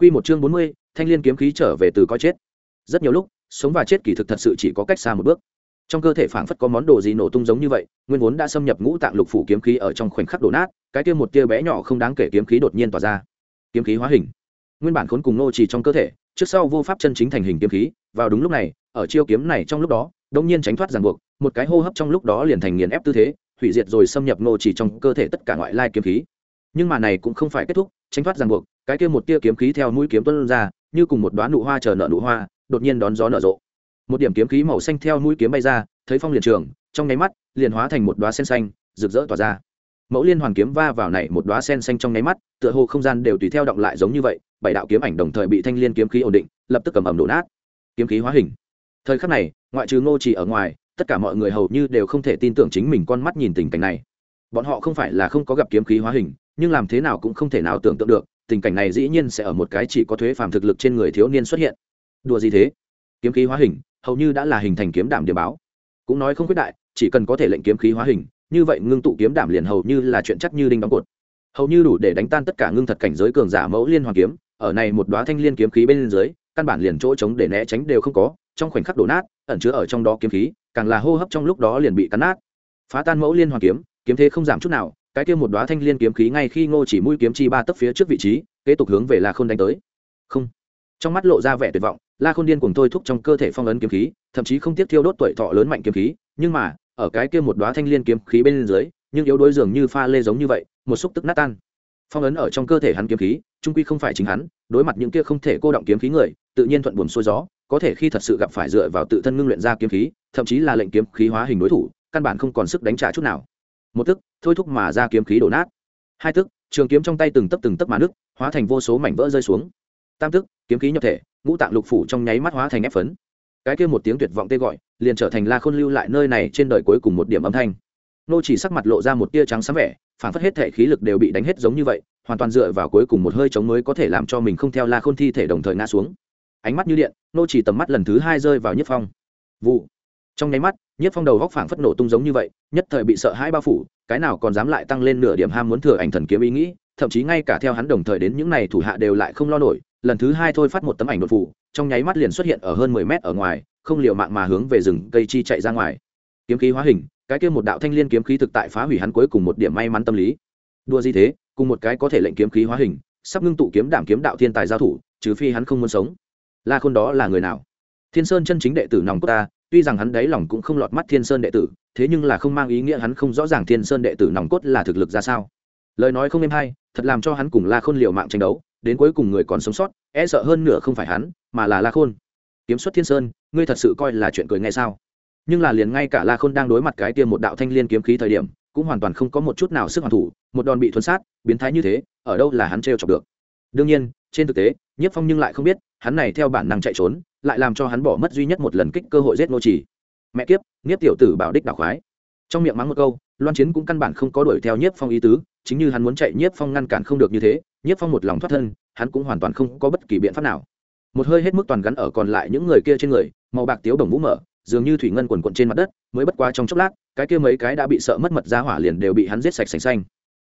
Quy một chương bốn mươi, thanh liên kiếm khí trở về từ coi chết. Rất nhiều lúc, sống và chết kỳ thực thật sự chỉ có cách xa một bước. Trong cơ thể phảng phất có món đồ gì nổ tung giống như vậy, nguyên vốn đã xâm nhập ngũ tạng lục phủ kiếm khí ở trong khoảnh khắc đổ nát, cái kia một tia bé nhỏ không đáng kể kiếm khí đột nhiên tỏa ra. Kiếm khí hóa hình. Nguyên bản khốn cùng nô trì trong cơ thể, trước sau vô pháp chân chính thành hình kiếm khí, vào đúng lúc này, ở chiêu kiếm này trong lúc đó, đột nhiên tránh thoát ràng buộc, một cái hô hấp trong lúc đó liền thành nghiền ép tư thế, hủy diệt rồi xâm nhập nô trì trong cơ thể tất cả ngoại lai kiếm khí. Nhưng mà này cũng không phải kết thúc, tránh thoát ràng buộc, cái kia một tia kiếm khí theo mũi kiếm tuôn ra, như cùng một đóa nụ hoa chờ nở nụ hoa, đột nhiên đón gió nở rộ. Một điểm kiếm khí màu xanh theo mũi kiếm bay ra, thấy phong liền trường, trong nháy mắt, liền hóa thành một đóa sen xanh, rực rỡ tỏa ra. Mẫu liên hoàn kiếm va vào này một đóa sen xanh trong nháy mắt, tựa hồ không gian đều tùy theo động lại giống như vậy, bảy đạo kiếm ảnh đồng thời bị thanh liên kiếm khí ổn định, lập tức cầm ẩm đổ nát. Kiếm khí hóa hình. Thời khắc này, ngoại trừ Ngô Chỉ ở ngoài, tất cả mọi người hầu như đều không thể tin tưởng chính mình con mắt nhìn tình cảnh này. Bọn họ không phải là không có gặp kiếm khí hóa hình, nhưng làm thế nào cũng không thể nào tưởng tượng được, tình cảnh này dĩ nhiên sẽ ở một cái chỉ có thuế phàm thực lực trên người thiếu niên xuất hiện. Đùa gì thế? Kiếm khí hóa hình, hầu như đã là hình thành kiếm đảm điểm báo. Cũng nói không quyết đại, chỉ cần có thể lệnh kiếm khí hóa hình, như vậy ngưng tụ kiếm đảm liền hầu như là chuyện chắc như đinh đóng cột. Hầu như đủ để đánh tan tất cả ngưng thật cảnh giới cường giả mẫu liên hoàn kiếm, ở này một đóa thanh liên kiếm khí bên dưới, căn bản liền chỗ chống để né tránh đều không có, trong khoảnh khắc đổ nát, ẩn chứa ở trong đó kiếm khí, càng là hô hấp trong lúc đó liền bị cắn nát. Phá tan mẫu liên hoàn kiếm kiếm thế không giảm chút nào cái kia một đóa thanh liên kiếm khí ngay khi ngô chỉ mũi kiếm chi ba tấc phía trước vị trí, kế tục hướng về la khôn đánh tới. Không. Trong mắt lộ ra vẻ tuyệt vọng, la khôn điên cuồng thôi thúc trong cơ thể phong ấn kiếm khí, thậm chí không tiếc thiêu đốt tuổi thọ lớn mạnh kiếm khí, nhưng mà, ở cái kia một đóa thanh liên kiếm khí bên dưới nhưng yếu đuối dường như pha lê giống như vậy, một xúc tức nát tan. Phong ấn ở trong cơ thể hắn kiếm khí, trung quy không phải chính hắn, đối mặt những kia không thể cô động kiếm khí người, tự nhiên thuận buồm xuôi gió, có thể khi thật sự gặp phải dựa vào tự thân ngưng luyện ra kiếm khí, thậm chí là lệnh kiếm khí hóa hình đối thủ, căn bản không còn sức đánh trả chút nào một tức, thôi thúc mà ra kiếm khí đổ nát. Hai tức, trường kiếm trong tay từng tấc từng tấc mà nước hóa thành vô số mảnh vỡ rơi xuống. Tam tức, kiếm khí nhập thể, ngũ tạng lục phủ trong nháy mắt hóa thành ép phấn. Cái kia một tiếng tuyệt vọng tê gọi, liền trở thành la khôn lưu lại nơi này trên đời cuối cùng một điểm âm thanh. Nô chỉ sắc mặt lộ ra một tia trắng sáng vẻ, phản phất hết thể khí lực đều bị đánh hết giống như vậy, hoàn toàn dựa vào cuối cùng một hơi chống mới có thể làm cho mình không theo la khôn thi thể đồng thời ngã xuống. Ánh mắt như điện, nô chỉ tầm mắt lần thứ hai rơi vào nhất phong. Vụ. Trong nháy mắt nhất phong đầu góc phảng phất nổ tung giống như vậy, nhất thời bị sợ hãi bao phủ, cái nào còn dám lại tăng lên nửa điểm ham muốn thừa ảnh thần kiếm ý nghĩ, thậm chí ngay cả theo hắn đồng thời đến những này thủ hạ đều lại không lo nổi, lần thứ hai thôi phát một tấm ảnh đột phủ trong nháy mắt liền xuất hiện ở hơn mười mét ở ngoài, không liều mạng mà hướng về rừng cây chi chạy ra ngoài. Kiếm khí hóa hình, cái kia một đạo thanh liên kiếm khí thực tại phá hủy hắn cuối cùng một điểm may mắn tâm lý. Đua gì thế, cùng một cái có thể lệnh kiếm khí hóa hình, sắp ngưng tụ kiếm đảm kiếm đạo thiên tài giao thủ, trừ phi hắn không muốn sống. La khôn đó là người nào? Thiên sơn chân chính đệ tử nòng của ta tuy rằng hắn đáy lòng cũng không lọt mắt thiên sơn đệ tử, thế nhưng là không mang ý nghĩa hắn không rõ ràng thiên sơn đệ tử nòng cốt là thực lực ra sao. Lời nói không êm hay, thật làm cho hắn cùng la khôn liều mạng tranh đấu, đến cuối cùng người còn sống sót e sợ hơn nửa không phải hắn, mà là la khôn. Kiếm xuất thiên sơn, ngươi thật sự coi là chuyện cười ngay sao? Nhưng là liền ngay cả la khôn đang đối mặt cái tiêm một đạo thanh liên kiếm khí thời điểm, cũng hoàn toàn không có một chút nào sức hoàn thủ, một đòn bị thuấn sát, biến thái như thế, ở đâu là hắn t chọc được? Đương nhiên, trên thực tế, nhiếp phong nhưng lại không biết, hắn này theo bản năng chạy trốn lại làm cho hắn bỏ mất duy nhất một lần kích cơ hội giết nô trì. Mẹ kiếp nghiếp tiểu tử bảo đích đảo khoái. Trong miệng mắng một câu, loan chiến cũng căn bản không có đuổi theo nhiếp phong ý tứ, chính như hắn muốn chạy nhiếp phong ngăn cản không được như thế, nhiếp phong một lòng thoát thân, hắn cũng hoàn toàn không có bất kỳ biện pháp nào. Một hơi hết mức toàn gắn ở còn lại những người kia trên người, màu bạc tiếu đồng vũ mở, dường như thủy ngân quần quận trên mặt đất, mới bất qua trong chốc lát, cái kia mấy cái đã bị sợ mất mật ra hỏa liền đều bị hắn giết sạch sành xanh.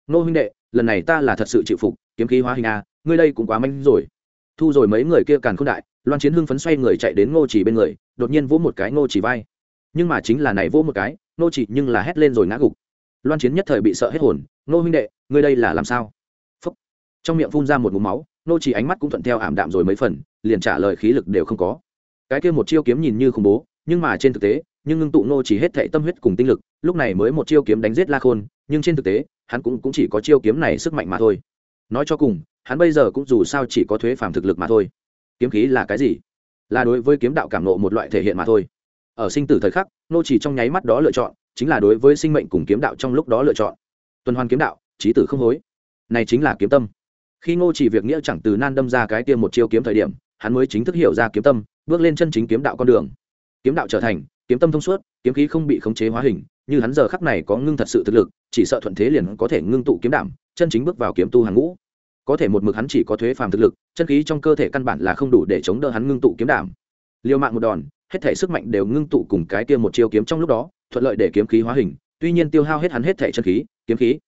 Nô huynh đệ, lần này ta là thật sự chịu phục, kiếm khí hóa hình a ngươi đây cũng quá manh rồi. Thu rồi mấy người kia càn không đại loan chiến hưng phấn xoay người chạy đến ngô chỉ bên người, đột nhiên vỗ một cái ngô chỉ vai. Nhưng mà chính là này vỗ một cái, ngô chỉ nhưng là hét lên rồi ngã gục. Loan chiến nhất thời bị sợ hết hồn, ngô huynh đệ, ngươi đây là làm sao? Phúc. trong miệng phun ra một mũ máu, ngô chỉ ánh mắt cũng thuận theo ảm đạm rồi mấy phần, liền trả lời khí lực đều không có. Cái kia một chiêu kiếm nhìn như khủng bố, nhưng mà trên thực tế, nhưng ngưng tụ ngô chỉ hết thệ tâm huyết cùng tinh lực, lúc này mới một chiêu kiếm đánh giết la khôn, nhưng trên thực tế, hắn cũng cũng chỉ có chiêu kiếm này sức mạnh mà thôi. Nói cho cùng, hắn bây giờ cũng dù sao chỉ có thuế phàm thực lực mà thôi kiếm khí là cái gì? Là đối với kiếm đạo cảm nộ một loại thể hiện mà thôi. Ở sinh tử thời khắc, nô chỉ trong nháy mắt đó lựa chọn, chính là đối với sinh mệnh cùng kiếm đạo trong lúc đó lựa chọn. Tuần hoàn kiếm đạo, trí tử không hối. Này chính là kiếm tâm. Khi ngô chỉ việc nghĩa chẳng từ nan đâm ra cái tiêm một chiêu kiếm thời điểm, hắn mới chính thức hiểu ra kiếm tâm, bước lên chân chính kiếm đạo con đường. Kiếm đạo trở thành, kiếm tâm thông suốt, kiếm khí không bị khống chế hóa hình, như hắn giờ khắc này có ngưng thật sự thực lực, chỉ sợ thuận thế liền có thể ngưng tụ kiếm đảm, chân chính bước vào kiếm tu hàng ngũ có thể một mực hắn chỉ có thuế phàm thực lực, chân khí trong cơ thể căn bản là không đủ để chống đỡ hắn ngưng tụ kiếm đảm. Liều mạng một đòn, hết thể sức mạnh đều ngưng tụ cùng cái kia một chiêu kiếm trong lúc đó, thuận lợi để kiếm khí hóa hình, tuy nhiên tiêu hao hết hắn hết thể chân khí, kiếm khí.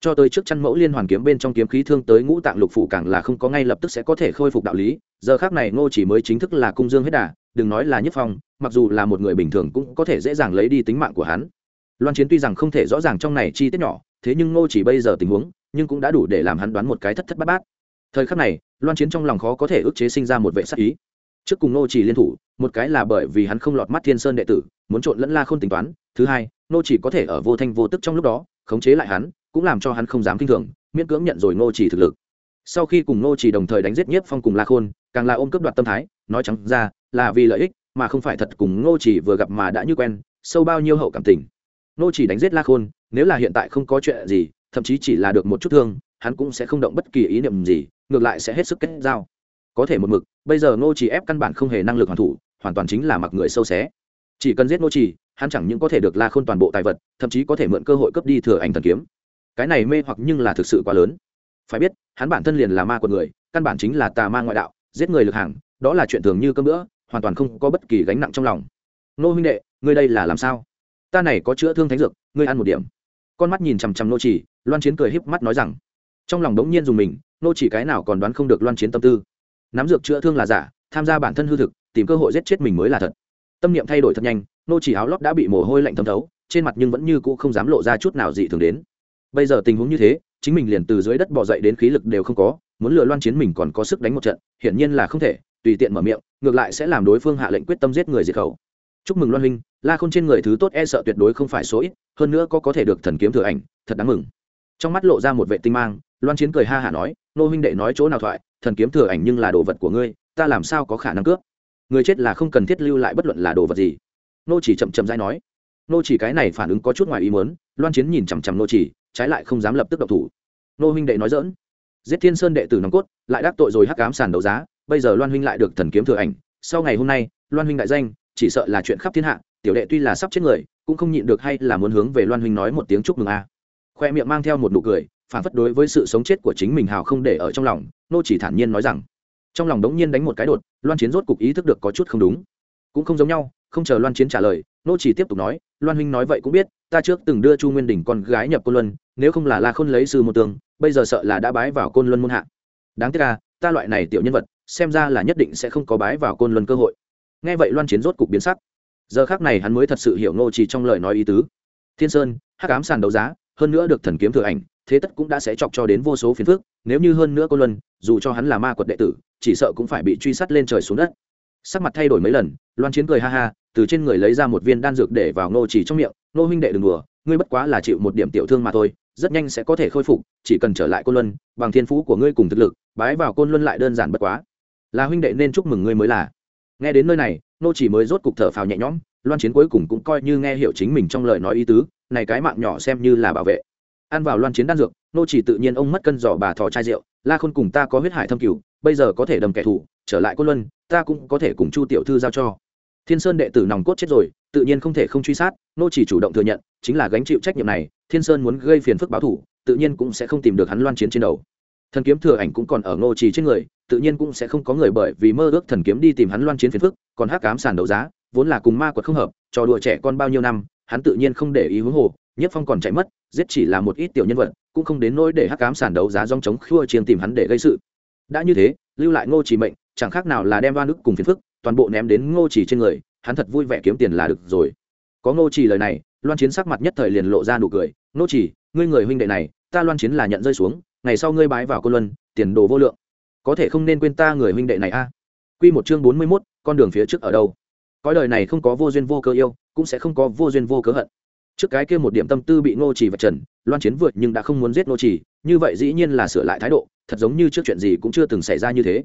Cho tới trước chăn mẫu liên hoàn kiếm bên trong kiếm khí thương tới ngũ tạng lục phủ càng là không có ngay lập tức sẽ có thể khôi phục đạo lý, giờ khác này ngô chỉ mới chính thức là cung dương hết đà, đừng nói là nhất phong, mặc dù là một người bình thường cũng có thể dễ dàng lấy đi tính mạng của hắn. Loan chiến tuy rằng không thể rõ ràng trong này chi tiết nhỏ, thế nhưng ngô chỉ bây giờ tình huống nhưng cũng đã đủ để làm hắn đoán một cái thất thất bát bát. Thời khắc này, loan chiến trong lòng khó có thể ức chế sinh ra một vệ sắc ý. Trước cùng Nô chỉ liên thủ, một cái là bởi vì hắn không lọt mắt thiên sơn đệ tử, muốn trộn lẫn la không tính toán. Thứ hai, Nô chỉ có thể ở vô thanh vô tức trong lúc đó, khống chế lại hắn, cũng làm cho hắn không dám kinh thường, miễn cưỡng nhận rồi Nô chỉ thực lực. Sau khi cùng Nô chỉ đồng thời đánh giết nhiếp phong cùng la khôn, càng là ôm cướp đoạt tâm thái, nói trắng ra, là vì lợi ích, mà không phải thật cùng Nô chỉ vừa gặp mà đã như quen, sâu bao nhiêu hậu cảm tình. Nô chỉ đánh giết la khôn, nếu là hiện tại không có chuyện gì thậm chí chỉ là được một chút thương, hắn cũng sẽ không động bất kỳ ý niệm gì, ngược lại sẽ hết sức kết giao. Có thể một mực, bây giờ ngô chỉ ép căn bản không hề năng lực hoàn thủ, hoàn toàn chính là mặc người sâu xé. Chỉ cần giết ngô chỉ, hắn chẳng những có thể được la khôn toàn bộ tài vật, thậm chí có thể mượn cơ hội cướp đi thừa ảnh thần kiếm. Cái này mê hoặc nhưng là thực sự quá lớn. Phải biết, hắn bản thân liền là ma của người, căn bản chính là tà ma ngoại đạo, giết người lực hàng, đó là chuyện thường như cơm nữa hoàn toàn không có bất kỳ gánh nặng trong lòng. Nô huynh đệ, ngươi đây là làm sao? Ta này có chữa thương thánh dược, ngươi ăn một điểm con mắt nhìn chằm chằm nô chỉ, loan chiến cười híp mắt nói rằng, trong lòng đống nhiên dùng mình, nô chỉ cái nào còn đoán không được loan chiến tâm tư. Nắm dược chữa thương là giả, tham gia bản thân hư thực, tìm cơ hội giết chết mình mới là thật. Tâm niệm thay đổi thật nhanh, nô chỉ áo lót đã bị mồ hôi lạnh thấm thấu, trên mặt nhưng vẫn như cũ không dám lộ ra chút nào dị thường đến. Bây giờ tình huống như thế, chính mình liền từ dưới đất bỏ dậy đến khí lực đều không có, muốn lừa loan chiến mình còn có sức đánh một trận, hiển nhiên là không thể, tùy tiện mở miệng, ngược lại sẽ làm đối phương hạ lệnh quyết tâm giết người diệt khẩu chúc mừng loan huynh, la khôn trên người thứ tốt e sợ tuyệt đối không phải số ít, hơn nữa có có thể được thần kiếm thừa ảnh, thật đáng mừng. Trong mắt lộ ra một vệ tinh mang, loan chiến cười ha hả nói, nô huynh đệ nói chỗ nào thoại, thần kiếm thừa ảnh nhưng là đồ vật của ngươi, ta làm sao có khả năng cướp? Người chết là không cần thiết lưu lại bất luận là đồ vật gì. Nô chỉ chậm chậm dai nói. Nô chỉ cái này phản ứng có chút ngoài ý muốn, loan chiến nhìn chằm chằm nô chỉ, trái lại không dám lập tức độc thủ. Nô huynh đệ nói dỡn giết thiên sơn đệ tử nòng cốt, lại đắc tội rồi hắc cám sàn đấu giá, bây giờ loan huynh lại được thần kiếm thừa ảnh, sau ngày hôm nay, loan huynh đại danh chỉ sợ là chuyện khắp thiên hạ, tiểu đệ tuy là sắp chết người, cũng không nhịn được hay là muốn hướng về loan huynh nói một tiếng chúc mừng a. À. khoe miệng mang theo một nụ cười, phản phất đối với sự sống chết của chính mình hào không để ở trong lòng, nô chỉ thản nhiên nói rằng, trong lòng đống nhiên đánh một cái đột, loan chiến rốt cục ý thức được có chút không đúng. Cũng không giống nhau, không chờ loan chiến trả lời, nô chỉ tiếp tục nói, loan huynh nói vậy cũng biết, ta trước từng đưa chu nguyên đình con gái nhập côn luân, nếu không là la khôn lấy sư một tường bây giờ sợ là đã bái vào côn luân môn hạ. Đáng tiếc là ta loại này tiểu nhân vật, xem ra là nhất định sẽ không có bái vào côn luân cơ hội nghe vậy loan chiến rốt cục biến sắc. Giờ khác này hắn mới thật sự hiểu ngô chỉ trong lời nói ý tứ. Thiên sơn, hắc ám sàn đấu giá, hơn nữa được thần kiếm thừa ảnh, thế tất cũng đã sẽ chọc cho đến vô số phiền phức, nếu như hơn nữa côn luân, dù cho hắn là ma quật đệ tử, chỉ sợ cũng phải bị truy sát lên trời xuống đất. Sắc mặt thay đổi mấy lần, loan chiến cười ha ha, từ trên người lấy ra một viên đan dược để vào ngô chỉ trong miệng, ngô huynh đệ đừng đùa, ngươi bất quá là chịu một điểm tiểu thương mà thôi, rất nhanh sẽ có thể khôi phục, chỉ cần trở lại côn luân, bằng thiên phú của ngươi cùng thực lực, bái vào côn luân lại đơn giản bất quá. Là huynh đệ nên chúc mừng ngươi mới là nghe đến nơi này, nô chỉ mới rốt cục thở phào nhẹ nhõm, loan chiến cuối cùng cũng coi như nghe hiểu chính mình trong lời nói ý tứ, này cái mạng nhỏ xem như là bảo vệ. Ăn vào loan chiến đan dược, nô chỉ tự nhiên ông mất cân giỏ bà thò chai rượu, la khôn cùng ta có huyết hải thâm cửu, bây giờ có thể đầm kẻ thù, trở lại côn luân, ta cũng có thể cùng chu tiểu thư giao cho. Thiên sơn đệ tử nòng cốt chết rồi, tự nhiên không thể không truy sát, nô chỉ chủ động thừa nhận, chính là gánh chịu trách nhiệm này, thiên sơn muốn gây phiền phức báo thủ, tự nhiên cũng sẽ không tìm được hắn loan chiến trên đầu thần kiếm thừa ảnh cũng còn ở ngô chỉ trên người, tự nhiên cũng sẽ không có người bởi vì mơ ước thần kiếm đi tìm hắn loan chiến phiền phức, còn hắc cám sàn đấu giá, vốn là cùng ma quật không hợp, trò đùa trẻ con bao nhiêu năm, hắn tự nhiên không để ý huống hồ, nhất phong còn chạy mất, giết chỉ là một ít tiểu nhân vật, cũng không đến nỗi để hắc cám sàn đấu giá dòng chống khua chiên tìm hắn để gây sự. Đã như thế, lưu lại ngô chỉ mệnh, chẳng khác nào là đem đoan ức cùng phiền phức, toàn bộ ném đến ngô chỉ trên người, hắn thật vui vẻ kiếm tiền là được rồi. Có ngô chỉ lời này, loan chiến sắc mặt nhất thời liền lộ ra nụ cười, ngô chỉ ngươi người huynh đệ này, ta loan chiến là nhận rơi xuống ngày sau ngươi bái vào côn luân, tiền đồ vô lượng. Có thể không nên quên ta người huynh đệ này a. À. quy một chương bốn mươi mốt, con đường phía trước ở đâu? Cõi đời này không có vô duyên vô cơ yêu, cũng sẽ không có vô duyên vô cớ hận. Trước cái kia một điểm tâm tư bị ngô chỉ và trần, loan chiến vượt nhưng đã không muốn giết ngô chỉ như vậy dĩ nhiên là sửa lại thái độ, thật giống như trước chuyện gì cũng chưa từng xảy ra như thế.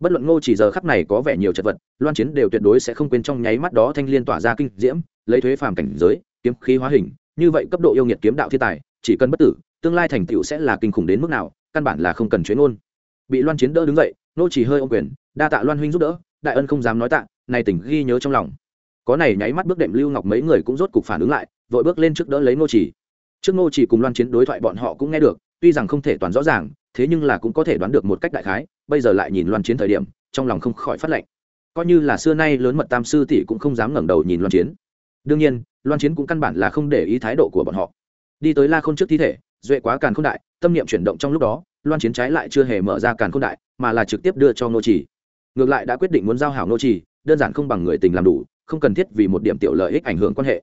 Bất luận ngô chỉ giờ khắc này có vẻ nhiều chật vật, loan chiến đều tuyệt đối sẽ không quên trong nháy mắt đó thanh liên tỏa ra kinh diễm, lấy thuế phàm cảnh giới, kiếm khí hóa hình, như vậy cấp độ yêu nghiệt kiếm đạo thiên tài, chỉ cần bất tử tương lai thành tựu sẽ là kinh khủng đến mức nào, căn bản là không cần chuyến ôn bị loan chiến đỡ đứng dậy, nô chỉ hơi ô quyền, đa tạ loan huynh giúp đỡ, đại ân không dám nói tạ, này tỉnh ghi nhớ trong lòng. Có này nháy mắt bước đệm lưu ngọc mấy người cũng rốt cục phản ứng lại, vội bước lên trước đỡ lấy nô chỉ. Trước nô chỉ cùng loan chiến đối thoại bọn họ cũng nghe được, tuy rằng không thể toàn rõ ràng, thế nhưng là cũng có thể đoán được một cách đại khái, bây giờ lại nhìn loan chiến thời điểm, trong lòng không khỏi phát lệnh. Coi như là xưa nay lớn mật tam sư tỷ cũng không dám ngẩng đầu nhìn loan chiến. Đương nhiên, loan chiến cũng căn bản là không để ý thái độ của bọn họ. Đi tới la khôn trước thi thể duệ quá càn không đại, tâm niệm chuyển động trong lúc đó, loan chiến trái lại chưa hề mở ra càn k h ô n đại, mà là trực tiếp đưa cho nô trì. Ngược lại đã quyết định muốn giao hảo nô trì, đơn giản không bằng người tình làm đủ, không cần thiết vì một điểm tiểu lợi ích ảnh hưởng quan hệ.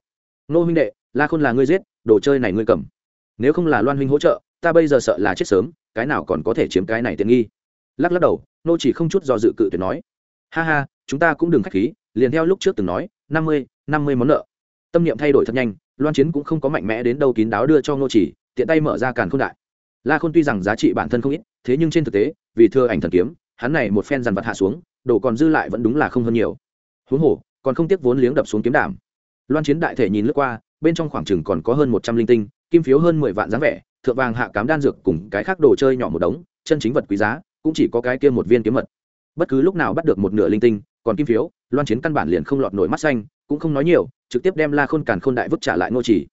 Nô huynh đệ, la khôn là ngươi giết, đồ chơi này ngươi cầm. Nếu không là loan huynh hỗ trợ, ta bây giờ sợ là chết sớm, cái nào còn có thể chiếm cái này tiện nghi. Lắc lắc đầu nô chỉ không chút do dự cự tuyệt nói. Ha ha, chúng ta cũng đừng k h á c h khí, liền theo lúc trước từng nói, năm mươi năm mươi món nợ. Tâm niệm thay đổi thật nhanh, loan chiến cũng không có mạnh mẽ đến đâu kín đáo đưa cho ngô chỉ tiện tay mở ra càn khôn đại. La khôn tuy rằng giá trị bản thân không ít, thế nhưng trên thực tế, vì thưa ảnh thần kiếm, hắn này một phen dằn vặt hạ xuống, đồ còn dư lại vẫn đúng là không hơn nhiều. Huống hồ, còn không tiếc vốn liếng đập xuống kiếm đảm. Loan chiến đại thể nhìn lướt qua, bên trong khoảng chừng còn có hơn một trăm linh tinh, kim phiếu hơn mười vạn dáng vẻ, thượng vàng hạ cám đan dược cùng cái khác đồ chơi nhỏ một đống, chân chính vật quý giá, cũng chỉ có cái kia một viên kiếm mật. Bất cứ lúc nào bắt được một nửa linh tinh, còn kim phiếu, loan chiến căn bản liền không lọt nổi mắt xanh, cũng không nói nhiều, trực tiếp đem la khôn càn khôn đại vứt trả lại ngô chỉ.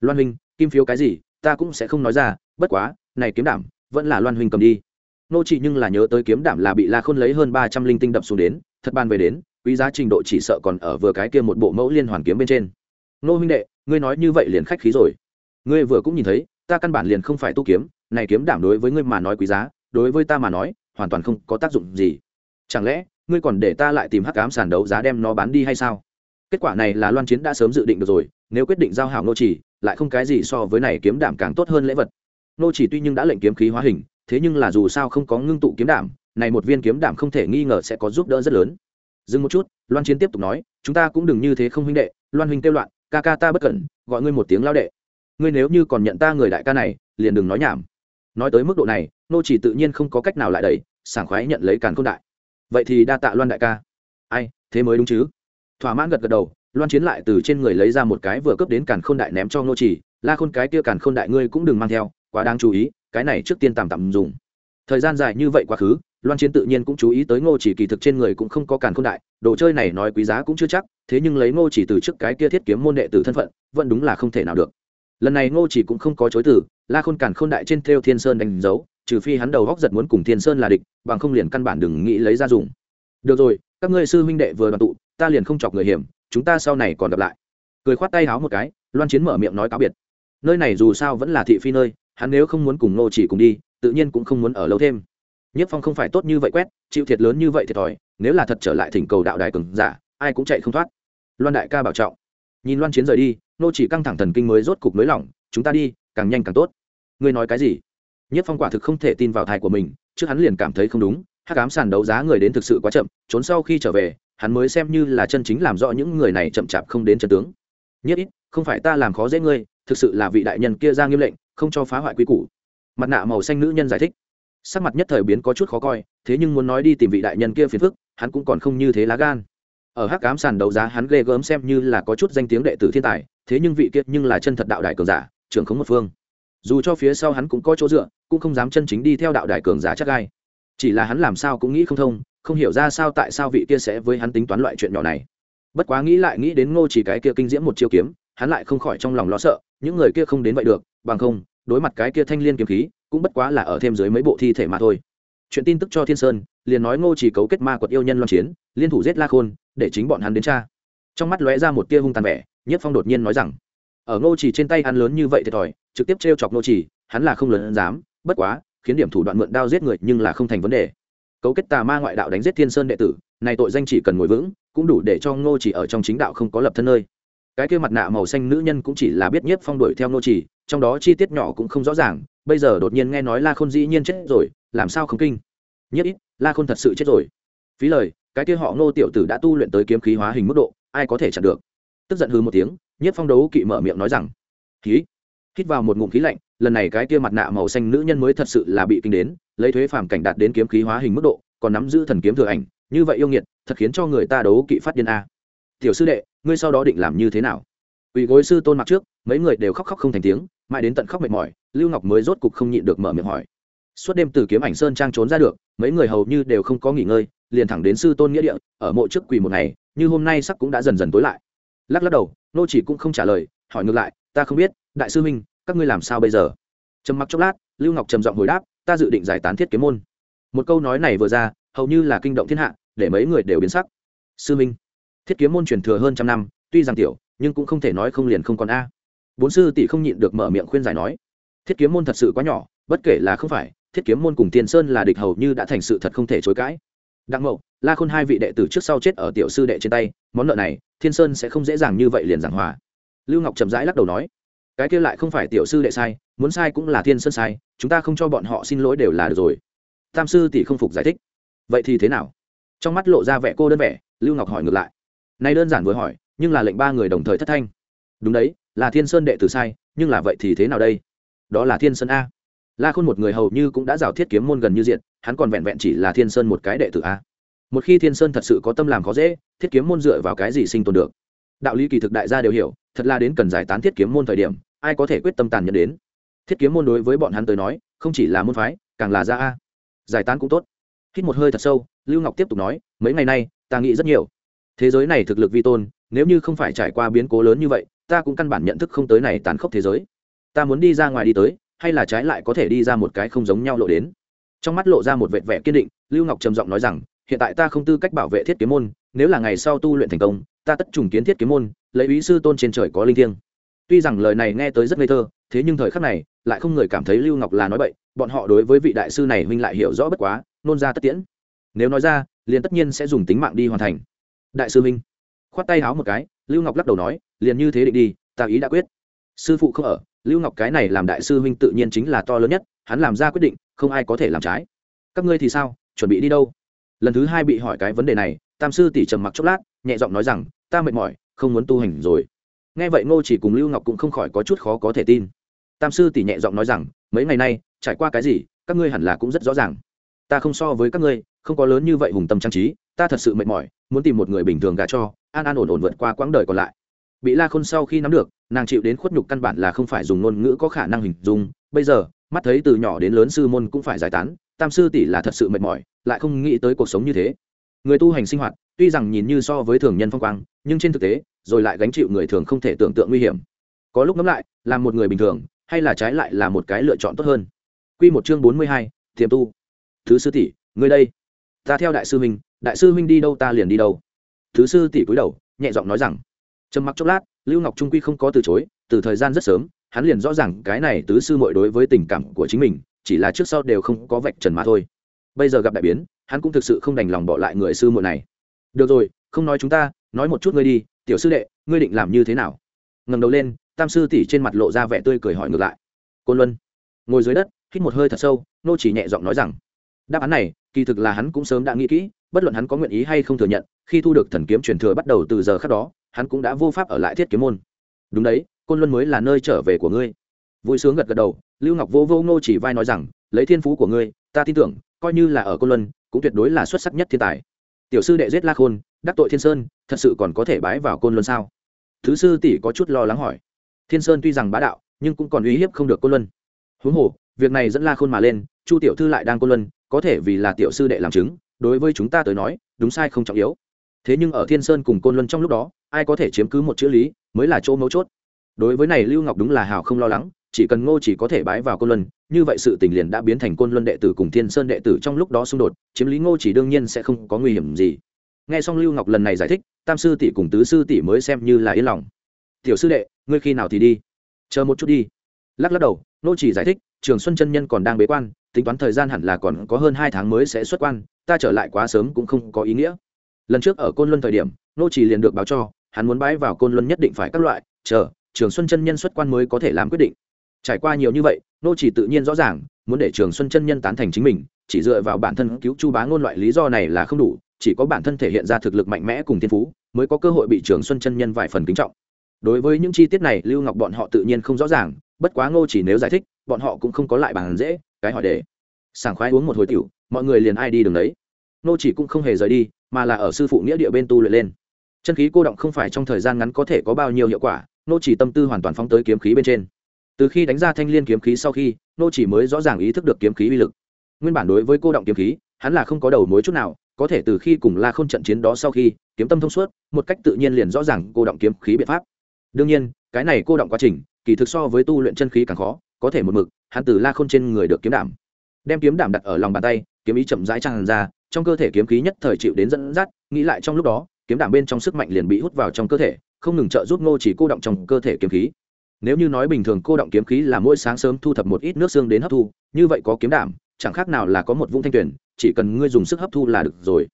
Loan huynh, kim phiếu cái gì? Ta cũng sẽ không nói ra, bất quá, này kiếm đảm, vẫn là loan huynh cầm đi. Nô chỉ nhưng là nhớ tới kiếm đảm là bị la khôn lấy hơn ba trăm linh tinh đập xuống đến, thật ban về đến, quý giá trình độ chỉ sợ còn ở vừa cái kia một bộ mẫu liên hoàn kiếm bên trên. Nô huynh đệ, ngươi nói như vậy liền khách khí rồi. Ngươi vừa cũng nhìn thấy, ta căn bản liền không phải tu kiếm, này kiếm đảm đối với ngươi mà nói quý giá, đối với ta mà nói, hoàn toàn không có tác dụng gì. Chẳng lẽ, ngươi còn để ta lại tìm hắc ám sàn đấu giá đem nó bán đi hay sao? Kết quả này là loan chiến đã sớm dự định được rồi, nếu quyết định giao hảo nô chỉ lại không cái gì so với này kiếm đảm càng tốt hơn lễ vật. Nô chỉ tuy nhưng đã lệnh kiếm khí hóa hình, thế nhưng là dù sao không có ngưng tụ kiếm đảm, này một viên kiếm đảm không thể nghi ngờ sẽ có giúp đỡ rất lớn. Dừng một chút, loan chiến tiếp tục nói, chúng ta cũng đừng như thế không huynh đệ, loan huynh kêu loạn, ca ca ta bất cẩn, gọi ngươi một tiếng lao đệ. Ngươi nếu như còn nhận ta người đại ca này, liền đừng nói nhảm. Nói tới mức độ này, nô chỉ tự nhiên không có cách nào lại đẩy, sảng khoái nhận lấy càn khôn đại. Vậy thì đa tạ loan đại ca. Ai, thế mới đúng chứ? Thỏa mãn gật gật đầu loan chiến lại từ trên người lấy ra một cái vừa cướp đến càn khôn đại ném cho ngô chỉ la khôn, cái kia càn khôn đại ngươi cũng đừng mang theo, quá đáng chú ý, cái này trước tiên tạm tạm dùng. Thời gian dài như vậy quá khứ, loan chiến tự nhiên cũng chú ý tới ngô chỉ kỳ thực trên người cũng không có càn khôn đại, đồ chơi này nói quý giá cũng chưa chắc, thế nhưng lấy ngô chỉ từ trước cái kia thiết kiếm môn đệ tử thân phận, vẫn đúng là không thể nào được. Lần này ngô chỉ cũng không có chối từ, la khôn càn khôn đại trên theo thiên sơn đánh dấu, trừ phi hắn đầu góc giật muốn cùng thiên sơn là địch, bằng không liền căn bản đừng nghĩ lấy ra dùng. Được rồi, các ngươi sư huynh đệ vừa đoàn tụ, ta liền không chọc người hiểm chúng ta sau này còn gặp lại. Cười khoát tay háo một cái, loan chiến mở miệng nói cáo biệt. Nơi này dù sao vẫn là thị phi nơi, hắn nếu không muốn cùng nô chỉ cùng đi, tự nhiên cũng không muốn ở lâu thêm. Nhất phong không phải tốt như vậy quét, chịu thiệt lớn như vậy thiệt thòi, nếu là thật trở lại thỉnh cầu đạo đài cường giả, ai cũng chạy không thoát. Loan đại ca bảo trọng. Nhìn loan chiến rời đi nô chỉ căng thẳng thần kinh mới rốt cục nới lỏng, chúng ta đi, càng nhanh càng tốt. Ngươi nói cái gì? Nhất phong quả thực không thể tin vào thai của mình, trước hắn liền cảm thấy không đúng hát cám sàn đấu giá người đến thực sự quá chậm, trốn sau khi trở về hắn mới xem như là chân chính làm rõ những người này chậm chạp không đến chân tướng. Nhất ít, không phải ta làm khó dễ ngươi, thực sự là vị đại nhân kia ra nghiêm lệnh, không cho phá hoại quy củ. Mặt nạ màu xanh nữ nhân giải thích. Sắc mặt nhất thời biến có chút khó coi, thế nhưng muốn nói đi tìm vị đại nhân kia phiền phức, hắn cũng còn không như thế lá gan. Ở hắc cám sàn đấu giá, hắn ghê gớm xem như là có chút danh tiếng đệ tử thiên tài, thế nhưng vị kia nhưng là chân thật đạo đại cường giả, trưởng khống một phương. Dù cho phía sau hắn cũng có chỗ dựa, cũng không dám chân chính đi theo đạo đại cường giả chắc gai chỉ là hắn làm sao cũng nghĩ không thông không hiểu ra sao tại sao vị kia sẽ với hắn tính toán loại chuyện nhỏ này. Bất quá nghĩ lại nghĩ đến ngô chỉ cái kia kinh diễm một chiêu kiếm, hắn lại không khỏi trong lòng lo sợ, những người kia không đến vậy được, bằng không, đối mặt cái kia thanh liên kiếm khí, cũng bất quá là ở thêm dưới mấy bộ thi thể mà thôi. Chuyện tin tức cho thiên sơn, liền nói ngô chỉ cấu kết ma quật yêu nhân loan chiến, liên thủ giết la khôn, để chính bọn hắn đến cha trong mắt lóe ra một tia hung tàn vẻ, nhất phong đột nhiên nói rằng, ở ngô chỉ trên tay hắn lớn như vậy thiệt thòi, trực tiếp trêu chọc ngô chỉ, hắn là không lớn dám, bất quá, khiến điểm thủ đoạn mượn đao giết người nhưng là không thành vấn đề cấu kết tà ma ngoại đạo đánh giết thiên sơn đệ tử, này tội danh chỉ cần ngồi vững, cũng đủ để cho ngô chỉ ở trong chính đạo không có lập thân nơi. Cái kia mặt nạ màu xanh nữ nhân cũng chỉ là biết nhiếp phong đuổi theo ngô chỉ, trong đó chi tiết nhỏ cũng không rõ ràng, bây giờ đột nhiên nghe nói la khôn dĩ nhiên chết rồi, làm sao không kinh? Nhất ít, la khôn thật sự chết rồi. Phí lời, cái kia họ ngô tiểu tử đã tu luyện tới kiếm khí hóa hình mức độ, ai có thể chặn được? Tức giận hư một tiếng nhiếp phong đấu kỵ mở miệng nói rằng khí hít vào một ngụm khí lạnh, lần này cái kia mặt nạ màu xanh nữ nhân mới thật sự là bị kinh đến lấy thuế phàm cảnh đạt đến kiếm khí hóa hình mức độ, còn nắm giữ thần kiếm thừa ảnh, như vậy yêu nghiệt, thật khiến cho người ta đấu kỵ phát điên a. Tiểu sư đệ, ngươi sau đó định làm như thế nào? Ủy gối sư tôn mặc trước, mấy người đều khóc khóc không thành tiếng, mãi đến tận khóc mệt mỏi, lưu ngọc mới rốt cục không nhịn được mở miệng hỏi. Suốt đêm từ kiếm ảnh sơn trang trốn ra được, mấy người hầu như đều không có nghỉ ngơi, liền thẳng đến sư tôn nghĩa địa, ở mộ trước quỳ một ngày, như hôm nay sắc cũng đã dần dần tối lại. Lắc lắc đầu, nô chỉ cũng không trả lời, hỏi ngược lại, ta không biết, đại sư minh các ngươi làm sao bây giờ? Trầm mặc chốc lát, lưu ngọc trầm giọng hồi đáp ta dự định giải tán thiết kiếm môn. Một câu nói này vừa ra, hầu như là kinh động thiên hạ, để mấy người đều biến sắc. Sư minh, thiết kiếm môn truyền thừa hơn trăm năm, tuy rằng tiểu, nhưng cũng không thể nói không liền không còn a. Bốn sư tỷ không nhịn được mở miệng khuyên giải nói, thiết kiếm môn thật sự quá nhỏ, bất kể là không phải, thiết kiếm môn cùng tiên sơn là địch hầu như đã thành sự thật không thể chối cãi. Đặng mậu, la khôn hai vị đệ tử trước sau chết ở tiểu sư đệ trên tay, món nợ này, thiên sơn sẽ không dễ dàng như vậy liền giảng hòa. Lưu ngọc chậm rãi lắc đầu nói cái kia lại không phải tiểu sư đệ sai, muốn sai cũng là thiên sơn sai, chúng ta không cho bọn họ xin lỗi đều là được rồi. Tam sư tỷ không phục giải thích. Vậy thì thế nào? Trong mắt lộ ra vẻ cô đơn vẻ, lưu ngọc hỏi ngược lại. Nay đơn giản vừa hỏi, nhưng là lệnh ba người đồng thời thất thanh. Đúng đấy, là thiên sơn đệ tử sai, nhưng là vậy thì thế nào đây? Đó là thiên sơn a. La khôn một người hầu như cũng đã rào thiết kiếm môn gần như diện, hắn còn vẹn vẹn chỉ là thiên sơn một cái đệ tử a. Một khi thiên sơn thật sự có tâm làm khó dễ, thiết kiếm môn dựa vào cái gì sinh tồn được? Đạo lý kỳ thực đại gia đều hiểu, thật là đến cần giải tán thiết kiếm môn thời điểm ai có thể quyết tâm tàn nhẫn đến? Thiết kiếm môn đối với bọn hắn tới nói, không chỉ là môn phái, càng là gia a. Giải tán cũng tốt. Hít một hơi thật sâu, lưu ngọc tiếp tục nói, mấy ngày nay, ta nghĩ rất nhiều. Thế giới này thực lực vi tôn, nếu như không phải trải qua biến cố lớn như vậy, ta cũng căn bản nhận thức không tới này tàn khốc thế giới. Ta muốn đi ra ngoài đi tới, hay là trái lại có thể đi ra một cái không giống nhau lộ đến? Trong mắt lộ ra một vệt vẻ kiên định, lưu ngọc trầm giọng nói rằng, hiện tại ta không tư cách bảo vệ thiết kiếm môn, nếu là ngày sau tu luyện thành công, ta tất trùng kiến thiết kiếm môn, lấy ý sư tôn trên trời có linh thiêng tuy rằng lời này nghe tới rất ngây thơ, thế nhưng thời khắc này, lại không người cảm thấy lưu ngọc là nói bậy, bọn họ đối với vị đại sư này huynh lại hiểu rõ bất quá, nôn ra tất tiễn. Nếu nói ra, liền tất nhiên sẽ dùng tính mạng đi hoàn thành. Đại sư huynh, khoát tay háo một cái, lưu ngọc lắc đầu nói, liền như thế định đi, ta ý đã quyết. Sư phụ không ở, lưu ngọc cái này làm đại sư huynh tự nhiên chính là to lớn nhất, hắn làm ra quyết định, không ai có thể làm trái. Các ngươi thì sao, chuẩn bị đi đâu? Lần thứ hai bị hỏi cái vấn đề này, tam sư tỷ trầm mặc chốc lát, nhẹ giọng nói rằng, ta mệt mỏi, không muốn tu hành rồi nghe vậy ngô chỉ cùng lưu ngọc cũng không khỏi có chút khó có thể tin. Tam sư tỷ nhẹ giọng nói rằng, mấy ngày nay, trải qua cái gì, các ngươi hẳn là cũng rất rõ ràng. Ta không so với các ngươi, không có lớn như vậy hùng tâm trang trí, ta thật sự mệt mỏi, muốn tìm một người bình thường gà cho, an an ổn ổn vượt qua quãng đời còn lại. Bị la khôn sau khi nắm được, nàng chịu đến khuất nhục căn bản là không phải dùng ngôn ngữ có khả năng hình dung. Bây giờ, mắt thấy từ nhỏ đến lớn sư môn cũng phải giải tán, tam sư tỷ là thật sự mệt mỏi, lại không nghĩ tới cuộc sống như thế. Người tu hành sinh hoạt, tuy rằng nhìn như so với thường nhân phong quang, nhưng trên thực tế rồi lại gánh chịu người thường không thể tưởng tượng nguy hiểm có lúc ngẫm lại là một người bình thường hay là trái lại là một cái lựa chọn tốt hơn Quy một chương bốn mươi hai, tiềm tu. Thứ sư tỷ, ngươi đây. Ta theo đại sư huynh, đại sư huynh đi đâu ta liền đi đâu. Thứ sư tỷ cúi đầu, nhẹ giọng nói rằng. Trầm mặc chốc lát, Lưu Ngọc Trung quy không có từ chối, từ thời gian rất sớm, hắn liền rõ ràng cái này tứ sư muội đối với tình cảm của chính mình, chỉ là trước sau đều không có vạch trần mà thôi. Bây giờ gặp đại biến, hắn cũng thực sự không đành lòng bỏ lại người sư muội này. Được rồi, không nói chúng ta, nói một chút ngươi đi, tiểu sư đệ, ngươi định làm như thế nào? Ngẩng đầu lên, Tam sư tỷ trên mặt lộ ra vẻ tươi cười hỏi ngược lại. Côn Luân, ngồi dưới đất, hít một hơi thật sâu nô chỉ nhẹ giọng nói rằng đáp án này kỳ thực là hắn cũng sớm đã nghĩ kỹ bất luận hắn có nguyện ý hay không thừa nhận khi thu được thần kiếm truyền thừa bắt đầu từ giờ khác đó hắn cũng đã vô pháp ở lại thiết kiếm môn đúng đấy côn luân mới là nơi trở về của ngươi vui sướng gật gật đầu lưu ngọc vô vô nô chỉ vai nói rằng lấy thiên phú của ngươi ta tin tưởng coi như là ở côn luân cũng tuyệt đối là xuất sắc nhất thiên tài tiểu sư đệ giết la khôn, đắc tội thiên sơn, thật sự còn có thể bái vào côn luân sao? Thứ sư tỷ có chút lo lắng hỏi. Thiên sơn tuy rằng bá đạo, nhưng cũng còn uy hiếp không được côn luân. Huống hồ, việc này dẫn la khôn mà lên, chu tiểu thư lại đang côn luân, có thể vì là tiểu sư đệ làm chứng, đối với chúng ta tới nói, đúng sai không trọng yếu. Thế nhưng ở thiên sơn cùng côn luân trong lúc đó, ai có thể chiếm cứ một chữ lý, mới là chỗ mấu chốt. Đối với này lưu ngọc đúng là hào không lo lắng, chỉ cần ngô chỉ có thể bái vào côn luân như vậy sự tình liền đã biến thành côn luân đệ tử cùng thiên sơn đệ tử trong lúc đó xung đột, chiếm lý ngô chỉ đương nhiên sẽ không có nguy hiểm gì. Nghe xong lưu ngọc lần này giải thích, tam sư tỷ cùng tứ sư tỷ mới xem như là yên lòng. Tiểu sư đệ, ngươi khi nào thì đi? Chờ một chút đi. Lắc lắc đầu nô chỉ giải thích, trường xuân chân nhân còn đang bế quan, tính toán thời gian hẳn là còn có hơn hai tháng mới sẽ xuất quan, ta trở lại quá sớm cũng không có ý nghĩa. Lần trước ở côn luân thời điểm nô chỉ liền được báo cho, hắn muốn bái vào côn luân nhất định phải các loại, chờ, trường xuân chân nhân xuất quan mới có thể làm quyết định. Trải qua nhiều như vậy nô chỉ tự nhiên rõ ràng, muốn để trường xuân chân nhân tán thành chính mình, chỉ dựa vào bản thân cứu chu bá ngôn loại lý do này là không đủ, chỉ có bản thân thể hiện ra thực lực mạnh mẽ cùng thiên phú, mới có cơ hội bị trường xuân chân nhân vài phần kính trọng. Đối với những chi tiết này, lưu ngọc bọn họ tự nhiên không rõ ràng, bất quá ngô chỉ nếu giải thích, bọn họ cũng không có lại bàn dễ, cái hỏi để. Sảng khoái uống một hồi tiểu, mọi người liền ai đi đường đấy. Ngô chỉ cũng không hề rời đi, mà là ở sư phụ nghĩa địa bên tu luyện lên. Chân khí cô động không phải trong thời gian ngắn có thể có bao nhiêu hiệu quả, ngô chỉ tâm tư hoàn toàn phóng tới kiếm khí bên trên từ khi đánh ra thanh liên kiếm khí sau khi, nô chỉ mới rõ ràng ý thức được kiếm khí uy lực. Nguyên bản đối với cô động kiếm khí, hắn là không có đầu mối chút nào, có thể từ khi cùng la khôn trận chiến đó sau khi, kiếm tâm thông suốt, một cách tự nhiên liền rõ ràng cô động kiếm khí biện pháp. Đương nhiên, cái này cô động quá trình, kỳ thực so với tu luyện chân khí càng khó, có thể một mực, hắn từ la khôn trên người được kiếm đảm. Đem kiếm đảm đặt ở lòng bàn tay, kiếm ý chậm rãi tràn ra, trong cơ thể kiếm khí nhất thời chịu đến dẫn dắt, nghĩ lại trong lúc đó, kiếm đảm bên trong sức mạnh liền bị hút vào trong cơ thể, không ngừng trợ giúp ngô chỉ cô động trong cơ thể kiếm khí nếu như nói bình thường cô động kiếm khí là mỗi sáng sớm thu thập một ít nước xương đến hấp thu, như vậy có kiếm đảm, chẳng khác nào là có một vũng thanh tuyển chỉ cần ngươi dùng sức hấp thu là được rồi.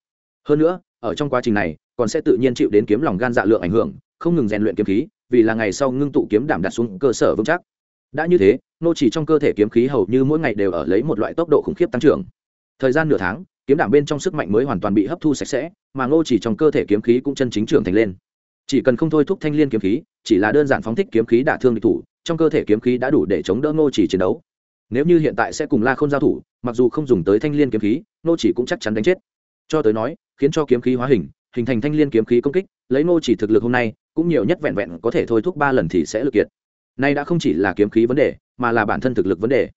Hơn nữa, ở trong quá trình này, còn sẽ tự nhiên chịu đến kiếm lòng gan dạ lượng ảnh hưởng, không ngừng rèn luyện kiếm khí, vì là ngày sau ngưng tụ kiếm đảm đặt xuống cơ sở vững chắc. Đã như thế, nô chỉ trong cơ thể kiếm khí hầu như mỗi ngày đều ở lấy một loại tốc độ khủng khiếp tăng trưởng. Thời gian nửa tháng, kiếm đảm bên trong sức mạnh mới hoàn toàn bị hấp thu sạch sẽ, mà nô chỉ trong cơ thể kiếm khí cũng chân chính trưởng thành lên chỉ cần không thôi thúc thanh liên kiếm khí, chỉ là đơn giản phóng thích kiếm khí đả thương địch thủ, trong cơ thể kiếm khí đã đủ để chống đỡ ngô chỉ chiến đấu. Nếu như hiện tại sẽ cùng la không giao thủ, mặc dù không dùng tới thanh liên kiếm khí, ngô chỉ cũng chắc chắn đánh chết. Cho tới nói, khiến cho kiếm khí hóa hình hình thành thanh liên kiếm khí công kích, lấy ngô chỉ thực lực hôm nay, cũng nhiều nhất vẹn vẹn có thể thôi thúc ba lần thì sẽ lực kiệt. Nay đã không chỉ là kiếm khí vấn đề, mà là bản thân thực lực vấn đề.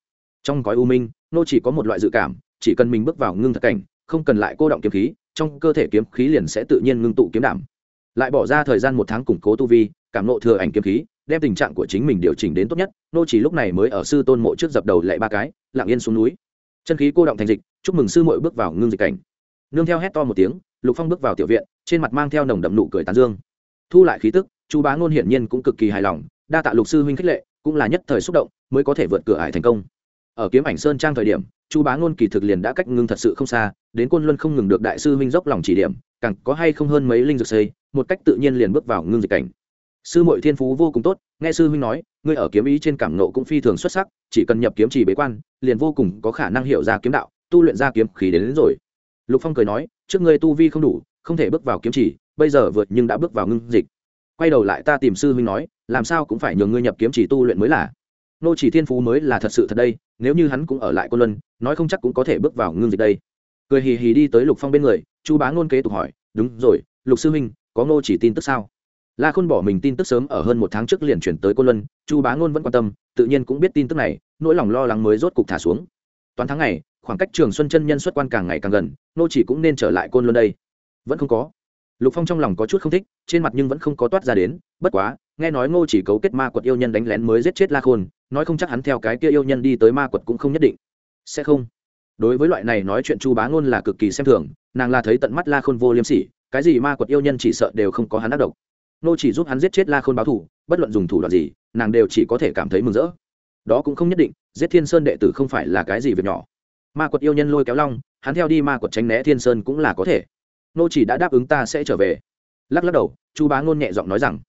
Trong gói u minh, ngô chỉ có một loại dự cảm, chỉ cần mình bước vào ngưng thật cảnh, không cần lại cô động kiếm khí, trong cơ thể kiếm khí liền sẽ tự nhiên ngưng tụ kiếm đảm lại bỏ ra thời gian một tháng củng cố tu vi, cảm nộ thừa ảnh kiếm khí, đem tình trạng của chính mình điều chỉnh đến tốt nhất. Nô chỉ lúc này mới ở sư tôn mộ trước dập đầu lại ba cái, lặng yên xuống núi. Chân khí cô động thành dịch, chúc mừng sư muội bước vào ngưng dịch cảnh. Nương theo hét to một tiếng, lục phong bước vào tiểu viện, trên mặt mang theo nồng đậm nụ cười tán dương. Thu lại khí tức chú bá ngôn hiển nhiên cũng cực kỳ hài lòng, đa tạ lục sư huynh khích lệ, cũng là nhất thời xúc động, mới có thể vượt cửa ải thành công. Ở kiếm ảnh sơn trang thời điểm chú bá ngôn kỳ thực liền đã cách ngưng thật sự không xa, đến côn luân không ngừng được đại sư huynh dốc lòng chỉ điểm càng có hay không hơn mấy linh dược xây một cách tự nhiên liền bước vào ngưng dịch cảnh. Sư muội thiên phú vô cùng tốt nghe sư huynh nói ngươi ở kiếm ý trên cảm nộ cũng phi thường xuất sắc chỉ cần nhập kiếm chỉ bế quan liền vô cùng có khả năng hiểu ra kiếm đạo tu luyện ra kiếm khí đến, đến rồi. Lục phong cười nói trước ngươi tu vi không đủ không thể bước vào kiếm chỉ bây giờ vượt nhưng đã bước vào ngưng dịch. Quay đầu lại ta tìm sư huynh nói làm sao cũng phải nhường ngươi nhập kiếm chỉ tu luyện mới là. Nô chỉ thiên phú mới là thật sự thật đây nếu như hắn cũng ở lại côn luân nói không chắc cũng có thể bước vào ngưng dịch đây cười hì hì đi tới lục phong bên người, chu bá ngôn kế tục hỏi, đúng rồi, lục sư huynh, có ngô chỉ tin tức sao? La khôn bỏ mình tin tức sớm ở hơn một tháng trước liền chuyển tới côn luân, chu bá ngôn vẫn quan tâm, tự nhiên cũng biết tin tức này, nỗi lòng lo lắng mới rốt cục thả xuống. Toán tháng này khoảng cách trường xuân chân nhân xuất quan càng ngày càng gần nô chỉ cũng nên trở lại côn luân đây. Vẫn không có. Lục phong trong lòng có chút không thích, trên mặt nhưng vẫn không có toát ra đến, bất quá, nghe nói ngô chỉ cấu kết ma quật yêu nhân đánh lén mới giết chết la khôn, nói không chắc hắn theo cái kia yêu nhân đi tới ma quật cũng không nhất định. Sẽ không đối với loại này nói chuyện chu bá ngôn là cực kỳ xem thường, nàng là thấy tận mắt la khôn vô liêm sỉ, cái gì ma quật yêu nhân chỉ sợ đều không có hắn ác độc. Nô chỉ giúp hắn giết chết la khôn báo thủ, bất luận dùng thủ đoạn gì, nàng đều chỉ có thể cảm thấy mừng rỡ. Đó cũng không nhất định, giết thiên sơn đệ tử không phải là cái gì việc nhỏ. Ma quật yêu nhân lôi kéo long, hắn theo đi ma quật tránh né thiên sơn cũng là có thể. Nô chỉ đã đáp ứng ta sẽ trở về. Lắc lắc đầu, chu bá ngôn nhẹ giọng nói rằng,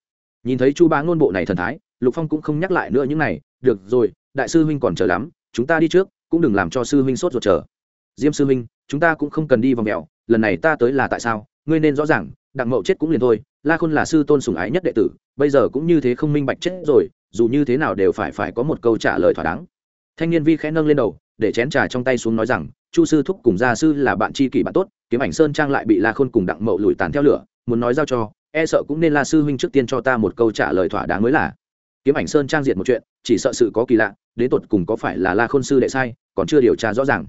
nhìn thấy chu bá ngôn bộ này thần thái, lục phong cũng không nhắc lại nữa những này, được rồi, đại sư huynh còn chờ lắm, chúng ta đi trước cũng đừng làm cho sư huynh sốt ruột chờ. Diêm sư huynh, chúng ta cũng không cần đi vòng mèo, lần này ta tới là tại sao? Ngươi nên rõ ràng, đặng mậu chết cũng liền thôi, la khôn là sư tôn sùng ái nhất đệ tử, bây giờ cũng như thế không minh bạch chết rồi, dù như thế nào đều phải phải có một câu trả lời thỏa đáng. Thanh niên vi khẽ nâng lên đầu, để chén trà trong tay xuống nói rằng, chu sư thúc cùng gia sư là bạn tri kỷ bạn tốt, kiếm ảnh sơn trang lại bị la khôn cùng đặng mậu lùi tàn theo lửa, muốn nói giao cho e sợ cũng nên la sư huynh trước tiên cho ta một câu trả lời thỏa đáng mới là kiếm ảnh sơn trang diện một chuyện, chỉ sợ sự có kỳ lạ, đến tột cùng có phải là la khôn sư đệ sai, còn chưa điều tra rõ ràng.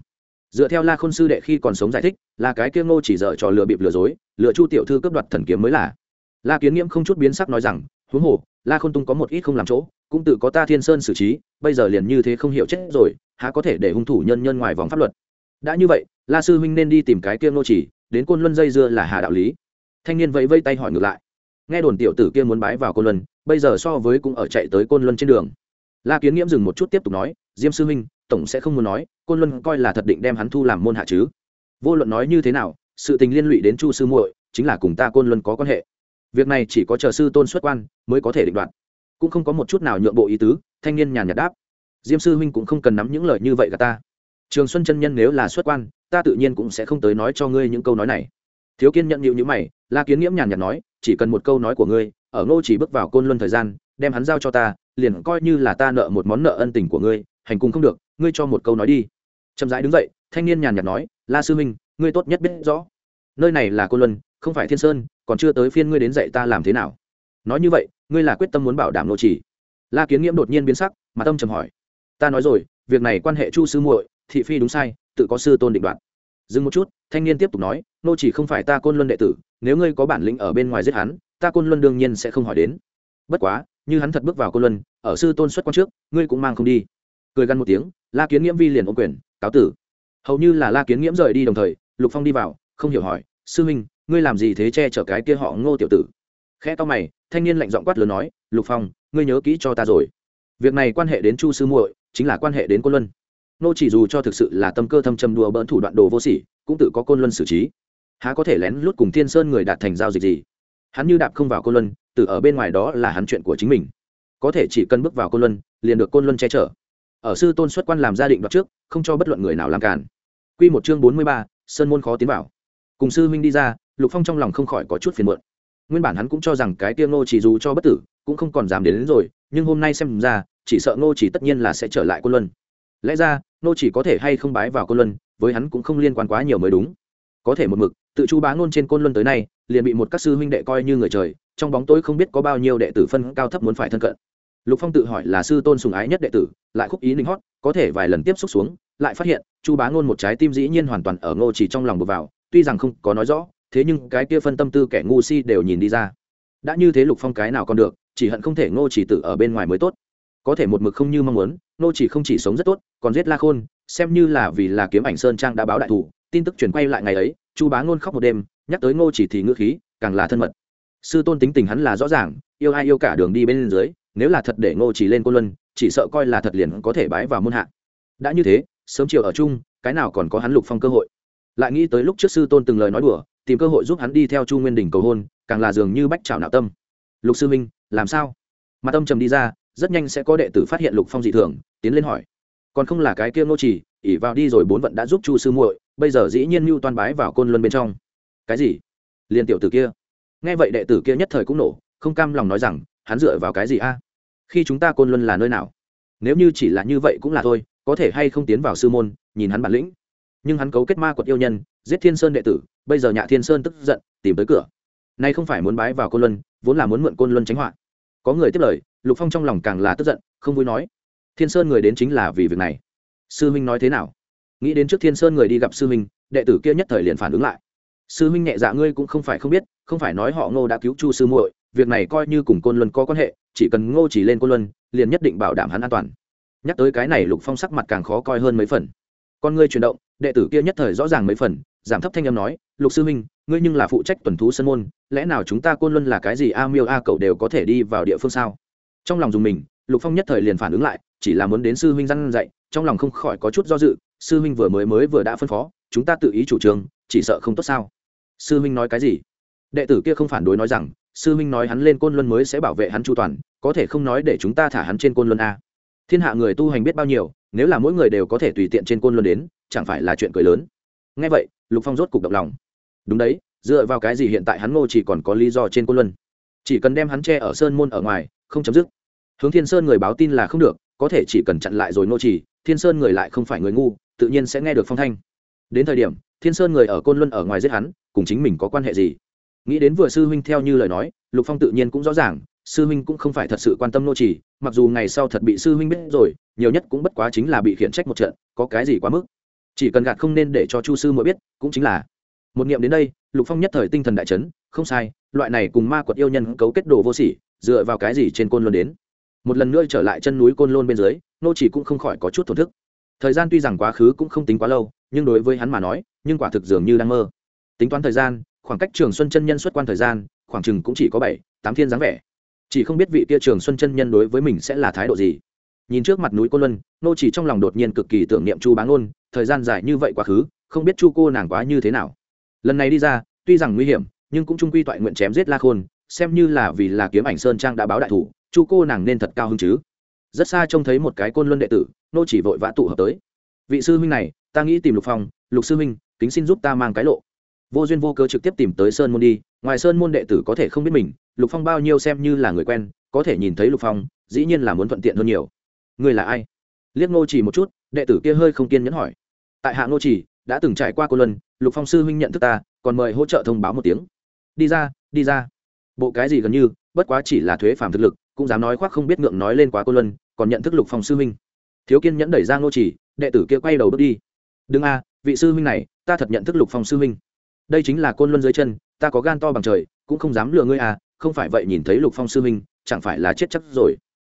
Dựa theo la khôn sư đệ khi còn sống giải thích, là cái kia ngô chỉ dở trò lừa bịp lừa dối, lừa chu tiểu thư cướp đoạt thần kiếm mới là. La kiến nghiễm không chút biến sắc nói rằng, huống hồ, la khôn tung có một ít không làm chỗ, cũng tự có ta thiên sơn xử trí, bây giờ liền như thế không hiểu chết rồi, há có thể để hung thủ nhân nhân ngoài vòng pháp luật? Đã như vậy, la sư huynh nên đi tìm cái kia ngô chỉ, đến côn luân dây dưa là hà đạo lý. Thanh niên vẫy vây tay hỏi ngược lại nghe đồn tiểu tử kia muốn bái vào côn luân, bây giờ so với cũng ở chạy tới côn luân trên đường. La kiến nghiễm dừng một chút tiếp tục nói, diêm sư huynh, tổng sẽ không muốn nói, côn luân coi là thật định đem hắn thu làm môn hạ chứ. Vô luận nói như thế nào, sự tình liên lụy đến chu sư muội, chính là cùng ta côn luân có quan hệ. Việc này chỉ có chờ sư tôn xuất quan mới có thể định đoạt. Cũng không có một chút nào nhượng bộ ý tứ, thanh niên nhàn nhạt đáp. Diêm sư huynh cũng không cần nắm những lời như vậy gà ta. Trường xuân chân nhân nếu là xuất quan, ta tự nhiên cũng sẽ không tới nói cho ngươi những câu nói này. Thiếu kiên nhận nhịu như mày, la kiến nghiễm nhàn nhạt nói chỉ cần một câu nói của ngươi, ở ngô chỉ bước vào côn luân thời gian, đem hắn giao cho ta, liền coi như là ta nợ một món nợ ân tình của ngươi, hành cùng không được, ngươi cho một câu nói đi. Chậm rãi đứng dậy, thanh niên nhàn nhạt nói, la sư minh ngươi tốt nhất biết rõ, nơi này là côn luân, không phải thiên sơn, còn chưa tới phiên ngươi đến dạy ta làm thế nào. Nói như vậy, ngươi là quyết tâm muốn bảo đảm ngô chỉ. La kiến nghiễm đột nhiên biến sắc mà tâm trầm hỏi, ta nói rồi, việc này quan hệ chu sư muội, thị phi đúng sai, tự có sư tôn định đoạt. Dừng một chút, thanh niên tiếp tục nói nô chỉ không phải ta côn luân đệ tử nếu ngươi có bản lĩnh ở bên ngoài giết hắn, ta côn luân đương nhiên sẽ không hỏi đến. Bất quá, như hắn thật bước vào côn luân, ở sư tôn xuất quan trước, ngươi cũng mang không đi. Cười gằn một tiếng, la kiến nghiễm vi liền ôm quyền, cáo tử. Hầu như là la kiến nghiễm rời đi đồng thời, lục phong đi vào, không hiểu hỏi, sư huynh ngươi làm gì thế che chở cái kia họ ngô tiểu tử? Khẽ to mày, thanh niên lạnh giọng quát lớn nói, lục phong, ngươi nhớ kỹ cho ta rồi. Việc này quan hệ đến chu sư muội, chính là quan hệ đến côn luân. Nô chỉ dù cho thực sự là tâm cơ thâm trầm đùa bỡn thủ đoạn đồ vô sỉ, cũng tự có côn luân xử trí há có thể lén lút cùng thiên sơn người đạt thành giao dịch gì? Hắn như đạp không vào côn luân tự ở bên ngoài đó là hắn chuyện của chính mình. Có thể chỉ cần bước vào côn luân liền được côn luân che chở. Ở sư tôn xuất quan làm gia định đoạt trước không cho bất luận người nào làm cản. Quy một chương bốn mươi ba, sơn môn khó tiến vào. Cùng sư huynh đi ra lục phong trong lòng không khỏi có chút phiền muộn. Nguyên bản hắn cũng cho rằng cái tiêu ngô chỉ dù cho bất tử cũng không còn dám đến, đến rồi nhưng hôm nay xem ra chỉ sợ ngô chỉ tất nhiên là sẽ trở lại côn luân. Lẽ ra ngô chỉ có thể hay không bái vào côn luân với hắn cũng không liên quan quá nhiều mới đúng. Có thể một mực tự chu bá ngôn trên côn luân tới nay, liền bị một các sư huynh đệ coi như người trời, trong bóng tối không biết có bao nhiêu đệ tử phân cao thấp muốn phải thân cận. Lục phong tự hỏi là sư tôn sùng ái nhất đệ tử, lại khúc ý linh hót, có thể vài lần tiếp xúc xuống, lại phát hiện, chu bá ngôn một trái tim dĩ nhiên hoàn toàn ở ngô chỉ trong lòng bột vào, tuy rằng không có nói rõ, thế nhưng cái kia phân tâm tư kẻ ngu si đều nhìn đi ra. Đã như thế lục phong cái nào còn được, chỉ hận không thể ngô chỉ tự ở bên ngoài mới tốt. Có thể một mực không như mong muốn, ngô chỉ không chỉ sống rất tốt, còn giết la khôn, xem như là vì là kiếm ảnh sơn trang đã báo đại thủ, tin tức truyền quay lại ngày ấy chu bá ngôn khóc một đêm, nhắc tới ngô chỉ thì ngữ khí càng là thân mật. Sư tôn tính tình hắn là rõ ràng, yêu ai yêu cả đường đi bên dưới, nếu là thật để ngô chỉ lên côn luân, chỉ sợ coi là thật liền có thể bái vào môn hạ. Đã như thế, sớm chiều ở chung, cái nào còn có hắn lục phong cơ hội? Lại nghĩ tới lúc trước sư tôn từng lời nói đùa, tìm cơ hội giúp hắn đi theo chu nguyên đình cầu hôn, càng là dường như bách trào nạo tâm. Lục sư minh làm sao? Mặt tâm trầm đi ra, rất nhanh sẽ có đệ tử phát hiện lục phong dị thường, tiến lên hỏi. Còn không là cái kia ngô chỉ ỉ vào đi rồi bốn vận đã giúp chu sư muội bây giờ dĩ nhiên mưu toan bái vào côn luân bên trong. Cái gì? Liền tiểu tử kia. Nghe vậy đệ tử kia nhất thời cũng nổ, không cam lòng nói rằng, hắn dựa vào cái gì a? Khi chúng ta côn luân là nơi nào? Nếu như chỉ là như vậy cũng là thôi, có thể hay không tiến vào sư môn, nhìn hắn bản lĩnh. Nhưng hắn cấu kết ma quật yêu nhân, giết thiên sơn đệ tử, bây giờ nhạ thiên sơn tức giận, tìm tới cửa. Nay không phải muốn bái vào côn luân, vốn là muốn mượn côn luân tránh họa. Có người tiếp lời, lục phong trong lòng càng là tức giận, không vui nói. Thiên sơn người đến chính là vì việc này. Sư huynh nói thế nào? Nghĩ đến trước thiên sơn người đi gặp sư huynh, đệ tử kia nhất thời liền phản ứng lại. Sư huynh nhẹ dạ ngươi cũng không phải không biết, không phải nói họ ngô đã cứu chu sư muội, việc này coi như cùng côn luân có quan hệ, chỉ cần ngô chỉ lên côn luân, liền nhất định bảo đảm hắn an toàn. Nhắc tới cái này lục phong sắc mặt càng khó coi hơn mấy phần. Con ngươi chuyển động, đệ tử kia nhất thời rõ ràng mấy phần, giảm thấp thanh âm nói, lục sư huynh, ngươi nhưng là phụ trách tuần thú sân môn, lẽ nào chúng ta côn luân là cái gì a miêu a cậu đều có thể đi vào địa phương sao? Trong lòng dùng mình, lục phong nhất thời liền phản ứng lại, chỉ là muốn đến sư huynh răn dạy, trong lòng không khỏi có chút do dự sư huynh vừa mới mới vừa đã phân phó, chúng ta tự ý chủ trương, chỉ sợ không tốt sao? Sư huynh nói cái gì? Đệ tử kia không phản đối nói rằng, sư huynh nói hắn lên côn luân mới sẽ bảo vệ hắn chu toàn, có thể không nói để chúng ta thả hắn trên côn luân a. Thiên hạ người tu hành biết bao nhiêu, nếu là mỗi người đều có thể tùy tiện trên côn luân đến, chẳng phải là chuyện cười lớn. Ngay vậy, lục phong rốt cục động lòng. Đúng đấy, dựa vào cái gì hiện tại hắn ngô chỉ còn có lý do trên côn luân? Chỉ cần đem hắn che ở sơn môn ở ngoài, không chấm dứt. Hướng thiên sơn người báo tin là không được, có thể chỉ cần chặn lại rồi ngô chỉ, thiên sơn người lại không phải người ngu tự nhiên sẽ nghe được phong thanh. Đến thời điểm, thiên sơn người ở côn luân ở ngoài giết hắn, cùng chính mình có quan hệ gì? Nghĩ đến vừa sư huynh theo như lời nói, lục phong tự nhiên cũng rõ ràng, sư huynh cũng không phải thật sự quan tâm nô trì, mặc dù ngày sau thật bị sư huynh biết rồi, nhiều nhất cũng bất quá chính là bị khiển trách một trận, có cái gì quá mức? Chỉ cần gạt không nên để cho chu sư mới biết, cũng chính là. Một niệm đến đây, lục phong nhất thời tinh thần đại chấn, không sai, loại này cùng ma quật yêu nhân cấu kết đồ vô sỉ, dựa vào cái gì trên côn luân đến? Một lần nữa trở lại chân núi côn lôn bên dưới, nô chỉ cũng không khỏi có chút thổn thức thời gian tuy rằng quá khứ cũng không tính quá lâu, nhưng đối với hắn mà nói, nhưng quả thực dường như đang mơ. Tính toán thời gian, khoảng cách trường xuân chân nhân xuất quan thời gian, khoảng chừng cũng chỉ có bảy, tám thiên dáng vẻ. Chỉ không biết vị kia trường xuân chân nhân đối với mình sẽ là thái độ gì. Nhìn trước mặt núi cô luân, nô chỉ trong lòng đột nhiên cực kỳ tưởng niệm chu bá ngôn, thời gian dài như vậy quá khứ, không biết chu cô nàng quá như thế nào. Lần này đi ra, tuy rằng nguy hiểm, nhưng cũng trung quy toại nguyện chém giết la khôn, xem như là vì là kiếm ảnh sơn trang đã báo đại thủ, chu cô nàng nên thật cao hứng chứ rất xa trông thấy một cái côn luân đệ tử, nô chỉ vội vã tụ hợp tới. Vị sư huynh này, ta nghĩ tìm lục phong, lục sư huynh, kính xin giúp ta mang cái lộ. Vô duyên vô cớ trực tiếp tìm tới sơn môn đi, ngoài sơn môn đệ tử có thể không biết mình, lục phong bao nhiêu xem như là người quen, có thể nhìn thấy lục phong, dĩ nhiên là muốn thuận tiện hơn nhiều. Người là ai? Liếc nô chỉ một chút, đệ tử kia hơi không kiên nhẫn hỏi. Tại hạ nô chỉ, đã từng trải qua cô luân, lục phong sư huynh nhận thức ta, còn mời hỗ trợ thông báo một tiếng. Đi ra đi ra. Bộ cái gì gần như, bất quá chỉ là thuế phàm thực lực cũng dám nói khoác không biết ngượng nói lên quá cô luân, còn nhận thức lục phong sư huynh. Thiếu kiên nhẫn đẩy ra ngô chỉ, đệ tử kia quay đầu bước đi. Đừng a, vị sư huynh này, ta thật nhận thức lục phong sư huynh. Đây chính là côn luân dưới chân, ta có gan to bằng trời, cũng không dám lừa ngươi à không phải vậy nhìn thấy lục phong sư huynh, chẳng phải là chết chắc rồi.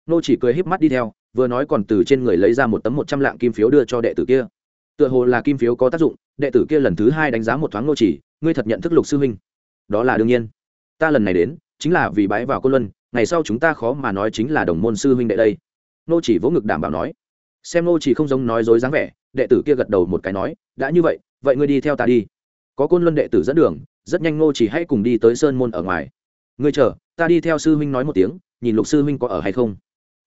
Nô chỉ cười híp mắt đi theo, vừa nói còn từ trên người lấy ra một tấm một trăm lạng kim phiếu đưa cho đệ tử kia. Tựa hồ là kim phiếu có tác dụng, đệ tử kia lần thứ hai đánh giá một thoáng nô chỉ, ngươi thật nhận thức lục sư huynh. Đó là đương nhiên. Ta lần này đến, chính là vì bái vào côn luân ngày sau chúng ta khó mà nói chính là đồng môn sư huynh đệ đây. Nô chỉ vỗ ngực đảm bảo nói. Xem nô chỉ không giống nói dối dáng vẻ, đệ tử kia gật đầu một cái nói, đã như vậy vậy ngươi đi theo ta đi. Có côn luân đệ tử dẫn đường, rất nhanh nô chỉ hãy cùng đi tới sơn môn ở ngoài. Ngươi chờ, ta đi theo sư huynh nói một tiếng, nhìn lục sư huynh có ở hay không.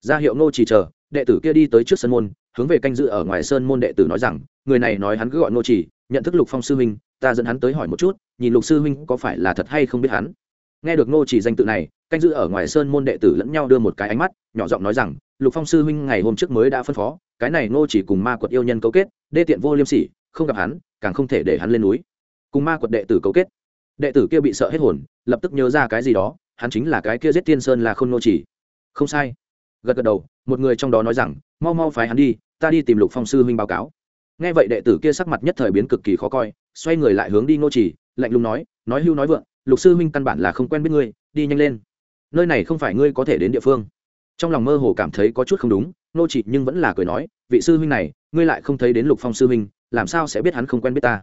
Ra hiệu nô chỉ chờ, đệ tử kia đi tới trước sơn môn, hướng về canh dự ở ngoài sơn môn đệ tử nói rằng, người này nói hắn cứ gọi nô chỉ, nhận thức lục phong sư huynh, ta dẫn hắn tới hỏi một chút, nhìn lục sư huynh có phải là thật hay không biết hắn. Nghe được nô chỉ danh tự này canh giữ ở ngoài sơn môn đệ tử lẫn nhau đưa một cái ánh mắt, nhỏ giọng nói rằng, lục phong sư huynh ngày hôm trước mới đã phân phó, cái này nô chỉ cùng ma quật yêu nhân cấu kết, đê tiện vô liêm sỉ, không gặp hắn, càng không thể để hắn lên núi. Cùng ma quật đệ tử cấu kết, đệ tử kia bị sợ hết hồn, lập tức nhớ ra cái gì đó, hắn chính là cái kia giết tiên sơn là không nô chỉ. Không sai. Gật gật đầu, một người trong đó nói rằng, mau mau phái hắn đi, ta đi tìm lục phong sư huynh báo cáo. Nghe vậy đệ tử kia sắc mặt nhất thời biến cực kỳ khó coi, xoay người lại hướng đi nô chỉ, lạnh lùng nói nói hưu nói vượng, lục sư huynh căn bản là không quen biết ngươi, đi nhanh lên nơi này không phải ngươi có thể đến địa phương. Trong lòng mơ hồ cảm thấy có chút không đúng, nô chỉ nhưng vẫn là cười nói, vị sư huynh này, ngươi lại không thấy đến lục phong sư huynh, làm sao sẽ biết hắn không quen biết ta?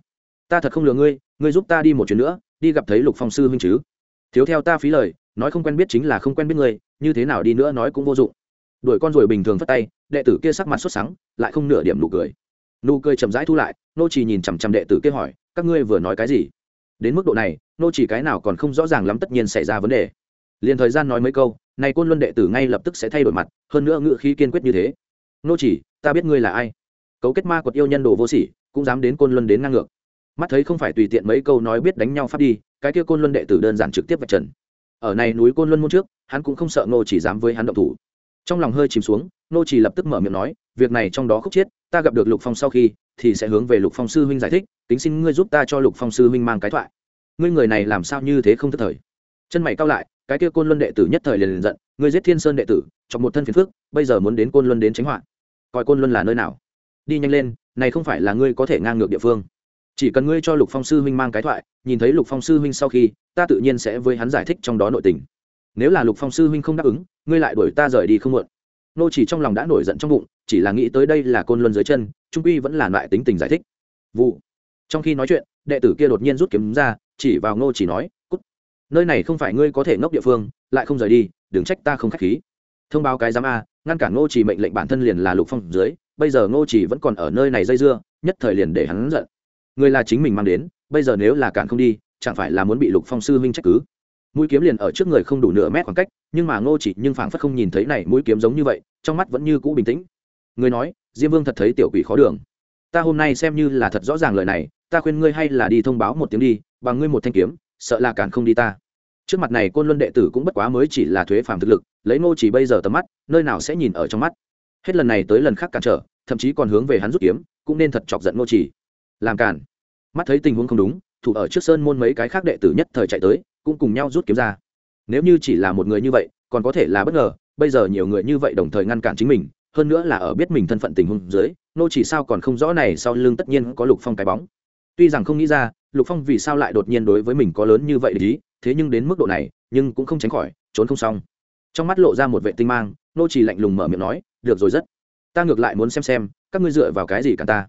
Ta thật không lừa ngươi ngươi giúp ta đi một chuyến nữa, đi gặp thấy lục phong sư huynh chứ. Thiếu theo ta phí lời, nói không quen biết chính là không quen biết ngươi, như thế nào đi nữa nói cũng vô dụng. Đuổi con rồi bình thường phất tay, đệ tử kia sắc mặt xuất sáng lại không nửa điểm nụ cười. Nụ cười chậm rãi thu lại, nô chỉ nhìn chằm chằm đệ tử kia hỏi, các ngươi vừa nói cái gì? Đến mức độ này, nô chỉ cái nào còn không rõ ràng lắm tất nhiên xảy ra vấn đề liền thời gian nói mấy câu này côn luân đệ tử ngay lập tức sẽ thay đổi mặt, hơn nữa ngự khí kiên quyết như thế. Nô chỉ, ta biết ngươi là ai. Cấu kết ma quật yêu nhân đồ vô sỉ, cũng dám đến côn luân đến ngang ngược. Mắt thấy không phải tùy tiện mấy câu nói biết đánh nhau phát đi, cái kia côn luân đệ tử đơn giản trực tiếp vạch trần. Ở này núi côn luân môn trước, hắn cũng không sợ nô chỉ dám với hắn động thủ. Trong lòng hơi chìm xuống, nô chỉ lập tức mở miệng nói, việc này trong đó khúc chết, ta gặp được lục phong sau khi, thì sẽ hướng về lục phong sư huynh giải thích tính xin ngươi giúp ta cho lục phong sư huynh mang cái thoại. Ngươi người này làm sao như thế không thất thời? Chân mày cao lại cái kia côn luân đệ tử nhất thời liền liền giận, ngươi giết thiên sơn đệ tử, chọc một thân phiền phước bây giờ muốn đến côn luân đến tránh họa. Coi côn luân là nơi nào? Đi nhanh lên, này không phải là ngươi có thể ngang ngược địa phương. Chỉ cần ngươi cho lục phong sư huynh mang cái thoại, nhìn thấy lục phong sư huynh sau khi, ta tự nhiên sẽ với hắn giải thích trong đó nội tình. Nếu là lục phong sư huynh không đáp ứng, ngươi lại đuổi ta rời đi không muộn. Nô chỉ trong lòng đã nổi giận trong bụng, chỉ là nghĩ tới đây là côn luân dưới chân, trung quy vẫn là loại tính tình giải thích. Vụ. Trong khi nói chuyện, đệ tử kia đột nhiên rút kiếm ra, chỉ vào nô chỉ nói nơi này không phải ngươi có thể ngốc địa phương, lại không rời đi, đừng trách ta không khách khí. Thông báo cái giám a, ngăn cản Ngô chỉ mệnh lệnh bản thân liền là lục phong dưới, bây giờ Ngô chỉ vẫn còn ở nơi này dây dưa, nhất thời liền để hắn giận. Người là chính mình mang đến, bây giờ nếu là cản không đi, chẳng phải là muốn bị lục phong sư huynh trách cứ? Mũi kiếm liền ở trước người không đủ nửa mét khoảng cách, nhưng mà ngô chỉ nhưng phảng phất không nhìn thấy này mũi kiếm giống như vậy, trong mắt vẫn như cũ bình tĩnh. Người nói, diêm vương thật thấy tiểu quỷ khó đường. Ta hôm nay xem như là thật rõ ràng lời này, ta khuyên ngươi hay là đi thông báo một tiếng đi, bằng ngươi một thanh kiếm sợ là cản không đi ta. Trước mặt này côn luân đệ tử cũng bất quá mới chỉ là thuế phàm thực lực, lấy ngô chỉ bây giờ tầm mắt, nơi nào sẽ nhìn ở trong mắt. Hết lần này tới lần khác cản trở, thậm chí còn hướng về hắn rút kiếm, cũng nên thật chọc giận ngô chỉ. Làm cản mắt thấy tình huống không đúng, thủ ở trước sơn môn mấy cái khác đệ tử nhất thời chạy tới, cũng cùng nhau rút kiếm ra. Nếu như chỉ là một người như vậy, còn có thể là bất ngờ, bây giờ nhiều người như vậy đồng thời ngăn cản chính mình, hơn nữa là ở biết mình thân phận tình huống dưới nô chỉ sao còn không rõ này sau lưng tất nhiên có lục phong cái bóng tuy rằng không nghĩ ra lục phong vì sao lại đột nhiên đối với mình có lớn như vậy lý thế nhưng đến mức độ này nhưng cũng không tránh khỏi trốn không xong. Trong mắt lộ ra một vệ tinh mang nô chỉ lạnh lùng mở miệng nói được rồi rất. Ta ngược lại muốn xem xem các ngươi dựa vào cái gì cả ta?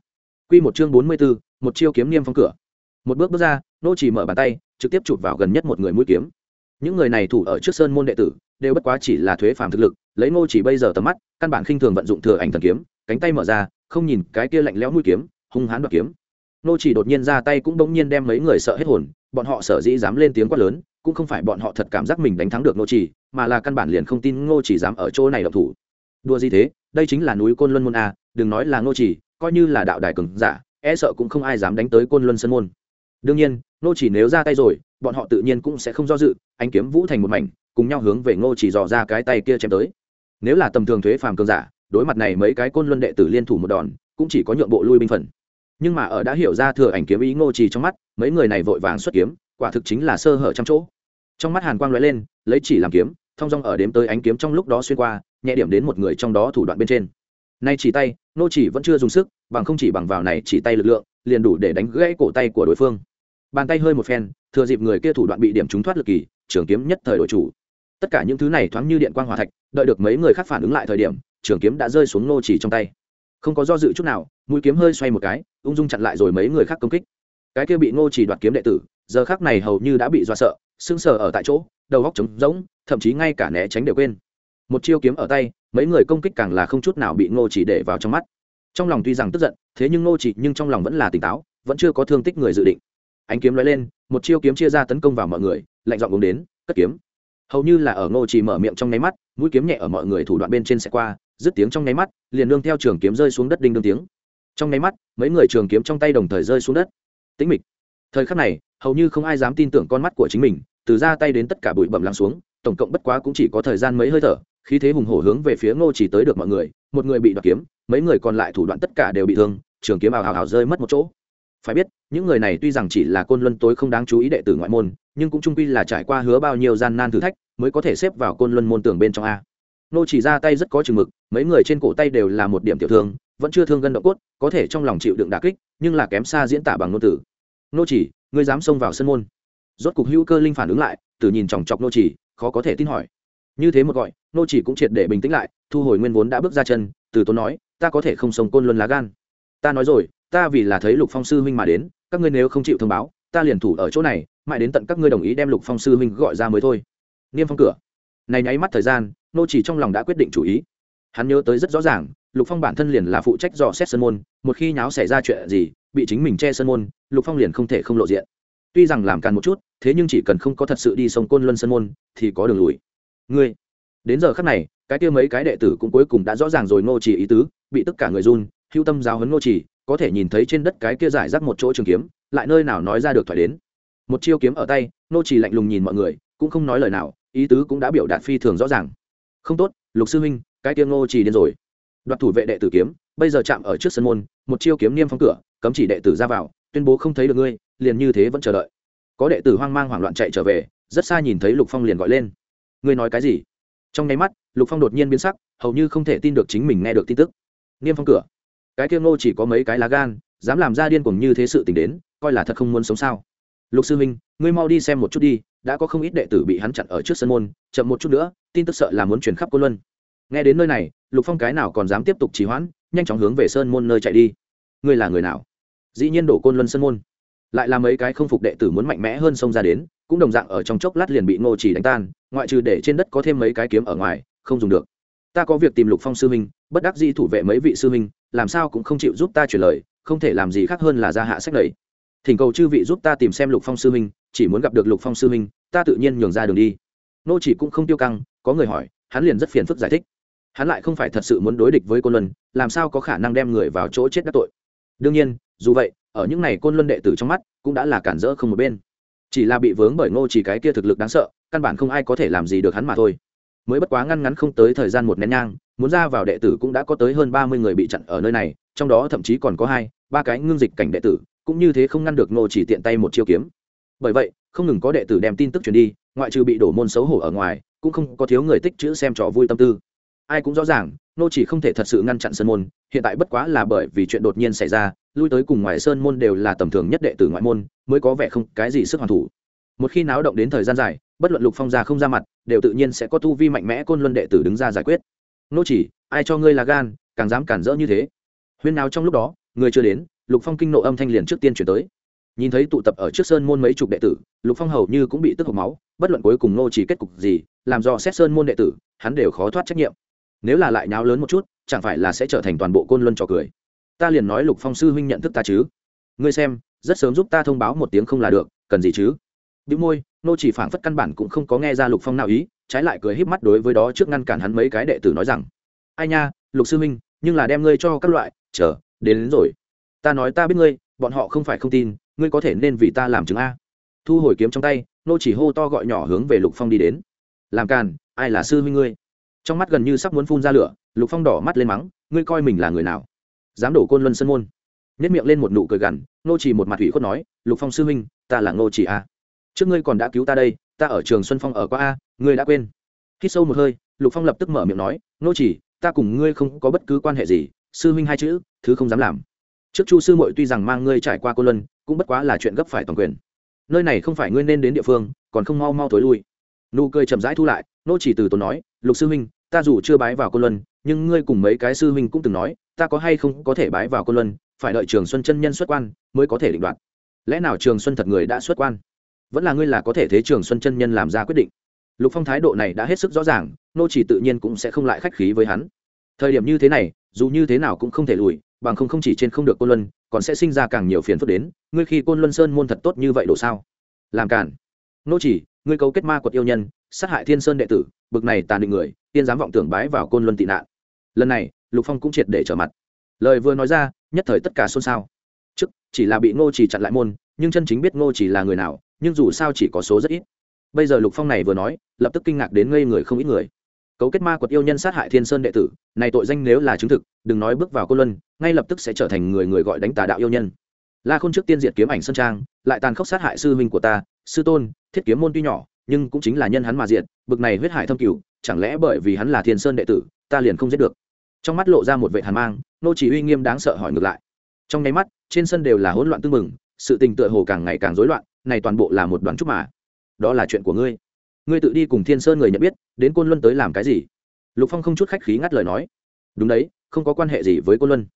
Quy một chương bốn mươi 44, một chiêu kiếm niêm phong cửa. Một bước bước ra nô chỉ mở bàn tay trực tiếp chụp vào gần nhất một người mũi kiếm. Những người này thủ ở trước sơn môn đệ tử đều bất quá chỉ là thuế phàm thực lực lấy nô chỉ bây giờ tầm mắt căn bản khinh thường vận dụng thừa ảnh thần kiếm cánh tay mở ra không nhìn cái kia lạnh lẽo mũi kiếm hung hãn đoạt kiếm nô chỉ đột nhiên ra tay cũng bỗng nhiên đem mấy người sợ hết hồn, bọn họ sở dĩ dám lên tiếng quát lớn, cũng không phải bọn họ thật cảm giác mình đánh thắng được nô chỉ, mà là căn bản liền không tin nô chỉ dám ở chỗ này động thủ. Đua gì thế, đây chính là núi côn luân môn a đừng nói là nô chỉ, coi như là đạo đài cường giả e sợ cũng không ai dám đánh tới côn luân sơn môn. Đương nhiên, nô chỉ nếu ra tay rồi, bọn họ tự nhiên cũng sẽ không do dự, anh kiếm vũ thành một mảnh, cùng nhau hướng về ngô chỉ dò ra cái tay kia chém tới. Nếu là tầm thường thuế phàm cường giả, đối mặt này mấy cái côn luân đệ tử liên thủ một đòn, cũng chỉ có nhượng bộ lui binh phần nhưng mà ở đã hiểu ra thừa ảnh kiếm ý ngô chỉ trong mắt, mấy người này vội vàng xuất kiếm, quả thực chính là sơ hở trăm chỗ. Trong mắt hàn quang lóe lên, lấy chỉ làm kiếm, thông dong ở đếm tới ánh kiếm trong lúc đó xuyên qua, nhẹ điểm đến một người trong đó thủ đoạn bên trên. Nay chỉ tay nô chỉ vẫn chưa dùng sức, bằng không chỉ bằng vào này chỉ tay lực lượng, liền đủ để đánh gãy cổ tay của đối phương. Bàn tay hơi một phen, thừa dịp người kia thủ đoạn bị điểm trúng thoát lực kỳ, trường kiếm nhất thời đội chủ. Tất cả những thứ này thoáng như điện quang hòa thạch, đợi được mấy người khác phản ứng lại thời điểm, trường kiếm đã rơi xuống nô chỉ trong tay không có do dự chút nào, mũi kiếm hơi xoay một cái, ung dung chặn lại rồi mấy người khác công kích. Cái kia bị Ngô chỉ đoạt kiếm đệ tử, giờ khác này hầu như đã bị do sợ, sững sờ ở tại chỗ, đầu góc trống rỗng, thậm chí ngay cả né tránh đều quên. Một chiêu kiếm ở tay, mấy người công kích càng là không chút nào bị ngô chỉ để vào trong mắt. Trong lòng tuy rằng tức giận, thế nhưng ngô chỉ nhưng trong lòng vẫn là tỉnh táo, vẫn chưa có thương tích người dự định. Ánh kiếm nói lên, một chiêu kiếm chia ra tấn công vào mọi người, lạnh giọng uống đến, cất kiếm. Hầu như là ở ngô chỉ mở miệng trong nháy mắt, mũi kiếm nhẹ ở mọi người thủ đoạn bên trên sẽ qua dứt tiếng trong nháy mắt, liền nương theo trường kiếm rơi xuống đất đinh đương tiếng. Trong nháy mắt, mấy người trường kiếm trong tay đồng thời rơi xuống đất. Tĩnh mịch. Thời khắc này, hầu như không ai dám tin tưởng con mắt của chính mình, từ ra tay đến tất cả bụi bẩm lắng xuống, tổng cộng bất quá cũng chỉ có thời gian mấy hơi thở, khí thế hùng hổ hướng về phía ngô chỉ tới được mọi người, một người bị đoạt kiếm, mấy người còn lại thủ đoạn tất cả đều bị thương, trường kiếm ảo ảo ảo rơi mất một chỗ. Phải biết, những người này tuy rằng chỉ là côn luân tối không đáng chú ý đệ tử ngoại môn, nhưng cũng trung quy là trải qua hứa bao nhiêu gian nan thử thách, mới có thể xếp vào côn luân môn tưởng bên trong a nô chỉ ra tay rất có chừng mực, mấy người trên cổ tay đều là một điểm tiểu thương, vẫn chưa thương gân động cốt, có thể trong lòng chịu đựng đả kích, nhưng là kém xa diễn tả bằng ngôn tử. Nô chỉ, ngươi dám xông vào sân môn. Rốt cục hữu cơ linh phản ứng lại từ nhìn chòng chọc nô chỉ, khó có thể tin hỏi. Như thế một gọi, nô chỉ cũng triệt để bình tĩnh lại, thu hồi nguyên vốn đã bước ra chân, từ tốn nói, ta có thể không sống côn luân lá gan. Ta nói rồi, ta vì là thấy lục phong sư huynh mà đến, các ngươi nếu không chịu thông báo, ta liền thủ ở chỗ này, mãi đến tận các ngươi đồng ý đem lục phong sư huynh gọi ra mới thôi. Niêm phong cửa. Này nháy mắt thời gian nô chỉ trong lòng đã quyết định chủ ý. Hắn nhớ tới rất rõ ràng, lục phong bản thân liền là phụ trách dò xét sân môn, một khi nháo xảy ra chuyện gì, bị chính mình che sân môn, lục phong liền không thể không lộ diện. Tuy rằng làm càn một chút, thế nhưng chỉ cần không có thật sự đi sông côn luân sân môn, thì có đường lùi. Ngươi, đến giờ khắc này, cái kia mấy cái đệ tử cũng cuối cùng đã rõ ràng rồi ngô chỉ ý tứ, bị tất cả người run, hưu tâm giáo huấn ngô chỉ, có thể nhìn thấy trên đất cái kia giải rác một chỗ trường kiếm, lại nơi nào nói ra được thoại đến. Một chiêu kiếm ở tay ngô chỉ lạnh lùng nhìn mọi người, cũng không nói lời nào, ý tứ cũng đã biểu đạt phi thường rõ ràng không tốt, lục sư huynh, cái tiêu ngô chỉ điên rồi. Đoạt thủ vệ đệ tử kiếm, bây giờ chạm ở trước sân môn, một chiêu kiếm niêm phong cửa, cấm chỉ đệ tử ra vào, tuyên bố không thấy được ngươi, liền như thế vẫn chờ đợi. Có đệ tử hoang mang hoảng loạn chạy trở về, rất xa nhìn thấy lục phong liền gọi lên. Ngươi nói cái gì? Trong nháy mắt, lục phong đột nhiên biến sắc, hầu như không thể tin được chính mình nghe được tin tức. Niêm phong cửa. Cái kia ngô chỉ có mấy cái lá gan, dám làm ra điên cuồng như thế sự t ì n h đến, coi là thật không muốn sống sao? Lục sư minh ngươi mau đi xem một chút đi, đã có không ít đệ tử bị hắn chặn ở trước sân môn, chậm một chút nữa, tin tức sợ là muốn chuyển khắp cô luân. Nghe đến nơi này, lục phong cái nào còn dám tiếp tục trì hoãn, nhanh chóng hướng về sơn môn nơi chạy đi. Ngươi là người nào? Dĩ nhiên đổ côn luân sơn môn. Lại là mấy cái không phục đệ tử muốn mạnh mẽ hơn xông ra đến, cũng đồng dạng ở trong chốc lát liền bị ngô chỉ đánh tan, ngoại trừ để trên đất có thêm mấy cái kiếm ở ngoài, không dùng được. Ta có việc tìm lục phong sư minh bất đắc di thủ vệ mấy vị sư minh làm sao cũng không chịu giúp ta chuyển lời, không thể làm gì khác hơn là ra hạ sách lầy thỉnh cầu chư vị giúp ta tìm xem lục phong sư minh chỉ muốn gặp được lục phong sư minh ta tự nhiên nhường ra đường đi. Nô chỉ cũng không tiêu căng, có người hỏi, hắn liền rất phiền phức giải thích. Hắn lại không phải thật sự muốn đối địch với côn luân, làm sao có khả năng đem người vào chỗ chết đắc tội? Đương nhiên, dù vậy, ở những này côn luân đệ tử trong mắt, cũng đã là cản rỡ không một bên. Chỉ là bị vướng bởi ngô chỉ cái kia thực lực đáng sợ, căn bản không ai có thể làm gì được hắn mà thôi. Mới bất quá ngăn ngắn không tới thời gian một nén nhang, muốn ra vào đệ tử cũng đã có tới hơn ba mươi người bị chặn ở nơi này, trong đó thậm chí còn có hai, ba cái ngưng dịch cảnh đệ tử cũng như thế không ngăn được ngô chỉ tiện tay một chiêu kiếm. Bởi vậy, không ngừng có đệ tử đem tin tức truyền đi, ngoại trừ bị đổ môn xấu hổ ở ngoài, cũng không có thiếu người tích chữ xem trò vui tâm tư. Ai cũng rõ ràng nô chỉ không thể thật sự ngăn chặn sơn môn, hiện tại bất quá là bởi vì chuyện đột nhiên xảy ra, lui tới cùng ngoài sơn môn đều là tầm thường nhất đệ tử ngoại môn, mới có vẻ không cái gì sức hoàn thủ. Một khi náo động đến thời gian dài, bất luận lục phong ra không ra mặt, đều tự nhiên sẽ có tu vi mạnh mẽ côn luân đệ tử đứng ra giải quyết. Nô chỉ, ai cho ngươi là gan, càng dám cản rỡ như thế? Huyên nào trong lúc đó, người chưa đến lục phong kinh nộ âm thanh liền trước tiên chuyển tới. Nhìn thấy tụ tập ở trước sơn môn mấy chục đệ tử lục phong hầu như cũng bị tức hộc máu bất luận cuối cùng nô chỉ kết cục gì làm do xét sơn môn đệ tử hắn đều khó thoát trách nhiệm. Nếu là lại nháo lớn một chút chẳng phải là sẽ trở thành toàn bộ côn luân trò cười. Ta liền nói lục phong sư huynh nhận thức ta chứ. Ngươi xem rất sớm giúp ta thông báo một tiếng không là được cần gì chứ? Đĩu môi nô chỉ phảng phất căn bản cũng không có nghe ra lục phong nào ý trái lại cười híp mắt đối với đó trước ngăn cản hắn mấy cái đệ tử nói rằng ai nha lục sư huynh nhưng là đem ngươi cho các loại chờ đến, đến rồi ta nói ta biết ngươi, bọn họ không phải không tin, ngươi có thể nên vì ta làm chứng a. Thu hồi kiếm trong tay, nô chỉ hô to gọi nhỏ hướng về lục phong đi đến. Làm càn, ai là sư huynh ngươi? Trong mắt gần như sắp muốn phun ra lửa, lục phong đỏ mắt lên mắng, ngươi coi mình là người nào? Dám đổ côn luân sân môn. Nhét miệng lên một nụ cười gằn, nô chỉ một mặt ủy khuất nói, lục phong sư huynh, ta là nô chỉ a. Trước ngươi còn đã cứu ta đây, ta ở trường xuân phong ở qua a, ngươi đã quên. Khi sâu một hơi, lục phong lập tức mở miệng nói, nô chỉ, ta cùng ngươi không có bất cứ quan hệ gì, sư huynh hai chữ, thứ không dám làm trước chu sư muội tuy rằng mang ngươi trải qua cô luân, cũng bất quá là chuyện gấp phải toàn quyền. Nơi này không phải ngươi nên đến địa phương, còn không mau mau thối lui. Nụ cười chậm rãi thu lại, nô chỉ từ tốn nói, lục sư huynh, ta dù chưa bái vào cô luân, nhưng ngươi cùng mấy cái sư huynh cũng từng nói, ta có hay không có thể bái vào cô luân, phải đợi trường xuân chân nhân xuất quan mới có thể định đoạt. Lẽ nào trường xuân thật người đã xuất quan? Vẫn là ngươi là có thể thế trường xuân chân nhân làm ra quyết định. Lục phong thái độ này đã hết sức rõ ràng, nô chỉ tự nhiên cũng sẽ không lại khách khí với hắn. Thời điểm như thế này, dù như thế nào cũng không thể lùi bằng không không chỉ trên không được côn luân, còn sẽ sinh ra càng nhiều phiền phức đến. Ngươi khi côn luân sơn môn thật tốt như vậy đổ sao? Làm cản nô chỉ, ngươi cấu kết ma quật yêu nhân, sát hại thiên sơn đệ tử, bực này tàn định người, tiên dám vọng tưởng bái vào côn luân tị nạn. Lần này, lục phong cũng triệt để trở mặt. Lời vừa nói ra, nhất thời tất cả xôn xao. Trước, chỉ là bị ngô chỉ chặn lại môn, nhưng chân chính biết ngô chỉ là người nào, nhưng dù sao chỉ có số rất ít. Bây giờ lục phong này vừa nói, lập tức kinh ngạc đến ngây người không ít người cấu kết ma quật yêu nhân sát hại thiên sơn đệ tử, này tội danh nếu là chứng thực, đừng nói bước vào cô luân, ngay lập tức sẽ trở thành người người gọi đánh tà đạo yêu nhân. La khôn trước tiên diệt kiếm ảnh sơn trang, lại tàn khốc sát hại sư huynh của ta, sư tôn, thiết kiếm môn tuy nhỏ, nhưng cũng chính là nhân hắn mà diệt, bực này huyết hải thâm cửu chẳng lẽ bởi vì hắn là thiên sơn đệ tử, ta liền không giết được? Trong mắt lộ ra một vệ hàn mang, nô chỉ uy nghiêm đáng sợ hỏi ngược lại. Trong nháy mắt, trên sân đều là hỗn loạn tương mừng sự tình tựa hồ càng ngày càng rối loạn, này toàn bộ là một đoàn trúc mà. Đó là chuyện của ngươi ngươi tự đi cùng thiên sơn người nhận biết, đến côn luân tới làm cái gì? Lục phong không chút khách khí ngắt lời nói. Đúng đấy, không có quan hệ gì với côn luân.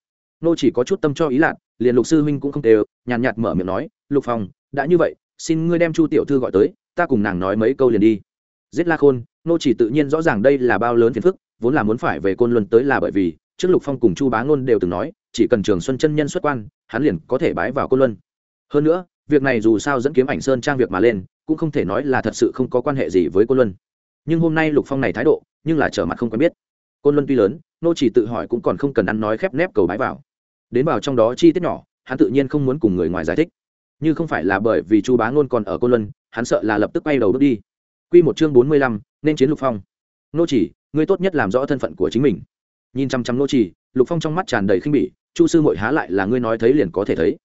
Nô chỉ có chút tâm cho ý lạc liền lục sư huynh cũng không đều nhàn nhạt mở miệng nói, lục phong, đã như vậy, xin ngươi đem chu tiểu thư gọi tới, ta cùng nàng nói mấy câu liền đi. Giết la khôn, nô chỉ tự nhiên rõ ràng đây là bao lớn phiền phức, vốn là muốn phải về côn luân tới là bởi vì, trước lục phong cùng chu bá ngôn đều từng nói, chỉ cần trường xuân chân nhân xuất quan, hắn liền có thể bái vào côn luân. Hơn nữa, việc này dù sao dẫn kiếm ảnh sơn trang việc mà lên cũng không thể nói là thật sự không có quan hệ gì với côn luân. Nhưng hôm nay lục phong này thái độ, nhưng là trở mặt không quen biết. Côn luân tuy lớn, nô chỉ tự hỏi cũng còn không cần ăn nói khép nép cầu bái vào. Đến vào trong đó chi tiết nhỏ, hắn tự nhiên không muốn cùng người ngoài giải thích. Như không phải là bởi vì chu bá ngôn còn ở côn luân, hắn sợ là lập tức bay đầu bước đi. Quy một chương bốn mươi lăm, nên chiến lục phong. Nô chỉ, ngươi tốt nhất làm rõ thân phận của chính mình. Nhìn chăm chăm nô chỉ, lục phong trong mắt tràn đầy khinh bỉ, chu sư muội há lại là ngươi nói thấy liền có thể thấy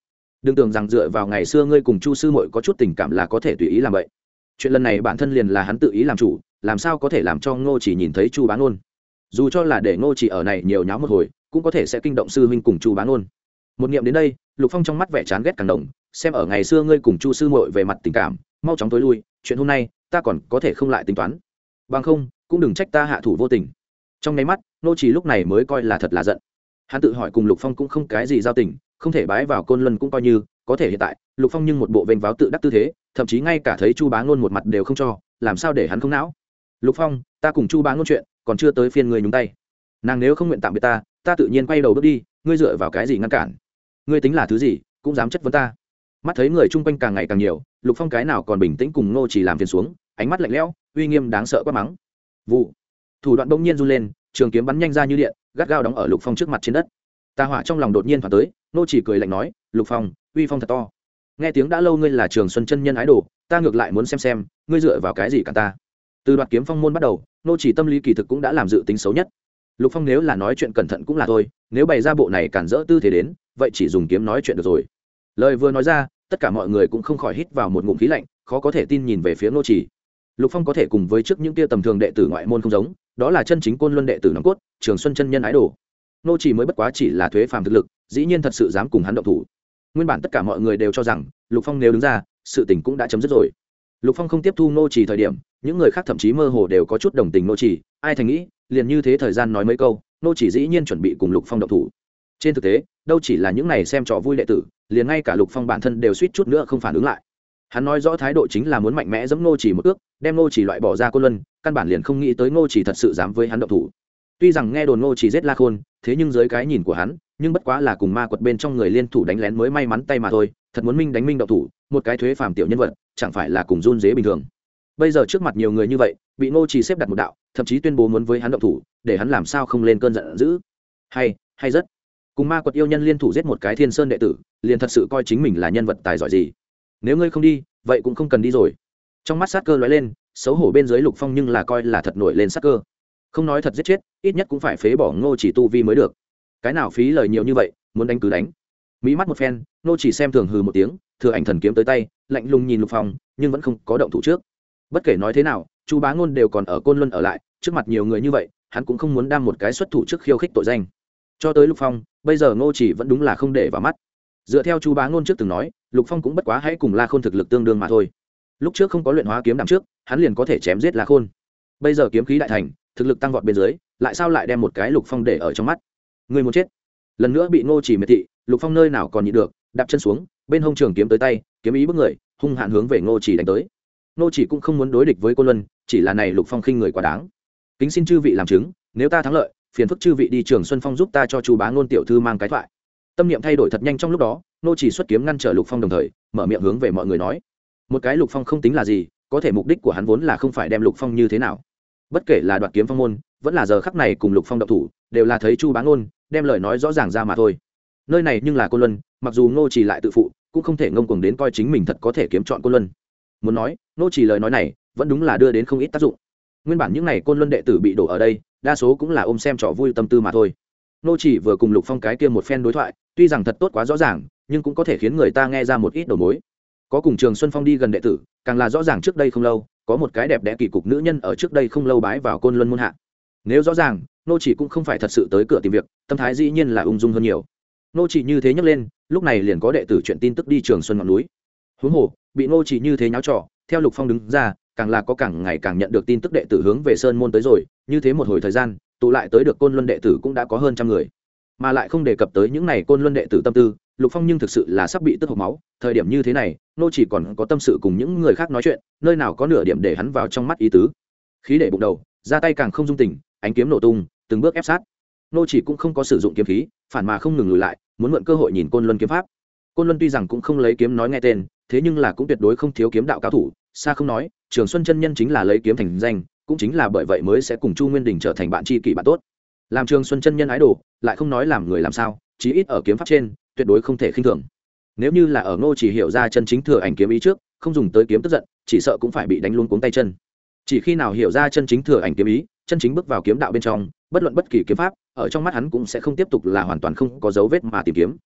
đừng tưởng rằng dựa vào ngày xưa ngươi cùng chu sư Mội có chút tình cảm là có thể tùy ý làm vậy. Chuyện lần này bản thân liền là hắn tự ý làm chủ, làm sao có thể làm cho ngô chỉ nhìn thấy chu bá ôn dù cho là để ngô chỉ ở này nhiều nháo một hồi, cũng có thể sẽ kinh động sư huynh cùng chu bá ôn một niệm đến đây, lục phong trong mắt vẻ chán ghét càng đồng xem ở ngày xưa ngươi cùng chu sư Mội về mặt tình cảm, mau chóng tối lui, chuyện hôm nay, ta còn có thể không lại tính toán. Bằng không, cũng đừng trách ta hạ thủ vô tình. Trong nháy mắt nô chỉ lúc này mới coi là thật là giận. Hắn tự hỏi cùng lục phong cũng không cái gì giao tình không thể bái vào côn luân cũng coi như, có thể hiện tại, lục phong nhưng một bộ vênh váo tự đắc tư thế, thậm chí ngay cả thấy chu bá ngôn một mặt đều không cho, làm sao để hắn không não? Lục phong, ta cùng chu bá ngôn chuyện, còn chưa tới phiên người nhúng tay. Nàng nếu không nguyện tạm biệt ta ta tự nhiên quay đầu bước đi, ngươi dựa vào cái gì ngăn cản? Ngươi tính là thứ gì, cũng dám chất vấn ta. Mắt thấy người chung quanh càng ngày càng nhiều, lục phong cái nào còn bình tĩnh cùng ngô chỉ làm phiền xuống, ánh mắt lạnh lẽo, uy nghiêm đáng sợ quá mắng. Vụ. Thủ đoạn bỗng nhiên run lên, trường kiếm bắn nhanh ra như điện, gắt gao đóng ở lục phong trước mặt trên đất. Tà hỏa trong lòng đột nhiên phản tới nô chỉ cười lạnh nói, lục phong, uy phong thật to. Nghe tiếng đã lâu ngươi là trường xuân chân nhân ái đồ, ta ngược lại muốn xem xem, ngươi dựa vào cái gì cả ta? Từ đoạt kiếm phong môn bắt đầu, nô chỉ tâm lý kỳ thực cũng đã làm dự tính xấu nhất. Lục phong nếu là nói chuyện cẩn thận cũng là thôi, nếu bày ra bộ này cản rỡ tư thế đến, vậy chỉ dùng kiếm nói chuyện được rồi. Lời vừa nói ra, tất cả mọi người cũng không khỏi hít vào một ngụm khí lạnh, khó có thể tin nhìn về phía nô chỉ. Lục phong có thể cùng với trước những kia tầm thường đệ tử ngoại môn không giống, đó là chân chính côn luân đệ tử nòng cốt, trường xuân chân nhân ái đồ nô chỉ mới bất quá chỉ là thuế phàm thực lực, dĩ nhiên thật sự dám cùng hắn động thủ. Nguyên bản tất cả mọi người đều cho rằng, lục phong nếu đứng ra, sự tình cũng đã chấm dứt rồi. Lục phong không tiếp thu nô chỉ thời điểm, những người khác thậm chí mơ hồ đều có chút đồng tình nô chỉ, ai thành nghĩ, liền như thế thời gian nói mấy câu, nô chỉ dĩ nhiên chuẩn bị cùng lục phong động thủ. Trên thực tế, đâu chỉ là những này xem trò vui đệ tử, liền ngay cả lục phong bản thân đều suýt chút nữa không phản ứng lại. Hắn nói rõ thái độ chính là muốn mạnh mẽ giẫm nô chỉ một ước, đem nô chỉ loại bỏ ra cô luân, căn bản liền không nghĩ tới nô chỉ thật sự dám với hắn động thủ tuy rằng nghe đồn Ngô chỉ giết la khôn, thế nhưng dưới cái nhìn của hắn, nhưng bất quá là cùng ma quật bên trong người liên thủ đánh lén mới may mắn tay mà thôi, thật muốn minh đánh minh động thủ, một cái thuế phàm tiểu nhân vật, chẳng phải là cùng run dế bình thường. Bây giờ trước mặt nhiều người như vậy, bị Ngô chỉ xếp đặt một đạo, thậm chí tuyên bố muốn với hắn động thủ, để hắn làm sao không lên cơn giận dữ. Hay hay rất. Cùng ma quật yêu nhân liên thủ giết một cái thiên sơn đệ tử, liền thật sự coi chính mình là nhân vật tài giỏi gì. Nếu ngươi không đi, vậy cũng không cần đi rồi. Trong mắt sát cơ lóe lên, xấu hổ bên dưới lục phong nhưng là coi là thật nổi lên sát cơ không nói thật giết chết, ít nhất cũng phải phế bỏ ngô chỉ tu vi mới được. Cái nào phí lời nhiều như vậy, muốn đánh cứ đánh. Mỹ mắt một phen, ngô chỉ xem thường hừ một tiếng, thừa ảnh thần kiếm tới tay, lạnh lùng nhìn lục phong, nhưng vẫn không có động thủ trước. Bất kể nói thế nào, chu bá ngôn đều còn ở côn luân ở lại, trước mặt nhiều người như vậy, hắn cũng không muốn đam một cái xuất thủ trước khiêu khích tội danh. Cho tới lục phong, bây giờ ngô chỉ vẫn đúng là không để vào mắt. Dựa theo chu bá ngôn trước từng nói, lục phong cũng bất quá hãy cùng la khôn thực lực tương đương mà thôi. Lúc trước không có luyện hóa kiếm đằng trước, hắn liền có thể chém giết la khôn bây giờ kiếm khí đại thành, thực lực tăng vọt bên dưới, lại sao lại đem một cái lục phong để ở trong mắt? Người muốn chết. Lần nữa bị ngô chỉ miệt thị, lục phong nơi nào còn nhịn được, đạp chân xuống, bên hông trường kiếm tới tay, kiếm ý bước người, hung hạn hướng về ngô chỉ đánh tới. Nô chỉ cũng không muốn đối địch với cô luân, chỉ là này lục phong khinh người quá đáng. Kính xin chư vị làm chứng, nếu ta thắng lợi, phiền phức chư vị đi trường xuân phong giúp ta cho chú bá ngôn tiểu thư mang cái thoại. Tâm niệm thay đổi thật nhanh trong lúc đó nô chỉ xuất kiếm ngăn trở lục phong đồng thời, mở miệng hướng về mọi người nói. Một cái lục phong không tính là gì, có thể mục đích của hắn vốn là không phải đem lục phong như thế nào bất kể là đoạt kiếm phong môn, vẫn là giờ khắc này cùng lục phong độc thủ, đều là thấy chu bá ngôn, đem lời nói rõ ràng ra mà thôi. Nơi này nhưng là cô luân, mặc dù ngô chỉ lại tự phụ, cũng không thể ngông cuồng đến coi chính mình thật có thể kiếm chọn cô luân. Muốn nói, ngô chỉ lời nói này, vẫn đúng là đưa đến không ít tác dụng. Nguyên bản những n à y côn luân đệ tử bị đổ ở đây, đa số cũng là ôm xem trò vui tâm tư mà thôi. Nô chỉ vừa cùng lục phong cái kia một phen đối thoại, tuy rằng thật tốt quá rõ ràng, nhưng cũng có thể khiến người ta nghe ra một ít đầu mối. Có cùng trường xuân phong đi gần đệ tử, càng là rõ ràng trước đây không lâu có một cái đẹp đẽ kỳ cục nữ nhân ở trước đây không lâu bái vào côn luân môn hạ. Nếu rõ ràng, nô chỉ cũng không phải thật sự tới cửa tìm việc, tâm thái dĩ nhiên là ung dung hơn nhiều. Nô chỉ như thế nhấc lên, lúc này liền có đệ tử chuyện tin tức đi trường xuân ngọn núi. Huống hồ, bị nô chỉ như thế nháo trò, theo lục phong đứng ra, càng là có càng ngày càng nhận được tin tức đệ tử hướng về sơn môn tới rồi, như thế một hồi thời gian, tụ lại tới được côn luân đệ tử cũng đã có hơn trăm người. Mà lại không đề cập tới những này côn luân đệ tử tâm tư lục phong nhưng thực sự là sắp bị tức hộc máu, thời điểm như thế này, nô chỉ còn có tâm sự cùng những người khác nói chuyện, nơi nào có nửa điểm để hắn vào trong mắt ý tứ. Khí để bụng đầu, ra tay càng không dung tình, ánh kiếm nổ tung, từng bước ép sát. Nô chỉ cũng không có sử dụng kiếm khí, phản mà không ngừng lùi lại, muốn mượn cơ hội nhìn côn luân kiếm pháp. Côn luân tuy rằng cũng không lấy kiếm nói nghe tên, thế nhưng là cũng tuyệt đối không thiếu kiếm đạo cao thủ, xa không nói, trường xuân chân nhân chính là lấy kiếm thành danh, cũng chính là bởi vậy mới sẽ cùng chu nguyên đình trở thành bạn tri kỷ bạn tốt. Làm trường xuân chân nhân ái đồ, lại không nói làm người làm sao, chí ít ở kiếm pháp trên tuyệt đối không thể khinh thường. Nếu như là ở ngô chỉ hiểu ra chân chính thừa ảnh kiếm ý trước, không dùng tới kiếm tức giận, chỉ sợ cũng phải bị đánh luôn cuống tay chân. Chỉ khi nào hiểu ra chân chính thừa ảnh kiếm ý, chân chính bước vào kiếm đạo bên trong, bất luận bất kỳ kiếm pháp, ở trong mắt hắn cũng sẽ không tiếp tục là hoàn toàn không có dấu vết mà tìm kiếm.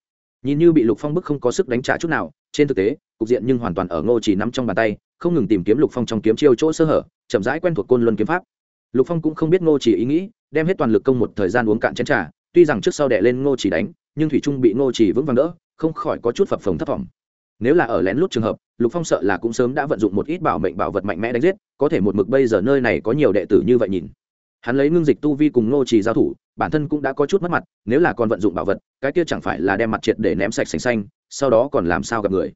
Nhìn như bị lục phong bức không có sức đánh trả chút nào, trên thực tế, cục diện nhưng hoàn toàn ở ngô chỉ nắm trong bàn tay, không ngừng tìm kiếm lục phong trong kiếm chiêu chỗ sơ hở, chậm rãi quen thuộc côn luân kiếm pháp. Lục phong cũng không biết ngô chỉ ý nghĩ, đem hết toàn lực công một thời gian uống cạn chén trà, tuy rằng trước sau đẻ lên ngô chỉ đánh nhưng thủy trung bị ngô chỉ vững vàng đỡ, không khỏi có chút phập phồng thất vọng. Nếu là ở lén lút trường hợp, lục phong sợ là cũng sớm đã vận dụng một ít bảo mệnh bảo vật mạnh mẽ đánh giết, có thể một mực bây giờ nơi này có nhiều đệ tử như vậy nhìn. Hắn lấy ngưng dịch tu vi cùng ngô chỉ giao thủ, bản thân cũng đã có chút mất mặt, nếu là còn vận dụng bảo vật, cái kia chẳng phải là đem mặt triệt để ném sạch sành xanh, sau đó còn làm sao gặp người.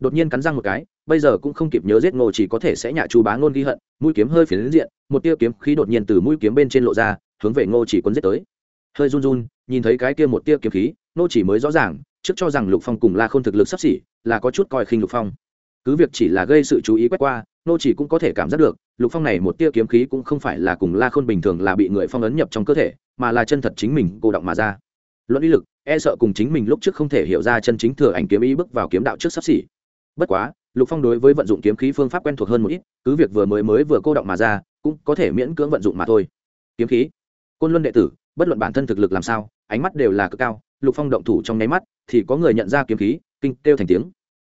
Đột nhiên cắn răng một cái, bây giờ cũng không kịp nhớ giết ngô chỉ có thể sẽ nhạ chú bá ngôn ghi hận, mũi kiếm hơi phiến diện, một tia kiếm khí đột nhiên từ mũi kiếm bên trên lộ ra, hướng về ngô chỉ quân giết tới hơi run run, nhìn thấy cái kia một tia kiếm khí, nô chỉ mới rõ ràng, trước cho rằng lục phong cùng la khôn thực lực sắp xỉ, là có chút coi khinh lục phong. Cứ việc chỉ là gây sự chú ý quét qua, nô chỉ cũng có thể cảm giác được, lục phong này một tia kiếm khí cũng không phải là cùng la khôn bình thường là bị người phong ấn nhập trong cơ thể, mà là chân thật chính mình cô động mà ra. Luận ý lực e sợ cùng chính mình lúc trước không thể hiểu ra chân chính thừa ảnh kiếm ý bước vào kiếm đạo trước sắp xỉ. Bất quá, lục phong đối với vận dụng kiếm khí phương pháp quen thuộc hơn một ít, cứ việc vừa mới mới vừa cô động mà ra, cũng có thể miễn cưỡng vận dụng mà thôi. Kiếm khí. Côn luân đệ tử bất luận bản thân thực lực làm sao, ánh mắt đều là cực cao, lục phong động thủ trong nháy mắt, thì có người nhận ra kiếm khí, kinh kêu thành tiếng.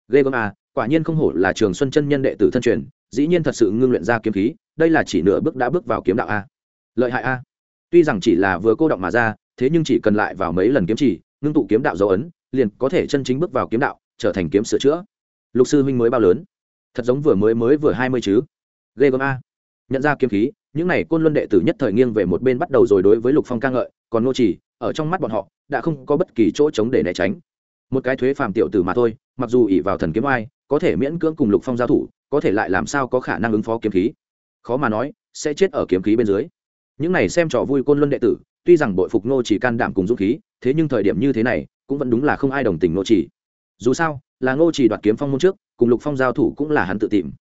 Ghê gớm à quả nhiên không hổ là trường xuân chân nhân đệ tử thân truyền, dĩ nhiên thật sự ngưng luyện ra kiếm khí, đây là chỉ nửa bước đã bước vào kiếm đạo a. Lợi hại a. Tuy rằng chỉ là vừa cô động mà ra, thế nhưng chỉ cần lại vào mấy lần kiếm chỉ, ngưng tụ kiếm đạo dấu ấn, liền có thể chân chính bước vào kiếm đạo, trở thành kiếm sửa chữa. Lục sư huynh mới bao lớn? Thật giống vừa mới mới vừa hai mươi chứ? Ghê gớm a. Nhận ra kiếm khí những này côn luân đệ tử nhất thời nghiêng về một bên bắt đầu rồi đối với lục phong ca ngợi, còn nô trì ở trong mắt bọn họ, đã không có bất kỳ chỗ trống để né tránh. Một cái thuế phàm tiểu tử mà thôi, mặc dù ỉ vào thần kiếm oai, có thể miễn cưỡng cùng lục phong giao thủ, có thể lại làm sao có khả năng ứng phó kiếm khí? Khó mà nói, sẽ chết ở kiếm khí bên dưới. Những này xem trò vui côn luân đệ tử, tuy rằng bội phục nô chỉ can đảm cùng dũng khí, thế nhưng thời điểm như thế này, cũng vẫn đúng là không ai đồng tình nô chỉ. Dù sao, là nô chỉ đoạt kiếm phong môn trước, cùng lục phong giao thủ cũng là hắn tự tìm.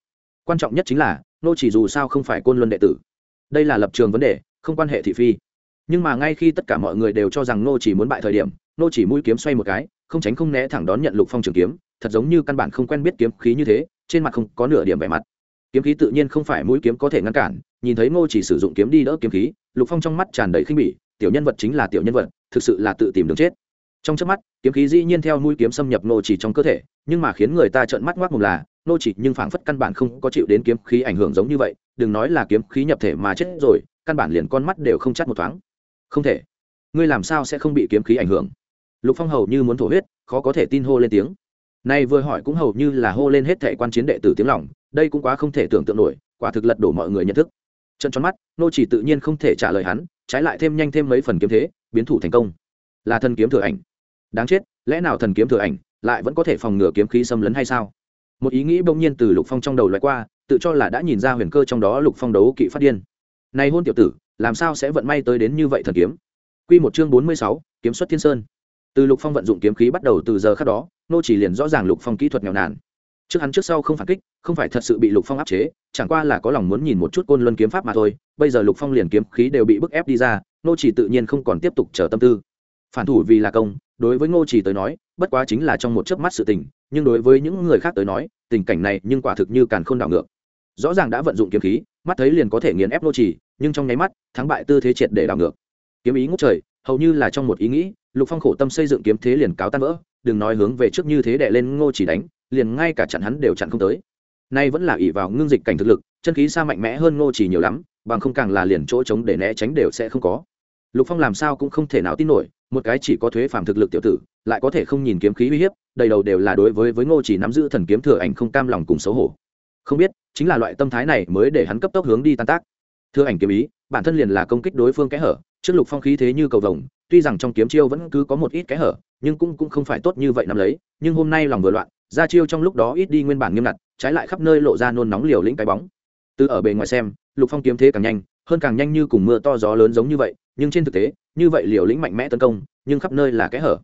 Quan trọng nhất chính là nô chỉ dù sao không phải côn luân đệ tử đây là lập trường vấn đề, không quan hệ thị phi. Nhưng mà ngay khi tất cả mọi người đều cho rằng nô chỉ muốn bại thời điểm, nô chỉ mũi kiếm xoay một cái, không tránh không né thẳng đón nhận lục phong trường kiếm, thật giống như căn bản không quen biết kiếm khí như thế, trên mặt không có nửa điểm vẻ mặt. Kiếm khí tự nhiên không phải mũi kiếm có thể ngăn cản, nhìn thấy ngô chỉ sử dụng kiếm đi đỡ kiếm khí, lục phong trong mắt tràn đầy khinh bỉ, tiểu nhân vật chính là tiểu nhân vật, thực sự là tự tìm đường chết. Trong trước mắt, kiếm khí dĩ nhiên theo mũi kiếm xâm nhập ngô chỉ trong cơ thể, nhưng mà khiến người ta trợn mắt ngoác mồm là, ngô chỉ nhưng phảng phất căn bản không có chịu đến kiếm khí ảnh hưởng giống như vậy đừng nói là kiếm khí nhập thể mà chết rồi, căn bản liền con mắt đều không chắt một thoáng. Không thể. Ngươi làm sao sẽ không bị kiếm khí ảnh hưởng? Lục phong hầu như muốn thổ huyết, khó có thể tin hô lên tiếng. Nay vừa hỏi cũng hầu như là hô lên hết thệ quan chiến đệ tử tiếng lòng, đây cũng quá không thể tưởng tượng nổi, quả thực lật đổ mọi người nhận thức. Trận tròn mắt, nô chỉ tự nhiên không thể trả lời hắn, trái lại thêm nhanh thêm mấy phần kiếm thế, biến thủ thành công. Là thần kiếm thừa ảnh. Đáng chết, lẽ nào thần kiếm thừa ảnh lại vẫn có thể phòng ngừa kiếm khí xâm lấn hay sao? Một ý nghĩ bỗng nhiên từ lục phong trong đầu loại qua tự cho là đã nhìn ra huyền cơ trong đó lục phong đấu kỵ phát điên. Này hôn tiểu tử làm sao sẽ vận may tới đến như vậy thần kiếm? Quy một chương bốn mươi sáu, kiếm xuất thiên sơn. Từ lục phong vận dụng kiếm khí bắt đầu từ giờ khác đó nô chỉ liền rõ ràng lục phong kỹ thuật nghèo nàn. Trước hắn trước sau không phản kích không phải thật sự bị lục phong áp chế chẳng qua là có lòng muốn nhìn một chút côn luân kiếm pháp mà thôi bây giờ lục phong liền kiếm khí đều bị bức ép đi ra nô chỉ tự nhiên không còn tiếp tục chờ tâm tư. Phản thủ vì là công đối với ngô chỉ tới nói bất quá chính là trong một chớp mắt sự tình nhưng đối với những người khác tới nói tình cảnh này nhưng quả thực như càn khôn đảo ngược rõ ràng đã vận dụng kiếm khí, mắt thấy liền có thể nghiền ép nô chỉ nhưng trong nháy mắt, thắng bại tư thế triệt để đảo ngược. Kiếm ý ngút trời, hầu như là trong một ý nghĩ, lục phong khổ tâm xây dựng kiếm thế liền cáo tan vỡ, đừng nói hướng về trước như thế đệ lên ngô chỉ đánh, liền ngay cả chặn hắn đều chặn không tới. Nay vẫn là ỷ vào ngưng dịch cảnh thực lực, chân khí xa mạnh mẽ hơn ngô chỉ nhiều lắm, bằng không càng là liền chỗ trống để né tránh đều sẽ không có. Lục phong làm sao cũng không thể nào tin nổi, một cái chỉ có thuế phàm thực lực tiểu tử, lại có thể không nhìn kiếm khí uy hiếp, đầy đầu đều là đối với với ngô chỉ nắm giữ thần kiếm thừa ảnh không cam lòng cùng xấu hổ không biết, chính là loại tâm thái này mới để hắn cấp tốc hướng đi tan tác. Thừa ảnh kiếm ý, bản thân liền là công kích đối phương kẽ hở, trước lục phong khí thế như cầu vồng, tuy rằng trong kiếm chiêu vẫn cứ có một ít kẽ hở, nhưng cũng cũng không phải tốt như vậy nắm lấy, nhưng hôm nay lòng vừa loạn, ra chiêu trong lúc đó ít đi nguyên bản nghiêm ngặt, trái lại khắp nơi lộ ra nôn nóng liều lĩnh cái bóng. Từ ở bề ngoài xem, lục phong kiếm thế càng nhanh, hơn càng nhanh như cùng mưa to gió lớn giống như vậy, nhưng trên thực tế, như vậy liều lĩnh mạnh mẽ tấn công, nhưng khắp nơi là kẽ hở.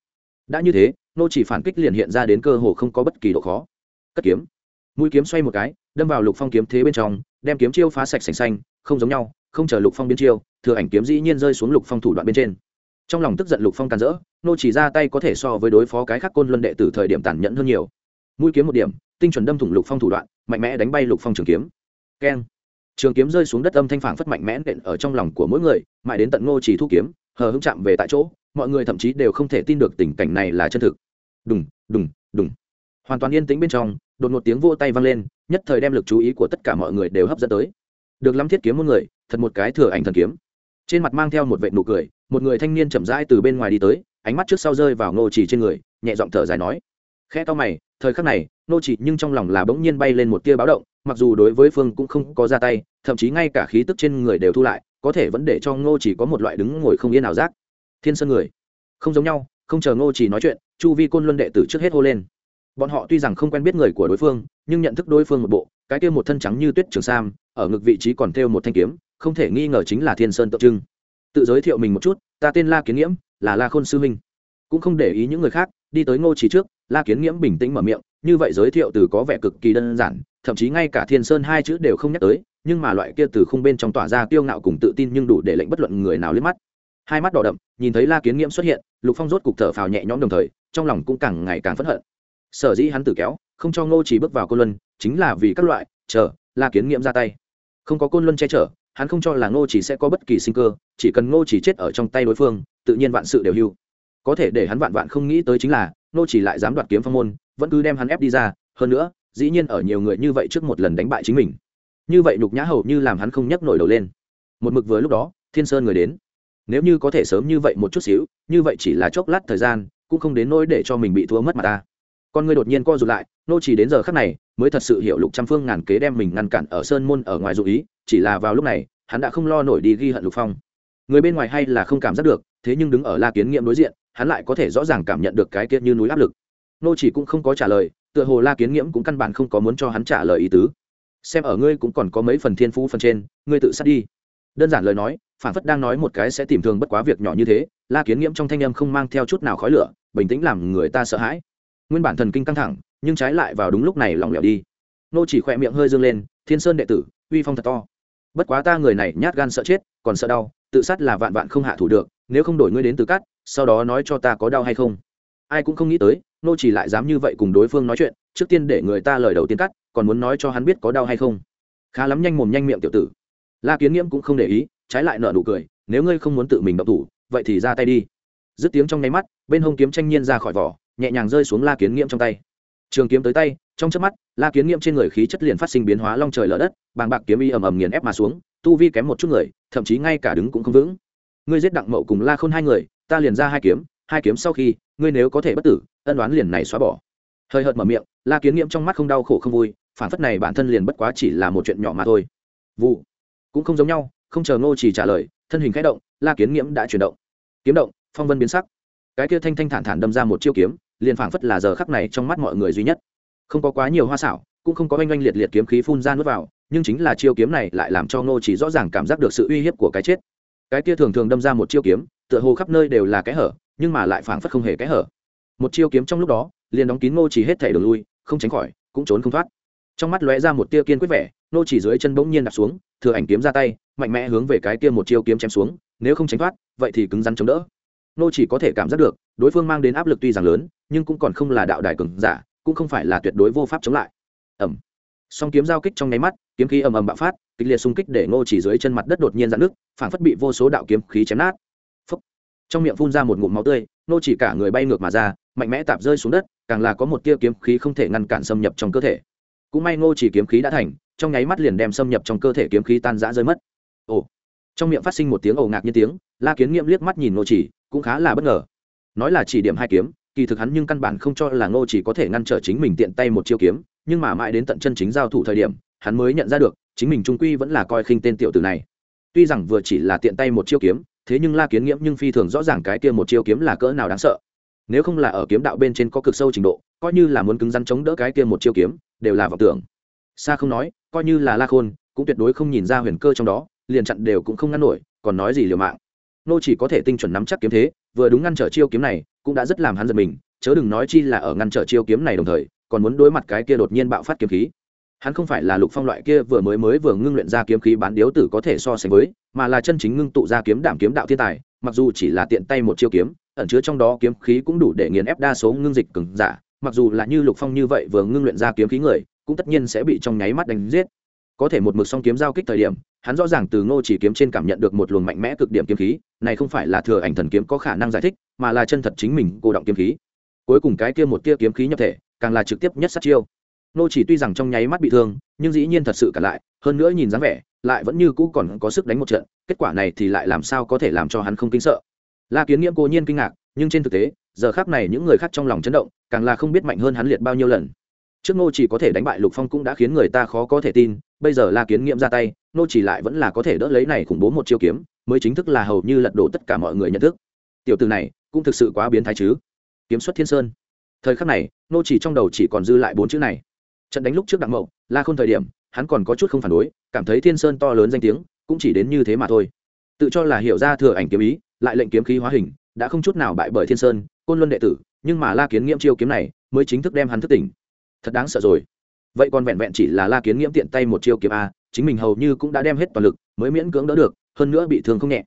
Đã như thế, nô chỉ phản kích liền hiện ra đến cơ hồ không có bất kỳ độ khó. Cất kiếm. Mũi kiếm xoay một cái đâm vào lục phong kiếm thế bên trong, đem kiếm chiêu phá sạch sành xanh, không giống nhau, không chờ lục phong biến chiêu, thừa ảnh kiếm dĩ nhiên rơi xuống lục phong thủ đoạn bên trên. Trong lòng tức giận lục phong càn rỡ, nô chỉ ra tay có thể so với đối phó cái khác côn luân đệ tử thời điểm tàn nhẫn hơn nhiều. Mũi kiếm một điểm, tinh chuẩn đâm thủng lục phong thủ đoạn, mạnh mẽ đánh bay lục phong trường kiếm. Keng. Trường kiếm rơi xuống đất âm thanh phản phất mạnh mẽ nện ở trong lòng của mỗi người, mãi đến tận ngô chỉ thu kiếm, hờ hững chạm về tại chỗ, mọi người thậm chí đều không thể tin được tình cảnh này là chân thực. Đùng đùng đùng. Hoàn toàn yên tĩnh bên trong, đột một tiếng vô tay vang lên nhất thời đem lực chú ý của tất cả mọi người đều hấp dẫn tới. Được lắm thiết kiếm một người, thật một cái thừa ảnh thần kiếm. Trên mặt mang theo một vệ nụ cười, một người thanh niên chậm rãi từ bên ngoài đi tới, ánh mắt trước sau rơi vào ngô chỉ trên người, nhẹ giọng thở dài nói. Khẽ to mày, thời khắc này, ngô chỉ nhưng trong lòng là bỗng nhiên bay lên một tia báo động, mặc dù đối với phương cũng không có ra tay, thậm chí ngay cả khí tức trên người đều thu lại, có thể vẫn để cho ngô chỉ có một loại đứng ngồi không yên nào giác. Thiên sơn người, không giống nhau, không chờ ngô chỉ nói chuyện, chu vi côn luân đệ tử trước hết hô lên. Bọn họ tuy rằng không quen biết người của đối phương nhưng nhận thức đối phương một bộ, cái kia một thân trắng như tuyết trường sam, ở ngực vị trí còn thêu một thanh kiếm, không thể nghi ngờ chính là thiên sơn tượng trưng. Tự giới thiệu mình một chút, ta tên la kiến nghiễm, là la khôn sư minh cũng không để ý những người khác, đi tới ngô trí trước, la kiến nghiễm bình tĩnh mở miệng, như vậy giới thiệu từ có vẻ cực kỳ đơn giản, thậm chí ngay cả thiên sơn hai chữ đều không nhắc tới, nhưng mà loại kia từ khung bên trong tỏa ra kiêu ngạo cùng tự tin nhưng đủ để lệnh bất luận người nào liếc mắt. Hai mắt đỏ đậm, nhìn thấy la kiến nghiễm xuất hiện, lục phong rốt cục thở phào nhẹ nhõm đồng thời, trong lòng cũng càng ngày càng phẫn hận. Sở dĩ hắn tử kéo không cho ngô chỉ bước vào côn luân, chính là vì các loại, chờ, la kiến nghiệm ra tay. Không có côn luân che chở, hắn không cho là ngô chỉ sẽ có bất kỳ sinh cơ, chỉ cần ngô chỉ chết ở trong tay đối phương, tự nhiên vạn sự đều hưu. Có thể để hắn vạn vạn không nghĩ tới chính là, ngô chỉ lại dám đoạt kiếm phong môn, vẫn cứ đem hắn ép đi ra, hơn nữa, dĩ nhiên ở nhiều người như vậy trước một lần đánh bại chính mình. Như vậy nhục nhã hầu như làm hắn không nhấc nổi đầu lên. Một mực vừa lúc đó, thiên sơn người đến. Nếu như có thể sớm như vậy một chút xíu, như vậy chỉ là chốc lát thời gian, cũng không đến nỗi để cho mình bị thua mất mà ta con ngươi đột nhiên co rụt lại, nô chỉ đến giờ khắc này, mới thật sự hiểu lục trăm phương ngàn kế đem mình ngăn cản ở sơn môn ở ngoài dụ ý, chỉ là vào lúc này, hắn đã không lo nổi đi ghi hận lục phong. Người bên ngoài hay là không cảm giác được, thế nhưng đứng ở la kiến nghiệm đối diện, hắn lại có thể rõ ràng cảm nhận được cái kia như núi áp lực. Nô chỉ cũng không có trả lời, tựa hồ la kiến nghiệm cũng căn bản không có muốn cho hắn trả lời ý tứ. Xem ở ngươi cũng còn có mấy phần thiên phú phần trên, ngươi tự sát đi. Đơn giản lời nói, phản phất đang nói một cái sẽ tìm thường bất quá việc nhỏ như thế, la kiến nghiệm trong thanh âm không mang theo chút nào khói lửa, bình tĩnh làm người ta sợ hãi nguyên bản thần kinh căng thẳng, nhưng trái lại vào đúng lúc này lỏng lẻo đi. Nô chỉ khỏe miệng hơi dương lên, thiên sơn đệ tử, uy phong thật to. Bất quá ta người này nhát gan sợ chết, còn sợ đau, tự sát là vạn vạn không hạ thủ được, nếu không đổi ngươi đến từ cắt sau đó nói cho ta có đau hay không. Ai cũng không nghĩ tới, nô chỉ lại dám như vậy cùng đối phương nói chuyện, trước tiên để người ta lời đầu tiên cắt, còn muốn nói cho hắn biết có đau hay không. Khá lắm nhanh mồm nhanh miệng tiểu tử. La kiến nghiễm cũng không để ý, trái lại nợ nụ cười, nếu ngươi không muốn tự mình động thủ, vậy thì ra tay đi. Dứt tiếng trong nháy mắt, bên hông kiếm tranh nhiên ra khỏi vỏ nhẹ nhàng rơi xuống la kiến nghiễm trong tay. Trường kiếm tới tay, trong chớp mắt, la kiến nghiễm trên người khí chất liền phát sinh biến hóa long trời lở đất, bàng bạc kiếm y ầm ầm nghiền ép mà xuống, tu vi kém một chút người, thậm chí ngay cả đứng cũng không vững. Ngươi giết đặng mậu cùng la khôn hai người, ta liền ra hai kiếm hai kiếm sau khi, ngươi nếu có thể bất tử, ân đoán liền này xóa bỏ. Hơi hợt mở miệng, la kiến nghiễm trong mắt không đau khổ không vui, phản phất này bản thân liền bất quá chỉ là một chuyện nhỏ mà thôi. Vụ. Cũng không giống nhau, không chờ ngô chỉ trả lời, thân hình khẽ động, la kiến nghiễm đã chuyển động. Kiếm động, phong vân biến sắc. Cái kia thanh thanh thản thản đâm ra một chiêu kiếm liền phảng phất là giờ khắc này trong mắt mọi người duy nhất. Không có quá nhiều hoa xảo, cũng không có oanh oanh liệt liệt kiếm khí phun ra nuốt vào, nhưng chính là chiêu kiếm này lại làm cho ngô chỉ rõ ràng cảm giác được sự uy hiếp của cái chết. Cái kia thường thường đâm ra một chiêu kiếm, tựa hồ khắp nơi đều là cái hở, nhưng mà lại phảng phất không hề cái hở. Một chiêu kiếm trong lúc đó, liền đóng kín ngô chỉ hết thể đường lui, không tránh khỏi, cũng trốn không thoát. Trong mắt lóe ra một tia kiên quyết vẻ, ngô chỉ dưới chân bỗng nhiên đặt xuống, thừa ảnh kiếm ra tay, mạnh mẽ hướng về cái kia một chiêu kiếm chém xuống, nếu không tránh thoát, vậy thì cứng rắn chống đỡ. Nô chỉ có thể cảm giác được, đối phương mang đến áp lực tuy rằng lớn, nhưng cũng còn không là đạo đài cường giả, cũng không phải là tuyệt đối vô pháp chống lại. Ẩm song kiếm giao kích trong nháy mắt, kiếm khí ầm ầm bạo phát, kịch liệt xung kích để Nô chỉ dưới chân mặt đất đột nhiên dạn nước phảng phất bị vô số đạo kiếm khí chém nát. Phúc. trong miệng phun ra một ngụm máu tươi, Nô chỉ cả người bay ngược mà ra, mạnh mẽ tạp rơi xuống đất, càng là có một tia kiếm khí không thể ngăn cản xâm nhập trong cơ thể. Cũng may Nô chỉ kiếm khí đã thành, trong nháy mắt liền đem xâm nhập trong cơ thể kiếm khí tan rã rơi mất. Ồ. Trong miệng phát sinh một tiếng ồ ngạc như tiếng, la kiến nghiệm liếc mắt nhìn Nô chỉ cũng khá là bất ngờ. Nói là chỉ điểm hai kiếm, kỳ thực hắn nhưng căn bản không cho là ngô chỉ có thể ngăn trở chính mình tiện tay một chiêu kiếm, nhưng mà mãi đến tận chân chính giao thủ thời điểm, hắn mới nhận ra được, chính mình trung quy vẫn là coi khinh tên tiểu tử này. Tuy rằng vừa chỉ là tiện tay một chiêu kiếm, thế nhưng la kiến nghiễm nhưng phi thường rõ ràng cái kia một chiêu kiếm là cỡ nào đáng sợ. Nếu không là ở kiếm đạo bên trên có cực sâu trình độ, coi như là muốn cứng rắn chống đỡ cái kia một chiêu kiếm, đều là vọng tưởng. Xa không nói, coi như là la khôn, cũng tuyệt đối không nhìn ra huyền cơ trong đó, liền chặn đều cũng không ngăn nổi, còn nói gì liều mạng nô chỉ có thể tinh chuẩn nắm chắc kiếm thế, vừa đúng ngăn trở chiêu kiếm này, cũng đã rất làm hắn giật mình, chớ đừng nói chi là ở ngăn trở chiêu kiếm này đồng thời, còn muốn đối mặt cái kia đột nhiên bạo phát kiếm khí. Hắn không phải là lục phong loại kia vừa mới mới vừa ngưng luyện ra kiếm khí bán điếu tử có thể so sánh với, mà là chân chính ngưng tụ ra kiếm đảm kiếm đạo thiên tài, mặc dù chỉ là tiện tay một chiêu kiếm, ẩn chứa trong đó kiếm khí cũng đủ để nghiền ép đa số ngưng dịch cứng giả, mặc dù là như lục phong như vậy vừa ngưng luyện ra kiếm khí người, cũng tất nhiên sẽ bị trong nháy mắt đánh giết có thể một mực song kiếm giao kích thời điểm, hắn rõ ràng từ ngô chỉ kiếm trên cảm nhận được một luồng mạnh mẽ cực điểm kiếm khí, này không phải là thừa ảnh thần kiếm có khả năng giải thích, mà là chân thật chính mình cô động kiếm khí. Cuối cùng cái kia một tia kiếm khí nhập thể, càng là trực tiếp nhất sát chiêu. Ngô chỉ tuy rằng trong nháy mắt bị thương, nhưng dĩ nhiên thật sự cả lại, hơn nữa nhìn dáng vẻ, lại vẫn như cũ còn có sức đánh một trận, kết quả này thì lại làm sao có thể làm cho hắn không kinh sợ. La kiến nghĩa cố nhiên kinh ngạc, nhưng trên thực tế, giờ khác này những người khác trong lòng chấn động, càng là không biết mạnh hơn hắn liệt bao nhiêu lần trước nô chỉ có thể đánh bại lục phong cũng đã khiến người ta khó có thể tin, bây giờ la kiến nghiệm ra tay nô chỉ lại vẫn là có thể đỡ lấy này khủng bố một chiêu kiếm, mới chính thức là hầu như lật đổ tất cả mọi người nhận thức. Tiểu từ này cũng thực sự quá biến thái chứ. Kiếm xuất thiên sơn. Thời khắc này nô chỉ trong đầu chỉ còn dư lại bốn chữ này. Trận đánh lúc trước đặng mậu, la khôn thời điểm, hắn còn có chút không phản đối, cảm thấy thiên sơn to lớn danh tiếng, cũng chỉ đến như thế mà thôi. Tự cho là hiểu ra thừa ảnh kiếm ý, lại lệnh kiếm khí hóa hình, đã không chút nào bại bởi thiên sơn, côn luân đệ tử, nhưng mà la kiến nghiệm chiêu kiếm này, mới chính thức đem hắn thức tỉnh thật đáng sợ rồi. Vậy còn vẹn vẹn chỉ là la kiến nghiễm tiện tay một chiêu kiếm a, chính mình hầu như cũng đã đem hết toàn lực, mới miễn cưỡng đỡ được, hơn nữa bị thương không nhẹ.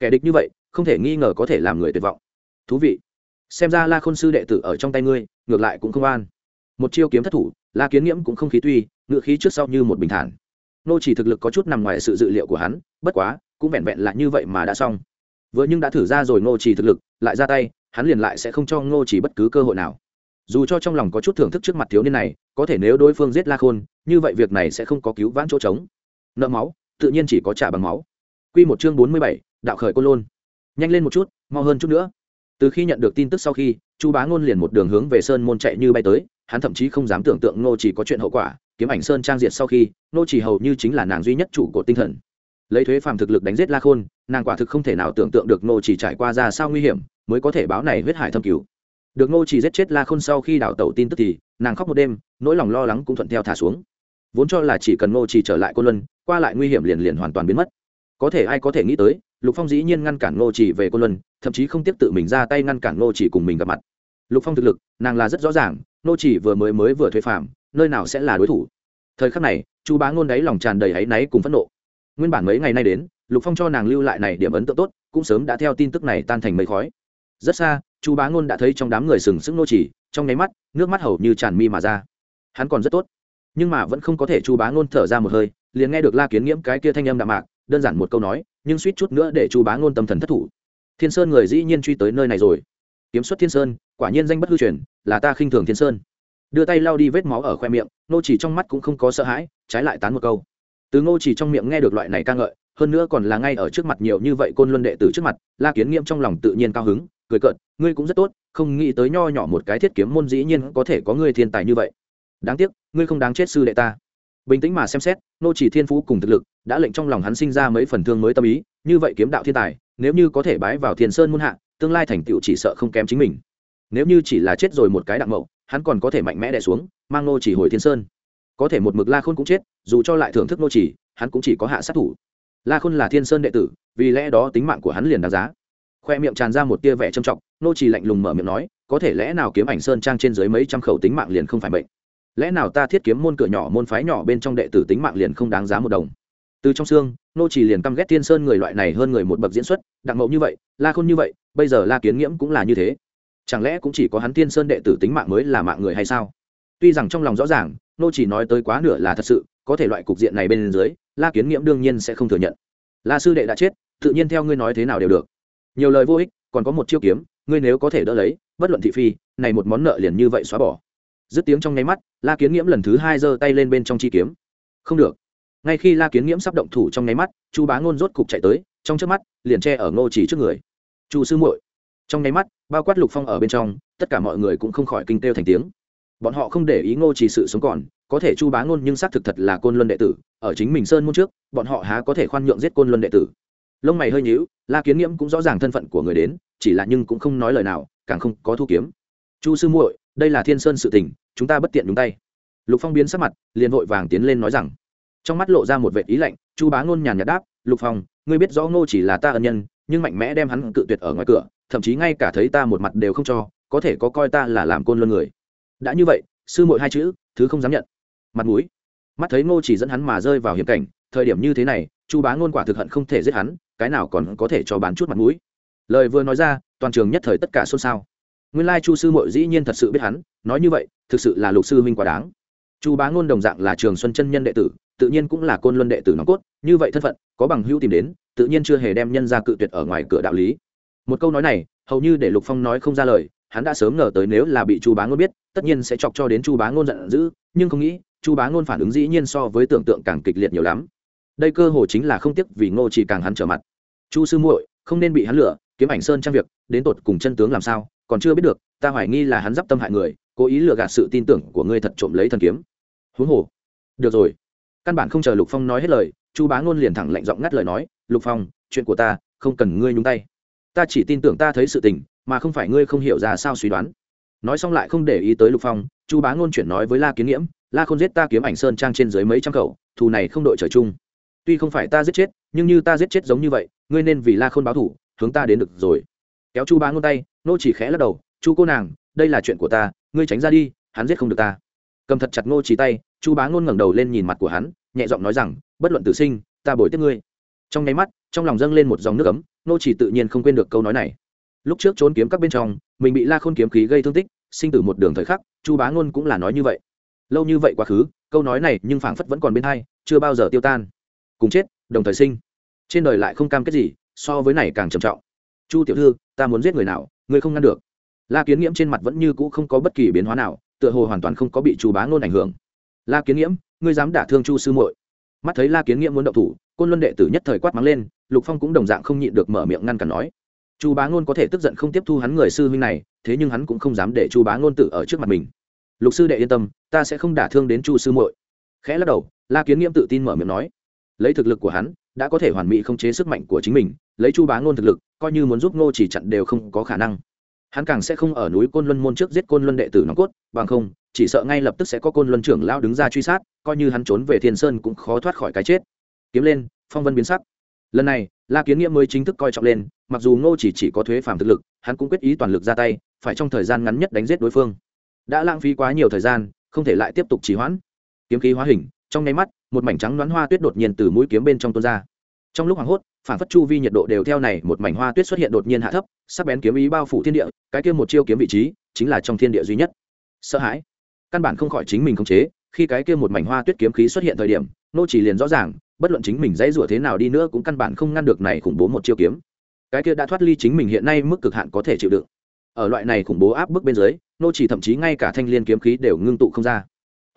Kẻ địch như vậy, không thể nghi ngờ có thể làm người tuyệt vọng. Thú vị. Xem ra la khôn sư đệ tử ở trong tay ngươi, ngược lại cũng không an. Một chiêu kiếm thất thủ, la kiến nghiễm cũng không khí tuy ngự khí trước sau như một bình thản. Nô chỉ thực lực có chút nằm ngoài sự dự liệu của hắn, bất quá, cũng vẹn vẹn là như vậy mà đã xong. Vừa nhưng đã thử ra rồi ngô chỉ thực lực, lại ra tay, hắn liền lại sẽ không cho ngô chỉ bất cứ cơ hội nào dù cho trong lòng có chút thưởng thức trước mặt thiếu niên này có thể nếu đối phương giết la khôn như vậy việc này sẽ không có cứu vãn chỗ trống. Nợ máu tự nhiên chỉ có trả bằng máu. Quy một chương bốn mươi bảy, đạo khởi côn lôn. Nhanh lên một chút mau hơn chút nữa. Từ khi nhận được tin tức sau khi chu bá ngôn liền một đường hướng về sơn môn chạy như bay tới hắn thậm chí không dám tưởng tượng Nô chỉ có chuyện hậu quả kiếm ảnh sơn trang diệt sau khi Nô chỉ hầu như chính là nàng duy nhất chủ của tinh thần. Lấy thuế phàm thực lực đánh giết la khôn nàng quả thực không thể nào tưởng tượng được Nô chỉ trải qua ra sao nguy hiểm mới có thể báo này huyết hải thâm cứu được ngô chỉ giết chết la khôn sau khi đảo tẩu tin tức thì, nàng khóc một đêm, nỗi lòng lo lắng cũng thuận theo thả xuống. Vốn cho là chỉ cần ngô chỉ trở lại côn luân, qua lại nguy hiểm liền liền hoàn toàn biến mất. Có thể ai có thể nghĩ tới, lục phong dĩ nhiên ngăn cản ngô chỉ về côn luân, thậm chí không tiếp tự mình ra tay ngăn cản ngô chỉ cùng mình gặp mặt. Lục phong thực lực, nàng là rất rõ ràng, ngô chỉ vừa mới mới vừa thuế phạm nơi nào sẽ là đối thủ. Thời khắc này chú bá ngôn đáy lòng tràn đầy áy náy cùng phẫn nộ. Nguyên bản mấy ngày nay đến, lục phong cho nàng lưu lại này điểm ấn tượng tốt, cũng sớm đã theo tin tức này tan thành mây khói. Rất xa chu bá ngôn đã thấy trong đám người sừng sững nô chỉ, trong nháy mắt, nước mắt hầu như tràn mi mà ra. Hắn còn rất tốt, nhưng mà vẫn không có thể chu bá ngôn thở ra một hơi, liền nghe được la kiến nghiễm cái kia thanh âm đạm mạc, đơn giản một câu nói, nhưng suýt chút nữa để chu bá ngôn tâm thần thất thủ. Thiên sơn người dĩ nhiên truy tới nơi này rồi. Kiếm xuất thiên sơn, quả nhiên danh bất hư truyền, là ta khinh thường thiên sơn. Đưa tay lau đi vết máu ở khoe miệng, nô chỉ trong mắt cũng không có sợ hãi, trái lại tán một câu. Từ ngô chỉ trong miệng nghe được loại này ca ngợi, hơn nữa còn là ngay ở trước mặt nhiều như vậy côn luân đệ tử trước mặt, la kiến nghiêm trong lòng tự nhiên cao hứng cười cợt, ngươi cũng rất tốt, không nghĩ tới nho nhỏ một cái thiết kiếm môn dĩ nhiên có thể có ngươi thiên tài như vậy. Đáng tiếc, ngươi không đáng chết sư đệ ta. Bình tĩnh mà xem xét, nô chỉ thiên phú cùng thực lực, đã lệnh trong lòng hắn sinh ra mấy phần thương mới tâm ý, như vậy kiếm đạo thiên tài, nếu như có thể bái vào thiên sơn muôn hạ, tương lai thành tựu chỉ sợ không kém chính mình. Nếu như chỉ là chết rồi một cái đặng mậu hắn còn có thể mạnh mẽ đè xuống, mang nô chỉ hồi thiên sơn. Có thể một mực la khôn cũng chết, dù cho lại thưởng thức nô chỉ, hắn cũng chỉ có hạ sát thủ. La khôn là thiên sơn đệ tử, vì lẽ đó tính mạng của hắn liền đáng giá khoe miệng tràn ra một tia vẻ trầm trọng, nô chỉ lạnh lùng mở miệng nói, có thể lẽ nào kiếm ảnh sơn trang trên dưới mấy trăm khẩu tính mạng liền không phải bệnh lẽ nào ta thiết kiếm môn cửa nhỏ môn phái nhỏ bên trong đệ tử tính mạng liền không đáng giá một đồng? Từ trong xương, nô chỉ liền căm ghét thiên sơn người loại này hơn người một bậc diễn xuất, đặng mẫu như vậy, la khôn như vậy, bây giờ la kiến nghiễm cũng là như thế. Chẳng lẽ cũng chỉ có hắn thiên sơn đệ tử tính mạng mới là mạng người hay sao? Tuy rằng trong lòng rõ ràng, nô chỉ nói tới quá nửa là thật sự, có thể loại cục diện này bên dưới, la kiến nghiễm đương nhiên sẽ không thừa nhận. La sư đệ đã chết, tự nhiên theo ngươi nói thế nào đều được nhiều lời vô ích, còn có một chiêu kiếm, ngươi nếu có thể đỡ lấy, bất luận thị phi, này một món nợ liền như vậy xóa bỏ. Dứt tiếng trong nháy mắt, la kiến nghiễm lần thứ hai giơ tay lên bên trong chi kiếm. Không được. Ngay khi la kiến nghiễm sắp động thủ trong nháy mắt, chu bá ngôn rốt cục chạy tới, trong trước mắt, liền che ở ngô chỉ trước người. Chu sư muội. Trong nháy mắt, bao quát lục phong ở bên trong, tất cả mọi người cũng không khỏi kinh têu thành tiếng. Bọn họ không để ý ngô chỉ sự sống còn, có thể chu bá ngôn nhưng xác thực thật là côn luân đệ tử, ở chính mình sơn môn trước, bọn họ há có thể khoan nhượng giết côn luân đệ tử lông mày hơi nhíu, la kiến nghiễm cũng rõ ràng thân phận của người đến, chỉ là nhưng cũng không nói lời nào, càng không có thu kiếm. Chu sư muội, đây là thiên sơn sự tình, chúng ta bất tiện đúng tay. Lục phong biến sắc mặt, liền vội vàng tiến lên nói rằng. Trong mắt lộ ra một vệ ý lạnh, chu bá ngôn nhàn nhạt đáp, lục phong, ngươi biết rõ ngô chỉ là ta ân nhân, nhưng mạnh mẽ đem hắn cự tuyệt ở ngoài cửa, thậm chí ngay cả thấy ta một mặt đều không cho, có thể có coi ta là làm côn luân người. Đã như vậy, sư muội hai chữ, thứ không dám nhận. Mặt mũi. Mắt thấy ngô chỉ dẫn hắn mà rơi vào hiểm cảnh thời điểm như thế này, chu bá ngôn quả thực hận không thể giết hắn, cái nào còn có thể cho bán chút mặt mũi. Lời vừa nói ra, toàn trường nhất thời tất cả xôn xao. Nguyên lai chu sư mội dĩ nhiên thật sự biết hắn, nói như vậy, thực sự là lục sư huynh quá đáng. Chu bá ngôn đồng dạng là trường xuân chân nhân đệ tử, tự nhiên cũng là côn luân đệ tử nòng cốt, như vậy thân phận, có bằng hữu tìm đến, tự nhiên chưa hề đem nhân ra cự tuyệt ở ngoài cửa đạo lý. Một câu nói này, hầu như để lục phong nói không ra lời, hắn đã sớm ngờ tới nếu là bị chu bá ngôn biết, tất nhiên sẽ chọc cho đến chu bá ngôn giận dữ, nhưng không nghĩ, chu bá ngôn phản ứng dĩ nhiên so với tưởng tượng càng kịch liệt nhiều lắm đây cơ hồ chính là không tiếc vì ngô chỉ càng hắn trở mặt. Chu sư muội, không nên bị hắn lừa, kiếm ảnh sơn trang việc, đến tột cùng chân tướng làm sao, còn chưa biết được, ta hoài nghi là hắn d tâm hại người, cố ý lừa gạt sự tin tưởng của ngươi thật trộm lấy thần kiếm. Huống hồ. Được rồi. Căn bản không chờ lục phong nói hết lời, chu bá ngôn liền thẳng lạnh giọng ngắt lời nói, lục phong, chuyện của ta, không cần ngươi nhúng tay. Ta chỉ tin tưởng ta thấy sự tình, mà không phải ngươi không hiểu ra sao suy đoán. Nói xong lại không để ý tới lục phong, chu bá ngôn chuyển nói với la kiến nghiễm, la không giết ta kiếm ảnh sơn trang trên dưới mấy trăm khẩu thù này không đội trời chung tuy không phải ta giết chết, nhưng như ta giết chết giống như vậy, ngươi nên vì la khôn báo thủ, hướng ta đến được rồi. Kéo chu bá ngôn tay, nô chỉ khẽ lắc đầu, chu cô nàng, đây là chuyện của ta, ngươi tránh ra đi, hắn giết không được ta. Cầm thật chặt ngô chỉ tay, chu bá ngôn ngẩng đầu lên nhìn mặt của hắn, nhẹ giọng nói rằng, bất luận tử sinh, ta bồi tiếp ngươi. Trong nháy mắt, trong lòng dâng lên một dòng nước ấm, nô chỉ tự nhiên không quên được câu nói này. Lúc trước trốn kiếm các bên trong, mình bị la khôn kiếm khí gây thương tích, sinh tử một đường thời khắc, chu bá ngôn cũng là nói như vậy. Lâu như vậy quá khứ, câu nói này nhưng phảng phất vẫn còn bên hai, chưa bao giờ tiêu tan cùng chết, đồng thời sinh. Trên đời lại không cam kết gì, so với này càng trầm trọng. Chu tiểu thư, ta muốn giết người nào ngươi không ngăn được. La kiến nghiễm trên mặt vẫn như cũ không có bất kỳ biến hóa nào, tựa hồ hoàn toàn không có bị chu bá ngôn ảnh hưởng. La kiến nghiễm, ngươi dám đả thương chu sư muội. Mắt thấy la kiến nghiễm muốn động thủ, côn luân đệ tử nhất thời quát mắng lên, lục phong cũng đồng dạng không nhịn được mở miệng ngăn cản nói. Chu bá ngôn có thể tức giận không tiếp thu hắn người sư huynh này, thế nhưng hắn cũng không dám để chu bá ngôn tử ở trước mặt mình. Lục sư đệ yên tâm, ta sẽ không đả thương đến chu sư muội. Khẽ lắc đầu, la kiến nghiễm tự tin mở miệng nói lấy thực lực của hắn, đã có thể hoàn mỹ không chế sức mạnh của chính mình, lấy chu bá ngôn thực lực, coi như muốn giúp ngô chỉ chặn đều không có khả năng. Hắn càng sẽ không ở núi côn luân môn trước giết côn luân đệ tử nòng cốt, bằng không, chỉ sợ ngay lập tức sẽ có côn luân trưởng lao đứng ra truy sát, coi như hắn trốn về thiên sơn cũng khó thoát khỏi cái chết. Kiếm lên, phong vân biến sắc. Lần này, la kiến nghĩa mới chính thức coi trọng lên, mặc dù ngô chỉ chỉ có thuế phàm thực lực, hắn cũng quyết ý toàn lực ra tay, phải trong thời gian ngắn nhất đánh giết đối phương. Đã lãng phí quá nhiều thời gian, không thể lại tiếp tục trì hoãn. Kiếm khí hóa hình trong nháy mắt, một mảnh trắng đoán hoa tuyết đột nhiên từ mũi kiếm bên trong tuôn ra. Trong lúc hoảng hốt phản phất chu vi nhiệt độ đều theo này một mảnh hoa tuyết xuất hiện đột nhiên hạ thấp, sắc bén kiếm ý bao phủ thiên địa, cái kia một chiêu kiếm vị trí chính là trong thiên địa duy nhất. Sợ hãi. Căn bản không khỏi chính mình khống chế, khi cái kia một mảnh hoa tuyết kiếm khí xuất hiện thời điểm, nô chỉ liền rõ ràng, bất luận chính mình dãy rủa thế nào đi nữa cũng căn bản không ngăn được này khủng bố một chiêu kiếm. Cái kia đã thoát ly chính mình hiện nay mức cực hạn có thể chịu đựng. Ở loại này khủng bố áp bức bên dưới, nô chỉ thậm chí ngay cả thanh liên kiếm khí đều ngưng tụ không ra.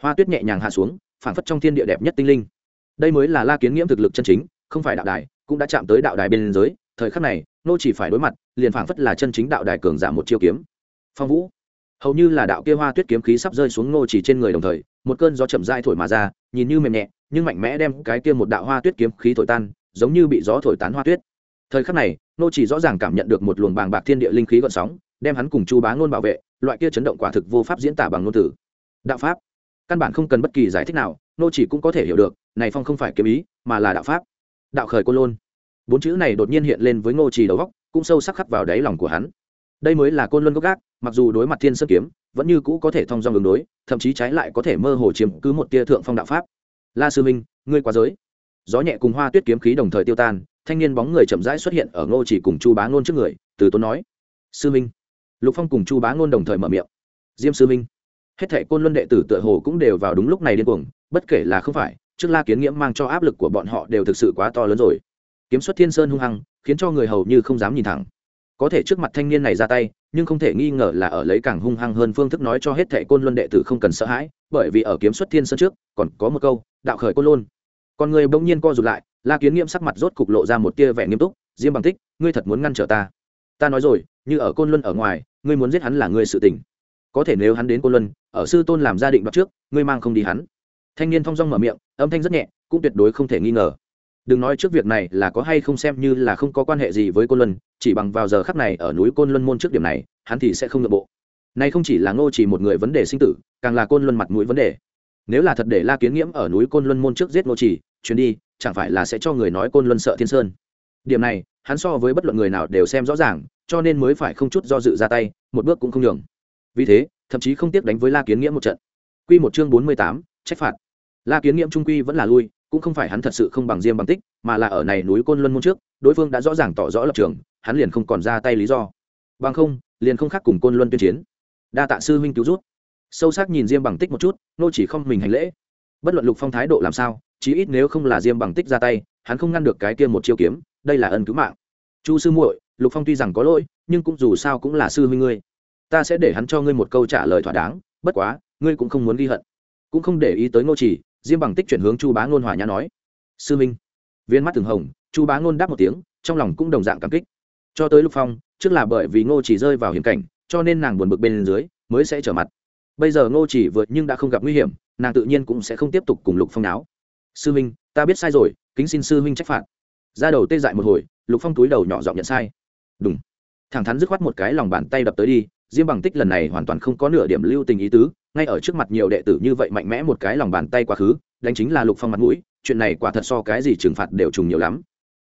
Hoa tuyết nhẹ nhàng hạ xuống phản phất trong thiên địa đẹp nhất tinh linh. Đây mới là la kiến nghiễm thực lực chân chính, không phải đạo đài, cũng đã chạm tới đạo đài bên giới thời khắc này, nô chỉ phải đối mặt, liền phảng phất là chân chính đạo đài cường giả một chiêu kiếm. Phong vũ, hầu như là đạo kia hoa tuyết kiếm khí sắp rơi xuống nô chỉ trên người đồng thời, một cơn gió chậm rãi thổi mà ra, nhìn như mềm nhẹ, nhưng mạnh mẽ đem cái kia một đạo hoa tuyết kiếm khí thổi tan, giống như bị gió thổi tán hoa tuyết. Thời khắc này, nô chỉ rõ ràng cảm nhận được một luồng bàng bạc thiên địa linh khí gợn sóng, đem hắn cùng chu bá ngôn bảo vệ, loại kia chấn động quả thực vô pháp diễn tả bằng ngôn từ. Đạo pháp căn bản không cần bất kỳ giải thích nào, nô chỉ cũng có thể hiểu được, này phong không phải kiếm ý, mà là đạo pháp. Đạo khởi côn lôn. Bốn chữ này đột nhiên hiện lên với ngô trì đầu góc cũng sâu sắc khắc vào đáy lòng của hắn. Đây mới là côn luân gốc gác, mặc dù đối mặt thiên sơn kiếm, vẫn như cũ có thể thông dong đường đối, thậm chí trái lại có thể mơ hồ chiếm cứ một tia thượng phong đạo pháp. La sư minh ngươi quá giới. Gió nhẹ cùng hoa tuyết kiếm khí đồng thời tiêu tan, thanh niên bóng người chậm rãi xuất hiện ở ngô chỉ cùng chu bá ngôn trước người, từ tốn nói. Sư minh lục phong cùng chu bá ngôn đồng thời mở miệng. Diêm sư minh hết thệ côn luân đệ tử tựa hồ cũng đều vào đúng lúc này điên cuồng, bất kể là không phải, trước la kiến nghiễm mang cho áp lực của bọn họ đều thực sự quá to lớn rồi. Kiếm xuất thiên sơn hung hăng, khiến cho người hầu như không dám nhìn thẳng. Có thể trước mặt thanh niên này ra tay, nhưng không thể nghi ngờ là ở lấy càng hung hăng hơn phương thức nói cho hết thệ côn luân đệ tử không cần sợ hãi, bởi vì ở kiếm xuất thiên sơn trước, còn có một câu, đạo khởi côn luân. Còn người bỗng nhiên co rụt lại, la kiến nghiễm sắc mặt rốt cục lộ ra một tia vẻ nghiêm túc, diêm bằng tích, ngươi thật muốn ngăn trở ta? Ta nói rồi, như ở côn luân ở ngoài, ngươi muốn giết hắn là ngươi sự tình có thể nếu hắn đến côn luân, ở sư tôn làm gia định đoạt trước, ngươi mang không đi hắn. Thanh niên thong dong mở miệng, âm thanh rất nhẹ, cũng tuyệt đối không thể nghi ngờ. Đừng nói trước việc này là có hay không xem như là không có quan hệ gì với côn luân, chỉ bằng vào giờ khắc này ở núi côn luân môn trước điểm này, hắn thì sẽ không nội bộ. Nay không chỉ là ngô chỉ một người vấn đề sinh tử, càng là côn luân mặt mũi vấn đề. Nếu là thật để la kiến nghiễm ở núi côn luân môn trước giết ngô chỉ, chuyến đi, chẳng phải là sẽ cho người nói côn luân sợ thiên sơn. Điểm này, hắn so với bất luận người nào đều xem rõ ràng, cho nên mới phải không chút do dự ra tay, một bước cũng không nhường vì thế thậm chí không tiếc đánh với la kiến Nghĩa một trận. Quy một chương bốn mươi tám, trách phạt. La kiến Nghĩa trung quy vẫn là lui cũng không phải hắn thật sự không bằng diêm bằng tích mà là ở này núi côn luân môn trước đối phương đã rõ ràng tỏ rõ lập trường hắn liền không còn ra tay lý do. Bằng không liền không khác cùng côn luân tuyên chiến. Đa tạ sư huynh cứu rút sâu sắc nhìn diêm bằng tích một chút nô chỉ không mình hành lễ. Bất luận lục phong thái độ làm sao chí ít nếu không là diêm bằng tích ra tay hắn không ngăn được cái kia một chiêu kiếm đây là ân cứu mạng. Chu sư muội lục phong tuy rằng có lỗi nhưng cũng dù sao cũng là sư huynh ngươi ta sẽ để hắn cho ngươi một câu trả lời thỏa đáng, bất quá, ngươi cũng không muốn ghi hận. Cũng không để ý tới ngô chỉ, diêm bằng tích chuyển hướng chu bá ngôn hòa nhã nói, sư minh. Viên mắt từng hồng, chu bá ngôn đáp một tiếng, trong lòng cũng đồng dạng cảm kích. Cho tới lục phong, trước là bởi vì ngô chỉ rơi vào hiểm cảnh, cho nên nàng buồn bực bên dưới mới sẽ trở mặt. Bây giờ ngô chỉ vượt nhưng đã không gặp nguy hiểm, nàng tự nhiên cũng sẽ không tiếp tục cùng lục phong náo. Sư minh, ta biết sai rồi, kính xin sư minh trách phạt. Ra đầu tê dại một hồi, lục phong túi đầu nhỏ giọng nhận sai. Đúng thẳng thắn dứt khoát một cái lòng bàn tay đập tới đi diêm bằng tích lần này hoàn toàn không có nửa điểm lưu tình ý tứ, ngay ở trước mặt nhiều đệ tử như vậy mạnh mẽ một cái lòng bàn tay quá khứ, đánh chính là lục phong mặt mũi, chuyện này quả thật so cái gì trừng phạt đều trùng nhiều lắm.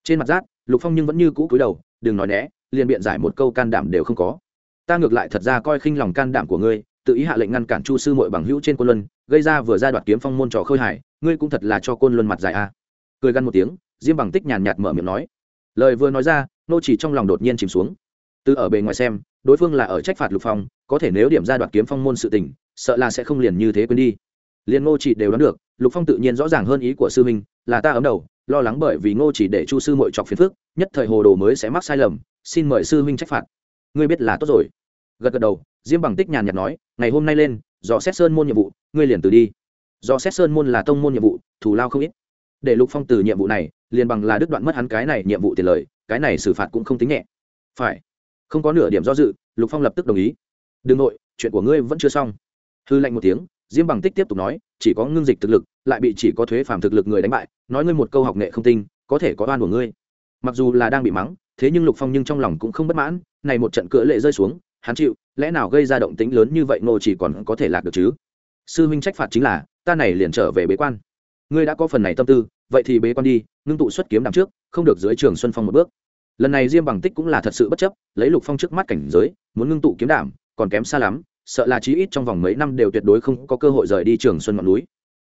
Trên mặt giác lục phong nhưng vẫn như cũ cúi đầu, đừng nói né, liền biện giải một câu can đảm đều không có. Ta ngược lại thật ra coi khinh lòng can đảm của ngươi, tự ý hạ lệnh ngăn cản chu sư mội bằng hữu trên côn luân, gây ra vừa ra đoạt kiếm phong môn trò khơi hải ngươi cũng thật là cho côn luân mặt dài a. Cười gan một tiếng, diêm bằng tích nhàn nhạt mở miệng nói. Lời vừa nói ra, nô chỉ trong lòng đột nhiên chìm xuống từ ở bề ngoài xem, đối phương là ở trách phạt lục phong, có thể nếu điểm ra đoạt kiếm phong môn sự tình, sợ là sẽ không liền như thế quên đi. Liền ngô chỉ đều đoán được, lục phong tự nhiên rõ ràng hơn ý của sư minh là ta ấm đầu, lo lắng bởi vì ngô chỉ để chu sư mội chọc phiền phức, nhất thời hồ đồ mới sẽ mắc sai lầm, xin mời sư minh trách phạt. Ngươi biết là tốt rồi. Gật gật đầu, diêm bằng tích nhàn nhạt nói, ngày hôm nay lên do xét sơn môn nhiệm vụ, ngươi liền từ đi. Do xét sơn môn là tông môn nhiệm vụ, thù lao không ít. Để lục phong từ nhiệm vụ này, liền bằng là đứt đoạn mất hắn cái này nhiệm vụ tiền lời, cái này xử phạt cũng không tính nhẹ. Phải không có nửa điểm do dự, lục phong lập tức đồng ý. Đừng nội, chuyện của ngươi vẫn chưa xong. Hư lệnh một tiếng, diêm bằng tích tiếp tục nói, chỉ có ngưng dịch thực lực, lại bị chỉ có thuế phàm thực lực người đánh bại, nói ngươi một câu học nghệ không tinh, có thể có oan của ngươi. Mặc dù là đang bị mắng, thế nhưng lục phong nhưng trong lòng cũng không bất mãn, này một trận cỡ lệ rơi xuống, hắn chịu, lẽ nào gây ra động tĩnh lớn như vậy ngô chỉ còn có thể lạc được chứ? Sư huynh trách phạt chính là, ta này liền trở về bế quan. Ngươi đã có phần này tâm tư, vậy thì bế quan đi, ngưng tụ xuất kiếm đằng trước, không được dưới trường xuân phong một bước lần này diêm bằng tích cũng là thật sự bất chấp, lấy lục phong trước mắt cảnh giới, muốn ngưng tụ kiếm đảm, còn kém xa lắm, sợ là chí ít trong vòng mấy năm đều tuyệt đối không có cơ hội rời đi trường xuân ngọn núi.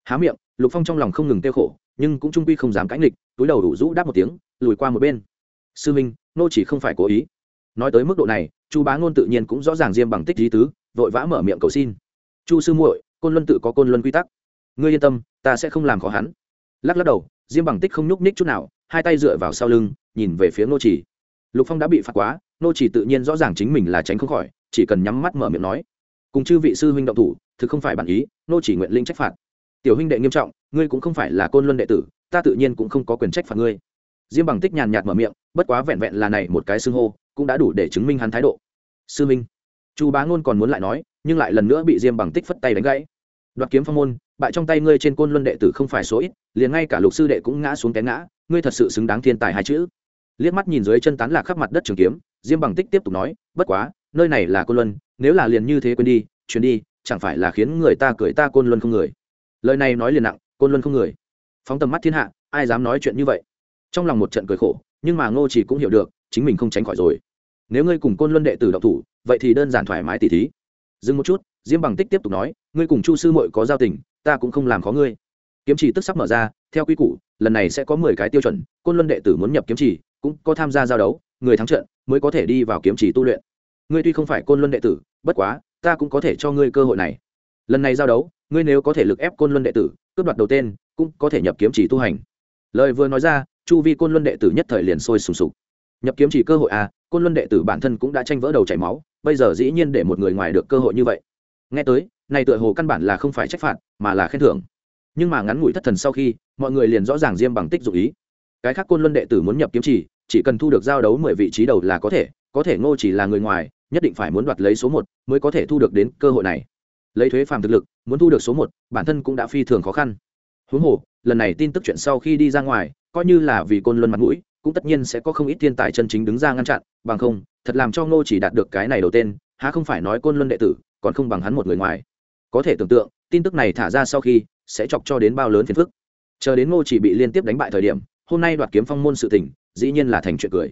Há miệng, lục phong trong lòng không ngừng tiêu khổ, nhưng cũng trung quy không dám cãi nghịch, túi đầu đủ rũ đáp một tiếng, lùi qua một bên. Sư minh, nô chỉ không phải cố ý. Nói tới mức độ này, chu bá ngôn tự nhiên cũng rõ ràng diêm bằng tích lý tứ, vội vã mở miệng cầu xin. Chu sư muội, côn luân tự có côn luân quy tắc. Ngươi yên tâm, ta sẽ không làm khó hắn. Lắc lắc đầu diêm bằng tích không nhúc ních chút nào, hai tay dựa vào sau lưng, nhìn về phía nô chỉ. Lục phong đã bị phạt quá nô chỉ tự nhiên rõ ràng chính mình là tránh không khỏi, chỉ cần nhắm mắt mở miệng nói. Cùng chư vị sư huynh động thủ, thực không phải bản ý nô chỉ nguyện linh trách phạt. Tiểu huynh đệ nghiêm trọng, ngươi cũng không phải là côn luân đệ tử, ta tự nhiên cũng không có quyền trách phạt ngươi. Diêm bằng tích nhàn nhạt mở miệng, bất quá vẹn vẹn là này một cái xưng hô, cũng đã đủ để chứng minh hắn thái độ. Sư minh chu bá ngôn còn muốn lại nói, nhưng lại lần nữa bị diêm bằng tích phất tay đánh gãy. Đoạt kiếm phong môn bại trong tay ngươi trên côn luân đệ tử không phải số ít, liền ngay cả lục sư đệ cũng ngã xuống té ngã, ngươi thật sự xứng đáng thiên tài hai chữ. Liếc mắt nhìn dưới chân tán lạc khắp mặt đất trường kiếm, diêm bằng tích tiếp tục nói, bất quá, nơi này là côn luân, nếu là liền như thế quên đi chuyến đi, chẳng phải là khiến người ta cười ta côn luân không người? Lời này nói liền nặng, côn luân không người. Phóng tầm mắt thiên hạ, ai dám nói chuyện như vậy? Trong lòng một trận cười khổ, nhưng mà ngô chỉ cũng hiểu được, chính mình không tránh khỏi rồi. Nếu ngươi cùng côn luân đệ tử độc thủ, vậy thì đơn giản thoải mái tỉ thí. Dừng một chút, diêm bằng tích tiếp tục nói, ngươi cùng chu sư muội có giao tình ta cũng không làm khó ngươi. Kiếm chỉ tức sắp mở ra, theo quy củ, lần này sẽ có mười cái tiêu chuẩn, côn luân đệ tử muốn nhập kiếm chỉ, cũng có tham gia giao đấu, người thắng trận mới có thể đi vào kiếm chỉ tu luyện. Ngươi tuy không phải côn luân đệ tử, bất quá, ta cũng có thể cho ngươi cơ hội này. Lần này giao đấu, ngươi nếu có thể lực ép côn luân đệ tử, cướp đoạt đầu tên, cũng có thể nhập kiếm chỉ tu hành. Lời vừa nói ra, chu vi côn luân đệ tử nhất thời liền sôi sùng sục. Nhập kiếm chỉ cơ hội à côn luân đệ tử bản thân cũng đã tranh vỡ đầu chảy máu, bây giờ dĩ nhiên để một người ngoài được cơ hội như vậy. Nghe tới này tựa hồ căn bản là không phải trách phạt, mà là khen thưởng. Nhưng mà ngắn ngủi thất thần sau khi, mọi người liền rõ ràng diêm bằng tích dụ ý. Cái khác côn luân đệ tử muốn nhập kiếm chỉ chỉ cần thu được giao đấu mười vị trí đầu là có thể có thể ngô chỉ là người ngoài, nhất định phải muốn đoạt lấy số một mới có thể thu được đến cơ hội này. Lấy thuế phàm thực lực, muốn thu được số một, bản thân cũng đã phi thường khó khăn. Huống hồ, lần này tin tức chuyện sau khi đi ra ngoài, coi như là vì côn luân mặt mũi, cũng tất nhiên sẽ có không ít thiên tài chân chính đứng ra ngăn chặn, bằng không, thật làm cho ngô chỉ đạt được cái này đầu tên, há không phải nói côn luân đệ tử, còn không bằng hắn một người ngoài có thể tưởng tượng, tin tức này thả ra sau khi, sẽ chọc cho đến bao lớn phiền phức. Chờ đến ngô chỉ bị liên tiếp đánh bại thời điểm, hôm nay đoạt kiếm phong môn sự tình, dĩ nhiên là thành chuyện cười.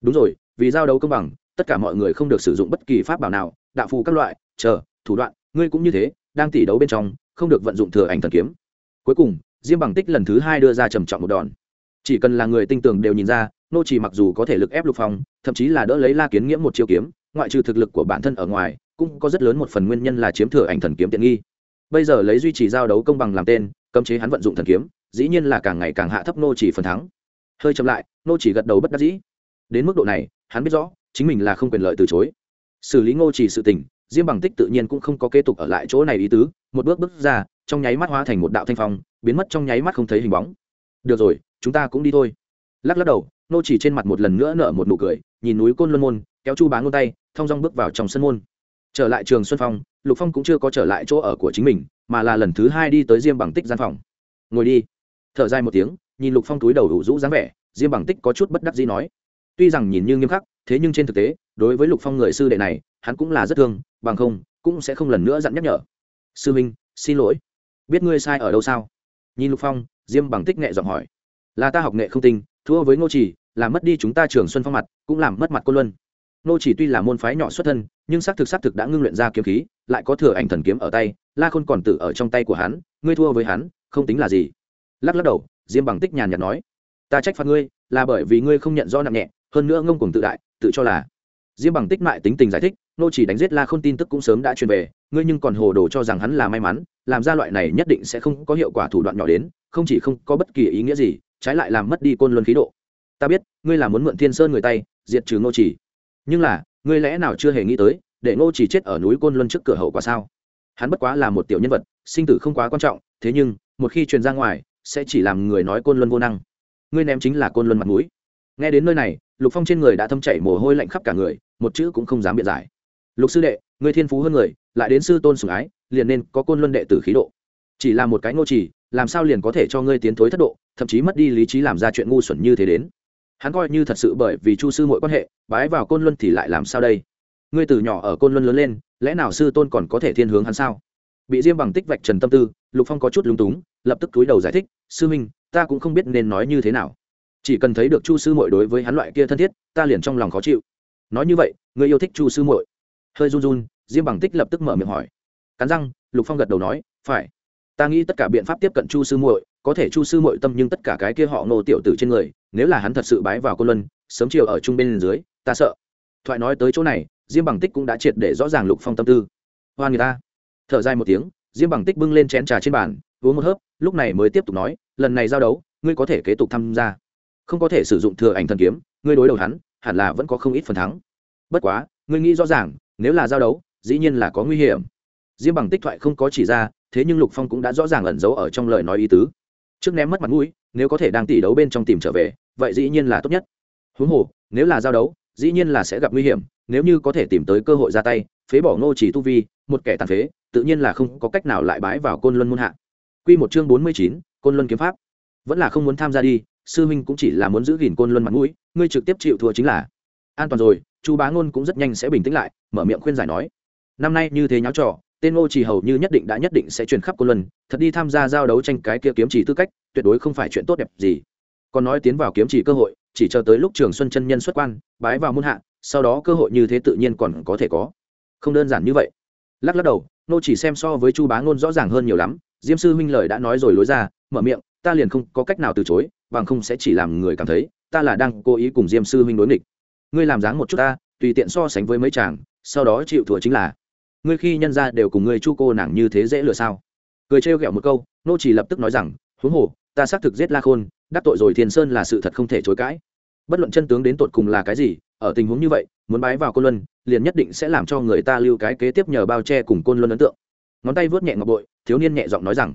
Đúng rồi, vì giao đấu công bằng, tất cả mọi người không được sử dụng bất kỳ pháp bảo nào, đạo phù các loại, chờ, thủ đoạn, ngươi cũng như thế, đang tỉ đấu bên trong, không được vận dụng thừa ảnh thần kiếm. Cuối cùng, diêm bằng tích lần thứ hai đưa ra trầm trọng một đòn. Chỉ cần là người tinh tường đều nhìn ra nô chỉ mặc dù có thể lực ép lục phong, thậm chí là đỡ lấy la kiến nghĩa một chiêu kiếm, ngoại trừ thực lực của bản thân ở ngoài cũng có rất lớn một phần nguyên nhân là chiếm thừa ảnh thần kiếm tiện nghi. Bây giờ lấy duy trì giao đấu công bằng làm tên, cấm chế hắn vận dụng thần kiếm, dĩ nhiên là càng ngày càng hạ thấp nô chỉ phần thắng. Hơi chậm lại, nô chỉ gật đầu bất đắc dĩ. Đến mức độ này, hắn biết rõ, chính mình là không quyền lợi từ chối. Xử lý ngô chỉ sự tình, diêm bằng tích tự nhiên cũng không có kế tục ở lại chỗ này ý tứ, một bước bước ra, trong nháy mắt hóa thành một đạo thanh phong, biến mất trong nháy mắt không thấy hình bóng. Được rồi, chúng ta cũng đi thôi. Lắc lắc đầu, nô chỉ trên mặt một lần nữa nở một nụ cười, nhìn núi côn luân môn, kéo chu bá ngôn tay, thong dong bước vào trong sân môn trở lại trường xuân phong, lục phong cũng chưa có trở lại chỗ ở của chính mình, mà là lần thứ hai đi tới diêm bằng tích gian phòng. Ngồi đi. Thở dài một tiếng, nhìn lục phong túi đầu đủ rũ dáng vẻ, diêm bằng tích có chút bất đắc dĩ nói. Tuy rằng nhìn như nghiêm khắc, thế nhưng trên thực tế, đối với lục phong người sư đệ này, hắn cũng là rất thương, bằng không, cũng sẽ không lần nữa dặn nhắc nhở. Sư minh xin lỗi. Biết ngươi sai ở đâu sao? Nhìn lục phong, diêm bằng tích nghệ giọng hỏi. Là ta học nghệ không tinh, thua với ngô trì làm mất đi chúng ta trường xuân phong mặt, cũng làm mất mặt cô luân. Nô chỉ tuy là môn phái nhỏ xuất thân, nhưng xác thực xác thực đã ngưng luyện ra kiếm khí, lại có thừa ảnh thần kiếm ở tay, la khôn còn tử ở trong tay của hắn, ngươi thua với hắn, không tính là gì. Lắc lắc đầu, diêm bằng tích nhàn nhạt nói, ta trách phạt ngươi, là bởi vì ngươi không nhận do nặng nhẹ, hơn nữa ngông cùng tự đại, tự cho là. Diêm bằng tích mại tính tình giải thích, nô chỉ đánh giết la khôn tin tức cũng sớm đã truyền về, ngươi nhưng còn hồ đồ cho rằng hắn là may mắn, làm ra loại này nhất định sẽ không có hiệu quả thủ đoạn nhỏ đến, không chỉ không có bất kỳ ý nghĩa gì, trái lại làm mất đi côn luân khí độ. Ta biết, ngươi là muốn mượn thiên sơn người tay, diệt trừ nô chỉ nhưng là, ngươi lẽ nào chưa hề nghĩ tới, để Ngô chỉ chết ở núi côn luân trước cửa hậu quả sao? Hắn bất quá là một tiểu nhân vật, sinh tử không quá quan trọng, thế nhưng, một khi truyền ra ngoài, sẽ chỉ làm người nói côn luân vô năng. Ngươi ném chính là côn luân mặt mũi. Nghe đến nơi này, lục phong trên người đã thâm chảy mồ hôi lạnh khắp cả người, một chữ cũng không dám biện giải. Lục sư đệ người thiên phú hơn người, lại đến sư tôn sủng ái, liền nên có côn luân đệ tử khí độ. Chỉ là một cái ngô trì làm sao liền có thể cho ngươi tiến thối thất độ, thậm chí mất đi lý trí làm ra chuyện ngu xuẩn như thế đến? Hắn coi như thật sự bởi vì chu sư mỗi quan hệ, bái vào côn luân thì lại làm sao đây? Ngươi từ nhỏ ở côn luân lớn lên, lẽ nào sư tôn còn có thể thiên hướng hắn sao? Bị diêm bằng tích vạch trần tâm tư, lục phong có chút lúng túng, lập tức túi đầu giải thích, sư minh, ta cũng không biết nên nói như thế nào. Chỉ cần thấy được chu sư mội đối với hắn loại kia thân thiết, ta liền trong lòng khó chịu. Nói như vậy người yêu thích chu sư Mội? hơi run run, diêm bằng tích lập tức mở miệng hỏi. Cắn răng, lục phong gật đầu nói, phải. Ta nghĩ tất cả biện pháp tiếp cận chu sư muội, có thể chu sư muội tâm nhưng tất cả cái kia họ nô tiểu tử trên người nếu là hắn thật sự bái vào cô luân, sớm chiều ở trung bên dưới, ta sợ. Thoại nói tới chỗ này, diêm bằng tích cũng đã triệt để rõ ràng lục phong tâm tư. Hoan người ta. Thở dài một tiếng, diêm bằng tích bưng lên chén trà trên bàn, uống một hớp, lúc này mới tiếp tục nói, lần này giao đấu, ngươi có thể kế tục tham gia. Không có thể sử dụng thừa ảnh thần kiếm, ngươi đối đầu hắn, hẳn là vẫn có không ít phần thắng. Bất quá, ngươi nghĩ rõ ràng, nếu là giao đấu, dĩ nhiên là có nguy hiểm. Diêm bằng tích thoại không có chỉ ra, thế nhưng lục phong cũng đã rõ ràng ẩn giấu ở trong lời nói ý tứ. Trước ném mất mặt mũi, nếu có thể đang tỷ đấu bên trong tìm trở về vậy dĩ nhiên là tốt nhất. Huống hồ, nếu là giao đấu, dĩ nhiên là sẽ gặp nguy hiểm, nếu như có thể tìm tới cơ hội ra tay, phế bỏ ngô chỉ tu vi, một kẻ tàn phế, tự nhiên là không có cách nào lại bái vào côn luân muôn hạ. Quy một chương bốn mươi chín, côn luân kiếm pháp. Vẫn là không muốn tham gia đi, sư huynh cũng chỉ là muốn giữ gìn côn luân mặt mũi, ngươi trực tiếp chịu thua chính là. An toàn rồi, chu bá ngôn cũng rất nhanh sẽ bình tĩnh lại, mở miệng khuyên giải nói. Năm nay như thế nháo trò, tên ngô chỉ hầu như nhất định đã nhất định sẽ truyền khắp côn luân, thật đi tham gia giao đấu tranh cái kia kiếm chỉ tư cách, tuyệt đối không phải chuyện tốt đẹp gì còn nói tiến vào kiếm chỉ cơ hội, chỉ chờ tới lúc trường xuân chân nhân xuất quan, bái vào muôn hạ, sau đó cơ hội như thế tự nhiên còn có thể có. Không đơn giản như vậy. Lắc lắc đầu, nô chỉ xem so với chu bá ngôn rõ ràng hơn nhiều lắm, diêm sư huynh lời đã nói rồi lối ra, mở miệng, ta liền không có cách nào từ chối, bằng không sẽ chỉ làm người cảm thấy, ta là đang cố ý cùng diêm sư huynh đối nghịch. Ngươi làm dáng một chút ta, tùy tiện so sánh với mấy chàng, sau đó chịu thua chính là. Ngươi khi nhân ra đều cùng ngươi chu cô nàng như thế dễ lừa sao? Cười trêu ghẹo một câu, nô chỉ lập tức nói rằng, huống hồ, ta xác thực giết la khôn đắc tội rồi thiên sơn là sự thật không thể chối cãi. Bất luận chân tướng đến tột cùng là cái gì, ở tình huống như vậy, muốn bái vào côn luân, liền nhất định sẽ làm cho người ta lưu cái kế tiếp nhờ bao che cùng côn luân ấn tượng. Ngón tay vớt nhẹ ngọc bội, thiếu niên nhẹ giọng nói rằng,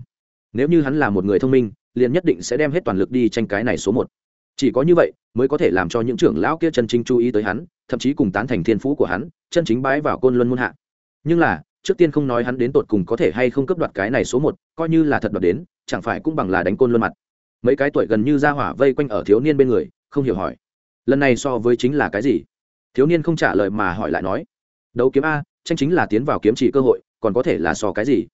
nếu như hắn là một người thông minh, liền nhất định sẽ đem hết toàn lực đi tranh cái này số một. Chỉ có như vậy, mới có thể làm cho những trưởng lão kia chân chính chú ý tới hắn, thậm chí cùng tán thành thiên phú của hắn, chân chính bái vào côn luân muôn hạ. Nhưng là, trước tiên không nói hắn đến tột cùng có thể hay không cấp đoạt cái này số một, coi như là thật đoạt đến, chẳng phải cũng bằng là đánh côn luân mặt mấy cái tuổi gần như ra hỏa vây quanh ở thiếu niên bên người, không hiểu hỏi. Lần này so với chính là cái gì? Thiếu niên không trả lời mà hỏi lại nói. Đấu kiếm a, tranh chính là tiến vào kiếm chỉ cơ hội, còn có thể là so cái gì?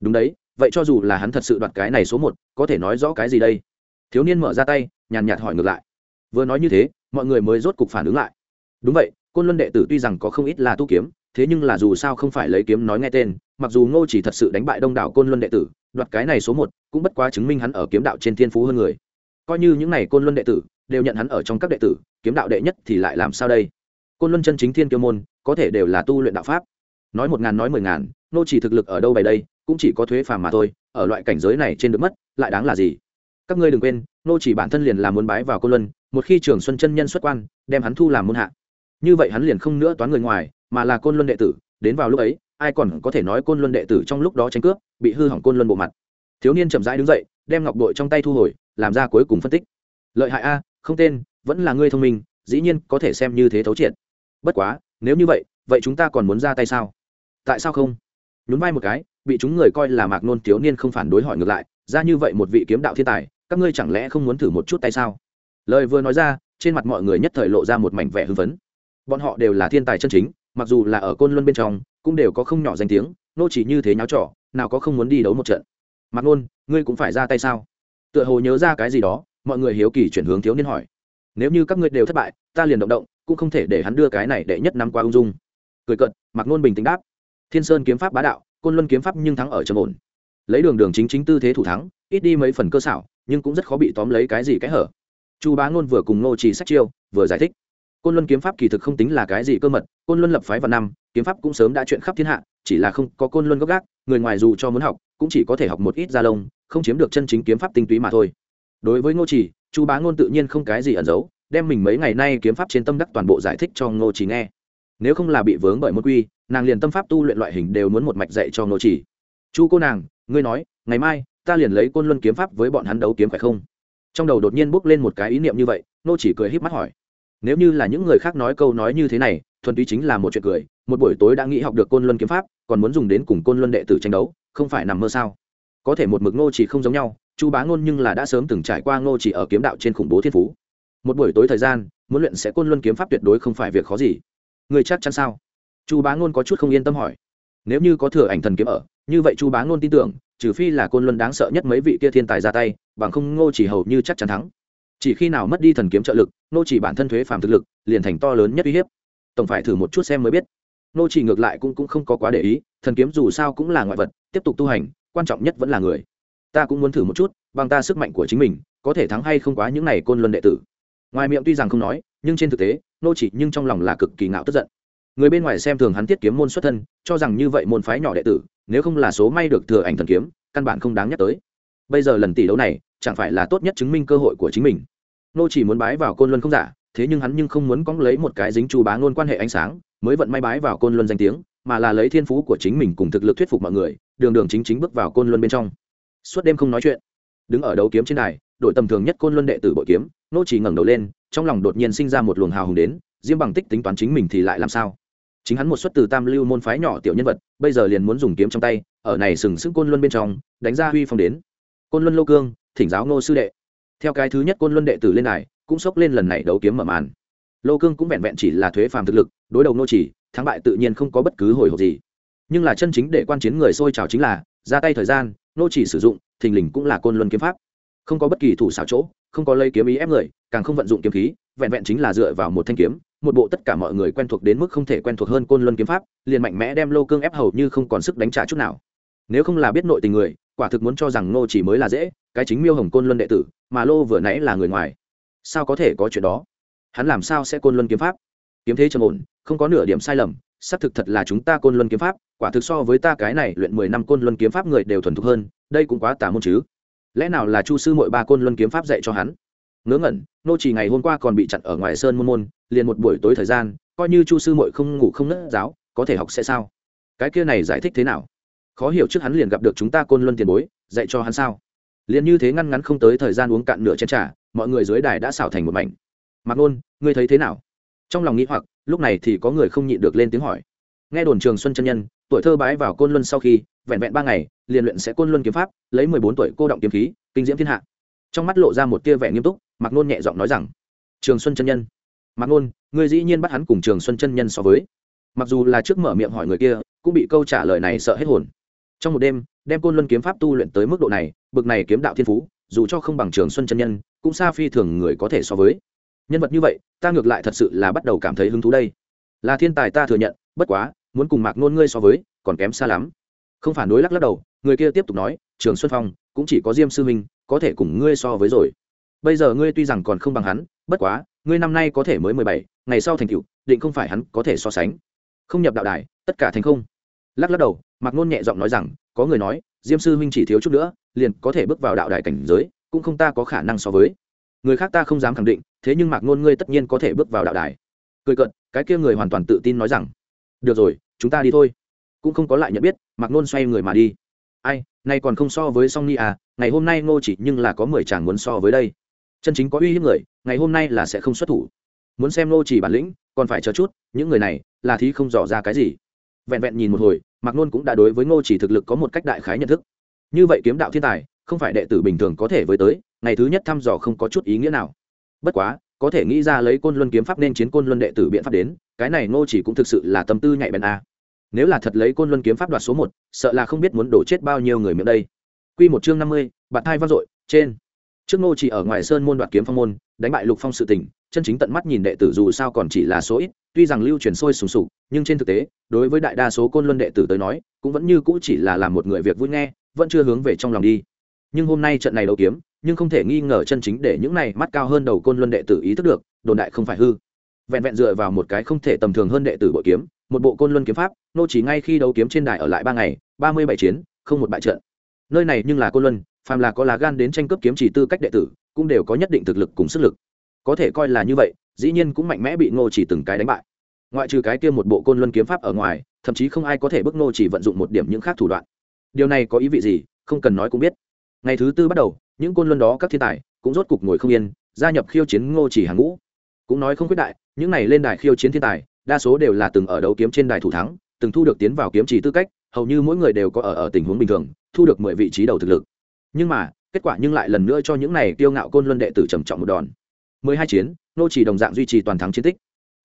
Đúng đấy, vậy cho dù là hắn thật sự đoạt cái này số một, có thể nói rõ cái gì đây? Thiếu niên mở ra tay, nhàn nhạt hỏi ngược lại. Vừa nói như thế, mọi người mới rốt cục phản ứng lại. Đúng vậy, côn luân đệ tử tuy rằng có không ít là tu kiếm, thế nhưng là dù sao không phải lấy kiếm nói nghe tên, mặc dù ngô chỉ thật sự đánh bại đông đảo côn luân đệ tử đoạt cái này số một, cũng bất quá chứng minh hắn ở kiếm đạo trên thiên phú hơn người. Coi như những này côn luân đệ tử đều nhận hắn ở trong các đệ tử, kiếm đạo đệ nhất thì lại làm sao đây? Côn luân chân chính thiên kiêu môn, có thể đều là tu luyện đạo pháp. Nói một ngàn nói mười ngàn, nô chỉ thực lực ở đâu bày đây, cũng chỉ có thuế phàm mà thôi, ở loại cảnh giới này trên được mất, lại đáng là gì? Các ngươi đừng quên, nô chỉ bản thân liền là muốn bái vào côn luân, một khi trường xuân chân nhân xuất quan, đem hắn thu làm môn hạ. Như vậy hắn liền không nữa toán người ngoài, mà là côn luân đệ tử, đến vào lúc ấy ai còn có thể nói côn luân đệ tử trong lúc đó tranh cướp, bị hư hỏng côn luân bộ mặt. Thiếu niên chậm rãi đứng dậy, đem ngọc bội trong tay thu hồi, làm ra cuối cùng phân tích. Lợi hại a, không tên, vẫn là ngươi thông minh, dĩ nhiên có thể xem như thế thấu triệt. Bất quá, nếu như vậy vậy chúng ta còn muốn ra tay sao? Tại sao không? Nhún vai một cái, bị chúng người coi là mạc nôn thiếu niên không phản đối hỏi ngược lại, ra như vậy một vị kiếm đạo thiên tài, các ngươi chẳng lẽ không muốn thử một chút tay sao? Lời vừa nói ra, trên mặt mọi người nhất thời lộ ra một mảnh vẻ hưng phấn. Bọn họ đều là thiên tài chân chính, mặc dù là ở côn luân bên trong cũng đều có không nhỏ danh tiếng, nô chỉ như thế nháo trỏ nào có không muốn đi đấu một trận. Mặc nôn, ngươi cũng phải ra tay sao? Tựa hồ nhớ ra cái gì đó, mọi người hiếu kỳ chuyển hướng thiếu niên hỏi. Nếu như các ngươi đều thất bại, ta liền động động, cũng không thể để hắn đưa cái này đệ nhất năm qua ung dung. Cười cận Mặc nôn bình tĩnh đáp. Thiên sơn kiếm pháp bá đạo, côn luân kiếm pháp nhưng thắng ở trầm ổn. Lấy đường đường chính chính tư thế thủ thắng, ít đi mấy phần cơ xảo, nhưng cũng rất khó bị tóm lấy cái gì cái hở. Chu bá ngôn vừa cùng ngô trì sách chiêu, vừa giải thích côn luân kiếm pháp kỳ thực không tính là cái gì cơ mật, côn luân lập phái vào năm, kiếm pháp cũng sớm đã chuyện khắp thiên hạ, chỉ là không có côn luân gốc gác, người ngoài dù cho muốn học, cũng chỉ có thể học một ít gia lông, không chiếm được chân chính kiếm pháp tinh túy mà thôi. Đối với ngô trì, chu bá ngôn tự nhiên không cái gì ẩn giấu, đem mình mấy ngày nay kiếm pháp trên tâm đắc toàn bộ giải thích cho ngô trì nghe. Nếu không là bị vướng bởi môn quy, nàng liền tâm pháp tu luyện loại hình đều muốn một mạch dạy cho ngô trì. Chu cô nàng, ngươi nói, ngày mai, ta liền lấy côn luân kiếm pháp với bọn hắn đấu kiếm phải không? Trong đầu đột nhiên bốc lên một cái ý niệm như vậy, Ngô chỉ cười híp mắt hỏi nếu như là những người khác nói câu nói như thế này, thuần túy chính là một chuyện cười. Một buổi tối đã nghĩ học được côn luân kiếm pháp, còn muốn dùng đến cùng côn luân đệ tử tranh đấu, không phải nằm mơ sao? Có thể một mực ngô chỉ không giống nhau, chu bá ngôn nhưng là đã sớm từng trải qua ngô chỉ ở kiếm đạo trên khủng bố thiên phú. Một buổi tối thời gian, muốn luyện sẽ côn luân kiếm pháp tuyệt đối không phải việc khó gì. Người chắc chắn sao? Chu bá ngôn có chút không yên tâm hỏi. Nếu như có thừa ảnh thần kiếm ở, như vậy chu bá ngôn tin tưởng, trừ phi là côn luân đáng sợ nhất mấy vị kia thiên tài ra tay, bằng không ngô chỉ hầu như chắc chắn thắng chỉ khi nào mất đi thần kiếm trợ lực, nô chỉ bản thân thuế phàm thực lực, liền thành to lớn nhất uy hiếp. Tổng phải thử một chút xem mới biết. Nô chỉ ngược lại cũng cũng không có quá để ý, thần kiếm dù sao cũng là ngoại vật, tiếp tục tu hành, quan trọng nhất vẫn là người. Ta cũng muốn thử một chút, bằng ta sức mạnh của chính mình, có thể thắng hay không quá những này côn luân đệ tử. Ngoài miệng tuy rằng không nói, nhưng trên thực tế, nô chỉ nhưng trong lòng là cực kỳ ngạo tức giận. Người bên ngoài xem thường hắn tiết kiếm môn xuất thân, cho rằng như vậy môn phái nhỏ đệ tử, nếu không là số may được thừa ảnh thần kiếm, căn bản không đáng nhắc tới. Bây giờ lần tỷ đấu này chẳng phải là tốt nhất chứng minh cơ hội của chính mình. Nô chỉ muốn bái vào côn luân không giả, thế nhưng hắn nhưng không muốn cóng lấy một cái dính chu bá ngôn quan hệ ánh sáng, mới vận may bái vào côn luân danh tiếng, mà là lấy thiên phú của chính mình cùng thực lực thuyết phục mọi người, đường đường chính chính bước vào côn luân bên trong. Suốt đêm không nói chuyện, đứng ở đấu kiếm trên đài, đội tầm thường nhất côn luân đệ tử bội kiếm, nô chỉ ngẩng đầu lên, trong lòng đột nhiên sinh ra một luồng hào hùng đến, diêm bằng tích tính toán chính mình thì lại làm sao? Chính hắn một xuất từ tam lưu môn phái nhỏ tiểu nhân vật, bây giờ liền muốn dùng kiếm trong tay, ở này sừng sững côn luân bên trong, đánh ra huy phong đến. Côn luân lô cương thỉnh giáo ngô sư đệ. Theo cái thứ nhất côn luân đệ tử lên này cũng sốc lên lần này đấu kiếm mở màn. Lô cương cũng vẹn vẹn chỉ là thuế phàm thực lực, đối đầu nô chỉ, thắng bại tự nhiên không có bất cứ hồi hộp gì. Nhưng là chân chính để quan chiến người sôi trào chính là, ra tay thời gian nô chỉ sử dụng, thình lình cũng là côn luân kiếm pháp. Không có bất kỳ thủ xảo chỗ, không có lấy kiếm ý ép người, càng không vận dụng kiếm khí, vẹn vẹn chính là dựa vào một thanh kiếm, một bộ tất cả mọi người quen thuộc đến mức không thể quen thuộc hơn côn luân kiếm pháp, liền mạnh mẽ đem lô cương ép hầu như không còn sức đánh trả chút nào. Nếu không là biết nội tình người quả thực muốn cho rằng nô chỉ mới là dễ cái chính miêu hồng côn luân đệ tử mà lô vừa nãy là người ngoài. Sao có thể có chuyện đó? Hắn làm sao sẽ côn luân kiếm pháp? Kiếm thế trầm ổn không có nửa điểm sai lầm xác thực thật là chúng ta côn luân kiếm pháp quả thực so với ta cái này luyện mười năm côn luân kiếm pháp người đều thuần thục hơn đây cũng quá tà môn chứ. Lẽ nào là chu sư mội ba côn luân kiếm pháp dạy cho hắn? Ngớ ngẩn nô chỉ ngày hôm qua còn bị chặn ở ngoài sơn môn môn liền một buổi tối thời gian coi như chu sư mội không ngủ không nấc, giáo có thể học sẽ sao? Cái kia này giải thích thế nào? Khó hiểu trước hắn liền gặp được chúng ta côn luân tiền bối, dạy cho hắn sao? Liền như thế ngăn ngắn không tới thời gian uống cạn nửa chén trà, mọi người dưới đài đã xảo thành một mảnh. Mặc nôn, ngươi thấy thế nào? Trong lòng nghĩ hoặc, lúc này thì có người không nhịn được lên tiếng hỏi. Nghe đồn trường xuân chân nhân, tuổi thơ bái vào côn luân sau khi, vẹn vẹn ba ngày, liền luyện sẽ côn luân kiếm pháp, lấy mười bốn tuổi cô động kiếm khí, kinh diễm thiên hạ. Trong mắt lộ ra một tia vẻ nghiêm túc, mạc nôn nhẹ giọng nói rằng, trường xuân chân nhân, mạc nôn người dĩ nhiên bắt hắn cùng trường xuân chân nhân so với. Mặc dù là trước mở miệng hỏi người kia, cũng bị câu trả lời này sợ hết hồn trong một đêm, đem côn luân kiếm pháp tu luyện tới mức độ này, bực này kiếm đạo thiên phú, dù cho không bằng trường xuân chân nhân, cũng xa phi thường người có thể so với. Nhân vật như vậy, ta ngược lại thật sự là bắt đầu cảm thấy hứng thú đây. Là thiên tài ta thừa nhận, bất quá, muốn cùng mạc nôn ngươi so với, còn kém xa lắm. Không phản đối lắc lắc đầu, người kia tiếp tục nói, trường xuân phong, cũng chỉ có diêm sư minh, có thể cùng ngươi so với rồi. Bây giờ ngươi tuy rằng còn không bằng hắn, bất quá, ngươi năm nay có thể mới mười bảy, ngày sau thành cựu định không phải hắn có thể so sánh. Không nhập đạo đài, tất cả thành không. Lắc lắc đầu mạc nôn nhẹ giọng nói rằng, có người nói, diêm sư huynh chỉ thiếu chút nữa, liền có thể bước vào đạo đài cảnh giới, cũng không ta có khả năng so với. Người khác ta không dám khẳng định, thế nhưng mạc nôn ngươi tất nhiên có thể bước vào đạo đài. Cười cận cái kia người hoàn toàn tự tin nói rằng, được rồi, chúng ta đi thôi. Cũng không có lại nhận biết, mạc nôn xoay người mà đi. Ai, nay còn không so với song ni à ngày hôm nay ngô chỉ nhưng là có mười chàng muốn so với đây. Chân chính có uy hiếp người, ngày hôm nay là sẽ không xuất thủ. Muốn xem ngô chỉ bản lĩnh, còn phải chờ chút, những người này là thí không dò ra cái gì. Vẹn vẹn nhìn một hồi mạc nôn cũng đã đối với ngô chỉ thực lực có một cách đại khái nhận thức. Như vậy kiếm đạo thiên tài, không phải đệ tử bình thường có thể với tới, ngày thứ nhất thăm dò không có chút ý nghĩa nào. Bất quá, có thể nghĩ ra lấy côn luân kiếm pháp nên chiến côn luân đệ tử biện pháp đến, cái này ngô chỉ cũng thực sự là tâm tư nhạy bén a. Nếu là thật lấy côn luân kiếm pháp đoạt số một, sợ là không biết muốn đổ chết bao nhiêu người miệng đây. Quy một chương năm mươi, bạn thai vang dội, trên. Trước ngô chỉ ở ngoài sơn môn đoạt kiếm phong môn, đánh bại lục phong sự tình, chân chính tận mắt nhìn đệ tử dù sao còn chỉ là số ít tuy rằng lưu truyền sôi sùng sục, nhưng trên thực tế, đối với đại đa số côn luân đệ tử tới nói, cũng vẫn như cũ chỉ là làm một người việc vui nghe, vẫn chưa hướng về trong lòng đi. Nhưng hôm nay trận này đấu kiếm, nhưng không thể nghi ngờ chân chính để những này mắt cao hơn đầu côn luân đệ tử ý thức được, đồn đại không phải hư. Vẹn vẹn dựa vào một cái không thể tầm thường hơn đệ tử bội kiếm, một bộ côn luân kiếm pháp, nô chỉ ngay khi đấu kiếm trên đài ở lại ba ngày, ba mươi bảy chiến, không một bại trận. Nơi này nhưng là côn luân, phàm là có lá gan đến tranh cướp kiếm chỉ tư cách đệ tử, cũng đều có nhất định thực lực cùng sức lực. Có thể coi là như vậy dĩ nhiên cũng mạnh mẽ bị ngô chỉ từng cái đánh bại. Ngoại trừ cái kia một bộ côn luân kiếm pháp ở ngoài, thậm chí không ai có thể bức ngô chỉ vận dụng một điểm những khác thủ đoạn. Điều này có ý vị gì, không cần nói cũng biết. Ngày thứ tư bắt đầu, những côn luân đó các thiên tài cũng rốt cục ngồi không yên, gia nhập khiêu chiến ngô chỉ hàng ngũ. Cũng nói không quyết đại, những này lên đài khiêu chiến thiên tài, đa số đều là từng ở đấu kiếm trên đài thủ thắng, từng thu được tiến vào kiếm chỉ tư cách, hầu như mỗi người đều có ở ở tình huống bình thường, thu được mười vị trí đầu thực lực. Nhưng mà, kết quả nhưng lại lần nữa cho những này tiêu ngạo côn luân đệ tử trầm trọng một đòn. Mười hai chiến ngô chỉ đồng dạng duy trì toàn thắng chiến tích.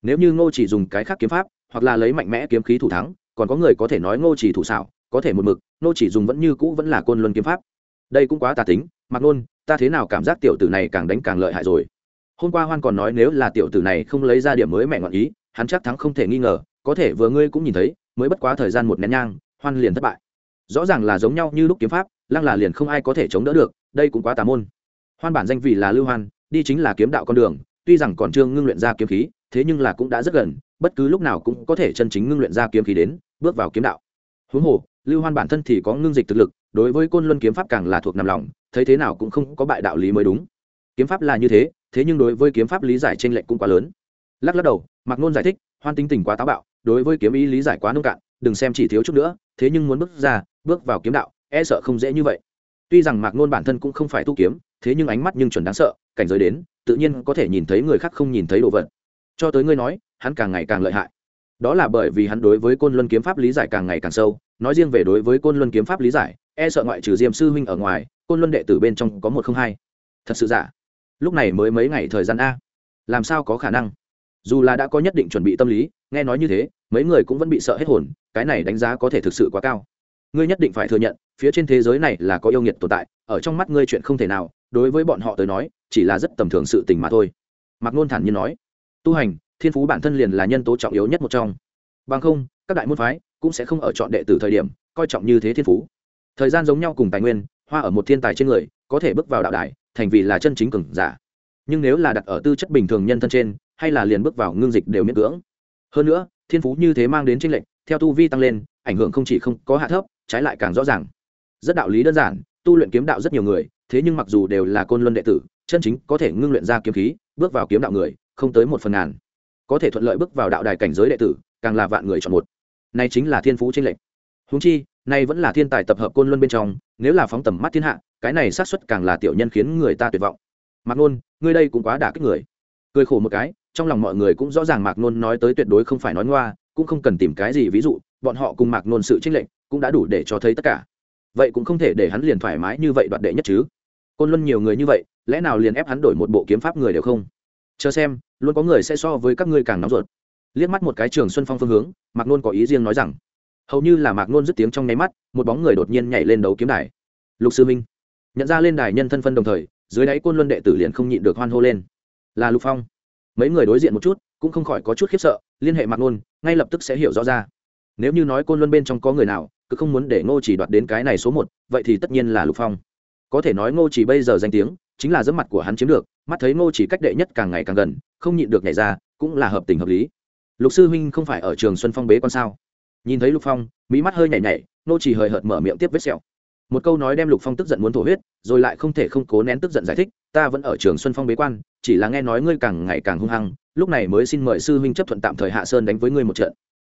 Nếu như ngô chỉ dùng cái khác kiếm pháp, hoặc là lấy mạnh mẽ kiếm khí thủ thắng, còn có người có thể nói ngô chỉ thủ xảo, có thể một mực, ngô chỉ dùng vẫn như cũ vẫn là côn luân kiếm pháp. Đây cũng quá tà tính mặc nôn, ta thế nào cảm giác tiểu tử này càng đánh càng lợi hại rồi? Hôm qua hoan còn nói nếu là tiểu tử này không lấy ra điểm mới mẹ ngọn ý, hắn chắc thắng không thể nghi ngờ, có thể vừa ngươi cũng nhìn thấy, mới bất quá thời gian một nén nhang, hoan liền thất bại. Rõ ràng là giống nhau như lúc kiếm pháp, lăng là liền không ai có thể chống đỡ được, đây cũng quá tà môn. Hoan bản danh vì là lưu hoan, đi chính là kiếm đạo con đường tuy rằng còn chưa ngưng luyện ra kiếm khí, thế nhưng là cũng đã rất gần, bất cứ lúc nào cũng có thể chân chính ngưng luyện ra kiếm khí đến, bước vào kiếm đạo. Huống hồ, lưu hoan bản thân thì có ngưng dịch thực lực, đối với côn luân kiếm pháp càng là thuộc nằm lòng, thấy thế nào cũng không có bại đạo lý mới đúng. Kiếm pháp là như thế thế nhưng đối với kiếm pháp lý giải trên lệnh cũng quá lớn. Lắc lắc đầu, mạc nôn giải thích, hoan tính tình quá táo bạo, đối với kiếm ý lý giải quá nông cạn, đừng xem chỉ thiếu chút nữa, thế nhưng muốn bước ra, bước vào kiếm đạo e sợ không dễ như vậy. Tuy rằng mạc nôn bản thân cũng không phải tu kiếm, thế nhưng ánh mắt nhưng chuẩn đáng sợ, cảnh giới đến tự nhiên có thể nhìn thấy người khác không nhìn thấy đồ vật. Cho tới ngươi nói, hắn càng ngày càng lợi hại. Đó là bởi vì hắn đối với côn luân kiếm pháp lý giải càng ngày càng sâu, nói riêng về đối với côn luân kiếm pháp lý giải e sợ ngoại trừ diêm sư huynh ở ngoài, côn luân đệ tử bên trong có một không hai. Thật sự giả. Lúc này mới mấy ngày thời gian a. Làm sao có khả năng? Dù là đã có nhất định chuẩn bị tâm lý, nghe nói như thế, mấy người cũng vẫn bị sợ hết hồn, cái này đánh giá có thể thực sự quá cao. Ngươi nhất định phải thừa nhận, phía trên thế giới này là có yêu nghiệt tồn tại, ở trong mắt ngươi chuyện không thể nào, đối với bọn họ tới nói chỉ là rất tầm thường sự tình mà thôi. Mạc nôn thản nhiên nói, tu hành, thiên phú bản thân liền là nhân tố trọng yếu nhất một trong. Bằng không, các đại môn phái cũng sẽ không ở chọn đệ tử thời điểm coi trọng như thế thiên phú. Thời gian giống nhau cùng tài nguyên, hoa ở một thiên tài trên người, có thể bước vào đạo đài, thành vì là chân chính cường giả. Nhưng nếu là đặt ở tư chất bình thường nhân thân trên, hay là liền bước vào ngưng dịch đều miễn cưỡng. Hơn nữa, thiên phú như thế mang đến tranh lệch, theo tu vi tăng lên, ảnh hưởng không chỉ không có hạ thấp, trái lại càng rõ ràng. Rất đạo lý đơn giản, tu luyện kiếm đạo rất nhiều người, thế nhưng mặc dù đều là côn luân đệ tử chân chính có thể ngưng luyện ra kiếm khí, bước vào kiếm đạo người, không tới một phần ngàn. Có thể thuận lợi bước vào đạo đài cảnh giới đệ tử, càng là vạn người chọn một. Này chính là thiên phú tranh lệch. Húng chi, nay vẫn là thiên tài tập hợp côn luân bên trong, nếu là phóng tầm mắt thiên hạ, cái này xác suất càng là tiểu nhân khiến người ta tuyệt vọng. Mạc nôn, ngươi đây cũng quá đả kích người. Cười khổ một cái, trong lòng mọi người cũng rõ ràng mạc nôn nói tới tuyệt đối không phải nói ngoa, cũng không cần tìm cái gì ví dụ, bọn họ cùng mạc nôn sự tranh lệch cũng đã đủ để cho thấy tất cả. Vậy cũng không thể để hắn liền thoải mái như vậy đoạt đệ nhất chứ côn luân nhiều người như vậy, lẽ nào liền ép hắn đổi một bộ kiếm pháp người đều không? Chờ xem, luôn có người sẽ so với các ngươi càng nóng ruột. Liếc mắt một cái trường xuân phong phương hướng, mạc nôn có ý riêng nói rằng, hầu như là mạc nôn dứt tiếng trong nháy mắt, một bóng người đột nhiên nhảy lên đấu kiếm đài. Lục sư minh nhận ra lên đài nhân thân phân đồng thời, dưới đáy côn luân đệ tử liền không nhịn được hoan hô lên. Là lục phong. Mấy người đối diện một chút, cũng không khỏi có chút khiếp sợ, liên hệ mạc nôn, ngay lập tức sẽ hiểu rõ ra. Nếu như nói côn luân bên trong có người nào, cứ không muốn để ngô chỉ đoạt đến cái này số một, vậy thì tất nhiên là lục phong có thể nói ngô chỉ bây giờ danh tiếng chính là dẫm mặt của hắn chiếm được, mắt thấy ngô chỉ cách đệ nhất càng ngày càng gần, không nhịn được nhảy ra, cũng là hợp tình hợp lý. Lục sư huynh không phải ở trường xuân phong bế con sao? Nhìn thấy lục phong, mỹ mắt hơi nhảy nhảy, ngô chỉ hời hợt mở miệng tiếp vết sẹo. Một câu nói đem lục phong tức giận muốn thổ huyết, rồi lại không thể không cố nén tức giận giải thích, ta vẫn ở trường xuân phong bế quan, chỉ là nghe nói ngươi càng ngày càng hung hăng, lúc này mới xin mời sư huynh chấp thuận tạm thời hạ sơn đánh với ngươi một trận.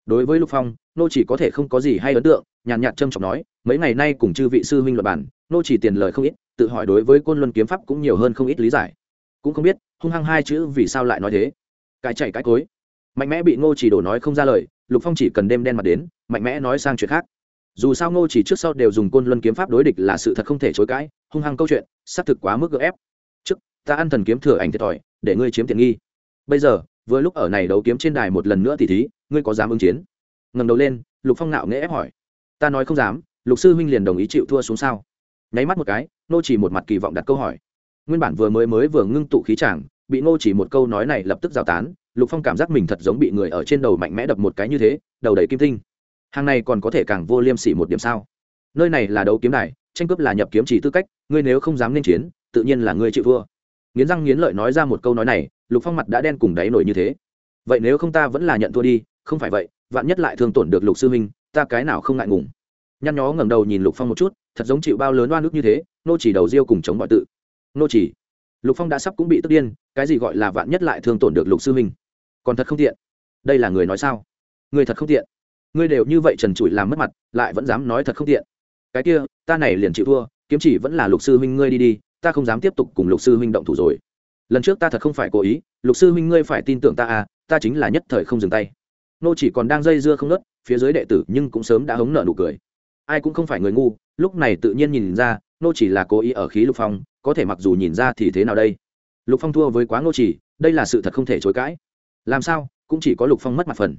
Đối với lục phong nô chỉ có thể không có gì hay ấn tượng, nhàn nhạt trâm trọng nói, mấy ngày nay cùng chư vị sư huynh luật bản nô chỉ tiền lời không ít, tự hỏi đối với côn luân kiếm pháp cũng nhiều hơn không ít lý giải. Cũng không biết, hung hăng hai chữ vì sao lại nói thế? Cái chạy cái cối. Mạnh mẽ bị ngô chỉ đổ nói không ra lời, lục phong chỉ cần đêm đen mặt đến, mạnh mẽ nói sang chuyện khác. Dù sao ngô chỉ trước sau đều dùng côn luân kiếm pháp đối địch là sự thật không thể chối cãi, hung hăng câu chuyện, xác thực quá mức gỡ ép. Trước, ta ăn thần kiếm thừa ảnh thiệt thòi, để ngươi chiếm tiện nghi. Bây giờ, vừa lúc ở này đấu kiếm trên đài một lần nữa thì thí, ngươi có dám ứng chiến? Ngẩng đầu lên, lục phong nạo nghễ ép hỏi. Ta nói không dám, lục sư huynh liền đồng ý chịu thua xuống sao? Nháy mắt một cái nô chỉ một mặt kỳ vọng đặt câu hỏi. Nguyên bản vừa mới mới vừa ngưng tụ khí chàng, bị nô chỉ một câu nói này lập tức rào tán, lục phong cảm giác mình thật giống bị người ở trên đầu mạnh mẽ đập một cái như thế, đầu đầy kim tinh. Hàng này còn có thể càng vô liêm sỉ một điểm sao? Nơi này là đấu kiếm đài, tranh cướp là nhập kiếm chỉ tư cách, ngươi nếu không dám nên chiến, tự nhiên là ngươi chịu thua. Nghiến răng nghiến lợi nói ra một câu nói này, lục phong mặt đã đen cùng đáy nổi như thế. Vậy nếu không ta vẫn là nhận thua đi, không phải vậy, vạn nhất lại thương tổn được lục sư huynh ta cái nào không ngại ngùng? Nhăn nhó ngẩng đầu nhìn lục phong một chút, thật giống chịu bao lớn oan ức như thế, nô chỉ đầu riêu cùng chống mọi tự. Nô chỉ. Lục phong đã sắp cũng bị tức điên, cái gì gọi là vạn nhất lại thương tổn được lục sư huynh còn thật không tiện. Đây là người nói sao? Người thật không tiện. Ngươi đều như vậy trần trụi làm mất mặt, lại vẫn dám nói thật không tiện. Cái kia, ta này liền chịu thua, kiếm chỉ vẫn là lục sư huynh ngươi đi đi, ta không dám tiếp tục cùng lục sư huynh động thủ rồi. Lần trước ta thật không phải cố ý, lục sư huynh ngươi phải tin tưởng ta à ta chính là nhất thời không dừng tay. Nô chỉ còn đang dây dưa không nớt phía dưới đệ tử nhưng cũng sớm đã hống nợ nụ cười ai cũng không phải người ngu, lúc này tự nhiên nhìn ra, nô chỉ là cố ý ở khí lục phong, có thể mặc dù nhìn ra thì thế nào đây? Lục phong thua với quá nô chỉ, đây là sự thật không thể chối cãi. Làm sao, cũng chỉ có lục phong mất mặt phần.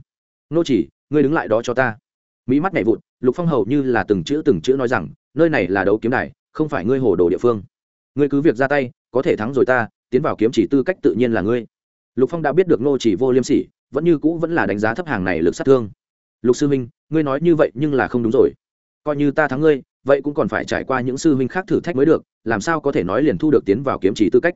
Nô chỉ, ngươi đứng lại đó cho ta. Mỹ mắt nhảy vụt, lục phong hầu như là từng chữ từng chữ nói rằng, nơi này là đấu kiếm đài, không phải ngươi hồ đồ địa phương. Ngươi cứ việc ra tay, có thể thắng rồi ta, tiến vào kiếm chỉ tư cách tự nhiên là ngươi. Lục phong đã biết được nô chỉ vô liêm sỉ, vẫn như cũ vẫn là đánh giá thấp hàng này lực sát thương. Lục sư minh, ngươi nói như vậy nhưng là không đúng rồi coi như ta thắng ngươi vậy cũng còn phải trải qua những sư huynh khác thử thách mới được làm sao có thể nói liền thu được tiến vào kiếm chỉ tư cách?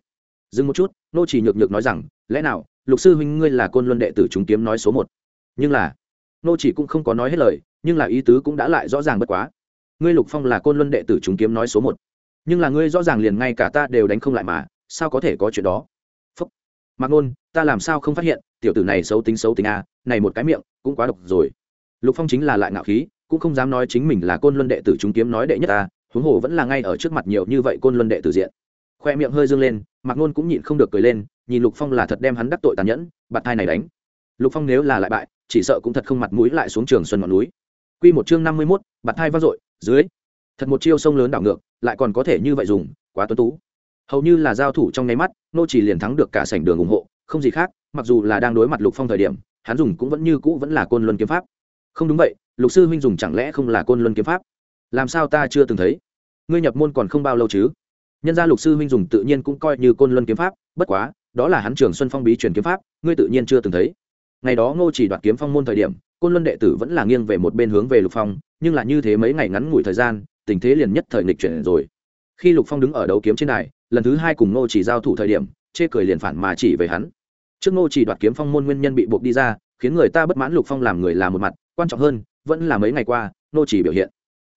Dừng một chút nô chỉ nhược nhược nói rằng lẽ nào lục sư huynh ngươi là côn luân đệ tử chúng kiếm nói số một? Nhưng là nô chỉ cũng không có nói hết lời nhưng là ý tứ cũng đã lại rõ ràng bất quá. Ngươi lục phong là côn luân đệ tử chúng kiếm nói số một. Nhưng là ngươi rõ ràng liền ngay cả ta đều đánh không lại mà sao có thể có chuyện đó? Phúc. Mặc nôn ta làm sao không phát hiện tiểu tử này xấu tính xấu tính a à, này một cái miệng cũng quá độc rồi. Lục phong chính là lại ngạo khí cũng không dám nói chính mình là côn luân đệ tử chúng kiếm nói đệ nhất ta huống hồ vẫn là ngay ở trước mặt nhiều như vậy côn luân đệ tử diện. Khoe miệng hơi dương lên mặc nôn cũng nhịn không được cười lên nhìn lục phong là thật đem hắn đắc tội tàn nhẫn bạt thai này đánh. Lục phong nếu là lại bại chỉ sợ cũng thật không mặt mũi lại xuống trường xuân ngọn núi. Quy một chương năm mươi 51, bạt thai vác dội dưới. Thật một chiêu sông lớn đảo ngược lại còn có thể như vậy dùng quá tuấn tú. Hầu như là giao thủ trong nháy mắt nô chỉ liền thắng được cả sảnh đường ủng hộ không gì khác mặc dù là đang đối mặt lục phong thời điểm hắn dùng cũng vẫn như cũ vẫn là côn luân kiếm pháp không đúng vậy, lục sư huynh dùng chẳng lẽ không là côn luân kiếm pháp? Làm sao ta chưa từng thấy? Ngươi nhập môn còn không bao lâu chứ? Nhân gia lục sư huynh dùng tự nhiên cũng coi như côn luân kiếm pháp, bất quá, đó là hắn trường xuân phong bí truyền kiếm pháp, ngươi tự nhiên chưa từng thấy. Ngày đó ngô chỉ đoạt kiếm phong môn thời điểm, côn luân đệ tử vẫn là nghiêng về một bên hướng về lục phong, nhưng là như thế mấy ngày ngắn ngủi thời gian, tình thế liền nhất thời nghịch chuyển rồi. Khi lục phong đứng ở đấu kiếm trên đài, lần thứ hai cùng ngô chỉ giao thủ thời điểm, chê cười liền phản mà chỉ về hắn. Trước ngô chỉ đoạt kiếm phong môn nguyên nhân bị buộc đi ra, khiến người ta bất mãn lục phong làm người làm một mặt quan trọng hơn, vẫn là mấy ngày qua, nô chỉ biểu hiện.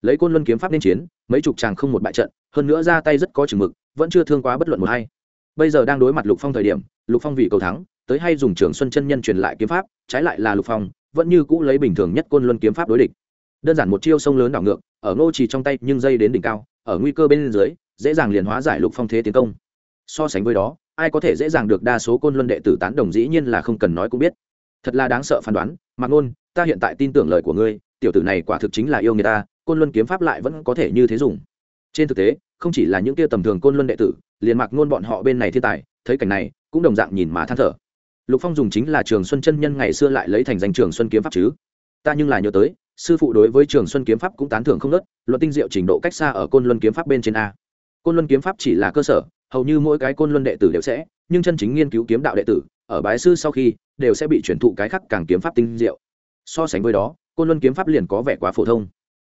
Lấy côn luân kiếm pháp nên chiến, mấy chục chàng không một bại trận, hơn nữa ra tay rất có chừng mực, vẫn chưa thương quá bất luận một hay bây giờ đang đối mặt lục phong thời điểm, lục phong vì cầu thắng, tới hay dùng trường xuân chân nhân truyền lại kiếm pháp, trái lại là lục phong, vẫn như cũ lấy bình thường nhất côn luân kiếm pháp đối địch. Đơn giản một chiêu sông lớn đảo ngược, ở ngô chỉ trong tay nhưng dây đến đỉnh cao, ở nguy cơ bên dưới, dễ dàng liền hóa giải lục phong thế tiến công. So sánh với đó, ai có thể dễ dàng được đa số côn luân đệ tử tán đồng dĩ nhiên là không cần nói cũng biết. Thật là đáng sợ phán đoán mặc ngôn ta hiện tại tin tưởng lời của ngươi, tiểu tử này quả thực chính là yêu người ta, côn luân kiếm pháp lại vẫn có thể như thế dùng. Trên thực tế, không chỉ là những kia tầm thường côn luân đệ tử, liền mặc ngôn bọn họ bên này thiên tài, thấy cảnh này, cũng đồng dạng nhìn mà than thở. Lục phong dùng chính là trường xuân chân nhân ngày xưa lại lấy thành danh trường xuân kiếm pháp chứ. Ta nhưng là nhớ tới, sư phụ đối với trường xuân kiếm pháp cũng tán thưởng không nớt, luận tinh diệu trình độ cách xa ở côn luân kiếm pháp bên trên a. Côn luân kiếm pháp chỉ là cơ sở, hầu như mỗi cái côn luân đệ tử đều sẽ, nhưng chân chính nghiên cứu kiếm đạo đệ tử, ở bái sư sau khi, đều sẽ bị chuyển thụ cái khác càng kiếm pháp tinh diệu so sánh với đó, côn luân kiếm pháp liền có vẻ quá phổ thông.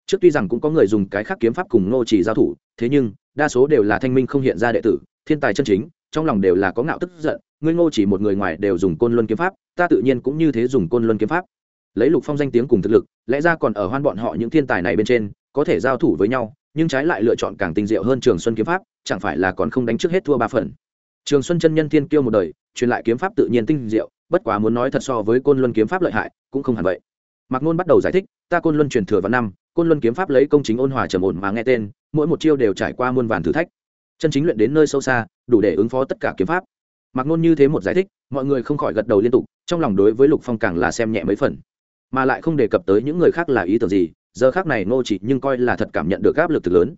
Trước tuy rằng cũng có người dùng cái khác kiếm pháp cùng ngô chỉ giao thủ, thế nhưng, đa số đều là thanh minh không hiện ra đệ tử, thiên tài chân chính, trong lòng đều là có ngạo tức giận. Ngươi ngô chỉ một người ngoài đều dùng côn luân kiếm pháp, ta tự nhiên cũng như thế dùng côn luân kiếm pháp. Lấy lục phong danh tiếng cùng thực lực, lẽ ra còn ở hoan bọn họ những thiên tài này bên trên, có thể giao thủ với nhau, nhưng trái lại lựa chọn càng tinh diệu hơn trường xuân kiếm pháp, chẳng phải là còn không đánh trước hết thua ba phần. Trường xuân chân nhân thiên kiêu một đời, truyền lại kiếm pháp tự nhiên tinh diệu bất quá muốn nói thật so với côn luân kiếm pháp lợi hại, cũng không hẳn vậy. Mạc nôn bắt đầu giải thích, ta côn luân truyền thừa vào năm, côn luân kiếm pháp lấy công chính ôn hòa trầm ổn mà nghe tên, mỗi một chiêu đều trải qua muôn vàn thử thách. Chân chính luyện đến nơi sâu xa, đủ để ứng phó tất cả kiếm pháp. Mạc nôn như thế một giải thích, mọi người không khỏi gật đầu liên tục, trong lòng đối với lục phong càng là xem nhẹ mấy phần. Mà lại không đề cập tới những người khác là ý tưởng gì, giờ khác này ngô chỉ nhưng coi là thật cảm nhận được áp lực thực lớn.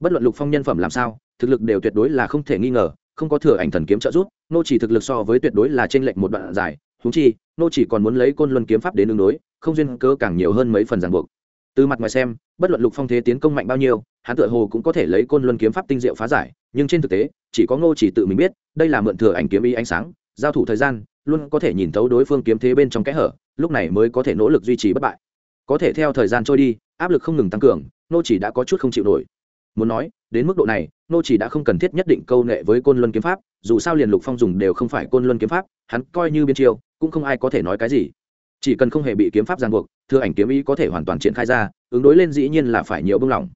Bất luận lục phong nhân phẩm làm sao, thực lực đều tuyệt đối là không thể nghi ngờ không có thừa ảnh thần kiếm trợ giúp, nô chỉ thực lực so với tuyệt đối là trên lệnh một đoạn dài húng chi, nô chỉ còn muốn lấy côn luân kiếm pháp đến đường đối, không duyên cơ càng nhiều hơn mấy phần ràng buộc. Từ mặt ngoài xem, bất luận lục phong thế tiến công mạnh bao nhiêu, hắn tựa hồ cũng có thể lấy côn luân kiếm pháp tinh diệu phá giải, nhưng trên thực tế, chỉ có nô chỉ tự mình biết, đây là mượn thừa ảnh kiếm ý ánh sáng, giao thủ thời gian, luôn có thể nhìn thấu đối phương kiếm thế bên trong kẽ hở, lúc này mới có thể nỗ lực duy trì bất bại. Có thể theo thời gian trôi đi, áp lực không ngừng tăng cường, nô chỉ đã có chút không chịu nổi. Muốn nói, đến mức độ này nô chỉ đã không cần thiết nhất định câu nệ với côn luân kiếm pháp, dù sao liền lục phong dùng đều không phải côn luân kiếm pháp, hắn coi như biên chiêu, cũng không ai có thể nói cái gì. Chỉ cần không hề bị kiếm pháp ràng buộc thưa ảnh kiếm ý có thể hoàn toàn triển khai ra, ứng đối lên dĩ nhiên là phải nhiều bưng lỏng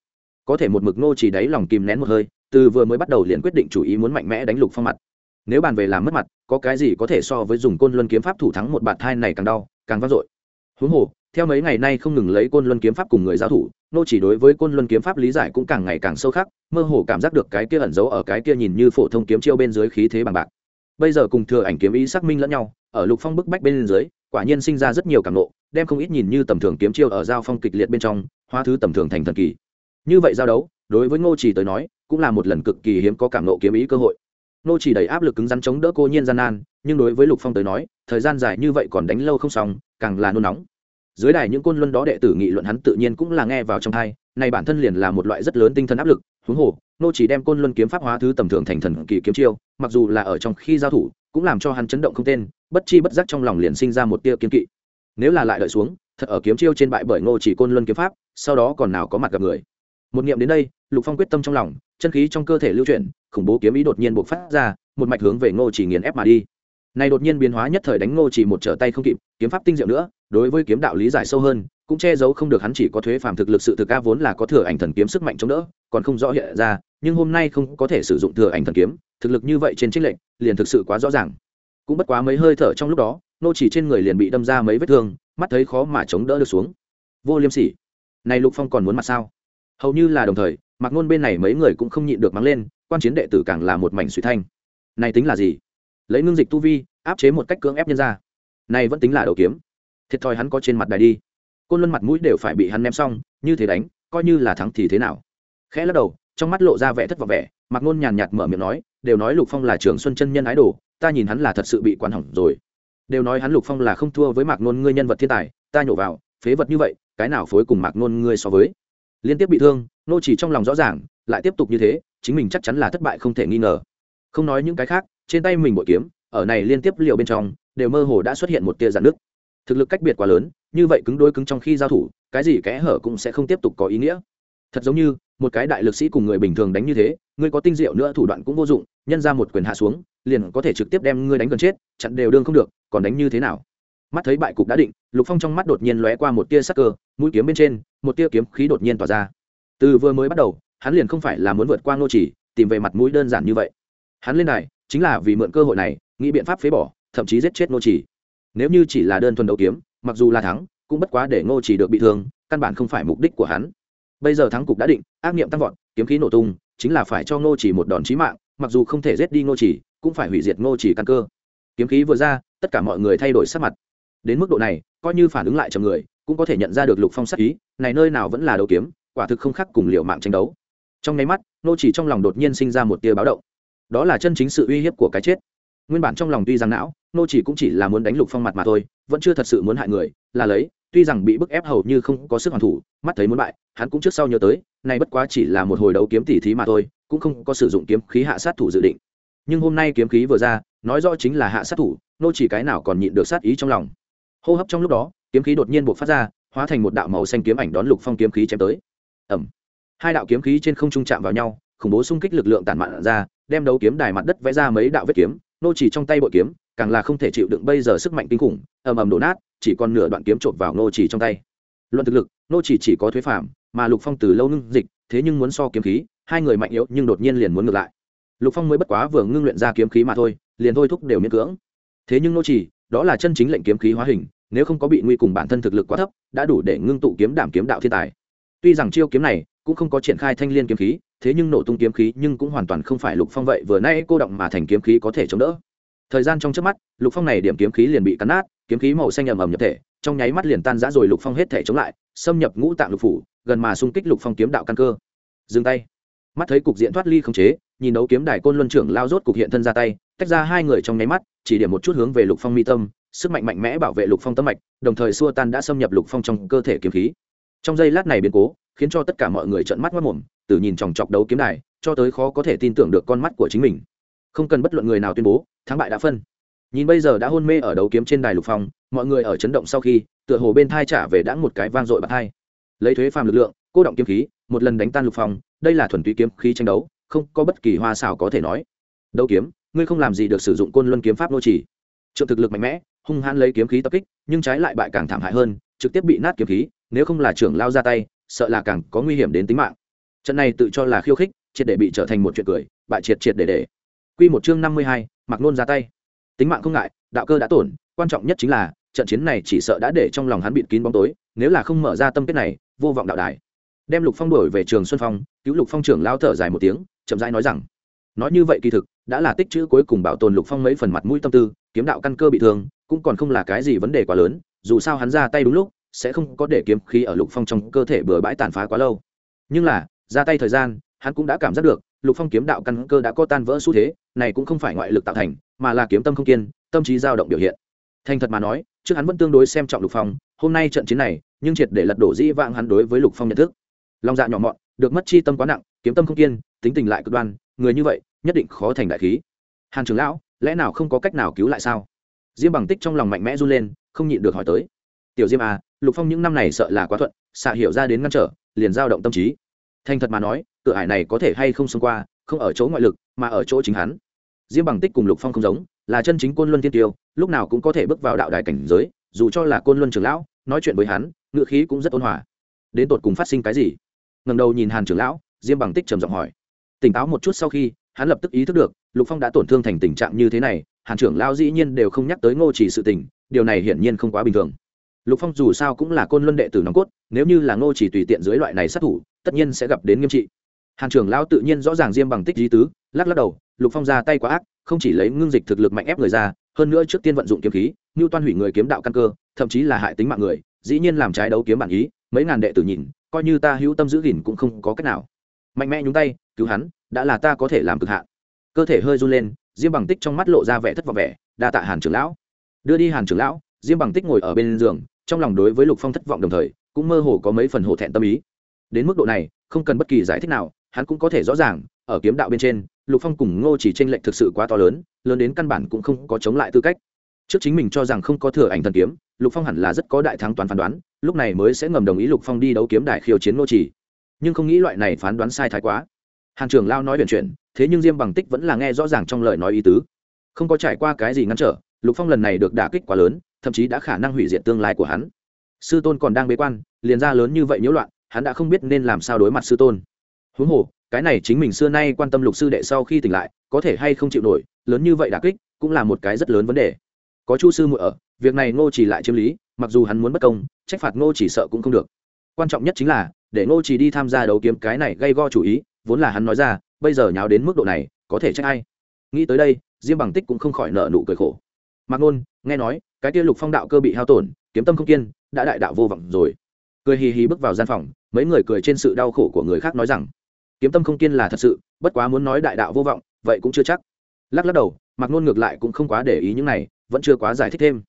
có thể một mực nô chỉ đáy lòng kìm nén một hơi, từ vừa mới bắt đầu liền quyết định chủ ý muốn mạnh mẽ đánh lục phong mặt. Nếu bàn về làm mất mặt, có cái gì có thể so với dùng côn luân kiếm pháp thủ thắng một bạt thai này càng đau, càng vang dội. Huống hồ theo mấy ngày nay không ngừng lấy côn luân kiếm pháp cùng người giao thủ, nô chỉ đối với côn luân kiếm pháp lý giải cũng càng ngày càng sâu khắc, mơ hồ cảm giác được cái kia ẩn giấu ở cái kia nhìn như phổ thông kiếm chiêu bên dưới khí thế bằng bạc. Bây giờ cùng thừa ảnh kiếm ý xác minh lẫn nhau, ở lục phong bức bách bên dưới, quả nhiên sinh ra rất nhiều cảm nộ, đem không ít nhìn như tầm thường kiếm chiêu ở giao phong kịch liệt bên trong hoa thứ tầm thường thành thần kỳ. Như vậy giao đấu, đối với ngô chỉ tới nói, cũng là một lần cực kỳ hiếm có cảm nộ kiếm ý cơ hội. Ngô chỉ đầy áp lực cứng rắn chống đỡ cô nhiên gian nan, nhưng đối với lục phong tới nói, thời gian dài như vậy còn đánh lâu không xong, càng là nôn nóng dưới đài những côn luân đó đệ tử nghị luận hắn tự nhiên cũng là nghe vào trong hai này bản thân liền là một loại rất lớn tinh thần áp lực, huống hồ, nô chỉ đem côn luân kiếm pháp hóa thứ tầm thường thành thần kỳ kiếm chiêu, mặc dù là ở trong khi giao thủ, cũng làm cho hắn chấn động không tên, bất chi bất giác trong lòng liền sinh ra một tia kiên kỵ. Nếu là lại đợi xuống, thật ở kiếm chiêu trên bại bởi ngô chỉ côn luân kiếm pháp, sau đó còn nào có mặt gặp người. Một niệm đến đây, lục phong quyết tâm trong lòng, chân khí trong cơ thể lưu chuyển, khủng bố kiếm ý đột nhiên bộc phát ra, một mạch hướng về ngô chỉ nghiền ép mà đi này đột nhiên biến hóa nhất thời đánh ngô chỉ một trở tay không kịp, kiếm pháp tinh diệu nữa, đối với kiếm đạo lý giải sâu hơn, cũng che giấu không được hắn chỉ có thuế phàm thực lực sự thực ca vốn là có thừa ảnh thần kiếm sức mạnh chống đỡ, còn không rõ hiện ra, nhưng hôm nay không có thể sử dụng thừa ảnh thần kiếm, thực lực như vậy trên trích lệnh liền thực sự quá rõ ràng. Cũng bất quá mấy hơi thở trong lúc đó nô chỉ trên người liền bị đâm ra mấy vết thương, mắt thấy khó mà chống đỡ được xuống. Vô liêm sỉ. Này lục phong còn muốn mặt sao? Hầu như là đồng thời mặc ngôn bên này mấy người cũng không nhịn được mắng lên, quan chiến đệ tử càng là một mảnh suy thanh. Này tính là gì? Lấy ngưng dịch tu vi, áp chế một cách cưỡng ép nhân ra. Này vẫn tính là đầu kiếm. Thiệt thòi hắn có trên mặt đài đi. Côn luân mặt mũi đều phải bị hắn ném xong, như thế đánh, coi như là thắng thì thế nào? Khẽ lắc đầu, trong mắt lộ ra vẻ thất vọng vẻ mặc ngôn nhàn nhạt mở miệng nói, đều nói lục phong là trường xuân chân nhân ái đồ, ta nhìn hắn là thật sự bị quản hỏng rồi. Đều nói hắn lục phong là không thua với mạc nôn ngươi nhân vật thiên tài, ta nhổ vào, phế vật như vậy, cái nào phối cùng mạc nôn ngươi so với? Liên tiếp bị thương, nô chỉ trong lòng rõ ràng, lại tiếp tục như thế, chính mình chắc chắn là thất bại không thể nghi ngờ. Không nói những cái khác trên tay mình bội kiếm, ở này liên tiếp liều bên trong, đều mơ hồ đã xuất hiện một tia giãn nước thực lực cách biệt quá lớn, như vậy cứng đôi cứng trong khi giao thủ, cái gì kẽ hở cũng sẽ không tiếp tục có ý nghĩa. Thật giống như, một cái đại lực sĩ cùng người bình thường đánh như thế, ngươi có tinh diệu nữa thủ đoạn cũng vô dụng, nhân ra một quyền hạ xuống, liền có thể trực tiếp đem ngươi đánh gần chết, chặn đều đương không được, còn đánh như thế nào? Mắt thấy bại cục đã định, lục phong trong mắt đột nhiên lóe qua một tia sắc cơ, mũi kiếm bên trên, một tia kiếm khí đột nhiên tỏa ra. Từ vừa mới bắt đầu, hắn liền không phải là muốn vượt qua ngô chỉ, tìm về mặt mũi đơn giản như vậy. Hắn lên này chính là vì mượn cơ hội này, nghĩ biện pháp phế bỏ, thậm chí giết chết ngô chỉ. Nếu như chỉ là đơn thuần đấu kiếm, mặc dù là thắng, cũng bất quá để ngô chỉ được bị thương, căn bản không phải mục đích của hắn. Bây giờ thắng cục đã định, ác niệm tăng vọt, kiếm khí nổ tung, chính là phải cho ngô chỉ một đòn chí mạng, mặc dù không thể giết đi ngô chỉ, cũng phải hủy diệt ngô chỉ căn cơ. Kiếm khí vừa ra, tất cả mọi người thay đổi sắc mặt. Đến mức độ này, coi như phản ứng lại chầm người, cũng có thể nhận ra được lục phong sắc ý, này nơi nào vẫn là đấu kiếm, quả thực không khác cùng liệu mạng tranh đấu. Trong nháy mắt nô chỉ trong lòng đột nhiên sinh ra một tia báo động đó là chân chính sự uy hiếp của cái chết. Nguyên bản trong lòng tuy rằng não, nô chỉ cũng chỉ là muốn đánh lục phong mặt mà thôi, vẫn chưa thật sự muốn hại người, là lấy, tuy rằng bị bức ép hầu như không có sức hoàn thủ, mắt thấy muốn bại, hắn cũng trước sau nhớ tới này bất quá chỉ là một hồi đấu kiếm tỉ thí mà thôi, cũng không có sử dụng kiếm khí hạ sát thủ dự định. Nhưng hôm nay kiếm khí vừa ra, nói rõ chính là hạ sát thủ, nô chỉ cái nào còn nhịn được sát ý trong lòng. Hô hấp trong lúc đó, kiếm khí đột nhiên buộc phát ra, hóa thành một đạo màu xanh kiếm ảnh đón lục phong kiếm khí chém tới. Ẩm hai đạo kiếm khí trên không trung chạm vào nhau, khủng bố xung kích lực lượng tản mạn ra đem đấu kiếm đài mặt đất vẽ ra mấy đạo vết kiếm, nô chỉ trong tay bội kiếm, càng là không thể chịu đựng bây giờ sức mạnh kinh khủng, ầm ầm đổ nát, chỉ còn nửa đoạn kiếm trộm vào nô chỉ trong tay. Luận thực lực, nô chỉ chỉ có thuế phạm mà lục phong từ lâu ngưng dịch, thế nhưng muốn so kiếm khí, hai người mạnh yếu nhưng đột nhiên liền muốn ngược lại. Lục phong mới bất quá vừa ngưng luyện ra kiếm khí mà thôi, liền thôi thúc đều miễn cưỡng. Thế nhưng nô chỉ, đó là chân chính lệnh kiếm khí hóa hình, nếu không có bị nguy cùng bản thân thực lực quá thấp, đã đủ để ngưng tụ kiếm đảm kiếm đạo thiên tài. Tuy rằng chiêu kiếm này cũng không có triển khai thanh liên kiếm khí thế nhưng nổ tung kiếm khí nhưng cũng hoàn toàn không phải lục phong vậy, vừa nay cô động mà thành kiếm khí có thể chống đỡ. Thời gian trong trước mắt, lục phong này điểm kiếm khí liền bị cắn nát, kiếm khí màu xanh ầm ầm nhập thể, trong nháy mắt liền tan rã rồi lục phong hết thể chống lại, xâm nhập ngũ tạng lục phủ, gần mà xung kích lục phong kiếm đạo căn cơ. Dừng tay. Mắt thấy cục diện thoát ly không chế, nhìn đấu kiếm đài côn luân trưởng lao rốt cục hiện thân ra tay, tách ra hai người trong nháy mắt, chỉ điểm một chút hướng về lục phong mi tâm, sức mạnh mạnh mẽ bảo vệ lục phong tâm mạch, đồng thời xua tan đã xâm nhập lục phong trong cơ thể kiếm khí. Trong giây lát này biến cố, khiến cho tất cả mọi người trợn mắt mất mồm tử nhìn chòng chọc đấu kiếm đài, cho tới khó có thể tin tưởng được con mắt của chính mình. Không cần bất luận người nào tuyên bố, thắng bại đã phân. Nhìn bây giờ đã hôn mê ở đấu kiếm trên đài lục phong, mọi người ở chấn động sau khi, tựa hồ bên thai trả về đã một cái vang dội bạc thai lấy thuế phàm lực lượng, cô động kiếm khí, một lần đánh tan lục phong, đây là thuần túy kiếm khí tranh đấu, không có bất kỳ hoa xảo có thể nói. Đấu kiếm, ngươi không làm gì được sử dụng côn luân kiếm pháp nô chỉ trượng thực lực mạnh mẽ, hung hãn lấy kiếm khí tập kích, nhưng trái lại bại càng thảm hại hơn, trực tiếp bị nát kiếm khí, nếu không là trưởng lao ra tay, sợ là càng có nguy hiểm đến tính mạng trận này tự cho là khiêu khích, triệt để bị trở thành một chuyện cười, bại triệt triệt để để. Quy một chương năm mươi hai mặc nôn ra tay. Tính mạng không ngại, đạo cơ đã tổn, quan trọng nhất chính là, trận chiến này chỉ sợ đã để trong lòng hắn bịt kín bóng tối, nếu là không mở ra tâm kết này, vô vọng đạo đài. Đem lục phong đổi về trường xuân phong, cứu lục phong trưởng lao thở dài một tiếng, chậm rãi nói rằng, nói như vậy kỳ thực, đã là tích chữ cuối cùng bảo tồn lục phong mấy phần mặt mũi tâm tư, kiếm đạo căn cơ bị thương, cũng còn không là cái gì vấn đề quá lớn, dù sao hắn ra tay đúng lúc, sẽ không có để kiếm khí ở lục phong trong cơ thể bừa bãi tàn phá quá lâu. Nhưng là ra tay thời gian, hắn cũng đã cảm giác được, lục phong kiếm đạo căn cơ đã có tan vỡ xu thế, này cũng không phải ngoại lực tạo thành, mà là kiếm tâm không kiên, tâm trí dao động biểu hiện. Thành thật mà nói, trước hắn vẫn tương đối xem trọng lục phong, hôm nay trận chiến này, nhưng triệt để lật đổ dĩ vãng hắn đối với lục phong nhận thức. Lòng dạ nhỏ mọn, được mất chi tâm quá nặng, kiếm tâm không kiên, tính tình lại cực đoan, người như vậy, nhất định khó thành đại khí. Hàn trưởng lão, lẽ nào không có cách nào cứu lại sao? Diêm bằng tích trong lòng mạnh mẽ run lên, không nhịn được hỏi tới. Tiểu diêm à lục phong những năm này sợ là quá thuận, xạ hiểu ra đến ngăn trở, liền dao động tâm trí thành thật mà nói, cửa hải này có thể hay không xông qua, không ở chỗ ngoại lực, mà ở chỗ chính hắn. Diêm bằng tích cùng lục phong không giống, là chân chính côn luân tiên tiêu, lúc nào cũng có thể bước vào đạo đài cảnh giới, dù cho là côn luân trưởng lão, nói chuyện với hắn ngựa khí cũng rất ôn hòa. Đến tột cùng phát sinh cái gì? Ngầm đầu nhìn hàn trưởng lão, diêm bằng tích trầm giọng hỏi. Tỉnh táo một chút sau khi, hắn lập tức ý thức được, lục phong đã tổn thương thành tình trạng như thế này, hàn trưởng lão dĩ nhiên đều không nhắc tới ngô chỉ sự tình, điều này hiển nhiên không quá bình thường lục phong dù sao cũng là côn luân đệ tử nòng cốt, nếu như là ngô chỉ tùy tiện dưới loại này sát thủ, tất nhiên sẽ gặp đến nghiêm trị. Hàn trưởng lão tự nhiên rõ ràng diêm bằng tích di tứ, lắc lắc đầu, lục phong ra tay quá ác, không chỉ lấy ngưng dịch thực lực mạnh ép người ra, hơn nữa trước tiên vận dụng kiếm khí như toan hủy người kiếm đạo căn cơ, thậm chí là hại tính mạng người, dĩ nhiên làm trái đấu kiếm bản ý, mấy ngàn đệ tử nhìn, coi như ta hữu tâm giữ gìn cũng không có cách nào. Mạnh mẽ nhúng tay, cứu hắn, đã là ta có thể làm cực hạn. Cơ thể hơi run lên, diêm bằng tích trong mắt lộ ra vẻ thất vọng vẻ, đa tạ hàn trưởng lão. Đưa đi hàn trưởng lão, diêm bằng tích ngồi ở bên giường trong lòng đối với lục phong thất vọng đồng thời, cũng mơ hồ có mấy phần hổ thẹn tâm ý. Đến mức độ này, không cần bất kỳ giải thích nào, hắn cũng có thể rõ ràng, ở kiếm đạo bên trên, lục phong cùng ngô chỉ tranh lệch thực sự quá to lớn lớn đến căn bản cũng không có chống lại tư cách. Trước chính mình cho rằng không có thừa ảnh thần kiếm, lục phong hẳn là rất có đại thắng toàn phán đoán, lúc này mới sẽ ngầm đồng ý lục phong đi đấu kiếm đại khiêu chiến ngô chỉ. Nhưng không nghĩ loại này phán đoán sai thái quá. Hàng trường lao nói huyền chuyển, thế nhưng diêm bằng tích vẫn là nghe rõ ràng trong lời nói ý tứ. Không có trải qua cái gì ngăn trở, lục phong lần này được đả kích quá lớn thậm chí đã khả năng hủy diệt tương lai của hắn. Sư tôn còn đang bế quan, liền ra lớn như vậy nhiễu loạn, hắn đã không biết nên làm sao đối mặt sư tôn. Huống hồ, cái này chính mình xưa nay quan tâm lục sư đệ sau khi tỉnh lại, có thể hay không chịu nổi, lớn như vậy đả kích, cũng là một cái rất lớn vấn đề. Có chu sư muội ở, việc này ngô chỉ lại chiếm lý, mặc dù hắn muốn bất công, trách phạt ngô chỉ sợ cũng không được. Quan trọng nhất chính là, để ngô chỉ đi tham gia đấu kiếm cái này gây go chủ ý, vốn là hắn nói ra, bây giờ nháo đến mức độ này, có thể trách ai? Nghĩ tới đây, diêm bằng tích cũng không khỏi nợ nụ cười khổ mạc nôn nghe nói, cái kia lục phong đạo cơ bị hao tổn, kiếm tâm không kiên, đã đại đạo vô vọng rồi. Cười hì hì bước vào gian phòng, mấy người cười trên sự đau khổ của người khác nói rằng, kiếm tâm không kiên là thật sự, bất quá muốn nói đại đạo vô vọng, vậy cũng chưa chắc. Lắc lắc đầu, mạc nôn ngược lại cũng không quá để ý những này, vẫn chưa quá giải thích thêm.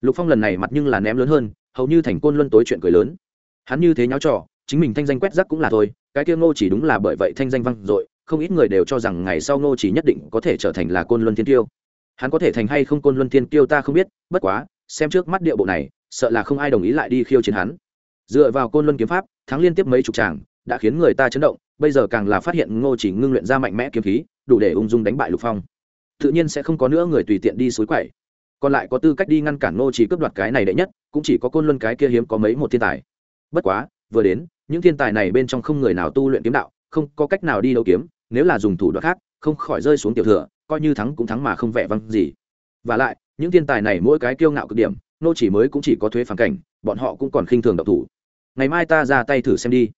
Lục phong lần này mặt nhưng là ném lớn hơn, hầu như thành côn luân tối chuyện cười lớn. Hắn như thế nháo trò, chính mình thanh danh quét rắc cũng là thôi, cái kia ngô chỉ đúng là bởi vậy thanh danh văng dội, không ít người đều cho rằng ngày sau ngô chỉ nhất định có thể trở thành là côn luân thiên tiêu hắn có thể thành hay không côn luân thiên kiêu ta không biết, bất quá, xem trước mắt địa bộ này, sợ là không ai đồng ý lại đi khiêu chiến hắn. Dựa vào côn luân kiếm pháp, thắng liên tiếp mấy chục tràng, đã khiến người ta chấn động, bây giờ càng là phát hiện ngô chỉ ngưng luyện ra mạnh mẽ kiếm khí, đủ để ung dung đánh bại lục phong. Tự nhiên sẽ không có nữa người tùy tiện đi suối quậy còn lại có tư cách đi ngăn cản ngô chỉ cướp đoạt cái này đệ nhất, cũng chỉ có côn luân cái kia hiếm có mấy một thiên tài. Bất quá, vừa đến, những thiên tài này bên trong không người nào tu luyện kiếm đạo, không có cách nào đi đấu kiếm, nếu là dùng thủ đoạn khác, không khỏi rơi xuống tiểu thừa coi như thắng cũng thắng mà không vẻ vang gì. Và lại, những thiên tài này mỗi cái kiêu ngạo cực điểm, nô chỉ mới cũng chỉ có thuế phản cảnh, bọn họ cũng còn khinh thường độc thủ. Ngày mai ta ra tay thử xem đi.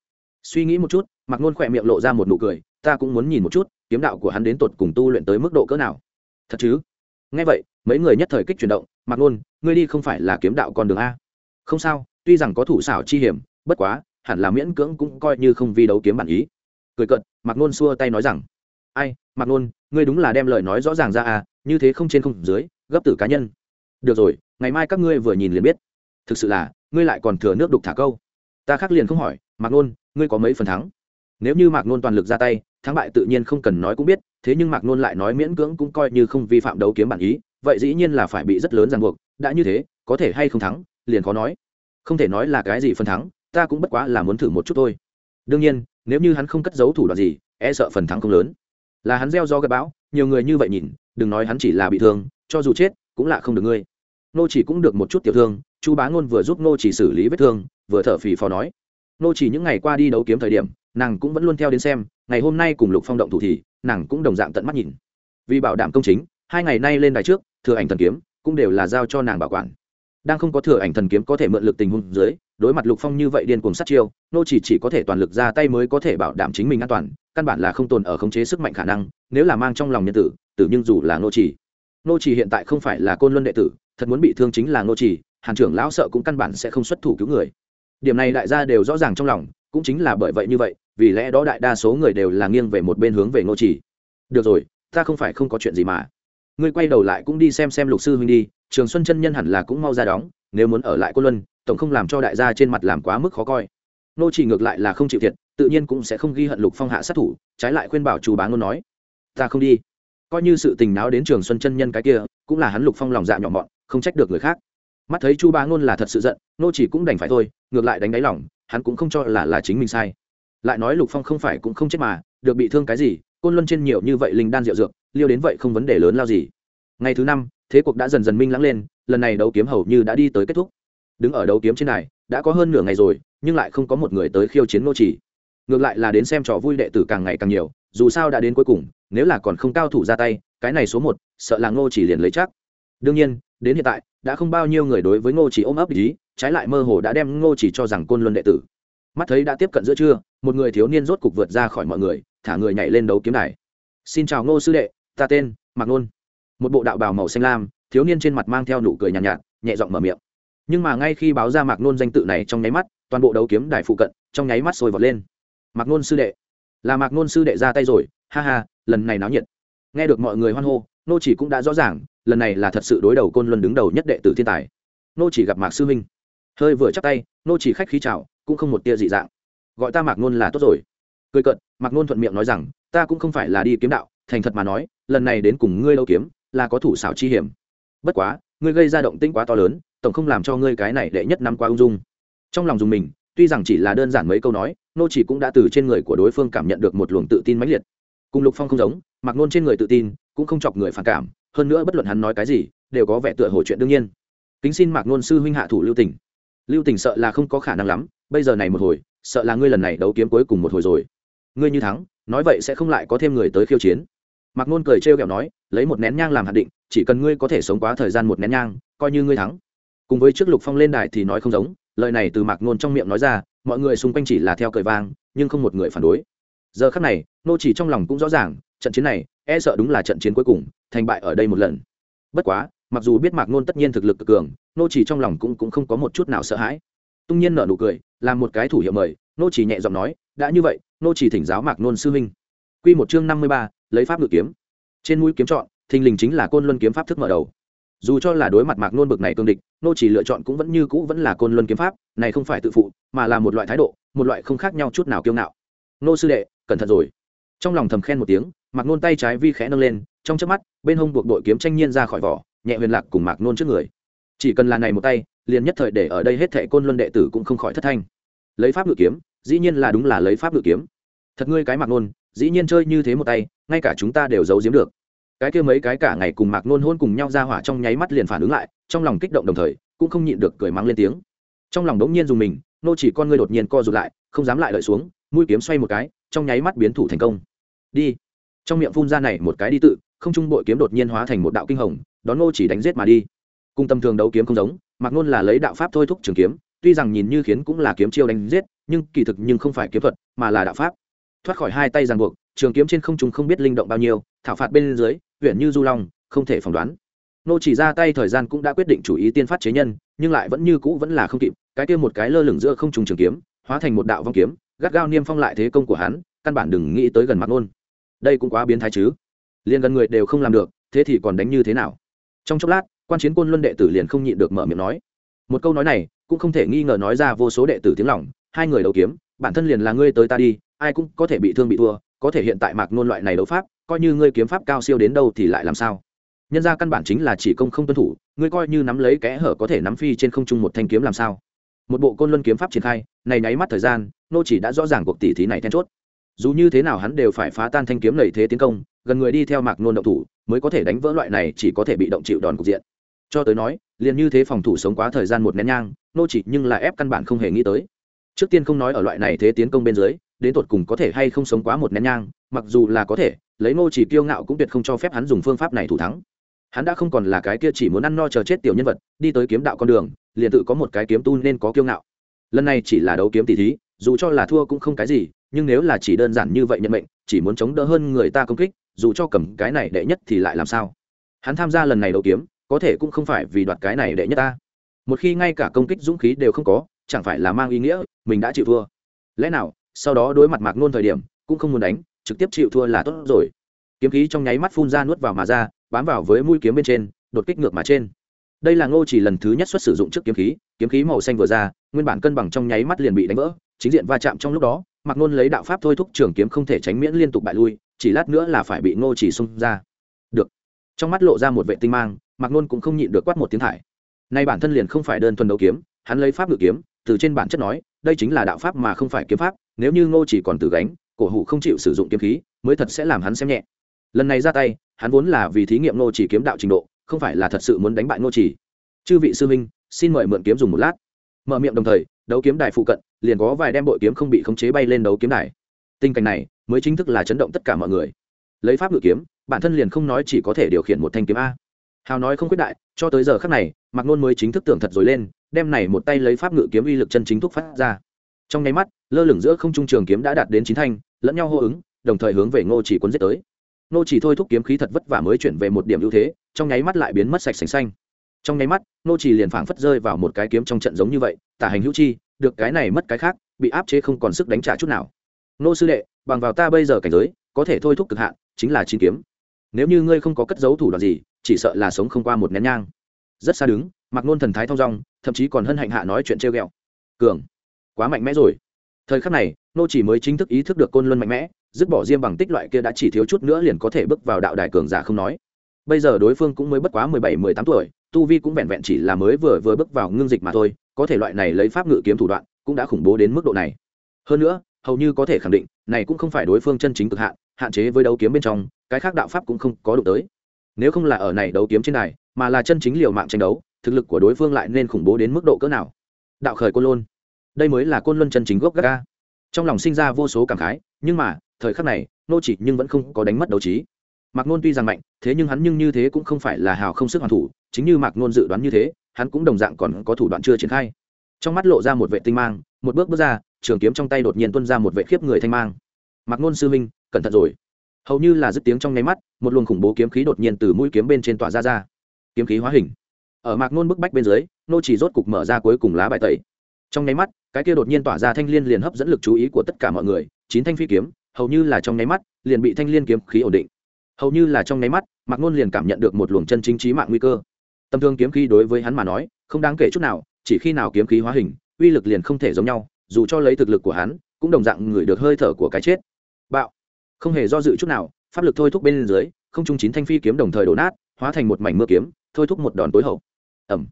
Suy nghĩ một chút mặc nôn khỏe miệng lộ ra một nụ cười, ta cũng muốn nhìn một chút, kiếm đạo của hắn đến tột cùng tu luyện tới mức độ cỡ nào. Thật chứ? Ngay vậy, mấy người nhất thời kích chuyển động mặc nôn, ngươi đi không phải là kiếm đạo con đường a. Không sao, tuy rằng có thủ xảo chi hiểm, bất quá, hẳn là miễn cưỡng cũng coi như không vi đấu kiếm bản ý. Cười cận mặc nôn xua tay nói rằng ai, mặc nôn ngươi đúng là đem lời nói rõ ràng ra à như thế không trên không dưới, gấp tử cá nhân. Được rồi, ngày mai các ngươi vừa nhìn liền biết. Thực sự là, ngươi lại còn thừa nước đục thả câu. Ta khác liền không hỏi mạc nôn ngươi có mấy phần thắng? Nếu như mạc nôn toàn lực ra tay, thắng bại tự nhiên không cần nói cũng biết, thế nhưng mạc nôn lại nói miễn cưỡng cũng coi như không vi phạm đấu kiếm bản ý, vậy dĩ nhiên là phải bị rất lớn ràng buộc, đã như thế, có thể hay không thắng, liền khó nói. Không thể nói là cái gì phần thắng, ta cũng bất quá là muốn thử một chút thôi. Đương nhiên, nếu như hắn không cất giấu thủ đoạn gì e sợ phần thắng không lớn là hắn gieo do gây bão, nhiều người như vậy nhìn, đừng nói hắn chỉ là bị thương, cho dù chết, cũng lạ không được ngươi. Nô chỉ cũng được một chút tiểu thương, chu bá ngôn vừa giúp nô chỉ xử lý vết thương, vừa thở phì phò nói. Nô chỉ những ngày qua đi đấu kiếm thời điểm, nàng cũng vẫn luôn theo đến xem, ngày hôm nay cùng lục phong động thủ thì, nàng cũng đồng dạng tận mắt nhìn. Vì bảo đảm công chính, hai ngày nay lên đài trước, thừa ảnh thần kiếm cũng đều là giao cho nàng bảo quản. Đang không có thừa ảnh thần kiếm có thể mượn lực tình huống dưới, đối mặt lục phong như vậy điên cuồng sát chiêu, nô chỉ chỉ có thể toàn lực ra tay mới có thể bảo đảm chính mình an toàn căn bản là không tồn ở khống chế sức mạnh khả năng nếu là mang trong lòng nhân tử tử nhưng dù là nô trì, nô trì hiện tại không phải là côn luân đệ tử thật muốn bị thương chính là nô trì, hàn trưởng lão sợ cũng căn bản sẽ không xuất thủ cứu người. Điểm này đại gia đều rõ ràng trong lòng cũng chính là bởi vậy như vậy vì lẽ đó đại đa số người đều là nghiêng về một bên hướng về nô trì. được rồi ta không phải không có chuyện gì mà. Ngươi quay đầu lại cũng đi xem xem lục sư huynh đi trường xuân chân nhân hẳn là cũng mau ra đóng nếu muốn ở lại côn luân tổng không làm cho đại gia trên mặt làm quá mức khó coi nô chỉ ngược lại là không chịu thiệt, tự nhiên cũng sẽ không ghi hận lục phong hạ sát thủ, trái lại khuyên bảo chu bá ngôn nói, ta không đi. Coi như sự tình náo đến trường xuân chân nhân cái kia, cũng là hắn lục phong lòng dạ nhỏ mọn, không trách được người khác. Mắt thấy chu bá ngôn là thật sự giận, nô chỉ cũng đành phải thôi, ngược lại đánh đáy lòng, hắn cũng không cho là là chính mình sai. Lại nói lục phong không phải cũng không chết mà, được bị thương cái gì, côn luân trên nhiều như vậy linh đan rượu dược, liêu đến vậy không vấn đề lớn lao gì. Ngày thứ năm, thế cuộc đã dần dần minh lắng lên, lần này đấu kiếm hầu như đã đi tới kết thúc. Đứng ở đấu kiếm trên này đã có hơn nửa ngày rồi nhưng lại không có một người tới khiêu chiến nô chỉ. Ngược lại là đến xem trò vui đệ tử càng ngày càng nhiều dù sao đã đến cuối cùng nếu là còn không cao thủ ra tay cái này số một sợ là ngô chỉ liền lấy chắc. Đương nhiên đến hiện tại đã không bao nhiêu người đối với ngô chỉ ôm ấp ý trái lại mơ hồ đã đem ngô chỉ cho rằng côn luân đệ tử. Mắt thấy đã tiếp cận giữa trưa một người thiếu niên rốt cục vượt ra khỏi mọi người thả người nhảy lên đấu kiếm đài. Xin chào ngô sư đệ ta tên mạc nôn. Một bộ đạo bào màu xanh lam thiếu niên trên mặt mang theo nụ cười nhàn nhạt, nhạt nhẹ giọng mở miệng. Nhưng mà ngay khi báo ra mạc nôn danh tự này trong nháy mắt toàn bộ đấu kiếm đài phụ cận, trong nháy mắt sôi vọt lên. Mạc nôn sư đệ. Là mạc nôn sư đệ ra tay rồi. Ha ha, lần này náo nhiệt. Nghe được mọi người hoan hô, nô chỉ cũng đã rõ ràng, lần này là thật sự đối đầu côn luân đứng đầu nhất đệ tử thiên tài. Nô chỉ gặp mạc sư minh. Hơi vừa chắc tay, nô chỉ khách khí chào, cũng không một tia dị dạng. Gọi ta mạc nôn là tốt rồi. Cười cận mạc nôn thuận miệng nói rằng, ta cũng không phải là đi kiếm đạo, thành thật mà nói, lần này đến cùng ngươi lâu kiếm, là có thủ xảo chi hiểm. Bất quá, ngươi gây ra động tĩnh quá to lớn, tổng không làm cho ngươi cái này đệ nhất năm qua ung dung trong lòng dùng mình, tuy rằng chỉ là đơn giản mấy câu nói, nô chỉ cũng đã từ trên người của đối phương cảm nhận được một luồng tự tin mãnh liệt. Cùng lục phong không giống mặc nôn trên người tự tin, cũng không chọc người phản cảm, hơn nữa bất luận hắn nói cái gì, đều có vẻ tựa hồ chuyện đương nhiên. Kính xin mạc nôn sư huynh hạ thủ lưu tình. Lưu tình sợ là không có khả năng lắm, bây giờ này một hồi, sợ là ngươi lần này đấu kiếm cuối cùng một hồi rồi. Ngươi như thắng, nói vậy sẽ không lại có thêm người tới khiêu chiến. Mạc nôn cười trêu kẹo nói, lấy một nén nhang làm hạt định, chỉ cần ngươi có thể sống quá thời gian một nén nhang, coi như ngươi thắng. Cùng với trước lục phong lên đài thì nói không giống lời này từ mạc nôn trong miệng nói ra mọi người xung quanh chỉ là theo cởi vang nhưng không một người phản đối. Giờ khắc này nô chỉ trong lòng cũng rõ ràng trận chiến này e sợ đúng là trận chiến cuối cùng thành bại ở đây một lần. Bất quá mặc dù biết mạc nôn tất nhiên thực lực cực cường nô chỉ trong lòng cũng cũng không có một chút nào sợ hãi. Tung nhiên nở nụ cười làm một cái thủ hiệu mời nô chỉ nhẹ giọng nói đã như vậy nô chỉ thỉnh giáo mạc nôn sư huynh. Quy một chương năm mươi ba, lấy pháp ngự kiếm. Trên mũi kiếm chọn thình lình chính là côn luân kiếm pháp thức mở đầu dù cho là đối mặt mạc nôn bực này cương địch, nô chỉ lựa chọn cũng vẫn như cũ vẫn là côn luân kiếm pháp, này không phải tự phụ, mà là một loại thái độ, một loại không khác nhau chút nào kiêu ngạo. Nô sư đệ, cẩn thận rồi. Trong lòng thầm khen một tiếng, mạc nôn tay trái vi khẽ nâng lên, trong chớp mắt, bên hông buộc đội kiếm tranh nhiên ra khỏi vỏ, nhẹ huyền lạc cùng mạc nôn trước người. Chỉ cần là này một tay, liền nhất thời để ở đây hết thệ côn luân đệ tử cũng không khỏi thất thanh. Lấy pháp ngự kiếm, dĩ nhiên là đúng là lấy pháp ngự kiếm. Thật ngươi cái mạc nôn, dĩ nhiên chơi như thế một tay, ngay cả chúng ta đều giấu giếm được cái kia mấy cái cả ngày cùng mạc nôn hôn cùng nhau ra hỏa trong nháy mắt liền phản ứng lại, trong lòng kích động đồng thời, cũng không nhịn được cười mắng lên tiếng. Trong lòng đống nhiên dùng mình, nô chỉ con ngươi đột nhiên co rụt lại, không dám lại đợi xuống, mũi kiếm xoay một cái, trong nháy mắt biến thủ thành công. Đi. Trong miệng phun ra này một cái đi tự, không trung bội kiếm đột nhiên hóa thành một đạo kinh hồng, đón nô chỉ đánh giết mà đi. Cung tâm thường đấu kiếm không giống, mạc nôn là lấy đạo pháp thôi thúc trường kiếm, tuy rằng nhìn như khiến cũng là kiếm chiêu đánh giết, nhưng kỳ thực nhưng không phải kiếm thuật, mà là đạo pháp. Thoát khỏi hai tay ràng buộc, trường kiếm trên không trung không biết linh động bao nhiêu, thảo phạt bên dưới huyện như du long, không thể phỏng đoán. Nô chỉ ra tay thời gian cũng đã quyết định chủ ý tiên phát chế nhân, nhưng lại vẫn như cũ vẫn là không kịp, cái kia một cái lơ lửng giữa không trùng trường kiếm, hóa thành một đạo vong kiếm, gắt gao niêm phong lại thế công của hắn, căn bản đừng nghĩ tới gần mặt nôn. Đây cũng quá biến thái chứ. Liền gần người đều không làm được, thế thì còn đánh như thế nào? Trong chốc lát, quan chiến quân luân đệ tử liền không nhịn được mở miệng nói. Một câu nói này, cũng không thể nghi ngờ nói ra vô số đệ tử tiếng lòng, hai người đấu kiếm, bản thân liền là ngươi tới ta đi, ai cũng có thể bị thương bị thua, có thể hiện tại mạc nôn loại này đấu pháp coi như ngươi kiếm pháp cao siêu đến đâu thì lại làm sao? Nhân ra căn bản chính là chỉ công không tuân thủ, ngươi coi như nắm lấy kẽ hở có thể nắm phi trên không trung một thanh kiếm làm sao? Một bộ côn luân kiếm pháp triển khai, này nháy mắt thời gian, nô chỉ đã rõ ràng cuộc tỷ thí này then chốt. Dù như thế nào hắn đều phải phá tan thanh kiếm lầy thế tiến công, gần người đi theo mạc nôn động thủ, mới có thể đánh vỡ loại này chỉ có thể bị động chịu đòn cục diện. Cho tới nói, liền như thế phòng thủ sống quá thời gian một nén nhang, nô chỉ nhưng là ép căn bản không hề nghĩ tới. Trước tiên không nói ở loại này thế tiến công bên dưới, đến tột cùng có thể hay không sống quá một nén nhang mặc dù là có thể, lấy Ngô chỉ kiêu ngạo cũng tuyệt không cho phép hắn dùng phương pháp này thủ thắng. Hắn đã không còn là cái kia chỉ muốn ăn no chờ chết tiểu nhân vật, đi tới kiếm đạo con đường, liền tự có một cái kiếm tu nên có kiêu ngạo. Lần này chỉ là đấu kiếm tỷ thí, dù cho là thua cũng không cái gì, nhưng nếu là chỉ đơn giản như vậy nhận mệnh, chỉ muốn chống đỡ hơn người ta công kích, dù cho cầm cái này đệ nhất thì lại làm sao? Hắn tham gia lần này đấu kiếm, có thể cũng không phải vì đoạt cái này đệ nhất ta. Một khi ngay cả công kích dũng khí đều không có, chẳng phải là mang ý nghĩa, mình đã chịu thua. Lẽ nào, sau đó đối mặt mạc nôn thời điểm, cũng không muốn đánh trực tiếp chịu thua là tốt rồi. Kiếm khí trong nháy mắt phun ra nuốt vào mà ra, bám vào với mũi kiếm bên trên, đột kích ngược mà trên. Đây là ngô chỉ lần thứ nhất xuất sử dụng trước kiếm khí kiếm khí màu xanh vừa ra, nguyên bản cân bằng trong nháy mắt liền bị đánh vỡ, chính diện va chạm trong lúc đó mặc nôn lấy đạo pháp thôi thúc trường kiếm không thể tránh miễn liên tục bại lui, chỉ lát nữa là phải bị ngô chỉ xung ra. Được. Trong mắt lộ ra một vệ tinh mang mặc nôn cũng không nhịn được quát một tiếng thải. Nay bản thân liền không phải đơn thuần đấu kiếm, hắn lấy pháp ngự kiếm, từ trên bản chất nói, đây chính là đạo pháp mà không phải kiếm pháp, nếu như ngô chỉ còn từ gánh cổ hủ không chịu sử dụng kiếm khí mới thật sẽ làm hắn xem nhẹ. Lần này ra tay hắn vốn là vì thí nghiệm ngô chỉ kiếm đạo trình độ không phải là thật sự muốn đánh bại ngô chỉ. Chư vị sư huynh, xin mời mượn kiếm dùng một lát. Mở miệng đồng thời đấu kiếm đài phụ cận liền có vài đem bội kiếm không bị khống chế bay lên đấu kiếm đài. Tình cảnh này mới chính thức là chấn động tất cả mọi người. Lấy pháp ngự kiếm bản thân liền không nói chỉ có thể điều khiển một thanh kiếm a. Hào nói không quyết đại cho tới giờ khắc này mạc nôn mới chính thức tưởng thật rồi lên đem này một tay lấy pháp ngự kiếm uy lực chân chính thúc phát ra. Trong nháy mắt lơ lửng giữa không trung trường kiếm đã đạt đến chín thanh, lẫn nhau hô ứng, đồng thời hướng về ngô chỉ quân giết tới. Ngô chỉ thôi thúc kiếm khí thật vất vả mới chuyển về một điểm ưu thế, trong nháy mắt lại biến mất sạch sành xanh. Trong nháy mắt, ngô chỉ liền phảng phất rơi vào một cái kiếm trong trận giống như vậy, tả hành hữu chi, được cái này mất cái khác, bị áp chế không còn sức đánh trả chút nào. Ngô sư đệ, bằng vào ta bây giờ cảnh giới, có thể thôi thúc cực hạn, chính là chín kiếm. Nếu như ngươi không có cất dấu thủ đoạn gì, chỉ sợ là sống không qua một nén nhang. Rất xa đứng, mặc nôn thần thái thong dong, thậm chí còn hân hạnh hạ nói chuyện trêu ghẹo. Cường, quá mạnh mẽ rồi thời khắc này, nô chỉ mới chính thức ý thức được côn luân mạnh mẽ, dứt bỏ diêm bằng tích loại kia đã chỉ thiếu chút nữa liền có thể bước vào đạo đại cường giả không nói. Bây giờ đối phương cũng mới bất quá mười bảy, mười tám tuổi, tu vi cũng vẹn vẹn chỉ là mới vừa vừa bước vào ngưng dịch mà thôi, có thể loại này lấy pháp ngự kiếm thủ đoạn, cũng đã khủng bố đến mức độ này. Hơn nữa, hầu như có thể khẳng định, này cũng không phải đối phương chân chính cực hạn hạn chế với đấu kiếm bên trong, cái khác đạo pháp cũng không có đụng tới. Nếu không là ở này đấu kiếm trên này mà là chân chính liều mạng tranh đấu, thực lực của đối phương lại nên khủng bố đến mức độ cỡ nào? Đạo khởi côn lôn đây mới là côn luân chân chính gốc gác ca. Trong lòng sinh ra vô số cảm khái, nhưng mà, thời khắc này, nô chỉ nhưng vẫn không có đánh mất đấu trí. Mạc nôn tuy rằng mạnh, thế nhưng hắn nhưng như thế cũng không phải là hào không sức hoàn thủ, chính như mạc nôn dự đoán như thế, hắn cũng đồng dạng còn có thủ đoạn chưa triển khai. Trong mắt lộ ra một vệ tinh mang, một bước bước ra, trường kiếm trong tay đột nhiên tuôn ra một vệ khiếp người thanh mang. Mạc nôn sư minh cẩn thận rồi. Hầu như là dứt tiếng trong nháy mắt, một luồng khủng bố kiếm khí đột nhiên từ mũi kiếm bên trên tỏa ra ra. Kiếm khí hóa hình. Ở mạc nôn bức bách bên dưới, nô chỉ rốt cục mở ra cuối cùng lá bài tẩy. Trong nháy mắt cái kia đột nhiên tỏa ra thanh liên liền hấp dẫn lực chú ý của tất cả mọi người, chín thanh phi kiếm, hầu như là trong nháy mắt, liền bị thanh liên kiếm khí ổn định. Hầu như là trong nháy mắt, mạc ngôn liền cảm nhận được một luồng chân chính trí mạng nguy cơ. Tâm thương kiếm khí đối với hắn mà nói, không đáng kể chút nào, chỉ khi nào kiếm khí hóa hình, uy lực liền không thể giống nhau, dù cho lấy thực lực của hắn, cũng đồng dạng ngửi được hơi thở của cái chết. Bạo. Không hề do dự chút nào, pháp lực thôi thúc bên dưới, không trung chín thanh phi kiếm đồng thời đổ nát, hóa thành một mảnh mưa kiếm, thôi thúc một đòn tối hậu. Ẩm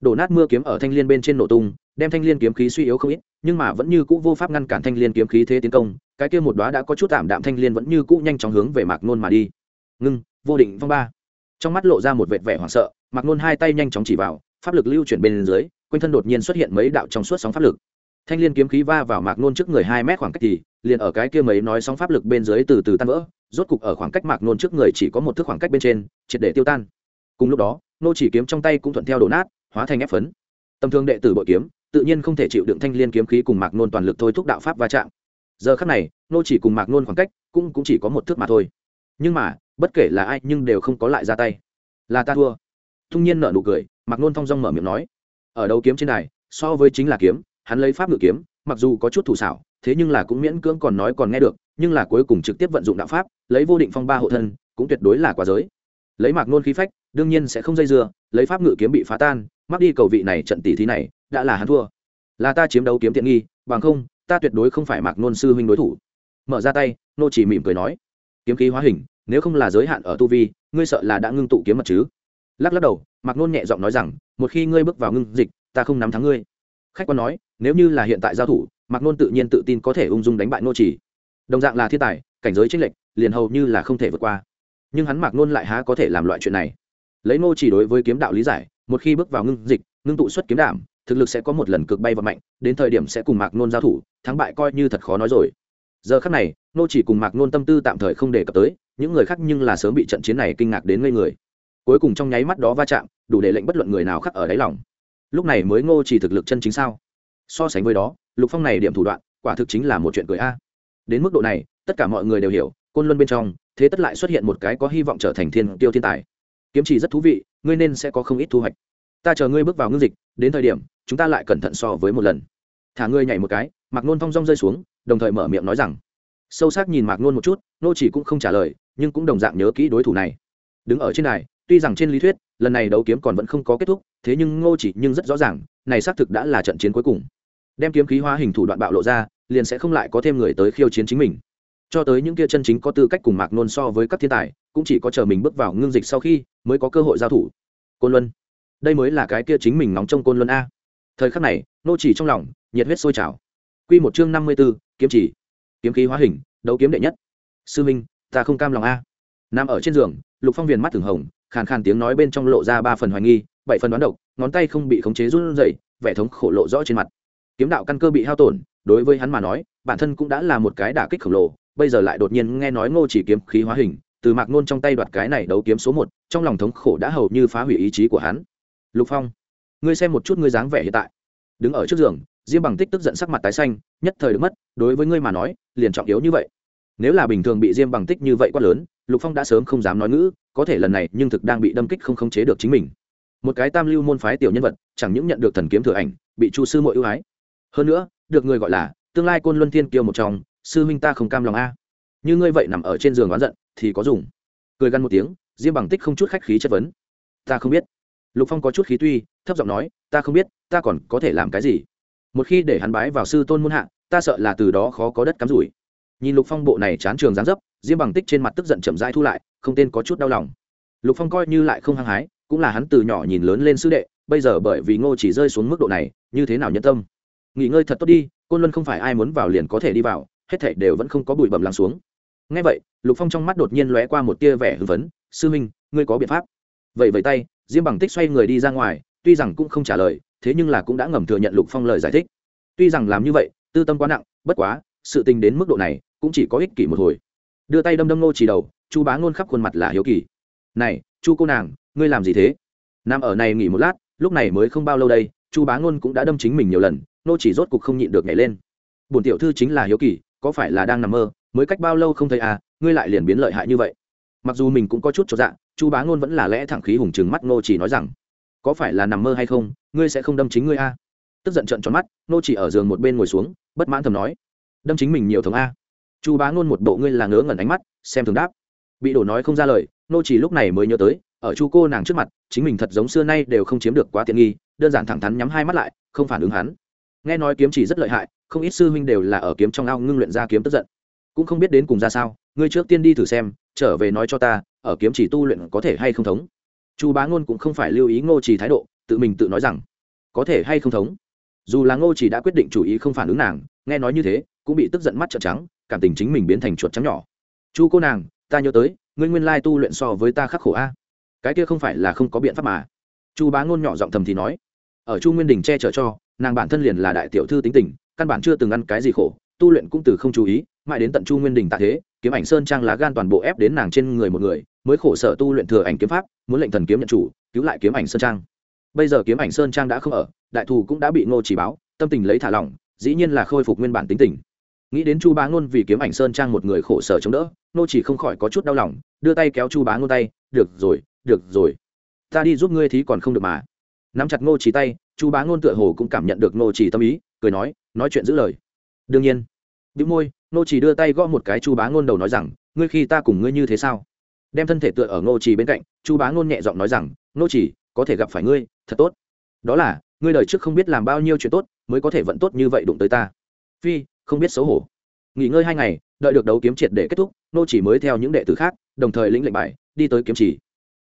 đổ nát mưa kiếm ở thanh liên bên trên nổ tung đem thanh liên kiếm khí suy yếu không ít, nhưng mà vẫn như cũ vô pháp ngăn cản thanh liên kiếm khí thế tiến công, cái kia một đóa đã có chút tạm đạm thanh liên vẫn như cũ nhanh chóng hướng về mạc nôn mà đi. Ngưng, vô định, phong ba. Trong mắt lộ ra một vệt vẻ hoảng sợ, mạc nôn hai tay nhanh chóng chỉ vào, pháp lực lưu chuyển bên dưới, quanh thân đột nhiên xuất hiện mấy đạo trong suốt sóng pháp lực. Thanh liên kiếm khí va vào mạc nôn trước người hai mét khoảng cách thì, liền ở cái kia mấy nói sóng pháp lực bên dưới từ từ tan vỡ, rốt cục ở khoảng cách mạc nôn trước người chỉ có một thước khoảng cách bên trên, triệt để tiêu tan. Cùng lúc đó, nô chỉ kiếm trong tay cũng thuận theo đổ nát, hóa thành ép phấn. Tầm thường đệ tử bội kiếm tự nhiên không thể chịu đựng thanh liên kiếm khí cùng mạc nôn toàn lực thôi thúc đạo pháp va chạm. Giờ khắc này, nô chỉ cùng mạc nôn khoảng cách cũng cũng chỉ có một thước mà thôi. Nhưng mà, bất kể là ai nhưng đều không có lại ra tay. Là ta thua. Thung nhiên nợ nụ cười, mạc nôn thong dong mở miệng nói. Ở đầu kiếm trên này so với chính là kiếm, hắn lấy pháp ngự kiếm, mặc dù có chút thủ xảo, thế nhưng là cũng miễn cưỡng còn nói còn nghe được, nhưng là cuối cùng trực tiếp vận dụng đạo pháp, lấy vô định phong ba hộ thân, cũng tuyệt đối là quá giới. Lấy mạc nôn khí phách, đương nhiên sẽ không dây dưa, lấy pháp ngự kiếm bị phá tan, mắc đi cầu vị này trận tỷ thí này đã là hắn thua. Là ta chiếm đấu kiếm tiện nghi, bằng không, ta tuyệt đối không phải mạc nôn sư huynh đối thủ. Mở ra tay, nô chỉ mỉm cười nói, kiếm khí hóa hình, nếu không là giới hạn ở tu vi, ngươi sợ là đã ngưng tụ kiếm mật chứ? Lắc lắc đầu, mạc nôn nhẹ giọng nói rằng, một khi ngươi bước vào ngưng dịch, ta không nắm thắng ngươi. Khách quan nói, nếu như là hiện tại giao thủ, mạc nôn tự nhiên tự tin có thể ung dung đánh bại nô chỉ. Đồng dạng là thiên tài, cảnh giới tranh lệch, liền hầu như là không thể vượt qua. Nhưng hắn mạc nôn lại há có thể làm loại chuyện này? Lấy nô chỉ đối với kiếm đạo lý giải, một khi bước vào ngưng dịch, ngưng tụ xuất kiếm đảm thực lực sẽ có một lần cực bay và mạnh, đến thời điểm sẽ cùng mạc nôn giao thủ, thắng bại coi như thật khó nói rồi. Giờ khắc này, nô chỉ cùng mạc nôn tâm tư tạm thời không đề cập tới, những người khác nhưng là sớm bị trận chiến này kinh ngạc đến ngây người. Cuối cùng trong nháy mắt đó va chạm, đủ để lệnh bất luận người nào khắc ở đáy lòng. Lúc này mới ngô chỉ thực lực chân chính sao? So sánh với đó, lục phong này điểm thủ đoạn, quả thực chính là một chuyện cười a. Đến mức độ này, tất cả mọi người đều hiểu, côn luân bên trong, thế tất lại xuất hiện một cái có hy vọng trở thành thiên tiêu thiên tài. Kiếm chỉ rất thú vị, ngươi nên sẽ có không ít thu hoạch. Ta chờ ngươi bước vào ngưng dịch, đến thời điểm chúng ta lại cẩn thận so với một lần. Thả ngươi nhảy một cái, mạc nôn thong dong rơi xuống, đồng thời mở miệng nói rằng, sâu sắc nhìn mạc nôn một chút, nô chỉ cũng không trả lời, nhưng cũng đồng dạng nhớ kỹ đối thủ này. Đứng ở trên này tuy rằng trên lý thuyết, lần này đấu kiếm còn vẫn không có kết thúc, thế nhưng ngô chỉ nhưng rất rõ ràng, này xác thực đã là trận chiến cuối cùng. Đem kiếm khí hóa hình thủ đoạn bạo lộ ra, liền sẽ không lại có thêm người tới khiêu chiến chính mình. Cho tới những kia chân chính có tư cách cùng mạc nôn so với các thiên tài, cũng chỉ có chờ mình bước vào ngưng dịch sau khi mới có cơ hội giao thủ. Côn luân. Đây mới là cái kia chính mình nóng trong côn luân a thời khắc này nô chỉ trong lòng nhiệt huyết sôi trào. Quy một chương năm mươi 54, kiếm chỉ. Kiếm khí hóa hình đấu kiếm đệ nhất. Sư minh ta không cam lòng a. Nằm ở trên giường lục phong viền mắt thường hồng khàn khàn tiếng nói bên trong lộ ra ba phần hoài nghi bảy phần đoán độc ngón tay không bị khống chế run rẩy vẻ thống khổ lộ rõ trên mặt. Kiếm đạo căn cơ bị hao tổn đối với hắn mà nói bản thân cũng đã là một cái đả kích khổng lồ bây giờ lại đột nhiên nghe nói ngô chỉ kiếm khí hóa hình từ mạc nôn trong tay đoạt cái này đấu kiếm số một trong lòng thống khổ đã hầu như phá hủy ý chí của hắn. Lục phong ngươi xem một chút ngươi dáng vẻ hiện tại. Đứng ở trước giường, diêm bằng tích tức giận sắc mặt tái xanh, nhất thời được mất, đối với ngươi mà nói, liền trọng yếu như vậy. Nếu là bình thường bị diêm bằng tích như vậy quá lớn, lục phong đã sớm không dám nói ngữ, có thể lần này nhưng thực đang bị đâm kích không khống chế được chính mình. Một cái tam lưu môn phái tiểu nhân vật, chẳng những nhận được thần kiếm thừa ảnh, bị chu sư mội ưu ái. Hơn nữa, được người gọi là tương lai côn luân thiên kiêu một trong, sư huynh ta không cam lòng a. Như ngươi vậy nằm ở trên giường oán giận, thì có dùng. Cười gằn một tiếng, diêm bằng tích không chút khách khí chất vấn. Ta không biết lục phong có chút khí tuy, thấp giọng nói, ta không biết, ta còn có thể làm cái gì? Một khi để hắn bái vào sư tôn muôn hạ, ta sợ là từ đó khó có đất cắm rủi. Nhìn lục phong bộ này chán trường dán dấp, diêm bằng tích trên mặt tức giận chậm rãi thu lại, không tên có chút đau lòng. Lục phong coi như lại không hăng hái, cũng là hắn từ nhỏ nhìn lớn lên sư đệ, bây giờ bởi vì ngô chỉ rơi xuống mức độ này, như thế nào nhân tâm? Nghỉ ngơi thật tốt đi, côn luân không phải ai muốn vào liền có thể đi vào, hết thảy đều vẫn không có bụi bẩm lắng xuống. Ngay vậy, lục phong trong mắt đột nhiên lóe qua một tia vẻ hưng phấn, sư minh, ngươi có biện pháp? Vậy vẫy tay diêm bằng tích xoay người đi ra ngoài, tuy rằng cũng không trả lời, thế nhưng là cũng đã ngầm thừa nhận lục phong lời giải thích. Tuy rằng làm như vậy, tư tâm quá nặng, bất quá, sự tình đến mức độ này cũng chỉ có ích kỷ một hồi. Đưa tay đâm đâm nô chỉ đầu, chu bá ngôn khắp khuôn mặt là hiếu kỳ. Này, chu cô nàng, ngươi làm gì thế? Nằm ở này nghỉ một lát, lúc này mới không bao lâu đây, chu bá ngôn cũng đã đâm chính mình nhiều lần, nô chỉ rốt cục không nhịn được nhảy lên. Bổn tiểu thư chính là hiếu kỳ, có phải là đang nằm mơ, mới cách bao lâu không thấy à ngươi lại liền biến lợi hại như vậy? Mặc dù mình cũng có chút cho dạ chu bá ngôn vẫn là lẽ thẳng khí hùng trừng mắt nô chỉ nói rằng, có phải là nằm mơ hay không, ngươi sẽ không đâm chính ngươi a? Tức giận trận tròn mắt nô chỉ ở giường một bên ngồi xuống, bất mãn thầm nói, đâm chính mình nhiều thống a. Chu bá ngôn một bộ ngươi là ngớ ngẩn ánh mắt, xem thường đáp. Bị đổ nói không ra lời nô chỉ lúc này mới nhớ tới, ở chu cô nàng trước mặt, chính mình thật giống xưa nay đều không chiếm được quá tiện nghi, đơn giản thẳng thắn nhắm hai mắt lại, không phản ứng hắn. Nghe nói kiếm chỉ rất lợi hại, không ít sư huynh đều là ở kiếm trong ao ngưng luyện ra kiếm tức giận. Cũng không biết đến cùng ra sao, ngươi trước tiên đi thử xem trở về nói cho ta, ở kiếm chỉ tu luyện có thể hay không thống? Chu bá ngôn cũng không phải lưu ý ngô chỉ thái độ, tự mình tự nói rằng, có thể hay không thống? Dù là ngô chỉ đã quyết định chủ ý không phản ứng nàng, nghe nói như thế, cũng bị tức giận mắt trợn trắng, cảm tình chính mình biến thành chuột trắng nhỏ. Chu cô nàng, ta nhớ tới, ngươi nguyên lai tu luyện so với ta khắc khổ a. Cái kia không phải là không có biện pháp mà. Chu bá ngôn nhỏ giọng thầm thì nói, ở chu nguyên đình che chở cho, nàng bản thân liền là đại tiểu thư tính tình, căn bản chưa từng ăn cái gì khổ, tu luyện cũng từ không chú ý, mãi đến tận chu nguyên đình tạ thế kiếm ảnh sơn trang lá gan toàn bộ ép đến nàng trên người một người, mới khổ sở tu luyện thừa ảnh kiếm pháp, muốn lệnh thần kiếm nhận chủ, cứu lại kiếm ảnh sơn trang. Bây giờ kiếm ảnh sơn trang đã không ở, đại thù cũng đã bị ngô chỉ báo, tâm tình lấy thả lỏng, dĩ nhiên là khôi phục nguyên bản tính tình. Nghĩ đến chu bá ngôn vì kiếm ảnh sơn trang một người khổ sở chống đỡ, Ngô chỉ không khỏi có chút đau lòng, đưa tay kéo chu bá ngôn tay, được rồi được rồi. Ta đi giúp ngươi thì còn không được mà. Nắm chặt ngô chỉ tay, chu bá ngôn tựa hồ cũng cảm nhận được ngô chỉ tâm ý, cười nói nói chuyện giữ lời. Đương nhiên. Bị môi ngô chỉ đưa tay gõ một cái chu bá ngôn đầu nói rằng, ngươi khi ta cùng ngươi như thế sao? Đem thân thể tựa ở ngô chỉ bên cạnh, chu bá ngôn nhẹ giọng nói rằng, ngô chỉ có thể gặp phải ngươi, thật tốt. Đó là, ngươi đời trước không biết làm bao nhiêu chuyện tốt, mới có thể vận tốt như vậy đụng tới ta. Phi, không biết xấu hổ. Nghỉ ngơi hai ngày, đợi được đấu kiếm triệt để kết thúc nô chỉ mới theo những đệ tử khác, đồng thời lĩnh lệnh bài, đi tới kiếm chỉ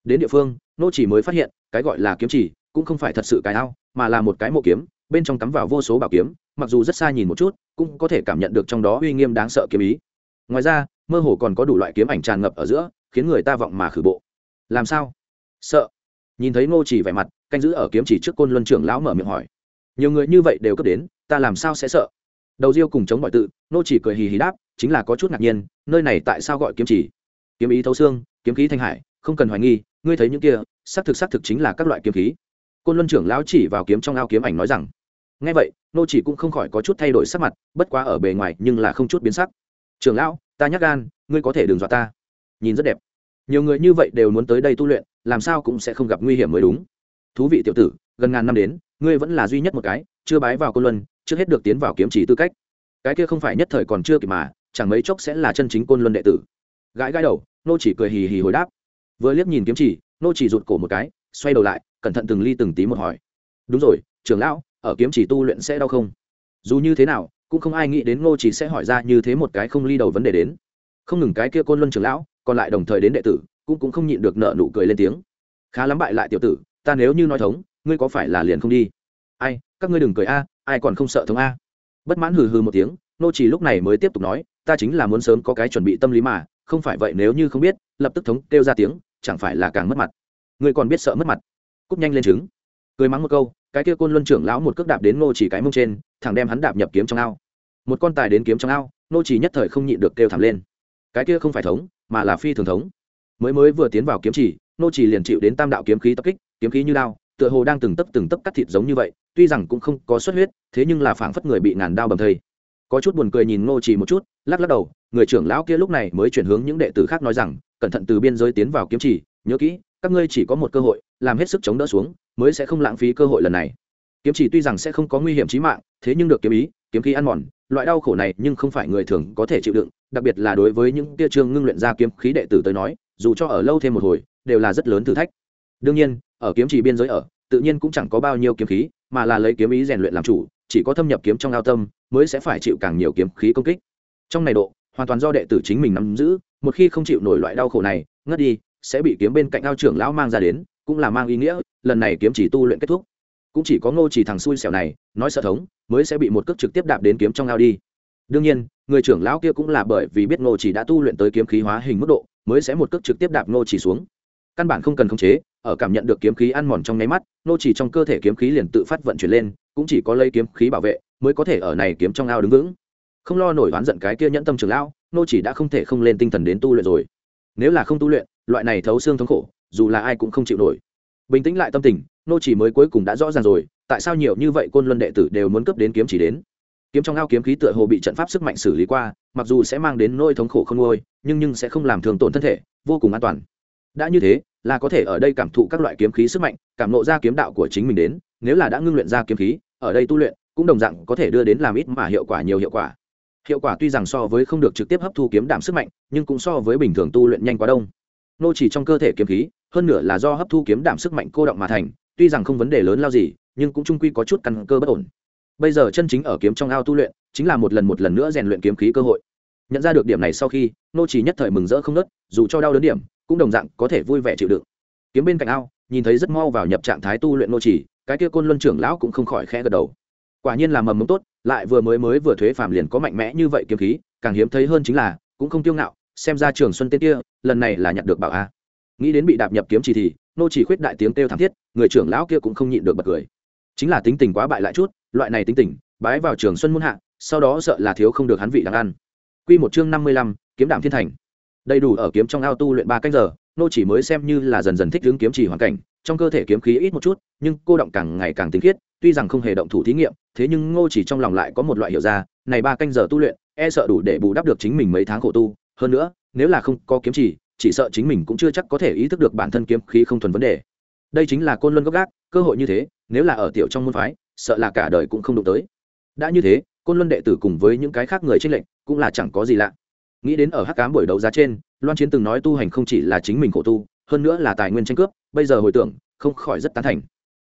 đến địa phương nô chỉ mới phát hiện, cái gọi là kiếm chỉ cũng không phải thật sự cái ao, mà là một cái mộ kiếm bên trong cắm vào vô số bảo kiếm, mặc dù rất xa nhìn một chút, cũng có thể cảm nhận được trong đó uy nghiêm đáng sợ kiếm ý. Ngoài ra, mơ hồ còn có đủ loại kiếm ảnh tràn ngập ở giữa, khiến người ta vọng mà khử bộ. Làm sao? Sợ. Nhìn thấy ngô chỉ vẻ mặt, canh giữ ở kiếm chỉ trước côn luân trưởng lão mở miệng hỏi. Nhiều người như vậy đều cấp đến, ta làm sao sẽ sợ? Đầu diêu cùng chống mọi tự nô chỉ cười hì hì đáp, chính là có chút ngạc nhiên, nơi này tại sao gọi kiếm chỉ? Kiếm ý thấu xương, kiếm khí thanh hải, không cần hoài nghi, ngươi thấy những kia, xác thực xác thực chính là các loại kiếm khí. Côn luân trưởng lão chỉ vào kiếm trong ao kiếm ảnh nói rằng ngay vậy, nô chỉ cũng không khỏi có chút thay đổi sắc mặt, bất quá ở bề ngoài nhưng là không chút biến sắc. Trưởng lão, ta nhắc gan, ngươi có thể đừng dọa ta. Nhìn rất đẹp. Nhiều người như vậy đều muốn tới đây tu luyện, làm sao cũng sẽ không gặp nguy hiểm mới đúng. Thú vị tiểu tử, gần ngàn năm đến, ngươi vẫn là duy nhất một cái, chưa bái vào côn luân, trước hết được tiến vào kiếm chỉ tư cách. Cái kia không phải nhất thời còn chưa kịp mà, chẳng mấy chốc sẽ là chân chính côn luân đệ tử. Gãi gãi đầu, nô chỉ cười hì hì hồi đáp. Vừa liếc nhìn kiếm chỉ, nô chỉ rụt cổ một cái, xoay đầu lại, cẩn thận từng ly từng tí một hỏi. Đúng rồi trưởng lão ở kiếm chỉ tu luyện sẽ đau không? Dù như thế nào, cũng không ai nghĩ đến nô chỉ sẽ hỏi ra như thế một cái không ly đầu vấn đề đến. Không ngừng cái kia côn luân trưởng lão, còn lại đồng thời đến đệ tử, cũng cũng không nhịn được nợ nụ cười lên tiếng. Khá lắm bại lại tiểu tử, ta nếu như nói thống, ngươi có phải là liền không đi? Ai, các ngươi đừng cười a, ai còn không sợ thống a? Bất mãn hừ hừ một tiếng nô chỉ lúc này mới tiếp tục nói, ta chính là muốn sớm có cái chuẩn bị tâm lý mà, không phải vậy nếu như không biết, lập tức thống kêu ra tiếng, chẳng phải là càng mất mặt. Ngươi còn biết sợ mất mặt. Cúp nhanh lên trứng cười mắng một câu, cái kia côn luân trưởng lão một cước đạp đến nô chỉ cái mông trên thằng đem hắn đạp nhập kiếm trong ao. Một con tài đến kiếm trong ao nô chỉ nhất thời không nhịn được kêu thảm lên. Cái kia không phải thống, mà là phi thường thống. Mới mới vừa tiến vào kiếm chỉ nô chỉ liền chịu đến tam đạo kiếm khí tập kích, kiếm khí như đao, tựa hồ đang từng tấc từng tấc cắt thịt giống như vậy, tuy rằng cũng không có xuất huyết, thế nhưng là phảng phất người bị ngàn đao bầm thây. Có chút buồn cười nhìn ngô chỉ một chút, lắc lắc đầu, người trưởng lão kia lúc này mới chuyển hướng những đệ tử khác nói rằng, cẩn thận từ biên giới tiến vào kiếm chỉ, nhớ kỹ, các ngươi chỉ có một cơ hội, làm hết sức chống đỡ xuống mới sẽ không lãng phí cơ hội lần này. Kiếm chỉ tuy rằng sẽ không có nguy hiểm chí mạng, thế nhưng được kiếm ý, kiếm khí ăn mòn, loại đau khổ này nhưng không phải người thường có thể chịu đựng, đặc biệt là đối với những tia trương ngưng luyện ra kiếm khí đệ tử tới nói, dù cho ở lâu thêm một hồi, đều là rất lớn thử thách. Đương nhiên, ở kiếm chỉ biên giới ở, tự nhiên cũng chẳng có bao nhiêu kiếm khí, mà là lấy kiếm ý rèn luyện làm chủ, chỉ có thâm nhập kiếm trong ao tâm, mới sẽ phải chịu càng nhiều kiếm khí công kích. Trong này độ, hoàn toàn do đệ tử chính mình nắm giữ, một khi không chịu nổi loại đau khổ này, ngất đi, sẽ bị kiếm bên cạnh ao trưởng lão mang ra đến cũng là mang ý nghĩa, lần này kiếm chỉ tu luyện kết thúc. Cũng chỉ có ngô chỉ thằng xui xẻo này, nói sợ thống, mới sẽ bị một cước trực tiếp đạp đến kiếm trong ao đi. Đương nhiên, người trưởng lão kia cũng là bởi vì biết ngô chỉ đã tu luyện tới kiếm khí hóa hình mức độ, mới sẽ một cước trực tiếp đạp ngô chỉ xuống. Căn bản không cần khống chế, ở cảm nhận được kiếm khí ăn mòn trong nháy mắt, ngô chỉ trong cơ thể kiếm khí liền tự phát vận chuyển lên, cũng chỉ có lấy kiếm khí bảo vệ, mới có thể ở này kiếm trong ao đứng vững. Không lo nổi oán giận cái kia nhẫn tâm trưởng lão, ngô chỉ đã không thể không lên tinh thần đến tu luyện rồi. Nếu là không tu luyện, loại này thấu xương thống khổ dù là ai cũng không chịu nổi. Bình tĩnh lại tâm tình, nô chỉ mới cuối cùng đã rõ ràng rồi, tại sao nhiều như vậy côn luân đệ tử đều muốn cấp đến kiếm chỉ đến. Kiếm trong ao kiếm khí tựa hồ bị trận pháp sức mạnh xử lý qua, mặc dù sẽ mang đến nỗi thống khổ không ngôi nhưng nhưng sẽ không làm thường tổn thân thể, vô cùng an toàn. Đã như thế, là có thể ở đây cảm thụ các loại kiếm khí sức mạnh, cảm nộ ra kiếm đạo của chính mình đến, nếu là đã ngưng luyện ra kiếm khí, ở đây tu luyện, cũng đồng dạng có thể đưa đến làm ít mà hiệu quả nhiều hiệu quả. Hiệu quả tuy rằng so với không được trực tiếp hấp thu kiếm đảm sức mạnh, nhưng cũng so với bình thường tu luyện nhanh quá đông. Nô chỉ trong cơ thể kiếm khí hơn nửa là do hấp thu kiếm đảm sức mạnh cô động mà thành, tuy rằng không vấn đề lớn lao gì, nhưng cũng trung quy có chút căn cơ bất ổn. Bây giờ chân chính ở kiếm trong ao tu luyện, chính là một lần một lần nữa rèn luyện kiếm khí cơ hội. Nhận ra được điểm này sau khi, nô chỉ nhất thời mừng rỡ không nớt, dù cho đau đớn điểm, cũng đồng dạng có thể vui vẻ chịu đựng. Kiếm bên cạnh ao, nhìn thấy rất mau vào nhập trạng thái tu luyện nô chỉ, cái kia côn luân trưởng lão cũng không khỏi khẽ gật đầu. Quả nhiên là mầm mống tốt, lại vừa mới mới vừa thuế phàm liền có mạnh mẽ như vậy kiếm khí, càng hiếm thấy hơn chính là, cũng không tiêu ngạo, xem ra trường xuân tên kia, lần này là nhặt được bảo a nghĩ đến bị đạp nhập kiếm chỉ thì nô chỉ khuyết đại tiếng kêu thảm thiết người trưởng lão kia cũng không nhịn được bật cười. Chính là tính tình quá bại lại chút loại này tính tình bái vào trường xuân muôn hạ sau đó sợ là thiếu không được hắn vị đang ăn. Quy một chương năm mươi lăm, kiếm đạm thiên thành. Đầy đủ ở kiếm trong ao tu luyện ba canh giờ nô chỉ mới xem như là dần dần thích ứng kiếm chỉ hoàn cảnh trong cơ thể kiếm khí ít một chút nhưng cô động càng ngày càng tinh khiết tuy rằng không hề động thủ thí nghiệm thế nhưng ngô chỉ trong lòng lại có một loại hiểu ra này ba canh giờ tu luyện e sợ đủ để bù đắp được chính mình mấy tháng khổ tu. Hơn nữa nếu là không có kiếm chỉ chỉ sợ chính mình cũng chưa chắc có thể ý thức được bản thân kiếm khí không thuần vấn đề. Đây chính là côn luân gốc gác, cơ hội như thế, nếu là ở tiểu trong môn phái, sợ là cả đời cũng không đụng tới. Đã như thế, côn luân đệ tử cùng với những cái khác người trên lệnh cũng là chẳng có gì lạ. Nghĩ đến ở hắc cám buổi đấu giá trên, loan chiến từng nói tu hành không chỉ là chính mình khổ tu, hơn nữa là tài nguyên tranh cướp, bây giờ hồi tưởng, không khỏi rất tán thành.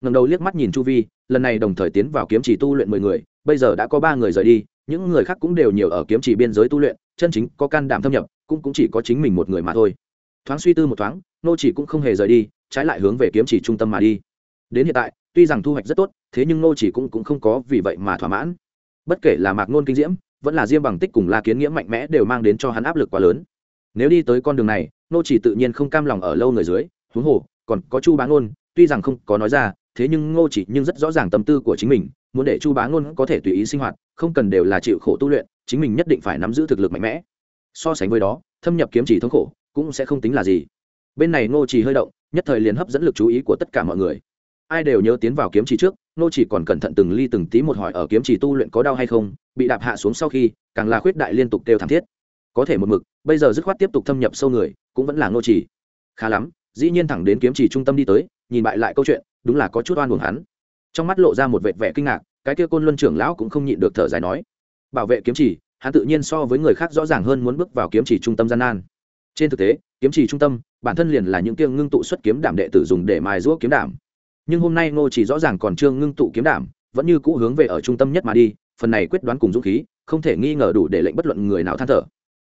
Ngầm đầu liếc mắt nhìn chu vi, lần này đồng thời tiến vào kiếm chỉ tu luyện mười người, bây giờ đã có ba người rời đi, những người khác cũng đều nhiều ở kiếm chỉ biên giới tu luyện chân chính có can đảm thâm nhập, cũng cũng chỉ có chính mình một người mà thôi. Thoáng suy tư một thoáng, nô chỉ cũng không hề rời đi, trái lại hướng về kiếm chỉ trung tâm mà đi. Đến hiện tại, tuy rằng thu hoạch rất tốt, thế nhưng nô chỉ cũng cũng không có vì vậy mà thỏa mãn. Bất kể là mạc nôn kinh diễm, vẫn là diêm bằng tích cùng la kiến nghĩa mạnh mẽ đều mang đến cho hắn áp lực quá lớn. Nếu đi tới con đường này, nô chỉ tự nhiên không cam lòng ở lâu người dưới, huống hồ, còn có chu bá ngôn tuy rằng không có nói ra, thế nhưng ngô chỉ nhưng rất rõ ràng tâm tư của chính mình muốn để chu bá ngôn có thể tùy ý sinh hoạt, không cần đều là chịu khổ tu luyện, chính mình nhất định phải nắm giữ thực lực mạnh mẽ. So sánh với đó, thâm nhập kiếm chỉ thống khổ cũng sẽ không tính là gì. Bên này ngô chỉ hơi động, nhất thời liền hấp dẫn lực chú ý của tất cả mọi người. Ai đều nhớ tiến vào kiếm chỉ trước, ngô chỉ còn cẩn thận từng ly từng tí một hỏi ở kiếm chỉ tu luyện có đau hay không, bị đạp hạ xuống sau khi, càng là khuyết đại liên tục kêu thảm thiết. Có thể một mực, bây giờ dứt khoát tiếp tục thâm nhập sâu người, cũng vẫn là ngô chỉ khá lắm, dĩ nhiên thẳng đến kiếm chỉ trung tâm đi tới, nhìn bại lại câu chuyện, đúng là có chút oan buồn hắn trong mắt lộ ra một vệt vẻ kinh ngạc, cái kia côn luân trưởng lão cũng không nhịn được thở dài nói, bảo vệ kiếm chỉ, hắn tự nhiên so với người khác rõ ràng hơn muốn bước vào kiếm chỉ trung tâm gian nan. Trên thực tế, kiếm chỉ trung tâm, bản thân liền là những kiêng ngưng tụ xuất kiếm đảm đệ tử dùng để mài giũa kiếm đảm. Nhưng hôm nay ngô chỉ rõ ràng còn chưa ngưng tụ kiếm đảm, vẫn như cũ hướng về ở trung tâm nhất mà đi, phần này quyết đoán cùng dũng khí, không thể nghi ngờ đủ để lệnh bất luận người nào than thở.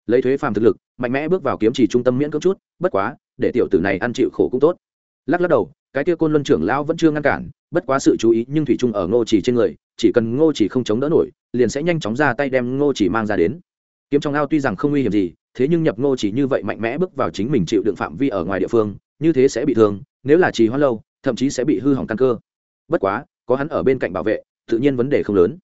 Lấy thuế phàm thực lực, mạnh mẽ bước vào kiếm chỉ trung tâm miễn cưỡng chút, bất quá, để tiểu tử này ăn chịu khổ cũng tốt. Lắc lắc đầu cái kia côn luân trưởng lão vẫn chưa ngăn cản, bất quá sự chú ý nhưng thủy trung ở ngô chỉ trên người, chỉ cần ngô chỉ không chống đỡ nổi, liền sẽ nhanh chóng ra tay đem ngô chỉ mang ra đến. Kiếm trong ao tuy rằng không nguy hiểm gì, thế nhưng nhập ngô chỉ như vậy mạnh mẽ bước vào chính mình chịu đựng phạm vi ở ngoài địa phương, như thế sẽ bị thương, nếu là trì hoãn lâu, thậm chí sẽ bị hư hỏng căn cơ. Bất quá, có hắn ở bên cạnh bảo vệ, tự nhiên vấn đề không lớn.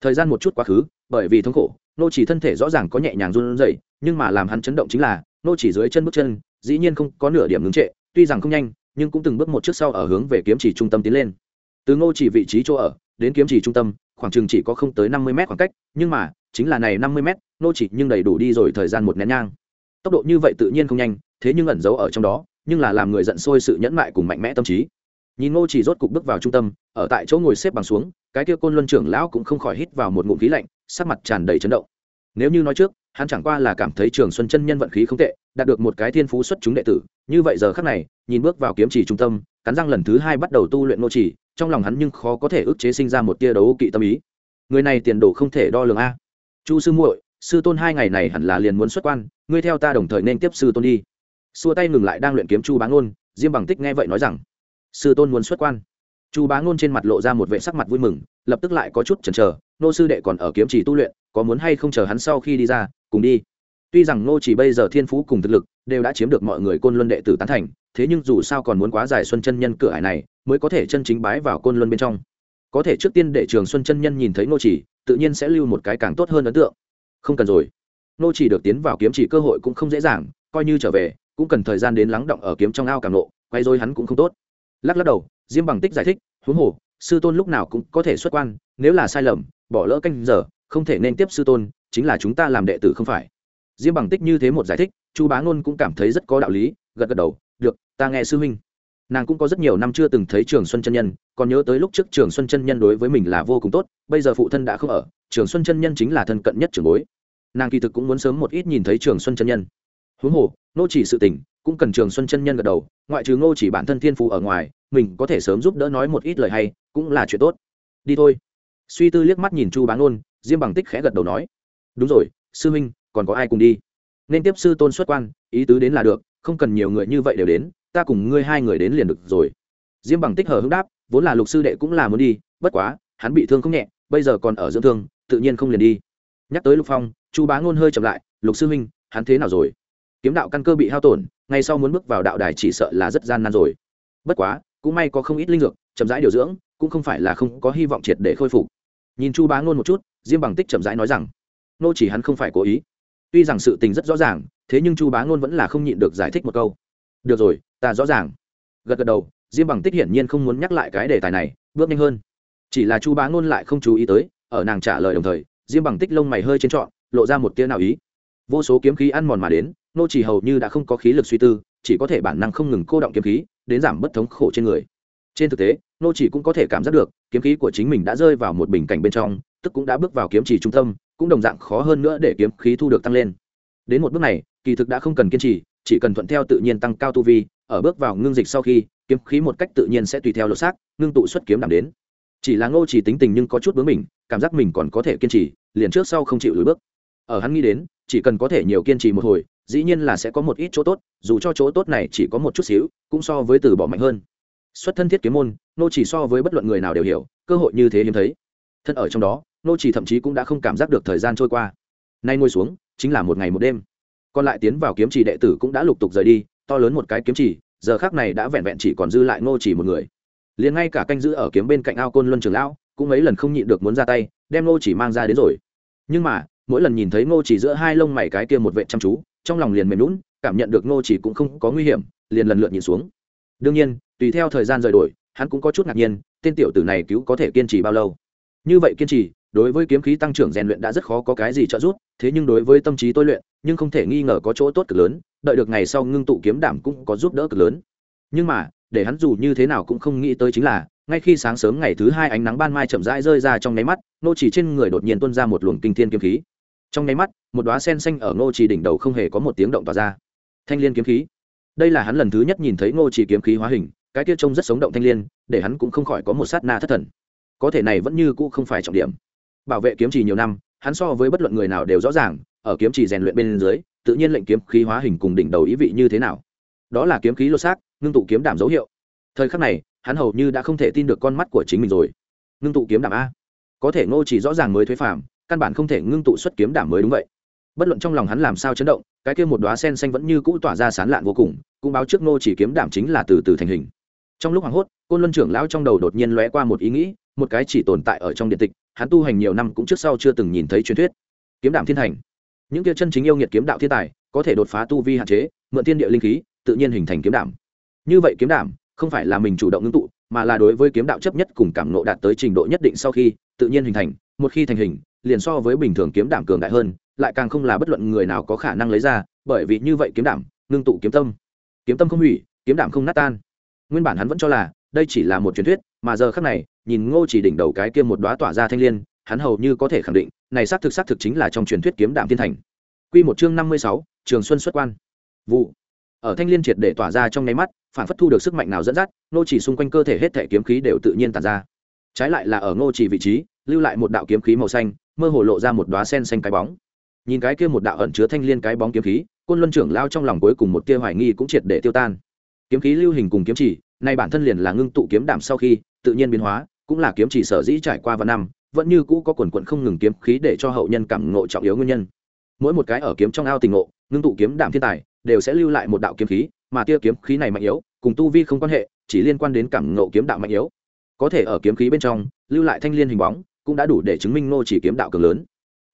Thời gian một chút quá khứ, bởi vì thống khổ nô chỉ thân thể rõ ràng có nhẹ nhàng run rẩy, nhưng mà làm hắn chấn động chính là nô chỉ dưới chân bước chân, dĩ nhiên không có nửa điểm ngưng trệ, tuy rằng không nhanh nhưng cũng từng bước một trước sau ở hướng về kiếm chỉ trung tâm tiến lên. Từ ngô chỉ vị trí chỗ ở, đến kiếm chỉ trung tâm, khoảng chừng chỉ có không tới năm mươi mét khoảng cách, nhưng mà, chính là này năm mươi mét nô chỉ nhưng đầy đủ đi rồi thời gian một nén nhang. Tốc độ như vậy tự nhiên không nhanh, thế nhưng ẩn giấu ở trong đó, nhưng là làm người giận sôi sự nhẫn mại cùng mạnh mẽ tâm trí. Nhìn ngô chỉ rốt cục bước vào trung tâm, ở tại chỗ ngồi xếp bằng xuống, cái kia côn luân trưởng lão cũng không khỏi hít vào một ngụm khí lạnh, sắc mặt tràn đầy chấn động. Nếu như nói trước, hắn chẳng qua là cảm thấy trường xuân chân nhân vận khí không tệ đạt được một cái thiên phú xuất chúng đệ tử, như vậy giờ khắc này, nhìn bước vào kiếm chỉ trung tâm, cắn răng lần thứ hai bắt đầu tu luyện nô chỉ, trong lòng hắn nhưng khó có thể ức chế sinh ra một tia đấu kỵ tâm ý. Người này tiền đồ không thể đo lường a. Chu sư muội, sư tôn hai ngày này hẳn là liền muốn xuất quan, ngươi theo ta đồng thời nên tiếp sư tôn đi. Xua tay ngừng lại đang luyện kiếm chu bá ngôn, diêm bằng tích nghe vậy nói rằng, sư tôn muốn xuất quan. Chu bá ngôn trên mặt lộ ra một vệ sắc mặt vui mừng, lập tức lại có chút chần chờ, nô sư đệ còn ở kiếm chỉ tu luyện, có muốn hay không chờ hắn sau khi đi ra, cùng đi tuy rằng nô chỉ bây giờ thiên phú cùng thực lực đều đã chiếm được mọi người côn luân đệ tử tán thành, thế nhưng dù sao còn muốn quá dài xuân chân nhân cửa hải này mới có thể chân chính bái vào côn luân bên trong. Có thể trước tiên để trường xuân chân nhân nhìn thấy nô chỉ, tự nhiên sẽ lưu một cái càng tốt hơn ấn tượng. Không cần rồi. Nô chỉ được tiến vào kiếm chỉ cơ hội cũng không dễ dàng, coi như trở về, cũng cần thời gian đến lắng động ở kiếm trong ao càng lộ, quay rồi hắn cũng không tốt. Lắc lắc đầu, diêm bằng tích giải thích, huống hồ, sư tôn lúc nào cũng có thể xuất quan, nếu là sai lầm, bỏ lỡ canh giờ, không thể nên tiếp sư tôn, chính là chúng ta làm đệ tử không phải diêm bằng tích như thế một giải thích, chu bá ngôn cũng cảm thấy rất có đạo lý, gật gật đầu, được, ta nghe sư huynh. Nàng cũng có rất nhiều năm chưa từng thấy trường xuân chân nhân, còn nhớ tới lúc trước trường xuân chân nhân đối với mình là vô cùng tốt, bây giờ phụ thân đã không ở, trường xuân chân nhân chính là thân cận nhất trường bối. Nàng kỳ thực cũng muốn sớm một ít nhìn thấy trường xuân chân nhân. Huống hồ, nô chỉ sự tình, cũng cần trường xuân chân nhân gật đầu, ngoại trừ ngô chỉ bản thân thiên phú ở ngoài, mình có thể sớm giúp đỡ nói một ít lời hay, cũng là chuyện tốt. Đi thôi. Suy tư liếc mắt nhìn chu bá ngôn, diêm bằng tích khẽ gật đầu nói, đúng rồi, sư huynh còn có ai cùng đi? Nên tiếp sư tôn xuất quan, ý tứ đến là được, không cần nhiều người như vậy đều đến, ta cùng ngươi hai người đến liền được rồi. Diêm bằng tích hờ hứng đáp, vốn là lục sư đệ cũng là muốn đi, bất quá, hắn bị thương không nhẹ, bây giờ còn ở dưỡng thương, tự nhiên không liền đi. Nhắc tới lục phong, chu bá ngôn hơi chậm lại, lục sư huynh, hắn thế nào rồi? Kiếm đạo căn cơ bị hao tổn, ngay sau muốn bước vào đạo đài chỉ sợ là rất gian nan rồi. Bất quá, cũng may có không ít linh dược, chậm rãi điều dưỡng, cũng không phải là không có hy vọng triệt để khôi phục. Nhìn chu bá ngôn một chút, diêm bằng tích chậm rãi nói rằng, nô chỉ hắn không phải cố ý tuy rằng sự tình rất rõ ràng, thế nhưng chu bá ngôn vẫn là không nhịn được giải thích một câu. Được rồi, ta rõ ràng. Gật gật đầu, diêm bằng tích hiển nhiên không muốn nhắc lại cái đề tài này, bước nhanh hơn. Chỉ là chu bá ngôn lại không chú ý tới, ở nàng trả lời đồng thời, diêm bằng tích lông mày hơi trên trọn, lộ ra một tia nào ý. Vô số kiếm khí ăn mòn mà đến, nô chỉ hầu như đã không có khí lực suy tư, chỉ có thể bản năng không ngừng cô động kiếm khí, đến giảm bất thống khổ trên người. Trên thực tế, nô chỉ cũng có thể cảm giác được, kiếm khí của chính mình đã rơi vào một bình cảnh bên trong, tức cũng đã bước vào kiếm chỉ trung tâm cũng đồng dạng khó hơn nữa để kiếm khí thu được tăng lên. Đến một bước này, kỳ thực đã không cần kiên trì, chỉ cần thuận theo tự nhiên tăng cao tu vi, ở bước vào ngưng dịch sau khi, kiếm khí một cách tự nhiên sẽ tùy theo lột xác, ngưng tụ xuất kiếm đảm đến. Chỉ là ngô chỉ tính tình nhưng có chút bướng mình cảm giác mình còn có thể kiên trì, liền trước sau không chịu lùi bước. Ở hắn nghĩ đến, chỉ cần có thể nhiều kiên trì một hồi, dĩ nhiên là sẽ có một ít chỗ tốt, dù cho chỗ tốt này chỉ có một chút xíu, cũng so với từ bỏ mạnh hơn. Xuất thân thiết kiếm môn nô chỉ so với bất luận người nào đều hiểu, cơ hội như thế hiếm thấy. Thân ở trong đó nô chỉ thậm chí cũng đã không cảm giác được thời gian trôi qua. Nay ngồi xuống, chính là một ngày một đêm. Còn lại tiến vào kiếm chỉ đệ tử cũng đã lục tục rời đi, to lớn một cái kiếm chỉ giờ khác này đã vẹn vẹn chỉ còn dư lại nô chỉ một người. Liền ngay cả canh giữ ở kiếm bên cạnh ao côn luân trường lão, cũng mấy lần không nhịn được muốn ra tay, đem nô chỉ mang ra đến rồi. Nhưng mà, mỗi lần nhìn thấy nô chỉ giữa hai lông mày cái kia một vệ chăm chú, trong lòng liền mềm lún cảm nhận được nô chỉ cũng không có nguy hiểm, liền lần lượt nhìn xuống. Đương nhiên, tùy theo thời gian rời đổi, hắn cũng có chút ngạc nhiên, tên tiểu tử này cứu có thể kiên trì bao lâu. Như vậy kiên trì đối với kiếm khí tăng trưởng rèn luyện đã rất khó có cái gì trợ giúp, thế nhưng đối với tâm trí tôi luyện, nhưng không thể nghi ngờ có chỗ tốt cực lớn, đợi được ngày sau ngưng tụ kiếm đảm cũng có giúp đỡ cực lớn. Nhưng mà, để hắn dù như thế nào cũng không nghĩ tới chính là, ngay khi sáng sớm ngày thứ hai ánh nắng ban mai chậm rãi rơi ra trong nháy mắt, nô chỉ trên người đột nhiên tuôn ra một luồng kinh thiên kiếm khí. Trong nháy mắt, một đóa sen xanh ở nô chỉ đỉnh đầu không hề có một tiếng động tỏa ra. Thanh liên kiếm khí. Đây là hắn lần thứ nhất nhìn thấy ngô chỉ kiếm khí hóa hình, cái kia trông rất sống động thanh liên, để hắn cũng không khỏi có một sát na thất thần. Có thể này vẫn như cũ không phải trọng điểm bảo vệ kiếm chỉ nhiều năm, hắn so với bất luận người nào đều rõ ràng, ở kiếm chỉ rèn luyện bên dưới, tự nhiên lệnh kiếm khí hóa hình cùng đỉnh đầu ý vị như thế nào. Đó là kiếm khí lô xác, ngưng tụ kiếm đảm dấu hiệu. Thời khắc này, hắn hầu như đã không thể tin được con mắt của chính mình rồi. Ngưng tụ kiếm đảm a. Có thể ngô chỉ rõ ràng mới thuế phàm, căn bản không thể ngưng tụ xuất kiếm đảm mới đúng vậy. Bất luận trong lòng hắn làm sao chấn động, cái kia một đóa sen xanh vẫn như cũ tỏa ra sán lạn vô cùng, cũng báo trước ngô chỉ kiếm đảm chính là từ từ thành hình trong lúc hoảng hốt, côn luân trưởng lão trong đầu đột nhiên lóe qua một ý nghĩ, một cái chỉ tồn tại ở trong điện tịch, hắn tu hành nhiều năm cũng trước sau chưa từng nhìn thấy truyền thuyết. Kiếm đảm thiên thành. Những kia chân chính yêu nghiệt kiếm đạo thiên tài, có thể đột phá tu vi hạn chế, mượn thiên địa linh khí, tự nhiên hình thành kiếm đảm như vậy kiếm đảm không phải là mình chủ động ngưng tụ, mà là đối với kiếm đạo chấp nhất cùng cảm nộ đạt tới trình độ nhất định sau khi, tự nhiên hình thành, một khi thành hình, liền so với bình thường kiếm đảm cường đại hơn, lại càng không là bất luận người nào có khả năng lấy ra, bởi vì như vậy kiếm đảm ngưng tụ kiếm tâm. Kiếm tâm không hủy, kiếm đảm không nát tan nguyên bản hắn vẫn cho là đây chỉ là một truyền thuyết mà giờ khác này nhìn ngô chỉ đỉnh đầu cái kia một đóa tỏa ra thanh liên hắn hầu như có thể khẳng định này xác thực xác thực chính là trong truyền thuyết kiếm đảm thiên thành. Quy một chương năm mươi sáu, trường xuân xuất quan. Vụ. Ở thanh liên triệt để tỏa ra trong nháy mắt phản phất thu được sức mạnh nào dẫn dắt Ngô chỉ xung quanh cơ thể hết thể kiếm khí đều tự nhiên tàn ra. Trái lại là ở ngô chỉ vị trí lưu lại một đạo kiếm khí màu xanh mơ hồ lộ ra một đóa sen xanh cái bóng. Nhìn cái kia một đạo ẩn chứa thanh liên cái bóng kiếm khí côn luân trưởng lao trong lòng cuối cùng một tia hoài nghi cũng triệt để tiêu tan kiếm khí lưu hình cùng kiếm chỉ, nay bản thân liền là ngưng tụ kiếm đảm sau khi, tự nhiên biến hóa, cũng là kiếm chỉ sở dĩ trải qua vài năm, vẫn như cũ có quần quận không ngừng kiếm khí để cho hậu nhân cảm ngộ trọng yếu nguyên nhân. Mỗi một cái ở kiếm trong ao tình ngộ, ngưng tụ kiếm đảm thiên tài, đều sẽ lưu lại một đạo kiếm khí, mà tia kiếm khí này mạnh yếu, cùng tu vi không quan hệ, chỉ liên quan đến cảm ngộ kiếm đạo mạnh yếu. Có thể ở kiếm khí bên trong, lưu lại thanh liên hình bóng, cũng đã đủ để chứng minh ngô chỉ kiếm đạo cường lớn.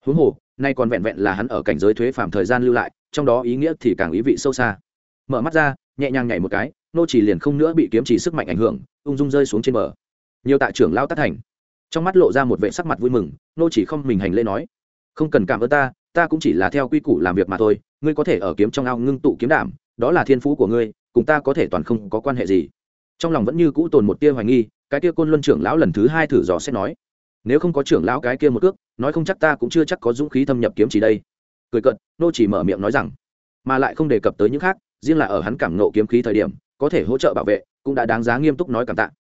Huống hồ, nay còn vẹn vẹn là hắn ở cảnh giới thuế phạm thời gian lưu lại, trong đó ý nghĩa thì càng ý vị sâu xa. Mở mắt ra nhẹ nhàng nhảy một cái, nô chỉ liền không nữa bị kiếm chỉ sức mạnh ảnh hưởng, ung dung rơi xuống trên bờ. Nhiều tạ trưởng lao tác thành. Trong mắt lộ ra một vệ sắc mặt vui mừng, nô chỉ không mình hành lễ nói, không cần cảm ơn ta ta cũng chỉ là theo quy củ làm việc mà thôi, ngươi có thể ở kiếm trong ao ngưng tụ kiếm đảm, đó là thiên phú của ngươi, cùng ta có thể toàn không có quan hệ gì. Trong lòng vẫn như cũ tồn một tia hoài nghi, cái tia côn luân trưởng lão lần thứ hai thử dò xét nói, nếu không có trưởng lão cái kia một cước, nói không chắc ta cũng chưa chắc có dũng khí thâm nhập kiếm chỉ đây. Cười cận nô chỉ mở miệng nói rằng, mà lại không đề cập tới những khác riêng là ở hắn cảm nộ kiếm khí thời điểm, có thể hỗ trợ bảo vệ, cũng đã đáng giá nghiêm túc nói cảm tạ.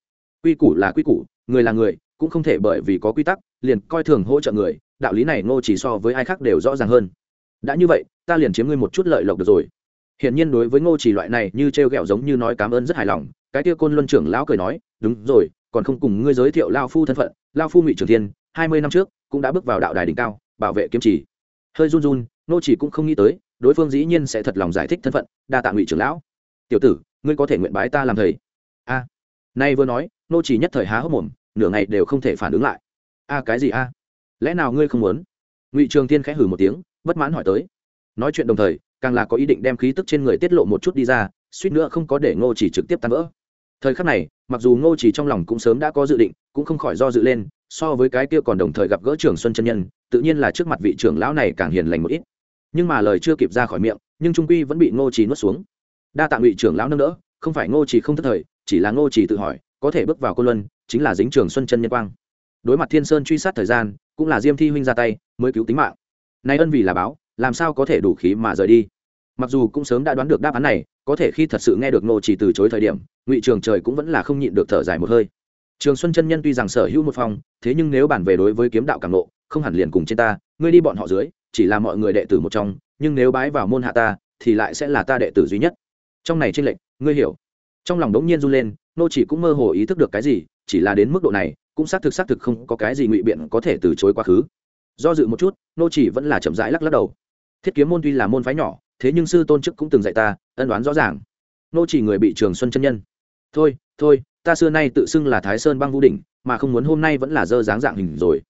Quy củ là quy củ, người là người, cũng không thể bởi vì có quy tắc, liền coi thường hỗ trợ người, đạo lý này ngô chỉ so với ai khác đều rõ ràng hơn. Đã như vậy, ta liền chiếm ngươi một chút lợi lộc được rồi. Hiển nhiên đối với ngô chỉ loại này như treo gẹo giống như nói cảm ơn rất hài lòng, cái kia côn luân trưởng lão cười nói, đúng rồi, còn không cùng ngươi giới thiệu lao phu thân phận, lao phu ngụy trường thiên, hai mươi năm trước, cũng đã bước vào đạo đài đỉnh cao, bảo vệ kiếm chỉ. Hơi run run, Ngô chỉ cũng không nghĩ tới đối phương dĩ nhiên sẽ thật lòng giải thích thân phận, đa tạ ngụy trưởng lão. Tiểu tử, ngươi có thể nguyện bái ta làm thầy. A. Nay vừa nói, nô chỉ nhất thời há hốc mồm, nửa ngày đều không thể phản ứng lại. A, cái gì a? Lẽ nào ngươi không muốn? Ngụy trường thiên khẽ hử một tiếng, bất mãn hỏi tới. Nói chuyện đồng thời, càng là có ý định đem khí tức trên người tiết lộ một chút đi ra, suýt nữa không có để ngô chỉ trực tiếp tan vỡ. Thời khắc này, mặc dù ngô chỉ trong lòng cũng sớm đã có dự định, cũng không khỏi do dự lên, so với cái kia còn đồng thời gặp gỡ trường xuân chân nhân, tự nhiên là trước mặt vị trưởng lão này càng hiền lành một ít nhưng mà lời chưa kịp ra khỏi miệng, nhưng trung quy vẫn bị ngô trì nuốt xuống. Đa tạ ngụy trưởng lão nâng đỡ, không phải ngô trì không thất thời, chỉ là ngô trì tự hỏi, có thể bước vào cô luân, chính là dính trường xuân chân nhân quang. Đối mặt thiên sơn truy sát thời gian, cũng là diêm thi huynh ra tay, mới cứu tính mạng. Nay ân vì là báo, làm sao có thể đủ khí mà rời đi? Mặc dù cũng sớm đã đoán được đáp án này, có thể khi thật sự nghe được ngô trì từ chối thời điểm, ngụy trường trời cũng vẫn là không nhịn được thở dài một hơi. Trường xuân chân nhân tuy rằng sở hữu một phòng thế nhưng nếu bản về đối với kiếm đạo càng nộ không hẳn liền cùng trên ta, ngươi đi bọn họ dưới chỉ là mọi người đệ tử một trong, nhưng nếu bái vào môn hạ ta, thì lại sẽ là ta đệ tử duy nhất. Trong này tranh lệch, ngươi hiểu. Trong lòng đống nhiên run lên, nô chỉ cũng mơ hồ ý thức được cái gì, chỉ là đến mức độ này, cũng xác thực xác thực không có cái gì ngụy biện có thể từ chối quá khứ. Do dự một chút, nô chỉ vẫn là chậm rãi lắc lắc đầu. Thiết kiếm môn tuy là môn phái nhỏ, thế nhưng sư tôn chức cũng từng dạy ta, ân đoán rõ ràng. Nô chỉ người bị trường xuân chân nhân. Thôi thôi, ta xưa nay tự xưng là thái sơn băng vũ đỉnh, mà không muốn hôm nay vẫn là dơ dáng dạng hình rồi.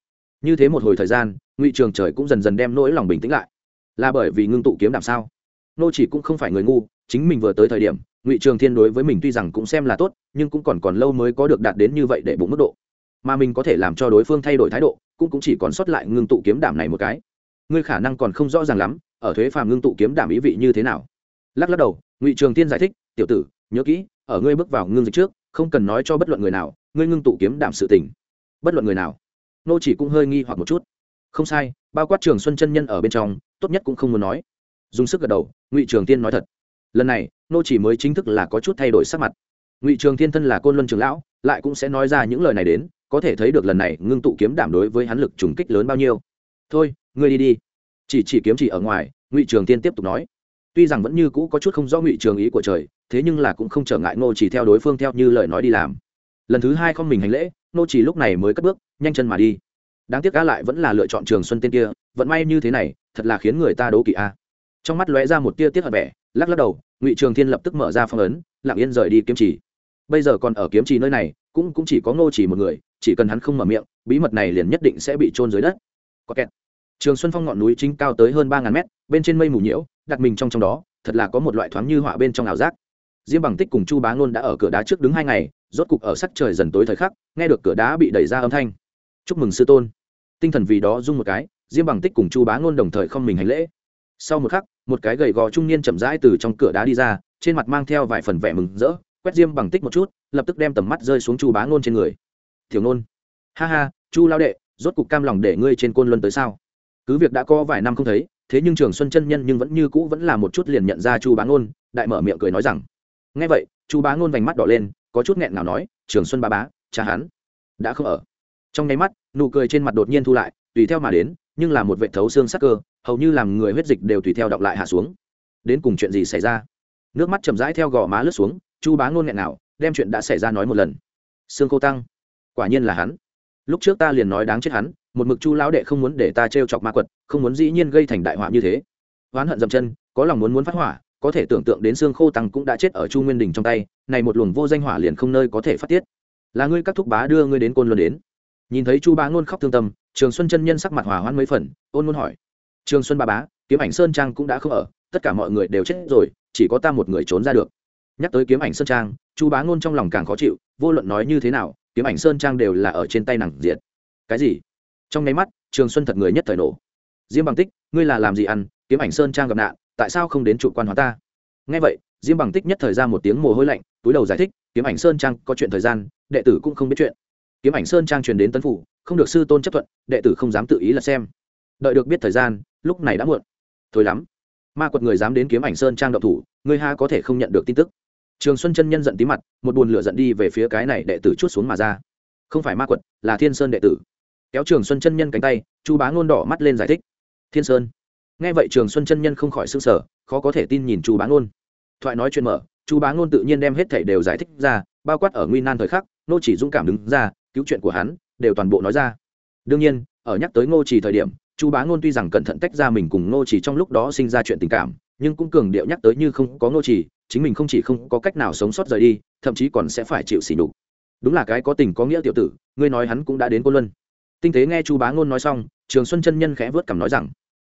Như thế một hồi thời gian ngụy trường trời cũng dần dần đem nỗi lòng bình tĩnh lại. Là bởi vì ngưng tụ kiếm đảm sao? Nô chỉ cũng không phải người ngu, chính mình vừa tới thời điểm, ngụy trường thiên đối với mình tuy rằng cũng xem là tốt, nhưng cũng còn còn lâu mới có được đạt đến như vậy để bụng mức độ. Mà mình có thể làm cho đối phương thay đổi thái độ, cũng cũng chỉ còn sót lại ngưng tụ kiếm đảm này một cái. Ngươi khả năng còn không rõ ràng lắm, ở thuế phàm ngưng tụ kiếm đảm ý vị như thế nào. Lắc lắc đầu, ngụy trường thiên giải thích, tiểu tử, nhớ kỹ, ở ngươi bước vào ngưng dịch trước, không cần nói cho bất luận người nào, ngươi ngưng tụ kiếm đảm sự tình. Bất luận người nào? Nô chỉ cũng hơi nghi hoặc một chút không sai, bao quát trường xuân chân nhân ở bên trong, tốt nhất cũng không muốn nói. Dùng sức gật đầu, ngụy trường tiên nói thật. Lần này, nô chỉ mới chính thức là có chút thay đổi sắc mặt. Ngụy trường thiên thân là côn luân trường lão, lại cũng sẽ nói ra những lời này đến, có thể thấy được lần này ngưng tụ kiếm đảm đối với hắn lực trùng kích lớn bao nhiêu. Thôi, ngươi đi đi. Chỉ chỉ kiếm chỉ ở ngoài, ngụy trường tiên tiếp tục nói. Tuy rằng vẫn như cũ có chút không rõ ngụy trường ý của trời, thế nhưng là cũng không trở ngại nô chỉ theo đối phương theo như lời nói đi làm. Lần thứ hai không mình hành lễ, nô chỉ lúc này mới cất bước, nhanh chân mà đi đáng tiếc a lại vẫn là lựa chọn trường xuân tên kia, vận may như thế này, thật là khiến người ta đố kỵ a. Trong mắt lóe ra một tia tiết hận vẻ, lắc lắc đầu, ngụy trường thiên lập tức mở ra phong ấn, lặng yên rời đi kiếm chỉ bây giờ còn ở kiếm chỉ nơi này, cũng cũng chỉ có ngô chỉ một người, chỉ cần hắn không mở miệng, bí mật này liền nhất định sẽ bị trôn dưới đất. Có kẹt. Trường xuân phong ngọn núi chính cao tới hơn ba ngàn mét, bên trên mây mù nhiễu, đặt mình trong trong đó, thật là có một loại thoáng như họa bên trong ảo giác. Diêm bằng tích cùng chu bá ngôn đã ở cửa đá trước đứng hai ngày, rốt cục ở sắc trời dần tối thời khắc, nghe được cửa đá bị đẩy ra âm thanh chúc mừng sư tôn. Tinh thần vì đó rung một cái, diêm bằng tích cùng chu bá ngôn đồng thời không mình hành lễ. Sau một khắc, một cái gầy gò trung niên chậm rãi từ trong cửa đá đi ra, trên mặt mang theo vài phần vẻ mừng rỡ, quét diêm bằng tích một chút, lập tức đem tầm mắt rơi xuống chu bá ngôn trên người. Tiểu ngôn, ha ha, chu lao đệ, rốt cục cam lòng để ngươi trên côn luân tới sao? Cứ việc đã có vài năm không thấy, thế nhưng trường xuân chân nhân nhưng vẫn như cũ vẫn là một chút liền nhận ra chu bá ngôn, đại mở miệng cười nói rằng, nghe vậy, chu bá ngôn vành mắt đỏ lên, có chút nghẹn nào nói, trường xuân ba bá, cha hắn đã không ở trong nháy mắt, nụ cười trên mặt đột nhiên thu lại, tùy theo mà đến, nhưng là một vệ thấu xương sắc cơ, hầu như làm người huyết dịch đều tùy theo đọc lại hạ xuống. Đến cùng chuyện gì xảy ra? Nước mắt chậm rãi theo gò má lướt xuống, chu bá ngôn nghẹn nào, đem chuyện đã xảy ra nói một lần. Xương khô tăng, quả nhiên là hắn. Lúc trước ta liền nói đáng chết hắn, một mực chu lão đệ không muốn để ta t chọc ma quật, không muốn dĩ nhiên gây thành đại họa như thế. Oán hận dầm chân, có lòng muốn muốn phát hỏa, có thể tưởng tượng đến xương khô tăng cũng đã chết ở chu nguyên đình trong tay, này một luồng vô danh hỏa liền không nơi có thể phát tiết. Là ngươi các thúc bá đưa ngươi đến côn luân đến nhìn thấy chu bá ngôn khóc thương tâm, trường xuân chân nhân sắc mặt hòa hoãn mấy phần, ôn ngôn hỏi. Trường xuân ba bá, kiếm ảnh sơn trang cũng đã không ở, tất cả mọi người đều chết rồi, chỉ có ta một người trốn ra được. Nhắc tới kiếm ảnh sơn trang, chu bá ngôn trong lòng càng khó chịu, vô luận nói như thế nào, kiếm ảnh sơn trang đều là ở trên tay nàng diệt. Cái gì? Trong nháy mắt, trường xuân thật người nhất thời nổ. Diêm bằng tích, ngươi là làm gì ăn? Kiếm ảnh sơn trang gặp nạn, tại sao không đến trụ quan hóa ta? Nghe vậy, diêm bằng tích nhất thời ra một tiếng mồ hôi lạnh, túi đầu giải thích, kiếm ảnh sơn trang có chuyện thời gian, đệ tử cũng không biết chuyện kiếm ảnh sơn trang truyền đến tấn phủ, không được sư tôn chấp thuận, đệ tử không dám tự ý là xem. Đợi được biết thời gian, lúc này đã muộn. Thôi lắm. Ma quật người dám đến kiếm ảnh sơn trang động thủ người ha có thể không nhận được tin tức. Trường xuân chân nhân giận tí mặt, một buồn lửa giận đi về phía cái này đệ tử chút xuống mà ra. Không phải ma quật, là thiên sơn đệ tử. Kéo trường xuân chân nhân cánh tay, chu bá ngôn đỏ mắt lên giải thích. Thiên sơn. Nghe vậy trường xuân chân nhân không khỏi s ư n g sở khó có thể tin nhìn chu bá ngôn. Thoại nói chuyện mở, chu bá ngôn tự nhiên đem hết thảy đều giải thích ra, bao quát ở nguy nan thời khắc, nô chỉ dũng cảm đứng ra cứu chuyện của hắn, đều toàn bộ nói ra. Đương nhiên, ở nhắc tới ngô chỉ thời điểm, chu bá ngôn tuy rằng cẩn thận tách ra mình cùng ngô chỉ trong lúc đó sinh ra chuyện tình cảm, nhưng cũng cường điệu nhắc tới như không có ngô chỉ chính mình không chỉ không có cách nào sống sót rời đi, thậm chí còn sẽ phải chịu sỉ nhục. Đúng là cái có tình có nghĩa tiểu tử, ngươi nói hắn cũng đã đến cô luân. Tinh tế nghe chu bá ngôn nói xong, trường xuân chân nhân khẽ vớt cảm nói rằng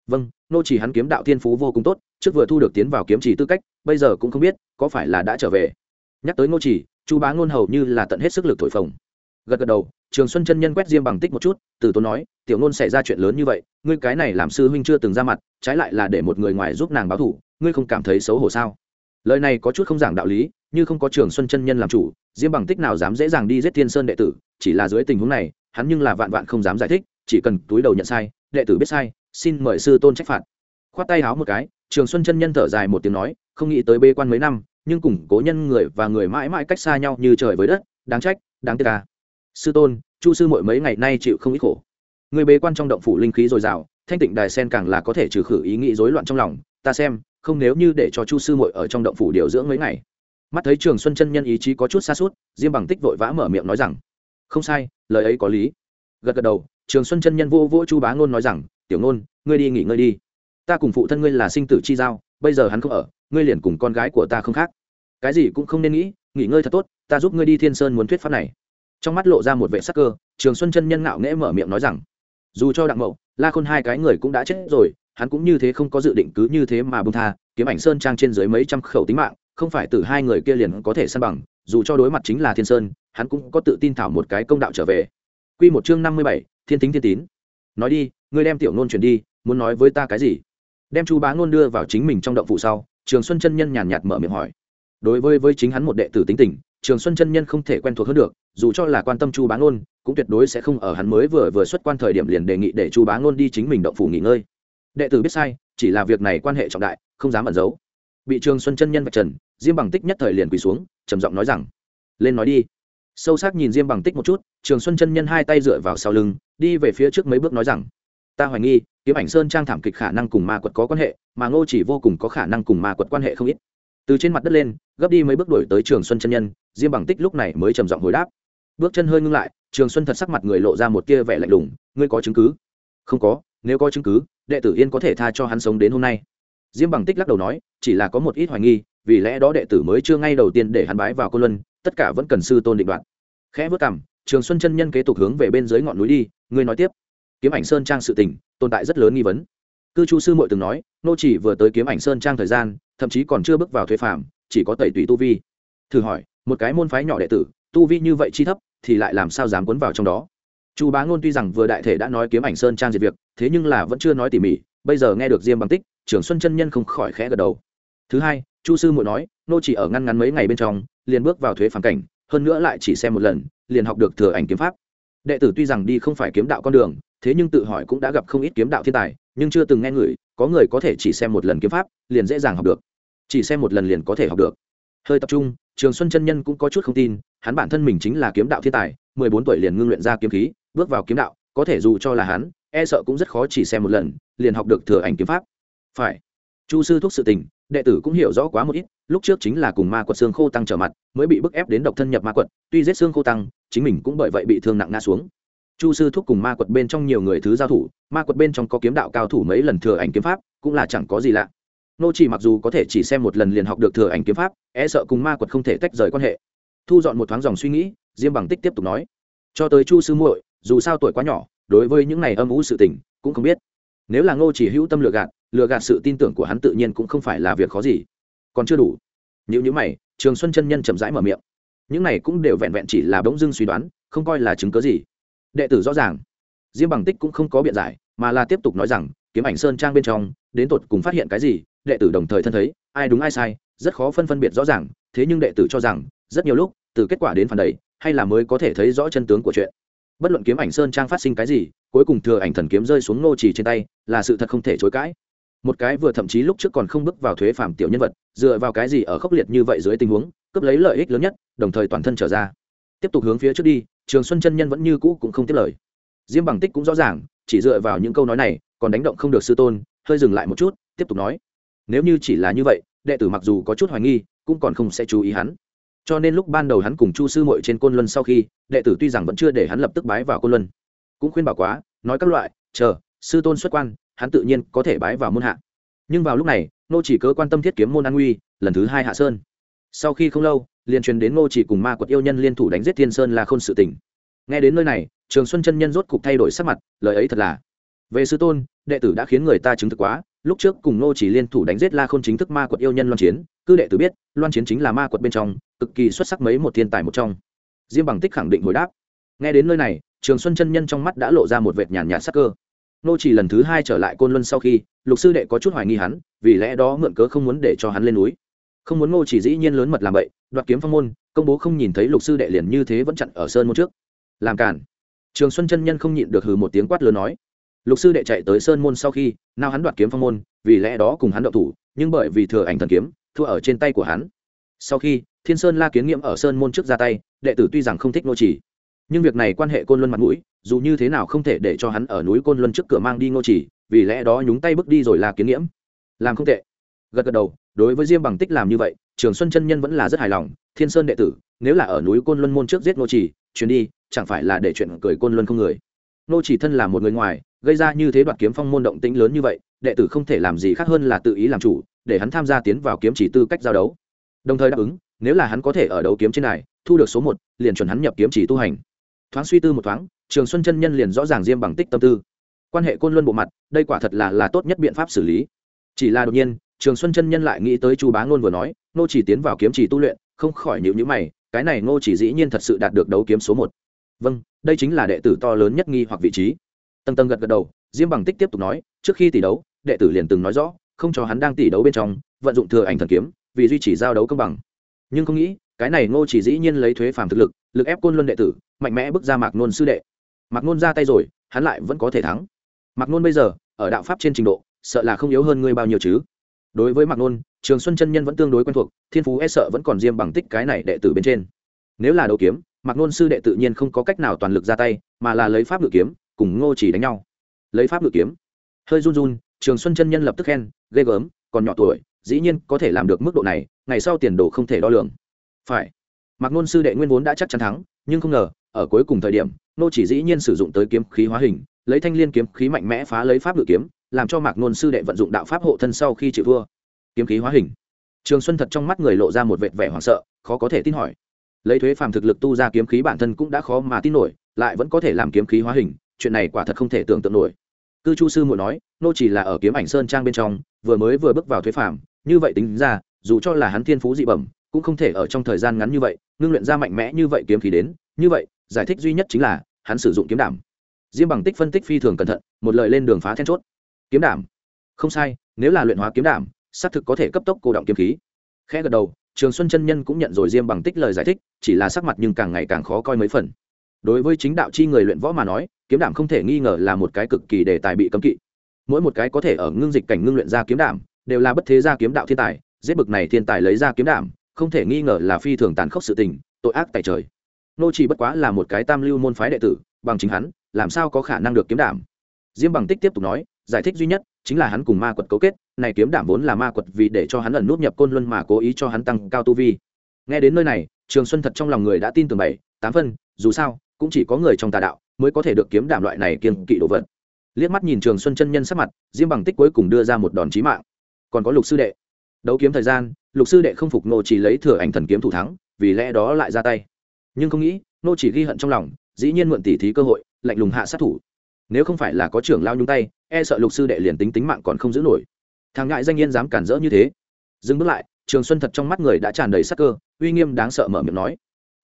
vâng nô chỉ hắn kiếm đạo thiên phú vô cùng tốt, trước vừa thu được tiến vào kiếm chỉ tư cách, bây giờ cũng không biết có phải là đã trở về. Nhắc tới Ngô chỉ chu bá ngôn hầu như là tận hết sức lực thổi phồng gật gật đầu, trường xuân chân nhân quét diêm bằng tích một chút, từ tốn nói, tiểu ngôn xảy ra chuyện lớn như vậy, ngươi cái này làm sư huynh chưa từng ra mặt, trái lại là để một người ngoài giúp nàng báo thủ, ngươi không cảm thấy xấu hổ sao? Lời này có chút không giảng đạo lý, như không có trường xuân chân nhân làm chủ, diêm bằng tích nào dám dễ dàng đi giết thiên sơn đệ tử, chỉ là dưới tình huống này, hắn nhưng là vạn vạn không dám giải thích, chỉ cần túi đầu nhận sai, đệ tử biết sai, xin mời sư tôn trách phạt. Khoát tay háo một cái, trường xuân chân nhân thở dài một tiếng nói, không nghĩ tới bê quan mấy năm, nhưng cùng cố nhân người và người mãi mãi cách xa nhau như trời với đất, đáng trách, đáng tiếc ca sư tôn, chu sư mỗi mấy ngày nay chịu không ít khổ. Người bế quan trong động phủ linh khí dồi dào, thanh tịnh đài sen càng là có thể trừ khử ý nghĩ rối loạn trong lòng. Ta xem, không nếu như để cho chu sư muội ở trong động phủ điều dưỡng mấy ngày. Mắt thấy trường xuân chân nhân ý chí có chút xa suốt diêm bằng tích vội vã mở miệng nói rằng, không sai, lời ấy có lý. Gật gật đầu, trường xuân chân nhân vô vô chu bá ngôn nói rằng, tiểu ngôn, ngươi đi nghỉ ngơi đi. Ta cùng phụ thân ngươi là sinh tử chi giao, bây giờ hắn không ở, ngươi liền cùng con gái của ta không khác. Cái gì cũng không nên nghĩ, nghỉ ngơi thật tốt, ta giúp ngươi đi thiên sơn muốn thuyết pháp này trong mắt lộ ra một vệ sắc cơ, trường xuân chân nhân ngạo nghễ mở miệng nói rằng, dù cho đặng mậu, la khôn hai cái người cũng đã chết rồi, hắn cũng như thế không có dự định cứ như thế mà bông tha, kiếm ảnh sơn trang trên dưới mấy trăm khẩu tính mạng, không phải từ hai người kia liền có thể săn bằng, dù cho đối mặt chính là thiên sơn, hắn cũng có tự tin thảo một cái công đạo trở về. Q một chương năm mươi bảy, thiên tính thiên tín. Nói đi, ngươi đem tiểu nôn chuyển đi, muốn nói với ta cái gì? Đem chu bá ngôn đưa vào chính mình trong động phụ sau, trường xuân chân nhân nhàn nhạt mở miệng hỏi. Đối với với chính hắn một đệ tử tính tình trường xuân chân nhân không thể quen thuộc hơn được, dù cho là quan tâm chu bá ngôn, cũng tuyệt đối sẽ không ở hắn mới vừa vừa xuất quan thời điểm liền đề nghị để chu bá ngôn đi chính mình động phủ nghỉ ngơi. Đệ tử biết sai, chỉ là việc này quan hệ trọng đại, không dám ẩn giấu. Bị trường xuân chân nhân vạch trần, diêm bằng tích nhất thời liền quỳ xuống, trầm giọng nói rằng, lên nói đi. Sâu sắc nhìn diêm bằng tích một chút, trường xuân chân nhân hai tay dựa vào sau lưng, đi về phía trước mấy bước nói rằng, ta hoài nghi, kiếm ảnh sơn trang thảm kịch khả năng cùng ma quật có quan hệ, mà ngô chỉ vô cùng có khả năng cùng ma quật quan hệ không ít từ trên mặt đất lên, gấp đi mấy bước đổi tới trường xuân chân nhân, diêm bằng tích lúc này mới trầm giọng hồi đáp. Bước chân hơi ngưng lại, trường xuân thật sắc mặt người lộ ra một tia vẻ lạnh lùng, ngươi có chứng cứ? Không có, nếu có chứng cứ, đệ tử yên có thể tha cho hắn sống đến hôm nay. Diêm bằng tích lắc đầu nói, chỉ là có một ít hoài nghi, vì lẽ đó đệ tử mới chưa ngay đầu tiên để hắn bái vào cô luân, tất cả vẫn cần sư tôn định đoạn khẽ vớt cảm trường xuân chân nhân kế tục hướng về bên dưới ngọn núi đi, ngươi nói tiếp. Kiếm ảnh sơn trang sự tình, tồn tại rất lớn nghi vấn. Cư chu sư mội từng nói, nô chỉ vừa tới kiếm ảnh sơn trang thời gian thậm chí còn chưa bước vào thuế phàm, chỉ có tẩy tùy tu vi. Thử hỏi một cái môn phái nhỏ đệ tử tu vi như vậy chi thấp thì lại làm sao dám cuốn vào trong đó? Chu bá ngôn tuy rằng vừa đại thể đã nói kiếm ảnh sơn trang diệt việc thế nhưng là vẫn chưa nói tỉ mỉ bây giờ nghe được diêm bằng tích trưởng xuân chân nhân không khỏi khẽ gật đầu. Thứ hai chu sư muội nói nô chỉ ở ngăn ngắn mấy ngày bên trong liền bước vào thuế phản cảnh hơn nữa lại chỉ xem một lần liền học được thừa ảnh kiếm pháp. Đệ tử tuy rằng đi không phải kiếm đạo con đường thế nhưng tự hỏi cũng đã gặp không ít kiếm đạo thiên tài nhưng chưa từng nghe người có người có thể chỉ xem một lần kiếm pháp liền dễ dàng học được chỉ xem một lần liền có thể học được. Hơi tập trung, trường xuân chân nhân cũng có chút không tin, hắn bản thân mình chính là kiếm đạo thiên tài, mười bốn tuổi liền ngưng luyện ra kiếm khí, bước vào kiếm đạo, có thể dù cho là hắn e sợ cũng rất khó chỉ xem một lần, liền học được thừa ảnh kiếm pháp. Phải. Chu sư thúc sự tình, đệ tử cũng hiểu rõ quá một ít, lúc trước chính là cùng ma quật xương khô tăng trở mặt, mới bị bức ép đến độc thân nhập ma quật, tuy giết xương khô tăng, chính mình cũng bởi vậy bị thương nặng ngã xuống. Chu sư thúc cùng ma quật bên trong nhiều người thứ giao thủ, ma quật bên trong có kiếm đạo cao thủ mấy lần thừa ảnh kiếm pháp, cũng là chẳng có gì lạ nô chỉ mặc dù có thể chỉ xem một lần liền học được thừa ảnh kiếm pháp e sợ cùng ma quật không thể tách rời quan hệ. Thu dọn một thoáng dòng suy nghĩ, diêm bằng tích tiếp tục nói, cho tới chu sư muội, dù sao tuổi quá nhỏ, đối với những này âm ủ sự tình, cũng không biết. Nếu là ngô chỉ hữu tâm lừa gạt lừa gạt sự tin tưởng của hắn tự nhiên cũng không phải là việc khó gì. Còn chưa đủ. Những những mày, trường xuân chân nhân chậm rãi mở miệng. Những này cũng đều vẹn vẹn chỉ là bỗng dưng suy đoán, không coi là chứng cớ gì. Đệ tử rõ ràng. Diêm bằng tích cũng không có biện giải, mà là tiếp tục nói rằng, kiếm ảnh sơn trang bên trong, đến tột cùng phát hiện cái gì đệ tử đồng thời thân thấy, ai đúng ai sai, rất khó phân phân biệt rõ ràng, thế nhưng đệ tử cho rằng, rất nhiều lúc, từ kết quả đến phản đầy, hay là mới có thể thấy rõ chân tướng của chuyện. Bất luận kiếm ảnh sơn trang phát sinh cái gì, cuối cùng thừa ảnh thần kiếm rơi xuống ngô chỉ trên tay, là sự thật không thể chối cãi. Một cái vừa thậm chí lúc trước còn không bước vào thuế phạm tiểu nhân vật, dựa vào cái gì ở khốc liệt như vậy dưới tình huống, cướp lấy lợi ích lớn nhất, đồng thời toàn thân trở ra. Tiếp tục hướng phía trước đi, trường xuân chân nhân vẫn như cũ cũng không tiếp lời. Diêm bằng tích cũng rõ ràng, chỉ dựa vào những câu nói này, còn đánh động không được sư tôn, hơi dừng lại một chút, tiếp tục nói nếu như chỉ là như vậy, đệ tử mặc dù có chút hoài nghi, cũng còn không sẽ chú ý hắn. Cho nên lúc ban đầu hắn cùng chu sư muội trên côn luân sau khi, đệ tử tuy rằng vẫn chưa để hắn lập tức bái vào côn luân, cũng khuyên bảo quá, nói các loại, chờ, sư tôn xuất quan, hắn tự nhiên có thể bái vào môn hạ. Nhưng vào lúc này nô chỉ cớ quan tâm thiết kiếm môn an nguy, lần thứ hai hạ sơn. Sau khi không lâu, liền truyền đến nô chỉ cùng ma quật yêu nhân liên thủ đánh giết thiên sơn là khôn sự tình. Nghe đến nơi này, trường xuân chân nhân rốt cục thay đổi sắc mặt, lời ấy thật là, về sư tôn, đệ tử đã khiến người ta chứng thực quá lúc trước cùng nô chỉ liên thủ đánh giết la khôn chính thức ma quật yêu nhân loan chiến cư đệ tử biết, loan chiến chính là ma quật bên trong, cực kỳ xuất sắc mấy một thiên tài một trong. Diêm bằng tích khẳng định hồi đáp. Nghe đến nơi này, trường xuân chân nhân trong mắt đã lộ ra một vệt nhàn nhạt sắc cơ. Nô chỉ lần thứ hai trở lại côn luân sau khi, lục sư đệ có chút hoài nghi hắn, vì lẽ đó mượn cớ không muốn để cho hắn lên núi. Không muốn ngô chỉ dĩ nhiên lớn mật làm bậy, đoạt kiếm phong môn, công bố không nhìn thấy lục sư đệ liền như thế vẫn chặn ở sơn môn trước. Làm cản trường xuân chân nhân không nhịn được hừ một tiếng quát lớn nói lục sư đệ chạy tới sơn môn sau khi, nào hắn đoạt kiếm phong môn, vì lẽ đó cùng hắn đậu thủ, nhưng bởi vì thừa ảnh thần kiếm, thua ở trên tay của hắn. Sau khi, thiên sơn la kiến nghiệm ở sơn môn trước ra tay, đệ tử tuy rằng không thích nô chỉ, nhưng việc này quan hệ côn luân mặt mũi, dù như thế nào không thể để cho hắn ở núi côn luân trước cửa mang đi nô chỉ, vì lẽ đó nhúng tay bước đi rồi là kiến nghiễm. Làm không tệ. Gật gật đầu, đối với diêm bằng tích làm như vậy, trường xuân chân nhân vẫn là rất hài lòng, thiên sơn đệ tử, nếu là ở núi côn luân môn trước giết nô chỉ, chuyến đi, chẳng phải là để chuyện cười côn luân không người. Nô chỉ thân là một người ngoài gây ra như thế đoạt kiếm phong môn động tĩnh lớn như vậy, đệ tử không thể làm gì khác hơn là tự ý làm chủ, để hắn tham gia tiến vào kiếm chỉ tư cách giao đấu. Đồng thời đáp ứng, nếu là hắn có thể ở đấu kiếm trên này, thu được số một, liền chuẩn hắn nhập kiếm chỉ tu hành. Thoáng suy tư một thoáng, trường xuân chân nhân liền rõ ràng diêm bằng tích tâm tư. Quan hệ côn luân bộ mặt, đây quả thật là là tốt nhất biện pháp xử lý. Chỉ là đột nhiên, trường xuân chân nhân lại nghĩ tới chu bá ngôn vừa nói nô chỉ tiến vào kiếm chỉ tu luyện, không khỏi nhịu nhữ mày, cái này nô chỉ dĩ nhiên thật sự đạt được đấu kiếm số một. Vâng đây chính là đệ tử to lớn nhất nghi hoặc vị trí tầng tầng gật gật đầu, diêm bằng tích tiếp tục nói, trước khi tỷ đấu, đệ tử liền từng nói rõ, không cho hắn đang tỷ đấu bên trong, vận dụng thừa ảnh thần kiếm, vì duy trì giao đấu công bằng. Nhưng không nghĩ, cái này ngô chỉ dĩ nhiên lấy thuế phàm thực lực lực ép côn luân đệ tử, mạnh mẽ bước ra mạc nôn sư đệ. Mạc nôn ra tay rồi, hắn lại vẫn có thể thắng. Mạc nôn bây giờ, ở đạo pháp trên trình độ, sợ là không yếu hơn ngươi bao nhiêu chứ. Đối với mạc nôn, trường xuân chân nhân vẫn tương đối quen thuộc, thiên phú e sợ vẫn còn diêm bằng tích cái này đệ tử bên trên. Nếu là đấu kiếm, mạc nôn sư đệ tự nhiên không có cách nào toàn lực ra tay, mà là lấy pháp ngự kiếm cùng ngô chỉ đánh nhau. Lấy pháp ngự kiếm. Hơi run run, trường xuân chân nhân lập tức khen, ghê gớm, còn nhỏ tuổi, dĩ nhiên có thể làm được mức độ này, ngày sau tiền đồ không thể đo lường. Phải. Mặc nôn sư đệ nguyên vốn đã chắc chắn thắng, nhưng không ngờ, ở cuối cùng thời điểm nô chỉ dĩ nhiên sử dụng tới kiếm khí hóa hình, lấy thanh liên kiếm khí mạnh mẽ phá lấy pháp ngự kiếm, làm cho mạc nôn sư đệ vận dụng đạo pháp hộ thân sau khi chịu thua. Kiếm khí hóa hình. Trường xuân thật trong mắt người lộ ra một vệt vẻ hoảng sợ, khó có thể tin hỏi. Lấy thuế phàm thực lực tu ra kiếm khí bản thân cũng đã khó mà tin nổi, lại vẫn có thể làm kiếm khí hóa hình chuyện này quả thật không thể tưởng tượng nổi. Cư chu sư muội nói, nô chỉ là ở kiếm ảnh sơn trang bên trong, vừa mới vừa bước vào thuế phàm, như vậy tính ra, dù cho là hắn thiên phú dị bẩm, cũng không thể ở trong thời gian ngắn như vậy, ngưng luyện ra mạnh mẽ như vậy kiếm khí đến. Như vậy, giải thích duy nhất chính là, hắn sử dụng kiếm đảm. Diêm bằng tích phân tích phi thường cẩn thận, một lời lên đường phá then chốt. Kiếm đảm? Không sai, nếu là luyện hóa kiếm đảm, xác thực có thể cấp tốc cô động kiếm khí. Khẽ gật đầu, trường xuân chân nhân cũng nhận rồi diêm bằng tích lời giải thích, chỉ là sắc mặt nhưng càng ngày càng khó coi mấy phần đối với chính đạo chi người luyện võ mà nói, kiếm đảm không thể nghi ngờ là một cái cực kỳ đề tài bị cấm kỵ. Mỗi một cái có thể ở ngưng dịch cảnh ngưng luyện ra kiếm đảm, đều là bất thế gia kiếm đạo thiên tài, giết bực này thiên tài lấy ra kiếm đảm, không thể nghi ngờ là phi thường tàn khốc sự tình, tội ác tại trời. Nô chỉ bất quá là một cái tam lưu môn phái đệ tử, bằng chính hắn, làm sao có khả năng được kiếm đảm? Diêm bằng tích tiếp tục nói, giải thích duy nhất, chính là hắn cùng ma quật cấu kết, này kiếm đảm vốn là ma quật vì để cho hắn ẩn nút nhập côn luân mà cố ý cho hắn tăng cao tu vi. Nghe đến nơi này, trường xuân thật trong lòng người đã tin tưởng bảy, tám phân, dù sao cũng chỉ có người trong tà đạo mới có thể được kiếm đảm loại này kiên kỵ đồ vật. Liếc mắt nhìn trường xuân chân nhân sắc mặt, diêm bằng tích cuối cùng đưa ra một đòn chí mạng. Còn có lục sư đệ. Đấu kiếm thời gian, lục sư đệ không phục nô chỉ lấy thừa ảnh thần kiếm thủ thắng, vì lẽ đó lại ra tay. Nhưng không nghĩ nô chỉ ghi hận trong lòng, dĩ nhiên mượn tỉ thí cơ hội, lạnh lùng hạ sát thủ. Nếu không phải là có trưởng lao nhung tay e sợ lục sư đệ liền tính tính mạng còn không giữ nổi. Thằng ngại danh yên dám cản rỡ như thế. Dừng bước lại, trường xuân thật trong mắt người đã tràn đầy sắc cơ, uy nghiêm đáng sợ mở miệng nói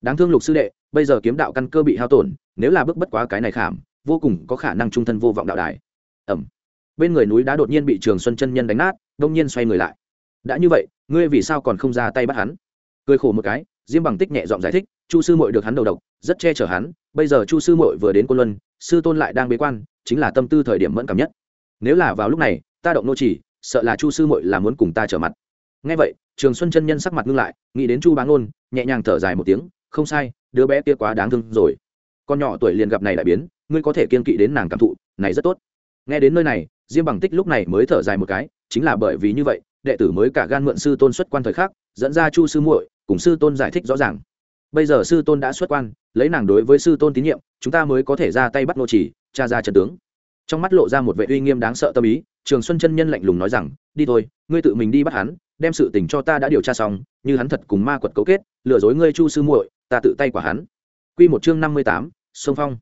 đáng thương lục sư đệ, bây giờ kiếm đạo căn cơ bị hao tổn, nếu là bước bất quá cái này khảm, vô cùng có khả năng trung thân vô vọng đạo đài. Ẩm bên người núi đá đột nhiên bị trường xuân chân nhân đánh nát, đông nhiên xoay người lại. Đã như vậy, ngươi vì sao còn không ra tay bắt hắn? Cười khổ một cái, diêm bằng tích nhẹ giọng giải thích, chu sư mội được hắn đầu độc, rất che chở hắn, bây giờ chu sư mội vừa đến côn luân, sư tôn lại đang bế quan, chính là tâm tư thời điểm mẫn cảm nhất. Nếu là vào lúc này, ta động nô chỉ, sợ là chu sư mội là muốn cùng ta trở mặt. Ngay vậy, trường xuân chân nhân sắc mặt ngưng lại, nghĩ đến chu bá ngôn, nhẹ nhàng thở dài một tiếng không sai, đứa bé kia quá đáng thương rồi. Con nhỏ tuổi liền gặp này đại biến, ngươi có thể kiên kỵ đến nàng cảm thụ, này rất tốt. Nghe đến nơi này, diêm bằng tích lúc này mới thở dài một cái, chính là bởi vì như vậy, đệ tử mới cả gan mượn sư tôn xuất quan thời khắc, dẫn ra chu sư muội, cùng sư tôn giải thích rõ ràng. Bây giờ sư tôn đã xuất quan, lấy nàng đối với sư tôn tín nhiệm, chúng ta mới có thể ra tay bắt nô chỉ, tra ra trận tướng. Trong mắt lộ ra một vệ uy nghiêm đáng sợ tâm ý, trường xuân chân nhân lạnh lùng nói rằng, đi thôi, ngươi tự mình đi bắt hắn, đem sự tình cho ta đã điều tra xong, như hắn thật cùng ma quật cấu kết, lừa dối ngươi chu sư muội ta tự tay quả hắn. Quy một chương năm mươi tám, sông phong.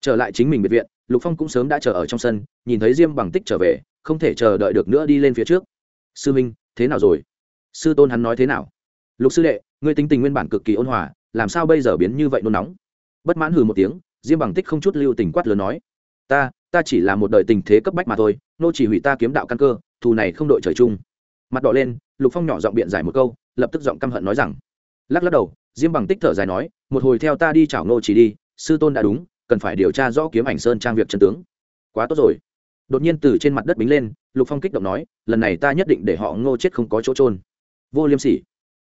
Trở lại chính mình biệt viện, lục phong cũng sớm đã chờ ở trong sân, nhìn thấy diêm bằng tích trở về, không thể chờ đợi được nữa đi lên phía trước. Sư minh, thế nào rồi? Sư tôn hắn nói thế nào? Lục sư đệ, ngươi tính tình nguyên bản cực kỳ ôn hòa, làm sao bây giờ biến như vậy nôn nóng? Bất mãn hừ một tiếng, diêm bằng tích không chút lưu tình quát lớn nói, ta ta chỉ là một đời tình thế cấp bách mà thôi, nô chỉ hủy ta kiếm đạo căn cơ, thù này không đội trời chung. Mặt đỏ lên, lục phong nhỏ giọng biện giải một câu, lập tức giọng căm hận nói rằng, lắc lắc đầu diêm bằng tích thở dài nói, một hồi theo ta đi chảo nô chỉ đi, sư tôn đã đúng, cần phải điều tra rõ kiếm ảnh sơn trang việc chân tướng. Quá tốt rồi. Đột nhiên từ trên mặt đất bính lên, lục phong kích động nói, lần này ta nhất định để họ ngô chết không có chỗ trôn vô liêm sỉ.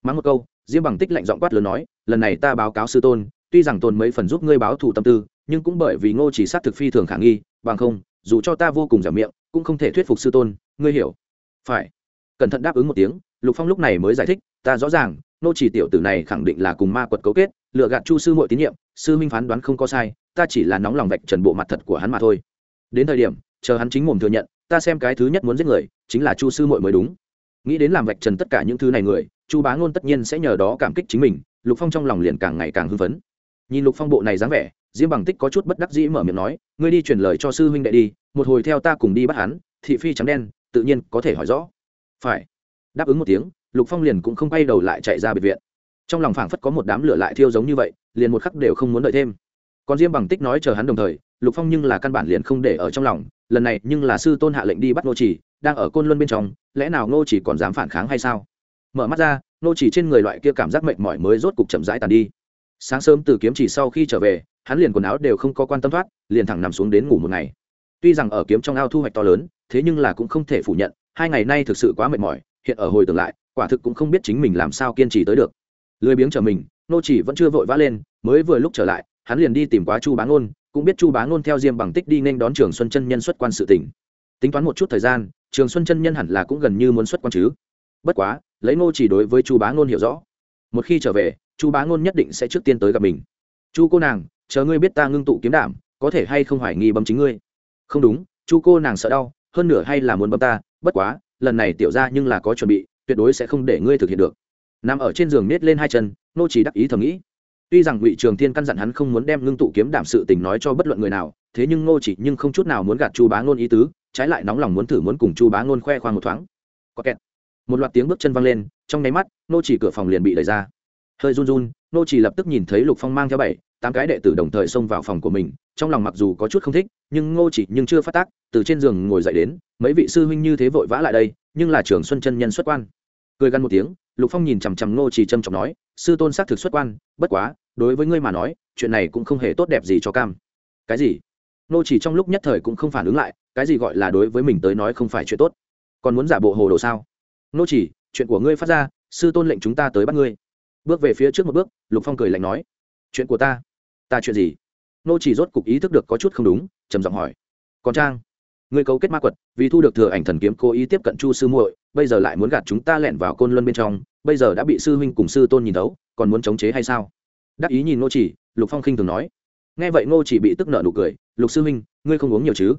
Mắng một câu, diêm bằng tích lạnh giọng quát lớn nói, lần này ta báo cáo sư tôn, tuy rằng tồn mấy phần giúp ngươi báo thù tâm tư, nhưng cũng bởi vì ngô chỉ sát thực phi thường khả nghi, bằng không, dù cho ta vô cùng giảm miệng, cũng không thể thuyết phục sư tôn, ngươi hiểu. Phải. Cẩn thận đáp ứng một tiếng, lục phong lúc này mới giải thích, ta rõ ràng nô chỉ tiểu tử này khẳng định là cùng ma quật cấu kết, lựa gạt chu sư muội tín nhiệm, sư minh phán đoán không có sai, ta chỉ là nóng lòng vạch trần bộ mặt thật của hắn mà thôi. Đến thời điểm, chờ hắn chính mồm thừa nhận, ta xem cái thứ nhất muốn giết người, chính là chu sư muội mới đúng. Nghĩ đến làm vạch trần tất cả những thứ này người, chu bá ngôn tất nhiên sẽ nhờ đó cảm kích chính mình, lục phong trong lòng liền càng ngày càng hưng phấn. Nhìn lục phong bộ này dáng vẻ, diêm bằng tích có chút bất đắc dĩ mở miệng nói, ngươi đi truyền lời cho sư huynh đệ đi, một hồi theo ta cùng đi bắt hắn, thị phi trắng đen, tự nhiên có thể hỏi rõ. Phải. Đáp ứng một tiếng lục phong liền cũng không quay đầu lại chạy ra biệt viện. Trong lòng phảng phất có một đám lửa lại thiêu giống như vậy, liền một khắc đều không muốn đợi thêm. Còn diêm bằng tích nói chờ hắn đồng thời, lục phong nhưng là căn bản liền không để ở trong lòng, lần này nhưng là sư tôn hạ lệnh đi bắt nô chỉ, đang ở côn luân bên trong, lẽ nào nô chỉ còn dám phản kháng hay sao? Mở mắt ra nô chỉ trên người loại kia cảm giác mệt mỏi mới rốt cục chậm rãi tàn đi. Sáng sớm từ kiếm chỉ sau khi trở về, hắn liền quần áo đều không có quan tâm thoát, liền thẳng nằm xuống đến ngủ một ngày. Tuy rằng ở kiếm trong ao thu hoạch to lớn, thế nhưng là cũng không thể phủ nhận, hai ngày nay thực sự quá mệt mỏi, hiện ở hồi tưởng lại quả thực cũng không biết chính mình làm sao kiên trì tới được. Lười biếng trở mình, nô chỉ vẫn chưa vội vã lên, mới vừa lúc trở lại, hắn liền đi tìm quá chu bá ngôn, cũng biết chu bá ngôn theo diêm bằng tích đi nên đón trường xuân chân nhân xuất quan sự tỉnh tính toán một chút thời gian, trường xuân chân nhân hẳn là cũng gần như muốn xuất quan chứ. Bất quá, lấy nô chỉ đối với chu bá ngôn hiểu rõ. Một khi trở về, chu bá ngôn nhất định sẽ trước tiên tới gặp mình. Chu cô nàng, chờ ngươi biết ta ngưng tụ kiếm đảm, có thể hay không hoài nghi bấm chính ngươi? Không đúng, chu cô nàng sợ đau, hơn nửa hay là muốn bấm ta, bất quá, lần này tiểu ra nhưng là có chuẩn bị tuyệt đối sẽ không để ngươi thực hiện được. Nằm ở trên giường nết lên hai chân, nô chỉ đắc ý thầm nghĩ. Tuy rằng ngụy trường thiên căn dặn hắn không muốn đem ngưng tụ kiếm đảm sự tình nói cho bất luận người nào, thế nhưng Ngô chỉ nhưng không chút nào muốn gạt chu bá ngôn ý tứ, trái lại nóng lòng muốn thử muốn cùng chu bá ngôn khoe khoang một thoáng. Có kẹt. Một loạt tiếng bước chân văng lên, trong nháy mắt, nô chỉ cửa phòng liền bị đẩy ra. Hơi run run, nô chỉ lập tức nhìn thấy lục phong mang theo bảy, tám cái đệ tử đồng thời xông vào phòng của mình, trong lòng mặc dù có chút không thích, nhưng ngô chỉ nhưng chưa phát tác, từ trên giường ngồi dậy đến, mấy vị sư huynh như thế vội vã lại đây nhưng là trường xuân chân nhân xuất quan. Cười gần một tiếng, lục phong nhìn chằm chằm ngô chỉ trâm trọng nói, sư tôn xác thực xuất quan, bất quá, đối với ngươi mà nói, chuyện này cũng không hề tốt đẹp gì cho cam. Cái gì? Nô chỉ trong lúc nhất thời cũng không phản ứng lại, cái gì gọi là đối với mình tới nói không phải chuyện tốt? Còn muốn giả bộ hồ đồ sao? Nô chỉ chuyện của ngươi phát ra, sư tôn lệnh chúng ta tới bắt ngươi. Bước về phía trước một bước, lục phong cười lạnh nói, chuyện của ta? Ta chuyện gì? Nô chỉ rốt cục ý thức được có chút không đúng, trầm giọng hỏi, còn trang? Ngươi cấu kết ma quật, vì thu được thừa ảnh thần kiếm cố ý tiếp cận chu sư muội, bây giờ lại muốn gạt chúng ta lẻn vào côn luân bên trong, bây giờ đã bị sư huynh cùng sư tôn nhìn thấu, còn muốn chống chế hay sao? Đắc ý nhìn Ngô chỉ, lục phong khinh thường nói. Nghe vậy ngô chỉ bị tức nợ nụ cười, lục sư huynh, ngươi không uống nhiều chứ?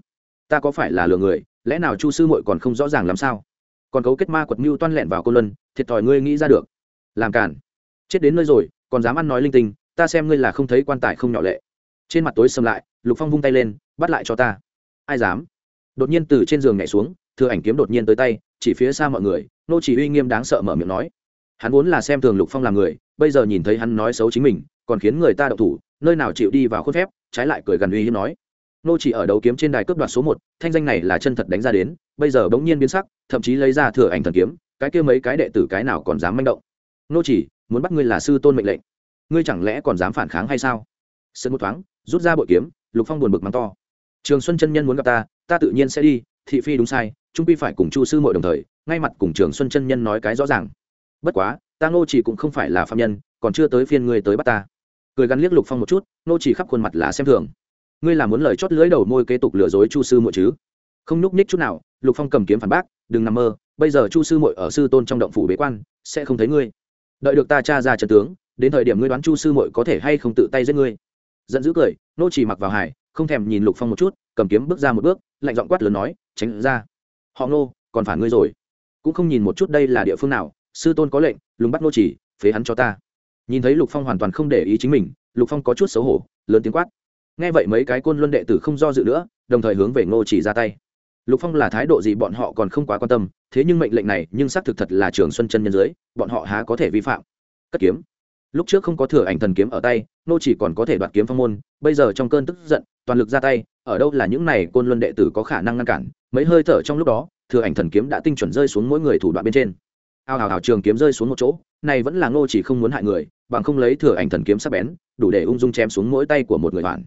Ta có phải là lừa người, lẽ nào chu sư muội còn không rõ ràng làm sao? Còn cấu kết ma quật mưu toan lẹn vào côn luân, thiệt thòi ngươi nghĩ ra được. Làm cản chết đến nơi rồi, còn dám ăn nói linh tinh, ta xem ngươi là không thấy quan tài không nhỏ lệ. Trên mặt tối sầm lại, lục phong vung tay lên, bắt lại cho ta. Ai dám? Đột nhiên từ trên giường nhảy xuống, thừa ảnh kiếm đột nhiên tới tay, chỉ phía xa mọi người, nô chỉ uy nghiêm đáng sợ mở miệng nói. Hắn vốn là xem thường lục phong làm người, bây giờ nhìn thấy hắn nói xấu chính mình, còn khiến người ta đậu thủ, nơi nào chịu đi vào khuôn phép, trái lại cười gần uy hiếp nói. Nô chỉ ở đấu kiếm trên đài cướp đoạt số một, thanh danh này là chân thật đánh ra đến, bây giờ bỗng nhiên biến sắc, thậm chí lấy ra thừa ảnh thần kiếm, cái kia mấy cái đệ tử cái nào còn dám manh động. Nô chỉ, muốn bắt ngươi là sư tôn mệnh lệnh. Ngươi chẳng lẽ còn dám phản kháng hay sao? Sân một thoáng, rút ra bội kiếm, lục phong buồn bực mắng to. Trường xuân chân nhân muốn gặp ta ta tự nhiên sẽ đi, thị phi đúng sai, trung quy phải cùng chu sư mội đồng thời, ngay mặt cùng trường xuân chân nhân nói cái rõ ràng. Bất quá, ta ngô chỉ cũng không phải là phạm nhân, còn chưa tới phiên ngươi tới bắt ta. Cười gắn liếc lục phong một chút, ngô chỉ khắp khuôn mặt là xem thường. Ngươi là muốn lời chót lưỡi đầu môi kế tục lừa dối chu sư Mội chứ? Không núp ních chút nào, lục phong cầm kiếm phản bác, đừng nằm mơ, bây giờ chu sư Mội ở sư tôn trong động phủ bế quan, sẽ không thấy ngươi. Đợi được ta tra ra trận tướng, đến thời điểm ngươi đoán chu sư Mội có thể hay không tự tay giết ngươi. Giận dữ cười nô chỉ mặc vào hải không thèm nhìn lục phong một chút cầm kiếm bước ra một bước, lạnh giọng quát lớn nói, tránh ra. Họ Ngô, còn phản ngươi rồi. Cũng không nhìn một chút đây là địa phương nào, sư tôn có lệnh, lùng bắt nô chỉ, phế hắn cho ta. Nhìn thấy lục phong hoàn toàn không để ý chính mình, lục phong có chút xấu hổ, lớn tiếng quát. Nghe vậy mấy cái côn luân đệ tử không do dự nữa, đồng thời hướng về ngô chỉ ra tay. Lục phong là thái độ gì bọn họ còn không quá quan tâm, thế nhưng mệnh lệnh này, nhưng xác thực thật là trường xuân chân nhân dưới, bọn họ há có thể vi phạm. Cất kiếm. Lúc trước không có thừa ảnh thần kiếm ở tay nô chỉ còn có thể đoạt kiếm phong môn, bây giờ trong cơn tức giận toàn lực ra tay, ở đâu là những này côn luân đệ tử có khả năng ngăn cản, mấy hơi thở trong lúc đó, thừa ảnh thần kiếm đã tinh chuẩn rơi xuống mỗi người thủ đoạn bên trên. Ao hào hào trường kiếm rơi xuống một chỗ, này vẫn là ngô chỉ không muốn hại người, bằng không lấy thừa ảnh thần kiếm sắp bén, đủ để ung dung chém xuống mỗi tay của một người hoàn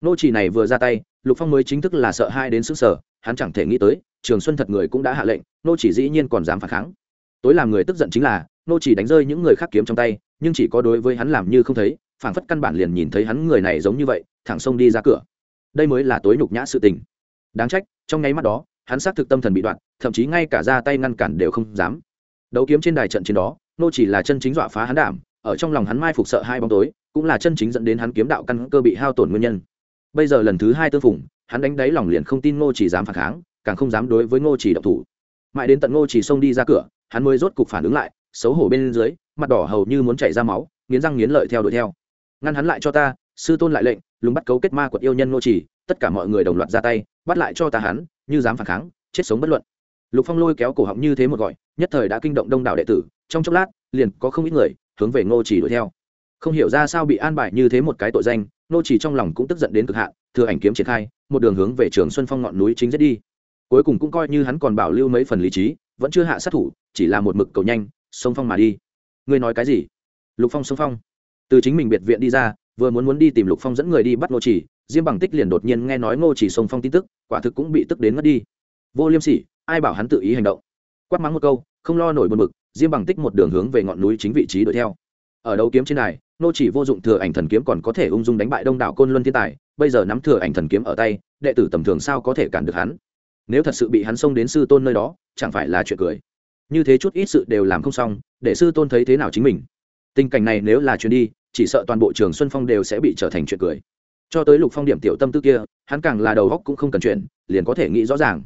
ngô chỉ này vừa ra tay, lục phong mới chính thức là sợ hai đến sức sở hắn chẳng thể nghĩ tới, trường xuân thật người cũng đã hạ lệnh, ngô chỉ dĩ nhiên còn dám phản kháng. Tối làm người tức giận chính là, ngô chỉ đánh rơi những người khác kiếm trong tay, nhưng chỉ có đối với hắn làm như không thấy, phảng phất căn bản liền nhìn thấy hắn người này giống như vậy, thẳng xông đi ra cửa đây mới là tối nhục nhã sự tình. Đáng trách, trong nháy mắt đó, hắn xác thực tâm thần bị đoạn, thậm chí ngay cả ra tay ngăn cản đều không dám. Đấu kiếm trên đài trận chiến đó, nô chỉ là chân chính dọa phá hắn đảm, ở trong lòng hắn mai phục sợ hai bóng tối, cũng là chân chính dẫn đến hắn kiếm đạo căn cơ bị hao tổn nguyên nhân. Bây giờ lần thứ hai tương phủng hắn đánh đáy lòng liền không tin ngô chỉ dám phản kháng, càng không dám đối với ngô chỉ động thủ. Mãi đến tận ngô chỉ xông đi ra cửa, hắn mới rốt cục phản ứng lại, xấu hổ bên dưới, mặt đỏ hầu như muốn chảy ra máu, nghiến răng nghiến lợi theo đuổi theo. Ngăn hắn lại cho ta sư tôn lại lệnh, lùng bắt cấu kết ma quật yêu nhân ngô chỉ tất cả mọi người đồng loạt ra tay, bắt lại cho ta hắn, như dám phản kháng, chết sống bất luận. Lục phong lôi kéo cổ họng như thế một gọi, nhất thời đã kinh động đông đảo đệ tử, trong chốc lát, liền có không ít người hướng về ngô chỉ đuổi theo. Không hiểu ra sao bị an bài như thế một cái tội danh, ngô chỉ trong lòng cũng tức giận đến cực hạn, thừa ảnh kiếm triển khai, một đường hướng về trường xuân phong ngọn núi chính giết đi. Cuối cùng cũng coi như hắn còn bảo lưu mấy phần lý trí, vẫn chưa hạ sát thủ, chỉ là một mực cầu nhanh, xông phong mà đi. Ngươi nói cái gì? Lục phong xông phong. Từ chính mình biệt viện đi ra vừa muốn muốn đi tìm lục phong dẫn người đi bắt ngô chỉ, diêm bằng tích liền đột nhiên nghe nói ngô chỉ sông phong tin tức, quả thực cũng bị tức đến mất đi. Vô liêm sỉ, ai bảo hắn tự ý hành động? Quát mắng một câu, không lo nổi buồn bực, diêm bằng tích một đường hướng về ngọn núi chính vị trí đuổi theo. Ở đấu kiếm trên này nô chỉ vô dụng thừa ảnh thần kiếm còn có thể ung dung đánh bại đông đảo côn luân thiên tài, bây giờ nắm thừa ảnh thần kiếm ở tay, đệ tử tầm thường sao có thể cản được hắn? Nếu thật sự bị hắn xông đến sư tôn nơi đó, chẳng phải là chuyện cười. Như thế chút ít sự đều làm không xong, để sư tôn thấy thế nào chính mình? Tình cảnh này nếu là chuyện đi chỉ sợ toàn bộ trường xuân phong đều sẽ bị trở thành chuyện cười. Cho tới lục phong điểm tiểu tâm tư kia, hắn càng là đầu góc cũng không cần chuyện, liền có thể nghĩ rõ ràng.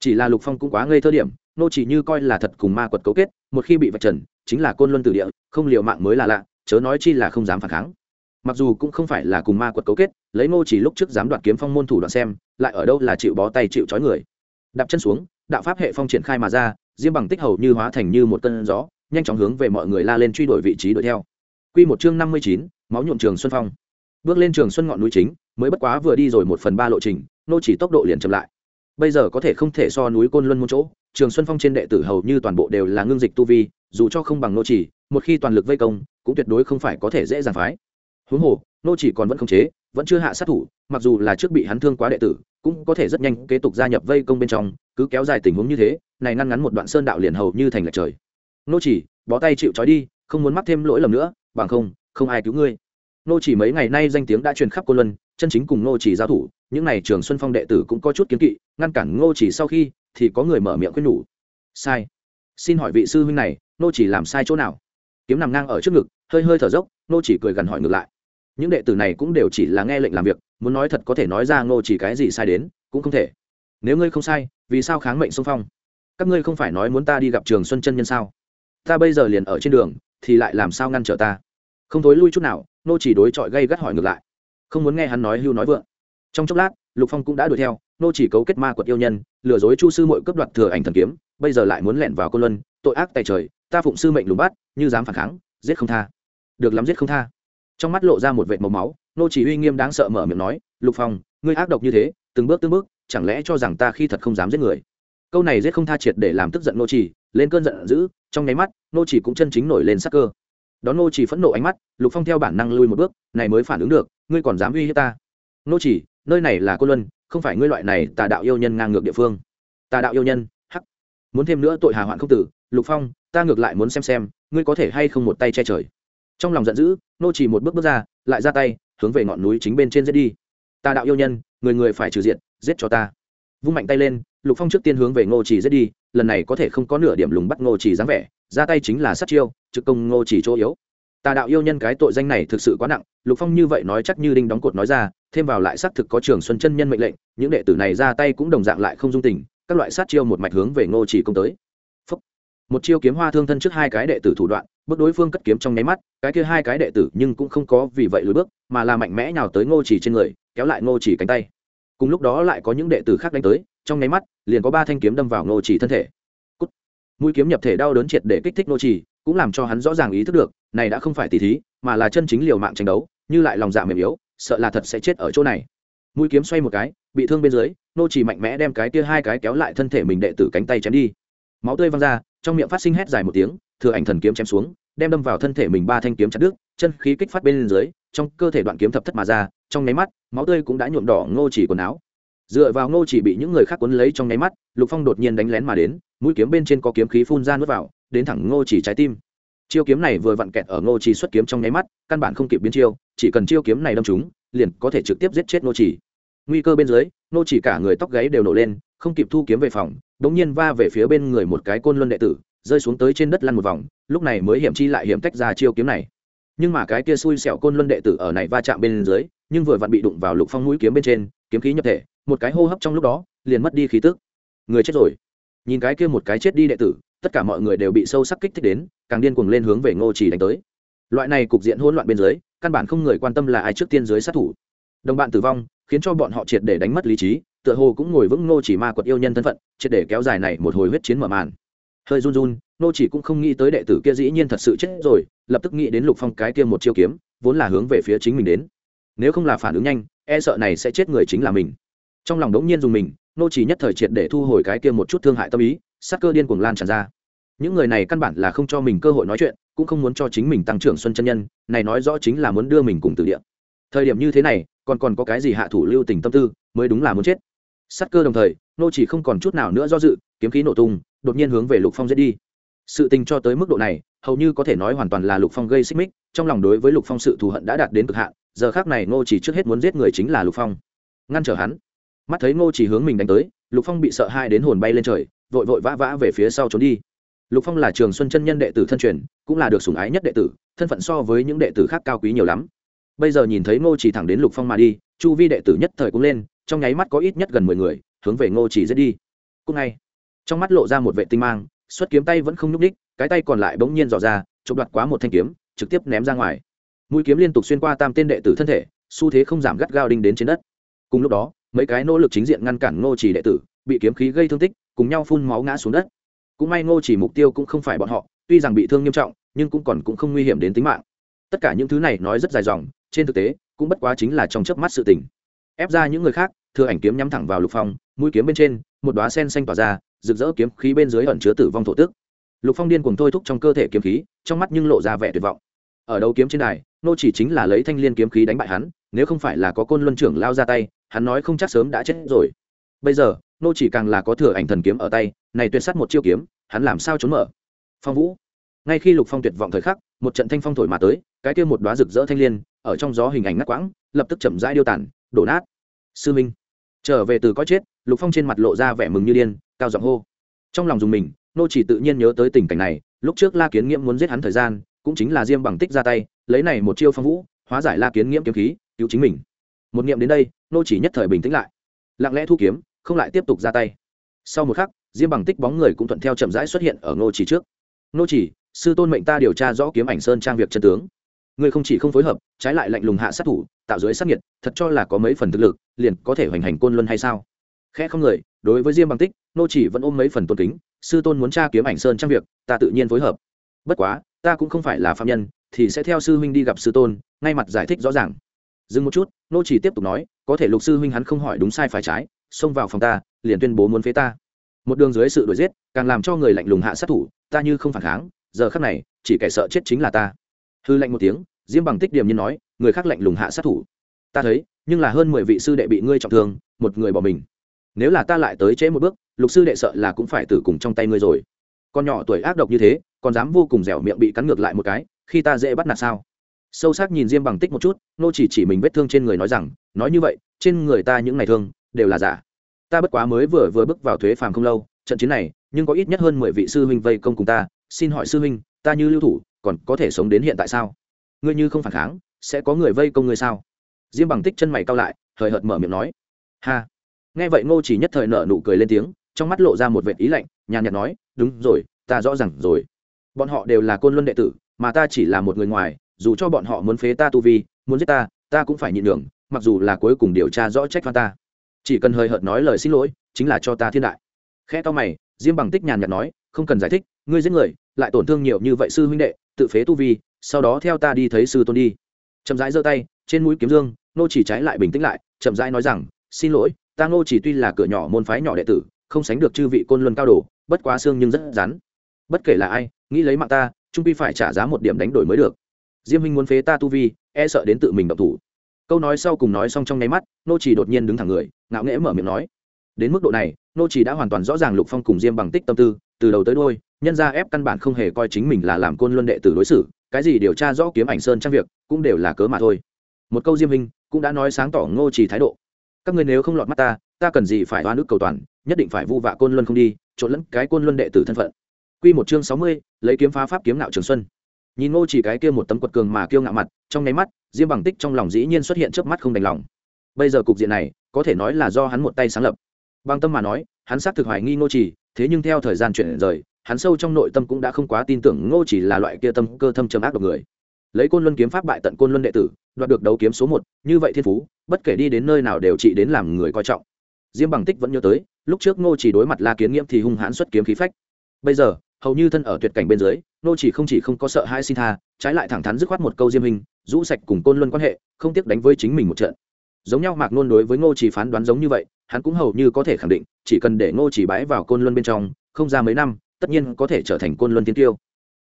Chỉ là lục phong cũng quá ngây thơ điểm, nô chỉ như coi là thật cùng ma quật cấu kết, một khi bị vạch trần, chính là côn luân tử địa, không liều mạng mới là lạ, chớ nói chi là không dám phản kháng. Mặc dù cũng không phải là cùng ma quật cấu kết, lấy nô chỉ lúc trước dám đoạt kiếm phong môn thủ đoạn xem, lại ở đâu là chịu bó tay chịu trói người. Đạp chân xuống, đạo pháp hệ phong triển khai mà ra, diêm bằng tích hầu như hóa thành như một cơn gió, nhanh chóng hướng về mọi người la lên truy đuổi vị trí đuổi theo quy một chương năm mươi chín, máu nhuộm trường xuân phong. Bước lên trường xuân ngọn núi chính mới bất quá vừa đi rồi một phần ba lộ trình nô chỉ tốc độ liền chậm lại. Bây giờ có thể không thể so núi côn luân môn chỗ trường xuân phong trên đệ tử hầu như toàn bộ đều là ngưng dịch tu vi dù cho không bằng nô chỉ một khi toàn lực vây công cũng tuyệt đối không phải có thể dễ dàng phái. Huống hồ nô chỉ còn vẫn không chế vẫn chưa hạ sát thủ mặc dù là trước bị hắn thương quá đệ tử cũng có thể rất nhanh kế tục gia nhập vây công bên trong cứ kéo dài tình huống như thế này ngăn ngắn một đoạn sơn đạo liền hầu như thành lệch trời. Nô chỉ bó tay chịu trói đi không muốn mắc thêm lỗi lầm nữa bằng không không ai cứu ngươi. Nô chỉ mấy ngày nay danh tiếng đã truyền khắp cô luân, chân chính cùng nô chỉ giao thủ, những này trường xuân phong đệ tử cũng có chút kiến kỵ, ngăn cản nô chỉ sau khi thì có người mở miệng khuyên nhủ. Sai. Xin hỏi vị sư huynh này, nô chỉ làm sai chỗ nào? Kiếm nằm ngang ở trước ngực, hơi hơi thở dốc, nô chỉ cười gần hỏi ngược lại. Những đệ tử này cũng đều chỉ là nghe lệnh làm việc, muốn nói thật có thể nói ra nô chỉ cái gì sai đến, cũng không thể. Nếu ngươi không sai, vì sao kháng mệnh xung phong? Các ngươi không phải nói muốn ta đi gặp trường xuân chân nhân sao? Ta bây giờ liền ở trên đường, thì lại làm sao ngăn trở ta? Không thối lui chút nào, nô chỉ đối chọi gây gắt hỏi ngược lại. Không muốn nghe hắn nói hưu nói vượng. Trong chốc lát, lục phong cũng đã đuổi theo, nô chỉ cấu kết ma quật yêu nhân, lừa dối chu sư mội cướp đoạt thừa ảnh thần kiếm, bây giờ lại muốn lẻn vào côn luân, tội ác tại trời, ta phụng sư mệnh lùng bắt, như dám phản kháng, giết không tha. Được lắm giết không tha. Trong mắt lộ ra một vệt màu máu, nô chỉ uy nghiêm đáng sợ mở miệng nói, lục phong, ngươi ác độc như thế, từng bước từng bước, chẳng lẽ cho rằng ta khi thật không dám giết người? Câu này giết không tha triệt để làm tức giận nô chỉ, lên cơn giận dữ, trong nháy mắt, nô chỉ cũng chân chính nổi lên sắc cơ đón nô chỉ phẫn nộ ánh mắt, lục phong theo bản năng lui một bước, này mới phản ứng được, ngươi còn dám uy hiếp ta? Nô chỉ, nơi này là cô luân, không phải ngươi loại này tà đạo yêu nhân ngang ngược địa phương. Tà đạo yêu nhân? Hắc! Muốn thêm nữa tội hà hoạn không tử, lục phong, ta ngược lại muốn xem xem, ngươi có thể hay không một tay che trời. Trong lòng giận dữ nô chỉ một bước bước ra, lại ra tay, hướng về ngọn núi chính bên trên giết đi. Tà đạo yêu nhân, người người phải trừ diện giết cho ta vung mạnh tay lên, lục phong trước tiên hướng về ngô chỉ giết đi, lần này có thể không có nửa điểm lùng bắt ngô chỉ dáng vẻ, ra tay chính là sát chiêu, trực công ngô chỉ chỗ yếu. Tà đạo yêu nhân cái tội danh này thực sự quá nặng, lục phong như vậy nói chắc như đinh đóng cột nói ra, thêm vào lại xác thực có trường xuân chân nhân mệnh lệnh, những đệ tử này ra tay cũng đồng dạng lại không dung tình, các loại sát chiêu một mạch hướng về ngô chỉ công tới. Phúc. một chiêu kiếm hoa thương thân trước hai cái đệ tử thủ đoạn, bước đối phương cất kiếm trong nháy mắt, cái kia hai cái đệ tử nhưng cũng không có vì vậy lùi bước, mà là mạnh mẽ nhào tới ngô chỉ trên người, kéo lại ngô chỉ cánh tay cùng lúc đó lại có những đệ tử khác đánh tới trong nháy mắt liền có ba thanh kiếm đâm vào nô trì thân thể. Cút. mũi kiếm nhập thể đau đớn triệt để kích thích nô trì, cũng làm cho hắn rõ ràng ý thức được này đã không phải tỉ thí mà là chân chính liều mạng tranh đấu như lại lòng dạ mềm yếu sợ là thật sẽ chết ở chỗ này. Mũi kiếm xoay một cái bị thương bên dưới nô trì mạnh mẽ đem cái kia hai cái kéo lại thân thể mình đệ tử cánh tay chém đi. Máu tươi văng ra trong miệng phát sinh hét dài một tiếng thừa ảnh thần kiếm chém xuống đem đâm vào thân thể mình ba thanh kiếm chặt đứt chân khí kích phát bên dưới trong cơ thể đoạn kiếm thập thất mà ra trong nháy mắt, máu tươi cũng đã nhuộm đỏ ngô chỉ quần áo. Dựa vào ngô chỉ bị những người khác cuốn lấy trong nháy mắt, lục phong đột nhiên đánh lén mà đến, mũi kiếm bên trên có kiếm khí phun ra nuốt vào, đến thẳng ngô chỉ trái tim. Chiêu kiếm này vừa vặn kẹt ở ngô chỉ xuất kiếm trong nháy mắt, căn bản không kịp biến chiêu, chỉ cần chiêu kiếm này đâm chúng liền có thể trực tiếp giết chết ngô chỉ. Nguy cơ bên dưới, ngô chỉ cả người tóc gáy đều nổ lên, không kịp thu kiếm về phòng đống nhiên va về phía bên người một cái côn luân đệ tử, rơi xuống tới trên đất lăn một vòng, lúc này mới hiểm chi lại hiểm tách ra chiêu kiếm này. Nhưng mà cái kia xui xẻo côn luân đệ tử ở này va chạm bên dưới nhưng vừa vặn bị đụng vào lục phong mũi kiếm bên trên, kiếm khí nhập thể, một cái hô hấp trong lúc đó, liền mất đi khí tức. Người chết rồi. Nhìn cái kia một cái chết đi đệ tử, tất cả mọi người đều bị sâu sắc kích thích đến, càng điên cuồng lên hướng về ngô chỉ đánh tới. Loại này cục diện hỗn loạn bên dưới, căn bản không người quan tâm là ai trước tiên dưới sát thủ. Đồng bạn tử vong, khiến cho bọn họ triệt để đánh mất lý trí, tựa hồ cũng ngồi vững ngô chỉ ma quật yêu nhân thân phận, triệt để kéo dài này một hồi huyết chiến mở màn. Hơi run run, ngô chỉ cũng không nghĩ tới đệ tử kia dĩ nhiên thật sự chết rồi, lập tức nghĩ đến lục phong cái kia một chiêu kiếm, vốn là hướng về phía chính mình đến nếu không là phản ứng nhanh e sợ này sẽ chết người chính là mình. Trong lòng đống nhiên dùng mình, nô chỉ nhất thời triệt để thu hồi cái kia một chút thương hại tâm ý sát cơ điên cuồng lan tràn ra. Những người này căn bản là không cho mình cơ hội nói chuyện, cũng không muốn cho chính mình tăng trưởng xuân chân nhân, này nói rõ chính là muốn đưa mình cùng từ địa. Thời điểm như thế này, còn còn có cái gì hạ thủ lưu tình tâm tư, mới đúng là muốn chết. Sát cơ đồng thời, nô chỉ không còn chút nào nữa do dự, kiếm khí nổ tung, đột nhiên hướng về lục phong giết đi. Sự tình cho tới mức độ này, hầu như có thể nói hoàn toàn là lục phong gây xích mích, trong lòng đối với lục phong sự thù hận đã đạt đến cực hạn giờ khác này ngô chỉ trước hết muốn giết người chính là lục phong. Ngăn trở hắn. Mắt thấy ngô chỉ hướng mình đánh tới, lục phong bị sợ hai đến hồn bay lên trời, vội vội vã vã về phía sau trốn đi. Lục phong là trường xuân chân nhân đệ tử thân truyền, cũng là được sủng ái nhất đệ tử, thân phận so với những đệ tử khác cao quý nhiều lắm. Bây giờ nhìn thấy ngô chỉ thẳng đến lục phong mà đi, chu vi đệ tử nhất thời cũng lên, trong nháy mắt có ít nhất gần mười người, hướng về ngô chỉ giết đi. Cũng ngay, trong mắt lộ ra một vệ tinh mang, xuất kiếm tay vẫn không nhúc ních cái tay còn lại bỗng nhiên dò ra, chụp đoạt quá một thanh kiếm, trực tiếp ném ra ngoài mũi kiếm liên tục xuyên qua tam tên đệ tử thân thể, xu thế không giảm gắt gao đinh đến trên đất. Cùng lúc đó, mấy cái nỗ lực chính diện ngăn cản ngô chỉ đệ tử, bị kiếm khí gây thương tích, cùng nhau phun máu ngã xuống đất. Cũng may ngô chỉ mục tiêu cũng không phải bọn họ, tuy rằng bị thương nghiêm trọng, nhưng cũng còn cũng không nguy hiểm đến tính mạng. Tất cả những thứ này nói rất dài dòng, trên thực tế, cũng bất quá chính là trong chớp mắt sự tình. Ép ra những người khác, thừa ảnh kiếm nhắm thẳng vào lục phong, mũi kiếm bên trên, một đóa sen xanh tỏa ra, rực rỡ kiếm khí bên dưới ẩn chứa tử vong thổ tức. Lục phong điên cuồng thôi thúc trong cơ thể kiếm khí, trong mắt nhưng lộ ra vẻ tuyệt vọng. Ở đầu kiếm trên đài nô chỉ chính là lấy thanh liên kiếm khí đánh bại hắn, nếu không phải là có côn luân trưởng lao ra tay, hắn nói không chắc sớm đã chết rồi. Bây giờ, nô chỉ càng là có thừa ảnh thần kiếm ở tay, này tuyệt sát một chiêu kiếm, hắn làm sao trốn mở? Phong vũ. Ngay khi lục phong tuyệt vọng thời khắc, một trận thanh phong thổi mà tới, cái kia một đoá rực rỡ thanh liên, ở trong gió hình ảnh ngắt quãng, lập tức chậm rãi điêu tàn, đổ nát. Sư minh. Trở về từ có chết, lục phong trên mặt lộ ra vẻ mừng như điên, cao giọng hô. Trong lòng dùng mình, nô chỉ tự nhiên nhớ tới tình cảnh này, lúc trước la kiến nghiễm muốn giết hắn thời gian, cũng chính là diêm bằng tích ra tay lấy này một chiêu phong vũ, hóa giải la kiến nghiễm kiếm khí, cứu chính mình. Một niệm đến đây, nô chỉ nhất thời bình tĩnh lại. Lặng lẽ thu kiếm, không lại tiếp tục ra tay. Sau một khắc, diêm bằng tích bóng người cũng thuận theo chậm rãi xuất hiện ở nô chỉ trước. Nô chỉ, sư tôn mệnh ta điều tra rõ kiếm ảnh sơn trang việc chân tướng. Ngươi không chỉ không phối hợp, trái lại lạnh lùng hạ sát thủ, tạo dưới sát nhiệt thật cho là có mấy phần thực lực, liền có thể hoành hành côn luân hay sao? Khẽ không người, đối với diêm bằng tích, nô chỉ vẫn ôm mấy phần tôn kính, sư tôn muốn tra kiếm ảnh sơn trang việc, ta tự nhiên phối hợp. Bất quá, ta cũng không phải là phạm nhân thì sẽ theo sư huynh đi gặp sư tôn, ngay mặt giải thích rõ ràng. Dừng một chút, nô chỉ tiếp tục nói, có thể lục sư huynh hắn không hỏi đúng sai phải trái, xông vào phòng ta, liền tuyên bố muốn phế ta. Một đường dưới sự đuổi giết, càng làm cho người lạnh lùng hạ sát thủ, ta như không phản kháng, giờ khắc này, chỉ kẻ sợ chết chính là ta. Hư lạnh một tiếng, diêm bằng tích điểm như nói, người khác lạnh lùng hạ sát thủ. Ta thấy, nhưng là hơn mười vị sư đệ bị ngươi trọng thương, một người bỏ mình. Nếu là ta lại tới trễ một bước, lục sư đệ sợ là cũng phải tử cùng trong tay ngươi rồi. Con nhỏ tuổi ác độc như thế còn dám vô cùng dẻo miệng bị cắn ngược lại một cái, khi ta dễ bắt nạt sao? Sâu sắc nhìn diêm bằng tích một chút, nô chỉ chỉ mình vết thương trên người nói rằng, nói như vậy, trên người ta những ngày thương, đều là giả. Ta bất quá mới vừa vừa bước vào thuế phàm không lâu, trận chiến này, nhưng có ít nhất hơn mười vị sư huynh vây công cùng ta, xin hỏi sư huynh, ta như lưu thủ, còn có thể sống đến hiện tại sao? Ngươi như không phản kháng, sẽ có người vây công ngươi sao? Diêm bằng tích chân mày cao lại, hời hợt mở miệng nói. Ha. Nghe vậy ngô chỉ nhất thời nở nụ cười lên tiếng, trong mắt lộ ra một vệt ý lạnh, nhàn nhạt nói, đúng rồi, ta rõ ràng rồi bọn họ đều là côn luân đệ tử, mà ta chỉ là một người ngoài, dù cho bọn họ muốn phế ta tu vi, muốn giết ta ta cũng phải nhịn đường mặc dù là cuối cùng điều tra rõ trách phan ta. Chỉ cần hơi hợt nói lời xin lỗi, chính là cho ta thiên đại. Khe to mày, diêm bằng tích nhàn nhạt nói, không cần giải thích, ngươi giết người, lại tổn thương nhiều như vậy sư huynh đệ, tự phế tu vi, sau đó theo ta đi thấy sư tôn đi. Chậm rãi giơ tay, trên mũi kiếm dương, nô chỉ trái lại bình tĩnh lại, chậm rãi nói rằng, xin lỗi, ta ngô chỉ tuy là cửa nhỏ môn phái nhỏ đệ tử, không sánh được chư vị côn luân cao đồ, bất quá xương nhưng rất rắn bất kể là ai, nghĩ lấy mạng ta, trung pi phải trả giá một điểm đánh đổi mới được. Diêm huynh muốn phế ta tu vi e sợ đến tự mình động thủ. Câu nói sau cùng nói xong trong nháy mắt, nô chỉ đột nhiên đứng thẳng người, ngạo nghễ mở miệng nói. Đến mức độ này, nô chỉ đã hoàn toàn rõ ràng lục phong cùng diêm bằng tích tâm tư, từ đầu tới đôi nhân ra ép căn bản không hề coi chính mình là làm côn luân đệ tử đối xử, cái gì điều tra rõ kiếm ảnh sơn trang việc, cũng đều là cớ mà thôi. Một câu diêm hình cũng đã nói sáng tỏ ngô chỉ thái độ. Các ngươi nếu không lọt mắt ta ta cần gì phải oan ức cầu toàn, nhất định phải vu vạ côn luân không đi, trộn lẫn cái côn luân đệ tử thân phận quy một chương sáu mươi, lấy kiếm phá pháp kiếm nạo trường xuân. Nhìn ngô chỉ cái kia một tấm quật cường mà kiêu ngạo mặt, trong nháy mắt, diêm bằng tích trong lòng dĩ nhiên xuất hiện chớp mắt không đành lòng. Bây giờ cục diện này, có thể nói là do hắn một tay sáng lập. Bằng tâm mà nói, hắn xác thực hoài nghi ngô chỉ, thế nhưng theo thời gian chuyển rời, hắn sâu trong nội tâm cũng đã không quá tin tưởng ngô chỉ là loại kia tâm cơ thâm trầm ác độc người. Lấy côn luân kiếm pháp bại tận côn luân đệ tử, đoạt được đấu kiếm số một, như vậy thiên phú, bất kể đi đến nơi nào đều trị đến làm người coi trọng. Diêm bằng tích vẫn nhớ tới, lúc trước ngô chỉ đối mặt la kiến nghiễm thì hung hãn xuất kiếm khí phách. Bây giờ hầu như thân ở tuyệt cảnh bên dưới ngô chỉ không chỉ không có sợ hai xin tha, trái lại thẳng thắn dứt khoát một câu diêm hình, rũ sạch cùng côn luân quan hệ, không tiếc đánh với chính mình một trận. Giống nhau mạc nôn đối với ngô chỉ phán đoán giống như vậy, hắn cũng hầu như có thể khẳng định, chỉ cần để ngô chỉ bái vào côn luân bên trong, không ra mấy năm, tất nhiên có thể trở thành côn luân tiên tiêu.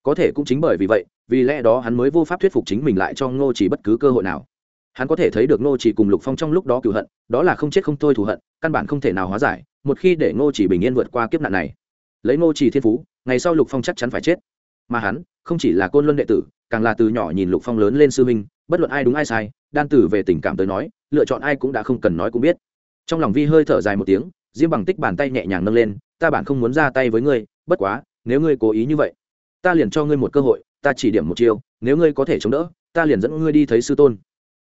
Có thể cũng chính bởi vì vậy, vì lẽ đó hắn mới vô pháp thuyết phục chính mình lại cho ngô chỉ bất cứ cơ hội nào. Hắn có thể thấy được ngô chỉ cùng lục phong trong lúc đó cựu hận, đó là không chết không thôi thù hận, căn bản không thể nào hóa giải, một khi để ngô chỉ bình yên vượt qua kiếp nạn này lấy ngô chỉ thiên phú ngày sau lục phong chắc chắn phải chết. Mà hắn không chỉ là côn luân đệ tử càng là từ nhỏ nhìn lục phong lớn lên sư huynh bất luận ai đúng ai sai đan tử về tình cảm tới nói lựa chọn ai cũng đã không cần nói cũng biết. Trong lòng vi hơi thở dài một tiếng diêm bằng tích bàn tay nhẹ nhàng nâng lên ta bản không muốn ra tay với ngươi bất quá nếu ngươi cố ý như vậy ta liền cho ngươi một cơ hội ta chỉ điểm một chiều, nếu ngươi có thể chống đỡ ta liền dẫn ngươi đi thấy sư tôn.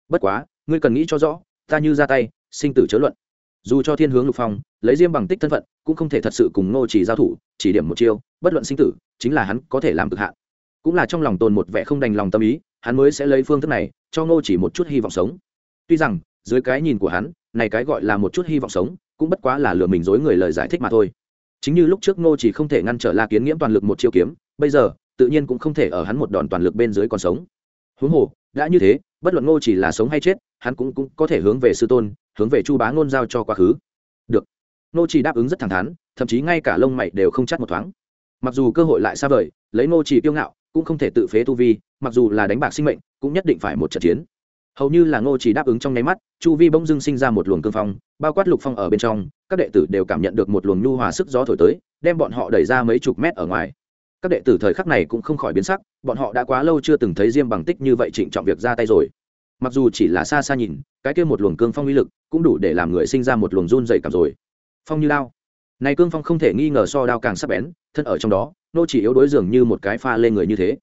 Bất quá ngươi cần nghĩ cho rõ ta như ra tay sinh tử chớ luận. Dù cho thiên hướng lục phong lấy diêm bằng tích thân phận cũng không thể thật sự cùng ngô chỉ giao thủ chỉ điểm một chiêu bất luận sinh tử chính là hắn có thể làm cực hạn. Cũng là trong lòng tồn một vẻ không đành lòng tâm ý hắn mới sẽ lấy phương thức này cho ngô chỉ một chút hy vọng sống. Tuy rằng dưới cái nhìn của hắn này cái gọi là một chút hy vọng sống cũng bất quá là lừa mình dối người lời giải thích mà thôi. Chính như lúc trước ngô chỉ không thể ngăn trở la kiến nghiễm toàn lực một chiêu kiếm bây giờ tự nhiên cũng không thể ở hắn một đòn toàn lực bên dưới còn sống. Huống hồ đã như thế bất luận ngô chỉ là sống hay chết hắn cũng, cũng có thể hướng về sư tôn hướng về chu bá ngôn giao cho quá khứ. Được. Nô chỉ đáp ứng rất thẳng thắn, thậm chí ngay cả lông mày đều không chắc một thoáng. Mặc dù cơ hội lại xa vời, lấy nô chỉ kiêu ngạo, cũng không thể tự phế tu vi, mặc dù là đánh bạc sinh mệnh, cũng nhất định phải một trận chiến. Hầu như là ngô chỉ đáp ứng trong nháy mắt, chu vi bỗng dưng sinh ra một luồng cương phong, bao quát lục phong ở bên trong, các đệ tử đều cảm nhận được một luồng nhu hòa sức gió thổi tới, đem bọn họ đẩy ra mấy chục mét ở ngoài. Các đệ tử thời khắc này cũng không khỏi biến sắc, bọn họ đã quá lâu chưa từng thấy diêm bằng tích như vậy trịnh trọng việc ra tay rồi. Mặc dù chỉ là xa xa nhìn, cái kia một luồng cương phong uy lực cũng đủ để làm người sinh ra một luồng run dày cảm rồi phong như đao. Này cương phong không thể nghi ngờ so đao càng sắc bén, thân ở trong đó, nô chỉ yếu đối dường như một cái pha lên người như thế.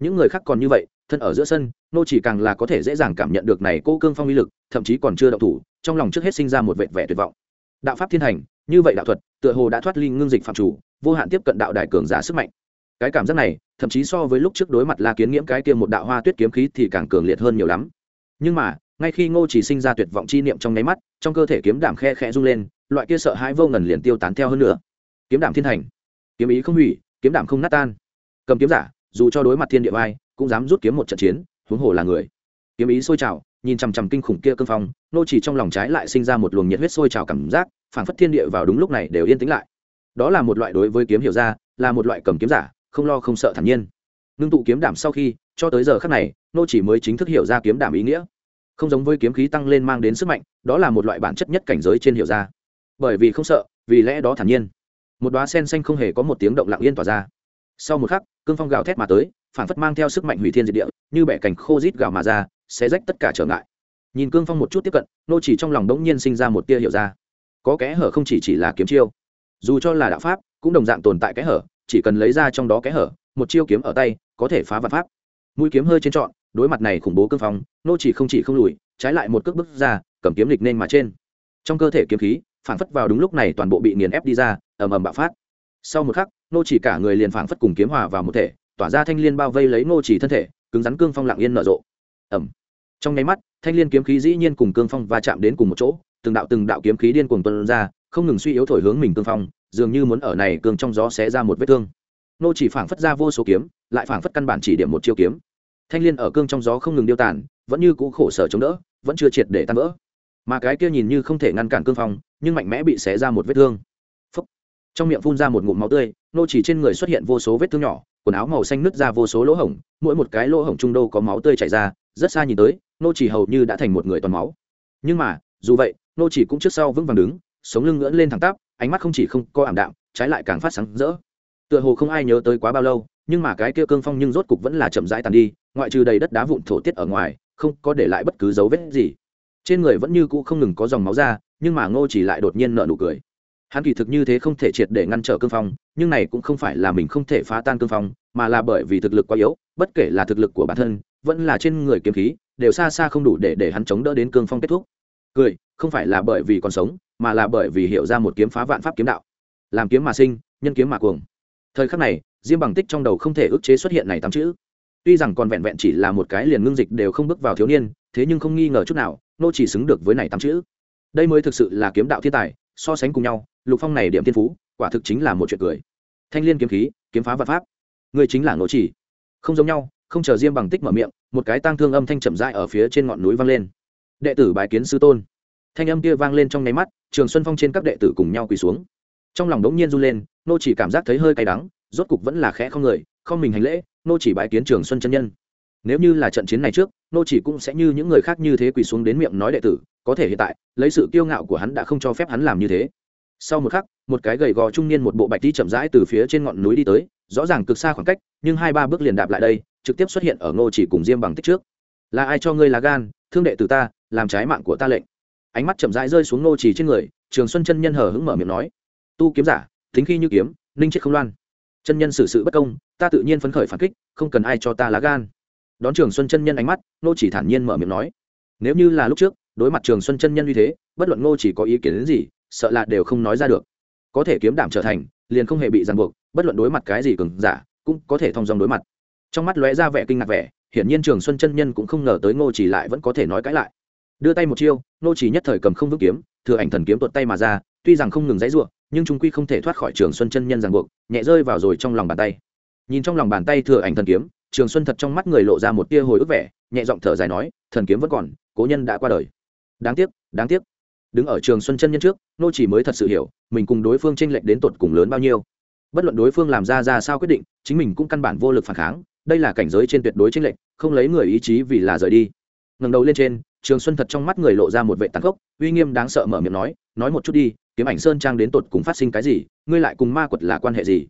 Những người khác còn như vậy, thân ở giữa sân, nô chỉ càng là có thể dễ dàng cảm nhận được này cô cương phong uy lực, thậm chí còn chưa động thủ, trong lòng trước hết sinh ra một vệt vẻ tuyệt vọng. Đạo pháp thiên hành, như vậy đạo thuật, tựa hồ đã thoát ly ngưng dịch phạm chủ, vô hạn tiếp cận đạo đại cường giả sức mạnh. Cái cảm giác này, thậm chí so với lúc trước đối mặt la kiến nghiễm cái kia một đạo hoa tuyết kiếm khí thì càng cường liệt hơn nhiều lắm. Nhưng mà, ngay khi ngô chỉ sinh ra tuyệt vọng chi niệm trong nháy mắt, trong cơ thể kiếm đảm khe khẽ rung lên loại kia sợ hãi vô ngần liền tiêu tán theo hơn nữa. Kiếm đảm thiên hành, kiếm ý không hủy, kiếm đảm không nát tan. Cầm kiếm giả, dù cho đối mặt thiên địa vai cũng dám rút kiếm một trận chiến, huống hồ là người. Kiếm ý sôi trào, nhìn chằm chằm kinh khủng kia cương phong, nô chỉ trong lòng trái lại sinh ra một luồng nhiệt huyết sôi trào cảm giác, phảng phất thiên địa vào đúng lúc này đều yên tĩnh lại. Đó là một loại đối với kiếm hiểu ra, là một loại cầm kiếm giả, không lo không sợ thản nhiên. Ngưng tụ kiếm đảm sau khi, cho tới giờ khắc này, nô chỉ mới chính thức hiểu ra kiếm đảm ý nghĩa. Không giống với kiếm khí tăng lên mang đến sức mạnh, đó là một loại bản chất nhất cảnh giới trên hiểu ra bởi vì không sợ, vì lẽ đó thản nhiên. Một đóa sen xanh không hề có một tiếng động lặng yên tỏa ra. Sau một khắc, cương phong gào thét mà tới, phản phất mang theo sức mạnh hủy thiên diệt địa, như bẻ cành khô rít gào mà ra sẽ rách tất cả trở ngại. Nhìn cương phong một chút tiếp cận, nô chỉ trong lòng đống nhiên sinh ra một tia hiểu ra. Có kẽ hở không chỉ chỉ là kiếm chiêu. Dù cho là đạo pháp, cũng đồng dạng tồn tại kẽ hở, chỉ cần lấy ra trong đó kẽ hở, một chiêu kiếm ở tay, có thể phá vạn pháp. Mũi kiếm hơi trên trọn, đối mặt này khủng bố cương phong, nô chỉ không chỉ không lùi, trái lại một cước bước ra, cầm kiếm lịch nên mà trên. Trong cơ thể kiếm khí Phảng phất vào đúng lúc này toàn bộ bị nghiền ép đi ra, ầm ầm bạo phát. Sau một khắc nô chỉ cả người liền phảng phất cùng kiếm hòa vào một thể, tỏa ra thanh liên bao vây lấy nô chỉ thân thể, cứng rắn cương phong lặng yên nở rộ. Ầm. Trong nháy mắt, thanh liên kiếm khí dĩ nhiên cùng cương phong va chạm đến cùng một chỗ, từng đạo từng đạo kiếm khí điên cuồng tuôn ra, không ngừng suy yếu thổi hướng mình cương phong, dường như muốn ở này cương trong gió xé ra một vết thương. Nô chỉ phảng phất ra vô số kiếm, lại phảng phất căn bản chỉ điểm một chiêu kiếm. Thanh liên ở cương trong gió không ngừng điêu tàn, vẫn như cũ khổ sở chống đỡ, vẫn chưa triệt để tan vỡ mà cái kia nhìn như không thể ngăn cản cương phong, nhưng mạnh mẽ bị xé ra một vết thương. Phúc. trong miệng phun ra một ngụm máu tươi, nô chỉ trên người xuất hiện vô số vết thương nhỏ, quần áo màu xanh nứt ra vô số lỗ hổng, mỗi một cái lỗ hổng trung đô có máu tươi chảy ra, rất xa nhìn tới, nô chỉ hầu như đã thành một người toàn máu. Nhưng mà, dù vậy, nô chỉ cũng trước sau vững vàng đứng, sống lưng ngưỡng lên thẳng tắp, ánh mắt không chỉ không có ảm đạm, trái lại càng phát sáng rỡ. Tựa hồ không ai nhớ tới quá bao lâu, nhưng mà cái kia cương phong nhưng rốt cục vẫn là chậm rãi tàn đi, ngoại trừ đầy đất đá vụn thổ tiết ở ngoài, không có để lại bất cứ dấu vết gì trên người vẫn như cũ không ngừng có dòng máu ra, nhưng mà ngô chỉ lại đột nhiên nở nụ cười. Hắn kỳ thực như thế không thể triệt để ngăn trở cương phong, nhưng này cũng không phải là mình không thể phá tan cương phong, mà là bởi vì thực lực quá yếu, bất kể là thực lực của bản thân, vẫn là trên người kiếm khí, đều xa xa không đủ để để hắn chống đỡ đến cương phong kết thúc. Cười, không phải là bởi vì còn sống, mà là bởi vì hiểu ra một kiếm phá vạn pháp kiếm đạo. Làm kiếm mà sinh, nhân kiếm mà cuồng. Thời khắc này, diêm bằng tích trong đầu không thể ức chế xuất hiện này tám chữ. Tuy rằng còn vẹn vẹn chỉ là một cái liền ngưng dịch đều không bước vào thiếu niên, thế nhưng không nghi ngờ chút nào nô chỉ xứng được với này tám chữ. Đây mới thực sự là kiếm đạo thiên tài, so sánh cùng nhau, lục phong này điểm thiên phú, quả thực chính là một chuyện cười. Thanh liên kiếm khí, kiếm phá vật pháp. Người chính là nô chỉ. Không giống nhau, không chờ diêm bằng tích mở miệng, một cái tang thương âm thanh chậm rãi ở phía trên ngọn núi vang lên. Đệ tử bái kiến sư tôn. Thanh âm kia vang lên trong nháy mắt, trường xuân phong trên các đệ tử cùng nhau quỳ xuống. Trong lòng đống nhiên run lên, nô chỉ cảm giác thấy hơi cay đắng, rốt cục vẫn là khẽ không người, không mình hành lễ, nô chỉ bái kiến trường xuân chân nhân nếu như là trận chiến này trước, nô chỉ cũng sẽ như những người khác như thế quỳ xuống đến miệng nói đệ tử, có thể hiện tại, lấy sự kiêu ngạo của hắn đã không cho phép hắn làm như thế. Sau một khắc, một cái gầy gò trung niên một bộ bạch đi chậm rãi từ phía trên ngọn núi đi tới, rõ ràng cực xa khoảng cách, nhưng hai ba bước liền đạp lại đây, trực tiếp xuất hiện ở ngô chỉ cùng diêm bằng tích trước. Là ai cho ngươi là gan, thương đệ tử ta, làm trái mạng của ta lệnh? Ánh mắt chậm rãi rơi xuống ngô chỉ trên người, trường xuân chân nhân hờ hững mở miệng nói, tu kiếm giả tính khi như kiếm ninh chết không loan. Chân nhân xử sự bất công, ta tự nhiên phấn khởi phản kích, không cần ai cho ta lá gan đón trường xuân chân nhân ánh mắt nô chỉ thản nhiên mở miệng nói, nếu như là lúc trước, đối mặt trường xuân chân nhân như thế, bất luận ngô chỉ có ý kiến đến gì, sợ là đều không nói ra được. Có thể kiếm đảm trở thành, liền không hề bị ràng buộc, bất luận đối mặt cái gì cường giả, cũng có thể thông dòng đối mặt. Trong mắt lóe ra vẻ kinh ngạc vẻ, hiển nhiên trường xuân chân nhân cũng không ngờ tới ngô chỉ lại vẫn có thể nói cãi lại. Đưa tay một chiêu, ngô chỉ nhất thời cầm không vững kiếm, thừa ảnh thần kiếm tuột tay mà ra, tuy rằng không ngừng dãy ruộng nhưng trung quy không thể thoát khỏi trường xuân chân nhân ràng buộc, nhẹ rơi vào rồi trong lòng bàn tay. Nhìn trong lòng bàn tay thừa ảnh thần kiếm trường xuân thật trong mắt người lộ ra một tia hồi ức vẻ, nhẹ giọng thở dài nói, thần kiếm vẫn còn, cố nhân đã qua đời. Đáng tiếc đáng tiếc. Đứng ở trường xuân chân nhân trước, nô chỉ mới thật sự hiểu, mình cùng đối phương tranh lệch đến tột cùng lớn bao nhiêu. Bất luận đối phương làm ra ra sao quyết định, chính mình cũng căn bản vô lực phản kháng, đây là cảnh giới trên tuyệt đối tranh lệch, không lấy người ý chí vì là rời đi. Ngẩng đầu lên trên, trường xuân thật trong mắt người lộ ra một vệ tàn khốc, uy nghiêm đáng sợ mở miệng nói nói một chút đi, kiếm ảnh sơn trang đến tột cùng phát sinh cái gì, ngươi lại cùng ma quật là quan hệ gì?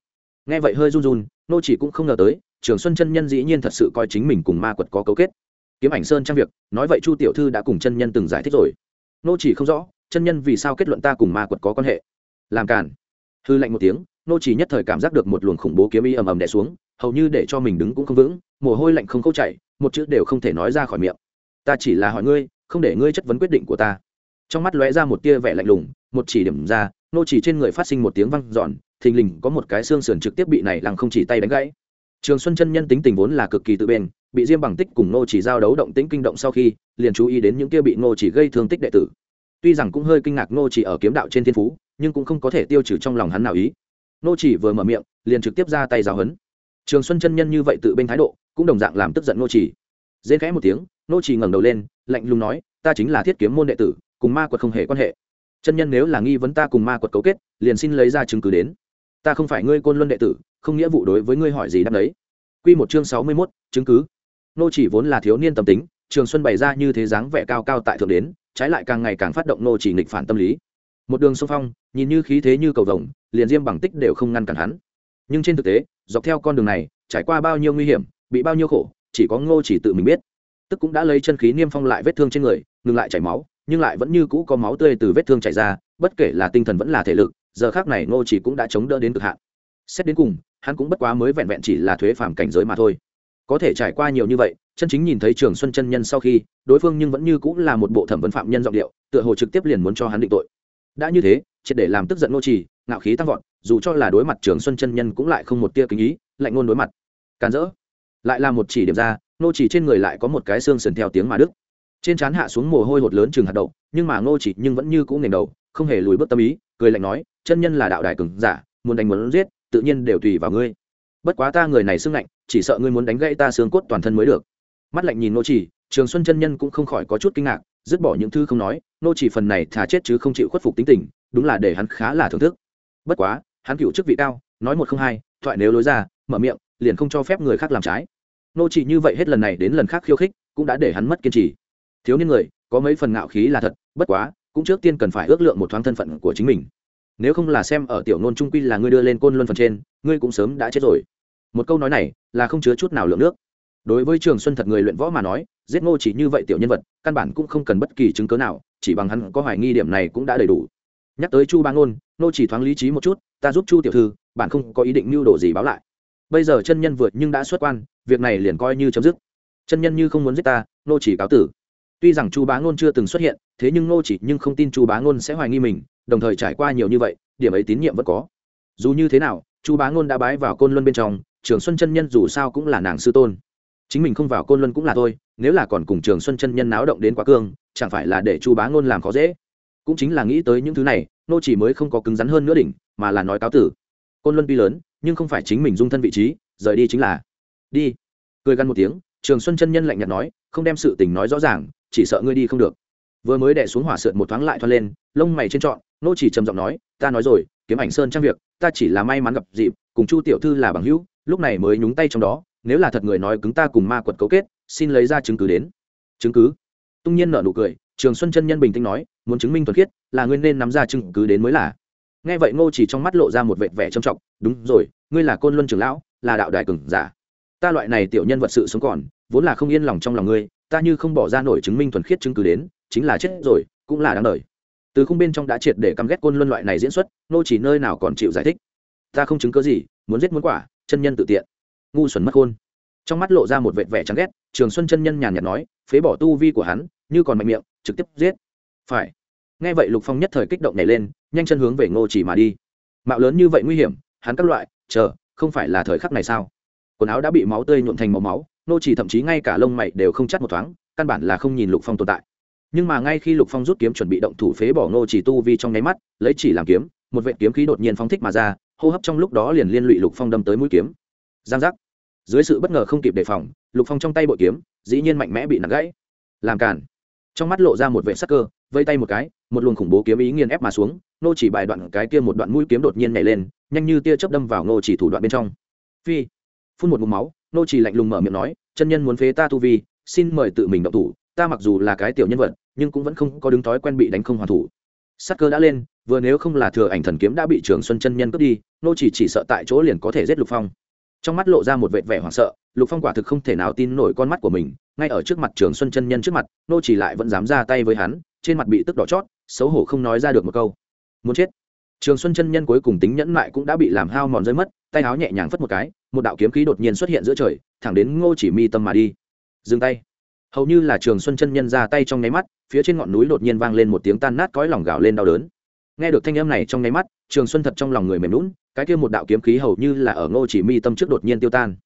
Nghe vậy hơi run run, nô chỉ cũng không ngờ tới trường xuân chân nhân dĩ nhiên thật sự coi chính mình cùng ma quật có cấu kết. Kiếm ảnh sơn trang việc, nói vậy chu tiểu thư đã cùng chân nhân từng giải thích rồi. Nô chỉ không rõ, chân nhân vì sao kết luận ta cùng ma quật có quan hệ. Làm cản hư lạnh một tiếng, nô chỉ nhất thời cảm giác được một luồng khủng bố kiếm ý ầm ầm đè xuống, hầu như để cho mình đứng cũng không vững, mồ hôi lạnh không khâu chảy, một chữ đều không thể nói ra khỏi miệng. Ta chỉ là hỏi ngươi, không để ngươi chất vấn quyết định của ta. Trong mắt lóe ra một tia vẻ lạnh lùng, một chỉ điểm ra, nô chỉ trên người phát sinh một tiếng vang dọn, thình lình có một cái xương sườn trực tiếp bị này lăng không chỉ tay đánh gãy trường xuân chân nhân tính tình vốn là cực kỳ tự bền, bị diêm bằng tích cùng Ngô chỉ giao đấu động tĩnh kinh động sau khi, liền chú ý đến những kia bị Ngô chỉ gây thương tích đệ tử. Tuy rằng cũng hơi kinh ngạc Ngô chỉ ở kiếm đạo trên thiên phú, nhưng cũng không có thể tiêu trừ trong lòng hắn nào ý. Ngô chỉ vừa mở miệng, liền trực tiếp ra tay giáo hấn trường xuân chân nhân như vậy tự bên thái độ, cũng đồng dạng làm tức giận Ngô chỉ. Dễ khẽ một tiếng, Ngô chỉ ngẩng đầu lên, lạnh lùng nói, ta chính là thiết kiếm môn đệ tử, cùng ma quật không hề quan hệ. Chân nhân nếu là nghi vấn ta cùng ma quật cấu kết, liền xin lấy ra chứng cứ đến ta không phải ngươi côn luân đệ tử, không nghĩa vụ đối với ngươi hỏi gì đáp đấy quy một chương sáu mươi mốt, chứng cứ. Nô chỉ vốn là thiếu niên tâm tính, trường xuân bày ra như thế dáng vẻ cao cao tại thượng đến, trái lại càng ngày càng phát động nô chỉ nghịch phản tâm lý. Một đường sông phong, nhìn như khí thế như cầu vồng, liền diêm bằng tích đều không ngăn cản hắn. Nhưng trên thực tế, dọc theo con đường này, trải qua bao nhiêu nguy hiểm, bị bao nhiêu khổ, chỉ có ngô chỉ tự mình biết. Tức cũng đã lấy chân khí niêm phong lại vết thương trên người, ngừng lại chảy máu, nhưng lại vẫn như cũ có máu tươi từ vết thương chảy ra, bất kể là tinh thần vẫn là thể lực giờ khác này ngô chỉ cũng đã chống đỡ đến cực hạn. Xét đến cùng, hắn cũng bất quá mới vẹn vẹn chỉ là thuế phàm cảnh giới mà thôi. Có thể trải qua nhiều như vậy, chân chính nhìn thấy trường xuân chân nhân sau khi, đối phương nhưng vẫn như cũng là một bộ thẩm vấn phạm nhân giọng điệu, tựa hồ trực tiếp liền muốn cho hắn định tội. Đã như thế, triệt để làm tức giận ngô trì ngạo khí tăng vọt, dù cho là đối mặt trường xuân chân nhân cũng lại không một tia kính ý, lạnh ngôn đối mặt. Càn rỡ. Lại là một chỉ điểm ra, ngô chỉ trên người lại có một cái xương sườn theo tiếng mà đức trên trán hạ xuống mồ hôi hột lớn chừng hạt đậu, nhưng mà ngô chỉ nhưng vẫn như cũ nghềnh đầu, không hề lùi bước tâm ý cười lạnh nói, chân nhân là đạo đài cường giả, muốn đánh muốn giết, tự nhiên đều tùy vào ngươi. Bất quá ta người này xương lạnh, chỉ sợ ngươi muốn đánh gãy ta xương cốt toàn thân mới được. Mắt lạnh nhìn nô chỉ, trường xuân chân nhân cũng không khỏi có chút kinh ngạc, dứt bỏ những thứ không nói, nô chỉ phần này thà chết chứ không chịu khuất phục tính tình, đúng là để hắn khá là thưởng thức. Bất quá, hắn cựu chức vị cao, nói một không hai, thoại nếu lối ra, mở miệng, liền không cho phép người khác làm trái. Nô chỉ như vậy hết lần này đến lần khác khiêu khích, cũng đã để hắn mất kiên trì. Thiếu niên người, có mấy phần ngạo khí là thật, bất quá cũng trước tiên cần phải ước lượng một thoáng thân phận của chính mình. Nếu không là xem ở tiểu nôn trung quy là ngươi đưa lên côn luân phần trên, ngươi cũng sớm đã chết rồi. Một câu nói này là không chứa chút nào lượng nước. Đối với trường xuân thật người luyện võ mà nói, giết ngô chỉ như vậy tiểu nhân vật, căn bản cũng không cần bất kỳ chứng cớ nào, chỉ bằng hắn có hoài nghi điểm này cũng đã đầy đủ. Nhắc tới chu ba ngôn nô chỉ thoáng lý trí một chút, ta giúp chu tiểu thư, bạn không có ý định mưu đồ gì báo lại. Bây giờ chân nhân vượt nhưng đã xuất quan, việc này liền coi như chấm dứt. Chân nhân như không muốn giết ta nô chỉ cáo tử tuy rằng chu bá ngôn chưa từng xuất hiện, thế nhưng nô chỉ nhưng không tin chu bá ngôn sẽ hoài nghi mình, đồng thời trải qua nhiều như vậy, điểm ấy tín nhiệm vẫn có. Dù như thế nào, chu bá ngôn đã bái vào côn luân bên trong, trường xuân chân nhân dù sao cũng là nàng sư tôn. Chính mình không vào côn luân cũng là thôi, nếu là còn cùng trường xuân chân nhân náo động đến quá cương, chẳng phải là để chu bá ngôn làm khó dễ. Cũng chính là nghĩ tới những thứ này nô chỉ mới không có cứng rắn hơn nữa đỉnh, mà là nói cáo tử. Côn luân tuy lớn, nhưng không phải chính mình dung thân vị trí, rời đi chính là. Đi. Cười gằn một tiếng, trường xuân chân nhân lạnh nhạt nói, không đem sự tình nói rõ ràng chỉ sợ ngươi đi không được. Vừa mới đè xuống hỏa sượt một thoáng lại thoát lên, lông mày trên trọn, nô chỉ trầm giọng nói, ta nói rồi, kiếm ảnh sơn trang việc, ta chỉ là may mắn gặp dịp, cùng chu tiểu thư là bằng hữu, lúc này mới nhúng tay trong đó, nếu là thật người nói cứng ta cùng ma quật cấu kết, xin lấy ra chứng cứ đến. Chứng cứ? Tung nhiên nở nụ cười, trường xuân chân nhân bình tĩnh nói, muốn chứng minh thuật khiết, là ngươi nên nắm ra chứng cứ đến mới là. Nghe vậy ngô chỉ trong mắt lộ ra một vệt vẻ trầm trọng, đúng rồi, ngươi là côn luân trưởng lão, là đạo đại cường giả. Ta loại này tiểu nhân vật sự sống còn, vốn là không yên lòng trong lòng ngươi ta như không bỏ ra nổi chứng minh thuần khiết chứng cứ đến, chính là chết rồi, cũng là đáng đời. Từ khung bên trong đã triệt để căm ghét côn luân loại này diễn xuất, nô chỉ nơi nào còn chịu giải thích. Ta không chứng cứ gì, muốn giết muốn quả, chân nhân tự tiện. Ngu xuẩn mất khôn. Trong mắt lộ ra một vệt vẻ chán ghét, trường xuân chân nhân nhàn nhạt nói, phế bỏ tu vi của hắn, như còn mạnh miệng, trực tiếp giết. Phải. Nghe vậy lục phong nhất thời kích động nhảy lên, nhanh chân hướng về ngô chỉ mà đi. Mạo lớn như vậy nguy hiểm, hắn các loại, chờ, không phải là thời khắc này sao? Quần áo đã bị máu tươi nhuộm thành màu máu nô chỉ thậm chí ngay cả lông mày đều không chắt một thoáng, căn bản là không nhìn lục phong tồn tại. Nhưng mà ngay khi lục phong rút kiếm chuẩn bị động thủ phế bỏ nô chỉ tu vi trong nháy mắt, lấy chỉ làm kiếm, một vệ kiếm khí đột nhiên phóng thích mà ra, hô hấp trong lúc đó liền liên lụy lục phong đâm tới mũi kiếm. Giang giác. Dưới sự bất ngờ không kịp đề phòng, lục phong trong tay bội kiếm, dĩ nhiên mạnh mẽ bị nặng gãy. Làm cản trong mắt lộ ra một vệ sắc cơ, vây tay một cái, một luồng khủng bố kiếm ý nghiền ép mà xuống, nô chỉ bài đoạn cái kia một đoạn mũi kiếm đột nhiên nhảy lên, nhanh như tia chớp đâm vào nô chỉ thủ đoạn bên trong. Phi. Phun một mụm máu nô chỉ lạnh lùng mở miệng nói, chân nhân muốn phế ta tu vi, xin mời tự mình động thủ. Ta mặc dù là cái tiểu nhân vật, nhưng cũng vẫn không có đứng thói quen bị đánh không hoàn thủ. Sắc cơ đã lên, vừa nếu không là thừa ảnh thần kiếm đã bị trường xuân chân nhân cướp đi, nô chỉ chỉ sợ tại chỗ liền có thể giết lục phong. Trong mắt lộ ra một vệt vẻ hoảng sợ, lục phong quả thực không thể nào tin nổi con mắt của mình, ngay ở trước mặt trường xuân chân nhân trước mặt, nô chỉ lại vẫn dám ra tay với hắn, trên mặt bị tức đỏ chót, xấu hổ không nói ra được một câu. Muốn chết trường xuân chân nhân cuối cùng tính nhẫn lại cũng đã bị làm hao mòn rơi mất tay áo nhẹ nhàng phất một cái một đạo kiếm khí đột nhiên xuất hiện giữa trời thẳng đến ngô chỉ mi tâm mà đi. Dừng tay. Hầu như là trường xuân chân nhân ra tay trong nháy mắt phía trên ngọn núi đột nhiên vang lên một tiếng tan nát cõi lòng gào lên đau đớn. Nghe được thanh âm này trong nháy mắt trường xuân thật trong lòng người mềm nhũn, cái kia một đạo kiếm khí hầu như là ở ngô chỉ mi tâm trước đột nhiên tiêu tan.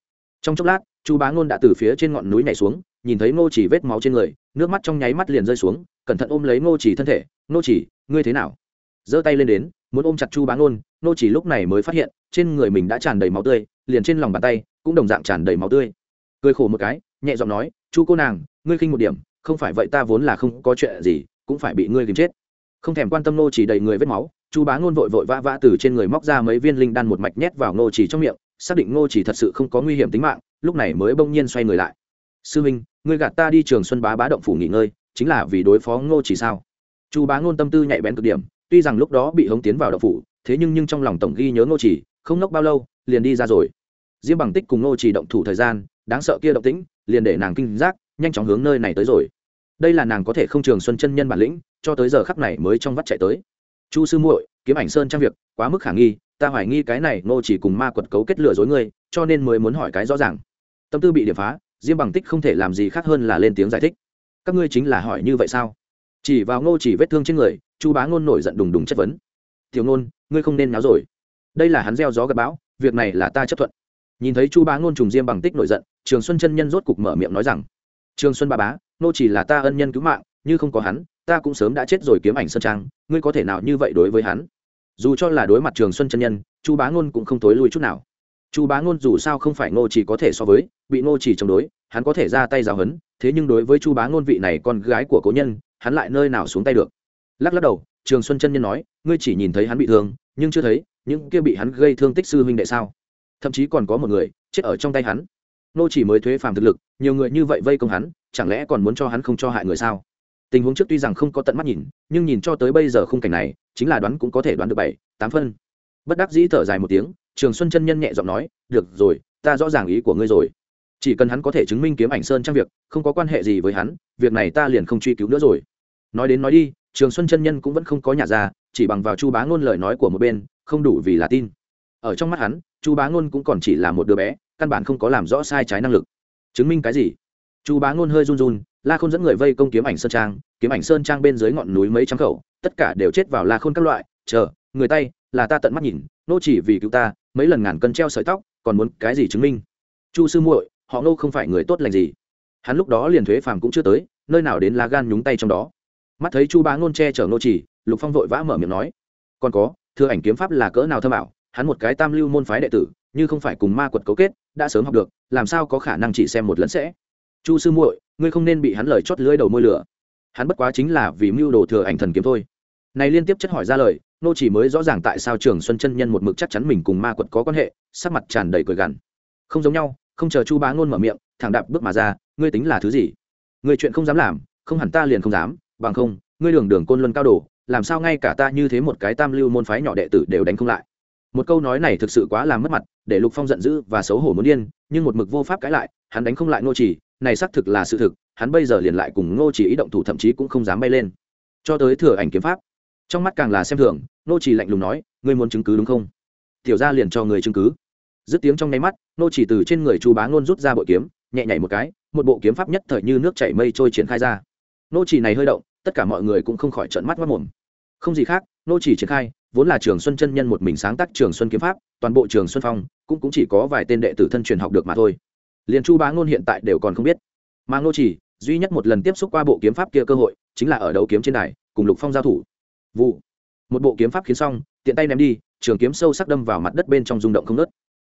Trong chốc lát chu bá ngôn đã từ phía trên ngọn núi nhảy xuống nhìn thấy ngô chỉ vết máu trên người nước mắt trong nháy mắt liền rơi xuống cẩn thận ôm lấy ngô chỉ thân thể ngô chỉ ngươi thế nào? Giơ tay lên đến, muốn ôm chặt chu bá ngôn, nô chỉ lúc này mới phát hiện, trên người mình đã tràn đầy máu tươi, liền trên lòng bàn tay cũng đồng dạng tràn đầy máu tươi. Cười khổ một cái, nhẹ giọng nói, chu cô nàng, ngươi khinh một điểm, không phải vậy ta vốn là không có chuyện gì, cũng phải bị ngươi tìm chết. Không thèm quan tâm nô chỉ đầy người vết máu, chu bá ngôn vội vội vã vã từ trên người móc ra mấy viên linh đan một mạch nhét vào nô chỉ trong miệng, xác định nô chỉ thật sự không có nguy hiểm tính mạng, lúc này mới bỗng nhiên xoay người lại. Sư minh, ngươi gạt ta đi trường xuân bá bá động phủ nghỉ ngơi, chính là vì đối phó nô chỉ sao? Chu bá ngôn tâm tư nhạy bén cực điểm tuy rằng lúc đó bị hống tiến vào đậu phủ, thế nhưng nhưng trong lòng tổng ghi nhớ Ngô chỉ, không nốc bao lâu, liền đi ra rồi. Diêm bằng tích cùng Ngô chỉ động thủ thời gian, đáng sợ kia động tĩnh, liền để nàng kinh giác, nhanh chóng hướng nơi này tới rồi. Đây là nàng có thể không trường xuân chân nhân bản lĩnh, cho tới giờ khắc này mới trong vắt chạy tới. Chu sư muội, kiếm ảnh sơn trang việc, quá mức khả nghi, ta hoài nghi cái này ngô chỉ cùng ma quật cấu kết lừa dối ngươi, cho nên mới muốn hỏi cái rõ ràng. Tâm tư bị điểm phá, diêm bằng tích không thể làm gì khác hơn là lên tiếng giải thích. Các ngươi chính là hỏi như vậy sao? Chỉ vào ngô chỉ vết thương trên người chu bá ngôn nổi giận đùng đùng chất vấn. Tiểu ngôn, ngươi không nên náo rồi. Đây là hắn gieo gió gặp bão, việc này là ta chấp thuận. Nhìn thấy chu bá ngôn trùng diêm bằng tích nổi giận, trường xuân chân nhân rốt cục mở miệng nói rằng, trường xuân ba bá, nô chỉ là ta ân nhân cứu mạng, như không có hắn, ta cũng sớm đã chết rồi kiếm ảnh sơn trang, ngươi có thể nào như vậy đối với hắn? Dù cho là đối mặt trường xuân chân nhân, chu bá ngôn cũng không tối lui chút nào. Chu bá ngôn dù sao không phải ngô chỉ có thể so với, bị ngô chỉ chống đối, hắn có thể ra tay giáo hấn thế nhưng đối với chu bá ngôn vị này con gái của cố nhân, hắn lại nơi nào xuống tay được? Lắc lắc đầu, trường xuân chân nhân nói, ngươi chỉ nhìn thấy hắn bị thương, nhưng chưa thấy, những kia bị hắn gây thương tích sư huynh đệ sao? Thậm chí còn có một người chết ở trong tay hắn. Nô chỉ mới thuế phàm thực lực, nhiều người như vậy vây công hắn, chẳng lẽ còn muốn cho hắn không cho hại người sao? Tình huống trước tuy rằng không có tận mắt nhìn, nhưng nhìn cho tới bây giờ khung cảnh này, chính là đoán cũng có thể đoán được bảy, tám phân. Bất đắc dĩ thở dài một tiếng, trường xuân chân nhân nhẹ giọng nói, được rồi, ta rõ ràng ý của ngươi rồi. Chỉ cần hắn có thể chứng minh kiếm ảnh sơn trong việc, không có quan hệ gì với hắn, việc này ta liền không truy cứu nữa rồi. Nói đến nói đi trường xuân chân nhân cũng vẫn không có nhà ra, chỉ bằng vào chu bá ngôn lời nói của một bên, không đủ vì là tin. Ở trong mắt hắn, chu bá ngôn cũng còn chỉ là một đứa bé, căn bản không có làm rõ sai trái năng lực. Chứng minh cái gì? Chu bá ngôn hơi run run, la khôn dẫn người vây công kiếm ảnh sơn trang, kiếm ảnh sơn trang bên dưới ngọn núi mấy trăm khẩu, tất cả đều chết vào la khôn các loại, chờ, người tay, là ta tận mắt nhìn, nô chỉ vì cứu ta, mấy lần ngàn cân treo sợi tóc, còn muốn cái gì chứng minh? Chu sư muội, họ nô không phải người tốt lành gì. Hắn lúc đó liền thuế phàm cũng chưa tới, nơi nào đến lá gan nhúng tay trong đó? Mắt thấy chu bá ngôn che chở nô chỉ lục phong vội vã mở miệng nói, còn có thưa ảnh kiếm pháp là cỡ nào thâm ảo, hắn một cái tam lưu môn phái đệ tử, như không phải cùng ma quật cấu kết, đã sớm học được, làm sao có khả năng chỉ xem một lẫn sẽ? Chu sư muội, ngươi không nên bị hắn lời chót lưỡi đầu môi lửa. Hắn bất quá chính là vì mưu đồ thừa ảnh thần kiếm thôi. Này liên tiếp chất hỏi ra lời, nô chỉ mới rõ ràng tại sao trường xuân chân nhân một mực chắc chắn mình cùng ma quật có quan hệ, sắc mặt tràn đầy cười gằn. Không giống nhau, không chờ chu bá ngôn mở miệng, thẳng đạp bước mà ra, ngươi tính là thứ gì? Ngươi chuyện không dám làm, không hẳn ta liền không dám bằng không, ngươi đường đường côn luân cao đồ, làm sao ngay cả ta như thế một cái tam lưu môn phái nhỏ đệ tử đều đánh không lại? Một câu nói này thực sự quá làm mất mặt, để lục phong giận dữ và xấu hổ muốn điên, nhưng một mực vô pháp cãi lại, hắn đánh không lại ngô chỉ, này xác thực là sự thực, hắn bây giờ liền lại cùng ngô chỉ ý động thủ thậm chí cũng không dám bay lên. Cho tới thừa ảnh kiếm pháp, trong mắt càng là xem thường, ngô chỉ lạnh lùng nói, ngươi muốn chứng cứ đúng không? Tiểu ra liền cho người chứng cứ. Dứt tiếng trong nháy mắt, ngô chỉ từ trên người chu bá ngôn rút ra bội kiếm, nhẹ nhảy một cái, một bộ kiếm pháp nhất thời như nước chảy mây trôi triển khai ra. Ngô chỉ này hơi động tất cả mọi người cũng không khỏi trợn mắt mất mồm. Không gì khác nô chỉ triển khai vốn là trường xuân chân nhân một mình sáng tác trường xuân kiếm pháp toàn bộ trường xuân phong cũng, cũng chỉ có vài tên đệ tử thân truyền học được mà thôi. Liền chu bá ngôn hiện tại đều còn không biết. Mà nô chỉ duy nhất một lần tiếp xúc qua bộ kiếm pháp kia cơ hội chính là ở đấu kiếm trên đài cùng lục phong giao thủ. Vụ. Một bộ kiếm pháp khiến xong tiện tay ném đi trường kiếm sâu sắc đâm vào mặt đất bên trong rung động không nớt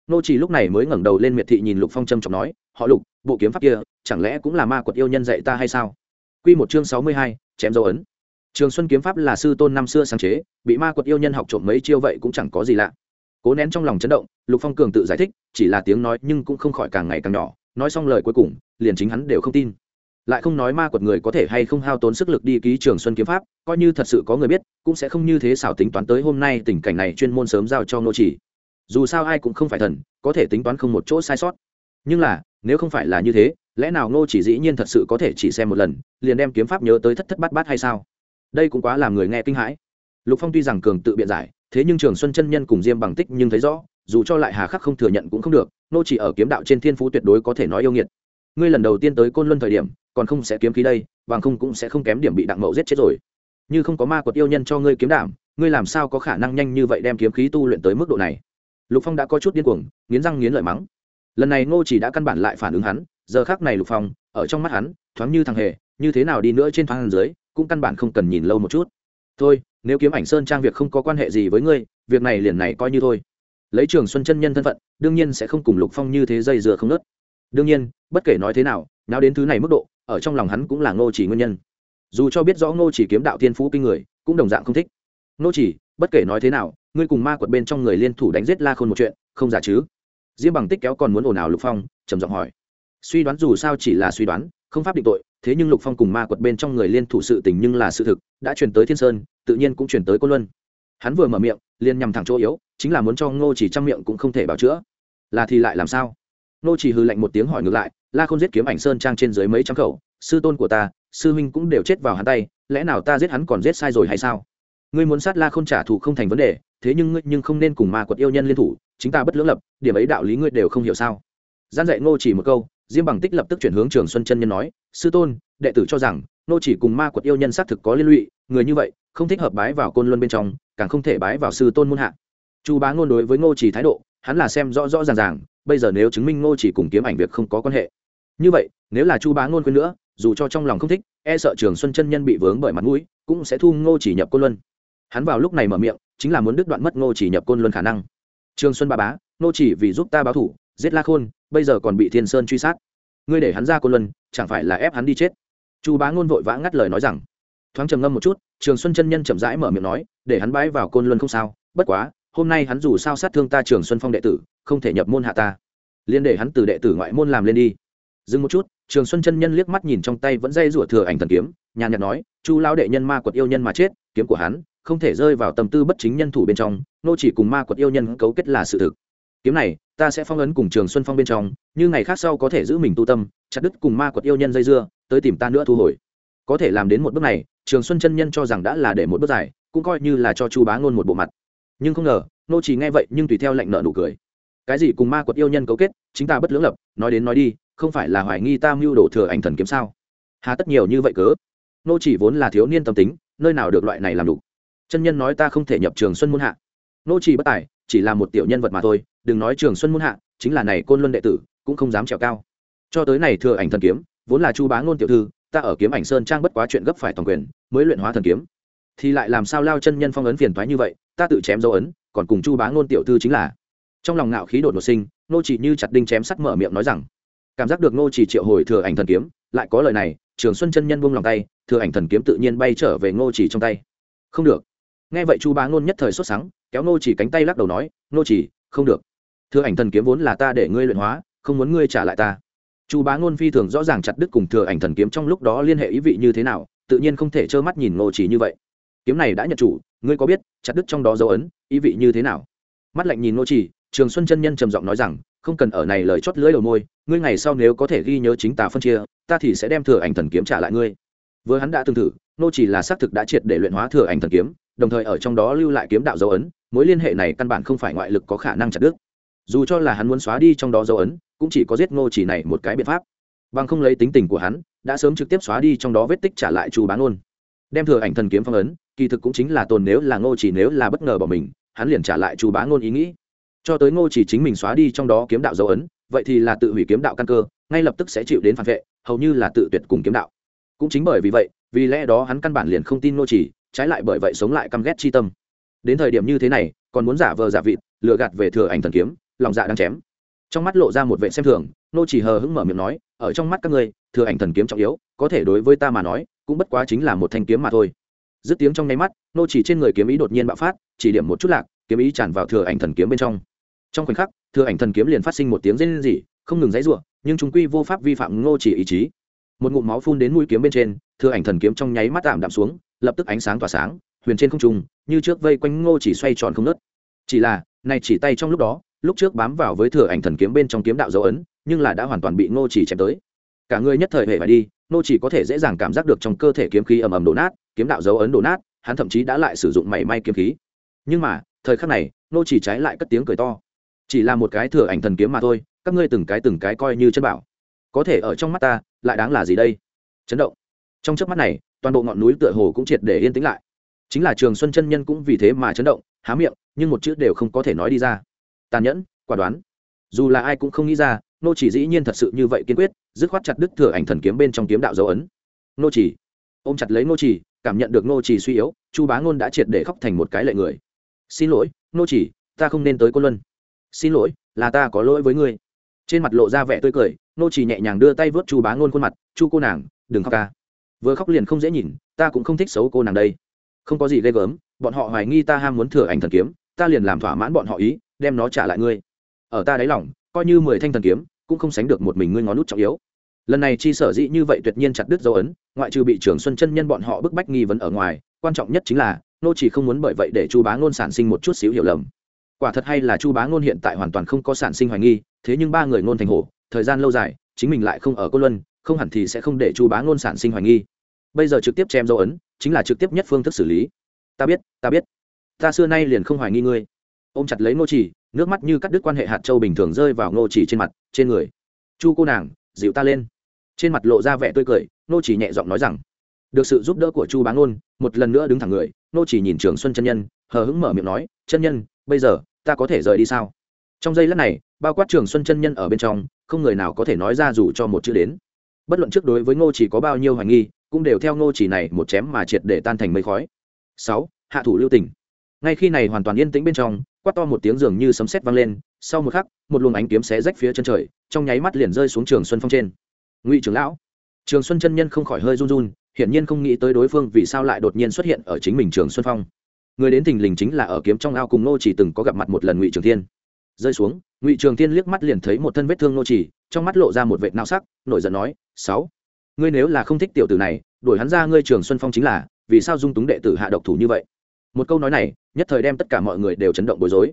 nô chỉ lúc này mới ngẩng đầu lên miệt thị nhìn lục phong trầm trọng nói họ lục bộ kiếm pháp kia chẳng lẽ cũng là ma quật yêu nhân dạy ta hay sao? Quy một chương sáu mươi hai, chém dấu ấn. Trường xuân kiếm pháp là sư tôn năm xưa sáng chế bị ma quật yêu nhân học trộm mấy chiêu vậy cũng chẳng có gì lạ. Cố nén trong lòng chấn động lục phong cường tự giải thích chỉ là tiếng nói nhưng cũng không khỏi càng ngày càng nhỏ nói xong lời cuối cùng liền chính hắn đều không tin. Lại không nói ma quật người có thể hay không hao tốn sức lực đi ký trường xuân kiếm pháp coi như thật sự có người biết cũng sẽ không như thế xảo tính toán tới hôm nay tình cảnh này chuyên môn sớm giao cho nô chỉ. Dù sao ai cũng không phải thần có thể tính toán không một chỗ sai sót. Nhưng là nếu không phải là như thế, lẽ nào nô chỉ dĩ nhiên thật sự có thể chỉ xem một lần, liền đem kiếm pháp nhớ tới thất thất bát bát hay sao? Đây cũng quá làm người nghe kinh hãi. Lục phong tuy rằng cường tự biện giải, thế nhưng trường xuân chân nhân cùng diêm bằng tích nhưng thấy rõ, dù cho lại hà khắc không thừa nhận cũng không được nô chỉ ở kiếm đạo trên thiên phú tuyệt đối có thể nói yêu nghiệt. Ngươi lần đầu tiên tới côn luân thời điểm, còn không sẽ kiếm khí đây, bằng không cũng sẽ không kém điểm bị đặng mậu giết chết rồi. Như không có ma quật yêu nhân cho ngươi kiếm đảm, ngươi làm sao có khả năng nhanh như vậy đem kiếm khí tu luyện tới mức độ này? Lục phong đã có chút điên cuồng, nghiến răng nghiến lợi mắng lần này ngô chỉ đã căn bản lại phản ứng hắn, giờ khác này lục phong, ở trong mắt hắn, thoáng như thằng hề, như thế nào đi nữa trên thoáng dưới, cũng căn bản không cần nhìn lâu một chút. Thôi, nếu kiếm ảnh sơn trang việc không có quan hệ gì với ngươi, việc này liền này coi như thôi. Lấy trường xuân chân nhân thân phận, đương nhiên sẽ không cùng lục phong như thế dây dừa không nớt. Đương nhiên, bất kể nói thế nào nào đến thứ này mức độ, ở trong lòng hắn cũng là ngô chỉ nguyên nhân. Dù cho biết rõ ngô chỉ kiếm đạo thiên phú kinh người, cũng đồng dạng không thích. Ngô chỉ, bất kể nói thế nào, ngươi cùng ma quật bên trong người liên thủ đánh giết la khôn một chuyện, không giả chứ? Diêm bằng tích kéo còn muốn ồn ào lục phong, trầm giọng hỏi. Suy đoán dù sao chỉ là suy đoán, không pháp định tội, thế nhưng lục phong cùng ma quật bên trong người liên thủ sự tình nhưng là sự thực, đã chuyển tới thiên sơn, tự nhiên cũng chuyển tới cô luân. Hắn vừa mở miệng, liền nhằm thẳng chỗ yếu, chính là muốn cho ngô chỉ trăm miệng cũng không thể bảo chữa. Là thì lại làm sao? Ngô chỉ hư lạnh một tiếng hỏi ngược lại, la không giết kiếm ảnh sơn trang trên dưới mấy trăm khẩu, sư tôn của ta, sư huynh cũng đều chết vào hắn tay, lẽ nào ta giết hắn còn giết sai rồi hay sao? Ngươi muốn sát la không trả thù không thành vấn đề, thế nhưng ngươi nhưng không nên cùng ma quật yêu nhân liên thủ chính ta bất lưỡng lập, điểm ấy đạo lý ngươi đều không hiểu sao? Gian dạy ngô chỉ một câu, diêm bằng tích lập tức chuyển hướng trường xuân chân nhân nói, sư tôn, đệ tử cho rằng, ngô chỉ cùng ma quật yêu nhân xác thực có liên lụy, người như vậy, không thích hợp bái vào côn luân bên trong, càng không thể bái vào sư tôn muôn hạ. Chu bá ngôn đối với ngô chỉ thái độ, hắn là xem rõ rõ ràng ràng, bây giờ nếu chứng minh ngô chỉ cùng kiếm ảnh việc không có quan hệ. Như vậy, nếu là chu bá ngôn quên nữa, dù cho trong lòng không thích e sợ trường xuân chân nhân bị vướng bởi mặt mũi, cũng sẽ thu ngô chỉ nhập côn luân. Hắn vào lúc này mở miệng, chính là muốn đứt đoạn mất ngô chỉ nhập côn luân khả năng trường xuân ba bá, nô chỉ vì giúp ta báo thủ, giết la khôn, bây giờ còn bị thiên sơn truy sát. Ngươi để hắn ra côn luân, chẳng phải là ép hắn đi chết? Chu bá ngôn vội vã ngắt lời nói rằng. Thoáng trầm ngâm một chút, trường xuân chân nhân chậm rãi mở miệng nói, để hắn bái vào côn luân không sao, bất quá, hôm nay hắn dù sao sát thương ta trường xuân phong đệ tử, không thể nhập môn hạ ta. Liên để hắn từ đệ tử ngoại môn làm lên đi. Dừng một chút, trường xuân chân nhân liếc mắt nhìn trong tay vẫn dây rủa thừa ảnh thần kiếm, nhàn nhạt nói, chu lao đệ nhân ma quật yêu nhân mà chết, kiếm của hắn không thể rơi vào tâm tư bất chính nhân thủ bên trong nô chỉ cùng ma quật yêu nhân cấu kết là sự thực. Kiếm này, ta sẽ phong ấn cùng trường xuân phong bên trong, như ngày khác sau có thể giữ mình tu tâm, chặt đứt cùng ma quật yêu nhân dây dưa, tới tìm ta nữa thu hồi. Có thể làm đến một bước này, trường xuân chân nhân cho rằng đã là để một bước dài, cũng coi như là cho chu bá ngôn một bộ mặt. Nhưng không ngờ, nô chỉ nghe vậy nhưng tùy theo lệnh nợ nụ cười. Cái gì cùng ma quật yêu nhân cấu kết, chính ta bất lưỡng lập, nói đến nói đi, không phải là hoài nghi ta mưu đổ thừa ảnh thần kiếm sao? Hà tất nhiều như vậy cớ. Nô chỉ vốn là thiếu niên tâm tính, nơi nào được loại này làm đủ. Chân nhân nói ta không thể nhập trường xuân muôn hạ nô chỉ bất tài, chỉ là một tiểu nhân vật mà thôi, đừng nói trường xuân muôn hạ, chính là này côn luân đệ tử, cũng không dám trèo cao. Cho tới này thừa ảnh thần kiếm, vốn là chu bá ngôn tiểu thư, ta ở kiếm ảnh sơn trang bất quá chuyện gấp phải toàn quyền, mới luyện hóa thần kiếm. Thì lại làm sao lao chân nhân phong ấn phiền toái như vậy, ta tự chém dấu ấn, còn cùng chu bá ngôn tiểu thư chính là. Trong lòng ngạo khí đột ngột sinh, nô chỉ như chặt đinh chém sắt mở miệng nói rằng, cảm giác được nô chỉ triệu hồi thừa ảnh thần kiếm, lại có lời này, trường xuân chân nhân buông lòng tay, thừa ảnh thần kiếm tự nhiên bay trở về ngô chỉ trong tay. Không được. Nghe vậy chu bá ngôn nhất thời sốt sáng kéo nô chỉ cánh tay lắc đầu nói, nô chỉ, không được. Thừa ảnh thần kiếm vốn là ta để ngươi luyện hóa, không muốn ngươi trả lại ta. Chu bá ngôn phi thường rõ ràng chặt đứt cùng thừa ảnh thần kiếm trong lúc đó liên hệ ý vị như thế nào, tự nhiên không thể trơ mắt nhìn nô chỉ như vậy. Kiếm này đã nhận chủ, ngươi có biết chặt đứt trong đó dấu ấn, ý vị như thế nào? Mắt lạnh nhìn nô chỉ, trường xuân chân nhân trầm giọng nói rằng, không cần ở này lời chót lưỡi đầu môi, ngươi ngày sau nếu có thể ghi nhớ chính tà phân chia, ta thì sẽ đem thừa ảnh thần kiếm trả lại ngươi. Vừa hắn đã từng thử, nô chỉ là xác thực đã triệt để luyện hóa thừa ảnh thần kiếm đồng thời ở trong đó lưu lại kiếm đạo dấu ấn, mối liên hệ này căn bản không phải ngoại lực có khả năng chặt đứt. Dù cho là hắn muốn xóa đi trong đó dấu ấn, cũng chỉ có giết ngô chỉ này một cái biện pháp. Bằng không lấy tính tình của hắn, đã sớm trực tiếp xóa đi trong đó vết tích trả lại chu bán ôn đem thừa ảnh thần kiếm phong ấn, kỳ thực cũng chính là tồn nếu là ngô chỉ nếu là bất ngờ bỏ mình, hắn liền trả lại chu bá ngôn ý nghĩ. Cho tới ngô chỉ chính mình xóa đi trong đó kiếm đạo dấu ấn, vậy thì là tự hủy kiếm đạo căn cơ, ngay lập tức sẽ chịu đến phản vệ, hầu như là tự tuyệt cùng kiếm đạo. Cũng chính bởi vì vậy, vì lẽ đó hắn căn bản liền không tin ngô chỉ trái lại bởi vậy sống lại căm ghét chi tâm. Đến thời điểm như thế này, còn muốn giả vờ giả vịt, lừa gạt về thừa ảnh thần kiếm, lòng dạ đang chém. Trong mắt lộ ra một vệ xem thường, nô chỉ hờ hững mở miệng nói, ở trong mắt các ngươi, thừa ảnh thần kiếm trọng yếu, có thể đối với ta mà nói, cũng bất quá chính là một thanh kiếm mà thôi. Dứt tiếng trong nháy mắt, nô chỉ trên người kiếm ý đột nhiên bạo phát, chỉ điểm một chút lạc, kiếm ý tràn vào thừa ảnh thần kiếm bên trong. Trong khoảnh khắc, thừa ảnh thần kiếm liền phát sinh một tiếng rên rỉ, không ngừng dãy rủa, nhưng chúng quy vô pháp vi phạm nô chỉ ý chí. Một ngụm máu phun đến mũi kiếm bên trên, thừa ảnh thần kiếm trong nháy mắt tạm đạm xuống lập tức ánh sáng tỏa sáng, huyền trên không trung, như trước vây quanh ngô chỉ xoay tròn không nớt chỉ là, này chỉ tay trong lúc đó, lúc trước bám vào với thừa ảnh thần kiếm bên trong kiếm đạo dấu ấn, nhưng là đã hoàn toàn bị ngô chỉ chém tới. Cả người nhất thời hệ phải đi, ngô chỉ có thể dễ dàng cảm giác được trong cơ thể kiếm khí ầm ầm đổ nát, kiếm đạo dấu ấn đổ nát, hắn thậm chí đã lại sử dụng mảy may kiếm khí. Nhưng mà, thời khắc này, ngô chỉ trái lại cất tiếng cười to. Chỉ là một cái thừa ảnh thần kiếm mà thôi, các ngươi từng cái từng cái coi như chân bảo. Có thể ở trong mắt ta, lại đáng là gì đây? Chấn động. Trong chớp mắt này toàn bộ ngọn núi tựa hồ cũng triệt để yên tĩnh lại. Chính là trường xuân chân nhân cũng vì thế mà chấn động, há miệng, nhưng một chữ đều không có thể nói đi ra. Tàn nhẫn, quả đoán. Dù là ai cũng không nghĩ ra, nô chỉ dĩ nhiên thật sự như vậy kiên quyết, dứt khoát chặt đứt thừa ảnh thần kiếm bên trong kiếm đạo dấu ấn. Nô chỉ. Ôm chặt lấy nô chỉ, cảm nhận được nô chỉ suy yếu, chu bá ngôn đã triệt để khóc thành một cái lệ người. Xin lỗi, nô chỉ, ta không nên tới cô luân. Xin lỗi, là ta có lỗi với ngươi. Trên mặt lộ ra vẻ tươi cười, nô chỉ nhẹ nhàng đưa tay vớt chu bá ngôn khuôn mặt, chu cô nàng, đừng khóc ca vừa khóc liền không dễ nhìn, ta cũng không thích xấu cô nàng đây. Không có gì ghê gớm, bọn họ hoài nghi ta ham muốn thừa ảnh thần kiếm, ta liền làm thỏa mãn bọn họ ý, đem nó trả lại ngươi. Ở ta đáy lòng, coi như mười thanh thần kiếm, cũng không sánh được một mình ngươi ngón nút trọng yếu. Lần này chi sở dĩ như vậy tuyệt nhiên chặt đứt dấu ấn, ngoại trừ bị trưởng xuân chân nhân bọn họ bức bách nghi vấn ở ngoài, quan trọng nhất chính là, nô chỉ không muốn bởi vậy để chu bá ngôn sản sinh một chút xíu hiểu lầm. Quả thật hay là chu bá ngôn hiện tại hoàn toàn không có sản sinh hoài nghi, thế nhưng ba người ngôn thành hổ, thời gian lâu dài, chính mình lại không ở cô luân không hẳn thì sẽ không để chu bá ngôn sản sinh hoài nghi. Bây giờ trực tiếp chém dấu ấn, chính là trực tiếp nhất phương thức xử lý. Ta biết ta biết. Ta xưa nay liền không hoài nghi ngươi. Ôm chặt lấy ngô chỉ, nước mắt như cắt đứt quan hệ hạt châu bình thường rơi vào ngô chỉ trên mặt, trên người. Chu cô nàng, dịu ta lên. Trên mặt lộ ra vẻ tươi cười, ngô chỉ nhẹ giọng nói rằng, được sự giúp đỡ của chu bá ngôn, một lần nữa đứng thẳng người. Ngô chỉ nhìn trường xuân chân nhân, hờ hững mở miệng nói, chân nhân, bây giờ, ta có thể rời đi sao? Trong giây lát này, bao quát trường xuân chân nhân ở bên trong, không người nào có thể nói ra dù cho một chữ đến bất luận trước đối với ngô chỉ có bao nhiêu hoài nghi, cũng đều theo ngô chỉ này một chém mà triệt để tan thành mây khói. Sáu, hạ thủ lưu tình. Ngay khi này hoàn toàn yên tĩnh bên trong, quát to một tiếng dường như sấm sét vang lên, sau một khắc, một luồng ánh kiếm xé rách phía chân trời, trong nháy mắt liền rơi xuống trường xuân phong trên. Ngụy trưởng lão, trường xuân chân nhân không khỏi hơi run run, hiển nhiên không nghĩ tới đối phương vì sao lại đột nhiên xuất hiện ở chính mình trường xuân phong. Người đến thình lình chính là ở kiếm trong ao cùng nô chỉ từng có gặp mặt một lần ngụy trường thiên. Rơi xuống, ngụy trường thiên liếc mắt liền thấy một thân vết thương nô chỉ trong mắt lộ ra một vệt nao sắc, nổi giận nói, sáu, ngươi nếu là không thích tiểu tử này, đuổi hắn ra ngươi trường xuân phong chính là, vì sao dung túng đệ tử hạ độc thủ như vậy? Một câu nói này, nhất thời đem tất cả mọi người đều chấn động bối rối.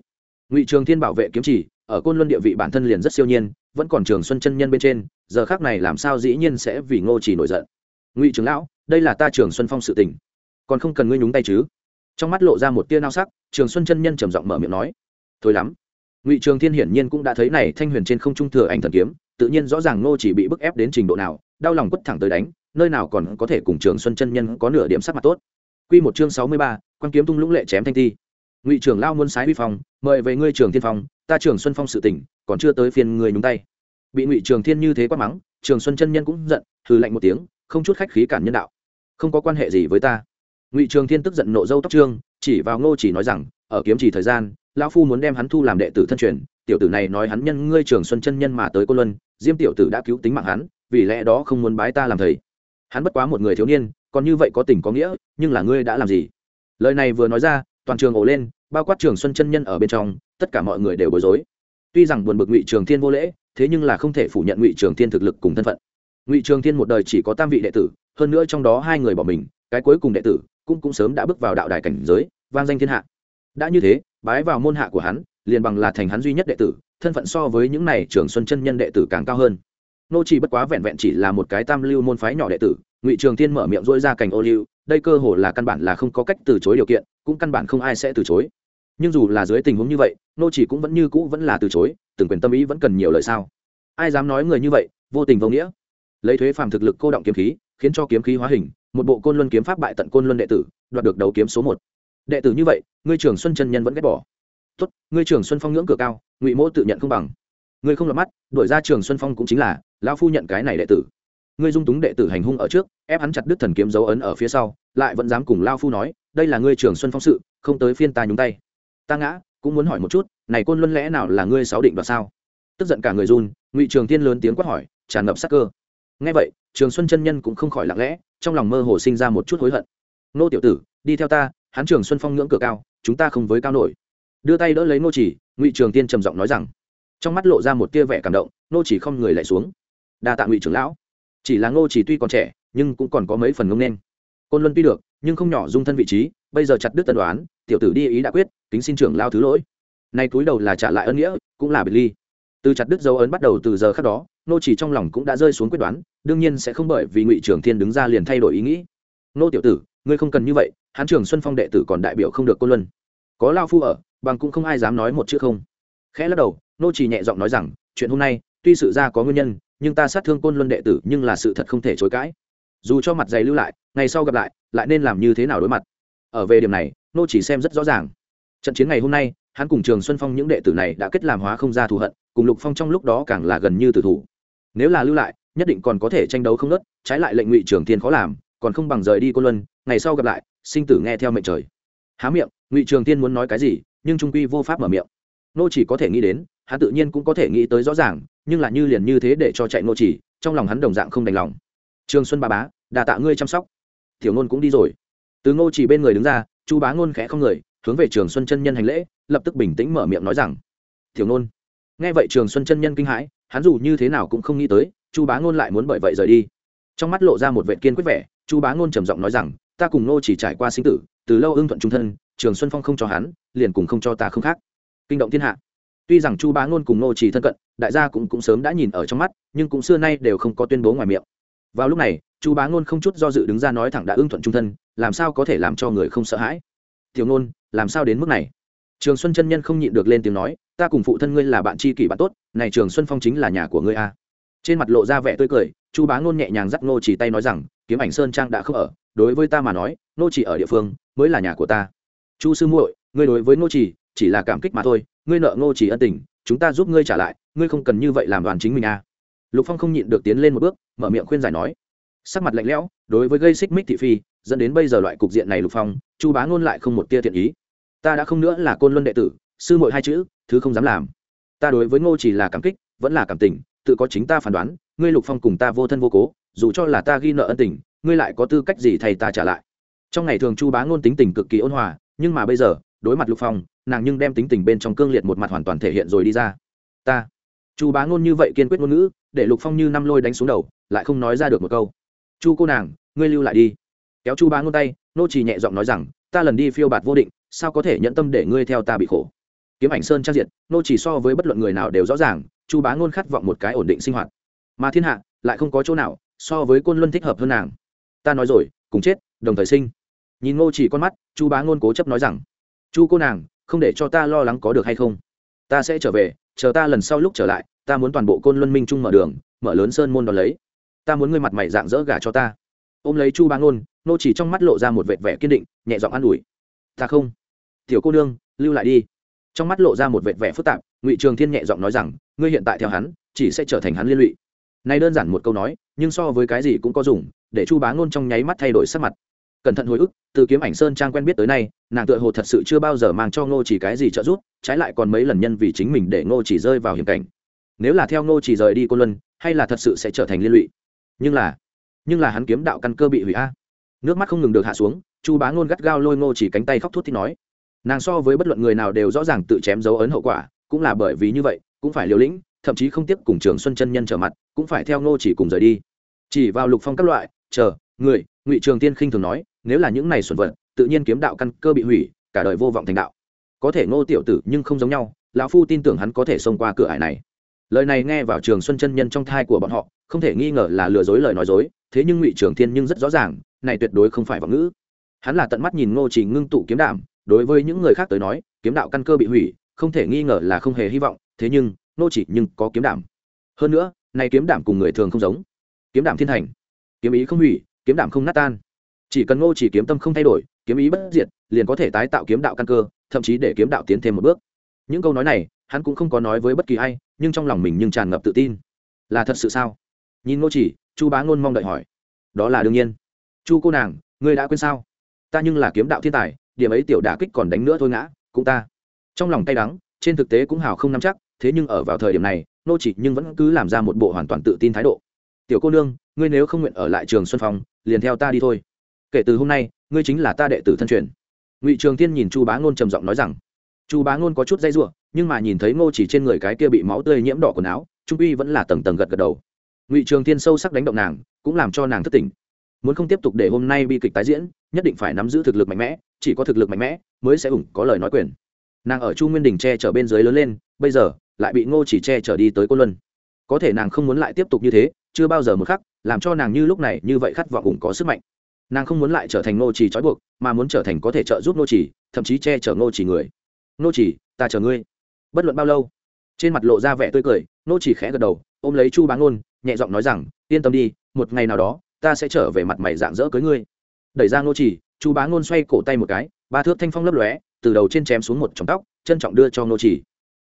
Ngụy trường thiên bảo vệ kiếm chỉ, ở côn luân địa vị bản thân liền rất siêu nhiên, vẫn còn trường xuân chân nhân bên trên, giờ khác này làm sao dĩ nhiên sẽ vì ngô chỉ nổi giận? Ngụy trường lão, đây là ta trường xuân phong sự tình, còn không cần ngươi nhúng tay chứ? Trong mắt lộ ra một tia nao sắc, trường xuân chân nhân trầm giọng mở miệng nói, thôi lắm. Ngụy trường thiên hiển nhiên cũng đã thấy này thanh huyền trên không trung thừa ảnh thần kiếm tự nhiên rõ ràng ngô chỉ bị bức ép đến trình độ nào đau lòng quất thẳng tới đánh nơi nào còn có thể cùng trường xuân chân nhân có nửa điểm sắc mặt tốt Quy một chương sáu mươi ba, quan kiếm tung lũng lệ chém thanh thi. Ngụy trưởng lao muốn sái uy phong, mời về ngươi trường thiên phong, ta trường Xuân Phong sự tỉnh, còn chưa tới phiên ngươi nhúng tay. Bị Ngụy Trường Thiên như thế quát mắng, Trường Xuân chân nhân cũng giận, hừ lạnh một tiếng, không chút khách khí cản nhân đạo. Không có quan hệ gì với ta. Ngụy Trường Thiên tức giận nộ dâu tóc trương, chỉ vào Ngô Chỉ nói rằng, ở kiếm chỉ thời gian, lão phu muốn đem hắn thu làm đệ tử thân truyền, tiểu tử này nói hắn nhân ngươi Trường Xuân chân nhân mà tới cô Luân, Diêm tiểu tử đã cứu tính mạng hắn, vì lẽ đó không muốn bái ta làm thầy. Hắn bất quá một người thiếu niên, còn như vậy có tình có nghĩa nhưng là ngươi đã làm gì? Lời này vừa nói ra toàn trường ổ lên bao quát trường xuân chân nhân ở bên trong tất cả mọi người đều bối rối. Tuy rằng buồn bực ngụy trường thiên vô lễ thế nhưng là không thể phủ nhận ngụy trường thiên thực lực cùng thân phận. Ngụy trường thiên một đời chỉ có tam vị đệ tử hơn nữa trong đó hai người bỏ mình cái cuối cùng đệ tử cũng cũng sớm đã bước vào đạo đài cảnh giới vang danh thiên hạ. Đã như thế bái vào môn hạ của hắn liền bằng là thành hắn duy nhất đệ tử, thân phận so với những này trường xuân chân nhân đệ tử càng cao hơn. Nô chỉ bất quá vẹn vẹn chỉ là một cái tam lưu môn phái nhỏ đệ tử, ngụy trường thiên mở miệng dỗi ra cành ô liu, đây cơ hồ là căn bản là không có cách từ chối điều kiện, cũng căn bản không ai sẽ từ chối. Nhưng dù là dưới tình huống như vậy, nô chỉ cũng vẫn như cũ vẫn là từ chối, từng quyền tâm ý vẫn cần nhiều lời sao? Ai dám nói người như vậy, vô tình vô nghĩa. Lấy thuế phàm thực lực cô động kiếm khí, khiến cho kiếm khí hóa hình, một bộ côn luân kiếm pháp bại tận côn luân đệ tử, đoạt được đấu kiếm số một. Đệ tử như vậy, ngươi trưởng xuân chân nhân vẫn ghét bỏ tốt, ngươi trưởng xuân phong ngưỡng cửa cao, ngụy mỗ tự nhận không bằng. Ngươi không lọt mắt, đuổi ra trường xuân phong cũng chính là, lão phu nhận cái này đệ tử. Ngươi dung túng đệ tử hành hung ở trước, ép hắn chặt đứt thần kiếm dấu ấn ở phía sau, lại vẫn dám cùng lao phu nói, đây là ngươi trường xuân phong sự, không tới phiên ta nhúng tay. Ta ngã, cũng muốn hỏi một chút, này côn luân lẽ nào là ngươi sáu định đoạt sao? Tức giận cả người run, ngụy trường tiên lớn tiếng quát hỏi, tràn ngập sắc cơ. Ngay vậy, trường xuân chân nhân cũng không khỏi lặng lẽ, trong lòng mơ hồ sinh ra một chút hối hận. Nô tiểu tử, đi theo ta, hắn trường xuân phong ngưỡng cửa cao, chúng ta không với cao nổi đưa tay đỡ lấy nô chỉ, ngụy trường tiên trầm giọng nói rằng, trong mắt lộ ra một tia vẻ cảm động nô chỉ không người lại xuống. Đa tạ ngụy trưởng lão. Chỉ là ngô chỉ tuy còn trẻ, nhưng cũng còn có mấy phần ngông nên. Côn luân tuy được, nhưng không nhỏ dung thân vị trí, bây giờ chặt đứt tân đoán, tiểu tử đi ý đã quyết, kính xin trưởng lao thứ lỗi. Nay cúi đầu là trả lại ân nghĩa, cũng là biệt ly. Từ chặt đứt dấu ấn bắt đầu từ giờ khác đó nô chỉ trong lòng cũng đã rơi xuống quyết đoán, đương nhiên sẽ không bởi vì ngụy trường thiên đứng ra liền thay đổi ý nghĩ. Nô tiểu tử, ngươi không cần như vậy, hán trường xuân phong đệ tử còn đại biểu không được côn luân có lao phu ở, bằng cũng không ai dám nói một chữ không. Khẽ lắc đầu, nô chỉ nhẹ giọng nói rằng, chuyện hôm nay, tuy sự ra có nguyên nhân, nhưng ta sát thương côn luân đệ tử, nhưng là sự thật không thể chối cãi. Dù cho mặt dày lưu lại, ngày sau gặp lại lại nên làm như thế nào đối mặt? Ở về điểm này, nô chỉ xem rất rõ ràng. Trận chiến ngày hôm nay, hắn cùng trường xuân phong những đệ tử này đã kết làm hóa không ra thù hận, cùng lục phong trong lúc đó càng là gần như tử thủ. Nếu là lưu lại, nhất định còn có thể tranh đấu không nớt trái lại lệnh ngụy trường thiên khó làm, còn không bằng rời đi cô luân, ngày sau gặp lại, sinh tử nghe theo mệnh trời. Há miệng ngụy trường thiên muốn nói cái gì nhưng trung quy vô pháp mở miệng nô chỉ có thể nghĩ đến hắn tự nhiên cũng có thể nghĩ tới rõ ràng nhưng là như liền như thế để cho chạy nô chỉ trong lòng hắn đồng dạng không đành lòng trường xuân ba bá đà tạ ngươi chăm sóc tiểu ngôn cũng đi rồi từ ngô chỉ bên người đứng ra chu bá ngôn khẽ không người hướng về trường xuân chân nhân hành lễ lập tức bình tĩnh mở miệng nói rằng tiểu ngôn nghe vậy trường xuân chân nhân kinh hãi hắn dù như thế nào cũng không nghĩ tới chu bá ngôn lại muốn bởi vậy rời đi trong mắt lộ ra một vệ kiên quyết vẻ chu bá ngôn trầm giọng nói rằng ta cùng ngô chỉ trải qua sinh tử từ lâu ưng thuận trung thân trường xuân phong không cho hắn, liền cùng không cho ta không khác. Kinh động thiên hạ. Tuy rằng chu bá ngôn cùng nô trì thân cận, đại gia cũng cũng sớm đã nhìn ở trong mắt, nhưng cũng xưa nay đều không có tuyên bố ngoài miệng. Vào lúc này, chu bá ngôn không chút do dự đứng ra nói thẳng đã ưng thuận trung thân, làm sao có thể làm cho người không sợ hãi? Tiểu ngôn, làm sao đến mức này? Trường xuân chân nhân không nhịn được lên tiếng nói, ta cùng phụ thân ngươi là bạn tri kỷ bạn tốt, này trường xuân phong chính là nhà của ngươi a. Trên mặt lộ ra vẻ tươi cười, chu bá ngôn nhẹ nhàng dắt nô chỉ tay nói rằng, kiếm ảnh sơn trang đã không ở, đối với ta mà nói nô chỉ ở địa phương mới là nhà của ta chu sư muội, ngươi đối với ngô chỉ chỉ là cảm kích mà thôi, ngươi nợ ngô chỉ ân tình, chúng ta giúp ngươi trả lại, ngươi không cần như vậy làm đoàn chính mình à? lục phong không nhịn được tiến lên một bước, mở miệng khuyên giải nói. Sắc mặt lạnh lẽo, đối với gây xích mích thị phi, dẫn đến bây giờ loại cục diện này lục phong, chu bá ngôn lại không một tia thiện ý. Ta đã không nữa là côn luân đệ tử, sư muội hai chữ, thứ không dám làm. Ta đối với ngô chỉ là cảm kích, vẫn là cảm tình, tự có chính ta phán đoán, ngươi lục phong cùng ta vô thân vô cố, dù cho là ta ghi nợ ân tình, ngươi lại có tư cách gì thầy ta trả lại? Trong ngày thường chu bá ngôn tính tình cực kỳ ôn hòa nhưng mà bây giờ, đối mặt lục phong, nàng nhưng đem tính tình bên trong cương liệt một mặt hoàn toàn thể hiện rồi đi ra. Ta, chu bá ngôn như vậy kiên quyết ngôn ngữ, để lục phong như năm lôi đánh xuống đầu, lại không nói ra được một câu. Chu cô nàng, ngươi lưu lại đi. Kéo chu bá ngôn tay, nô chỉ nhẹ giọng nói rằng, ta lần đi phiêu bạt vô định, sao có thể nhận tâm để ngươi theo ta bị khổ? Kiếm ảnh sơn trang diện, nô chỉ so với bất luận người nào đều rõ ràng, chu bá ngôn khát vọng một cái ổn định sinh hoạt. Mà thiên hạ, lại không có chỗ nào so với côn luân thích hợp hơn nàng. Ta nói rồi, cùng chết, đồng thời sinh nhìn ngô chỉ con mắt, chu bá ngôn cố chấp nói rằng, chu cô nàng, không để cho ta lo lắng có được hay không? Ta sẽ trở về, chờ ta lần sau lúc trở lại, ta muốn toàn bộ côn luân minh trung mở đường, mở lớn sơn môn đón lấy. Ta muốn ngươi mặt mày dạng dỡ gà cho ta. Ôm lấy chu bá ngôn nô chỉ trong mắt lộ ra một vệt vẻ kiên định, nhẹ giọng an ủi, ta không. Tiểu cô nương, lưu lại đi. Trong mắt lộ ra một vệt vẻ phức tạp, ngụy trường thiên nhẹ giọng nói rằng, ngươi hiện tại theo hắn, chỉ sẽ trở thành hắn liên lụy. Này đơn giản một câu nói, nhưng so với cái gì cũng có dùng, để chu bá ngôn trong nháy mắt thay đổi sắc mặt cẩn thận hồi ức, từ kiếm ảnh sơn trang quen biết tới nay, nàng tựa hồ thật sự chưa bao giờ mang cho ngô chỉ cái gì trợ giúp, trái lại còn mấy lần nhân vì chính mình để ngô chỉ rơi vào hiểm cảnh. Nếu là theo ngô chỉ rời đi cô luân, hay là thật sự sẽ trở thành liên lụy? Nhưng là nhưng là hắn kiếm đạo căn cơ bị hủy a. Nước mắt không ngừng được hạ xuống, chu bá ngôn gắt gao lôi ngô chỉ cánh tay khóc thút thì nói. Nàng so với bất luận người nào đều rõ ràng tự chém dấu ấn hậu quả, cũng là bởi vì như vậy, cũng phải liều lĩnh, thậm chí không tiếp cùng trường xuân chân nhân trở mặt, cũng phải theo ngô chỉ cùng rời đi. Chỉ vào lục phong các loại, chờ, người, ngụy trường tiên khinh thường nói nếu là những này xuẩn vật, tự nhiên kiếm đạo căn cơ bị hủy, cả đời vô vọng thành đạo. Có thể ngô tiểu tử nhưng không giống nhau, lão phu tin tưởng hắn có thể xông qua cửa ải này. Lời này nghe vào trường xuân chân nhân trong thai của bọn họ, không thể nghi ngờ là lừa dối lời nói dối, thế nhưng ngụy trường thiên nhưng rất rõ ràng, này tuyệt đối không phải vọng ngữ. Hắn là tận mắt nhìn ngô chỉ ngưng tụ kiếm đảm đối với những người khác tới nói, kiếm đạo căn cơ bị hủy, không thể nghi ngờ là không hề hy vọng, thế nhưng, ngô chỉ nhưng có kiếm đảm hơn nữa, này kiếm đảm cùng người thường không giống. Kiếm đảm thiên thành kiếm ý không hủy, kiếm đảm không nát tan chỉ cần ngô chỉ kiếm tâm không thay đổi, kiếm ý bất diệt, liền có thể tái tạo kiếm đạo căn cơ, thậm chí để kiếm đạo tiến thêm một bước. Những câu nói này, hắn cũng không có nói với bất kỳ ai, nhưng trong lòng mình nhưng tràn ngập tự tin. Là thật sự sao? Nhìn ngô chỉ, chu bá ngôn mong đợi hỏi. Đó là đương nhiên. Chu cô nàng, ngươi đã quên sao? Ta nhưng là kiếm đạo thiên tài, điểm ấy tiểu đả kích còn đánh nữa thôi ngã, cũng ta. Trong lòng tay đắng, trên thực tế cũng hào không nắm chắc, thế nhưng ở vào thời điểm này nô chỉ nhưng vẫn cứ làm ra một bộ hoàn toàn tự tin thái độ. Tiểu cô nương, ngươi nếu không nguyện ở lại trường xuân phong, liền theo ta đi thôi kể từ hôm nay, ngươi chính là ta đệ tử thân truyền. Ngụy trường thiên nhìn chu bá ngôn trầm giọng nói rằng, chu bá ngôn có chút dây ruộng nhưng mà nhìn thấy ngô chỉ trên người cái kia bị máu tươi nhiễm đỏ quần áo, trung uy vẫn là tầng tầng gật gật đầu. Ngụy trường thiên sâu sắc đánh động nàng, cũng làm cho nàng thất tình muốn không tiếp tục để hôm nay bi kịch tái diễn, nhất định phải nắm giữ thực lực mạnh mẽ, chỉ có thực lực mạnh mẽ mới sẽ ủng có lời nói quyền. Nàng ở chu nguyên đình che chở bên dưới lớn lên, bây giờ lại bị ngô chỉ che chở đi tới côn luân. Có thể nàng không muốn lại tiếp tục như thế, chưa bao giờ một khắc, làm cho nàng như lúc này như vậy khát vọng ủng có sức mạnh nàng không muốn lại trở thành nô chỉ trói buộc, mà muốn trở thành có thể trợ giúp nô chỉ thậm chí che chở nô chỉ người. Nô chỉ ta chờ ngươi. Bất luận bao lâu, trên mặt lộ ra vẻ tươi cười nô chỉ khẽ gật đầu, ôm lấy chu bá ngôn, nhẹ giọng nói rằng, yên tâm đi, một ngày nào đó, ta sẽ trở về mặt mày dạng dỡ cưới ngươi. Đẩy ra nô chỉ chu bá ngôn xoay cổ tay một cái, ba thước thanh phong lấp lóe, từ đầu trên chém xuống một trong tóc, trân trọng đưa cho nô chỉ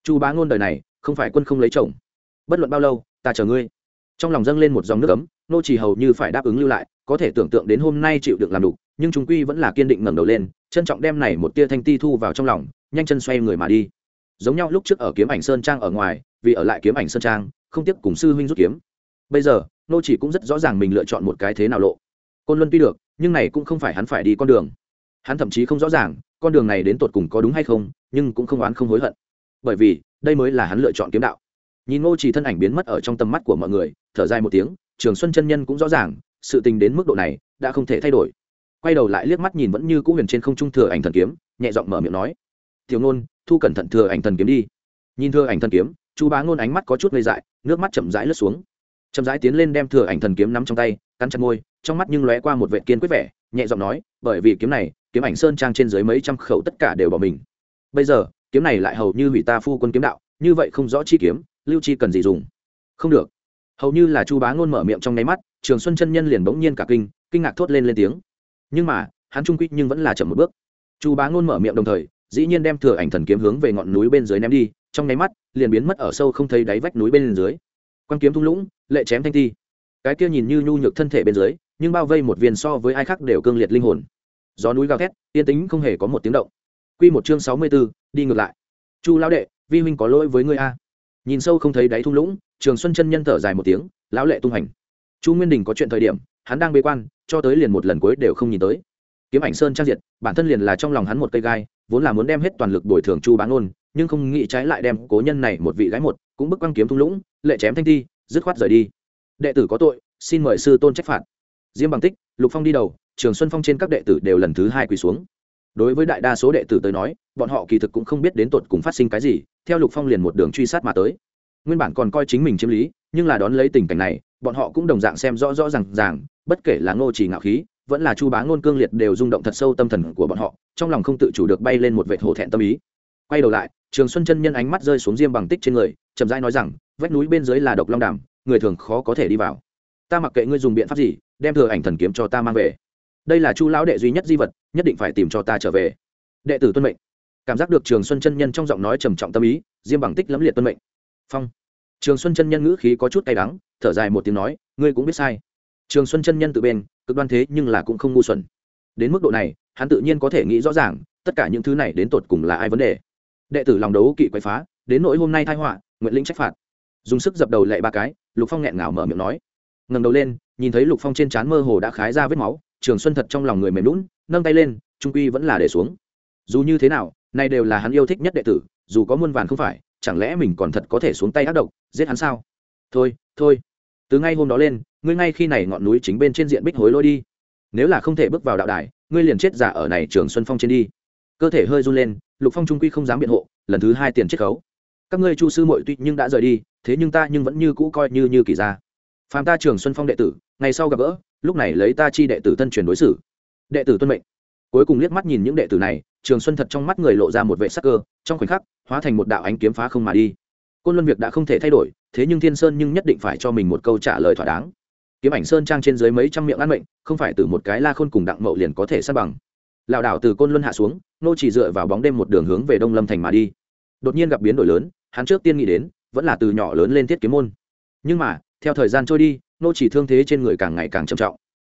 chu bá ngôn đời này, không phải quân không lấy chồng. Bất luận bao lâu, ta chờ ngươi. Trong lòng dâng lên một dòng nước ấm nô chỉ hầu như phải đáp ứng lưu lại có thể tưởng tượng đến hôm nay chịu được làm đủ nhưng chúng quy vẫn là kiên định ngẩng đầu lên, trân trọng đem này một tia thanh ti thu vào trong lòng, nhanh chân xoay người mà đi. Giống nhau lúc trước ở kiếm ảnh sơn trang ở ngoài, vì ở lại kiếm ảnh sơn trang, không tiếp cùng sư huynh rút kiếm. Bây giờ, nô chỉ cũng rất rõ ràng mình lựa chọn một cái thế nào lộ. Côn luân tuy được, nhưng này cũng không phải hắn phải đi con đường. Hắn thậm chí không rõ ràng, con đường này đến tột cùng có đúng hay không, nhưng cũng không oán không hối hận. Bởi vì, đây mới là hắn lựa chọn kiếm đạo. Nhìn ngô chỉ thân ảnh biến mất ở trong tầm mắt của mọi người, thở dài một tiếng, trường xuân chân nhân cũng rõ ràng sự tình đến mức độ này đã không thể thay đổi. Quay đầu lại liếc mắt nhìn vẫn như cũ huyền trên không trung thừa ảnh thần kiếm, nhẹ giọng mở miệng nói, tiểu ngôn thu cẩn thận thừa ảnh thần kiếm đi. Nhìn thừa ảnh thần kiếm chú bá ngôn ánh mắt có chút ngây dại, nước mắt chậm rãi lướt xuống. Chậm rãi tiến lên đem thừa ảnh thần kiếm nắm trong tay, cắn chặt môi, trong mắt nhưng lóe qua một vệ kiên quyết vẻ, nhẹ giọng nói, bởi vì kiếm này, kiếm ảnh sơn trang trên dưới mấy trăm khẩu tất cả đều bỏ mình. Bây giờ, kiếm này lại hầu như hủy ta phu quân kiếm đạo, như vậy không rõ chi kiếm, lưu chi cần gì dùng. Không được hầu như là chu bá ngôn mở miệng trong nháy mắt trường xuân chân nhân liền bỗng nhiên cả kinh kinh ngạc thốt lên lên tiếng. Nhưng mà hắn trung quy nhưng vẫn là chậm một bước. Chu bá ngôn mở miệng đồng thời dĩ nhiên đem thừa ảnh thần kiếm hướng về ngọn núi bên dưới ném đi trong nháy mắt liền biến mất ở sâu không thấy đáy vách núi bên dưới. Quan kiếm thung lũng lệ chém thanh thi. Cái kia nhìn như nhu nhược thân thể bên dưới nhưng bao vây một viên so với ai khác đều cương liệt linh hồn. Gió núi gào thét yên tĩnh không hề có một tiếng động. Quy một chương sáu mươi 64, đi ngược lại. Chu lão đệ vi huynh có lỗi với ngươi a nhìn sâu không thấy đáy thung lũng, trường xuân chân nhân thở dài một tiếng, lão lệ tung hành. Chu nguyên đình có chuyện thời điểm, hắn đang bế quan, cho tới liền một lần cuối đều không nhìn tới. Kiếm ảnh sơn trang diệt, bản thân liền là trong lòng hắn một cây gai, vốn là muốn đem hết toàn lực bồi thường chu bán ôn nhưng không nghĩ trái lại đem cố nhân này một vị gái một, cũng bức quăng kiếm thung lũng, lệ chém thanh thi, dứt khoát rời đi. Đệ tử có tội, xin mời sư tôn trách phạt. Diêm bằng tích, lục phong đi đầu, trường xuân phong trên các đệ tử đều lần thứ hai quỳ xuống đối với đại đa số đệ tử tới nói, bọn họ kỳ thực cũng không biết đến tột cùng phát sinh cái gì, theo lục phong liền một đường truy sát mà tới. Nguyên bản còn coi chính mình chiếm lý, nhưng là đón lấy tình cảnh này, bọn họ cũng đồng dạng xem rõ rõ r à n g ràng, bất kể là ngô chỉ ngạo khí, vẫn là chu bá ngôn cương liệt đều rung động thật sâu tâm thần của bọn họ, trong lòng không tự chủ được bay lên một vệ hổ thẹn tâm ý. Quay đầu lại, trường xuân chân nhân ánh mắt rơi xuống diêm bằng tích trên người, chậm rãi nói rằng, vách núi bên dưới là độc long đàm, người thường khó có thể đi vào. Ta mặc kệ ngươi dùng biện pháp gì, đem thừa ảnh thần kiếm cho ta mang về đây là chu lão đệ duy nhất di vật, nhất định phải tìm cho ta trở về. Đệ tử tuân mệnh. Cảm giác được trường xuân chân nhân trong giọng nói trầm trọng tâm ý, diêm bằng tích lẫm liệt tuân mệnh. Phong. Trường xuân chân nhân ngữ khí có chút cay đắng, thở dài một tiếng nói, ngươi cũng biết sai. Trường xuân chân nhân tự bên, cực đoan thế nhưng là cũng không ngu xuẩn. Đến mức độ này, hắn tự nhiên có thể nghĩ rõ ràng, tất cả những thứ này đến tột cùng là ai vấn đề. Đệ tử lòng đấu kỵ quậy phá, đến nỗi hôm nay thai họa, nguyện lĩnh trách phạt. Dùng sức dập đầu lệ ba cái, lục phong nghẹn ngào mở miệng nói. Ngầm đầu lên, nhìn thấy lục phong trên trán mơ hồ đã khái ra vết máu trường xuân thật trong lòng người mềm lún nâng tay lên, trung quy vẫn là để xuống. Dù như thế nào, nay đều là hắn yêu thích nhất đệ tử, dù có muôn vàn không phải, chẳng lẽ mình còn thật có thể xuống tay ác độc, giết hắn sao? Thôi thôi. Từ ngay hôm đó lên, ngươi ngay khi này ngọn núi chính bên trên diện bích hối lôi đi. Nếu là không thể bước vào đạo đài, ngươi liền chết giả ở này trường xuân phong trên đi. Cơ thể hơi run lên, lục phong trung quy không dám biện hộ, lần thứ hai tiền chiết khấu. Các ngươi chu sư muội tuy nhưng đã rời đi, thế nhưng ta nhưng vẫn như cũ coi như như kỳ gia. Phàm ta trường xuân phong đệ tử, ngày sau gặp gỡ lúc này lấy ta chi đệ tử thân truyền đối xử. Đệ tử tuân mệnh. Cuối cùng liếc mắt nhìn những đệ tử này, trường xuân thật trong mắt người lộ ra một vệ sắc cơ, trong khoảnh khắc, hóa thành một đạo ánh kiếm phá không mà đi. Côn luân việc đã không thể thay đổi, thế nhưng thiên sơn nhưng nhất định phải cho mình một câu trả lời thỏa đáng. Kiếm ảnh sơn trang trên dưới mấy trăm miệng ăn mệnh, không phải từ một cái la khôn cùng đặng mậu liền có thể sát bằng. Lảo đảo từ côn luân hạ xuống, nô chỉ dựa vào bóng đêm một đường hướng về đông lâm thành mà đi. Đột nhiên gặp biến đổi lớn, hắn trước tiên nghĩ đến, vẫn là từ nhỏ lớn lên thiết kiếm môn. Nhưng mà, theo thời gian trôi đi nô chỉ thương thế trên người càng ngày càng trầm trọng.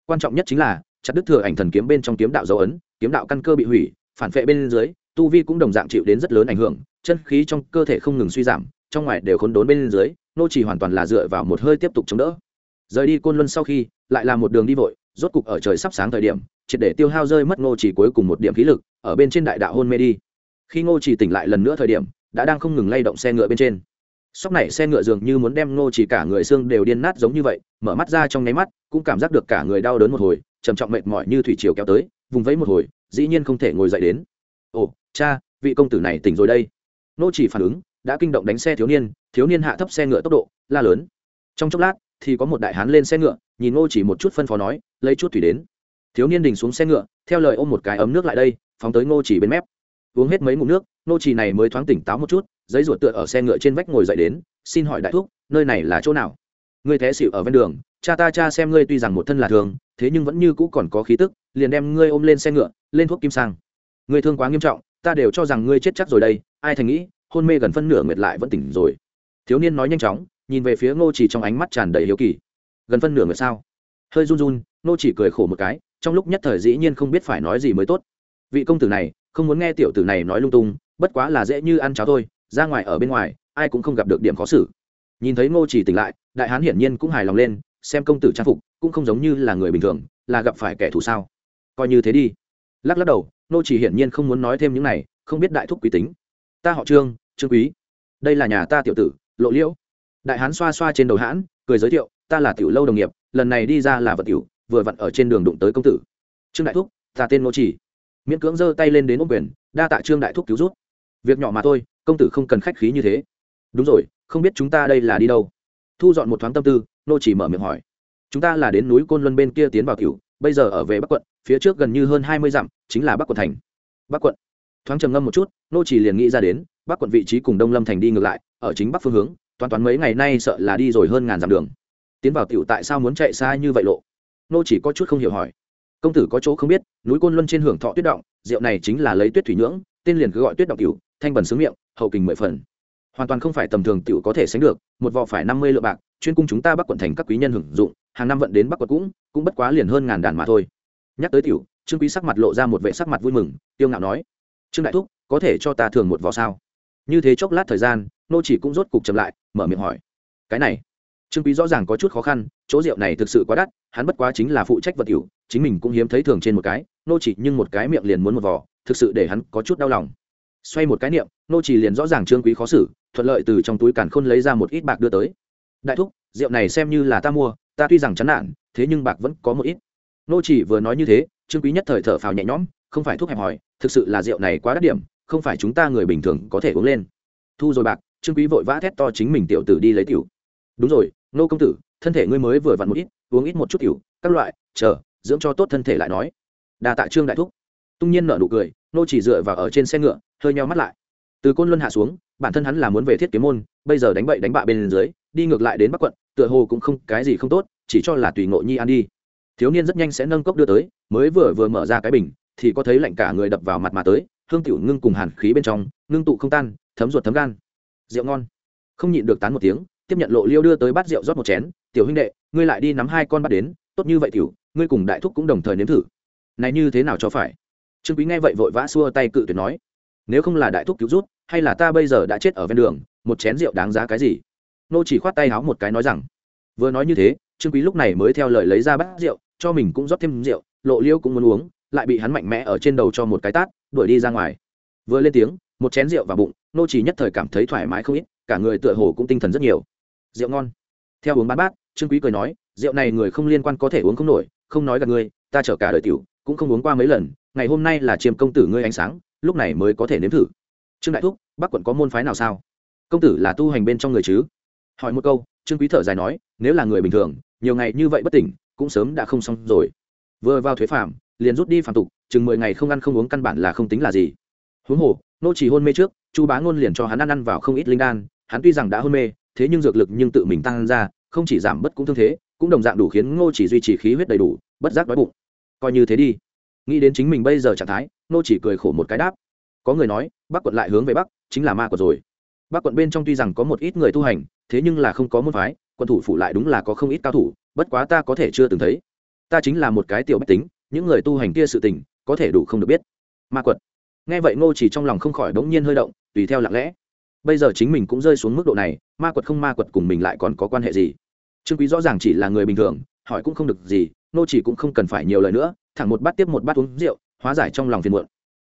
Quan trọng nhất chính là, chặt đứt thừa ảnh thần kiếm bên trong kiếm đạo dấu ấn, kiếm đạo căn cơ bị hủy, phản vệ bên dưới, tu vi cũng đồng dạng chịu đến rất lớn ảnh hưởng, chân khí trong cơ thể không ngừng suy giảm, trong ngoài đều khốn đốn bên dưới, nô chỉ hoàn toàn là dựa vào một hơi tiếp tục chống đỡ. Rời đi côn luân sau khi, lại là một đường đi vội, rốt cục ở trời sắp sáng thời điểm, triệt để tiêu hao rơi mất nô chỉ cuối cùng một điểm khí lực, ở bên trên đại đạo hôn mê đi. Khi ngô chỉ tỉnh lại lần nữa thời điểm, đã đang không ngừng lay động xe ngựa bên trên sóc này xe ngựa dường như muốn đem ngô chỉ cả người xương đều điên nát giống như vậy, mở mắt ra trong nháy mắt, cũng cảm giác được cả người đau đớn một hồi, trầm trọng mệt mỏi như thủy triều kéo tới, vùng vẫy một hồi, dĩ nhiên không thể ngồi dậy đến. Ồ, cha, vị công tử này tỉnh rồi đây. Ngô chỉ phản ứng, đã kinh động đánh xe thiếu niên thiếu niên hạ thấp xe ngựa tốc độ, la lớn. Trong chốc lát, thì có một đại hán lên xe ngựa, nhìn Ngô chỉ một chút phân phó nói, lấy chút thủy đến. Thiếu niên đình xuống xe ngựa, theo lời ôm một cái ấm nước lại đây, phóng tới ngô chỉ bên mép uống hết mấy ngụm nước, nô trì này mới thoáng tỉnh táo một chút, giấy ruột tựa ở xe ngựa trên vách ngồi dậy đến, xin hỏi đại thúc, nơi này là chỗ nào? Ngươi té xịu ở ven đường, cha ta cha xem ngươi tuy rằng một thân là thường, thế nhưng vẫn như cũ còn có khí tức, liền đem ngươi ôm lên xe ngựa, lên thuốc kim sang. Ngươi thương quá nghiêm trọng, ta đều cho rằng ngươi chết chắc rồi đây, ai thành nghĩ, hôn mê gần phân nửa nguyệt lại vẫn tỉnh rồi. Thiếu niên nói nhanh chóng, nhìn về phía ngô chỉ trong ánh mắt tràn đầy hiếu kỳ. Gần phân nửa nguyệt sao? Hơi run run ngô chỉ cười khổ một cái, trong lúc nhất thời dĩ nhiên không biết phải nói gì mới tốt. Vị công tử này không muốn nghe tiểu tử này nói lung tung, bất quá là dễ như ăn cháo thôi, ra ngoài ở bên ngoài, ai cũng không gặp được điểm khó xử. Nhìn thấy ngô chỉ tỉnh lại, đại hán hiển nhiên cũng hài lòng lên, xem công tử trang phục, cũng không giống như là người bình thường, là gặp phải kẻ thù sao. Coi như thế đi. Lắc lắc đầu, ngô chỉ hiển nhiên không muốn nói thêm những này, không biết đại thúc quý tính. Ta họ trương trương quý. Đây là nhà ta tiểu tử, lộ liễu. Đại hán xoa xoa trên đầu hãn, cười giới thiệu, ta là tiểu lâu đồng nghiệp, lần này đi ra là vật tiểu, vừa vặn ở trên đường đụng tới công tử. Trương đại thúc, ta tên ngô chỉ miễn cưỡng giơ tay lên đến ôm quyền, đa tạ trương đại thúc cứu rút việc nhỏ mà thôi, công tử không cần khách khí như thế. Đúng rồi, không biết chúng ta đây là đi đâu? Thu dọn một thoáng tâm tư, nô chỉ mở miệng hỏi. Chúng ta là đến núi côn luân bên kia tiến vào cửu bây giờ ở về bắc quận, phía trước gần như hơn hai mươi dặm, chính là bắc quận thành. Bắc quận. Thoáng trầm ngâm một chút, nô chỉ liền nghĩ ra đến, bắc quận vị trí cùng đông lâm thành đi ngược lại, ở chính bắc phương hướng, toàn toán mấy ngày nay sợ là đi rồi hơn ngàn dặm đường. Tiến vào tiểu tại sao muốn chạy xa như vậy lộ? Nô chỉ có chút không hiểu hỏi. Công tử có chỗ không biết núi côn luân trên hưởng thọ tuyết động, rượu này chính là lấy tuyết thủy nhưỡng, tên liền cứ gọi tuyết động cửu thanh bẩn sướng miệng, hậu kình mười phần. Hoàn toàn không phải tầm thường tiểu có thể sánh được, một vò phải năm mươi lượng bạc, chuyên cung chúng ta bắc quận thành các quý nhân hưởng dụng, hàng năm vận đến bắc quận cũng cũng bất quá liền hơn ngàn đàn mà thôi. Nhắc tới tiểu, trương quý sắc mặt lộ ra một vệ sắc mặt vui mừng, tiêu ngạo nói, trương đại thúc, có thể cho ta thường một vò sao? Như thế chốc lát thời gian, nô chỉ cũng rốt cục chậm lại, mở miệng hỏi, cái này? Trương quý rõ ràng có chút khó khăn, chỗ rượu này thực sự quá đắt hắn bất quá chính là phụ trách vật tiểu chính mình cũng hiếm thấy thường trên một cái, nô chỉ nhưng một cái miệng liền muốn một vò, thực sự để hắn có chút đau lòng. Xoay một cái niệm, nô chỉ liền rõ ràng trương quý khó xử, thuận lợi từ trong túi càn khôn lấy ra một ít bạc đưa tới. Đại thúc, rượu này xem như là ta mua, ta tuy rằng chán nản, thế nhưng bạc vẫn có một ít. Nô chỉ vừa nói như thế, trương quý nhất thời thở phào nhẹ nhõm, không phải thuốc hẹp hòi, thực sự là rượu này quá đắt điểm, không phải chúng ta người bình thường có thể uống lên. Thu rồi bạc, trương quý vội vã thét to chính mình tiểu tử đi lấy tiểu. Đúng rồi, nô công tử thân thể ngươi mới vừa vặn một ít, uống ít một chút cửu các loại, chờ, dưỡng cho tốt thân thể lại nói. Đà tạ trương đại thúc. Tung nhiên nở nụ cười, nô chỉ dựa vào ở trên xe ngựa, hơi nheo mắt lại. Từ côn luân hạ xuống, bản thân hắn là muốn về thiết kiếm môn, bây giờ đánh bậy đánh bạ bên dưới, đi ngược lại đến bắc quận, tựa hồ cũng không, cái gì không tốt, chỉ cho là tùy ngộ nhi ăn đi. Thiếu niên rất nhanh sẽ nâng cốc đưa tới, mới vừa vừa mở ra cái bình, thì có thấy lạnh cả người đập vào mặt mà tới, hương tiểu ngưng cùng hàn khí bên trong, ngưng tụ không tan, thấm ruột thấm gan. Rượu ngon. Không nhịn được tán một tiếng tiếp nhận lộ liêu đưa tới bát rượu rót một chén, tiểu huynh đệ, ngươi lại đi nắm hai con bắt đến, tốt như vậy tiểu, ngươi cùng đại thúc cũng đồng thời nếm thử. Này như thế nào cho phải? Trương quý nghe vậy vội vã xua tay cự tuyệt nói, nếu không là đại thúc cứu rút, hay là ta bây giờ đã chết ở ven đường, một chén rượu đáng giá cái gì? Nô chỉ khoát tay háo một cái nói rằng, vừa nói như thế, trương quý lúc này mới theo lời lấy ra bát rượu, cho mình cũng rót thêm rượu, lộ liêu cũng muốn uống, lại bị hắn mạnh mẽ ở trên đầu cho một cái tát, đuổi đi ra ngoài. Vừa lên tiếng, một chén rượu vào bụng, nô chỉ nhất thời cảm thấy thoải mái không ít, cả người tựa hồ cũng tinh thần rất nhiều rượu ngon. Theo uống bán bát, trương quý cười nói, rượu này người không liên quan có thể uống không nổi, không nói gặp ngươi, ta chở cả đời tiểu, cũng không uống qua mấy lần, ngày hôm nay là chiêm công tử ngươi ánh sáng, lúc này mới có thể nếm thử. Trương đại thúc, bắc quận có môn phái nào sao? Công tử là tu hành bên trong người chứ? Hỏi một câu, trương quý thở dài nói, nếu là người bình thường, nhiều ngày như vậy bất tỉnh, cũng sớm đã không xong rồi. Vừa vào thuế phạm liền rút đi phạm tục, chừng mười ngày không ăn không uống căn bản là không tính là gì. Huống hồ, nô chỉ hôn mê trước, chu bá ngôn liền cho hắn ăn ăn vào không ít linh đan, hắn tuy rằng đã hôn mê thế nhưng dược lực nhưng tự mình tăng ra, không chỉ giảm bất cũng thương thế, cũng đồng dạng đủ khiến ngô chỉ duy trì khí huyết đầy đủ, bất giác đói bụng. Coi như thế đi. Nghĩ đến chính mình bây giờ trạng thái, Ngô chỉ cười khổ một cái đáp. Có người nói, bắc quận lại hướng về bắc, chính là ma quật rồi. Bắc quận bên trong tuy rằng có một ít người tu hành, thế nhưng là không có môn phái quân thủ phụ lại đúng là có không ít cao thủ, bất quá ta có thể chưa từng thấy. Ta chính là một cái tiểu bách tính, những người tu hành kia sự tình, có thể đủ không được biết. Ma quật nghe vậy ngô chỉ trong lòng không khỏi đống nhiên hơi động, tùy theo lặng lẽ bây giờ chính mình cũng rơi xuống mức độ này, ma quật không ma quật cùng mình lại còn có quan hệ gì? Trương quý rõ ràng chỉ là người bình thường, hỏi cũng không được gì, nô chỉ cũng không cần phải nhiều lời nữa, thẳng một bát tiếp một bát uống rượu, hóa giải trong lòng phiền muộn.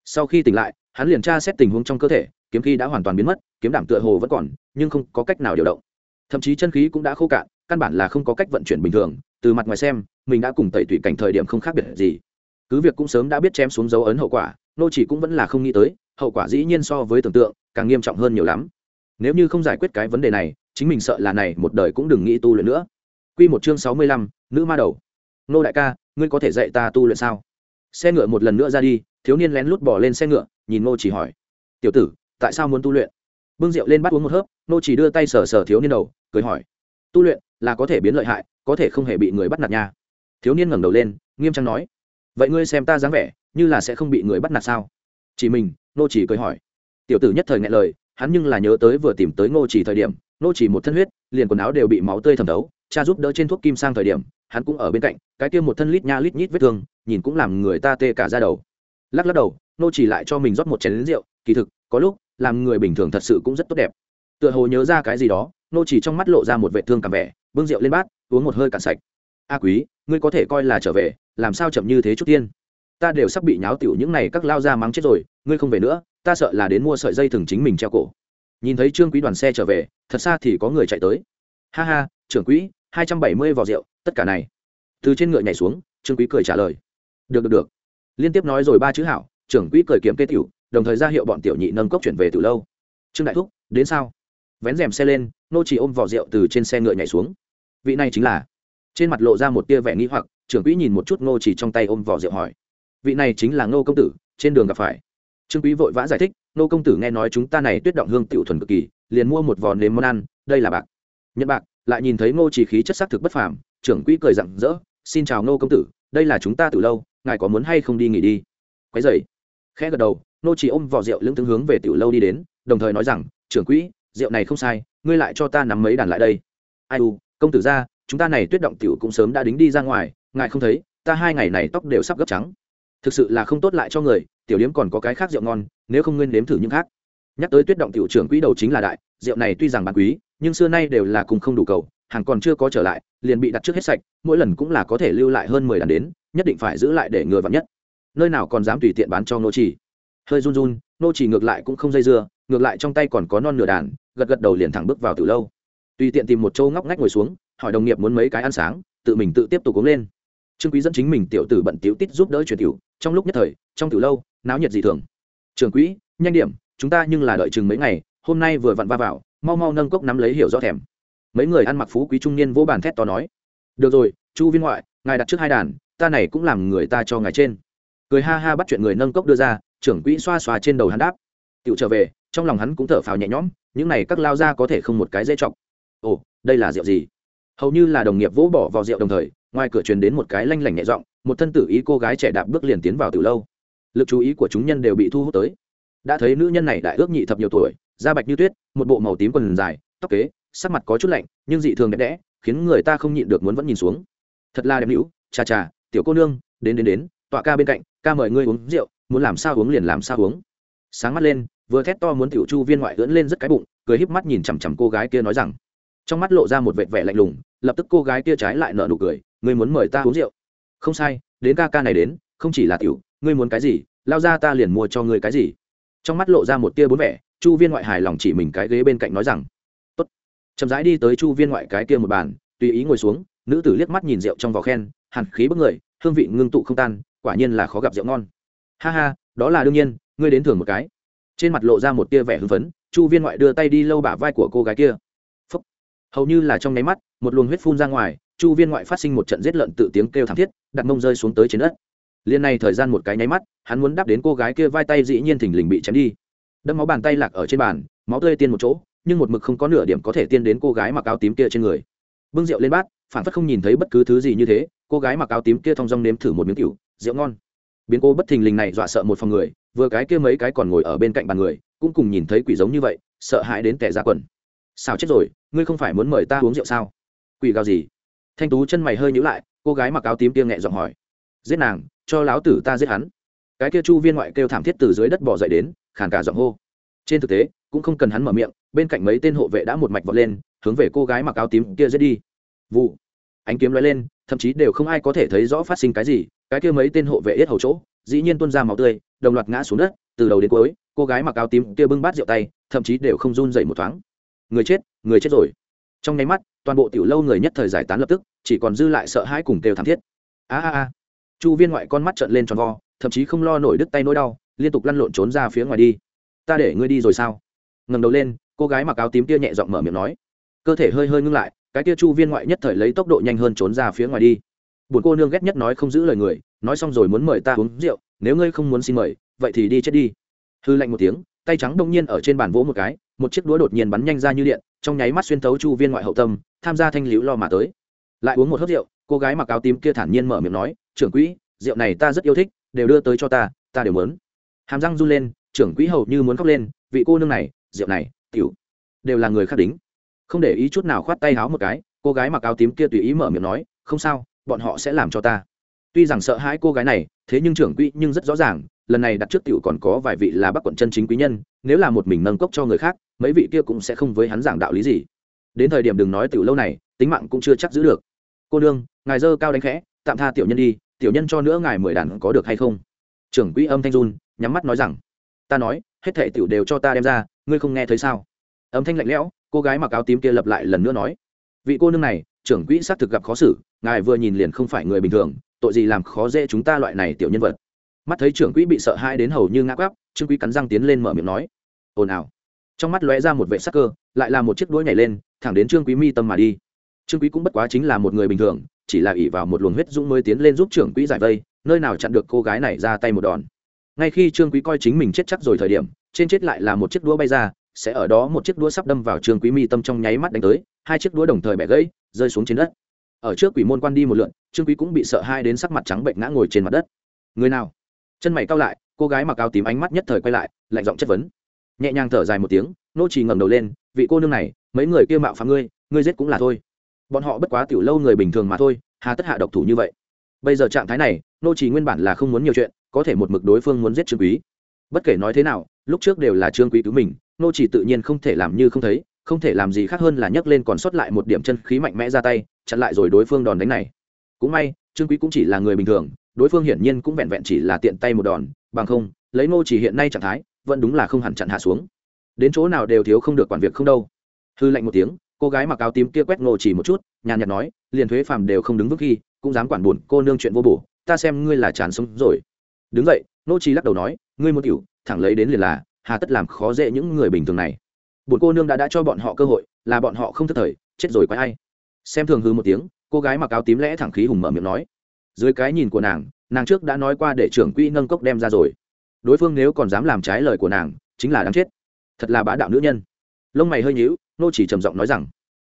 Sau khi tỉnh lại, hắn liền tra xét tình huống trong cơ thể, kiếm khí đã hoàn toàn biến mất, kiếm đảm tựa hồ vẫn còn, nhưng không có cách nào điều động. Thậm chí chân khí cũng đã khô cạn, căn bản là không có cách vận chuyển bình thường, từ mặt ngoài xem, mình đã cùng tẩy tủy cảnh thời điểm không khác biệt gì. Cứ việc cũng sớm đã biết chém xuống dấu ấn hậu quả, nô chỉ cũng vẫn là không nghĩ tới, hậu quả dĩ nhiên so với tưởng tượng càng nghiêm trọng hơn nhiều lắm. Nếu như không giải quyết cái vấn đề này chính mình sợ là này một đời cũng đừng nghĩ tu luyện nữa. Quy một chương sáu mươi lăm, nữ ma đầu. Nô đại ca ngươi có thể dạy ta tu luyện sao? Xe ngựa một lần nữa ra đi thiếu niên lén lút bỏ lên xe ngựa nhìn nô chỉ hỏi. Tiểu tử tại sao muốn tu luyện? Bưng rượu lên bắt uống một hớp nô chỉ đưa tay sờ sờ thiếu niên đầu cười hỏi. Tu luyện là có thể biến lợi hại có thể không hề bị người bắt nạt nha. Thiếu niên ngẩng đầu lên nghiêm trang nói. Vậy ngươi xem ta dáng vẻ như là sẽ không bị người bắt nạt sao? Chỉ mình nô chỉ cười hỏi tiểu tử nhất thời ngại lời, hắn nhưng là nhớ tới vừa tìm tới ngô chỉ thời điểm, Ngô chỉ một thân huyết, liền quần áo đều bị máu tươi thẩm thấu, cha giúp đỡ trên thuốc kim sang thời điểm, hắn cũng ở bên cạnh, cái kia một thân lít nha lít nhít vết thương, nhìn cũng làm người ta tê cả ra đầu. Lắc lắc đầu, Ngô chỉ lại cho mình rót một chén lính rượu, kỳ thực, có lúc, làm người bình thường thật sự cũng rất tốt đẹp. Tựa hồ nhớ ra cái gì đó, Ngô chỉ trong mắt lộ ra một vệ thương cảm vẻ, bưng rượu lên bát, uống một hơi cạn sạch. A quý, ngươi có thể coi là trở về, làm sao chậm như thế chút tiên? Ta đều sắp bị nháo tiểu những này các lao ra mắng chết rồi, ngươi không về nữa ta sợ là đến mua sợi dây thừng chính mình treo cổ. Nhìn thấy trương quý đoàn xe trở về, thật xa thì có người chạy tới. Ha ha, trưởng quỹ, hai trăm bảy mươi vỏ rượu, tất cả này. Từ trên ngựa nhảy xuống, trương quý cười trả lời. Được được được. Liên tiếp nói rồi ba chữ hảo, trưởng quỹ cười kiếm kê tiểu, đồng thời ra hiệu bọn tiểu nhị nâng cốc chuyển về từ lâu. Trương đại thúc, đến sao? Vén rèm xe lên, nô chỉ ôm vỏ rượu từ trên xe ngựa nhảy xuống. Vị này chính là. Trên mặt lộ ra một tia vẻ nghi hoặc, trưởng quỹ nhìn một chút nô chỉ trong tay ôm vỏ rượu hỏi. Vị này chính là nô công tử, trên đường gặp phải trương quý vội vã giải thích, nô công tử nghe nói chúng ta này tuyết động hương tiểu thuần cực kỳ, liền mua một vòn nếm món ăn, đây là bạc. Nhận bạc? Lại nhìn thấy ngô chỉ khí chất sắc thực bất phàm, trưởng quỹ cười rặng rỡ, xin chào nô công tử, đây là chúng ta từ lâu, ngài có muốn hay không đi nghỉ đi? Quấy dậy khẽ gật đầu nô chỉ ôm vỏ rượu lưng tướng hướng về tiểu lâu đi đến, đồng thời nói rằng, trưởng quỹ, rượu này không sai, ngươi lại cho ta nắm mấy đàn lại đây. Ai u, công tử ra, chúng ta này tuyết động tiểu cũng sớm đã đính đi ra ngoài, ngài không thấy, ta hai ngày này tóc đều sắp gấp trắng thực sự là không tốt lại cho người, tiểu điếm còn có cái khác rượu ngon, nếu không nguyên nếm thử những khác. Nhắc tới tuyết động tiểu trưởng quỹ đầu chính là đại, rượu này tuy rằng bán quý, nhưng xưa nay đều là cùng không đủ cầu, hàng còn chưa có trở lại, liền bị đặt trước hết sạch, mỗi lần cũng là có thể lưu lại hơn mười đàn đến, nhất định phải giữ lại để ngừa vặn nhất. Nơi nào còn dám tùy tiện bán cho nô trì. Hơi run run, nô trì ngược lại cũng không dây dưa, ngược lại trong tay còn có non nửa đàn, gật gật đầu liền thẳng bước vào từ lâu. Tùy tiện tìm một chỗ ngóc ngách ngồi xuống, hỏi đồng nghiệp muốn mấy cái ăn sáng, tự mình tự tiếp tục uống lên. Trương quý dẫn chính mình tiểu tử bận tiểu tít giúp đỡ truyền tiểu trong lúc nhất thời, trong từ lâu, náo nhiệt dị thường. Trường quỹ, nhanh điểm, chúng ta nhưng là đợi chừng mấy ngày, hôm nay vừa vặn va vào, mau mau nâng cốc nắm lấy hiểu rõ thèm. Mấy người ăn mặc phú quý trung niên vỗ bàn thét to nói. Được rồi, chu viên ngoại, ngài đặt trước hai đàn, ta này cũng làm người ta cho ngài trên. Cười ha ha bắt chuyện người nâng cốc đưa ra, trưởng quỹ xoa xoa trên đầu hắn đáp. Tựu trở về, trong lòng hắn cũng thở phào nhẹ nhõm, những này các lao ra có thể không một cái dễ chọc. Ồ, đây là rượu gì? Hầu như là đồng nghiệp vỗ bỏ vào rượu đồng thời ngoài cửa truyền đến một cái lanh lảnh nhẹ giọng, một thân tử ý cô gái trẻ đạp bước liền tiến vào từ lâu. Lực chú ý của chúng nhân đều bị thu hút tới. Đã thấy nữ nhân này đại ước nhị thập nhiều tuổi, da bạch như tuyết, một bộ màu tím quần dài, tóc kế, sắc mặt có chút lạnh, nhưng dị thường đẹp đẽ, khiến người ta không nhịn được muốn vẫn nhìn xuống. Thật là đẹp nữ, chà chà, tiểu cô nương, đến đến đến, tọa ca bên cạnh, ca mời ngươi uống rượu, muốn làm sao uống liền làm sao uống. Sáng mắt lên, vừa thét to muốn tiểu chu viên ngoại ưỡn lên rất cái bụng, cười híp mắt nhìn chằm chằm cô gái kia nói rằng. Trong mắt lộ ra một vệt vẻ lạnh lùng, lập tức cô gái kia trái lại nở nụ cười ngươi muốn mời ta uống rượu? Không sai, đến ca ca này đến, không chỉ là tiểu, ngươi muốn cái gì? Lao ra ta liền mua cho ngươi cái gì? Trong mắt lộ ra một tia bốn vẻ, chu viên ngoại hài lòng chỉ mình cái ghế bên cạnh nói rằng, tốt. Chậm rãi đi tới chu viên ngoại cái kia một bàn, tùy ý ngồi xuống, nữ tử liếc mắt nhìn rượu trong vỏ khen, hàn khí bức người, hương vị ngưng tụ không tan, quả nhiên là khó gặp rượu ngon. Ha ha, đó là đương nhiên, ngươi đến thường một cái. Trên mặt lộ ra một tia vẻ hưng phấn, chu viên ngoại đưa tay đi lâu bả vai của cô gái kia. Phúc. hầu như là trong nháy mắt, một luồng huyết phun ra ngoài chu viên ngoại phát sinh một trận giết lợn tự tiếng kêu thảm thiết, đặt mông rơi xuống tới trên đất. Liên này thời gian một cái nháy mắt, hắn muốn đáp đến cô gái kia vai tay dĩ nhiên thình lình bị chém đi. Đâm máu bàn tay lạc ở trên bàn, máu tươi tiên một chỗ, nhưng một mực không có nửa điểm có thể tiên đến cô gái mặc áo tím kia trên người. Bưng rượu lên bát, phản phất không nhìn thấy bất cứ thứ gì như thế, cô gái mặc áo tím kia thong dong nếm thử một miếng cựu rượu ngon. Biến cô bất thình lình này dọa sợ một phòng người, vừa cái kia mấy cái còn ngồi ở bên cạnh bàn người, cũng cùng nhìn thấy quỷ giống như vậy, sợ hãi đến tẻ ra quần. Sao chết rồi, ngươi không phải muốn mời ta uống rượu sao? Quỷ gào gì? Thanh tú chân mày hơi nhíu lại, cô gái mặc áo tím kia nhẹ giọng hỏi, giết nàng, cho láo tử ta giết hắn. Cái kia chu viên ngoại kêu thảm thiết từ dưới đất bỏ dậy đến, khàn cả giọng hô. Trên thực tế, cũng không cần hắn mở miệng, bên cạnh mấy tên hộ vệ đã một mạch vọt lên, hướng về cô gái mặc áo tím kia giết đi. Vụ. Ánh kiếm lóe lên, thậm chí đều không ai có thể thấy rõ phát sinh cái gì, cái kia mấy tên hộ vệ yết hầu chỗ, dĩ nhiên tuôn ra máu tươi, đồng loạt ngã xuống đất, từ đầu đến cuối, cô gái mặc áo tím kia bưng bát rượu tay, thậm chí đều không run dậy một thoáng. Người chết người chết rồi. Trong nháy mắt toàn bộ tiểu lâu người nhất thời giải tán lập tức, chỉ còn dư lại sợ hãi cùng kêu thảm thiết. A a a. Chu viên ngoại con mắt trợn lên tròn vo, thậm chí không lo nổi đứt tay nỗi đau, liên tục lăn lộn trốn ra phía ngoài đi. Ta để ngươi đi rồi sao? Ngầm đầu lên, cô gái mặc áo tím kia nhẹ giọng mở miệng nói. Cơ thể hơi hơi ngưng lại, cái kia chu viên ngoại nhất thời lấy tốc độ nhanh hơn trốn ra phía ngoài đi. Buồn cô nương ghét nhất nói không giữ lời người, nói xong rồi muốn mời ta uống rượu, nếu ngươi không muốn xin mời, vậy thì đi chết đi. Hư lạnh một tiếng, tay trắng đông nhiên ở trên bàn vỗ một cái một chiếc đũa đột nhiên bắn nhanh ra như điện, trong nháy mắt xuyên thấu chu viên ngoại hậu tâm, tham gia thanh liễu lo mà tới. Lại uống một hớp rượu, cô gái mặc áo tím kia thản nhiên mở miệng nói, trưởng quỹ, rượu này ta rất yêu thích, đều đưa tới cho ta ta đều muốn. Hàm răng run lên, trưởng quỹ hầu như muốn khóc lên, vị cô nương này, rượu này, tiểu, đều là người khác đính. Không để ý chút nào khoát tay háo một cái, cô gái mặc áo tím kia tùy ý mở miệng nói, không sao, bọn họ sẽ làm cho ta. Tuy rằng sợ hãi cô gái này, thế nhưng trưởng quỹ nhưng rất rõ ràng, lần này đặt trước tiểu còn có vài vị là bắc quận chân chính quý nhân, nếu là một mình nâng cốc cho người khác mấy vị kia cũng sẽ không với hắn giảng đạo lý gì. Đến thời điểm đừng nói tiểu lâu này, tính mạng cũng chưa chắc giữ được. Cô đương ngài dơ cao đánh khẽ, tạm tha tiểu nhân đi, tiểu nhân cho nữa ngài mười đàn có được hay không? Trưởng quỹ âm thanh run, nhắm mắt nói rằng, ta nói, hết thệ tiểu đều cho ta đem ra, ngươi không nghe thấy sao? Âm thanh lạnh lẽo, cô gái mặc áo tím kia lập lại lần nữa nói, vị cô nương này, trưởng quỹ xác thực gặp khó xử, ngài vừa nhìn liền không phải người bình thường, tội gì làm khó dễ chúng ta loại này tiểu nhân vật. Mắt thấy trưởng quỹ bị sợ hãi đến hầu như ngã quắp, trương quỹ cắn răng tiến lên mở miệng nói, ồn ào trong mắt lóe ra một vệ sắc cơ, lại là một chiếc đuôi nhảy lên, thẳng đến trương quý mi tâm mà đi. Trương quý cũng bất quá chính là một người bình thường, chỉ là ỉ vào một luồng huyết dũng mới tiến lên giúp trưởng quỹ giải vây, nơi nào chặn được cô gái này ra tay một đòn. Ngay khi trương quý coi chính mình chết chắc rồi thời điểm, trên chết lại là một chiếc đũa bay ra, sẽ ở đó một chiếc đũa sắp đâm vào trương quý mi tâm trong nháy mắt đánh tới, hai chiếc đũa đồng thời bẻ gãy, rơi xuống trên đất. Ở trước quỷ môn quan đi một lượn, trương quý cũng bị sợ hai đến sắc mặt trắng bệnh ngã ngồi trên mặt đất. Người nào? Chân mày cao lại, cô gái mặc áo tím ánh mắt nhất thời quay lại, lạnh giọng chất vấn nhẹ nhàng thở dài một tiếng, nô chỉ ngẩng đầu lên, vị cô nương này, mấy người kia mạo phạm ngươi ngươi giết cũng là thôi. Bọn họ bất quá tiểu lâu người bình thường mà thôi, hà tất hạ độc thủ như vậy. Bây giờ trạng thái này, nô chỉ nguyên bản là không muốn nhiều chuyện, có thể một mực đối phương muốn giết trương quý. Bất kể nói thế nào, lúc trước đều là trương quý cứu mình, nô chỉ tự nhiên không thể làm như không thấy, không thể làm gì khác hơn là nhấc lên còn sót lại một điểm chân khí mạnh mẽ ra tay, chặn lại rồi đối phương đòn đánh này. Cũng may, trương quý cũng chỉ là người bình thường, đối phương hiển nhiên cũng vẹn vẹn chỉ là tiện tay một đòn, bằng không, lấy nô chỉ hiện nay trạng thái vẫn đúng là không hẳn chặn hạ xuống. Đến chỗ nào đều thiếu không được quản việc không đâu. Hư lạnh một tiếng, cô gái mặc áo tím kia quét ngô chỉ một chút, nhàn nhạt nói, liền thuế phàm đều không đứng vững khi, cũng dám quản buồn, cô nương chuyện vô bổ, ta xem ngươi là chán sống rồi. Đứng vậy nô chỉ lắc đầu nói, ngươi muốn cửu thẳng lấy đến liền là, hà tất làm khó dễ những người bình thường này. Buồn cô nương đã đã cho bọn họ cơ hội, là bọn họ không thất thời, chết rồi quái ai. Xem thường hư một tiếng, cô gái mặc áo tím lẽ thẳng khí hùng mở miệng nói. Dưới cái nhìn của nàng nàng trước đã nói qua để trưởng quỹ nâng cốc đem ra rồi đối phương nếu còn dám làm trái lời của nàng chính là đáng chết. Thật là bá đạo nữ nhân. Lông mày hơi nhíu nô chỉ trầm giọng nói rằng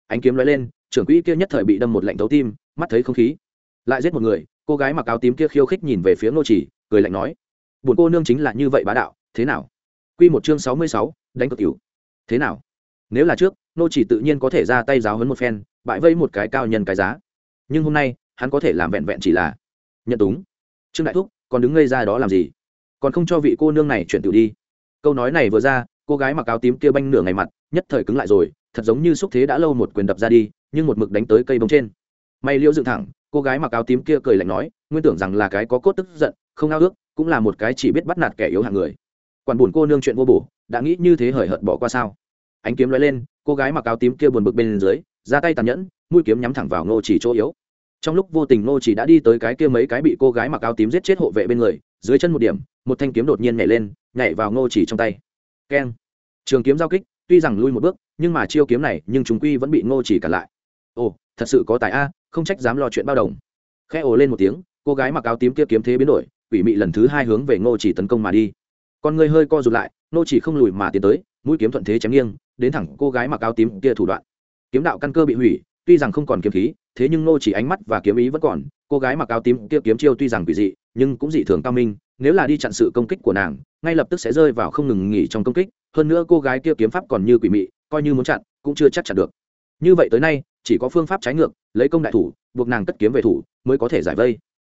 ánh kiếm nói lên trưởng quỹ kia nhất thời bị đâm một lạnh thấu tim mắt thấy không khí. Lại giết một người cô gái mặc áo tím kia khiêu khích nhìn về phía nô chỉ cười lạnh nói buồn cô nương chính là như vậy bá đạo thế nào? Quy một chương sáu mươi sáu, đánh cực tiểu thế nào? Nếu là trước nô chỉ tự nhiên có thể ra tay giáo huấn một phen bại vây một cái cao nhân cái giá. Nhưng hôm nay hắn có thể làm vẹn vẹn chỉ là nhận túng. Trương đại thúc còn đứng ngây ra đó làm gì? Còn không cho vị cô nương này chuyển tiểu đi. Câu nói này vừa ra, cô gái mặc áo tím kia banh nửa ngày mặt, nhất thời cứng lại rồi, thật giống như xúc thế đã lâu một quyền đập ra đi, nhưng một mực đánh tới cây bông trên. May liễu dựng thẳng, cô gái mặc áo tím kia cười lạnh nói, nguyên tưởng rằng là cái có cốt tức giận, không ao ước, cũng là một cái chỉ biết bắt nạt kẻ yếu hạng người. Quản buồn cô nương chuyện vô bổ, đã nghĩ như thế hời hợt bỏ qua sao? Ánh kiếm lóe lên, cô gái mặc áo tím kia buồn bực bên dưới, ra tay tàn nhẫn, mũi kiếm nhắm thẳng vào ngô chỉ chỗ yếu. Trong lúc vô tình ngô chỉ đã đi tới cái kia mấy cái bị cô gái mặc áo tím giết chết hộ vệ bên người dưới chân một điểm, một thanh kiếm đột nhiên nhảy lên, nhảy vào ngô chỉ trong tay. Keng. Trường kiếm giao kích, tuy rằng lui một bước, nhưng mà chiêu kiếm này, nhưng chúng quy vẫn bị ngô chỉ cản lại. Ồ, thật sự có tài a, không trách dám lo chuyện bao đồng. Khẽ ồ lên một tiếng, cô gái mặc áo tím kia kiếm thế biến đổi, quỷ mị lần thứ hai hướng về ngô chỉ tấn công mà đi. Con người hơi co rụt lại, ngô chỉ không lùi mà tiến tới, mũi kiếm thuận thế chém nghiêng, đến thẳng cô gái mặc áo tím kia thủ đoạn. Kiếm đạo căn cơ bị hủy, tuy rằng không còn kiếm khí, thế nhưng ngô chỉ ánh mắt và kiếm ý vẫn còn, cô gái mặc áo tím kia kiếm chiêu tuy rằng quỷ dị nhưng cũng dị thường cao minh, nếu là đi chặn sự công kích của nàng, ngay lập tức sẽ rơi vào không ngừng nghỉ trong công kích, hơn nữa cô gái kia kiếm pháp còn như quỷ mị, coi như muốn chặn, cũng chưa chắc chặn được. Như vậy tới nay, chỉ có phương pháp trái ngược, lấy công đại thủ, buộc nàng cất kiếm về thủ, mới có thể giải vây.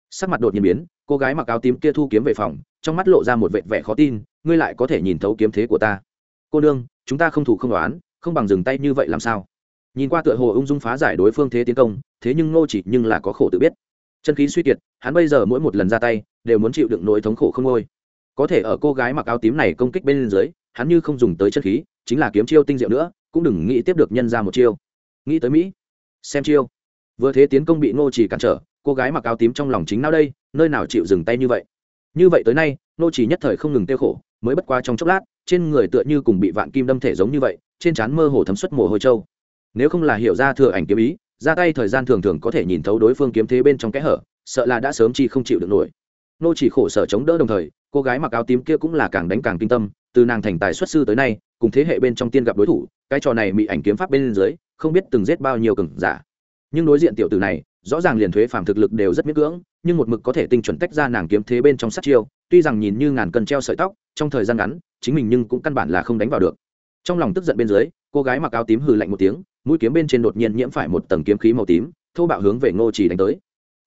Sắc mặt đột nhiên biến, cô gái mặc áo tím kia thu kiếm về phòng, trong mắt lộ ra một vệt vẻ khó tin, ngươi lại có thể nhìn thấu kiếm thế của ta. Cô đương chúng ta không thủ không đoán, không bằng dừng tay như vậy làm sao? Nhìn qua tựa hồ ung dung phá giải đối phương thế tiến công, thế nhưng ngô chỉ nhưng là có khổ tự biết chân khí suy kiệt, hắn bây giờ mỗi một lần ra tay, đều muốn chịu đựng nỗi thống khổ không ngôi. Có thể ở cô gái mặc áo tím này công kích bên dưới, hắn như không dùng tới chân khí, chính là kiếm chiêu tinh diệu nữa, cũng đừng nghĩ tiếp được nhân ra một chiêu. Nghĩ tới mỹ, xem chiêu. Vừa thế tiến công bị ngô chỉ cản trở, cô gái mặc áo tím trong lòng chính nào đây, nơi nào chịu dừng tay như vậy? Như vậy tới nay, ngô chỉ nhất thời không ngừng tiêu khổ, mới bất qua trong chốc lát, trên người tựa như cùng bị vạn kim đâm thể giống như vậy, trên trán mơ hồ thấm xuất mồ hôi trâu. Nếu không là hiểu ra thừa ảnh kiếm ý ra tay thời gian thường thường có thể nhìn thấu đối phương kiếm thế bên trong kẽ hở, sợ là đã sớm chi không chịu được nổi. Nô chỉ khổ sở chống đỡ đồng thời, cô gái mặc áo tím kia cũng là càng đánh càng kinh tâm, từ nàng thành tài xuất sư tới nay, cùng thế hệ bên trong tiên gặp đối thủ, cái trò này bị ảnh kiếm pháp bên dưới, không biết từng giết bao nhiêu cường giả. Nhưng đối diện tiểu tử này, rõ ràng liền thuế phàm thực lực đều rất miễn cưỡng, nhưng một mực có thể tinh chuẩn tách ra nàng kiếm thế bên trong sát chiêu, tuy rằng nhìn như ngàn cân treo sợi tóc, trong thời gian ngắn, chính mình nhưng cũng căn bản là không đánh vào được. Trong lòng tức giận bên dưới, cô gái mặc áo tím hừ lạnh một tiếng mũi kiếm bên trên đột nhiên nhiễm phải một tầng kiếm khí màu tím, thô bạo hướng về ngô chỉ đánh tới.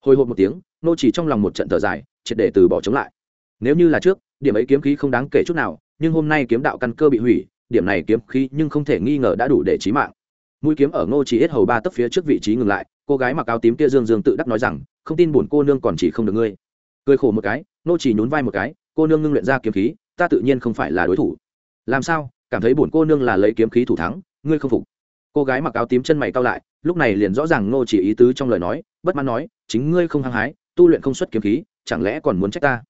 Hồi hộp một tiếng, ngô chỉ trong lòng một trận thở dài, triệt để từ bỏ chống lại. Nếu như là trước, điểm ấy kiếm khí không đáng kể chút nào, nhưng hôm nay kiếm đạo căn cơ bị hủy, điểm này kiếm khí nhưng không thể nghi ngờ đã đủ để chí mạng. Mũi kiếm ở ngô chỉ ít hầu ba tấc phía trước vị trí ngừng lại, cô gái mặc áo tím kia dương dương tự đắc nói rằng, không tin buồn cô nương còn chỉ không được ngươi. Cười khổ một cái, ngô chỉ nhún vai một cái, cô nương ngưng luyện ra kiếm khí, ta tự nhiên không phải là đối thủ. Làm sao? Cảm thấy buồn cô nương là lấy kiếm khí thủ thắng, ngươi không phục cô gái mặc áo tím chân mày cao lại, lúc này liền rõ ràng ngô chỉ ý tứ trong lời nói, bất mãn nói, chính ngươi không hăng hái, tu luyện không xuất kiếm khí, chẳng lẽ còn muốn trách ta?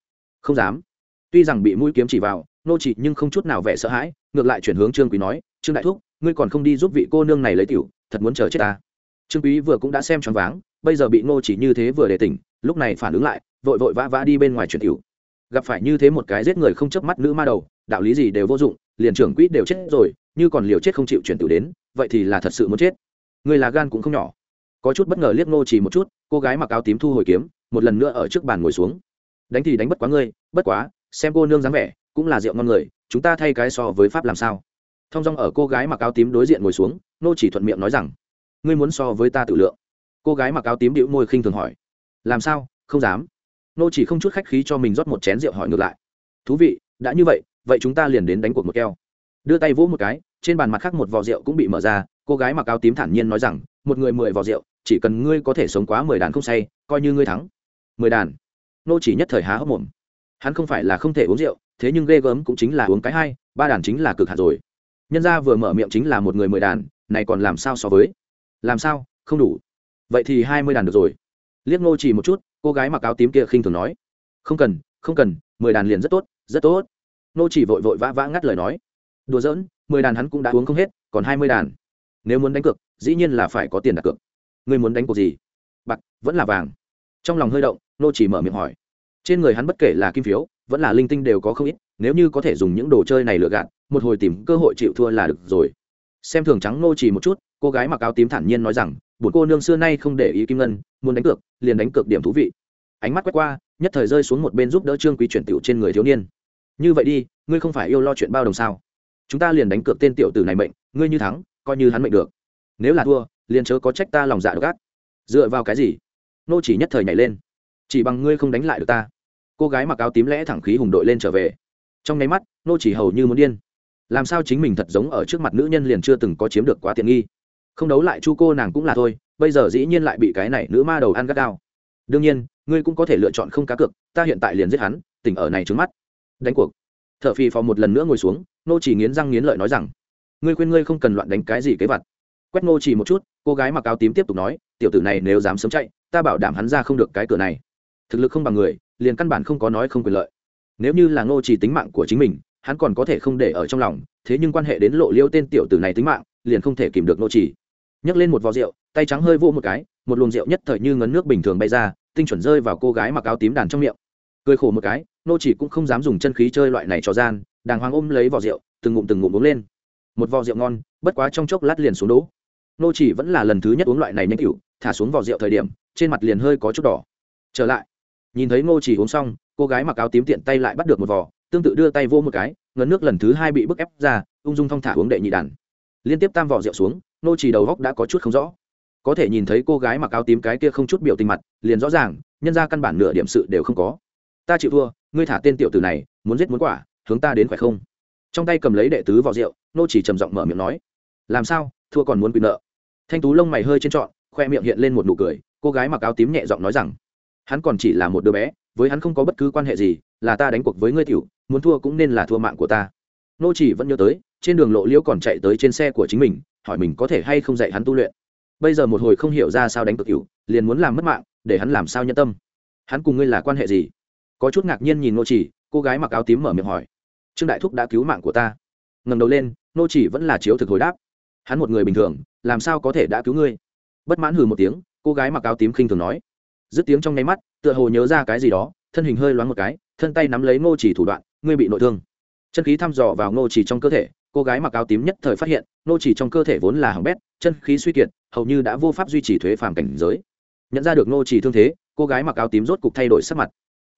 Không dám. Tuy rằng bị mũi kiếm chỉ vào, Ngô chỉ nhưng không chút nào vẻ sợ hãi, ngược lại chuyển hướng trương quý nói, trương đại thúc, ngươi còn không đi giúp vị cô nương này lấy tiểu, thật muốn chờ chết ta? Trương quý vừa cũng đã xem choáng váng, bây giờ bị Ngô chỉ như thế vừa để tỉnh, lúc này phản ứng lại, vội vội vã vã đi bên ngoài chuyển tiểu. Gặp phải như thế một cái giết người không chớp mắt nữ ma đầu, đạo lý gì đều vô dụng, liền trưởng quỹ đều chết rồi như còn liều chết không chịu chuyển tử đến, vậy thì là thật sự muốn chết. Người là gan cũng không nhỏ. Có chút bất ngờ liếc nô chỉ một chút, cô gái mặc áo tím thu hồi kiếm, một lần nữa ở trước bàn ngồi xuống. Đánh thì đánh bất quá ngươi, bất quá, xem cô nương dáng vẻ, cũng là rượu ngon người, chúng ta thay cái so với pháp làm sao? Thong dong ở cô gái mặc áo tím đối diện ngồi xuống nô chỉ thuận miệng nói rằng, ngươi muốn so với ta tự lượng. Cô gái mặc áo tím đĩu môi khinh thường hỏi, làm sao, không dám? Nô chỉ không chút khách khí cho mình rót một chén rượu hỏi ngược lại, thú vị, đã như vậy vậy chúng ta liền đến đánh cuộc một keo đưa tay vỗ một cái, trên bàn mặt khác một vò rượu cũng bị mở ra, cô gái mặc áo tím thản nhiên nói rằng, một người mười vò rượu, chỉ cần ngươi có thể sống quá mười đàn không say, coi như ngươi thắng. Mười đàn? Nô chỉ nhất thời há hốc mồm. Hắn không phải là không thể uống rượu, thế nhưng ghê gớm cũng chính là uống cái hai ba đàn chính là cực hạt rồi. Nhân gia vừa mở miệng chính là một người mười đàn, này còn làm sao so với? Làm sao? Không đủ. Vậy thì hai mươi đàn được rồi. Liếc nô chỉ một chút, cô gái mặc áo tím kia khinh thường nói. Không cần không cần, mười đàn liền rất tốt rất tốt. Nô chỉ vội vội vã vã ngắt lời nói đùa giỡn, mười đàn hắn cũng đã uống không hết, còn hai mươi đàn. Nếu muốn đánh cược, dĩ nhiên là phải có tiền đặt cược. Ngươi muốn đánh cuộc gì? Bạc, vẫn là vàng. Trong lòng hơi động, nô chỉ mở miệng hỏi. Trên người hắn bất kể là kim phiếu, vẫn là linh tinh đều có không ít, nếu như có thể dùng những đồ chơi này lựa gạt, một hồi tìm cơ hội chịu thua là được rồi. Xem thường trắng nô chỉ một chút, cô gái mặc áo tím thản nhiên nói rằng bụt cô nương xưa nay không để ý kim ngân, muốn đánh cược, liền đánh cược điểm thú vị. Ánh mắt quét qua, nhất thời rơi xuống một bên giúp đỡ trương quý chuyển tiểu trên người thiếu niên. Như vậy đi, ngươi không phải yêu lo chuyện bao đồng sao? Chúng ta liền đánh cược tên tiểu tử này mệnh, ngươi như thắng, coi như hắn mệnh được. Nếu là thua, liền chớ có trách ta lòng dạ độc ác. Dựa vào cái gì? Nô chỉ nhất thời nhảy lên. Chỉ bằng ngươi không đánh lại được ta. Cô gái mặc áo tím lẽ thẳng khí hùng đội lên trở về. Trong nháy mắt, nô chỉ hầu như muốn điên. Làm sao chính mình thật giống ở trước mặt nữ nhân liền chưa từng có chiếm được quá tiện nghi? Không đấu lại chu cô nàng cũng là thôi, bây giờ dĩ nhiên lại bị cái này nữ ma đầu ăn gắt đao đương nhiên, ngươi cũng có thể lựa chọn không cá cược, ta hiện tại liền giết hắn, tỉnh ở này trứng mắt. Đánh cuộc. T h ở phì phò một lần nữa ngồi xuống nô chỉ nghiến răng nghiến lợi nói rằng, ngươi khuyên ngươi không cần loạn đánh cái gì kế vặt quét nô chỉ một chút, cô gái mặc áo tím tiếp tục nói, tiểu tử này nếu dám sớm chạy, ta bảo đảm hắn ra không được cái cửa này. Thực lực không bằng người, liền căn bản không có nói không quyền lợi. Nếu như là nô chỉ tính mạng của chính mình, hắn còn có thể không để ở trong lòng, thế nhưng quan hệ đến lộ liêu tên tiểu tử này tính mạng, liền không thể kìm được nô chỉ. Nhấc lên một vò rượu, tay trắng hơi vô một cái, một luồng rượu nhất thời như ngấn nước bình thường bay ra, tinh chuẩn rơi vào cô gái mặc áo tím đàn trong miệng. Cười khổ một cái nô chỉ cũng không dám dùng chân khí chơi loại này cho gian đàng hoàng ôm lấy vò rượu, từng ngụm từng ngụm uống lên. Một vò rượu ngon, bất quá trong chốc lát liền xuống đỗ. Nô chỉ vẫn là lần thứ nhất uống loại này nhanh cựu thả xuống vò rượu thời điểm, trên mặt liền hơi có chút đỏ. Trở lại, nhìn thấy ngô chỉ uống xong, cô gái mặc áo tím tiện tay lại bắt được một vò, tương tự đưa tay vô một cái, ngấn nước lần thứ hai bị bức ép ra, ung dung thong thả uống đệ nhị đàn. Liên tiếp tam vỏ rượu xuống, ngô chỉ đầu góc đã có chút không rõ. Có thể nhìn thấy cô gái mặc áo tím cái kia không chút biểu tình mặt, liền rõ ràng, nhân ra căn bản nửa điểm sự đều không có. Ta chịu thua, ngươi thả tên tiểu tử này, muốn giết muốn quả hướng ta đến phải không? Trong tay cầm lấy đệ tứ vỏ rượu, nô chỉ trầm giọng mở miệng nói, làm sao? Thua còn muốn quyền nợ. Thanh tú lông mày hơi trên trọn, khoe miệng hiện lên một nụ cười, cô gái mặc áo tím nhẹ giọng nói rằng, hắn còn chỉ là một đứa bé, với hắn không có bất cứ quan hệ gì, là ta đánh cuộc với ngươi tiểu, muốn thua cũng nên là thua mạng của ta. Nô chỉ vẫn nhớ tới, trên đường lộ liễu còn chạy tới trên xe của chính mình, hỏi mình có thể hay không dạy hắn tu luyện. Bây giờ một hồi không hiểu ra sao đánh cực cựu liền muốn làm mất mạng, để hắn làm sao nhân tâm. Hắn cùng ngươi là quan hệ gì? Có chút ngạc nhiên nhìn nô chỉ cô gái mặc áo tím mở miệng hỏi. Trương đại thúc đã cứu mạng của ta. Ngẩng đầu lên, nô chỉ vẫn là chiếu thực hồi đáp. Hắn một người bình thường, làm sao có thể đã cứu ngươi? Bất mãn hừ một tiếng, cô gái mặc áo tím khinh thường nói. Dứt tiếng trong nháy mắt, tựa hồ nhớ ra cái gì đó, thân hình hơi loáng một cái, thân tay nắm lấy ngô chỉ thủ đoạn, ngươi bị nội thương. Chân khí thăm dò vào ngô chỉ trong cơ thể, cô gái mặc áo tím nhất thời phát hiện ngô chỉ trong cơ thể vốn là hỏng bét, chân khí suy kiệt, hầu như đã vô pháp duy trì thuế phàm cảnh giới. Nhận ra được ngô chỉ thương thế, cô gái mặc áo tím rốt cục thay đổi sắc mặt.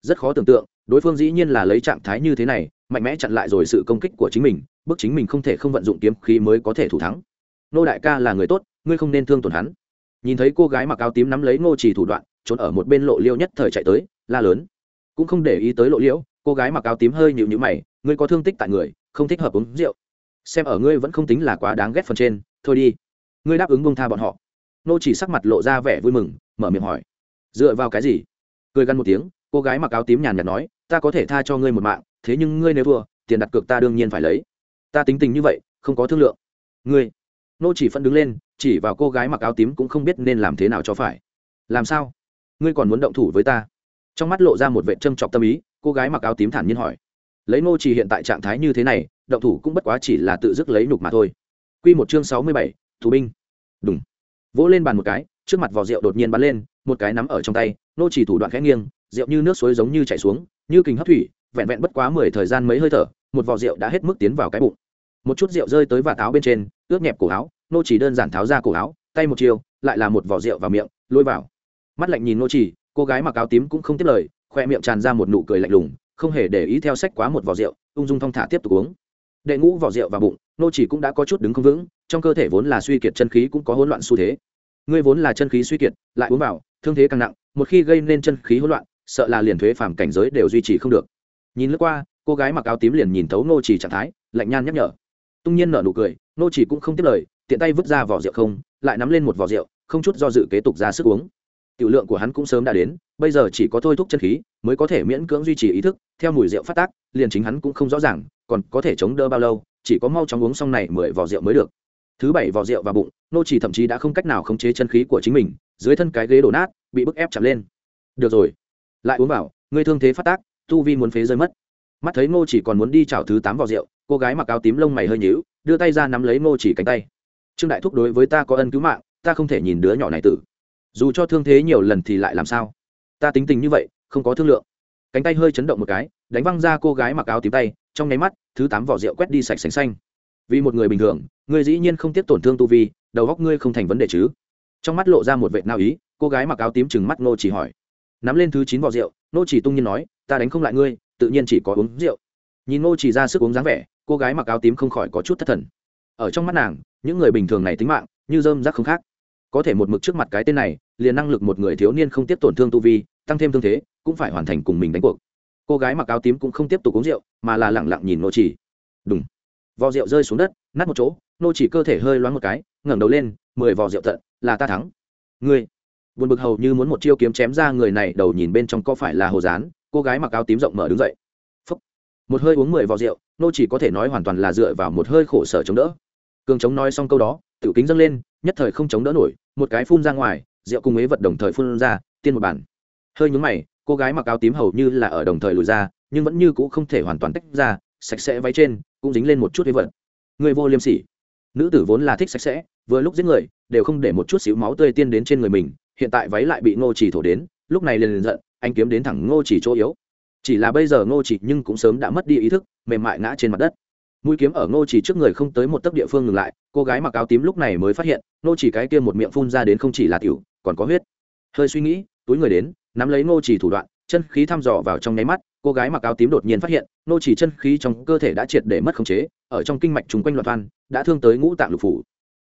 Rất khó tưởng tượng đối phương dĩ nhiên là lấy trạng thái như thế này, mạnh mẽ chặn lại rồi sự công kích của chính mình, bức chính mình không thể không vận dụng kiếm khí mới có thể thủ thắng. Nô đại ca là người tốt, ngươi không nên thương tổn hắn. Nhìn thấy cô gái mặc áo tím nắm lấy ngô chỉ thủ đoạn, trốn ở một bên lộ liêu nhất thời chạy tới, la lớn. Cũng không để ý tới lộ liễu, cô gái mặc áo tím hơi nhịu nhữ mày, ngươi có thương tích tại người, không thích hợp uống rượu. Xem ở ngươi vẫn không tính là quá đáng ghét phần trên, thôi đi. Ngươi đáp ứng bông tha bọn họ. Nô chỉ sắc mặt lộ ra vẻ vui mừng, mở miệng hỏi. Dựa vào cái gì? Cười gằn một tiếng, cô gái mặc áo tím nhàn nhạt nói ta có thể tha cho ngươi một mạng thế nhưng ngươi nếu thua tiền đặt cược ta đương nhiên phải lấy. Ta tính tình như vậy không có thương lượng. Ngươi nô chỉ phân đứng lên chỉ vào cô gái mặc áo tím cũng không biết nên làm thế nào cho phải. Làm sao? Ngươi còn muốn động thủ với ta? Trong mắt lộ ra một vệ trâm trọc tâm ý cô gái mặc áo tím thản nhiên hỏi. Lấy nô chỉ hiện tại trạng thái như thế này động thủ cũng bất quá chỉ là tự dứt lấy nhục mà thôi. Quy một chương sáu mươi bảy, thủ binh. Đúng vỗ lên bàn một cái trước mặt vỏ rượu đột nhiên bắn lên một cái nắm ở trong tay nô chỉ thủ đoạn khẽ nghiêng rượu như nước suối giống như chảy xuống như kình hấp thủy, vẹn vẹn bất quá mười thời gian mấy hơi thở, một vò rượu đã hết mức tiến vào cái bụng. Một chút rượu rơi tới vạt áo bên trên ướt nhẹp cổ áo, nô chỉ đơn giản tháo ra cổ áo, tay một chiều, lại là một vò rượu vào miệng, lôi vào. Mắt lạnh nhìn nô chỉ, cô gái mặc áo tím cũng không tiếp lời, khoe miệng tràn ra một nụ cười lạnh lùng, không hề để ý theo sách quá một vò rượu, ung dung thong thả tiếp tục uống. Đệ ngũ vỏ rượu vào bụng, nô chỉ cũng đã có chút đứng không vững, trong cơ thể vốn là suy kiệt chân khí cũng có hỗn loạn xu thế. Ngươi vốn là chân khí suy kiệt, lại uống vào, thương thế càng nặng, một khi gây nên chân khí hỗn loạn sợ là liền thuế phàm cảnh giới đều duy trì không được. Nhìn lướt qua, cô gái mặc áo tím liền nhìn thấu nô chỉ trạng thái, lạnh nhan nhắc nhở. Tung nhiên nở nụ cười nô chỉ cũng không tiếp lời, tiện tay vứt ra vỏ rượu không, lại nắm lên một vỏ rượu, không chút do dự kế tục ra sức uống. Tiểu lượng của hắn cũng sớm đã đến, bây giờ chỉ có thôi thúc chân khí mới có thể miễn cưỡng duy trì ý thức, theo mùi rượu phát tác, liền chính hắn cũng không rõ ràng, còn có thể chống đỡ bao lâu, chỉ có mau chóng uống xong này mười vỏ rượu mới được. Thứ bảy vỏ rượu vào bụng nô chỉ thậm chí đã không cách nào khống chế chân khí của chính mình, dưới thân cái ghế đổ nát, bị bức ép chạm lên. Được rồi lại uống vào, ngươi thương thế phát tác, tu vi muốn phế rơi mất. Mắt thấy ngô chỉ còn muốn đi chảo thứ tám vỏ rượu, cô gái mặc áo tím lông mày hơi nhíu, đưa tay ra nắm lấy ngô chỉ cánh tay. Trương đại thúc đối với ta có ân cứu mạng, ta không thể nhìn đứa nhỏ này tử. Dù cho thương thế nhiều lần thì lại làm sao? Ta tính tình như vậy, không có thương lượng. Cánh tay hơi chấn động một cái, đánh văng ra cô gái mặc áo tím tay, trong nháy mắt, thứ tám vỏ rượu quét đi sạch sành xanh. Vì một người bình thường, ngươi dĩ nhiên không tiếp tổn thương tu vi, đầu góc ngươi không thành vấn đề chứ? Trong mắt lộ ra một vệ nao ý, cô gái mặc áo tím chừng mắt Ngô chỉ hỏi nắm lên thứ chín vỏ rượu nô chỉ tung nhiên nói, ta đánh không lại ngươi, tự nhiên chỉ có uống rượu. Nhìn nô chỉ ra sức uống dáng vẻ, cô gái mặc áo tím không khỏi có chút thất thần. Ở trong mắt nàng, những người bình thường này tính mạng, như dơm rác không khác. Có thể một mực trước mặt cái tên này, liền năng lực một người thiếu niên không tiếp tổn thương tu vi, tăng thêm thương thế, cũng phải hoàn thành cùng mình đánh cuộc. Cô gái mặc áo tím cũng không tiếp tục uống rượu, mà là lẳng lặng nhìn nô chỉ. Đúng vò rượu rơi xuống đất, nát một chỗ nô chỉ cơ thể hơi loáng một cái, ngẩng đầu lên, mười vò rượu tận, là ta thắng. Ngươi buồn bực hầu như muốn một chiêu kiếm chém ra người này, đầu nhìn bên trong có phải là hồ dán cô gái mặc áo tím rộng mở đứng dậy. Phúc. một hơi uống mười vò rượu, nô chỉ có thể nói hoàn toàn là dựa vào một hơi khổ sở chống đỡ. Cường chống nói xong câu đó, tiểu kính dâng lên, nhất thời không chống đỡ nổi, một cái phun ra ngoài, rượu cùng ế vật đồng thời phun ra, tiên một bản. Hơi nhúng mày, cô gái mặc áo tím hầu như là ở đồng thời lùi ra, nhưng vẫn như cũ không thể hoàn toàn tách ra, sạch sẽ váy trên, cũng dính lên một chút ế vật. Người vô liêm sỉ. Nữ tử vốn là thích sạch sẽ, vừa lúc giết người, đều không để một chút xíu máu tươi tiên đến trên người mình hiện tại váy lại bị ngô chỉ thổ đến, lúc này liền liền giận, anh kiếm đến thẳng ngô chỉ chỗ yếu. Chỉ là bây giờ ngô chỉ nhưng cũng sớm đã mất đi ý thức, mềm mại ngã trên mặt đất. Mũi kiếm ở ngô chỉ trước người không tới một tấc địa phương ngừng lại, cô gái mặc áo tím lúc này mới phát hiện, ngô chỉ cái kia một miệng phun ra đến không chỉ là tiểu, còn có huyết. Hơi suy nghĩ, túi người đến, nắm lấy ngô chỉ thủ đoạn, chân khí thăm dò vào trong nháy mắt, cô gái mặc áo tím đột nhiên phát hiện, ngô chỉ chân khí trong cơ thể đã triệt để mất khống chế, ở trong kinh mạch trùng quanh loạn văn đã thương tới ngũ tạng lục phủ.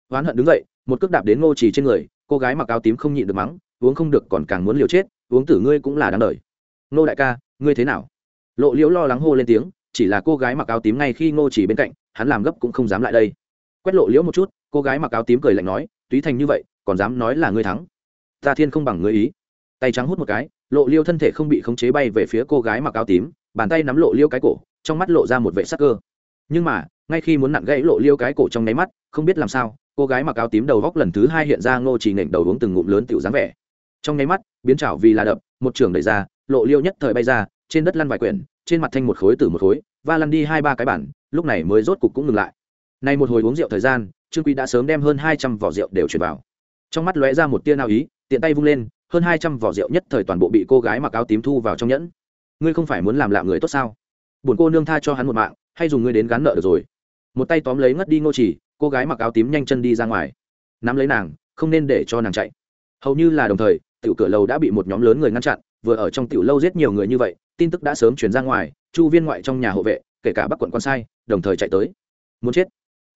Oán hận đứng dậy, một cước đạp đến ngô chỉ trên người cô gái mặc áo tím không nhịn được mắng, uống không được còn càng muốn liều chết, uống tử ngươi cũng là đáng đời. Ngô đại ca, ngươi thế nào? Lộ liễu lo lắng hô lên tiếng, chỉ là cô gái mặc áo tím ngay khi ngô chỉ bên cạnh, hắn làm gấp cũng không dám lại đây. Quét lộ liễu một chút, cô gái mặc áo tím cười lạnh nói, túy thành như vậy, còn dám nói là ngươi thắng. Ta thiên không bằng ngươi ý. Tay trắng hút một cái, lộ liêu thân thể không bị khống chế bay về phía cô gái mặc áo tím, bàn tay nắm lộ liêu cái cổ, trong mắt lộ ra một vệ sắc cơ. Nhưng mà, ngay khi muốn nặn gãy lộ liêu cái cổ trong nháy mắt, không biết làm sao cô gái mặc áo tím đầu góc lần thứ hai hiện ra ngô chỉ nện đầu uống từng ngụm lớn tiểu dáng vẻ. Trong nháy mắt, biến chảo vì là đập, một trường đẩy ra, lộ liêu nhất thời bay ra, trên đất lăn vài quyển, trên mặt thanh một khối từ một khối và lăn đi hai ba cái bản, lúc này mới rốt cục cũng ngừng lại. Nay một hồi uống rượu thời gian, trương quý đã sớm đem hơn hai trăm vỏ rượu đều chuyển vào. Trong mắt lóe ra một tia nào ý, tiện tay vung lên, hơn hai trăm vỏ rượu nhất thời toàn bộ bị cô gái mặc áo tím thu vào trong nhẫn. Ngươi không phải muốn làm lạ người tốt sao? Buồn cô nương tha cho hắn một mạng, hay dùng ngươi đến gắn nợ được rồi? Một tay tóm lấy ngất đi ngô chỉ cô gái mặc áo tím nhanh chân đi ra ngoài. Nắm lấy nàng, không nên để cho nàng chạy. Hầu như là đồng thời, tiểu cửa lầu đã bị một nhóm lớn người ngăn chặn, vừa ở trong tiểu lâu giết nhiều người như vậy, tin tức đã sớm truyền ra ngoài, chu viên ngoại trong nhà hộ vệ, kể cả bắc quận con sai, đồng thời chạy tới. Muốn chết.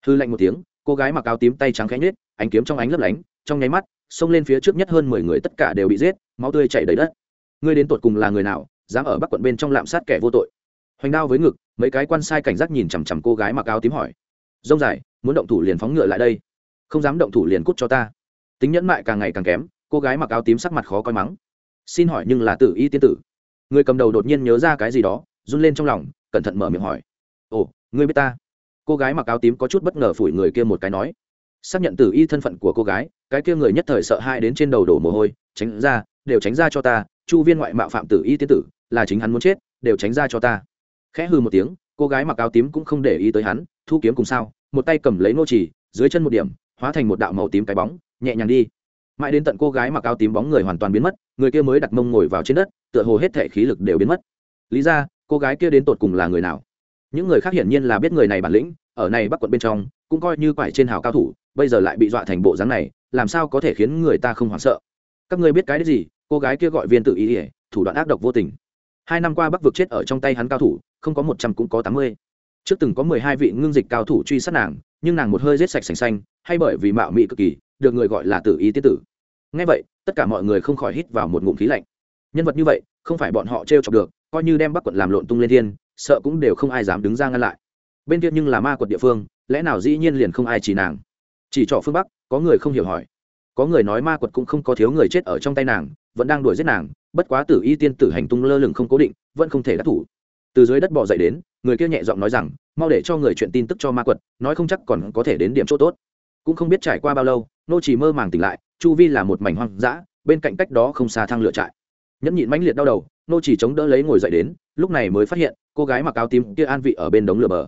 Hư lạnh một tiếng, cô gái mặc áo tím tay trắng khẽ nhết ánh kiếm trong ánh lấp lánh, trong nháy mắt, xông lên phía trước nhất hơn mười người tất cả đều bị giết, máu tươi chảy đầy đất. Ngươi đến tột cùng là người nào, dám ở bắc quận bên trong lạm sát kẻ vô tội? Hoành đao với ngực, mấy cái quan sai cảnh giác nhìn chằm chằm cô gái mặc áo tím hỏi rông dài, muốn động thủ liền phóng ngựa lại đây. Không dám động thủ liền cút cho ta. Tính nhẫn mại càng ngày càng kém, cô gái mặc áo tím sắc mặt khó coi mắng. Xin hỏi nhưng là tử y tiên tử. Người cầm đầu đột nhiên nhớ ra cái gì đó, run lên trong lòng, cẩn thận mở miệng hỏi. Ồ, ngươi biết ta? Cô gái mặc áo tím có chút bất ngờ phủi người kia một cái nói. Xác nhận tử y thân phận của cô gái, cái kia người nhất thời sợ hãi đến trên đầu đổ mồ hôi, tránh ra, đều tránh ra cho ta, chu viên ngoại mạo phạm tử y tiên tử, là chính hắn muốn chết, đều tránh ra cho ta. Khẽ hư một tiếng cô gái mặc áo tím cũng không để ý tới hắn, thu kiếm cùng sao, một tay cầm lấy nô trì, dưới chân một điểm, hóa thành một đạo màu tím cái bóng, nhẹ nhàng đi. Mãi đến tận cô gái mặc áo tím bóng người hoàn toàn biến mất, người kia mới đặt mông ngồi vào trên đất, tựa hồ hết thể khí lực đều biến mất. Lý ra, cô gái kia đến tột cùng là người nào? Những người khác hiển nhiên là biết người này bản lĩnh, ở này bắc quận bên trong, cũng coi như quải trên hào cao thủ, bây giờ lại bị dọa thành bộ dáng này, làm sao có thể khiến người ta không hoảng sợ? Các ngươi biết cái đấy gì? Cô gái kia gọi viên tự ý ỉa thủ đoạn ác độc vô tình. Hai năm qua bắc vực chết ở trong tay hắn cao thủ không có một trăm cũng có tám mươi. Trước từng có mười hai vị ngưng dịch cao thủ truy sát nàng, nhưng nàng một hơi giết sạch sành xanh, hay bởi vì mạo mị cực kỳ, được người gọi là tử ý tiết tử. Ngay vậy, tất cả mọi người không khỏi hít vào một ngụm khí lạnh. Nhân vật như vậy, không phải bọn họ t r e o chọc được, coi như đem bắc quận làm lộn tung lên thiên, sợ cũng đều không ai dám đứng ra ngăn lại. Bên kia nhưng là ma quật địa phương, lẽ nào dĩ nhiên liền không ai chỉ nàng? Chỉ trọ phương bắc, có người không hiểu hỏi. Có người nói ma quật cũng không có thiếu người chết ở trong tay nàng, vẫn đang đuổi giết nàng, bất quá tử y tiên tử hành tung lơ lửng không cố định, vẫn không thể đắc thủ từ dưới đất bỏ dậy đến, người kia nhẹ giọng nói rằng, mau để cho người chuyện tin tức cho ma quật, nói không chắc còn có thể đến điểm chỗ tốt. Cũng không biết trải qua bao lâu, nô chỉ mơ màng tỉnh lại, chu vi là một mảnh hoang dã, bên cạnh cách đó không xa thang lửa trại. Nhẫn nhịn mãnh liệt đau đầu, nô chỉ chống đỡ lấy ngồi dậy đến, lúc này mới phát hiện, cô gái mặc áo tím kia an vị ở bên đống lửa bờ.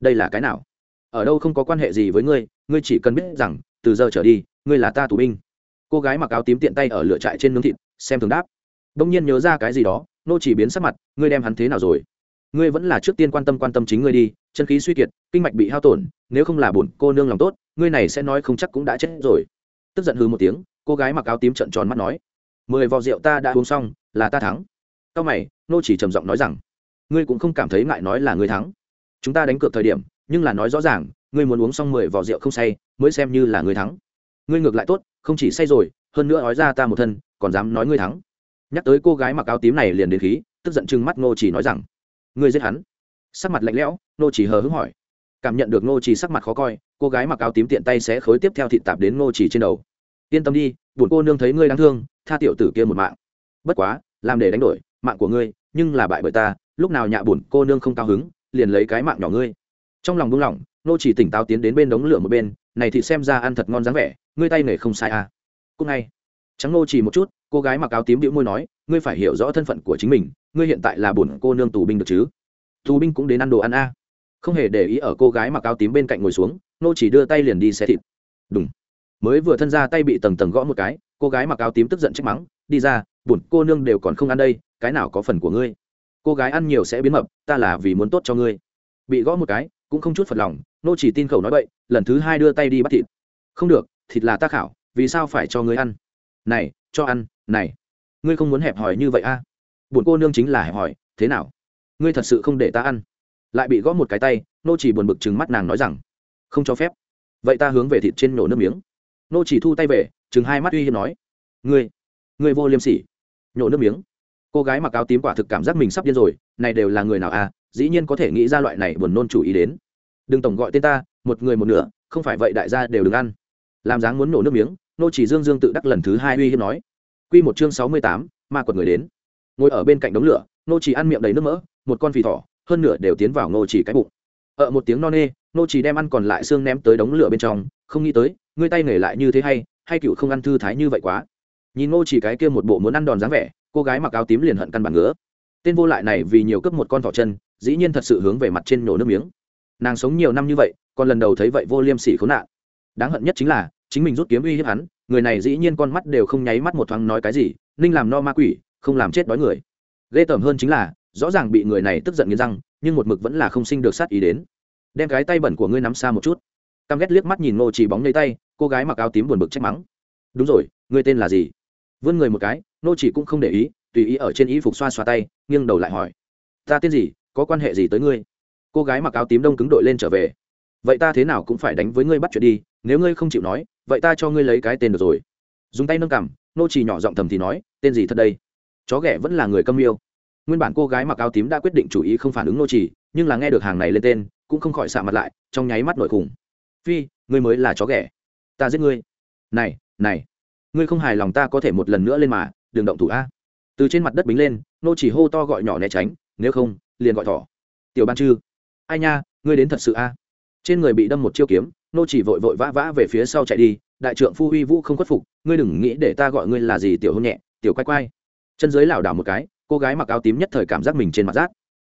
Đây là cái nào? Ở đâu không có quan hệ gì với ngươi ngươi chỉ cần biết rằng, từ giờ trở đi, ngươi là ta tù binh. Cô gái mặc áo tím tiện tay ở lửa trại trên nướng thịt, xem thường đáp. Đông nhiên nhớ ra cái gì đó, nô chỉ biến sắc mặt, ngươi đem hắn thế nào rồi? Ngươi vẫn là trước tiên quan tâm quan tâm chính ngươi đi, chân khí suy kiệt, kinh mạch bị hao tổn, nếu không là bổn cô nương lòng tốt, ngươi này sẽ nói không chắc cũng đã chết rồi. Tức giận hư một tiếng, cô gái mặc áo tím trận tròn mắt nói, mười vò rượu ta đã uống xong, là ta thắng. Cao mày, nô chỉ trầm giọng nói rằng, ngươi cũng không cảm thấy ngại nói là ngươi thắng. Chúng ta đánh cược thời điểm, nhưng là nói rõ ràng, ngươi muốn uống xong mười vò rượu không say, mới xem như là ngươi thắng. Ngươi ngược lại tốt, không chỉ say rồi, hơn nữa nói ra ta một thân, còn dám nói ngươi thắng. Nhắc tới cô gái mặc áo tím này liền đến khí, tức giận chừng mắt nô chỉ nói rằng ngươi giết hắn. Sắc mặt lạnh lẽo Nô chỉ hờ hững hỏi. Cảm nhận được Nô chỉ sắc mặt khó coi, cô gái mặc áo tím tiện tay sẽ khối tiếp theo thịt tạp đến Nô chỉ trên đầu. Yên tâm đi, buồn cô nương thấy ngươi đáng thương, tha tiểu tử kia một mạng. Bất quá, làm để đánh đổi, mạng của ngươi, nhưng là bại bởi ta, lúc nào nhạ buồn cô nương không cao hứng, liền lấy cái mạng nhỏ ngươi. Trong lòng buông lỏng nô chỉ tỉnh táo tiến đến bên đống lửa một bên, này thì xem ra ăn thật ngon dáng vẻ, ngươi tay nghề không sai à. Cũng ngay. Trắng nô chỉ một chút cô gái mặc áo tím đĩu môi nói, ngươi phải hiểu rõ thân phận của chính mình, ngươi hiện tại là bổn cô nương tù binh được chứ? Tù binh cũng đến ăn đồ ăn a. Không hề để ý ở cô gái mặc áo tím bên cạnh ngồi xuống, nô chỉ đưa tay liền đi xe thịt. Đúng mới vừa thân ra tay bị tầng tầng gõ một cái, cô gái mặc áo tím tức giận trách mắng, đi ra, bổn cô nương đều còn không ăn đây, cái nào có phần của ngươi? Cô gái ăn nhiều sẽ biến mập, ta là vì muốn tốt cho ngươi. Bị gõ một cái, cũng không chút phật lòng, nô chỉ tin khẩu nói vậy lần thứ hai đưa tay đi bắt thịt. Không được, thịt là ta khảo, vì sao phải cho ngươi ăn? Này, cho ăn này, ngươi không muốn hẹp hòi như vậy a? À? buồn cô nương chính là hẹp hòi, thế nào? Ngươi thật sự không để ta ăn. Lại bị gõ một cái tay, nô chỉ buồn bực chừng mắt nàng nói rằng, không cho phép. Vậy ta hướng về thịt trên nổ nước miếng. Nô chỉ thu tay về chừng hai mắt uy hiếp nói, ngươi ngươi vô liêm sỉ. Nhổ nước miếng. Cô gái mặc áo tím quả thực cảm giác mình sắp điên rồi, này đều là người nào à? Dĩ nhiên có thể nghĩ ra loại này buồn nôn chủ ý đến. Đừng tổng gọi tên ta, một người một nửa, không phải vậy đại gia đều đừng ăn. Làm dáng muốn nổ nước miếng, nô chỉ dương dương tự đắc lần thứ hai uy hiếp nói quy một chương sáu mươi tám, ma quật người đến. Ngồi ở bên cạnh đống lửa, nô chỉ ăn miệng đầy nước mỡ, một con phì thỏ, hơn nửa đều tiến vào ngô chỉ cái bụng. Ở một tiếng non nê ngô chỉ đem ăn còn lại xương ném tới đống lửa bên trong, không nghĩ tới người tay nghề lại như thế hay hay cựu không ăn thư thái như vậy quá. Nhìn ngô chỉ cái kia một bộ muốn ăn đòn dáng vẻ, cô gái mặc áo tím liền hận căn bản ngứa. Tên vô lại này vì nhiều cướp một con thỏ chân, dĩ nhiên thật sự hướng về mặt trên nổ nước miếng. Nàng sống nhiều năm như vậy, còn lần đầu thấy vậy vô liêm sỉ khốn nạn. Đáng hận nhất chính là chính mình rút kiếm uy hiếp hắn, người này dĩ nhiên con mắt đều không nháy mắt một thoáng nói cái gì, ninh làm no ma quỷ, không làm chết đói người. Ghê tởm hơn chính là, rõ ràng bị người này tức giận nghiến răng, nhưng một mực vẫn là không sinh được sát ý đến. Đem cái tay bẩn của ngươi nắm xa một chút. Căm ghét liếc mắt nhìn ngô chỉ bóng lấy tay, cô gái mặc áo tím buồn bực trách mắng. Đúng rồi, ngươi tên là gì? Vươn người một cái nô chỉ cũng không để ý, tùy ý ở trên y phục xoa xoa tay, nghiêng đầu lại hỏi. Ta tên gì? Có quan hệ gì tới ngươi? Cô gái mặc áo tím đông cứng đội lên trở về. Vậy ta thế nào cũng phải đánh với ngươi bắt chuyện đi, nếu ngươi không chịu nói vậy ta cho ngươi lấy cái tên được rồi. Dùng tay nâng cằm, nô chỉ nhỏ giọng thầm thì nói, tên gì thật đây? Chó ghẻ vẫn là người câm yêu nguyên bản cô gái mặc áo tím đã quyết định chủ ý không phản ứng nô chỉ nhưng là nghe được hàng này lên tên, cũng không khỏi xạ mặt lại, trong nháy mắt nổi khủng phi, ngươi mới là chó ghẻ. Ta giết ngươi. Này này, ngươi không hài lòng ta có thể một lần nữa lên mà, đừng động thủ a. Từ trên mặt đất bính lên, nô chỉ hô to gọi nhỏ né tránh, nếu không, liền gọi thỏ. Tiểu ban chư. Ai nha, ngươi đến thật sự a. Trên người bị đâm một chiêu kiếm nô chỉ vội vội vã vã về phía sau chạy đi, đại trượng phu huy vũ không khuất phục, ngươi đừng nghĩ để ta gọi ngươi là gì, tiểu hôn nhẹ, tiểu quay quay chân dưới lảo đảo một cái, cô gái mặc áo tím nhất thời cảm giác mình trên mặt rác.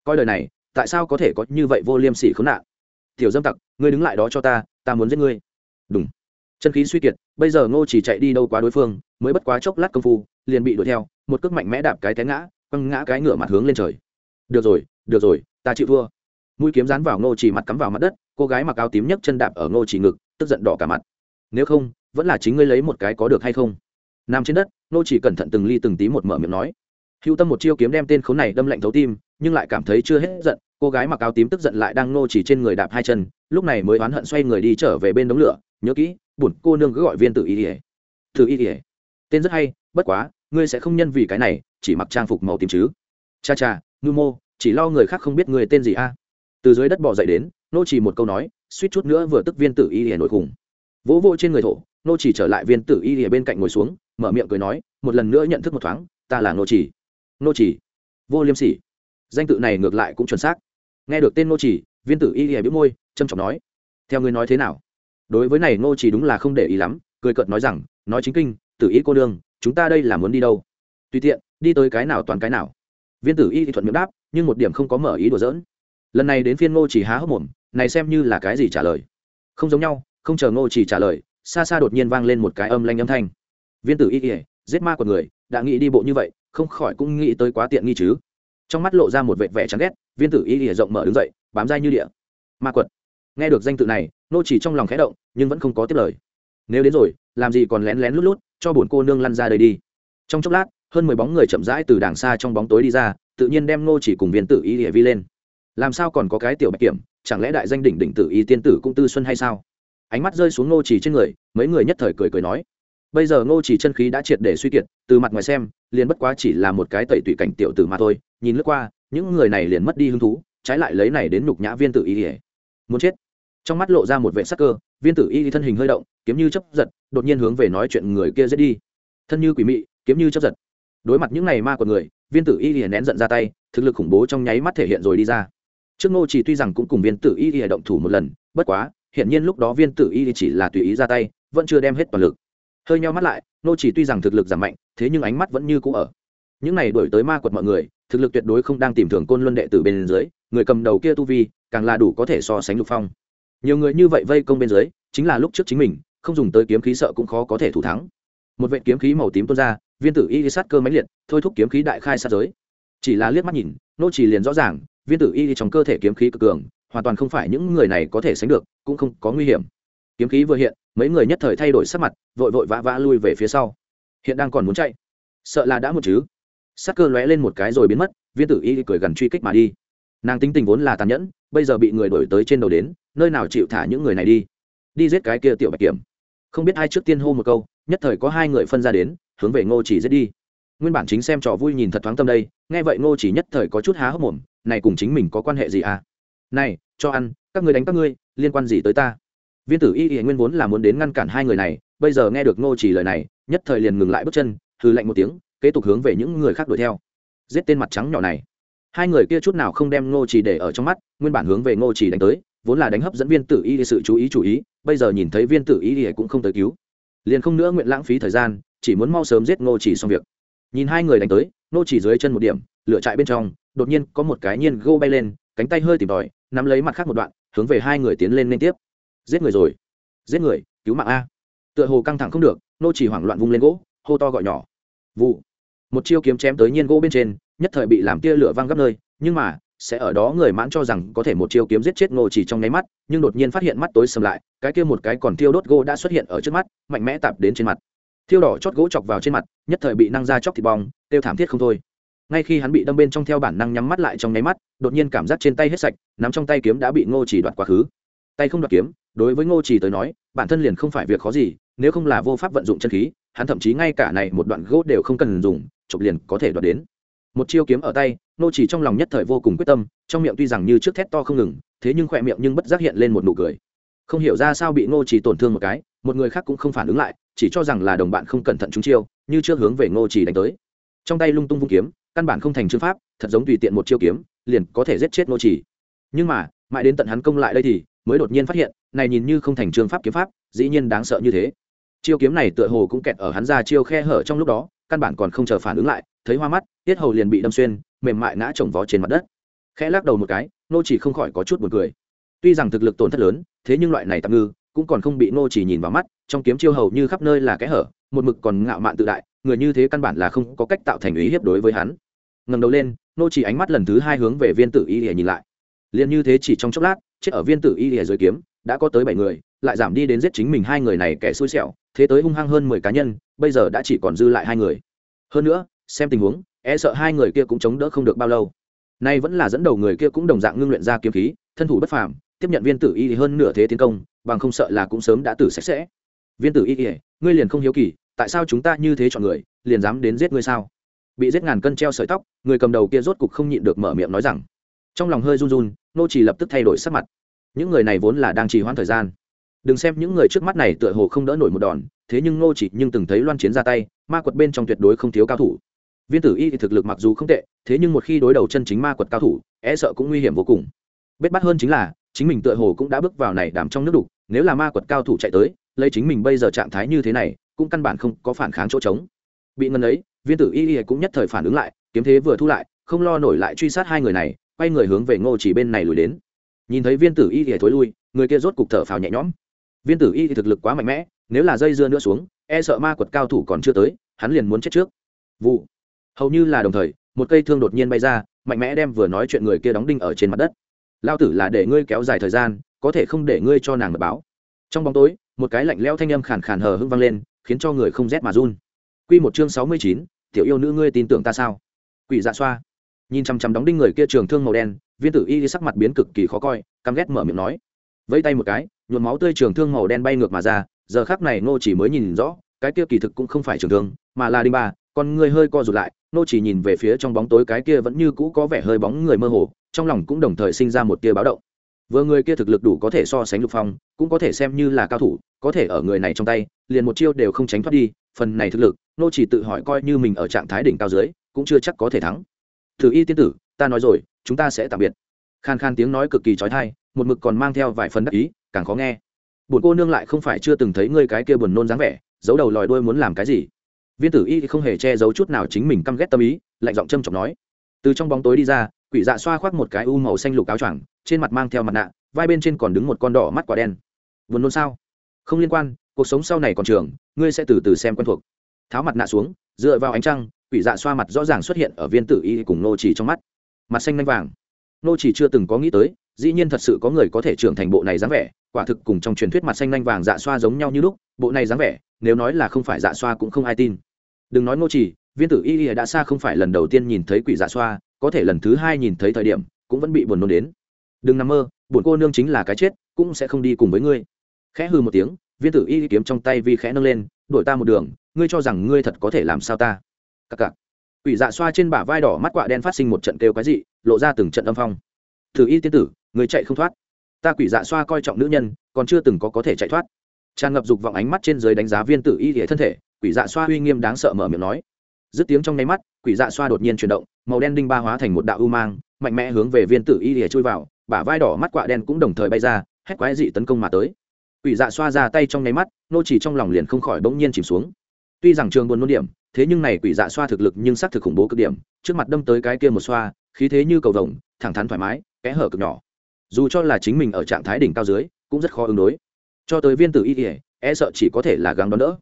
Coi lời này, tại sao có thể có như vậy vô liêm sỉ khốn nạn? Tiểu dâm tặc, ngươi đứng lại đó cho ta ta muốn giết ngươi. Đúng chân khí suy kiệt, bây giờ ngô chỉ chạy đi đâu quá đối phương, mới bất quá chốc lát công phu, liền bị đuổi theo, một cước mạnh mẽ đạp cái té ngã, quăng ngã cái ngựa mặt hướng lên trời. Được rồi được rồi, ta chịu thua. Mũi kiếm dán vào ngô chỉ mặt cắm vào mặt đất cô gái mặc áo tím nhấc chân đạp ở ngô chỉ ngực, tức giận đỏ cả mặt. Nếu không, vẫn là chính ngươi lấy một cái có được hay không? Nằm trên đất, ngô chỉ cẩn thận từng ly từng tí một mở miệng nói. Hữu tâm một chiêu kiếm đem tên khốn này đâm lạnh thấu tim, nhưng lại cảm thấy chưa hết giận, cô gái mặc áo tím tức giận lại đang ngô chỉ trên người đạp hai chân, lúc này mới oán hận xoay người đi trở về bên đống lửa, nhớ kỹ, bổn cô nương cứ gọi viên tự y ỉa tự y ỉa tên rất hay, bất quá, ngươi sẽ không nhân vì cái này, chỉ mặc trang phục màu tím chứ. Cha cha ngư mô, chỉ lo người khác không biết người tên gì a từ dưới đất bỏ dậy đến, nô chỉ một câu nói, suýt chút nữa vừa tức viên tử y lìa nổi khủng vỗ vỗ trên người thổ, nô chỉ trở lại viên tử y lìa bên cạnh ngồi xuống, mở miệng cười nói, một lần nữa nhận thức một thoáng, ta là nô chỉ. Nô chỉ? Vô liêm sỉ. Danh tự này ngược lại cũng chuẩn xác. Nghe được tên nô chỉ, viên tử y lìa bĩu môi, trầm trọng nói, theo ngươi nói thế nào? Đối với này nô chỉ đúng là không để ý lắm, cười cợt nói rằng, nói chính kinh, tử ý cô đương chúng ta đây là muốn đi đâu? Tùy tiện, đi tới cái nào toàn cái nào. Viên tử y thì thuận miệng đáp, nhưng một điểm không có mở ý đùa giỡn lần này đến phiên ngô chỉ há hốc mồm, này xem như là cái gì trả lời? Không giống nhau, không chờ ngô chỉ trả lời, xa xa đột nhiên vang lên một cái âm lanh âm thanh. Viên tử y kỉa giết ma của người, đã nghĩ đi bộ như vậy, không khỏi cũng nghĩ tới quá tiện nghi chứ. Trong mắt lộ ra một vệt vẻ chán ghét, viên tử y kỉa rộng mở đứng dậy, bám dai như địa. Ma quật. Nghe được danh tự này nô chỉ trong lòng khẽ động, nhưng vẫn không có tiếp lời. Nếu đến rồi, làm gì còn lén lén lút lút, cho bổn cô nương lăn ra đây đi. Trong chốc lát, hơn mười bóng người chậm rãi từ đàng xa trong bóng tối đi ra, tự nhiên đem nô chỉ cùng viên tử y địa vi lên làm sao còn có cái tiểu bạch kiểm, chẳng lẽ đại danh đỉnh đỉnh tử y tiên tử cũng tư xuân hay sao? Ánh mắt rơi xuống ngô chỉ trên người, mấy người nhất thời cười cười nói. Bây giờ ngô chỉ chân khí đã triệt để suy kiệt, từ mặt ngoài xem, liền bất quá chỉ là một cái tẩy tủy cảnh tiểu tử mà thôi, nhìn lướt qua, những người này liền mất đi hứng thú, trái lại lấy này đến nhục nhã viên tử y muốn chết. Trong mắt lộ ra một vệ sắc cơ, viên tử y thân hình hơi động, kiếm như chấp giật, đột nhiên hướng về nói chuyện người kia giết đi. Thân như quỷ mị, kiếm như chấp giật. Đối mặt những này ma của người, viên tử y liền nén giận ra tay, thực lực khủng bố trong nháy mắt thể hiện rồi đi ra trước ngô chỉ tuy rằng cũng cùng viên tử y y động thủ một lần, bất quá hiện nhiên lúc đó viên tử y chỉ là tùy ý ra tay, vẫn chưa đem hết toàn lực. Hơi nhau mắt lại, ngô chỉ tuy rằng thực lực giảm mạnh, thế nhưng ánh mắt vẫn như cũ ở. Những này đổi tới ma quật mọi người, thực lực tuyệt đối không đang tìm thường côn luân đệ tử bên dưới, người cầm đầu kia tu vi, càng là đủ có thể so sánh lục phong. Nhiều người như vậy vây công bên dưới, chính là lúc trước chính mình, không dùng tới kiếm khí sợ cũng khó có thể thủ thắng. Một vệ kiếm khí màu tím tuôn ra, viên tử y sát cơ máy liệt, thôi thúc kiếm khí đại khai sát giới. Chỉ là liếc mắt nhìn nô chỉ liền rõ ràng viên tử y trong cơ thể kiếm khí cực cường, hoàn toàn không phải những người này có thể sánh được, cũng không có nguy hiểm. Kiếm khí vừa hiện, mấy người nhất thời thay đổi sắc mặt, vội vội vã vã lui về phía sau. Hiện đang còn muốn chạy. Sợ là đã một chứ. Sắc cơ lóe lên một cái rồi biến mất, viên tử y cười gần truy kích mà đi. Nàng tính tình vốn là tàn nhẫn, bây giờ bị người đổi tới trên đầu đến, nơi nào chịu thả những người này đi? Đi giết cái kia tiểu bạch kiểm. Không biết ai trước tiên hô một câu, nhất thời có hai người phân ra đến, hướng về ngô chỉ giết đi. Nguyên bản chính xem trò vui nhìn thật thoáng tâm đây, nghe vậy ngô chỉ nhất thời có chút há hốc mồm này cùng chính mình có quan hệ gì à? Này, cho ăn, các người đánh các ngươi, liên quan gì tới ta? Viên tử y y nguyên vốn là muốn đến ngăn cản hai người này, bây giờ nghe được ngô chỉ lời này, nhất thời liền ngừng lại bước chân, hừ lạnh một tiếng, kế tục hướng về những người khác đuổi theo. Giết tên mặt trắng nhỏ này. Hai người kia chút nào không đem ngô chỉ để ở trong mắt, nguyên bản hướng về ngô chỉ đánh tới, vốn là đánh hấp dẫn viên tử y sự chú ý chú ý, bây giờ nhìn thấy viên tử y cũng không tới cứu. Liền không nữa nguyện lãng phí thời gian, chỉ muốn mau sớm giết ngô chỉ xong việc. Nhìn hai người đánh tới, ngô chỉ dưới chân một điểm lửa chạy bên trong, đột nhiên có một cái nhiên gô bay lên, cánh tay hơi tìm tòi, nắm lấy mặt khác một đoạn, hướng về hai người tiến lên liên tiếp. Giết người rồi. Giết người, cứu mạng a. Tựa hồ căng thẳng không được, nô chỉ hoảng loạn vung lên gỗ, hô to gọi nhỏ. Vụ. Một chiêu kiếm chém tới nhiên gỗ bên trên, nhất thời bị làm tia lửa văng gấp nơi, nhưng mà, sẽ ở đó người mãn cho rằng có thể một chiêu kiếm giết chết ngô chỉ trong nháy mắt, nhưng đột nhiên phát hiện mắt tối sầm lại, cái kia một cái còn thiêu đốt gỗ đã xuất hiện ở trước mắt, mạnh mẽ tạp đến trên mặt. Thiêu đỏ chót gỗ chọc vào trên mặt, nhất thời bị năng ra chóc thịt bong, tiêu thảm thiết không thôi ngay khi hắn bị đâm bên trong theo bản năng nhắm mắt lại trong nháy mắt, đột nhiên cảm giác trên tay hết sạch, nắm trong tay kiếm đã bị ngô chỉ đoạt quá khứ. Tay không đoạt kiếm, đối với ngô chỉ tới nói, bản thân liền không phải việc khó gì, nếu không là vô pháp vận dụng chân khí, hắn thậm chí ngay cả này một đoạn gỗ đều không cần dùng, chụp liền có thể đoạt đến. Một chiêu kiếm ở tay, ngô chỉ trong lòng nhất thời vô cùng quyết tâm, trong miệng tuy rằng như trước thét to không ngừng, thế nhưng khỏe miệng nhưng bất giác hiện lên một nụ cười. Không hiểu ra sao bị ngô chỉ tổn thương một cái, một người khác cũng không phản ứng lại, chỉ cho rằng là đồng bạn không cẩn thận trúng chiêu, như trước hướng về ngô chỉ đánh tới. Trong tay lung tung vung kiếm căn bản không thành chương pháp, thật giống tùy tiện một chiêu kiếm, liền có thể giết chết nô chỉ. Nhưng mà, mãi đến tận hắn công lại đây thì, mới đột nhiên phát hiện, này nhìn như không thành chương pháp kiếm pháp, dĩ nhiên đáng sợ như thế. Chiêu kiếm này tựa hồ cũng kẹt ở hắn ra chiêu khe hở trong lúc đó, căn bản còn không chờ phản ứng lại, thấy hoa mắt, tiết hầu liền bị đâm xuyên, mềm mại ngã chồng vó trên mặt đất. Khẽ lắc đầu một cái nô chỉ không khỏi có chút buồn cười. Tuy rằng thực lực tổn thất lớn, thế nhưng loại này tạm ngư, cũng còn không bị nô chỉ nhìn vào mắt, trong kiếm chiêu hầu như khắp nơi là kẽ hở, một mực còn ngạo mạn tự đại, người như thế căn bản là không có cách tạo thành ý hiếp đối với hắn ngẩng đầu lên, nô chỉ ánh mắt lần thứ hai hướng về viên tử y lìa nhìn lại. Liền như thế chỉ trong chốc lát, chết ở viên tử y lìa dưới kiếm, đã có tới bảy người, lại giảm đi đến giết chính mình hai người này kẻ xui xẻo, thế tới hung hăng hơn mười cá nhân, bây giờ đã chỉ còn dư lại hai người. Hơn nữa, xem tình huống e sợ hai người kia cũng chống đỡ không được bao lâu. Nay vẫn là dẫn đầu người kia cũng đồng dạng ngưng luyện ra kiếm khí, thân thủ bất phàm, tiếp nhận viên tử y hơn nửa thế tiến công, bằng không sợ là cũng sớm đã tử sạch sẽ. Viên tử y ngươi liền không hiếu kỳ, tại sao chúng ta như thế chọn người, liền dám đến giết ngươi sao? Bị giết ngàn cân treo sợi tóc, người cầm đầu kia rốt cục không nhịn được mở miệng nói rằng, trong lòng hơi run run, nô chỉ lập tức thay đổi sắc mặt. Những người này vốn là đang trì hoãn thời gian. Đừng xem những người trước mắt này tựa hồ không đỡ nổi một đòn, thế nhưng nô chỉ nhưng từng thấy loan chiến ra tay, ma quật bên trong tuyệt đối không thiếu cao thủ. Viên tử y thì thực lực mặc dù không tệ, thế nhưng một khi đối đầu chân chính ma quật cao thủ e sợ cũng nguy hiểm vô cùng. Bết bắt hơn chính là, chính mình tựa hồ cũng đã bước vào này đảm trong nước đục, nếu là ma quật cao thủ chạy tới, lấy chính mình bây giờ trạng thái như thế này, cũng căn bản không có phản kháng chỗ trống. Bị ngân ấy viên tử y y cũng nhất thời phản ứng lại kiếm thế vừa thu lại không lo nổi lại truy sát hai người này quay người hướng về ngô chỉ bên này lùi đến. Nhìn thấy viên tử y Y thối lui người kia rốt cục thở phào nhẹ nhõm. Viên tử y thì thực lực quá mạnh mẽ nếu là dây dưa nữa xuống e sợ ma quật cao thủ còn chưa tới hắn liền muốn chết trước. Vụ. Hầu như là đồng thời một cây thương đột nhiên bay ra mạnh mẽ đem vừa nói chuyện người kia đóng đinh ở trên mặt đất. Lao tử là để ngươi kéo dài thời gian có thể không để ngươi cho nàng mật báo. Trong bóng tối một cái lạnh lẽo thanh âm khàn khàn hờ hưng vang lên khiến cho người không rét mà run. Quy một chương sáu mươi chín, tiểu yêu nữ ngươi tin tưởng ta sao? Quỷ dạ xoa. Nhìn chằm chằm đóng đinh người kia trường thương màu đen, viên tử y sắc mặt biến cực kỳ khó coi, căm ghét mở miệng nói. Vẫy tay một cái, nhuộm máu tươi trường thương màu đen bay ngược mà ra, giờ khác này nô chỉ mới nhìn rõ, cái kia kỳ thực cũng không phải trường thương, mà là đinh ba còn người hơi co rụt lại nô chỉ nhìn về phía trong bóng tối cái kia vẫn như cũ có vẻ hơi bóng người mơ hồ, trong lòng cũng đồng thời sinh ra một tia báo động. Vừa người kia thực lực đủ có thể so sánh lục phong, cũng có thể xem như là cao thủ, có thể ở người này trong tay, liền một chiêu đều không tránh thoát đi phần này thực lực, nô chỉ tự hỏi coi như mình ở trạng thái đỉnh cao dưới, cũng chưa chắc có thể thắng. Thử y tiên tử, ta nói rồi, chúng ta sẽ tạm biệt. Khan khan tiếng nói cực kỳ trói thai một mực còn mang theo vài phần đắc ý, càng khó nghe. Buồn cô nương lại không phải chưa từng thấy ngươi cái kia buồn nôn dáng vẻ, giấu đầu lòi đuôi muốn làm cái gì? Viên tử y không hề che giấu chút nào chính mình căm ghét tâm ý, lạnh giọng châm chọc nói. Từ trong bóng tối đi ra, quỷ dạ xoa khoác một cái u màu xanh lục áo choàng, trên mặt mang theo mặt nạ, vai bên trên còn đứng một con đỏ mắt quả đen. Buồn nôn sao? Không liên quan cuộc sống sau này còn trường, ngươi sẽ từ từ xem quen thuộc. Tháo mặt nạ xuống, dựa vào ánh trăng, quỷ dạ xoa mặt rõ ràng xuất hiện ở viên tử y cùng nô chỉ trong mắt. Mặt xanh lanh vàng. Nô chỉ chưa từng có nghĩ tới, dĩ nhiên thật sự có người có thể trưởng thành bộ này dáng vẻ, quả thực cùng trong truyền thuyết mặt xanh lanh vàng dạ xoa giống nhau như lúc, bộ này dáng vẻ, nếu nói là không phải dạ xoa cũng không ai tin. Đừng nói nô chỉ viên tử y đã xa không phải lần đầu tiên nhìn thấy quỷ dạ xoa, có thể lần thứ hai nhìn thấy thời điểm, cũng vẫn bị buồn nôn đến. Đừng nằm mơ, buồn cô nương chính là cái chết, cũng sẽ không đi cùng với ngươi. Khẽ hư một tiếng viên tử y kiếm trong tay vi khẽ nâng lên đổi ta một đường, ngươi cho rằng ngươi thật có thể làm sao ta? Cặc cặc. Quỷ dạ xoa trên bả vai đỏ mắt quạ đen phát sinh một trận kêu quái dị, lộ ra từng trận âm phong. Thử y tiên tử người chạy không thoát. Ta quỷ dạ xoa coi trọng nữ nhân, còn chưa từng có có thể chạy thoát. Tràn ngập dục vọng ánh mắt trên dưới đánh giá viên tử y thể thân thể, quỷ dạ xoa uy nghiêm đáng sợ mở miệng nói. Dứt tiếng trong nháy mắt, quỷ dạ xoa đột nhiên chuyển động, màu đen đinh ba hóa thành một đạo ưu mang, mạnh mẽ hướng về viên tử y thể chui vào, bả vai đỏ mắt quạ đen cũng đồng thời bay ra, hét quái dị tấn công mà tới quỷ dạ xoa ra tay trong nháy mắt, nô chỉ trong lòng liền không khỏi bỗng nhiên chìm xuống. Tuy rằng trường buồn nôn điểm, thế nhưng này quỷ dạ xoa thực lực nhưng xác thực khủng bố cực điểm, trước mặt đâm tới cái kia một xoa, khí thế như cầu vồng, thẳng thắn thoải mái, kẽ hở cực nhỏ. Dù cho là chính mình ở trạng thái đỉnh cao dưới, cũng rất khó ứng đối. Cho tới viên tử y ỉa e sợ chỉ có thể là gắng đón đỡ.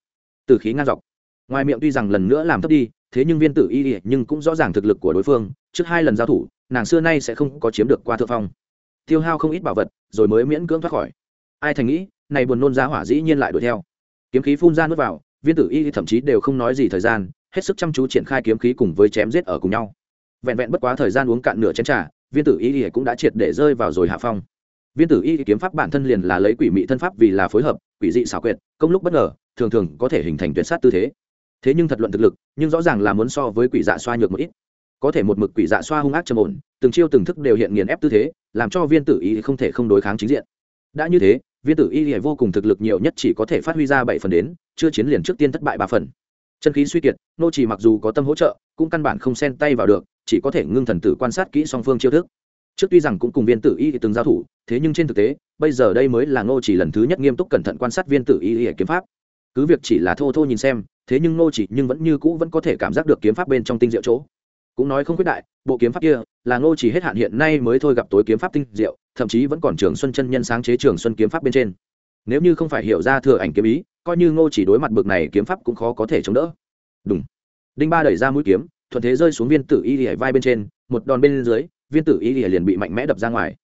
Từ khí ngang dọc. Ngoài miệng tuy rằng lần nữa làm thấp đi, thế nhưng viên tử y ỉa nhưng cũng rõ ràng thực lực của đối phương, trước hai lần giao thủ, nàng xưa nay sẽ không có chiếm được qua thượng phong. Tiêu hao không ít bảo vật, rồi mới miễn cưỡng thoát khỏi. Ai thành nghĩ này buồn nôn ra hỏa dĩ nhiên lại đuổi theo. Kiếm khí phun ra nuốt vào, viên tử y thậm chí đều không nói gì thời gian, hết sức chăm chú triển khai kiếm khí cùng với chém giết ở cùng nhau. Vẹn vẹn bất quá thời gian uống cạn nửa chén trà, viên tử y cũng đã triệt để rơi vào rồi hạ phong. Viên tử y kiếm pháp bản thân liền là lấy quỷ mị thân pháp vì là phối hợp, quỷ dị xảo quyệt, công lúc bất ngờ, thường thường có thể hình thành tuyệt sát tư thế. Thế nhưng thật luận thực lực, nhưng rõ ràng là muốn so với quỷ dạ xoa nhược một ít. Có thể một mực quỷ dạ xoa hung ác trầm ổn, từng chiêu từng thức đều hiện nghiền ép tư thế, làm cho viên tử y không thể không đối kháng chính diện. Đã như thế viên tử y vô cùng thực lực nhiều nhất chỉ có thể phát huy ra bảy phần đến, chưa chiến liền trước tiên thất bại ba phần. Chân khí suy kiệt, nô chỉ mặc dù có tâm hỗ trợ, cũng căn bản không xen tay vào được, chỉ có thể ngưng thần tử quan sát kỹ song phương chiêu thức. Trước tuy rằng cũng cùng viên tử y từng giao thủ, thế nhưng trên thực tế, bây giờ đây mới là ngô chỉ lần thứ nhất nghiêm túc cẩn thận quan sát viên tử y kiếm pháp. Cứ việc chỉ là thô thô nhìn xem, thế nhưng ngô chỉ nhưng vẫn như cũ vẫn có thể cảm giác được kiếm pháp bên trong tinh diệu chỗ. Cũng nói không quyết đại, bộ kiếm pháp kia là ngô chỉ hết hạn hiện nay mới thôi gặp tối kiếm pháp tinh diệu thậm chí vẫn còn trường xuân chân nhân sáng chế trường xuân kiếm pháp bên trên. Nếu như không phải hiểu ra thừa ảnh kiếm ý, coi như ngô chỉ đối mặt bực này kiếm pháp cũng khó có thể chống đỡ. Đúng đinh ba đẩy ra mũi kiếm, thuận thế rơi xuống viên tử y lìa vai bên trên, một đòn bên dưới, viên tử y lìa liền bị mạnh mẽ đập ra ngoài.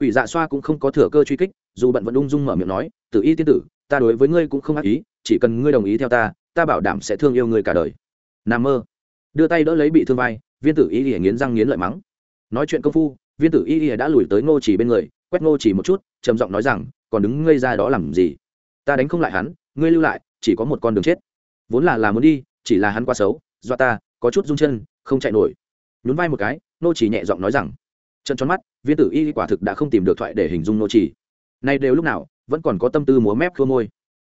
Ủy dạ xoa cũng không có thừa cơ truy kích, dù bận vẫn ung dung mở miệng nói, tử y tiên tử, ta đối với ngươi cũng không ác ý, chỉ cần ngươi đồng ý theo ta ta bảo đảm sẽ thương yêu ngươi cả đời. N mơ. Đưa tay đỡ lấy bị thương vai, viên tử y lìa nghiến răng nghiến lợi mắng. Nói chuyện công phu viên tử y y đã lùi tới ngô chỉ bên người, quét ngô chỉ một chút, trầm giọng nói rằng, còn đứng ngây ra đó làm gì? Ta đánh không lại hắn, ngươi lưu lại, chỉ có một con đường chết. Vốn là là muốn đi, chỉ là hắn quá xấu do ta, có chút rung chân, không chạy nổi. Nhún vai một cái nô chỉ nhẹ giọng nói rằng trận tròn mắt, viên tử y quả thực đã không tìm được thoại để hình dung nô chỉ. Nay đều lúc nào, vẫn còn có tâm tư múa mép khua môi.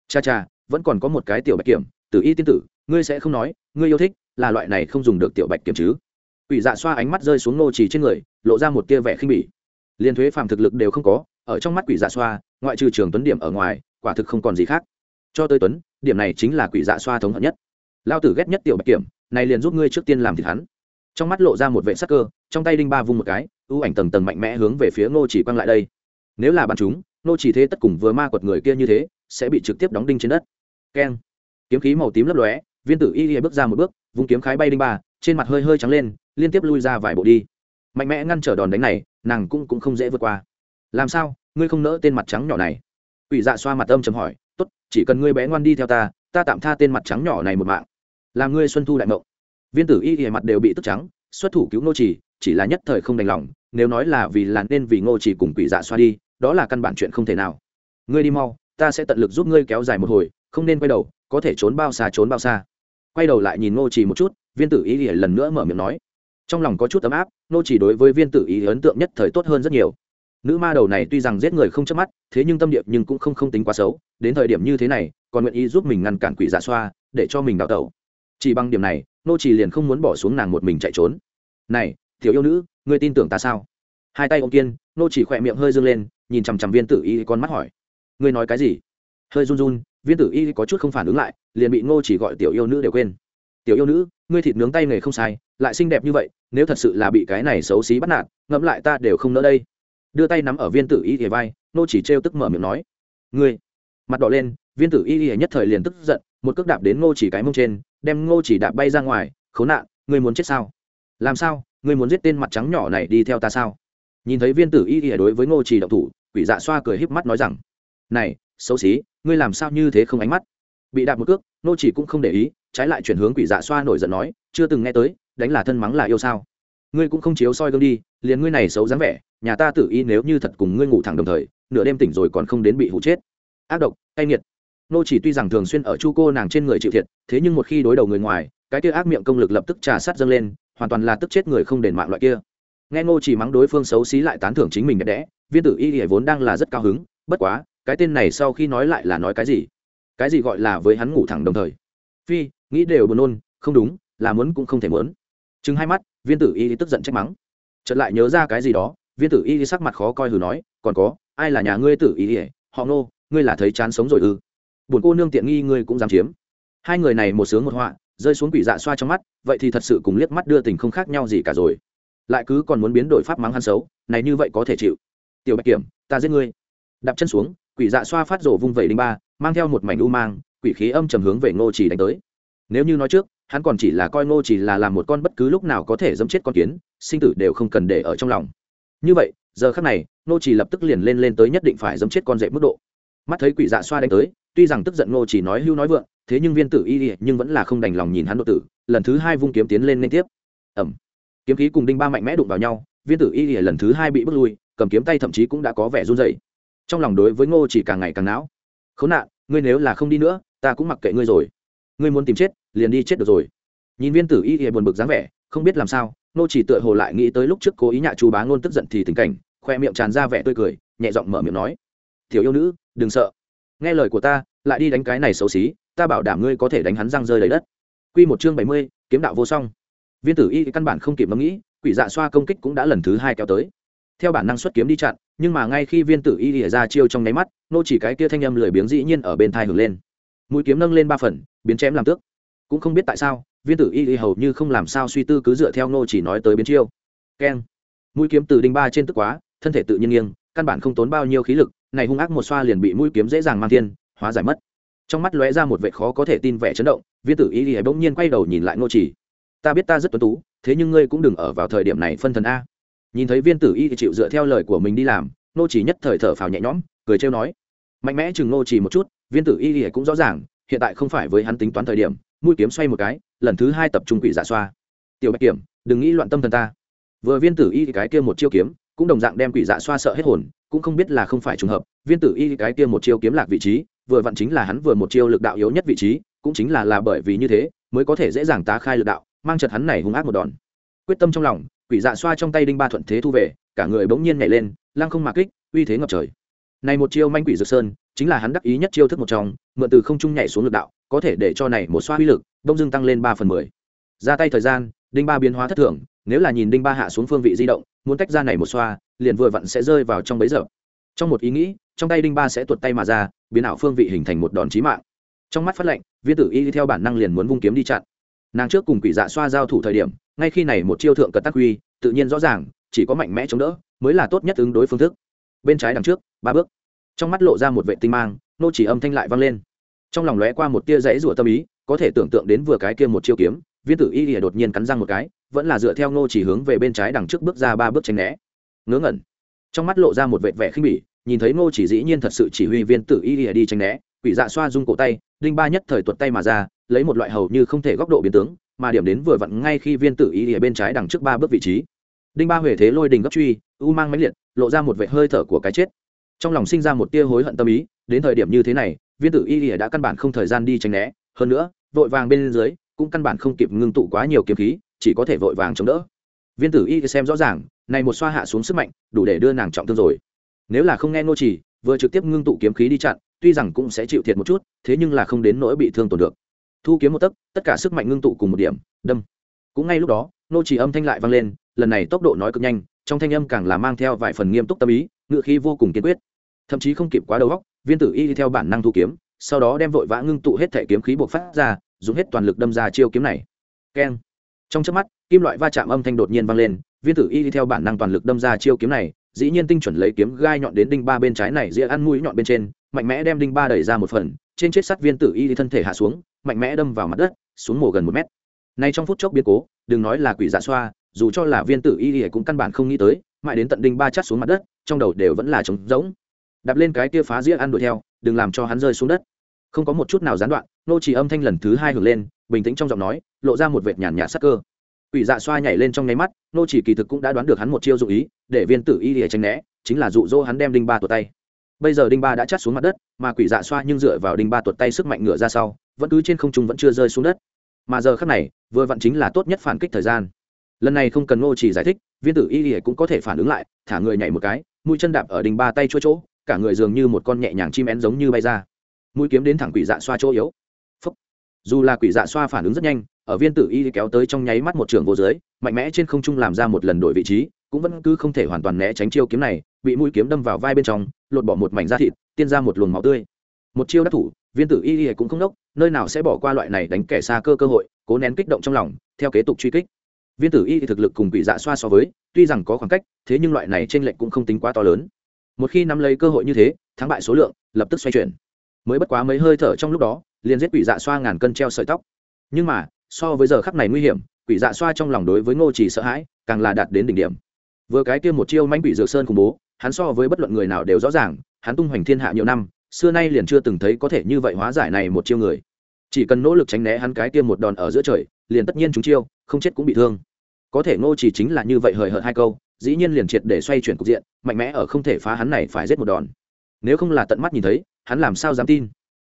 Cha cha, vẫn còn có một cái tiểu bạch kiểm, tử y tiên tử, ngươi sẽ không nói, ngươi yêu thích, là loại này không dùng được tiểu bạch kiểm chứ. Quỷ dạ xoa ánh mắt rơi xuống nô chỉ trên người, lộ ra một tia vẻ khinh bỉ. Liên thuế phàm thực lực đều không có, ở trong mắt quỷ dạ xoa, ngoại trừ trường tuấn điểm ở ngoài, quả thực không còn gì khác. Cho tới tuấn, điểm này chính là quỷ dạ xoa thống hận nhất. Lao tử ghét nhất tiểu bạch kiểm, này liền giúp ngươi trước tiên làm thịt hắn. Trong mắt lộ ra một vẻ sắc cơ, trong tay đinh ba vung một cái, ưu ảnh tầng tầng mạnh mẽ hướng về phía ngô chỉ quăng lại đây. Nếu là bạn chúng, ngô chỉ thế tất cùng vừa ma quật người kia như thế, sẽ bị trực tiếp đóng đinh trên đất. Keng. Kiếm khí màu tím lấp lóe, viên tử y y bước ra một bước, vung kiếm khái bay đinh ba, trên mặt hơi hơi trắng lên liên tiếp lui ra vài bộ đi. Mạnh mẽ ngăn trở đòn đánh này, nàng cũng cũng không dễ vượt qua. Làm sao? Ngươi không nỡ tên mặt trắng nhỏ này? Ủy dạ xoa mặt âm chầm hỏi, tốt, chỉ cần ngươi bé ngoan đi theo ta ta tạm tha tên mặt trắng nhỏ này một mạng. Làm ngươi xuân thu đại mộng. Viên tử y y mặt đều bị tức trắng, xuất thủ cứu ngô chỉ chỉ là nhất thời không đành lòng, nếu nói là vì là nên vì ngô chỉ cùng quỷ dạ xoa đi, đó là căn bản chuyện không thể nào. Ngươi đi mau, ta sẽ tận lực giúp ngươi kéo dài một hồi, không nên quay đầu, có thể trốn bao xa trốn bao xa. Quay đầu lại nhìn ngô chỉ một chút, viên tử y y lần nữa mở miệng nói trong lòng có chút ấm áp, nô chỉ đối với viên tử y ấn tượng nhất thời tốt hơn rất nhiều. Nữ ma đầu này tuy rằng giết người không chớp mắt, thế nhưng tâm điệp nhưng cũng không không tính quá xấu, đến thời điểm như thế này, còn nguyện ý giúp mình ngăn cản quỷ giả xoa, để cho mình đào tẩu. Chỉ bằng điểm này, nô chỉ liền không muốn bỏ xuống nàng một mình chạy trốn. Này, tiểu yêu nữ, ngươi tin tưởng ta sao? Hai tay ôm kiên, nô chỉ khỏe miệng hơi dương lên, nhìn chằm chằm viên tử y con mắt hỏi. Ngươi nói cái gì? Hơi run run, viên tử y có chút không phản ứng lại, liền bị nô chỉ gọi tiểu yêu nữ đều quên tiểu yêu nữ, ngươi thịt nướng tay nghề không sai, lại xinh đẹp như vậy, nếu thật sự là bị cái này xấu xí bắt nạt, ngẫm lại ta đều không nỡ đây. Đưa tay nắm ở viên tử y thì vai, nô chỉ trêu tức mở miệng nói. Ngươi, mặt đỏ lên, viên tử y y nhất thời liền tức giận, một cước đạp đến ngô chỉ cái mông trên, đem ngô chỉ đạp bay ra ngoài, khốn nạn, ngươi muốn chết sao? Làm sao, ngươi muốn giết tên mặt trắng nhỏ này đi theo ta sao? Nhìn thấy viên tử y y đối với ngô chỉ động thủ, quỷ dạ xoa cười híp mắt nói rằng, này, xấu xí, ngươi làm sao như thế không ánh mắt? Bị đạp một cước Nô chỉ cũng không để ý, trái lại chuyển hướng quỷ dạ xoa nổi giận nói, chưa từng nghe tới, đánh là thân mắng là yêu sao? Ngươi cũng không chiếu soi gương đi, liền ngươi này xấu dáng vẻ, nhà ta tự y nếu như thật cùng ngươi ngủ thẳng đồng thời, nửa đêm tỉnh rồi còn không đến bị hụ chết. Ác độc, cay nghiệt. Nô chỉ tuy rằng thường xuyên ở chu cô nàng trên người chịu thiệt, thế nhưng một khi đối đầu người ngoài, cái kia ác miệng công lực lập tức trà sát dâng lên, hoàn toàn là tức chết người không đền mạng loại kia. Nghe nô chỉ mắng đối phương xấu xí lại tán thưởng chính mình đẹp đẽ, viên tử y hệ vốn đang là rất cao hứng, bất quá, cái tên này sau khi nói lại là nói cái gì? Cái gì gọi là với hắn ngủ thẳng đồng thời. Phi, nghĩ đều buồn nôn, không đúng, là muốn cũng không thể muốn. Chừng hai mắt, viên tử y tức giận trách mắng. Chợt lại nhớ ra cái gì đó, viên tử y sắc mặt khó coi hừ nói, còn có, ai là nhà ngươi tử y họ nô ngươi là thấy chán sống rồi ư? Buồn cô nương tiện nghi ngươi cũng dám chiếm. Hai người này một sướng một họa, rơi xuống quỷ dạ xoa trong mắt, vậy thì thật sự cùng liếc mắt đưa tình không khác nhau gì cả rồi. Lại cứ còn muốn biến đổi pháp mắng hắn xấu, này như vậy có thể chịu. Tiểu bạch kiểm, ta giết ngươi. Đạp chân xuống, quỷ dạ xoa phát rổ vung vẩy đinh ba mang theo một mảnh u mang, quỷ khí âm trầm hướng về ngô chỉ đánh tới. Nếu như nói trước, hắn còn chỉ là coi ngô chỉ là làm một con bất cứ lúc nào có thể dẫm chết con kiến, sinh tử đều không cần để ở trong lòng. Như vậy, giờ khắc này, ngô chỉ lập tức liền lên lên tới nhất định phải dẫm chết con dậy mức độ. Mắt thấy quỷ dạ xoa đánh tới, tuy rằng tức giận ngô chỉ nói hưu nói vượng, thế nhưng viên tử y nhưng vẫn là không đành lòng nhìn hắn độ tử, lần thứ hai vung kiếm tiến lên liên tiếp. Ẩm kiếm khí cùng đinh ba mạnh mẽ đụng vào nhau, viên tử y lần thứ hai bị bước lui, cầm kiếm tay thậm chí cũng đã có vẻ run dày trong lòng đối với ngô chỉ càng ngày càng não khốn nạn, ngươi nếu là không đi nữa, ta cũng mặc kệ ngươi rồi. Ngươi muốn tìm chết, liền đi chết được rồi. Nhìn viên tử y y buồn bực dáng vẻ, không biết làm sao, nô chỉ tựa hồ lại nghĩ tới lúc trước cố ý nhạ chú bá ngôn tức giận thì tình cảnh, khoe miệng tràn ra vẻ tươi cười, nhẹ giọng mở miệng nói. Tiểu yêu nữ, đừng sợ. Nghe lời của ta, lại đi đánh cái này xấu xí, ta bảo đảm ngươi có thể đánh hắn răng rơi lấy đất. Quy một chương bảy mươi, kiếm đạo vô song. Viên tử y căn bản không kịp ngẫm nghĩ, quỷ dạ xoa công kích cũng đã lần thứ hai kéo tới theo bản năng xuất kiếm đi chặn, nhưng mà ngay khi viên tử y ỉa ra chiêu trong nháy mắt, nô chỉ cái kia thanh âm lười biếng dĩ nhiên ở bên thai hưởng lên. Mũi kiếm nâng lên ba phần, biến chém làm tước. Cũng không biết tại sao, viên tử y hầu như không làm sao suy tư cứ dựa theo nô chỉ nói tới biến chiêu. Keng. Mũi kiếm từ đinh ba trên tức quá, thân thể tự nhiên nghiêng, căn bản không tốn bao nhiêu khí lực, này hung ác một xoa liền bị mũi kiếm dễ dàng mang thiên, hóa giải mất. Trong mắt lóe ra một vẻ khó có thể tin vẻ chấn động, viên tử y lìa bỗng nhiên quay đầu nhìn lại nô chỉ. Ta biết ta rất tuấn tú, thế nhưng ngươi cũng đừng ở vào thời điểm này phân thần a nhìn thấy viên tử y chịu dựa theo lời của mình đi làm nô chỉ nhất thời thở phào nhẹ nhõm, cười trêu nói. Mạnh mẽ chừng nô chỉ một chút, viên tử y cũng rõ ràng, hiện tại không phải với hắn tính toán thời điểm, mũi kiếm xoay một cái, lần thứ hai tập trung quỷ giả xoa. Tiểu bạch kiểm, đừng nghĩ loạn tâm thần ta. Vừa viên tử y cái kia một chiêu kiếm, cũng đồng dạng đem quỷ dạ xoa sợ hết hồn, cũng không biết là không phải trùng hợp, viên tử y cái kia một chiêu kiếm lạc vị trí, vừa vặn chính là hắn vừa một chiêu lực đạo yếu nhất vị trí, cũng chính là là bởi vì như thế, mới có thể dễ dàng tá khai lực đạo, mang chật hắn này hung ác một đòn. Quyết tâm trong lòng quỷ dạ xoa trong tay đinh ba thuận thế thu về, cả người bỗng nhiên nhảy lên, lăng không mạc kích, uy thế ngập trời. Này một chiêu manh quỷ dược sơn, chính là hắn đắc ý nhất chiêu thức một trong, mượn từ không trung nhảy xuống lực đạo, có thể để cho này một xoa uy lực, đông Dương tăng lên ba phần mười. Ra tay thời gian, đinh ba biến hóa thất thường, nếu là nhìn đinh ba hạ xuống phương vị di động, muốn tách ra này một xoa, liền vừa vặn sẽ rơi vào trong bấy giờ. Trong một ý nghĩ, trong tay đinh ba sẽ tuột tay mà ra, biến ảo phương vị hình thành một đòn chí mạng. Trong mắt phát lệnh, viên tử y theo bản năng liền muốn vung kiếm đi chặn. Nàng trước cùng quỷ dạ xoa giao thủ thời điểm ngay khi này một chiêu thượng cật tác huy tự nhiên rõ ràng, chỉ có mạnh mẽ chống đỡ mới là tốt nhất ứng đối phương thức. Bên trái đằng trước, ba bước. Trong mắt lộ ra một vệ tinh mang, nô chỉ âm thanh lại vang lên. Trong lòng lóe qua một tia rẫy rủa tâm ý, có thể tưởng tượng đến vừa cái kia một chiêu kiếm, viên tử y lìa đột nhiên cắn răng một cái, vẫn là dựa theo nô chỉ hướng về bên trái đằng trước bước ra ba bước tránh né. Ngớ ngẩn. Trong mắt lộ ra một vệ vẻ khinh bỉ, nhìn thấy nô chỉ dĩ nhiên thật sự chỉ huy viên tử y lìa đi tránh né, quỷ dạ xoa rung cổ tay, đinh ba nhất thời tuột tay mà ra, lấy một loại hầu như không thể góc độ biến tướng mà điểm đến vừa vặn ngay khi viên tử y ở bên trái đằng trước ba bước vị trí. Đinh ba huệ thế lôi đình gấp truy, u mang mãnh liệt, lộ ra một vệ hơi thở của cái chết. Trong lòng sinh ra một tia hối hận tâm ý, đến thời điểm như thế này, viên tử y đã căn bản không thời gian đi tránh né. Hơn nữa, vội vàng bên dưới, cũng căn bản không kịp ngưng tụ quá nhiều kiếm khí, chỉ có thể vội vàng chống đỡ. Viên tử y xem rõ ràng, này một xoa hạ xuống sức mạnh, đủ để đưa nàng trọng thương rồi. Nếu là không nghe nô trì, vừa trực tiếp ngưng tụ kiếm khí đi chặn, tuy rằng cũng sẽ chịu thiệt một chút, thế nhưng là không đến nỗi bị thương tổn được thu kiếm một tấc, tất cả sức mạnh ngưng tụ cùng một điểm, đâm. Cũng ngay lúc đó, nô chỉ âm thanh lại vang lên, lần này tốc độ nói cực nhanh, trong thanh âm càng là mang theo vài phần nghiêm túc tâm ý, ngựa khí vô cùng kiên quyết. Thậm chí không kịp quá đầu óc, viên tử y đi theo bản năng thu kiếm, sau đó đem vội vã ngưng tụ hết thể kiếm khí buộc phát ra, dùng hết toàn lực đâm ra chiêu kiếm này. Keng. Trong chớp mắt, kim loại va chạm âm thanh đột nhiên vang lên, viên tử y đi theo bản năng toàn lực đâm ra chiêu kiếm này, dĩ nhiên tinh chuẩn lấy kiếm gai nhọn đến đinh ba bên trái này, dĩa ăn mũi nhọn bên trên, mạnh mẽ đem đinh ba đẩy ra một phần, trên chết sắt viên tử y đi thân thể hạ xuống mạnh mẽ đâm vào mặt đất, xuống mổ gần một mét. Nay trong phút chốc biến cố, đừng nói là quỷ dạ xoa, dù cho là viên tử y thì cũng căn bản không nghĩ tới, mãi đến tận đinh ba chát xuống mặt đất, trong đầu đều vẫn là trống rỗng. Đạp lên cái tia phá dĩa ăn đuổi theo, đừng làm cho hắn rơi xuống đất. Không có một chút nào gián đoạn, nô chỉ âm thanh lần thứ hai hưởng lên, bình tĩnh trong giọng nói, lộ ra một vệt nhàn nhạt sắc cơ. Quỷ dạ xoa nhảy lên trong nháy mắt, nô chỉ kỳ thực cũng đã đoán được hắn một chiêu dụ ý, để viên tử y lìa tránh né, chính là dụ dỗ hắn đem đinh ba tuột tay. Bây giờ đinh ba đã chắt xuống mặt đất, mà quỷ dạ xoa nhưng dựa vào đinh ba tuột tay sức mạnh ngựa ra sau vẫn cứ trên không trung vẫn chưa rơi xuống đất. Mà giờ khác này, vừa vặn chính là tốt nhất phản kích thời gian. Lần này không cần ngô chỉ giải thích, viên tử y y cũng có thể phản ứng lại, thả người nhảy một cái, mũi chân đạp ở đình ba tay chỗ chỗ, cả người dường như một con nhẹ nhàng chim én giống như bay ra. Mũi kiếm đến thẳng quỷ dạ xoa chỗ yếu. Phúc. dù là quỷ dạ xoa phản ứng rất nhanh, ở viên tử y kéo tới trong nháy mắt một trường vô dưới, mạnh mẽ trên không trung làm ra một lần đổi vị trí, cũng vẫn cứ không thể hoàn toàn né tránh chiêu kiếm này, bị mũi kiếm đâm vào vai bên trong, lột bỏ một mảnh da thịt, tiên ra một luồng máu tươi. Một chiêu đắc thủ viên tử y y cũng không đốc nơi nào sẽ bỏ qua loại này đánh kẻ xa cơ cơ hội, cố nén kích động trong lòng, theo kế tục truy kích. Viên tử y thực lực cùng bị dạ xoa so với, tuy rằng có khoảng cách, thế nhưng loại này t r ê n lệch cũng không tính quá to lớn. Một khi nắm lấy cơ hội như thế, thắng bại số lượng lập tức xoay chuyển. Mới bất quá mấy hơi thở trong lúc đó, liền giết quỷ dạ xoa ngàn cân treo sợi tóc. Nhưng mà, so với giờ khắc này nguy hiểm, quỷ dạ xoa trong lòng đối với ngô chỉ sợ hãi, càng là đạt đến đỉnh điểm. Vừa cái kia một chiêu manh quỷ dược sơn khủng bố, hắn so với bất luận người nào đều rõ ràng, hắn tung hoành thiên hạ nhiều năm xưa nay liền chưa từng thấy có thể như vậy hóa giải này một chiêu người. Chỉ cần nỗ lực tránh né hắn cái kia một đòn ở giữa trời, liền tất nhiên chúng chiêu, không chết cũng bị thương. Có thể ngô chỉ chính là như vậy hời hợt hai câu, dĩ nhiên liền triệt để xoay chuyển cục diện, mạnh mẽ ở không thể phá hắn này phải giết một đòn. Nếu không là tận mắt nhìn thấy, hắn làm sao dám tin?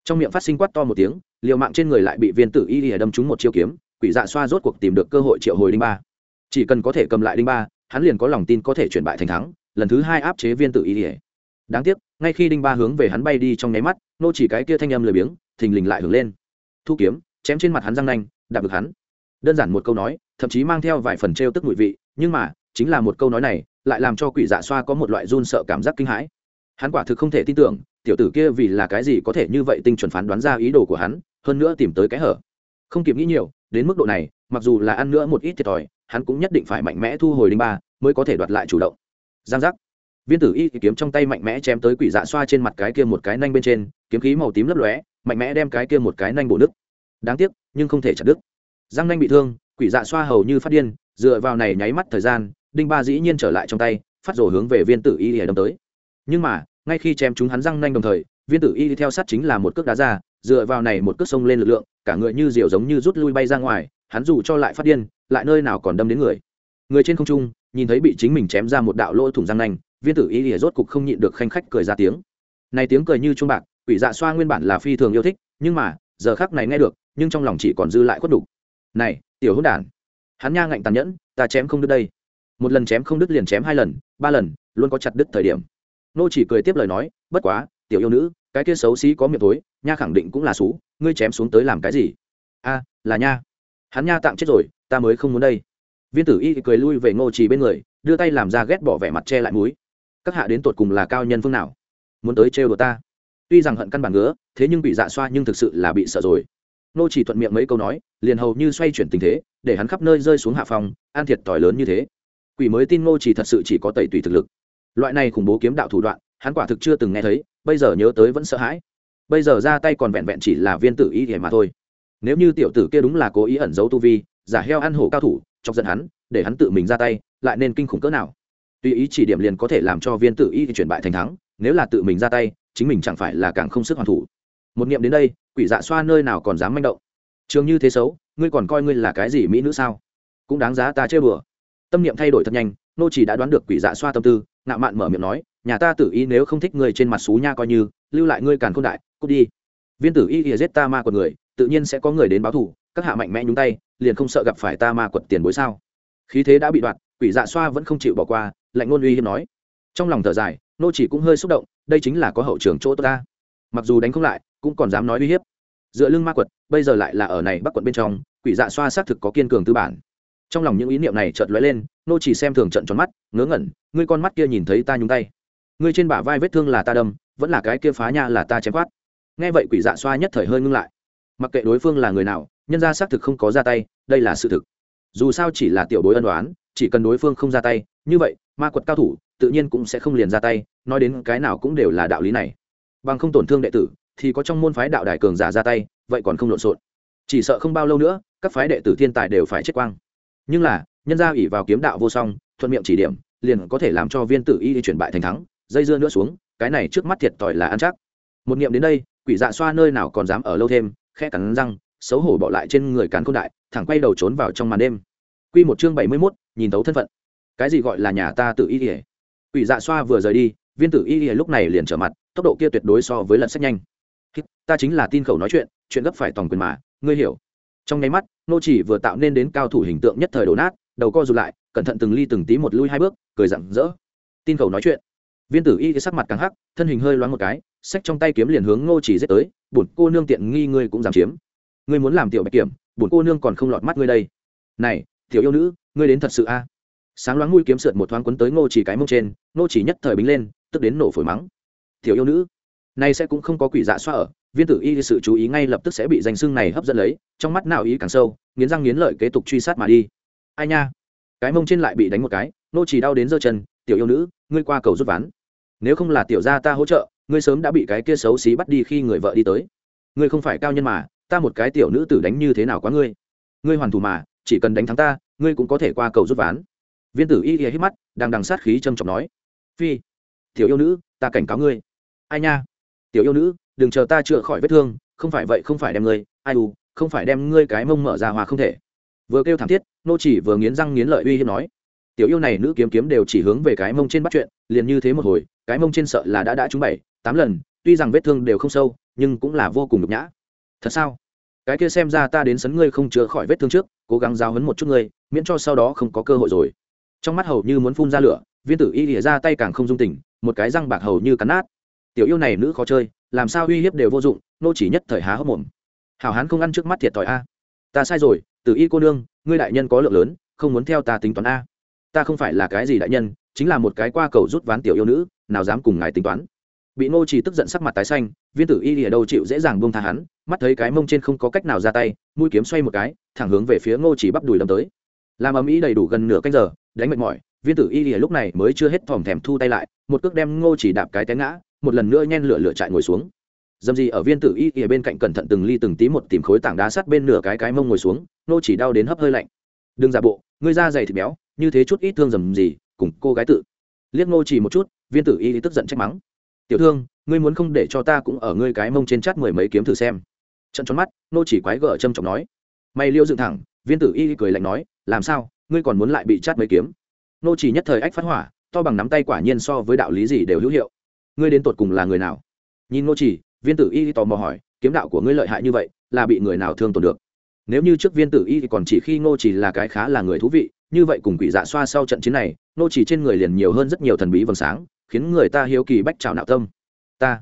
Trong miệng phát sinh quát to một tiếng, liều mạng trên người lại bị viên tử y lìa đâm trúng một chiêu kiếm, quỷ dạ xoa rốt cuộc tìm được cơ hội triệu hồi đinh ba. Chỉ cần có thể cầm lại đinh ba, hắn liền có lòng tin có thể chuyển bại thành thắng, lần thứ hai áp chế viên tử y lìa đáng tiếc, ngay khi đinh ba hướng về hắn bay đi trong nháy mắt, nô chỉ cái kia thanh âm lười biếng, thình lình lại hưởng lên. Thu kiếm, chém trên mặt hắn răng nanh, đạp được hắn. Đơn giản một câu nói, thậm chí mang theo vài phần trêu tức mùi vị, nhưng mà, chính là một câu nói này, lại làm cho quỷ dạ xoa có một loại run sợ cảm giác kinh hãi. Hắn quả thực không thể tin tưởng, tiểu tử kia vì là cái gì có thể như vậy tinh chuẩn phán đoán ra ý đồ của hắn, hơn nữa tìm tới cái hở. Không kịp nghĩ nhiều, đến mức độ này, mặc dù là ăn nữa một ít thiệt thòi, hắn cũng nhất định phải mạnh mẽ thu hồi đinh ba, mới có thể đoạt lại chủ động. Giang giác viên tử y kiếm trong tay mạnh mẽ chém tới quỷ dạ xoa trên mặt cái kia một cái nanh bên trên, kiếm khí màu tím lấp lóe, mạnh mẽ đem cái kia một cái nanh bổ đứt đáng tiếc, nhưng không thể chặt đứt. Răng nanh bị thương, quỷ dạ xoa hầu như phát điên, dựa vào này nháy mắt thời gian, đinh ba dĩ nhiên trở lại trong tay, phát rổ hướng về viên tử y để đâm tới. Nhưng mà, ngay khi chém chúng hắn răng nanh đồng thời, viên tử y theo sát chính là một cước đá ra, dựa vào này một cước sông lên lực lượng, cả người như diều giống như rút lui bay ra ngoài, hắn dù cho lại phát điên, lại nơi nào còn đâm đến người. Người trên không trung, nhìn thấy bị chính mình chém ra một đạo lỗ thủng răng nanh viên tử y lìa rốt cục không nhịn được khanh khách cười ra tiếng. Này tiếng cười như chuông bạc, quỷ dạ xoa nguyên bản là phi thường yêu thích, nhưng mà, giờ khắc này nghe được, nhưng trong lòng chỉ còn dư lại khuất đủ. này, tiểu hỗn đản, hắn nha ngạnh tàn nhẫn, ta chém không đứt đây. Một lần chém không đứt liền chém hai lần, ba lần, luôn có chặt đứt thời điểm. Nô chỉ cười tiếp lời nói, bất quá, tiểu yêu nữ, cái kia xấu xí có miệng tối nha khẳng định cũng là xú, ngươi chém xuống tới làm cái gì? A, là nha. Hắn nha tạm chết rồi, ta mới không muốn đây. Viên tử y cười lui về ngô chỉ bên người, đưa tay làm ra ghét bỏ vẻ mặt che lại mũi các hạ đến tột cùng là cao nhân phương nào? Muốn tới trêu đồ ta? Tuy rằng hận căn bản ngứa, thế nhưng bị dạ xoa nhưng thực sự là bị sợ rồi. Nô chỉ thuận miệng mấy câu nói, liền hầu như xoay chuyển tình thế, để hắn khắp nơi rơi xuống hạ phòng an thiệt tỏi lớn như thế. Quỷ mới tin nô chỉ thật sự chỉ có tẩy tùy thực lực. Loại này khủng bố kiếm đạo thủ đoạn, hắn quả thực chưa từng nghe thấy, bây giờ nhớ tới vẫn sợ hãi. Bây giờ ra tay còn vẹn vẹn chỉ là viên tử y thể mà thôi. Nếu như tiểu tử kia đúng là cố ý ẩn giấu tu vi, giả heo ăn hổ cao thủ, chọc giận hắn, để hắn tự mình ra tay, lại nên kinh khủng cỡ nào? Tùy ý chỉ điểm liền có thể làm cho viên tử y chuyển bại thành thắng, nếu là tự mình ra tay, chính mình chẳng phải là càng không sức hoàn thủ. Một nghiệm đến đây, quỷ dạ xoa nơi nào còn dám manh động. Trường như thế xấu, ngươi còn coi ngươi là cái gì mỹ nữ sao? Cũng đáng giá ta chơi bừa tâm niệm thay đổi thật nhanh, nô chỉ đã đoán được quỷ dạ xoa tâm tư, ngạo mạn mở miệng nói, nhà ta tử y nếu không thích ngươi trên mặt xú nha coi như, lưu lại ngươi càn khôn đại, cút đi. Viên tử y ỉa giết ta ma quật người, tự nhiên sẽ có người đến báo thù, các hạ mạnh mẽ nhúng tay, liền không sợ gặp phải ta ma quật tiền bối sao? Khí thế đã bị đoạt, quỷ dạ xoa vẫn không chịu bỏ qua lạnh ngôn uy hiếp nói. Trong lòng thở dài, nô chỉ cũng hơi xúc động, đây chính là có hậu trường chỗ tốt ta. Mặc dù đánh không lại, cũng còn dám nói uy hiếp. Dựa lưng ma quật, bây giờ lại là ở này bắc quận bên trong, quỷ dạ xoa xác thực có kiên cường tư bản. Trong lòng những ý niệm này chợt lóe lên, nô chỉ xem thường trận tròn mắt, ngớ ngẩn, ngươi con mắt kia nhìn thấy ta nhúng tay. Ngươi trên bả vai vết thương là ta đâm, vẫn là cái kia phá nha là ta chém quát. Nghe vậy quỷ dạ xoa nhất thời hơi ngưng lại. Mặc kệ đối phương là người nào, nhân ra xác thực không có ra tay, đây là sự thực. Dù sao chỉ là tiểu bối ân đoán chỉ cần đối phương không ra tay như vậy ma quật cao thủ tự nhiên cũng sẽ không liền ra tay nói đến cái nào cũng đều là đạo lý này. Bằng không tổn thương đệ tử thì có trong môn phái đạo đại cường giả ra tay vậy còn không lộn xộn. Chỉ sợ không bao lâu nữa các phái đệ tử thiên tài đều phải chết quang. Nhưng là nhân gia ủy vào kiếm đạo vô song thuận miệng chỉ điểm liền có thể làm cho viên tử y chuyển bại thành thắng dây dưa nữa xuống cái này trước mắt thiệt tỏi là ăn chắc. Một nghiệm đến đây quỷ dạ xoa nơi nào còn dám ở lâu thêm khe cắn răng xấu hổ bỏ lại trên người cán côn đại thẳng quay đầu trốn vào trong màn đêm. Quy một chương bảy mươi 71, nhìn tấu thân phận. Cái gì gọi là nhà ta tự y ỉa ủy Dạ Xoa vừa rời đi, Viên Tử Y ỉa lúc này liền trở mặt, tốc độ kia tuyệt đối so với lần sách nhanh. Ta chính là tin khẩu nói chuyện, chuyện gấp phải tòng quyền mà, ngươi hiểu. Trong nháy mắt, nô chỉ vừa tạo nên đến cao thủ hình tượng nhất thời đổ nát, đầu co rụt lại, cẩn thận từng ly từng tí một lui hai bước, cười rạng rỡ. Tin khẩu nói chuyện. Viên Tử Y sắc mặt càng hắc, thân hình hơi loáng một cái, sách trong tay kiếm liền hướng Ngô Chỉ giết tới, "Bổn cô nương tiện nghi ngươi cũng dám chiếm. Ngươi muốn làm tiểu bạch kiểm, bổn cô nương còn không lọt mắt ngươi đây." "Này, tiểu yêu nữ ngươi đến thật sự a sáng loáng mũi kiếm sượt một thoáng quấn tới ngô chỉ cái mông trên, ngô chỉ nhất thời bính lên, tức đến nổ phổi mắng. Tiểu yêu nữ, nay sẽ cũng không có quỷ dạ xoa ở, viên tử y sự chú ý ngay lập tức sẽ bị danh xưng này hấp dẫn lấy, trong mắt nào ý càng sâu, nghiến răng nghiến lợi kế tục truy sát mà đi. Ai nha? Cái mông trên lại bị đánh một cái nô chỉ đau đến giơ chân, tiểu yêu nữ, ngươi qua cầu rút ván. Nếu không là tiểu gia ta hỗ trợ, ngươi sớm đã bị cái kia xấu xí bắt đi khi người vợ đi tới. Ngươi không phải cao nhân mà, ta một cái tiểu nữ tử đánh như thế nào quá ngươi? Ngươi hoàn thủ mà, chỉ cần đánh thắng ta, ngươi cũng có thể qua cầu rút ván viên tử y hít mắt, đang đằng sát khí trầm trọng nói. Phi, tiểu yêu nữ, ta cảnh cáo ngươi. Ai nha? Tiểu yêu nữ, đừng chờ ta chữa khỏi vết thương, không phải vậy không phải đem ngươi, ai u, không phải đem ngươi cái mông mở ra hòa không thể. Vừa kêu thảm thiết, nô chỉ vừa nghiến răng nghiến lợi uy hiếp nói. Tiểu yêu này nữ kiếm kiếm đều chỉ hướng về cái mông trên bắt chuyện, liền như thế một hồi, cái mông trên sợ là đã đã trúng bảy, tám lần, tuy rằng vết thương đều không sâu, nhưng cũng là vô cùng nhục nhã. Thật sao? Cái kia xem ra ta đến sấn ngươi không chữa khỏi vết thương trước, cố gắng giao hấn một chút ngươi, miễn cho sau đó không có cơ hội rồi trong mắt hầu như muốn phun ra lửa, viên tử y lìa ra tay càng không dung tình, một cái răng bạc hầu như cắn nát. Tiểu yêu này nữ khó chơi, làm sao uy hiếp đều vô dụng, nô chỉ nhất thời há hốc mồm. Hảo hán không ăn trước mắt thiệt thòi a. Ta sai rồi, tử y cô nương, ngươi đại nhân có lượng lớn, không muốn theo ta tính toán a. Ta không phải là cái gì đại nhân, chính là một cái qua cầu rút ván tiểu yêu nữ, nào dám cùng ngài tính toán. Bị nô chỉ tức giận sắc mặt tái xanh, viên tử y lìa đâu chịu dễ dàng buông tha hắn, mắt thấy cái mông trên không có cách nào ra tay, mũi kiếm xoay một cái, thẳng hướng về phía ngô chỉ bắp đùi đâm tới. Làm ầm ĩ đầy đủ gần nửa canh giờ đánh mệt mỏi, viên tử y lúc này mới chưa hết thòm thèm thu tay lại, một cước đem ngô chỉ đạp cái té ngã, một lần nữa nhen lửa lửa chạy ngồi xuống. Dầm gì ở viên tử y ở bên cạnh cẩn thận từng ly từng tí một tìm khối tảng đá sắt bên nửa cái cái mông ngồi xuống, Ngô chỉ đau đến hấp hơi lạnh. Đừng giả bộ, ngươi da dày thịt béo, như thế chút ít thương dầm gì, cùng cô gái tự. Liếc Ngô chỉ một chút, viên tử y tức giận trách mắng. Tiểu thương, ngươi muốn không để cho ta cũng ở ngươi cái mông trên chát mười mấy kiếm thử xem. Trận tròn mắt, Ngô chỉ quái gở châm trọng nói. Mày liêu dựng thẳng, viên tử y cười lạnh nói, làm sao? Ngươi còn muốn lại bị chát mấy kiếm? Nô chỉ nhất thời ách phát hỏa, to bằng nắm tay quả nhiên so với đạo lý gì đều hữu hiệu. Ngươi đến tột cùng là người nào? Nhìn nô chỉ, viên tử y tò mò hỏi, kiếm đạo của ngươi lợi hại như vậy, là bị người nào thương tổn được? Nếu như trước viên tử y thì còn chỉ khi ngô chỉ là cái khá là người thú vị, như vậy cùng quỷ dạ xoa sau trận chiến này ngô chỉ trên người liền nhiều hơn rất nhiều thần bí vầng sáng, khiến người ta hiếu kỳ bách trào nạo tâm. Ta,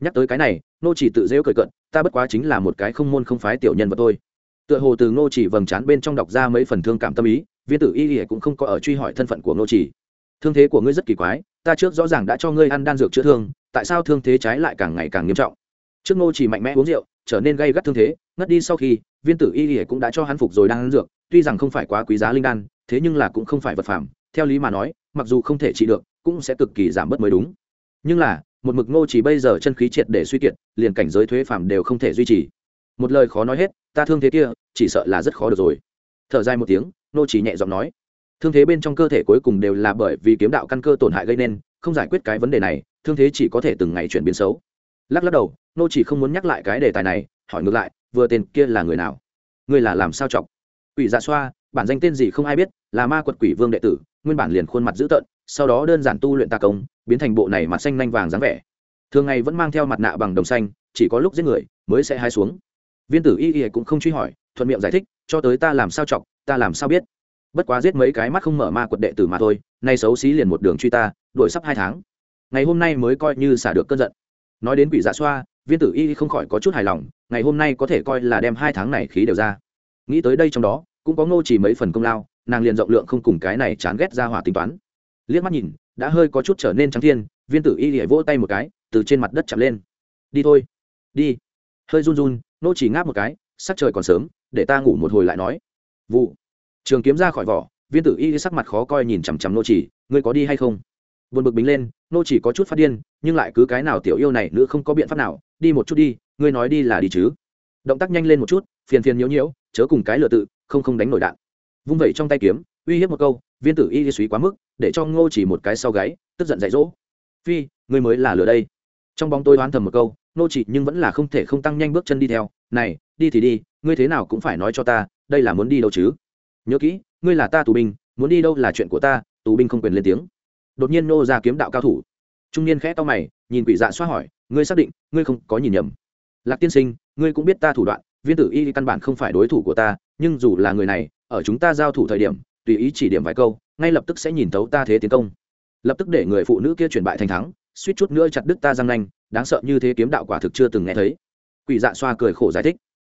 nhắc tới cái này ngô chỉ tự dễu cười cận ta bất quá chính là một cái không môn không phái tiểu nhân vật thôi. Tựa hồ từ ngô chỉ vầng trán bên trong đọc ra mấy phần thương cảm tâm ý viên tử y cũng không có ở truy hỏi thân phận của ngô chỉ thương thế của ngươi rất kỳ quái, ta trước rõ ràng đã cho ngươi ăn đan dược chữa thương, tại sao thương thế trái lại càng ngày càng nghiêm trọng? Trước ngô chỉ mạnh mẽ uống rượu, trở nên gây gắt thương thế, ngất đi sau khi, viên tử y y cũng đã cho hắn phục rồi đang ăn dược, tuy rằng không phải quá quý giá linh đan, thế nhưng là cũng không phải vật phẩm, theo lý mà nói, mặc dù không thể trị được, cũng sẽ cực kỳ giảm bớt mới đúng. Nhưng là, một mực ngô chỉ bây giờ chân khí triệt để suy kiệt, liền cảnh giới thuế phàm đều không thể duy trì. Một lời khó nói hết, ta thương thế kia, chỉ sợ là rất khó được rồi. Thở dài một tiếng Nô chỉ nhẹ giọng nói. Thương thế bên trong cơ thể cuối cùng đều là bởi vì kiếm đạo căn cơ tổn hại gây nên, không giải quyết cái vấn đề này, thương thế chỉ có thể từng ngày chuyển biến xấu. Lắc lắc đầu, nô chỉ không muốn nhắc lại cái đề tài này, hỏi ngược lại, vừa tên kia là người nào? Người là làm sao chọc? Quỷ dạ xoa, bản danh tên gì không ai biết, là ma quật quỷ vương đệ tử, nguyên bản liền khuôn mặt dữ tợn, sau đó đơn giản tu luyện tà công, biến thành bộ này mặt xanh nanh vàng dáng vẻ. Thường ngày vẫn mang theo mặt nạ bằng đồng xanh, chỉ có lúc giết người, mới sẽ hai xuống. Viên tử y y cũng không truy hỏi thuận miệng giải thích, cho tới ta làm sao chọc, ta làm sao biết. Bất quá giết mấy cái mắt không mở ma quật đệ tử mà thôi, nay xấu xí liền một đường truy ta, đuổi sắp hai tháng. Ngày hôm nay mới coi như xả được cơn giận. Nói đến quỷ dạ xoa, viên tử y không khỏi có chút hài lòng, ngày hôm nay có thể coi là đem hai tháng này khí đều ra. Nghĩ tới đây trong đó, cũng có ngô chỉ mấy phần công lao, nàng liền rộng lượng không cùng cái này chán ghét ra hỏa tính toán. Liếc mắt nhìn, đã hơi có chút trở nên trắng thiên, viên tử y lìa vỗ tay một cái, từ trên mặt đất chạm lên. Đi thôi. Đi. Hơi run run nô chỉ ngáp một cái, sắc trời còn sớm để ta ngủ một hồi lại nói. Vụ. Trường kiếm ra khỏi vỏ, viên tử y sắc mặt khó coi nhìn chằm chằm nô chỉ, ngươi có đi hay không? Buồn bực bính lên, nô chỉ có chút phát điên, nhưng lại cứ cái nào tiểu yêu này nữa không có biện pháp nào, đi một chút đi, ngươi nói đi là đi chứ. Động tác nhanh lên một chút, phiền phiền nhiễu nhiễu, chớ cùng cái lựa tự, không không đánh nổi đạn. Vung vẩy trong tay kiếm, uy hiếp một câu, viên tử y suý quá mức, để cho ngô chỉ một cái sau gáy, tức giận dạy dỗ. Phi, ngươi mới là lừa đây. Trong bóng tôi đoán thầm một câu, nô chỉ nhưng vẫn là không thể không tăng nhanh bước chân đi theo, này đi thì đi, ngươi thế nào cũng phải nói cho ta, đây là muốn đi đâu chứ? Nhớ kỹ, ngươi là ta tù binh, muốn đi đâu là chuyện của ta, tù binh không quyền lên tiếng. Đột nhiên nô ra kiếm đạo cao thủ. Trung niên khẽ to mày, nhìn quỷ dạ xoa hỏi, ngươi xác định, ngươi không có nhìn nhầm. Lạc tiên sinh, ngươi cũng biết ta thủ đoạn, viên tử y căn bản không phải đối thủ của ta, nhưng dù là người này, ở chúng ta giao thủ thời điểm, tùy ý chỉ điểm vài câu, ngay lập tức sẽ nhìn thấu ta thế tiến công. Lập tức để người phụ nữ kia chuyển bại thành thắng, suýt chút nữa chặt đứt ta răng nanh, đáng sợ như thế kiếm đạo quả thực chưa từng nghe thấy. Quỷ dạ xoa cười khổ giải thích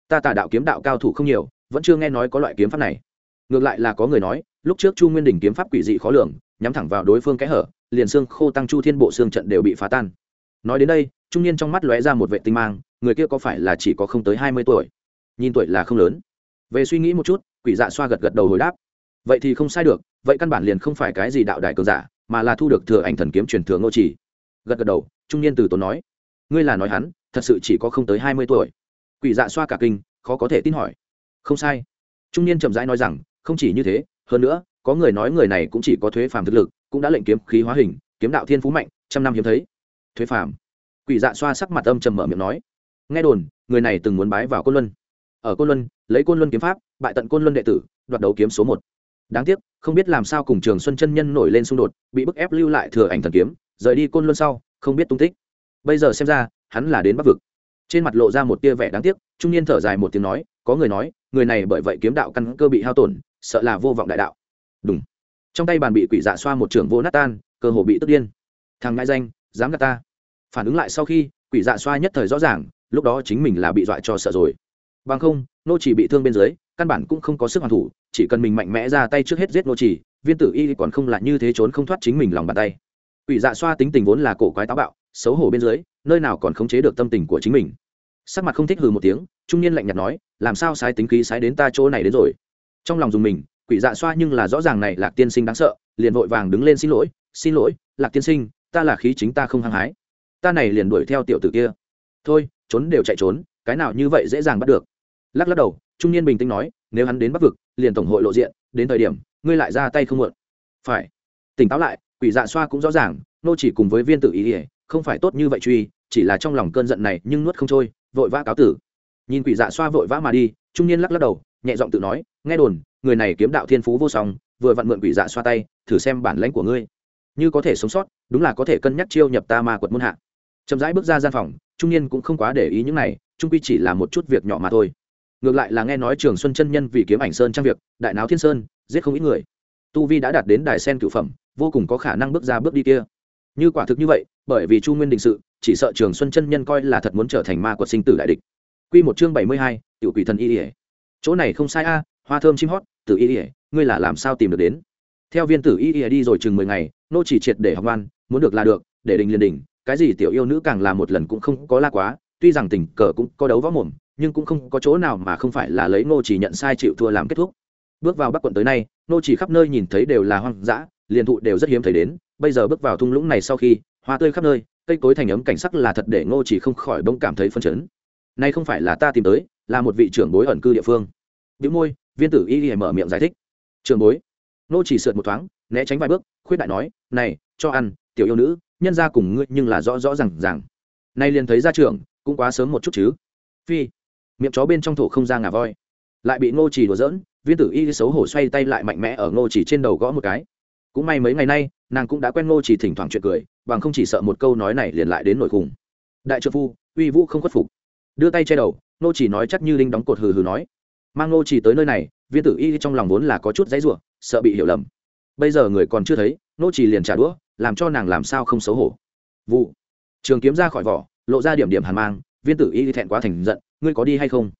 ta tà đạo kiếm đạo cao thủ không nhiều, vẫn chưa nghe nói có loại kiếm pháp này. Ngược lại là có người nói, lúc trước chu nguyên đình kiếm pháp quỷ dị khó lường, nhắm thẳng vào đối phương kẽ hở, liền xương khô tăng chu thiên bộ xương trận đều bị phá tan. Nói đến đây, trung niên trong mắt lóe ra một vệ tinh mang, người kia có phải là chỉ có không tới hai mươi tuổi? Nhìn tuổi là không lớn. Về suy nghĩ một chút, quỷ dạ xoa gật gật đầu hồi đáp. Vậy thì không sai được, vậy căn bản liền không phải cái gì đạo đại cường giả, mà là thu được thừa ảnh thần kiếm truyền thừa ngô chỉ gật gật đầu, trung niên từ tốn nói. Ngươi là nói hắn, thật sự chỉ có không tới hai mươi tuổi quỷ dạ xoa cả kinh, khó có thể tin hỏi. Không sai. Trung niên chậm rãi nói rằng, không chỉ như thế, hơn nữa, có người nói người này cũng chỉ có thuế phàm thực lực, cũng đã lệnh kiếm khí hóa hình, kiếm đạo thiên phú mạnh, trăm năm hiếm thấy. Thuế phàm. Quỷ dạ xoa sắc mặt âm trầm mở miệng nói. Nghe đồn, người này từng muốn bái vào côn luân. Ở côn luân, lấy côn luân kiếm pháp, bại tận côn luân đệ tử, đoạt đấu kiếm số một. Đáng tiếc, không biết làm sao cùng trường xuân chân nhân nổi lên xung đột, bị bức ép lưu lại thừa ảnh thần kiếm, rời đi côn luân sau, không biết tung tích. Bây giờ xem ra, hắn là đến bắc vực trên mặt lộ ra một tia vẻ đáng tiếc, trung niên thở dài một tiếng nói, có người nói, người này bởi vậy kiếm đạo căn cơ bị hao tổn, sợ là vô vọng đại đạo. Đúng trong tay bàn bị quỷ dạ xoa một trưởng vô nát tan, cơ hồ bị tức điên. Thằng ngại danh, dám gạt ta. Phản ứng lại sau khi, quỷ dạ xoa nhất thời rõ ràng, lúc đó chính mình là bị dọa cho sợ rồi. Bằng không, nô chỉ bị thương bên dưới, căn bản cũng không có sức hoàn thủ, chỉ cần mình mạnh mẽ ra tay trước hết giết nô chỉ, viên tử y còn không là như thế trốn không thoát chính mình lòng bàn tay. Quỷ dạ xoa tính tình vốn là cổ quái táo bạo xấu hổ bên dưới, nơi nào còn khống chế được tâm tình của chính mình. Sắc mặt không thích hừ một tiếng, trung niên lạnh nhạt nói, làm sao sai tính khí sai đến ta chỗ này đến rồi? Trong lòng dùng mình, quỷ dạ xoa nhưng là rõ ràng này lạc tiên sinh đáng sợ, liền vội vàng đứng lên xin lỗi xin lỗi, lạc tiên sinh, ta là khí chính ta không hăng hái. Ta này liền đuổi theo tiểu tử kia. Thôi, trốn đều chạy trốn, cái nào như vậy dễ dàng bắt được. Lắc lắc đầu, trung niên bình tĩnh nói, nếu hắn đến bắc vực, liền tổng hội lộ diện, đến thời điểm, ngươi lại ra tay không muộn. Phải. Tỉnh táo lại, quỷ dạ xoa cũng rõ ràng, nô chỉ cùng với viên tự ý ỉa không phải tốt như vậy truy, chỉ là trong lòng cơn giận này nhưng nuốt không trôi, vội vã cáo tử. Nhìn quỷ dạ xoa vội vã mà đi, trung niên lắc lắc đầu, nhẹ giọng tự nói, nghe đồn, người này kiếm đạo thiên phú vô song, vừa vặn mượn quỷ dạ xoa tay, thử xem bản lãnh của ngươi. Như có thể sống sót, đúng là có thể cân nhắc chiêu nhập ta ma quật môn hạ. Chậm rãi bước ra gian phòng, trung niên cũng không quá để ý những này, trung quy chỉ là một chút việc nhỏ mà thôi. Ngược lại là nghe nói trường xuân chân nhân vì kiếm ảnh sơn trang việc, đại náo thiên sơn, giết không ít người. Tu vi đã đạt đến đài sen cựu phẩm, vô cùng có khả năng bước ra bước đi kia như quả thực như vậy bởi vì chu nguyên đình sự chỉ sợ trường xuân chân nhân coi là thật muốn trở thành ma quật sinh tử đại địch. Quy một chương bảy mươi hai, tiểu quỷ thần y ỉa chỗ này không sai a hoa thơm chim hót tử y ỉa ngươi là làm sao tìm được đến? Theo viên tử y ỉa đi rồi chừng mười ngày nô chỉ triệt để học ngoan muốn được là được để đình liền đình cái gì tiểu yêu nữ càng là một lần cũng không có la quá tuy rằng tình cờ cũng có đấu võ mồm nhưng cũng không có chỗ nào mà không phải là lấy nô chỉ nhận sai chịu thua làm kết thúc. Bước vào bắc quận tới nay nô chỉ khắp nơi nhìn thấy đều là hoang dã liền thụ đều rất hiếm thấy đến bây giờ bước vào thung lũng này sau khi, hoa tươi khắp nơi, cây cối thành ấm cảnh sắc là thật để ngô chỉ không khỏi bỗng cảm thấy phân chấn. Nay không phải là ta tìm tới, là một vị trưởng bối ẩn cư địa phương. Bị môi, viên tử y y mở miệng giải thích. Trưởng bối. Ngô chỉ sượt một thoáng, né tránh vài bước, khuyết đại nói, này, cho ăn, tiểu yêu nữ, nhân ra cùng ngươi nhưng là rõ rõ rằng rằng nay liền thấy ra trưởng, cũng quá sớm một chút chứ. Phi. Miệng chó bên trong thổ không ra ngà voi. Lại bị ngô chỉ đùa giỡn, viên tử y xấu hổ xoay tay lại mạnh mẽ ở ngô chỉ trên đầu gõ một cái. Cũng may mấy ngày nay nàng cũng đã quen ngô chỉ thỉnh thoảng chuyện cười, bằng không chỉ sợ một câu nói này liền lại đến nổi khủng đại trợ phu, uy vũ không khuất phục. Đưa tay che đầu, ngô chỉ nói chắc như linh đóng cột hừ hừ nói. Mang ngô chỉ tới nơi này, viên tử y trong lòng vốn là có chút dãy ruộng sợ bị hiểu lầm. Bây giờ người còn chưa thấy, ngô chỉ liền trả đũa, làm cho nàng làm sao không xấu hổ. Vụ. Trường kiếm ra khỏi vỏ, lộ ra điểm điểm hàn mang, viên tử y thẹn quá thành giận, ngươi có đi hay không?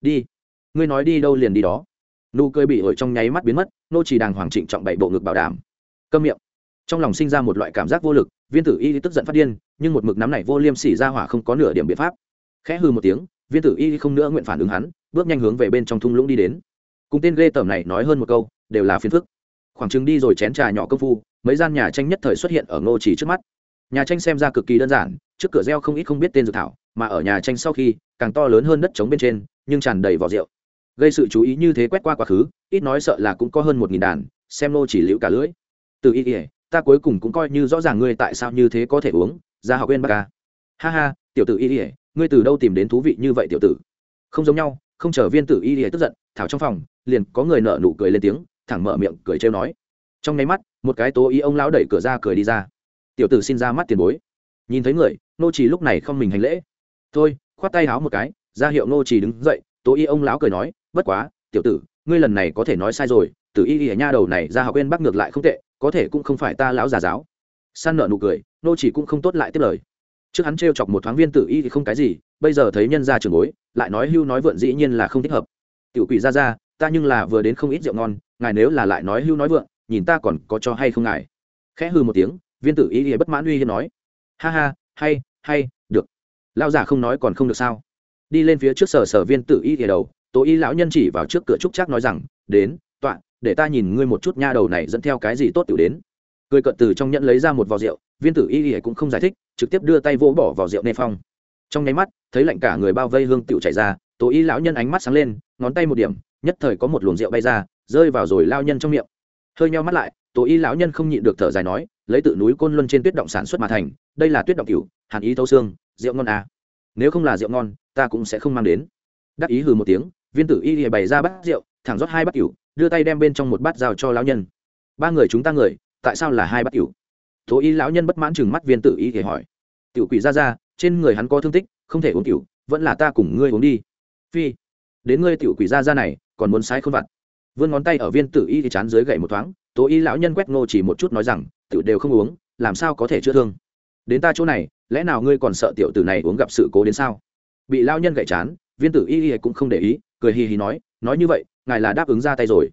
Đi. Ngươi nói đi đâu liền đi đó. Nụ cười bị ổi trong nháy mắt biến mất nô chỉ đàng hoàng trịnh trọng bảy bộ ngực bảo đảm. Câm miệng trong lòng sinh ra một loại cảm giác vô lực, viên tử y tức giận phát điên, nhưng một mực nắm này vô liêm sỉ ra hỏa không có nửa điểm biện pháp. Khẽ hư một tiếng, viên tử y không nữa nguyện phản ứng hắn, bước nhanh hướng về bên trong thung lũng đi đến. Cùng tên ghê tởm này nói hơn một câu, đều là phiền phức. Khoảng chừng đi rồi chén trà nhỏ công phu, mấy gian nhà tranh nhất thời xuất hiện ở ngô chỉ trước mắt. Nhà tranh xem ra cực kỳ đơn giản, trước cửa reo không ít không biết tên dược thảo, mà ở nhà tranh sau khi, càng to lớn hơn đất trống bên trên, nhưng tràn đầy vỏ rượu. Gây sự chú ý như thế quét qua quá khứ, ít nói sợ là cũng có hơn một nghìn đàn, xem ngô chỉ liễu cả lưỡi. Từ y. ỉa ta cuối cùng cũng coi như rõ ràng ngươi tại sao như thế có thể uống, ra học bên bạc ca à. ha ha, tiểu tử y ỉa ngươi từ đâu tìm đến thú vị như vậy tiểu tử? Không giống nhau, không chờ viên tử y ỉa tức giận, thảo trong phòng, liền có người nợ nụ cười lên tiếng, thẳng mở miệng cười trêu nói. Trong nháy mắt, một cái tố ý ông lão đẩy cửa ra cười đi ra. Tiểu tử xin ra mắt tiền bối. Nhìn thấy người, nô trì lúc này không mình hành lễ. Thôi, khoát tay háo một cái, ra hiệu nô trì đứng dậy, tố y ông lão cười nói, bất quá, tiểu tử, ngươi lần này có thể nói sai rồi, tử y ỉa nha đầu này ra học bên bắc ngược lại không tệ có thể cũng không phải ta lão già giáo. San nợ nụ cười, nô chỉ cũng không tốt lại tiếp lời. Trước hắn trêu chọc một thoáng viên tử y thì không cái gì, bây giờ thấy nhân gia trường bối, lại nói hưu nói vượn dĩ nhiên là không thích hợp. Tiểu quỷ ra ra, ta nhưng là vừa đến không ít rượu ngon, ngài nếu là lại nói hưu nói vượng nhìn ta còn có cho hay không ngài? Khẽ hư một tiếng, viên tử y y bất mãn uy hiên nói. Ha ha, hay hay, được. Lão già không nói còn không được sao? Đi lên phía trước sở sở viên tử y thì đầu tố y lão nhân chỉ vào trước cửa trúc chắc nói rằng, đến, tọa để ta nhìn ngươi một chút nha đầu này dẫn theo cái gì tốt tiểu đến. Cười cận từ trong nhẫn lấy ra một vò rượu, viên tử y y cũng không giải thích, trực tiếp đưa tay vỗ bỏ vào rượu nê phong. Trong nháy mắt, thấy lạnh cả người bao vây hương tiểu chảy ra, tố y lão nhân ánh mắt sáng lên, ngón tay một điểm, nhất thời có một luồng rượu bay ra, rơi vào rồi lao nhân trong miệng. Hơi nheo mắt lại, tố y lão nhân không nhịn được thở dài nói, lấy tự núi côn luân trên tuyết động sản xuất mà thành, đây là tuyết động cửu, hàn ý thâu xương, rượu ngon à. nếu không là rượu ngon, ta cũng sẽ không mang đến. Đắc ý hừ một tiếng, viên tử y bày ra bát rượu, thẳng rót hai bát cửu đưa tay đem bên trong một bát rào cho lão nhân. Ba người chúng ta người, tại sao là hai bát cửu tố y lão nhân bất mãn chừng mắt viên tử y thì hỏi. Tiểu quỷ ra ra, trên người hắn có thương tích, không thể uống cửu vẫn là ta cùng ngươi uống đi. Phi, đến ngươi tiểu quỷ ra ra này, còn muốn sái khôn vặt. Vươn ngón tay ở viên tử y thì chán dưới gậy một thoáng tố y lão nhân quét ngô chỉ một chút nói rằng, tiểu đều không uống, làm sao có thể chữa thương? Đến ta chỗ này, lẽ nào ngươi còn sợ tiểu tử này uống gặp sự cố đến sao? Bị lão nhân gậy chán, viên tử y y cũng không để ý, cười hì hì nói nói như vậy ngài là đáp ứng ra tay rồi.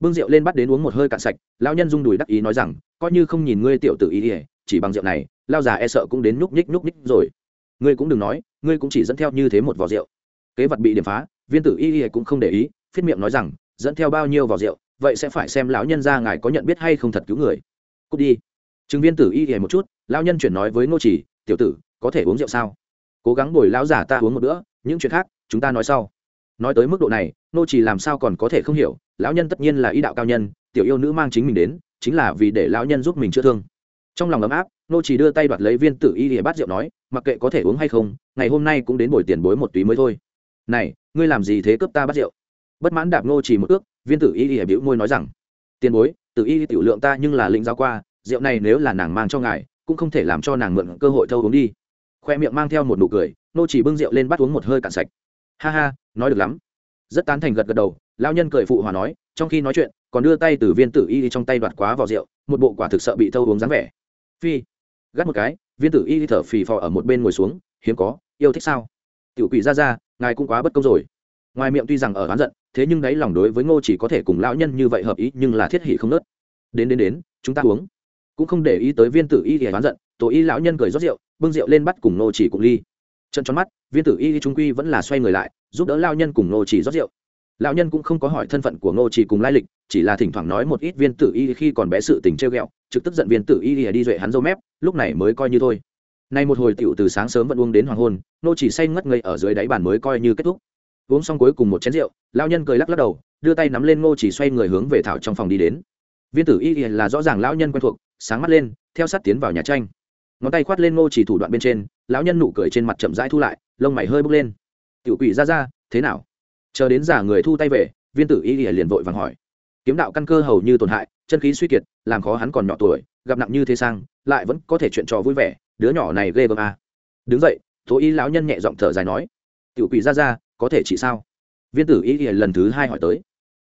Bưng rượu lên bắt đến uống một hơi cạn sạch, lão nhân rung đùi đắc ý nói rằng, coi như không nhìn ngươi tiểu tử y y, chỉ bằng rượu này lao già e sợ cũng đến nhúc nhích nhúc nhích rồi. Ngươi cũng đừng nói, ngươi cũng chỉ dẫn theo như thế một vò rượu. Kế vật bị điểm phá, viên tử y y cũng không để ý, phiết miệng nói rằng, dẫn theo bao nhiêu vò rượu, vậy sẽ phải xem lão nhân ra ngài có nhận biết hay không thật cứu người. Cút đi. Chứng viên tử y y một chút, lão nhân chuyển nói với ngô chỉ, tiểu tử, có thể uống rượu sao? Cố gắng bồi lão giả ta uống một bữa, những chuyện khác, chúng ta nói sau nói tới mức độ này, nô chỉ làm sao còn có thể không hiểu, lão nhân tất nhiên là ý đạo cao nhân, tiểu yêu nữ mang chính mình đến, chính là vì để lão nhân giúp mình chữa thương. Trong lòng ấm áp, nô chỉ đưa tay đoạt lấy viên tử y để bát rượu nói, mặc kệ có thể uống hay không, ngày hôm nay cũng đến bồi tiền bối một túy mới thôi. Này, ngươi làm gì thế cướp ta bát rượu? Bất mãn đạp nô chỉ một ước, viên tử y để biểu môi nói rằng, tiền bối, tử y tiểu lượng ta nhưng là lĩnh giáo qua, rượu này nếu là nàng mang cho ngài, cũng không thể làm cho nàng mượn cơ hội thâu uống đi. Khoe miệng mang theo một nụ cười, nô chỉ bưng rượu lên bắt uống một hơi cạn sạch ha ha, nói được lắm. Rất tán thành gật gật đầu lao nhân cười phụ hòa nói, trong khi nói chuyện, còn đưa tay từ viên tử y trong tay đoạt quá vào rượu, một bộ quả thực sợ bị thâu uống dáng vẻ. Phi, gắt một cái, viên tử y thở phì phò ở một bên ngồi xuống, hiếm có, yêu thích sao? Tiểu quỷ ra ra, ngài cũng quá bất công rồi. Ngoài miệng tuy rằng ở oán giận, thế nhưng đáy lòng đối với ngô chỉ có thể cùng lão nhân như vậy hợp ý, nhưng là thiết hỉ không nớt. Đến đến đến, chúng ta uống. Cũng không để ý tới viên tử y thì oán giận, tổ y lão nhân cười rót rượu, bưng rượu lên bắt cùng ngô chỉ cùng ly. Trận tròn mắt viên tử y trung quy vẫn là xoay người lại, giúp đỡ lao nhân cùng ngô chỉ rót rượu. Lão nhân cũng không có hỏi thân phận của ngô chỉ cùng lai lịch, chỉ là thỉnh thoảng nói một ít viên tử y khi còn bé sự tình treo ghẹo, trực tức giận viên tử y đi duệ hắn dâu mép, lúc này mới coi như thôi. Nay một hồi tiểu từ sáng sớm vẫn uống đến hoàng hôn nô chỉ say ngất ngây ở dưới đáy bàn mới coi như kết thúc. Uống xong cuối cùng một chén rượu, lão nhân cười lắc lắc đầu, đưa tay nắm lên ngô chỉ xoay người hướng về thảo trong phòng đi đến. Viên tử y là rõ ràng lão nhân quen thuộc, sáng mắt lên, theo sát tiến vào nhà tranh. Ngón tay khoát lên ngô chỉ thủ đoạn bên trên, lão nhân nụ cười trên mặt chậm rãi thu lại lông mày hơi bốc lên. Tiểu quỷ ra ra, thế nào? Chờ đến giả người thu tay về, viên tử y liền vội vàng hỏi. Kiếm đạo căn cơ hầu như tổn hại, chân khí suy kiệt, làm khó hắn còn nhỏ tuổi, gặp nặng như thế sang, lại vẫn có thể chuyện trò vui vẻ, đứa nhỏ này ghê gớm à. đứng dậy, tố y lão nhân nhẹ giọng thở dài nói, tiểu quỷ ra ra, có thể chỉ sao? Viên tử y lần thứ hai hỏi tới,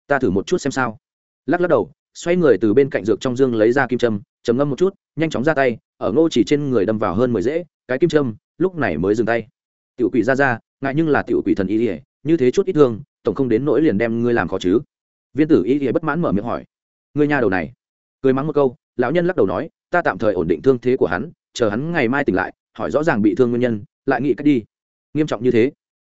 ta thử một chút xem sao. Lắc lắc đầu, xoay người từ bên cạnh dược trong dương lấy ra kim châm chấm ngâm một chút, nhanh chóng ra tay, ở ngô chỉ trên người đâm vào hơn mười dễ, cái kim châm, lúc này mới dừng tay tiểu quỷ ra ra, ngại nhưng là tiểu quỷ thần y ỉa như thế chút ít thương, tổng không đến nỗi liền đem ngươi làm khó chứ. Viên tử y ỉa bất mãn mở miệng hỏi. Ngươi nhà đầu này. Cười mắng một câu, lão nhân lắc đầu nói, ta tạm thời ổn định thương thế của hắn, chờ hắn ngày mai tỉnh lại, hỏi rõ ràng bị thương nguyên nhân, lại nghĩ cách đi. Nghiêm trọng như thế.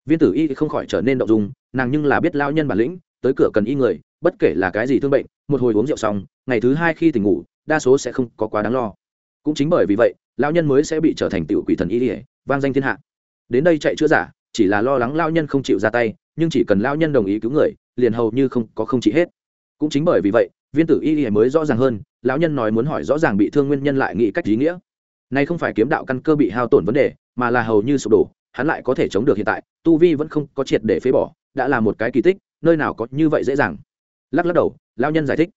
Viên tử y không khỏi trở nên động dung, nàng nhưng là biết lão nhân bản lĩnh, tới cửa cần y người, bất kể là cái gì thương bệnh, một hồi uống rượu xong, ngày thứ hai khi tỉnh ngủ, đa số sẽ không có quá đáng lo. Cũng chính bởi vì vậy lao nhân mới sẽ bị trở thành tiểu quỷ thần y ỉa vang danh thiên hạ đến đây chạy chữa giả, chỉ là lo lắng lao nhân không chịu ra tay, nhưng chỉ cần lao nhân đồng ý cứu người, liền hầu như không có không trị hết. Cũng chính bởi vì vậy, viên tử y y mới rõ ràng hơn, lão nhân nói muốn hỏi rõ ràng bị thương nguyên nhân lại nghĩ cách ý nghĩa. Nay không phải kiếm đạo căn cơ bị hao tổn vấn đề, mà là hầu như sụp đổ, hắn lại có thể chống được hiện tại, tu vi vẫn không có triệt để phế bỏ, đã là một cái kỳ tích, nơi nào có như vậy dễ dàng. Lắc lắc đầu, lao nhân giải thích.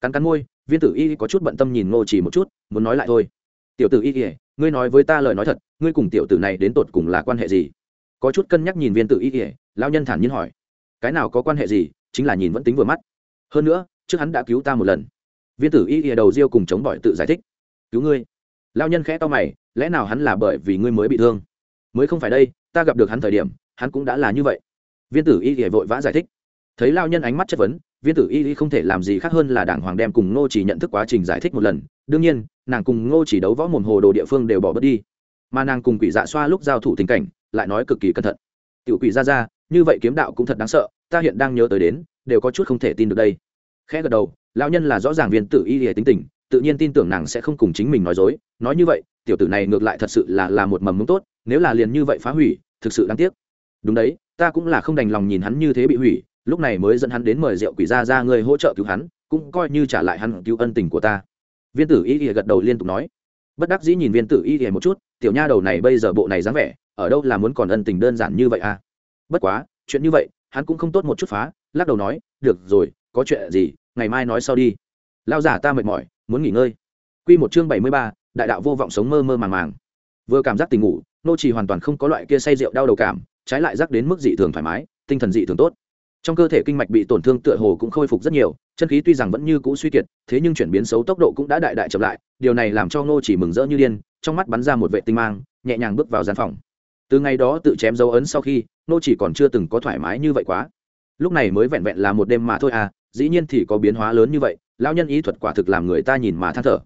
Cắn cắn môi, viên tử y có chút bận tâm nhìn ngô chỉ một chút, muốn nói lại thôi. Tiểu tử y ngươi nói với ta lời nói thật, ngươi cùng tiểu tử này đến tột cùng là quan hệ gì? Có chút cân nhắc nhìn viên tử y ỉa lao nhân thản nhiên hỏi. Cái nào có quan hệ gì, chính là nhìn vẫn tính vừa mắt. Hơn nữa, trước hắn đã cứu ta một lần. Viên tử y ỉa đầu riêu cùng chống bỏi tự giải thích. Cứu ngươi? Lao nhân khẽ to mày, lẽ nào hắn là bởi vì ngươi mới bị thương? Mới không phải đây, ta gặp được hắn thời điểm, hắn cũng đã là như vậy. Viên tử y ỉa vội vã giải thích. Thấy lao nhân ánh mắt chất vấn, viên tử y y không thể làm gì khác hơn là đảng hoàng đem cùng ngô chỉ nhận thức quá trình giải thích một lần đương nhiên, nàng cùng ngô chỉ đấu võ mồm hồ đồ địa phương đều bỏ bớt đi. Mà nàng cùng quỷ dạ xoa lúc giao thủ tình cảnh, lại nói cực kỳ cẩn thận. Tiểu quỷ ra ra, như vậy kiếm đạo cũng thật đáng sợ, ta hiện đang nhớ tới đến, đều có chút không thể tin được đây. Khẽ gật đầu, lão nhân là rõ ràng viên tử y hề tính tình, tự nhiên tin tưởng nàng sẽ không cùng chính mình nói dối. Nói như vậy, tiểu tử này ngược lại thật sự là là một mầm mống tốt, nếu là liền như vậy phá hủy, thực sự đáng tiếc. Đúng đấy, ta cũng là không đành lòng nhìn hắn như thế bị hủy, lúc này mới dẫn hắn đến mời rượu quỷ ra ra người hỗ trợ cứu hắn, cũng coi như trả lại hắn cứu ân tình của ta viên tử y y gật đầu liên tục nói. Bất đắc dĩ nhìn viên tử y y một chút, tiểu nha đầu này bây giờ bộ này dáng vẻ, ở đâu là muốn còn ân tình đơn giản như vậy à? Bất quá, chuyện như vậy, hắn cũng không tốt một chút phá, lắc đầu nói, được rồi, có chuyện gì, ngày mai nói sau đi. Lao giả ta mệt mỏi, muốn nghỉ ngơi. Q một chương bảy mươi ba, đại đạo vô vọng sống mơ mơ màng màng. Vừa cảm giác tình ngủ, nô trì hoàn toàn không có loại kia say rượu đau đầu cảm, trái lại rắc đến mức dị thường thoải mái, tinh thần dị thường tốt. Trong cơ thể kinh mạch bị tổn thương tựa hồ cũng khôi phục rất nhiều chân khí tuy rằng vẫn như cũ suy kiệt, thế nhưng chuyển biến xấu tốc độ cũng đã đại đại chậm lại, điều này làm cho ngô chỉ mừng rỡ như điên, trong mắt bắn ra một vệ tinh mang, nhẹ nhàng bước vào gian phòng. Từ ngày đó tự chém dấu ấn sau khi, ngô chỉ còn chưa từng có thoải mái như vậy quá. Lúc này mới vẹn vẹn là một đêm mà thôi à dĩ nhiên thì có biến hóa lớn như vậy, lão nhân ý thuật quả thực làm người ta nhìn mà than thở.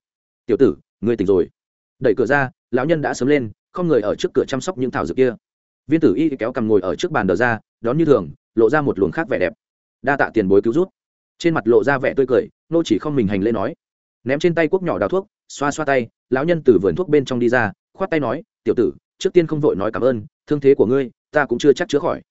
Tiểu tử, ngươi tỉnh rồi. Đẩy cửa ra, lão nhân đã sớm lên, không người ở trước cửa chăm sóc những thảo dược kia. Viên tử y kéo cằm ngồi ở trước bàn đờ ra, đón như thường, lộ ra một luồng khác vẻ đẹp. Đa tạ tiền bối cứu rút trên mặt lộ ra vẻ tươi cười, nô chỉ không mình hành lễ nói. Ném trên tay cuốc nhỏ đào thuốc, xoa xoa tay, lão nhân từ vườn thuốc bên trong đi ra, khoát tay nói, tiểu tử, trước tiên không vội nói cảm ơn, thương thế của ngươi, ta cũng chưa chắc chữa khỏi.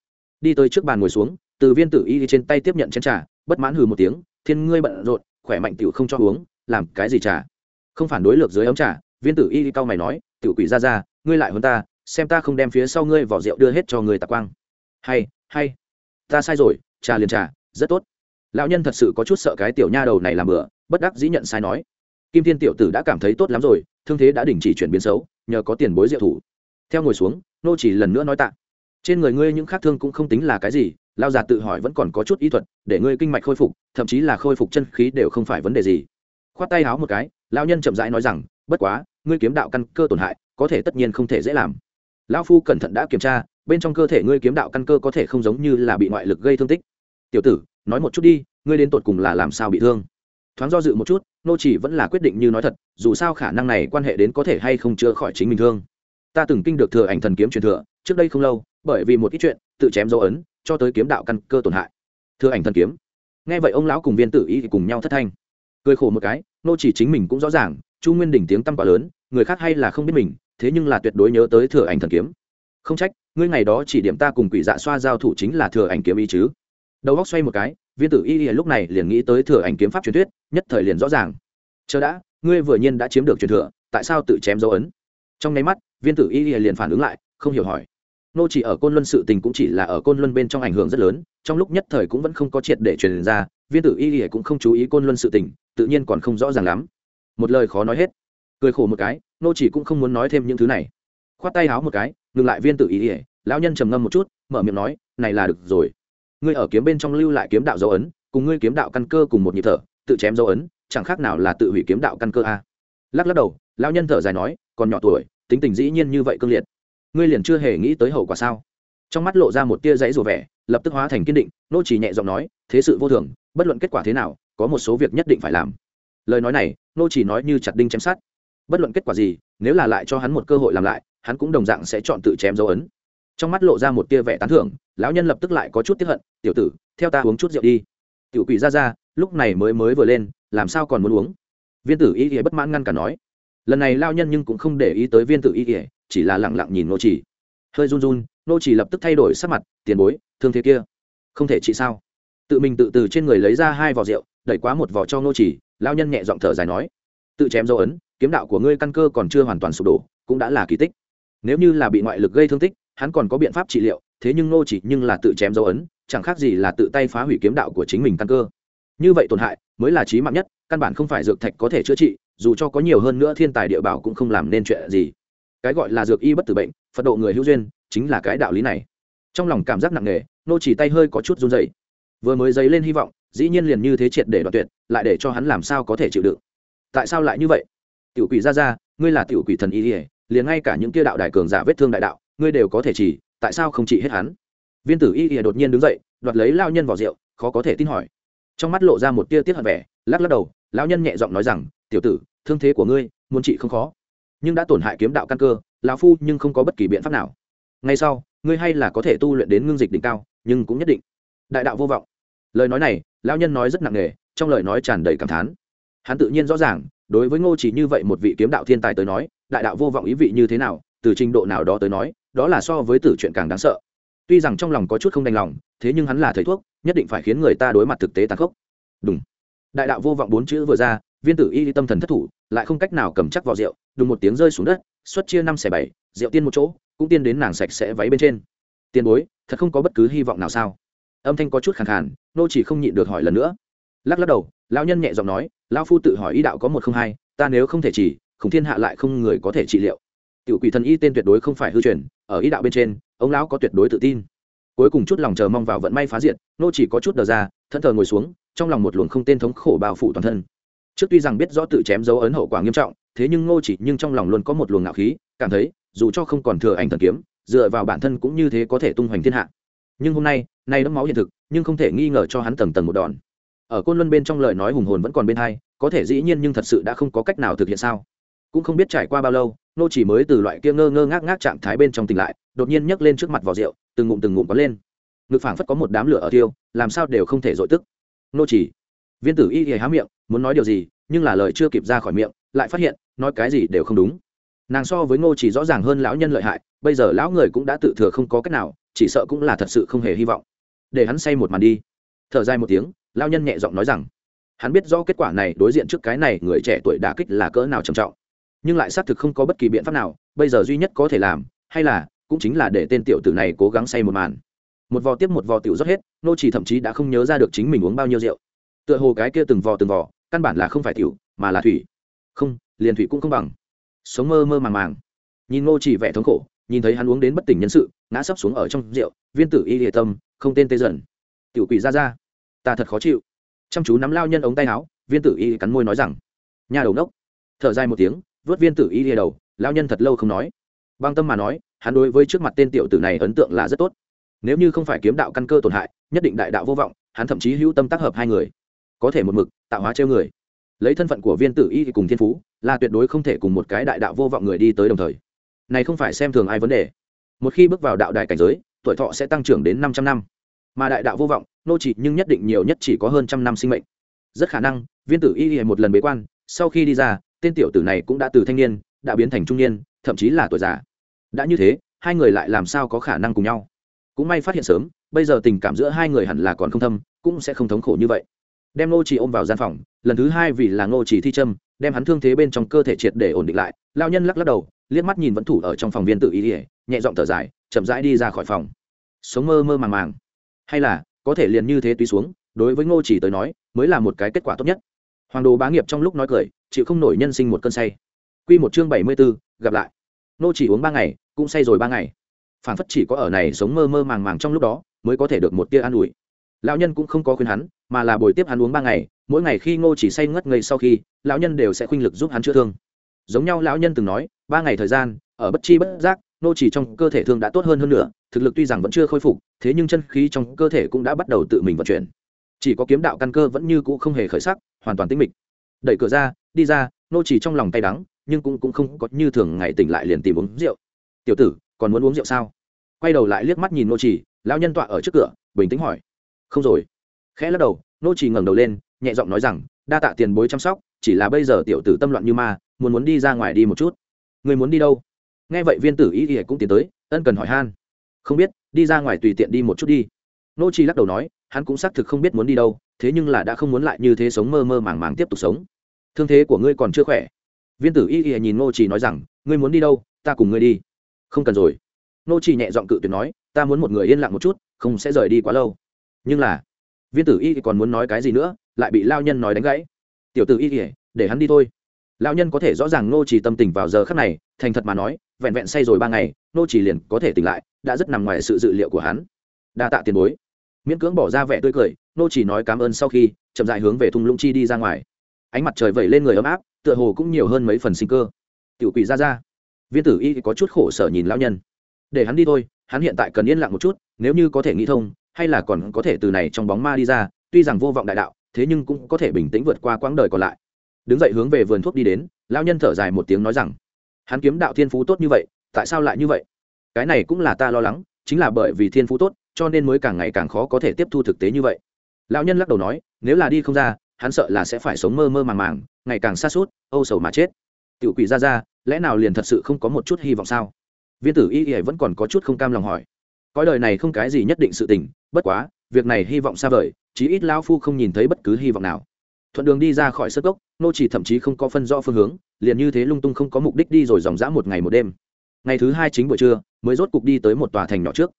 Đi tới trước bàn ngồi xuống, từ viên tử y trên tay tiếp nhận chén trà, bất mãn hừ một tiếng, thiên ngươi bận rộn, khỏe mạnh tiểu không cho uống, làm cái gì trà? Không phản đối lược dưới ấm trà, viên tử y cao mày nói, tiểu quỷ ra ra, ngươi lại hơn ta, xem ta không đem phía sau ngươi vỏ rượu đưa hết cho người tạc quang. Hay hay, ta sai rồi, trà liền trà, rất tốt lão nhân thật sự có chút sợ cái tiểu nha đầu này làm bừa, bất đắc dĩ nhận sai nói. Kim thiên tiểu tử đã cảm thấy tốt lắm rồi, thương thế đã đình chỉ chuyển biến xấu, nhờ có tiền bối diệu thủ. Theo ngồi xuống, nô chỉ lần nữa nói tạ. Trên người ngươi những khác thương cũng không tính là cái gì lao già tự hỏi vẫn còn có chút ý thuật, để ngươi kinh mạch khôi phục, thậm chí là khôi phục chân khí đều không phải vấn đề gì. Khoát tay háo một cái lao nhân chậm rãi nói rằng, bất quá, ngươi kiếm đạo căn cơ tổn hại, có thể tất nhiên không thể dễ làm. Lão phu cẩn thận đã kiểm tra, bên trong cơ thể ngươi kiếm đạo căn cơ có thể không giống như là bị ngoại lực gây thương tích. Tiểu tử nói một chút đi, ngươi đến tột cùng là làm sao bị thương? Thoáng do dự một chút, nô chỉ vẫn là quyết định như nói thật, dù sao khả năng này quan hệ đến có thể hay không chữa khỏi chính mình thương. Ta từng kinh được thừa ảnh thần kiếm truyền thừa, trước đây không lâu, bởi vì một ít chuyện, tự chém dấu ấn, cho tới kiếm đạo căn cơ tổn hại. Thừa ảnh thần kiếm. Nghe vậy ông lão cùng viên tử ý thì cùng nhau thất thanh. Cười khổ một cái, nô chỉ chính mình cũng rõ ràng, chu nguyên đỉnh tiếng tăm quá lớn, người khác hay là không biết mình, thế nhưng là tuyệt đối nhớ tới thừa ảnh thần kiếm. Không trách, ngươi ngày đó chỉ điểm ta cùng quỷ dạ xoa giao thủ chính là thừa ảnh kiếm ý chứ đầu góc xoay một cái, viên tử y lúc này liền nghĩ tới thừa ảnh kiếm pháp truyền thuyết, nhất thời liền rõ ràng. Chờ đã, ngươi vừa nhiên đã chiếm được truyền thừa, tại sao tự chém dấu ấn? Trong nháy mắt, viên tử y liền phản ứng lại, không hiểu hỏi. Nô chỉ ở côn luân sự tình cũng chỉ là ở côn luân bên trong ảnh hưởng rất lớn, trong lúc nhất thời cũng vẫn không có triệt để truyền ra, viên tử y cũng không chú ý côn luân sự tình, tự nhiên còn không rõ ràng lắm. Một lời khó nói hết. Cười khổ một cái, nô chỉ cũng không muốn nói thêm những thứ này. Khoát tay háo một cái, ngừng lại viên tử y, lão nhân trầm ngâm một chút, mở miệng nói, này là được rồi ngươi ở kiếm bên trong lưu lại kiếm đạo dấu ấn, cùng ngươi kiếm đạo căn cơ cùng một nhịp thở, tự chém dấu ấn, chẳng khác nào là tự hủy kiếm đạo căn cơ a. Lắc lắc đầu, lão nhân thở dài nói, còn nhỏ tuổi, tính tình dĩ nhiên như vậy cương liệt. Ngươi liền chưa hề nghĩ tới hậu quả sao? Trong mắt lộ ra một tia giấy rùa vẻ, lập tức hóa thành kiên định, nô chỉ nhẹ giọng nói, thế sự vô thường, bất luận kết quả thế nào, có một số việc nhất định phải làm. Lời nói này, nô chỉ nói như chặt đinh chém sát bất luận kết quả gì, nếu là lại cho hắn một cơ hội làm lại, hắn cũng đồng dạng sẽ chọn tự chém dấu ấn. Trong mắt lộ ra một tia vẻ tán thưởng lão nhân lập tức lại có chút tiếp hận, tiểu tử, theo ta uống chút rượu đi. Tiểu quỷ ra ra, lúc này mới mới vừa lên, làm sao còn muốn uống? Viên tử y ỉa bất mãn ngăn cả nói. Lần này lao nhân nhưng cũng không để ý tới viên tử y ỉa chỉ là lẳng lặng nhìn nô chỉ hơi run run, nô chỉ lập tức thay đổi sắc mặt, tiền bối, thương thế kia, không thể trị sao? Tự mình tự từ trên người lấy ra hai vò rượu, đẩy quá một vò cho nô chỉ lao nhân nhẹ giọng thở dài nói. Tự chém dấu ấn, kiếm đạo của ngươi căn cơ còn chưa hoàn toàn sụp đổ, cũng đã là kỳ tích. Nếu như là bị ngoại lực gây thương tích, hắn còn có biện pháp trị liệu thế nhưng nô chỉ nhưng là tự chém dấu ấn, chẳng khác gì là tự tay phá hủy kiếm đạo của chính mình căn cơ. Như vậy tổn hại, mới là trí mạng nhất, căn bản không phải dược thạch có thể chữa trị, dù cho có nhiều hơn nữa thiên tài địa bảo cũng không làm nên chuyện gì. Cái gọi là dược y bất tử bệnh, phật độ người hữu duyên, chính là cái đạo lý này. Trong lòng cảm giác nặng nề, nô chỉ tay hơi có chút run rẩy. vừa mới dấy lên hy vọng, dĩ nhiên liền như thế triệt để đoạt tuyệt, lại để cho hắn làm sao có thể chịu đựng. Tại sao lại như vậy? Tiểu quỷ ra ra, ngươi là tiểu quỷ thần y, liền ngay cả những kia đạo đại cường giả vết thương đại đạo, ngươi đều có thể chỉ tại sao không trị hết hắn? Viên tử y ỉa đột nhiên đứng dậy, đoạt lấy lao nhân vào rượu, khó có thể tin hỏi. Trong mắt lộ ra một tia tiết hận vẻ, lắc lắc đầu, lão nhân nhẹ giọng nói rằng, tiểu tử, thương thế của ngươi, muốn trị không khó, nhưng đã tổn hại kiếm đạo căn cơ, lão phu nhưng không có bất kỳ biện pháp nào. Ngay sau, ngươi hay là có thể tu luyện đến ngưng dịch đỉnh cao, nhưng cũng nhất định. Đại đạo vô vọng. Lời nói này, lão nhân nói rất nặng nề, trong lời nói tràn đầy cảm thán. Hắn tự nhiên rõ ràng, đối với ngô chỉ như vậy một vị kiếm đạo thiên tài tới nói, đại đạo vô vọng ý vị như thế nào từ trình độ nào đó tới nói, đó là so với tử chuyện càng đáng sợ. Tuy rằng trong lòng có chút không đành lòng, thế nhưng hắn là thầy thuốc, nhất định phải khiến người ta đối mặt thực tế tàn khốc. Đúng đại đạo vô vọng bốn chữ vừa ra, viên tử y tâm thần thất thủ, lại không cách nào cầm chắc vào rượu, đùng một tiếng rơi xuống đất, xuất chia năm xẻ bảy, rượu tiên một chỗ, cũng tiên đến nàng sạch sẽ váy bên trên. Tiền bối, thật không có bất cứ hy vọng nào sao? Âm thanh có chút khàn khàn, nô chỉ không nhịn được hỏi lần nữa. Lắc lắc đầu, lão nhân nhẹ giọng nói, lão phu tự hỏi ý đạo có một không hai, ta nếu không thể chỉ khủng thiên hạ lại không người có thể trị liệu tiểu quỷ thần y tên tuyệt đối không phải hư truyền, ở ý đạo bên trên, ông lão có tuyệt đối tự tin. Cuối cùng chút lòng chờ mong vào vận may phá diệt, nô chỉ có chút đờ ra thân thờ ngồi xuống, trong lòng một luồng không tên thống khổ bao phủ toàn thân. Trước tuy rằng biết rõ tự chém dấu ấn hậu quả nghiêm trọng, thế nhưng ngô chỉ nhưng trong lòng luôn có một luồng ngạo khí, cảm thấy, dù cho không còn thừa ảnh thần kiếm, dựa vào bản thân cũng như thế có thể tung hoành thiên hạ. Nhưng hôm nay nay đẫm máu hiện thực, nhưng không thể nghi ngờ cho hắn tầng tầng một đòn. Ở côn luân bên trong lời nói hùng hồn vẫn còn bên hai, có thể dĩ nhiên nhưng thật sự đã không có cách nào thực hiện sao? Cũng không biết trải qua bao lâu, nô chỉ mới từ loại kia ngơ ngơ ngác ngác trạng thái bên trong tỉnh lại, đột nhiên nhấc lên trước mặt vào rượu, từng ngụm từng ngụm có lên. Ngực phảng phất có một đám lửa ở thiêu, làm sao đều không thể dội tức. Nô chỉ, viên tử y hề há miệng, muốn nói điều gì, nhưng là lời chưa kịp ra khỏi miệng, lại phát hiện, nói cái gì đều không đúng. Nàng so với ngô chỉ rõ ràng hơn lão nhân lợi hại, bây giờ lão người cũng đã tự thừa không có cách nào, chỉ sợ cũng là thật sự không hề hy vọng. Để hắn say một màn đi. Thở dài một tiếng, lão nhân nhẹ giọng nói rằng, hắn biết rõ kết quả này đối diện trước cái này người trẻ tuổi đả kích là cỡ nào trầm trọng nhưng lại xác thực không có bất kỳ biện pháp nào, bây giờ duy nhất có thể làm, hay là, cũng chính là để tên tiểu tử này cố gắng say một màn. Một vò tiếp một vò tiểu rót hết, nô chỉ thậm chí đã không nhớ ra được chính mình uống bao nhiêu rượu. Tựa hồ cái kia từng vò từng vò, căn bản là không phải tiểu, mà là thủy. Không, liền thủy cũng không bằng. Sống mơ mơ màng màng. Nhìn nô chỉ vẻ thống khổ, nhìn thấy hắn uống đến bất tỉnh nhân sự, ngã sấp xuống ở trong rượu, viên tử y địa tâm, không tên tê dần. Tiểu quỷ ra ra, ta thật khó chịu. Chăm chú nắm lao nhân ống tay áo, viên tử y cắn môi nói rằng, nhà đầu nốc thở dài một tiếng vớt viên tử y lìa đầu lao nhân thật lâu không nói. Băng tâm mà nói, hắn đối với trước mặt tên tiểu tử này ấn tượng là rất tốt. Nếu như không phải kiếm đạo căn cơ tổn hại, nhất định đại đạo vô vọng, hắn thậm chí hữu tâm tác hợp hai người. Có thể một mực, tạo hóa treo người. Lấy thân phận của viên tử y cùng thiên phú, là tuyệt đối không thể cùng một cái đại đạo vô vọng người đi tới đồng thời. Này không phải xem thường ai vấn đề. Một khi bước vào đạo đài cảnh giới, tuổi thọ sẽ tăng trưởng đến năm trăm năm. Mà đại đạo vô vọng, nô chỉ nhưng nhất định nhiều nhất chỉ có hơn trăm năm sinh mệnh. Rất khả năng, viên tử y một lần bế quan, sau khi đi ra tên tiểu tử này cũng đã từ thanh niên, đã biến thành trung niên, thậm chí là tuổi già. Đã như thế, hai người lại làm sao có khả năng cùng nhau? Cũng may phát hiện sớm, bây giờ tình cảm giữa hai người hẳn là còn không thâm, cũng sẽ không thống khổ như vậy. Đem ngô chỉ ôm vào gian phòng, lần thứ hai vì là ngô chỉ thi châm, đem hắn thương thế bên trong cơ thể triệt để ổn định lại lao nhân lắc lắc đầu, liếc mắt nhìn vẫn thủ ở trong phòng viên tự ý ỉa, nhẹ giọng thở dài, chậm rãi đi ra khỏi phòng. Sống mơ mơ màng màng. Hay là, có thể liền như thế tùy xuống, đối với ngô chỉ tới nói, mới là một cái kết quả tốt nhất hoàng đồ bá nghiệp trong lúc nói cười chịu không nổi nhân sinh một cơn say. Quy một chương bảy mươi 74, gặp lại. Nô chỉ uống ba ngày cũng say rồi ba ngày. Phản phất chỉ có ở này sống mơ mơ màng màng trong lúc đó mới có thể được một tia an ủi. Lão nhân cũng không có khuyên hắn mà là buổi tiếp hắn uống ba ngày mỗi ngày khi ngô chỉ say ngất ngây sau khi lão nhân đều sẽ khuynh lực giúp hắn chữa thương. Giống nhau lão nhân từng nói ba ngày thời gian ở bất chi bất giác nô chỉ trong cơ thể thương đã tốt hơn hơn nữa thực lực tuy rằng vẫn chưa khôi phục thế nhưng chân khí trong cơ thể cũng đã bắt đầu tự mình vận chuyển chỉ có kiếm đạo căn cơ vẫn như cũ không hề khởi sắc, hoàn toàn tĩnh mịch. Đẩy cửa ra, đi ra, nô chỉ trong lòng tay đắng, nhưng cũng cũng không có như thường ngày tỉnh lại liền tìm uống rượu. Tiểu tử, còn muốn uống rượu sao? Quay đầu lại liếc mắt nhìn nô chỉ, lão nhân tọa ở trước cửa, bình tĩnh hỏi. Không rồi. Khẽ lắc đầu, nô chỉ ngẩng đầu lên, nhẹ giọng nói rằng, đa tạ tiền bối chăm sóc, chỉ là bây giờ tiểu tử tâm loạn như ma, muốn muốn đi ra ngoài đi một chút. Người muốn đi đâu? Nghe vậy viên tử ý ỉa cũng tiến tới, ân cần hỏi han. Không biết, đi ra ngoài tùy tiện đi một chút đi. Nô chỉ lắc đầu nói hắn cũng xác thực không biết muốn đi đâu, thế nhưng là đã không muốn lại như thế sống mơ mơ màng màng tiếp tục sống. Thương thế của ngươi còn chưa khỏe. Viên tử y y nhìn nô chỉ nói rằng, ngươi muốn đi đâu, ta cùng ngươi đi. Không cần rồi. Nô chỉ nhẹ giọng cự tuyệt nói, ta muốn một người yên lặng một chút, không sẽ rời đi quá lâu. Nhưng là, viên tử y còn muốn nói cái gì nữa, lại bị lao nhân nói đánh gãy. Tiểu tử y y, để hắn đi thôi. Lao nhân có thể rõ ràng nô chỉ tâm tình vào giờ khắc này, thành thật mà nói, vẹn vẹn say rồi ba ngày nô chỉ liền có thể tỉnh lại, đã rất nằm ngoài sự dự liệu của hắn. Đa tạ tiền bối miễn cưỡng bỏ ra vẻ tươi cười, nô chỉ nói cảm ơn sau khi, chậm dại hướng về thung lũng chi đi ra ngoài. Ánh mặt trời vẩy lên người ấm áp, tựa hồ cũng nhiều hơn mấy phần sinh cơ. Tiểu quỷ ra ra. Viên tử y có chút khổ sở nhìn lão nhân. Để hắn đi thôi, hắn hiện tại cần yên lặng một chút, nếu như có thể nghĩ thông, hay là còn có thể từ này trong bóng ma đi ra, tuy rằng vô vọng đại đạo, thế nhưng cũng có thể bình tĩnh vượt qua quãng đời còn lại. Đứng dậy hướng về vườn thuốc đi đến lao nhân thở dài một tiếng nói rằng, hắn kiếm đạo thiên phú tốt như vậy, tại sao lại như vậy? Cái này cũng là ta lo lắng, chính là bởi vì thiên phú tốt cho nên mới càng ngày càng khó có thể tiếp thu thực tế như vậy. Lão nhân lắc đầu nói, nếu là đi không ra, hắn sợ là sẽ phải sống mơ mơ màng màng, ngày càng xa suốt âu sầu mà chết. Tiểu quỷ ra ra, lẽ nào liền thật sự không có một chút hy vọng sao? Viên tử y y vẫn còn có chút không cam lòng hỏi. Cõi đời này không cái gì nhất định sự tình, bất quá, việc này hy vọng xa vời, chí ít lão phu không nhìn thấy bất cứ hy vọng nào. Thuận đường đi ra khỏi sơ cốc, nô chỉ thậm chí không có phân rõ phương hướng, liền như thế lung tung không có mục đích đi rồi dòng dã một ngày một đêm. Ngày thứ hai chính buổi trưa, mới rốt cục đi tới một tòa thành nhỏ trước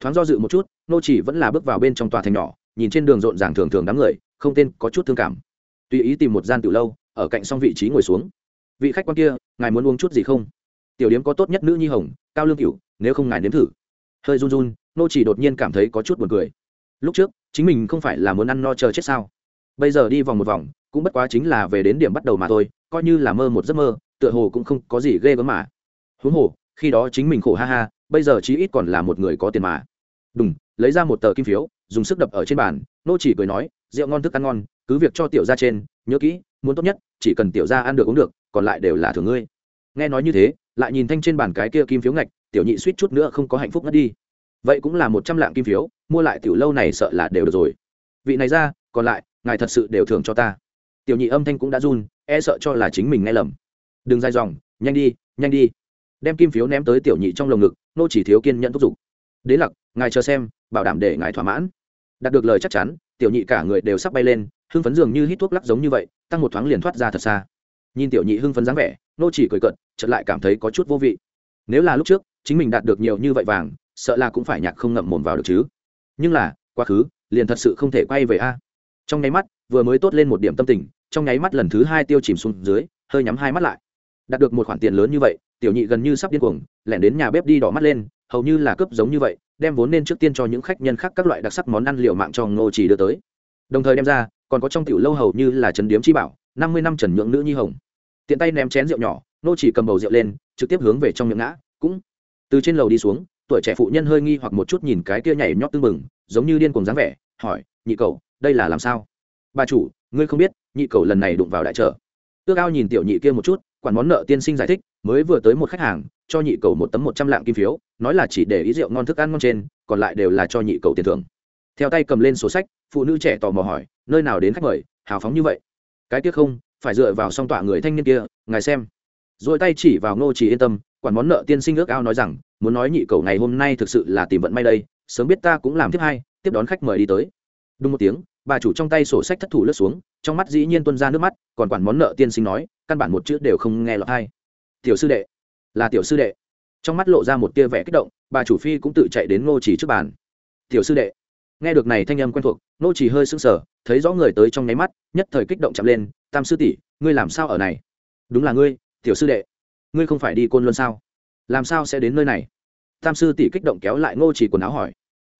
thoáng do dự một chút, nô chỉ vẫn là bước vào bên trong tòa thành nhỏ, nhìn trên đường rộn ràng thường thường đám người, không tên có chút thương cảm. Tùy ý tìm một gian tiểu lâu, ở cạnh xong vị trí ngồi xuống. Vị khách quan kia, ngài muốn uống chút gì không? Tiểu điếm có tốt nhất nữ nhi hồng, cao lương cửu, nếu không ngài nếm thử. Hơi run run, nô chỉ đột nhiên cảm thấy có chút buồn cười. Lúc trước, chính mình không phải là muốn ăn no chờ chết sao? Bây giờ đi vòng một vòng, cũng bất quá chính là về đến điểm bắt đầu mà thôi, coi như là mơ một giấc mơ, tựa hồ cũng không có gì ghê gớm mà. Huống hồ, khi đó chính mình khổ ha ha bây giờ chí ít còn là một người có tiền mà. Đùng, lấy ra một tờ kim phiếu, dùng sức đập ở trên bàn, nô chỉ cười nói, rượu ngon thức ăn ngon, cứ việc cho tiểu gia trên, nhớ kỹ, muốn tốt nhất, chỉ cần tiểu gia ăn được uống được, còn lại đều là thường ngươi. Nghe nói như thế, lại nhìn thanh trên bàn cái kia kim phiếu ngạch, tiểu nhị suýt chút nữa không có hạnh phúc ngất đi. Vậy cũng là một trăm lạng kim phiếu, mua lại tiểu lâu này sợ là đều được rồi. Vị này ra, còn lại, ngài thật sự đều thường cho ta. Tiểu nhị âm thanh cũng đã run e sợ cho là chính mình nghe lầm. Đừng dài dòng, nhanh đi nhanh đi. Đem kim phiếu ném tới tiểu nhị trong lồng ngực nô chỉ thiếu kiên nhẫn thúc giục. Đế lặc, ngài chờ xem, bảo đảm để ngài thỏa mãn. Đạt được lời chắc chắn, tiểu nhị cả người đều sắp bay lên, hưng phấn dường như hít thuốc lắc giống như vậy, tăng một thoáng liền thoát ra thật xa. Nhìn tiểu nhị hưng phấn dáng vẻ, nô chỉ cười cận chợt lại cảm thấy có chút vô vị. Nếu là lúc trước, chính mình đạt được nhiều như vậy vàng, sợ là cũng phải nhạc không ngậm mồm vào được chứ. Nhưng là, quá khứ, liền thật sự không thể quay về a. Trong nháy mắt, vừa mới tốt lên một điểm tâm tình, trong nháy mắt lần thứ hai tiêu chìm xuống dưới, hơi nhắm hai mắt lại. Đạt được một khoản tiền lớn như vậy tiểu nhị gần như sắp điên cuồng, lẻn đến nhà bếp đi đỏ mắt lên, hầu như là cướp giống như vậy, đem vốn nên trước tiên cho những khách nhân khác các loại đặc sắc món ăn liệu mạng cho ngô chỉ đưa tới. Đồng thời đem ra, còn có trong tiểu lâu hầu như là trần điếm chi bảo, năm mươi năm trần nhượng nữ nhi hồng. Tiện tay ném chén rượu nhỏ nô chỉ cầm bầu rượu lên, trực tiếp hướng về trong miệng ngã, cũng từ trên lầu đi xuống, tuổi trẻ phụ nhân hơi nghi hoặc một chút nhìn cái kia nhảy nhót tưng mừng giống như điên cuồng dáng vẻ, hỏi, nhị cầu đây là làm sao? Bà chủ, ngươi không biết, nhị cầu lần này đụng vào đại trở ước ao nhìn tiểu nhị kia một chút, quản món nợ tiên sinh giải thích mới vừa tới một khách hàng, cho nhị cầu một tấm một trăm lạng kim phiếu, nói là chỉ để ý rượu ngon thức ăn ngon trên, còn lại đều là cho nhị cầu tiền thưởng. Theo tay cầm lên sổ sách, phụ nữ trẻ tò mò hỏi, nơi nào đến khách mời? Hào phóng như vậy. Cái tiếc không, phải dựa vào song tọa người thanh niên kia, ngài xem. Rồi tay chỉ vào ngô chỉ yên tâm, quản món nợ tiên sinh ước ao nói rằng, muốn nói nhị cầu ngày hôm nay thực sự là tìm vận may đây, sớm biết ta cũng làm tiếp hai, tiếp đón khách mời đi tới. Đúng một tiếng, bà chủ trong tay sổ sách thất thủ lướt xuống, trong mắt dĩ nhiên tuân ra nước mắt, còn quản món nợ tiên sinh nói, căn bản một chữ đều không nghe lọt hay tiểu sư đệ. Là tiểu sư đệ. Trong mắt lộ ra một tia vẻ kích động, bà chủ phi cũng tự chạy đến ngô chỉ trước bàn. Tiểu sư đệ. Nghe được này thanh âm quen thuộc, ngô chỉ hơi sững sờ, thấy rõ người tới trong nháy mắt, nhất thời kích động chạm lên, tam sư tỷ, ngươi làm sao ở này? Đúng là ngươi, tiểu sư đệ. Ngươi không phải đi côn luân sao? Làm sao sẽ đến nơi này? Tam sư tỷ kích động kéo lại ngô chỉ quần áo hỏi.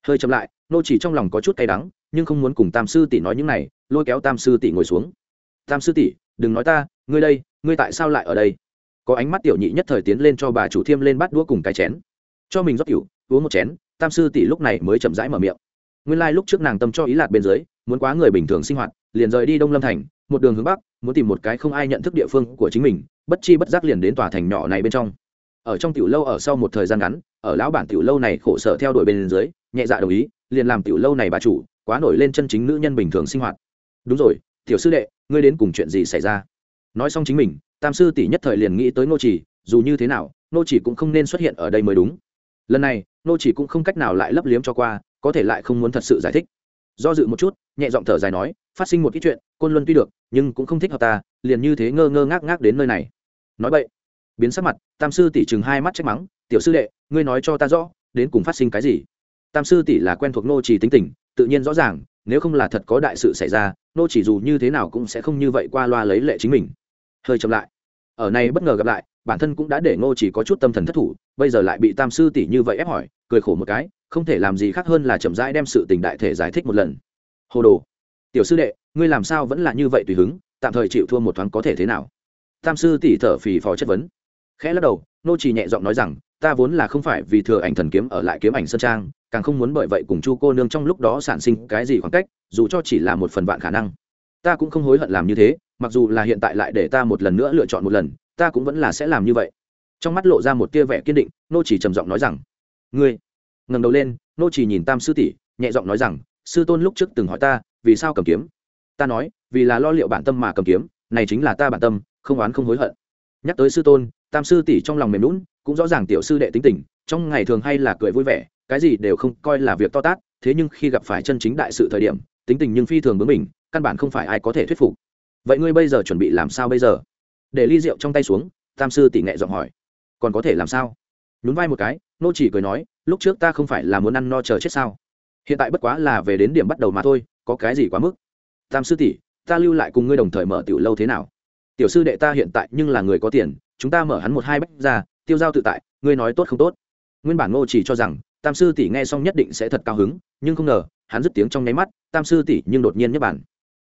Hơi chậm lại, ngô chỉ trong lòng có chút cay đắng, nhưng không muốn cùng tam sư tỷ nói những này, lôi kéo tam sư tỷ ngồi xuống. Tam sư tỷ, đừng nói ta, ngươi đây, ngươi tại sao lại ở đây? Có ánh mắt tiểu nhị nhất thời tiến lên cho bà chủ thiêm lên bắt đũa cùng cái chén. Cho mình rót cửu uống một chén, tam sư tỷ lúc này mới chậm rãi mở miệng. Nguyên lai、like、lúc trước nàng tâm cho ý lạt bên dưới, muốn quá người bình thường sinh hoạt, liền rời đi đông lâm thành, một đường hướng bắc, muốn tìm một cái không ai nhận thức địa phương của chính mình, bất chi bất giác liền đến tòa thành nhỏ này bên trong. Ở trong tiểu lâu ở sau một thời gian ngắn, ở lão bản tiểu lâu này khổ sở theo đuổi bên dưới, nhẹ dạ đồng ý, liền làm tiểu lâu này bà chủ, quá nổi lên chân chính nữ nhân bình thường sinh hoạt. Đúng rồi, tiểu sư đệ, ngươi đến cùng chuyện gì xảy ra? Nói xong chính mình tam sư tỷ nhất thời liền nghĩ tới nô chỉ, dù như thế nào nô chỉ cũng không nên xuất hiện ở đây mới đúng. Lần này nô chỉ cũng không cách nào lại lấp liếm cho qua, có thể lại không muốn thật sự giải thích. Do dự một chút, nhẹ giọng thở dài nói, phát sinh một ít chuyện, côn luân tuy được, nhưng cũng không thích hợp ta, liền như thế ngơ ngơ ngác ngác đến nơi này. Nói vậy, biến sắc mặt, tam sư tỷ chừng hai mắt trách mắng, tiểu sư đệ, ngươi nói cho ta rõ, đến cùng phát sinh cái gì? Tam sư tỷ là quen thuộc nô chỉ tính tình, tự nhiên rõ ràng, nếu không là thật có đại sự xảy ra nô chỉ dù như thế nào cũng sẽ không như vậy qua loa lấy lệ chính mình hơi chậm lại. Ở này bất ngờ gặp lại, bản thân cũng đã để ngô chỉ có chút tâm thần thất thủ, bây giờ lại bị tam sư tỷ như vậy ép hỏi, cười khổ một cái, không thể làm gì khác hơn là chậm rãi đem sự tình đại thể giải thích một lần. Hồ đồ, tiểu sư đệ, ngươi làm sao vẫn là như vậy tùy hứng, tạm thời chịu thua một thoáng có thể thế nào? Tam sư tỷ thở phì phò chất vấn. Khẽ lắc đầu nô chỉ nhẹ giọng nói rằng, ta vốn là không phải vì thừa ảnh thần kiếm ở lại kiếm ảnh sơn trang, càng không muốn bởi vậy cùng chu cô nương trong lúc đó sản sinh cái gì khoảng cách, dù cho chỉ là một phần vạn khả năng. Ta cũng không hối hận làm như thế mặc dù là hiện tại lại để ta một lần nữa lựa chọn một lần, ta cũng vẫn là sẽ làm như vậy. Trong mắt lộ ra một tia vẻ kiên định, nô chỉ trầm giọng nói rằng, ngươi. Ngẩng đầu lên, nô chỉ nhìn tam sư tỷ, nhẹ giọng nói rằng, sư tôn lúc trước từng hỏi ta, vì sao cầm kiếm? Ta nói, vì là lo liệu bản tâm mà cầm kiếm, này chính là ta bản tâm, không oán không hối hận. Nhắc tới sư tôn, tam sư tỷ trong lòng mềm lún cũng rõ ràng tiểu sư đệ tính tình, trong ngày thường hay là cười vui vẻ, cái gì đều không coi là việc to tát, thế nhưng khi gặp phải chân chính đại sự thời điểm, tính tình nhưng phi thường bướng mình căn bản không phải ai có thể thuyết phục vậy ngươi bây giờ chuẩn bị làm sao bây giờ? Để ly rượu trong tay xuống, tam sư tỷ nghệ giọng hỏi. Còn có thể làm sao? Nhún vai một cái, nô chỉ cười nói, lúc trước ta không phải là muốn ăn no chờ chết sao? Hiện tại bất quá là về đến điểm bắt đầu mà thôi, có cái gì quá mức? Tam sư tỷ, ta lưu lại cùng ngươi đồng thời mở tiểu lâu thế nào? Tiểu sư đệ ta hiện tại nhưng là người có tiền, chúng ta mở hắn một hai bách ra, tiêu giao tự tại, ngươi nói tốt không tốt? Nguyên bản ngô chỉ cho rằng, tam sư tỷ nghe xong nhất định sẽ thật cao hứng, nhưng không ngờ, hắn dứt tiếng trong nháy mắt, tam sư tỷ nhưng đột nhiên nhấp bản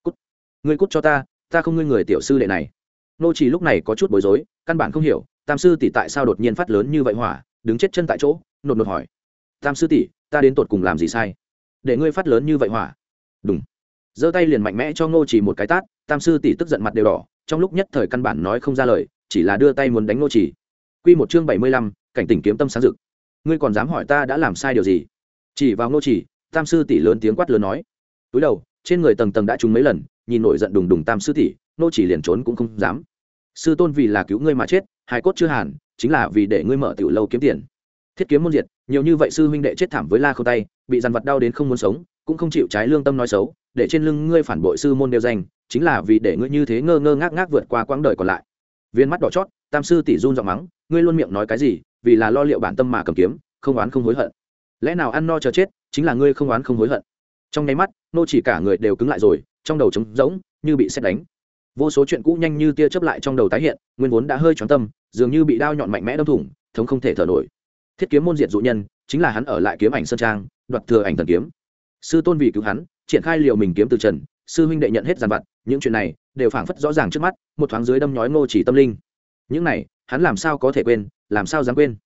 cút. Ngươi cút cho ta ta không ngươi người tiểu sư đệ này. Nô chỉ lúc này có chút bối rối căn bản không hiểu tam sư tỷ tại sao đột nhiên phát lớn như vậy hỏa đứng chết chân tại chỗ nột nột hỏi. Tam sư tỷ ta đến tột cùng làm gì sai? Để ngươi phát lớn như vậy hỏa. Đúng giơ tay liền mạnh mẽ cho nô chỉ một cái tát tam sư tỷ tức giận mặt đều đỏ trong lúc nhất thời căn bản nói không ra lời chỉ là đưa tay muốn đánh nô chỉ. Quy một chương bảy mươi lăm, cảnh tỉnh kiếm tâm sáng rực. Ngươi còn dám hỏi ta đã làm sai điều gì? Chỉ vào nô chỉ tam sư tỷ lớn tiếng quát lớn nói. Túi đầu trên người tầng tầng đã trúng mấy lần nhìn nổi giận đùng đùng tam sư tỷ, nô chỉ liền trốn cũng không dám. Sư tôn vì là cứu ngươi mà chết hai cốt chưa hàn, chính là vì để ngươi mở tiểu lâu kiếm tiền. Thiết kiếm môn diệt, nhiều như vậy sư huynh đệ chết thảm với la không tay, bị dằn vật đau đến không muốn sống, cũng không chịu trái lương tâm nói xấu, để trên lưng ngươi phản bội sư môn đều danh, chính là vì để ngươi như thế ngơ ngơ ngác ngác vượt qua quãng đời còn lại. Viên mắt đỏ chót, tam sư tỷ run giọng mắng, ngươi luôn miệng nói cái gì, vì là lo liệu bản tâm mà cầm kiếm, không oán không hối hận. Lẽ nào ăn no chờ chết, chính là ngươi không oán không hối hận. Trong nháy mắt, nô chỉ cả người đều cứng lại rồi trong đầu trống rỗng, như bị xét đánh. Vô số chuyện cũ nhanh như tia chớp lại trong đầu tái hiện, nguyên vốn đã hơi choáng tâm, dường như bị đao nhọn mạnh mẽ đâm thủng, thống không thể thở nổi. Thiết kiếm môn diệt dụ nhân, chính là hắn ở lại kiếm ảnh sơn trang, đoạt thừa ảnh thần kiếm. Sư tôn vì cứu hắn, triển khai liều mình kiếm từ trần, sư huynh đệ nhận hết giàn vặt, những chuyện này đều phảng phất rõ ràng trước mắt, một thoáng dưới đâm nhói ngô chỉ tâm linh. Những này, hắn làm sao có thể quên, làm sao dám quên?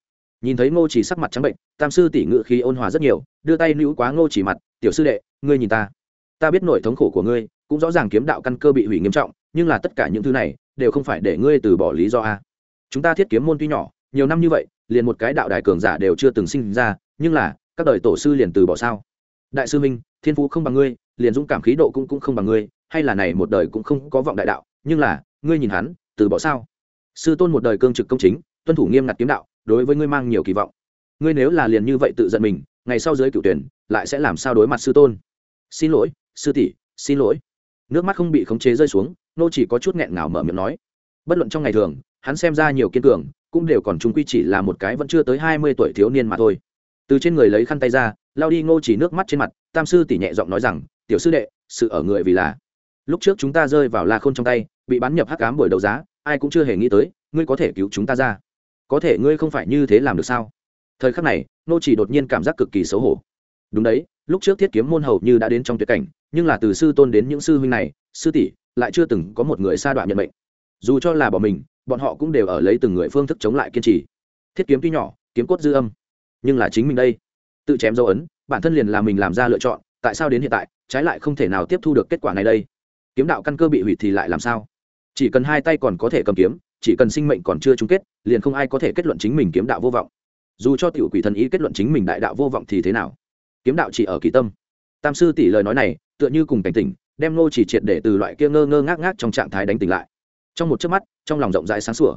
Nhìn thấy ngô chỉ sắc mặt trắng bệnh, tam sư tỷ ngự khí ôn hòa rất nhiều, đưa tay nữ quá ngô chỉ mặt, tiểu sư đệ, ngươi nhìn ta ta biết nỗi thống khổ của ngươi, cũng rõ ràng kiếm đạo căn cơ bị hủy nghiêm trọng, nhưng là tất cả những thứ này đều không phải để ngươi từ bỏ lý do a. Chúng ta thiết kiếm môn tuy nhỏ, nhiều năm như vậy, liền một cái đạo đại cường giả đều chưa từng sinh ra, nhưng là, các đời tổ sư liền từ bỏ sao? Đại sư minh, thiên phú không bằng ngươi, liền dũng cảm khí độ cũng cũng không bằng ngươi, hay là này một đời cũng không có vọng đại đạo, nhưng là, ngươi nhìn hắn, từ bỏ sao? Sư tôn một đời cương trực công chính, tuân thủ nghiêm ngặt kiếm đạo, đối với ngươi mang nhiều kỳ vọng. Ngươi nếu là liền như vậy tự giận mình, ngày sau dưới cựu tuyển, lại sẽ làm sao đối mặt sư tôn? Xin lỗi sư tỷ, xin lỗi. Nước mắt không bị khống chế rơi xuống, nô chỉ có chút nghẹn ngào mở miệng nói. Bất luận trong ngày thường, hắn xem ra nhiều kiên cường, cũng đều còn trung quy chỉ là một cái vẫn chưa tới hai mươi tuổi thiếu niên mà thôi. Từ trên người lấy khăn tay ra, lao đi ngô chỉ nước mắt trên mặt, tam sư tỷ nhẹ giọng nói rằng, tiểu sư đệ, sự ở người vì là. Lúc trước chúng ta rơi vào la khôn trong tay, bị bắn nhập hắc cám buổi đấu giá, ai cũng chưa hề nghĩ tới, ngươi có thể cứu chúng ta ra. Có thể ngươi không phải như thế làm được sao? Thời khắc này, nô chỉ đột nhiên cảm giác cực kỳ xấu hổ. Đúng đấy, lúc trước thiết kiếm môn hầu như đã đến trong tuyệt cảnh nhưng là từ sư tôn đến những sư huynh này, sư tỷ lại chưa từng có một người sa đoạn nhận mệnh. Dù cho là bỏ mình, bọn họ cũng đều ở lấy từng người phương thức chống lại kiên trì. Thiết kiếm tuy nhỏ, kiếm cốt dư âm, nhưng là chính mình đây. Tự chém dấu ấn, bản thân liền là mình làm ra lựa chọn, tại sao đến hiện tại, trái lại không thể nào tiếp thu được kết quả này đây? Kiếm đạo căn cơ bị hủy thì lại làm sao? Chỉ cần hai tay còn có thể cầm kiếm, chỉ cần sinh mệnh còn chưa chung kết, liền không ai có thể kết luận chính mình kiếm đạo vô vọng. Dù cho tiểu quỷ thần ý kết luận chính mình đại đạo vô vọng thì thế nào? Kiếm đạo chỉ ở kỳ tâm tam sư tỷ lời nói này, tựa như cùng cảnh tỉnh, đem ngô chỉ triệt để từ loại kia ngơ ngơ ngác ngác trong trạng thái đánh tỉnh lại. Trong một chớp mắt, trong lòng rộng rãi sáng sủa.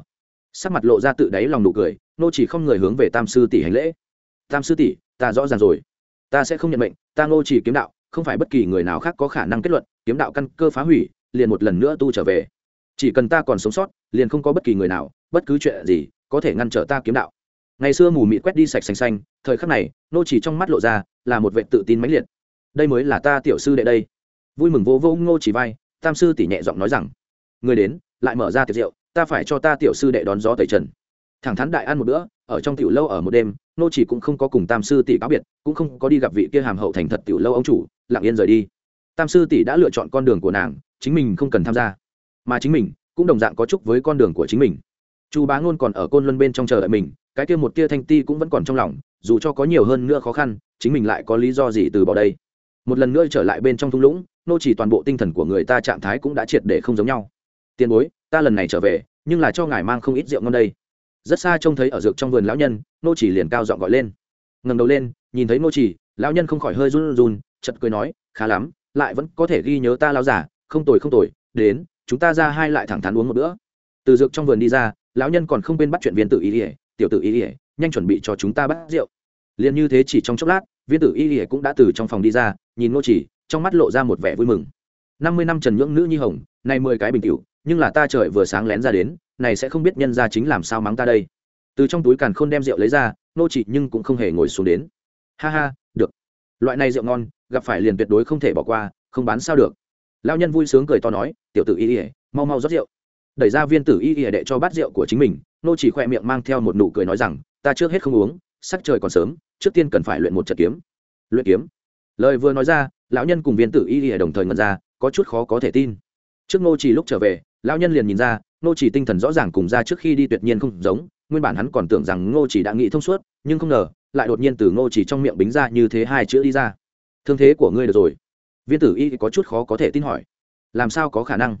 Sắc mặt lộ ra tự đáy lòng nụ cười nô chỉ không người hướng về tam sư tỷ hành lễ. Tam sư tỷ, ta rõ ràng rồi. Ta sẽ không nhận mệnh, ta ngô chỉ kiếm đạo, không phải bất kỳ người nào khác có khả năng kết luận, kiếm đạo căn cơ phá hủy, liền một lần nữa tu trở về. Chỉ cần ta còn sống sót, liền không có bất kỳ người nào, bất cứ chuyện gì có thể ngăn trở ta kiếm đạo. Ngày xưa mù mịt quét đi sạch xanh xanh, thời khắc này nô chỉ trong mắt lộ ra là một vệ tự tin mãnh liệt đây mới là ta tiểu sư đệ đây. Vui mừng vô vô ngô chỉ vai, tam sư tỷ nhẹ giọng nói rằng, người đến, lại mở ra tiệc rượu, ta phải cho ta tiểu sư đệ đón gió tẩy trần. Thẳng thắn đại ăn một bữa, ở trong tiểu lâu ở một đêm nô chỉ cũng không có cùng tam sư tỷ cáo biệt, cũng không có đi gặp vị kia hàm hậu thành thật tiểu lâu ông chủ, lặng yên rời đi. Tam sư tỷ đã lựa chọn con đường của nàng, chính mình không cần tham gia. Mà chính mình, cũng đồng dạng có chúc với con đường của chính mình. Chu bá ngôn còn ở côn luân bên trong chờ đợi mình, cái kia một tia thanh ti cũng vẫn còn trong lòng, dù cho có nhiều hơn nữa khó khăn, chính mình lại có lý do gì từ bỏ đây? Một lần nữa trở lại bên trong thung lũng, nô chỉ toàn bộ tinh thần của người ta trạng thái cũng đã triệt để không giống nhau. Tiền bối, ta lần này trở về, nhưng là cho ngài mang không ít rượu ngon đây. Rất xa trông thấy ở dược trong vườn lão nhân, nô chỉ liền cao giọng gọi lên. Ngẩng đầu lên, nhìn thấy nô chỉ, lão nhân không khỏi hơi run run chật cười nói, khá lắm, lại vẫn có thể ghi nhớ ta lão giả không tồi không tồi, đến, chúng ta ra hai lại thẳng thắn uống một bữa. Từ dược trong vườn đi ra, lão nhân còn không quên bắt chuyện viên tự ý ỉa tiểu tự ý ỉa nhanh chuẩn bị cho chúng ta bắt rượu. Liền như thế chỉ trong chốc lát viên tử y lìa cũng đã từ trong phòng đi ra, nhìn ngô chỉ, trong mắt lộ ra một vẻ vui mừng. Năm mươi năm trần nhưỡng nữ nhi hồng, này mười cái bình cựu nhưng là ta trời vừa sáng lén ra đến, này sẽ không biết nhân ra chính làm sao mắng ta đây. Từ trong túi càn khôn đem rượu lấy ra nô chỉ nhưng cũng không hề ngồi xuống đến. Ha ha, được. Loại này rượu ngon, gặp phải liền tuyệt đối không thể bỏ qua, không bán sao được. Lao nhân vui sướng cười to nói, tiểu tử y ỉa mau mau rót rượu. Đẩy ra viên tử y ỉa đệ cho bát rượu của chính mình nô chỉ khoe miệng mang theo một nụ cười nói rằng, ta trước hết không uống, sắc trời còn sớm trước tiên cần phải luyện một trận kiếm. Luyện kiếm? Lời vừa nói ra, lão nhân cùng viên tử y lìa đồng thời ngần ra, có chút khó có thể tin. Trước nô chỉ lúc trở về, lão nhân liền nhìn ra nô chỉ tinh thần rõ ràng cùng ra trước khi đi tuyệt nhiên không giống, nguyên bản hắn còn tưởng rằng ngô chỉ đã nghĩ thông suốt, nhưng không ngờ, lại đột nhiên từ ngô chỉ trong miệng bính ra như thế hai chữ đi ra. Thương thế của ngươi được rồi. Viên tử y có chút khó có thể tin hỏi. Làm sao có khả năng?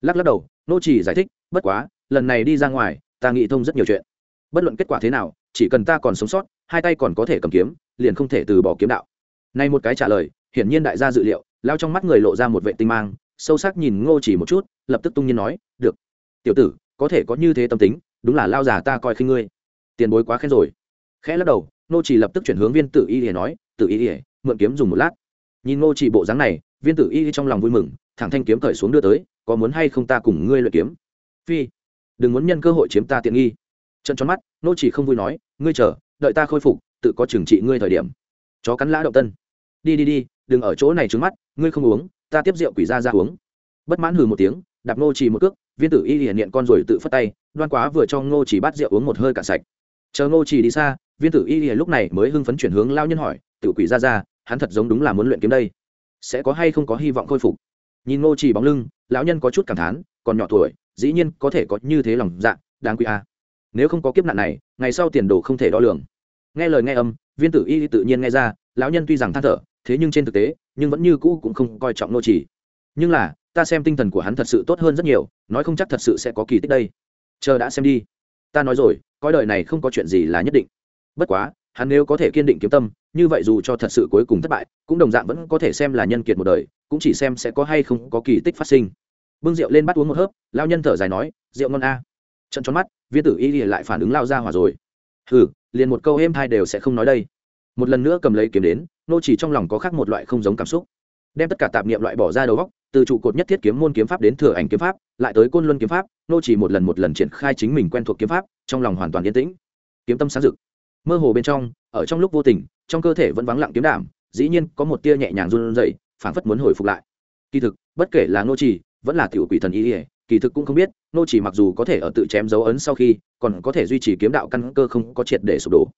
Lắc lắc đầu, ngô chỉ giải thích, bất quá, lần này đi ra ngoài, ta nghĩ thông rất nhiều chuyện. Bất luận kết quả thế nào, chỉ cần ta còn sống sót hai tay còn có thể cầm kiếm, liền không thể từ bỏ kiếm đạo. Nay một cái trả lời, hiển nhiên đại gia dự liệu, lao trong mắt người lộ ra một vệ tinh mang, sâu sắc nhìn ngô chỉ một chút, lập tức tung nhiên nói, được. Tiểu tử, có thể có như thế tâm tính, đúng là lao già ta coi khinh ngươi. Tiền bối quá khen rồi. Khẽ lắc đầu, ngô chỉ lập tức chuyển hướng viên tử y để nói, tử y để mượn kiếm dùng một lát. Nhìn ngô chỉ bộ dáng này, viên tử y trong lòng vui mừng, thẳng thanh kiếm cởi xuống đưa tới, có muốn hay không ta cùng ngươi luyện kiếm? Phi, đừng muốn nhân cơ hội chiếm ta tiện nghi. Trận tròn mắt, ngô chỉ không vui nói, ngươi chờ đợi ta khôi phục, tự có trừng trị ngươi thời điểm. Chó cắn lã động tân. Đi đi đi, đừng ở chỗ này trứng mắt, ngươi không uống, ta tiếp rượu quỷ ra ra uống. Bất mãn hừ một tiếng, đạp ngô chỉ một cước, viên tử y hiển hiện con rồi tự phất tay, đoan quá vừa cho ngô chỉ bắt rượu uống một hơi cạn sạch. Chờ ngô chỉ đi xa, viên tử y lúc này mới hưng phấn chuyển hướng lao nhân hỏi tự quỷ ra ra, hắn thật giống đúng là muốn luyện kiếm đây. Sẽ có hay không có hy vọng khôi phục? Nhìn ngô chỉ bóng lưng, lão nhân có chút cảm thán, còn nhỏ tuổi, dĩ nhiên có thể có như thế lòng dạ đáng quý a. Nếu không có kiếp nạn này, ngày sau tiền đồ không thể đo lường nghe lời nghe âm, viên tử y tự nhiên nghe ra, lão nhân tuy rằng than thở, thế nhưng trên thực tế, nhưng vẫn như cũ cũng không coi trọng nô chỉ. Nhưng là, ta xem tinh thần của hắn thật sự tốt hơn rất nhiều, nói không chắc thật sự sẽ có kỳ tích đây. Chờ đã xem đi. Ta nói rồi coi đời này không có chuyện gì là nhất định. Bất quá, hắn nếu có thể kiên định kiếm tâm, như vậy dù cho thật sự cuối cùng thất bại, cũng đồng dạng vẫn có thể xem là nhân kiệt một đời, cũng chỉ xem sẽ có hay không có kỳ tích phát sinh. Bưng rượu lên bắt uống một hớp lao nhân thở dài nói, rượu ngon a. Trận tròn mắt, viên tử y lại phản ứng lao ra hỏa rồi. Hừ liền một câu êm hai đều sẽ không nói đây. Một lần nữa cầm lấy kiếm đến, nô chỉ trong lòng có khác một loại không giống cảm xúc. Đem tất cả tạp niệm loại bỏ ra đầu góc từ trụ cột nhất thiết kiếm môn kiếm pháp đến thừa ảnh kiếm pháp, lại tới côn luân kiếm pháp, nô chỉ một lần một lần triển khai chính mình quen thuộc kiếm pháp, trong lòng hoàn toàn yên tĩnh. Kiếm tâm sáng rực. Mơ hồ bên trong, ở trong lúc vô tình, trong cơ thể vẫn vắng lặng kiếm đảm, dĩ nhiên có một tia nhẹ nhàng run rẩy, phảng phất muốn hồi phục lại. Kỳ thực, bất kể là nô chỉ, vẫn là tiểu quỷ thần ý kỳ thực cũng không biết nô chỉ mặc dù có thể ở tự chém dấu ấn sau khi, còn có thể duy trì kiếm đạo căn cơ không có triệt để sụp đổ.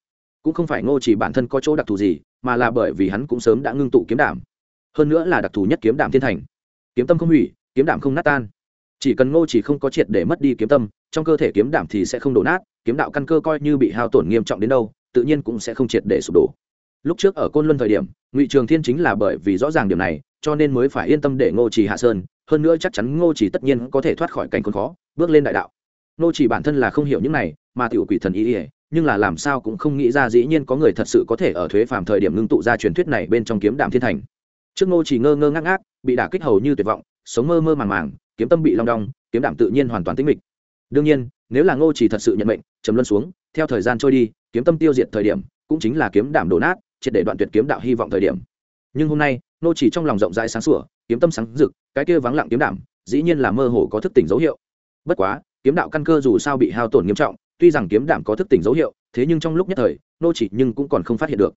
Cũng không phải ngô chỉ bản thân có chỗ đặc thù gì, mà là bởi vì hắn cũng sớm đã ngưng tụ kiếm đảm hơn nữa là đặc thù nhất kiếm đảm thiên thành. Kiếm tâm không hủy, kiếm đảm không nát tan. Chỉ cần ngô chỉ không có triệt để mất đi kiếm tâm, trong cơ thể kiếm đảm thì sẽ không đổ nát, kiếm đạo căn cơ coi như bị hao tổn nghiêm trọng đến đâu, tự nhiên cũng sẽ không triệt để sụp đổ. Lúc trước ở côn luân thời điểm, ngụy trường thiên chính là bởi vì rõ ràng điểm này, cho nên mới phải yên tâm để ngô chỉ hạ sơn hơn nữa chắc chắn ngô chỉ tất nhiên có thể thoát khỏi cảnh khốn khó, bước lên đại đạo. Ngô chỉ bản thân là không hiểu những này, mà tiểu quỷ thần ý ỉa nhưng là làm sao cũng không nghĩ ra dĩ nhiên có người thật sự có thể ở thuế phàm thời điểm ngưng tụ ra truyền thuyết này bên trong kiếm đạm thiên thành. Trước ngô chỉ ngơ ngơ ngác ngác, bị đả kích hầu như tuyệt vọng, sống mơ mơ màng màng, kiếm tâm bị long đong, kiếm đạm tự nhiên hoàn toàn tĩnh mịch. Đương nhiên, nếu là ngô chỉ thật sự nhận mệnh, trầm luân xuống, theo thời gian trôi đi, kiếm tâm tiêu diệt thời điểm, cũng chính là kiếm đạm đổ nát, triệt để đoạn tuyệt kiếm đạo hy vọng thời điểm. Nhưng hôm nay, ngô chỉ trong lòng rộng rãi sáng sủa kiếm tâm sáng rực cái kia vắng lặng kiếm đảm, dĩ nhiên là mơ hồ có thức tỉnh dấu hiệu. Bất quá kiếm đạo căn cơ dù sao bị hao tổn nghiêm trọng tuy rằng kiếm đảm có thức tỉnh dấu hiệu thế nhưng trong lúc nhất thời nô chỉ nhưng cũng còn không phát hiện được.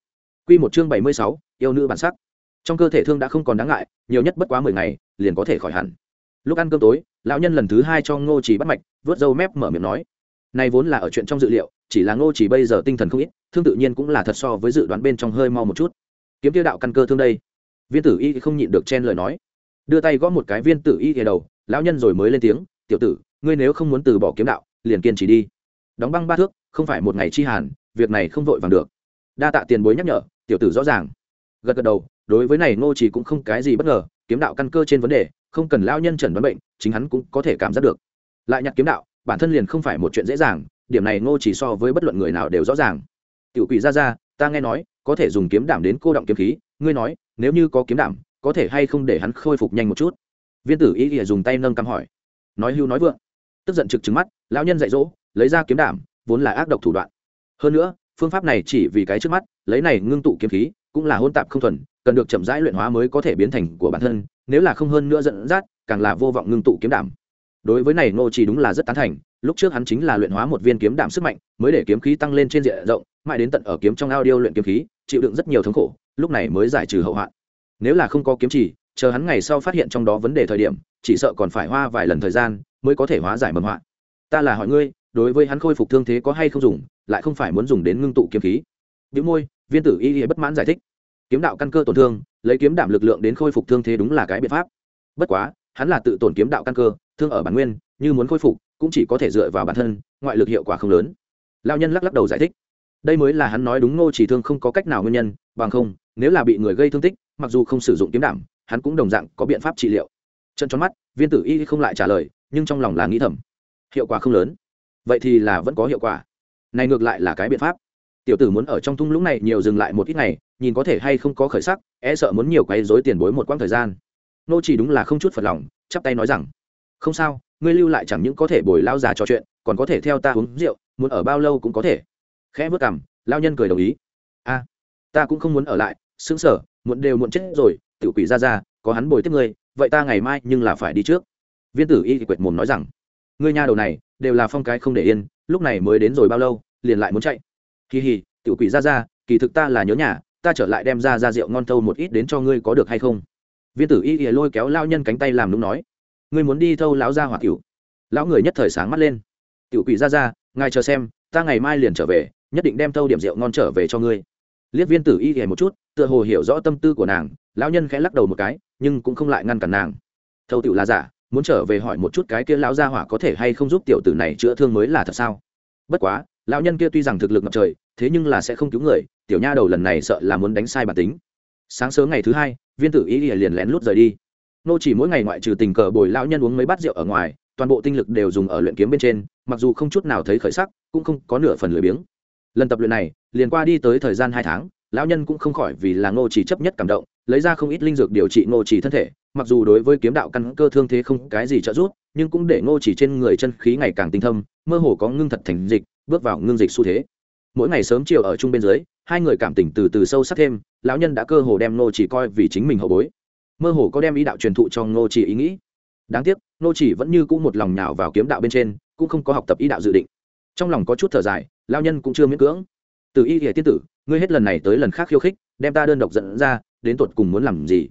Quy một chương bảy mươi sáu, yêu nữ bản sắc. Trong cơ thể thương đã không còn đáng ngại nhiều nhất bất quá mười ngày liền có thể khỏi hẳn. Lúc ăn cơm tối lão nhân lần thứ hai cho ngô chỉ bắt mạch vớt râu mép mở miệng nói này vốn là ở chuyện trong dự liệu chỉ là ngô chỉ bây giờ tinh thần không ít thương tự nhiên cũng là thật so với dự đoán bên trong hơi mau một chút. Kiếm tiêu đạo căn cơ thương đây viên tử y không nhịn được chen lời nói. Đưa tay gõ một cái viên tử y kề đầu, lão nhân rồi mới lên tiếng, tiểu tử, ngươi nếu không muốn từ bỏ kiếm đạo, liền kiên trì đi. Đóng băng ba thước, không phải một ngày chi hàn, việc này không vội vàng được. Đa tạ tiền bối nhắc nhở, tiểu tử rõ ràng. Gật gật đầu, đối với này ngô chỉ cũng không cái gì bất ngờ, kiếm đạo căn cơ trên vấn đề, không cần lão nhân chẩn đoán bệnh, chính hắn cũng có thể cảm giác được. Lại nhặt kiếm đạo, bản thân liền không phải một chuyện dễ dàng, điểm này ngô chỉ so với bất luận người nào đều rõ ràng. Tiểu quỷ ra ra ta nghe nói, có thể dùng kiếm đảm đến cô động kiếm khí ngươi nói, nếu như có kiếm đảm, có thể hay không để hắn khôi phục nhanh một chút? Viên tử ý ỉa dùng tay nâng cắm hỏi. Nói hưu nói vượng. Tức giận trực trứng mắt, lão nhân dạy dỗ, lấy ra kiếm đảm, vốn là ác độc thủ đoạn. Hơn nữa, phương pháp này chỉ vì cái trước mắt, lấy này ngưng tụ kiếm khí, cũng là hôn tạp không thuần, cần được chậm rãi luyện hóa mới có thể biến thành của bản thân, nếu là không hơn nữa dẫn dắt, càng là vô vọng ngưng tụ kiếm đảm. Đối với này Nô chỉ đúng là rất tán thành lúc trước hắn chính là luyện hóa một viên kiếm đảm sức mạnh, mới để kiếm khí tăng lên trên diện rộng, mãi đến tận ở kiếm trong ao điêu luyện kiếm khí, chịu đựng rất nhiều thống khổ, lúc này mới giải trừ hậu hoạn. Nếu là không có kiếm chỉ, chờ hắn ngày sau phát hiện trong đó vấn đề thời điểm, chỉ sợ còn phải hoa vài lần thời gian mới có thể hóa giải mầm hoạn. ta là hỏi ngươi, đối với hắn khôi phục thương thế có hay không dùng, lại không phải muốn dùng đến ngưng tụ kiếm khí? Biểu môi, viên tử y bất mãn giải thích. Kiếm đạo căn cơ tổn thương, lấy kiếm đảm lực lượng đến khôi phục thương thế đúng là cái biện pháp. Bất quá, hắn là tự tổn kiếm đạo căn cơ, thương ở bản nguyên, như muốn khôi phục cũng chỉ có thể dựa vào bản thân, ngoại lực hiệu quả không lớn. Lao nhân lắc lắc đầu giải thích. Đây mới là hắn nói đúng, ngô chỉ thương không có cách nào nguyên nhân, bằng không, nếu là bị người gây thương tích, mặc dù không sử dụng kiếm đảm, hắn cũng đồng dạng có biện pháp trị liệu. Chân tròn mắt, viên tử y không lại trả lời, nhưng trong lòng là nghĩ thầm. Hiệu quả không lớn. Vậy thì là vẫn có hiệu quả. Này ngược lại là cái biện pháp. Tiểu tử muốn ở trong thung lũng này nhiều dừng lại một ít ngày, nhìn có thể hay không có khởi sắc e sợ muốn nhiều quấy dối tiền bối một quãng thời gian. Nô chỉ đúng là không chút phật lòng, chắp tay nói rằng, không sao ngươi lưu lại chẳng những có thể bồi lao già trò chuyện, còn có thể theo ta uống rượu, muốn ở bao lâu cũng có thể. Khẽ vớt cảm lao nhân cười đồng ý. A, ta cũng không muốn ở lại xứng sở, muộn đều muộn chết rồi, tiểu quỷ ra ra, có hắn bồi tiếp ngươi, vậy ta ngày mai nhưng là phải đi trước. Viên tử y quệt mồm nói rằng, ngươi nhà đầu này, đều là phong cái không để yên, lúc này mới đến rồi bao lâu, liền lại muốn chạy. Kỳ hì tiểu quỷ ra ra, kỳ thực ta là nhớ nhà, ta trở lại đem ra ra rượu ngon thâu một ít đến cho ngươi có được hay không? Viên tử y lôi kéo lao nhân cánh tay làm đúng nói ngươi muốn đi thâu lão ra hỏa tiểu. Lão người nhất thời sáng mắt lên. Tiểu quỷ ra ra, ngài chờ xem, ta ngày mai liền trở về, nhất định đem thâu điểm rượu ngon trở về cho ngươi. Liếc viên tử y ỉa một chút, tựa hồ hiểu rõ tâm tư của nàng, lão nhân khẽ lắc đầu một cái, nhưng cũng không lại ngăn cản nàng. Thâu tiểu là giả, muốn trở về hỏi một chút cái kia lão gia hỏa có thể hay không giúp tiểu tử này chữa thương mới là thật sao? Bất quá, lão nhân kia tuy rằng thực lực ngập trời, thế nhưng là sẽ không cứu người, tiểu nha đầu lần này sợ là muốn đánh sai bản tính. Sáng sớm ngày thứ hai, viên tử y liền lén lút rời đi nô chỉ mỗi ngày ngoại trừ tình cờ bồi lão nhân uống mấy bát rượu ở ngoài, toàn bộ tinh lực đều dùng ở luyện kiếm bên trên, mặc dù không chút nào thấy khởi sắc, cũng không có nửa phần lười biếng. Lần tập luyện này, liền qua đi tới thời gian hai tháng, lão nhân cũng không khỏi vì là ngô chỉ chấp nhất cảm động, lấy ra không ít linh dược điều trị ngô chỉ thân thể, mặc dù đối với kiếm đạo căn cơ thương thế không cái gì trợ giúp, nhưng cũng để ngô chỉ trên người chân khí ngày càng tinh thâm, mơ hồ có ngưng thật thành dịch, bước vào ngưng dịch xu thế. Mỗi ngày sớm chiều ở chung bên dưới, hai người cảm tình từ từ sâu sắc thêm, lão nhân đã cơ hồ đem ngô chỉ coi vì chính mình hậu bối mơ hồ có đem ý đạo truyền thụ cho ngô chỉ ý nghĩ. Đáng tiếc, ngô chỉ vẫn như cũ một lòng nhào vào kiếm đạo bên trên, cũng không có học tập ý đạo dự định. Trong lòng có chút thở dài, lão nhân cũng chưa miễn cưỡng. Từ y hệ tiên tử, ngươi hết lần này tới lần khác khiêu khích, đem ta đơn độc dẫn ra, đến tột cùng muốn làm gì?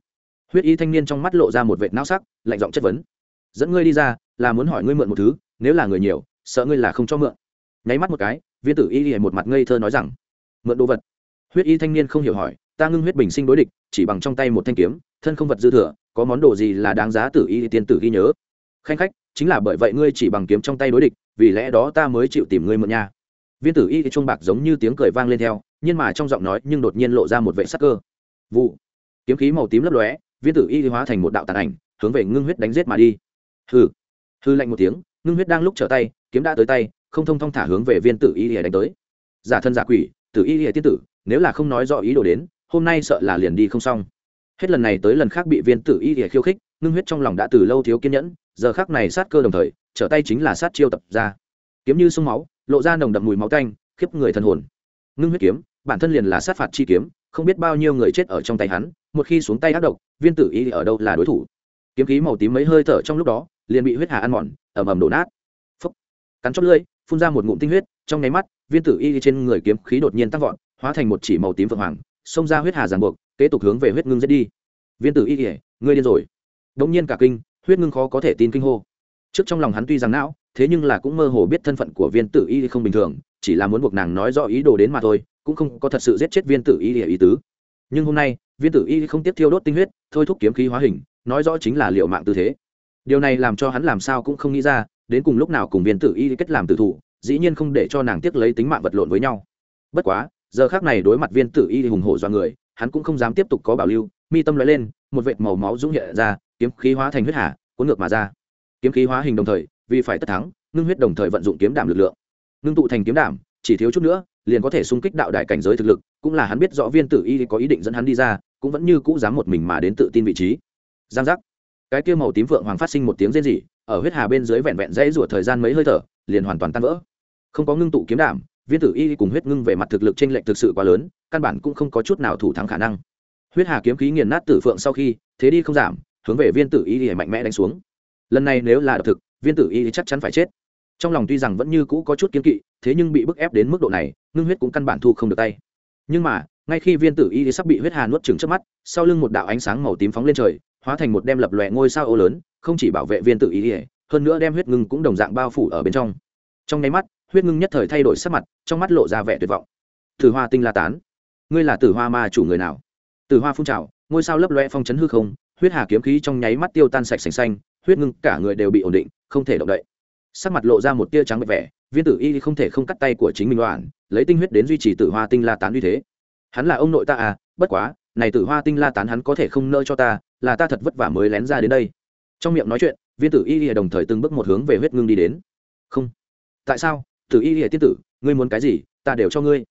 Huyết y thanh niên trong mắt lộ ra một vệt não sắc, lạnh giọng chất vấn. Dẫn ngươi đi ra, là muốn hỏi ngươi mượn một thứ, nếu là người nhiều, sợ ngươi là không cho mượn. Nháy mắt một cái, viên tử y hề một mặt ngây thơ nói rằng, mượn đồ vật. Huyết y thanh niên không hiểu hỏi, ta ngưng huyết bình sinh đối địch, chỉ bằng trong tay một thanh kiếm thân không vật dư thừa, có món đồ gì là đáng giá tử y tiên tử ghi nhớ? Khanh khách, chính là bởi vậy ngươi chỉ bằng kiếm trong tay đối địch, vì lẽ đó ta mới chịu tìm ngươi mượn nha. Viên tử y chuông bạc giống như tiếng cười vang lên theo, nhưng mà trong giọng nói nhưng đột nhiên lộ ra một vệ sắc cơ. Vụ. Kiếm khí màu tím lấp lóe, viên tử y hóa thành một đạo tàn ảnh, hướng về ngưng huyết đánh giết mà đi. Hư hư lạnh một tiếng, ngưng huyết đang lúc trở tay, kiếm đã tới tay, không thông thong thả hướng về viên tử y lìa đánh tới. Giả thân giả quỷ, tử y lìa tiên tử, nếu là không nói rõ ý đồ đến, hôm nay sợ là liền đi không xong hết lần này tới lần khác bị viên tử y để khiêu khích, ngưng huyết trong lòng đã từ lâu thiếu kiên nhẫn, giờ khác này sát cơ đồng thời, trở tay chính là sát chiêu tập ra. Kiếm như sông máu, lộ ra nồng đậm mùi máu tanh, khiếp người thần hồn. Ngưng huyết kiếm, bản thân liền là sát phạt chi kiếm, không biết bao nhiêu người chết ở trong tay hắn, một khi xuống tay ác độc, viên tử y ở đâu là đối thủ? Kiếm khí màu tím mấy hơi thở trong lúc đó, liền bị huyết hà ăn mòn ẩm ẩm đổ nát. Phấp cắn chót lưỡi, phun ra một ngụm tinh huyết, trong nháy mắt, viên tử y trên người kiếm khí đột nhiên tăng vọt, hóa thành một chỉ màu tím vượng hoàng, xông ra huyết hà giàn buộc kế tục hướng về huyết ngưng giết đi. Viên tử y kỉa ngươi điên rồi. Đống nhiên cả kinh, huyết ngưng khó có thể tin kinh hô. Trước trong lòng hắn tuy rằng não, thế nhưng là cũng mơ hồ biết thân phận của viên tử y không bình thường, chỉ là muốn buộc nàng nói rõ ý đồ đến mà thôi, cũng không có thật sự giết chết viên tử y ý tứ. Nhưng hôm nay, viên tử y không tiếp thiêu đốt tinh huyết, thôi thúc kiếm khí hóa hình, nói rõ chính là liệu mạng tư thế. Điều này làm cho hắn làm sao cũng không nghĩ ra, đến cùng lúc nào cùng viên tử y kết làm tử thủ, dĩ nhiên không để cho nàng tiếc lấy tính mạng vật lộn với nhau. Bất quá, giờ khác này đối mặt viên tử y hùng hổ do người hắn cũng không dám tiếp tục có bảo lưu, mi tâm lóe lên, một vệt màu máu dũng hiện ra, kiếm khí hóa thành huyết hà, cuốn ngược mà ra. Kiếm khí hóa hình đồng thời, vì phải tất thắng, ngưng huyết đồng thời vận dụng kiếm đảm lực lượng. Ngưng tụ thành kiếm đảm, chỉ thiếu chút nữa, liền có thể xung kích đạo đại cảnh giới thực lực, cũng là hắn biết rõ viên tử y có ý định dẫn hắn đi ra, cũng vẫn như cũ dám một mình mà đến tự tin vị trí. Giang giác. Cái kia màu tím vượng hoàng phát sinh một tiếng rên rỉ, ở huyết hà bên dưới vẹn vẹn dãy rủa thời gian mấy hơi thở, liền hoàn toàn tan vỡ. Không có ngưng tụ kiếm đảm, viên tử y cùng huyết ngưng về mặt thực lực trên lệnh thực sự quá lớn căn bản cũng không có chút nào thủ thắng khả năng. Huyết hà kiếm khí nghiền nát tử phượng sau khi, thế đi không giảm, hướng về viên tử y mạnh mẽ đánh xuống. Lần này nếu là độc thực, viên tử y chắc chắn phải chết. Trong lòng tuy rằng vẫn như cũ có chút kiên kỵ, thế nhưng bị bức ép đến mức độ này, ngưng huyết cũng căn bản thu không được tay. Nhưng mà, ngay khi viên tử y sắp bị huyết hà nuốt trừng trước mắt, sau lưng một đạo ánh sáng màu tím phóng lên trời, hóa thành một đem lập lòe ngôi sao ô lớn, không chỉ bảo vệ viên tử y, hơn nữa đem huyết ngưng cũng đồng dạng bao phủ ở bên trong. Trong nháy mắt, huyết ngưng nhất thời thay đổi sắc mặt, trong mắt lộ ra vẻ tuyệt vọng. Thử hoa tinh la tán ngươi là tử hoa ma chủ người nào? Tử hoa phun trào, ngôi sao lấp loe phong chấn hư không, huyết hà kiếm khí trong nháy mắt tiêu tan sạch sành xanh, huyết ngưng cả người đều bị ổn định, không thể động đậy. Sắc mặt lộ ra một tia trắng bệ vẻ, viên tử y không thể không cắt tay của chính mình đoạn lấy tinh huyết đến duy trì tử hoa tinh la tán uy thế. Hắn là ông nội ta à bất quá, này tử hoa tinh la tán hắn có thể không nỡ cho ta, là ta thật vất vả mới lén ra đến đây. Trong miệng nói chuyện, viên tử y đồng thời từng bước một hướng về huyết ngưng đi đến. Không. Tại sao? Tử y tiên tử, ngươi muốn cái gì, ta đều cho ngươi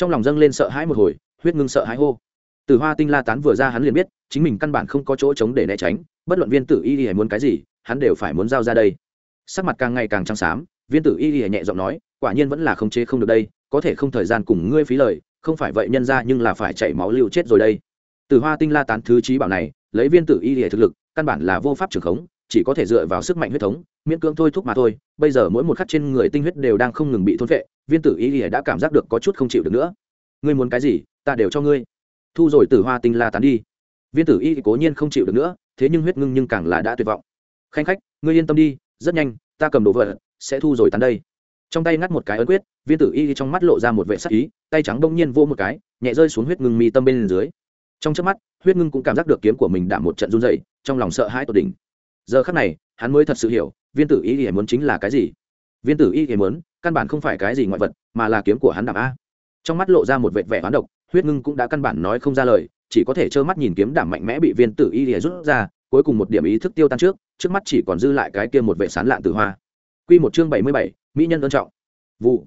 trong lòng dâng lên sợ hãi một hồi, huyết ngưng sợ hãi hô. Từ hoa tinh la tán vừa ra hắn liền biết, chính mình căn bản không có chỗ trống để né tránh, bất luận viên tử y y lìa muốn cái gì, hắn đều phải muốn giao ra đây. Sắc mặt càng ngày càng trắng xám, viên tử y lìa nhẹ giọng nói, quả nhiên vẫn là không chế không được đây, có thể không thời gian cùng ngươi phí lời, không phải vậy nhân ra nhưng là phải chảy máu lưu chết rồi đây. Từ hoa tinh la tán thứ trí bảo này, lấy viên tử y y thực lực, căn bản là vô pháp trường khống chỉ có thể dựa vào sức mạnh huyết thống, miễn cưỡng thôi thúc mà thôi, bây giờ mỗi một khắc trên người tinh huyết đều đang không ngừng bị thôn vệ viên tử y đã cảm giác được có chút không chịu được nữa. Ngươi muốn cái gì, ta đều cho ngươi. Thu rồi tử hoa tinh la tán đi. Viên tử y cố nhiên không chịu được nữa, thế nhưng huyết ngưng nhưng càng là đã tuyệt vọng. Khanh khách, ngươi yên tâm đi, rất nhanh, ta cầm đồ vật, sẽ thu rồi tán đây. Trong tay ngắt một cái ấn quyết, viên tử y trong mắt lộ ra một vệ sắc ý, tay trắng bỗng nhiên vô một cái, nhẹ rơi xuống huyết ngưng mi tâm bên dưới. Trong chớp mắt, huyết ngưng cũng cảm giác được kiếm của mình đạm một trận run dày trong lòng sợ hãi tột đỉnh giờ khắc này hắn mới thật sự hiểu viên tử y hiểm muốn chính là cái gì viên tử y hiểm muốn căn bản không phải cái gì ngoại vật mà là kiếm của hắn đảm a trong mắt lộ ra một vệt vẻ hoán độc huyết ngưng cũng đã căn bản nói không ra lời chỉ có thể trơ mắt nhìn kiếm đảm mạnh mẽ bị viên tử y hiểm rút ra cuối cùng một điểm ý thức tiêu tan trước trước mắt chỉ còn dư lại cái kia một vệ sán lạn tử hoa Quy một chương bảy mươi bảy, mỹ nhân ân trọng. Vụ.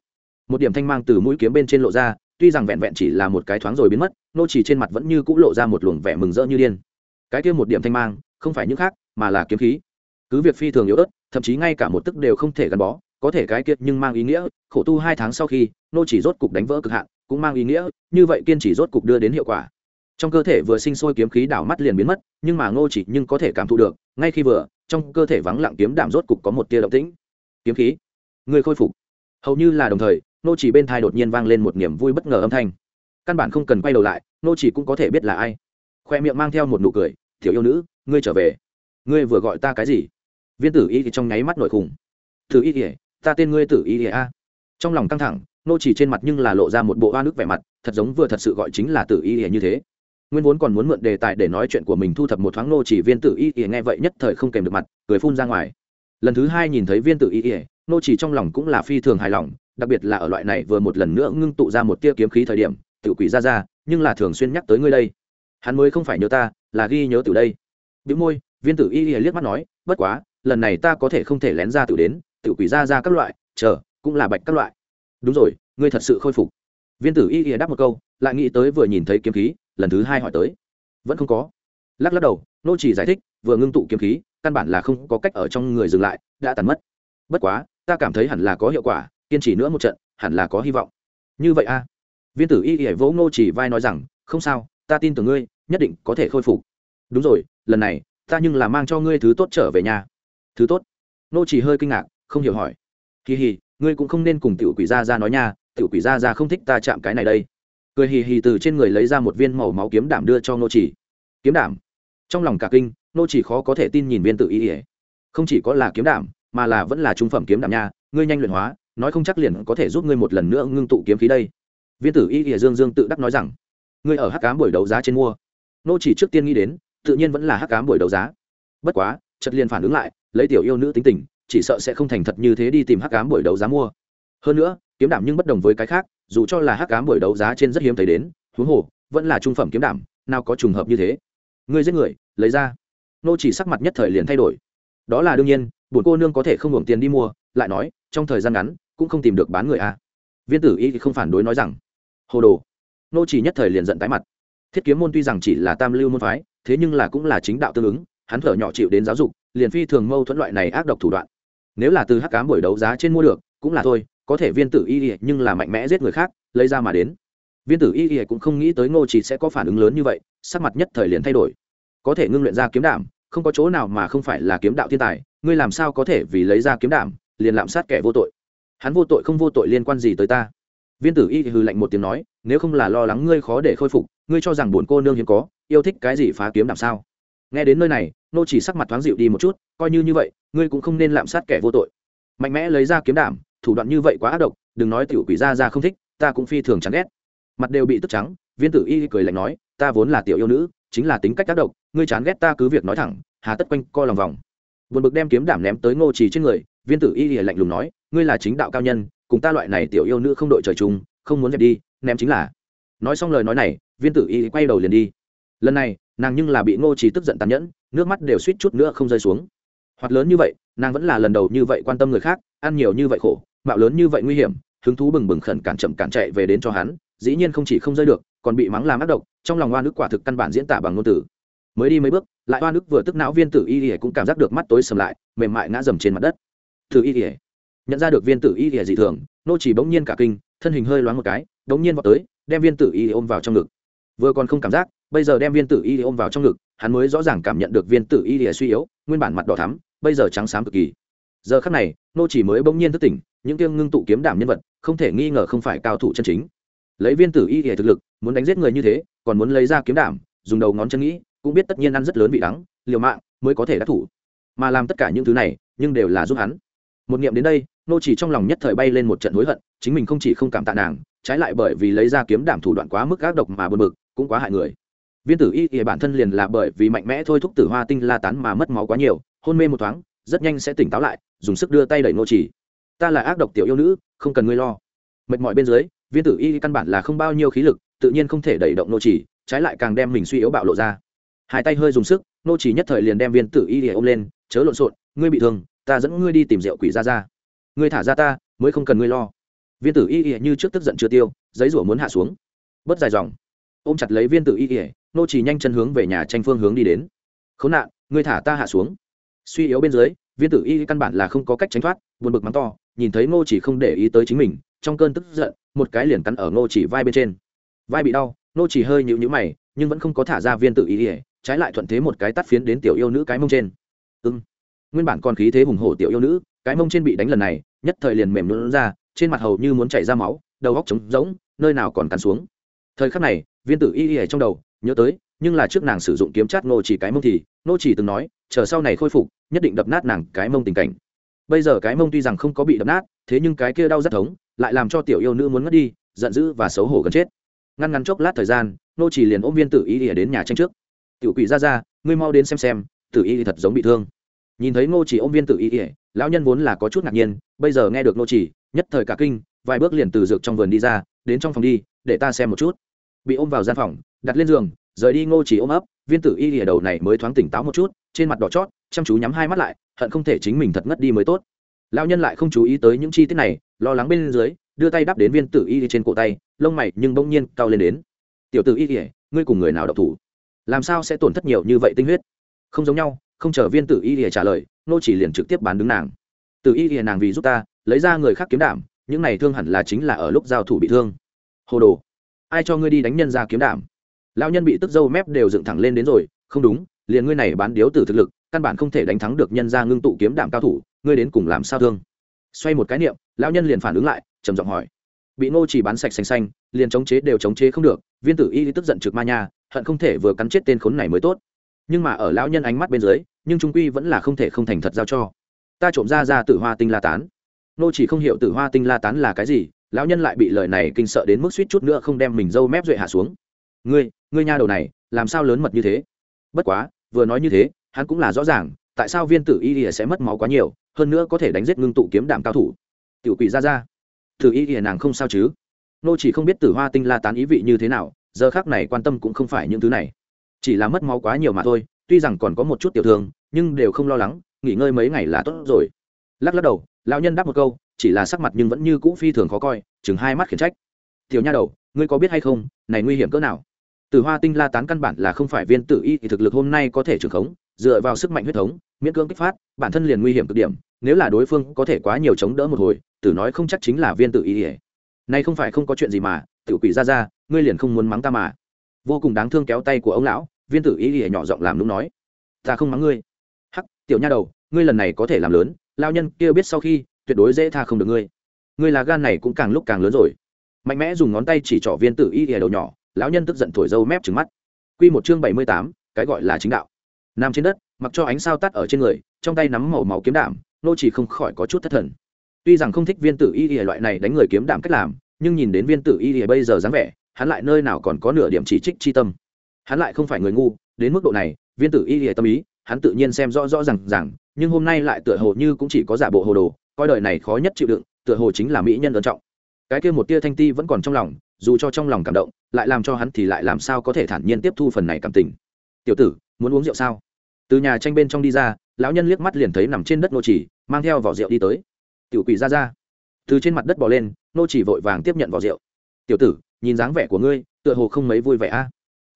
Một điểm thanh mang từ mũi kiếm bên trên lộ ra, tuy rằng vẹn vẹn chỉ là một cái thoáng rồi biến mất, nô chỉ trên mặt vẫn như cũ lộ ra một luồng vẻ mừng rỡ như điên. Cái kia một điểm thanh mang, không phải những khác, mà là kiếm khí. Cứ việc phi thường yếu ớt, thậm chí ngay cả một tức đều không thể gắn bó, có thể cái kiệt nhưng mang ý nghĩa, khổ tu hai tháng sau khi, nô chỉ rốt cục đánh vỡ cực hạn, cũng mang ý nghĩa, như vậy kiên trì rốt cục đưa đến hiệu quả. Trong cơ thể vừa sinh sôi kiếm khí đảo mắt liền biến mất, nhưng mà ngô chỉ nhưng có thể cảm thụ được, ngay khi vừa, trong cơ thể vắng lặng kiếm đảm rốt cục có một tia động tĩnh. Kiếm khí. Người khôi phục. Hầu như là đồng thời, nô chỉ bên thai đột nhiên vang lên một niềm vui bất ngờ âm thanh. Căn bản không cần quay đầu lại, nô chỉ cũng có thể biết là ai. Khoe miệng mang theo một nụ cười, tiểu yêu nữ, ngươi trở về ngươi vừa gọi ta cái gì? Viên tử y thì trong nháy mắt nội khủng tử y ỉa ta tên ngươi tử y ỉa a. Trong lòng căng thẳng, nô chỉ trên mặt nhưng là lộ ra một bộ hoa nước vẻ mặt, thật giống vừa thật sự gọi chính là tử y ỉa như thế. Nguyên vốn còn muốn mượn đề tài để nói chuyện của mình thu thập một thoáng nô chỉ viên tử y ỉa nghe vậy nhất thời không kèm được mặt, cười phun ra ngoài. Lần thứ hai nhìn thấy viên tử y ỉa nô chỉ trong lòng cũng là phi thường hài lòng, đặc biệt là ở loại này vừa một lần nữa ngưng tụ ra một tia kiếm khí thời điểm tự quỷ ra ra, nhưng là thường xuyên nhắc tới ngươi đây. Hắn mới không phải nhớ ta, là ghi nhớ từ đây. Biểu môi viên tử y y liếc mắt nói, bất quá, lần này ta có thể không thể lén ra tự đến tự quỷ ra ra các loại, chờ, cũng là bạch các loại. Đúng rồi, ngươi thật sự khôi phục. Viên tử y y đáp một câu, lại nghĩ tới vừa nhìn thấy kiếm khí, lần thứ hai hỏi tới. Vẫn không có. Lắc lắc đầu, nô chỉ giải thích, vừa ngưng tụ kiếm khí, căn bản là không có cách ở trong người dừng lại, đã tàn mất. Bất quá, ta cảm thấy hẳn là có hiệu quả, kiên trì nữa một trận, hẳn là có hy vọng. Như vậy a viên tử y y vỗ nô chỉ vai nói rằng, không sao, ta tin tưởng ngươi, nhất định có thể khôi phục. Đúng rồi, lần này ta nhưng là mang cho ngươi thứ tốt trở về nhà. Thứ tốt? Nô chỉ hơi kinh ngạc, không hiểu hỏi. Kỳ hì, ngươi cũng không nên cùng tiểu quỷ gia gia nói nha, tiểu quỷ gia gia không thích ta chạm cái này đây. Cười hì hì từ trên người lấy ra một viên màu máu kiếm đảm đưa cho nô chỉ. Kiếm đảm? Trong lòng cả kinh, nô chỉ khó có thể tin nhìn viên tự ý ỉa không chỉ có là kiếm đảm, mà là vẫn là trung phẩm kiếm đảm nha, ngươi nhanh luyện hóa, nói không chắc liền có thể giúp ngươi một lần nữa ngưng tụ kiếm khí đây. Viên tử y ỉa dương dương tự đắc nói rằng, ngươi ở hắc cám buổi đấu giá trên mua. Nô chỉ trước tiên nghĩ đến tự nhiên vẫn là hắc cám buổi đấu giá. Bất quá chật liền phản ứng lại, lấy tiểu yêu nữ tính tình, chỉ sợ sẽ không thành thật như thế đi tìm hắc cám buổi đấu giá mua. Hơn nữa, kiếm đảm nhưng bất đồng với cái khác, dù cho là hắc cám buổi đấu giá trên rất hiếm thấy đến, huống hồ, vẫn là trung phẩm kiếm đảm, nào có trùng hợp như thế. Ngươi giết người, lấy ra. Nô chỉ sắc mặt nhất thời liền thay đổi. Đó là đương nhiên bổn cô nương có thể không hưởng tiền đi mua, lại nói, trong thời gian ngắn, cũng không tìm được bán người a viên tử y không phản đối nói rằng, hồ đồ. Nô chỉ nhất thời liền giận tái mặt thiết kiếm môn tuy rằng chỉ là tam lưu môn phái, thế nhưng là cũng là chính đạo tương ứng, hắn thở nhỏ chịu đến giáo dục, liền phi thường mâu thuẫn loại này ác độc thủ đoạn. Nếu là từ hắc cám buổi đấu giá trên mua được, cũng là thôi, có thể viên tử y nhưng là mạnh mẽ giết người khác, lấy ra mà đến. Viên tử y y cũng không nghĩ tới ngô chỉ sẽ có phản ứng lớn như vậy, sắc mặt nhất thời liền thay đổi. Có thể ngưng luyện ra kiếm đảm không có chỗ nào mà không phải là kiếm đạo thiên tài, ngươi làm sao có thể vì lấy ra kiếm đảm liền lạm sát kẻ vô tội? Hắn vô tội không vô tội liên quan gì tới ta? Viên tử y hừ lạnh một tiếng nói, nếu không là lo lắng ngươi khó để khôi phục ngươi cho rằng bổn cô nương hiếm có, yêu thích cái gì phá kiếm làm sao? Nghe đến nơi này, nô chỉ sắc mặt thoáng dịu đi một chút, coi như như vậy, ngươi cũng không nên lạm sát kẻ vô tội. Mạnh mẽ lấy ra kiếm đảm thủ đoạn như vậy quá ác độc, đừng nói tiểu quỷ ra ra không thích, ta cũng phi thường chán ghét. Mặt đều bị tức trắng, viên tử y cười lạnh nói, ta vốn là tiểu yêu nữ, chính là tính cách ác độc, ngươi chán ghét ta cứ việc nói thẳng, hà tất quanh co lòng vòng. Buồn bực đem kiếm đảm ném tới ngô trì trên người, viên tử y lạnh lùng nói, ngươi là chính đạo cao nhân, cùng ta loại này tiểu yêu nữ không đội trời chung, không muốn dẹp đi, ném chính là. Nói xong lời nói này viên tử y quay đầu liền đi. Lần này, nàng nhưng là bị ngô trí tức giận tàn nhẫn, nước mắt đều suýt chút nữa không rơi xuống. Hoặc lớn như vậy, nàng vẫn là lần đầu như vậy quan tâm người khác, ăn nhiều như vậy khổ, mạo lớn như vậy nguy hiểm, hứng thú bừng bừng khẩn cản chậm cản chạy về đến cho hắn, dĩ nhiên không chỉ không rơi được, còn bị mắng làm ác độc, trong lòng oan ức quả thực căn bản diễn tả bằng ngôn từ. Mới đi mấy bước, lại oan ức vừa tức não viên tử y ỉa cũng cảm giác được mắt tối sầm lại, mềm mại ngã dầm trên mặt đất. Tử y ỉa nhận ra được viên tử y ỉa dị thường nô chỉ bỗng nhiên cả kinh, thân hình hơi loáng một cái bỗng nhiên vào tới, đem viên tử y ôm vào trong ngực vừa còn không cảm giác, bây giờ đem viên tử y ôm vào trong ngực, hắn mới rõ ràng cảm nhận được viên tử y ỉa suy yếu, nguyên bản mặt đỏ thắm, bây giờ trắng xám cực kỳ. Giờ khắc này, nô chỉ mới bỗng nhiên thức tỉnh, những kiêng ngưng tụ kiếm đảm nhân vật, không thể nghi ngờ không phải cao thủ chân chính. Lấy viên tử y thì thực lực, muốn đánh giết người như thế, còn muốn lấy ra kiếm đảm, dùng đầu ngón chân nghĩ, cũng biết tất nhiên ăn rất lớn vị đắng, liều mạng mới có thể đắc thủ. Mà làm tất cả những thứ này, nhưng đều là giúp hắn. Một niệm đến đây, nô chỉ trong lòng nhất thời bay lên một trận hối hận, chính mình không chỉ không cảm tạ nàng, trái lại bởi vì lấy ra kiếm đảm thủ đoạn quá mức ác độc mà buồn bực cũng quá hại người. Viên tử y thì bản thân liền là bởi vì mạnh mẽ thôi thúc tử hoa tinh la tán mà mất máu quá nhiều, hôn mê một thoáng, rất nhanh sẽ tỉnh táo lại, dùng sức đưa tay đẩy nô chỉ. Ta là ác độc tiểu yêu nữ, không cần ngươi lo. Mệt mỏi bên dưới, viên tử y căn bản là không bao nhiêu khí lực, tự nhiên không thể đẩy động nô chỉ, trái lại càng đem mình suy yếu bạo lộ ra. Hai tay hơi dùng sức nô chỉ nhất thời liền đem viên tử y để ôm lên, chớ lộn xộn, ngươi bị thương, ta dẫn ngươi đi tìm rượu quỷ ra ra. Ngươi thả ra ta, mới không cần ngươi lo. Viên tử y như trước tức giận chưa tiêu, giấy rủa muốn hạ xuống. Bớt dài dòng ôm chặt lấy viên tử y nô chỉ nhanh chân hướng về nhà tranh phương hướng đi đến. Khốn nạn, ngươi thả ta hạ xuống. Suy yếu bên dưới, viên tử y căn bản là không có cách tránh thoát, buồn bực mắng to, nhìn thấy ngô chỉ không để ý tới chính mình, trong cơn tức giận, một cái liền cắn ở ngô chỉ vai bên trên. Vai bị đau ngô chỉ hơi nhịu nhữ mày, nhưng vẫn không có thả ra viên tử y trái lại thuận thế một cái tắt phiến đến tiểu yêu nữ cái mông trên. Ưng nguyên bản còn khí thế hùng hổ tiểu yêu nữ, cái mông trên bị đánh lần này, nhất thời liền mềm luôn ra, trên mặt hầu như muốn chảy ra máu, đầu góc trống rỗng, nơi nào còn cắn xuống. Thời khắc này viên tử y y trong đầu nhớ tới nhưng là trước nàng sử dụng kiếm chát nô chỉ cái mông thì nô chỉ từng nói chờ sau này khôi phục nhất định đập nát nàng cái mông tình cảnh. Bây giờ cái mông tuy rằng không có bị đập nát thế nhưng cái kia đau rất thống lại làm cho tiểu yêu nữ muốn ngất đi giận dữ và xấu hổ gần chết. Ngăn ngắn chốc lát thời gian nô chỉ liền ôm viên tử y Y đến nhà tranh trước. Tiểu quỷ ra ra ngươi mau đến xem xem tử y thật giống bị thương. Nhìn thấy nô chỉ ôm viên tử y Y, lão nhân vốn là có chút ngạc nhiên bây giờ nghe được nô chỉ nhất thời cả kinh vài bước liền từ dược trong vườn đi ra đến trong phòng đi để ta xem một chút bị ôm vào gian phòng đặt lên giường rời đi ngô chỉ ôm ấp viên tử y lìa đầu này mới thoáng tỉnh táo một chút trên mặt đỏ chót chăm chú nhắm hai mắt lại hận không thể chính mình thật ngất đi mới tốt. Lão nhân lại không chú ý tới những chi tiết này lo lắng bên dưới đưa tay đắp đến viên tử y trên cổ tay lông mày nhưng bỗng nhiên cao lên đến. Tiểu tử y lìa, ngươi cùng người nào độc thủ? Làm sao sẽ tổn thất nhiều như vậy tinh huyết? Không giống nhau không chờ viên tử y lìa trả lời nô chỉ liền trực tiếp bán đứng nàng. Tử y lìa nàng vì giúp ta lấy ra người khác kiếm đảm những này thương hẳn là chính là ở lúc giao thủ bị thương. Hồ đồ ai cho ngươi đi đánh nhân ra kiếm đảm? Lão nhân bị tức dâu mép đều dựng thẳng lên đến rồi, không đúng, liền ngươi này bán điếu tử thực lực, căn bản không thể đánh thắng được nhân ra ngưng tụ kiếm đảm cao thủ, ngươi đến cùng làm sao thương? Xoay một cái niệm, lão nhân liền phản ứng lại, trầm giọng hỏi. Bị ngô chỉ bán sạch xanh xanh, liền chống chế đều chống chế không được, viên tử y tức giận trực ma nha, hận không thể vừa cắn chết tên khốn này mới tốt. Nhưng mà ở lão nhân ánh mắt bên dưới, nhưng trung quy vẫn là không thể không thành thật giao cho. Ta trộm ra ra tử hoa tinh la tán. Nô chỉ không hiểu tử hoa tinh la tán là cái gì lão nhân lại bị lời này kinh sợ đến mức suýt chút nữa không đem mình dâu mép duệ hạ xuống. Ngươi ngươi nha đầu này, làm sao lớn mật như thế? Bất quá, vừa nói như thế, hắn cũng là rõ ràng, tại sao viên tử y sẽ mất máu quá nhiều, hơn nữa có thể đánh giết ngưng tụ kiếm đạm cao thủ. Tiểu quỷ ra ra. Tử y ỉa nàng không sao chứ? Nô chỉ không biết tử hoa tinh la tán ý vị như thế nào, giờ khác này quan tâm cũng không phải những thứ này. Chỉ là mất máu quá nhiều mà thôi, tuy rằng còn có một chút tiểu thương, nhưng đều không lo lắng, nghỉ ngơi mấy ngày là tốt rồi. Lắc lắc đầu, lão nhân đáp một câu chỉ là sắc mặt nhưng vẫn như cũ phi thường khó coi, chừng hai mắt khiển trách. Tiểu nha đầu, ngươi có biết hay không, này nguy hiểm cỡ nào? Từ hoa tinh la tán căn bản là không phải viên tử y thì thực lực hôm nay có thể trưởng khống, dựa vào sức mạnh huyết thống, miễn cưỡng kích phát, bản thân liền nguy hiểm cực điểm, nếu là đối phương có thể quá nhiều chống đỡ một hồi, tử nói không chắc chính là viên tử y ỉa nay không phải không có chuyện gì mà tự quỷ ra ra, ngươi liền không muốn mắng ta mà. Vô cùng đáng thương kéo tay của ông lão, viên tử y ỉa nhỏ giọng làm đúng nói. Ta không mắng ngươi. Hắc, tiểu nha đầu, ngươi lần này có thể làm lớn lao nhân kia biết sau khi tuyệt đối dễ tha không được ngươi. Ngươi là gan này cũng càng lúc càng lớn rồi. Mạnh mẽ dùng ngón tay chỉ trỏ viên tử y ỉa đầu nhỏ, lão nhân tức giận thổi dâu mép trứng mắt. Q một chương bảy mươi tám, cái gọi là chính đạo. Nằm trên đất, mặc cho ánh sao tắt ở trên người, trong tay nắm màu máu kiếm đảm nô chỉ không khỏi có chút thất thần. Tuy rằng không thích viên tử y y loại này đánh người kiếm đảm cách làm, nhưng nhìn đến viên tử y y bây giờ dáng vẻ, hắn lại nơi nào còn có nửa điểm chỉ trích chi tâm. Hắn lại không phải người ngu, đến mức độ này, viên tử y y tâm ý, hắn tự nhiên xem rõ rõ rằng rằng nhưng hôm nay lại tựa hồ như cũng chỉ có giả bộ hồ đồ coi đời này khó nhất chịu đựng, tựa hồ chính là mỹ nhân ấn trọng. Cái kia một tia thanh ti vẫn còn trong lòng, dù cho trong lòng cảm động, lại làm cho hắn thì lại làm sao có thể thản nhiên tiếp thu phần này cảm tình. Tiểu tử, muốn uống rượu sao? Từ nhà tranh bên trong đi ra, lão nhân liếc mắt liền thấy nằm trên đất nô chỉ, mang theo vỏ rượu đi tới. Tiểu quỷ ra ra. Từ trên mặt đất bỏ lên, nô chỉ vội vàng tiếp nhận vỏ rượu. Tiểu tử, nhìn dáng vẻ của ngươi, tựa hồ không mấy vui vẻ a.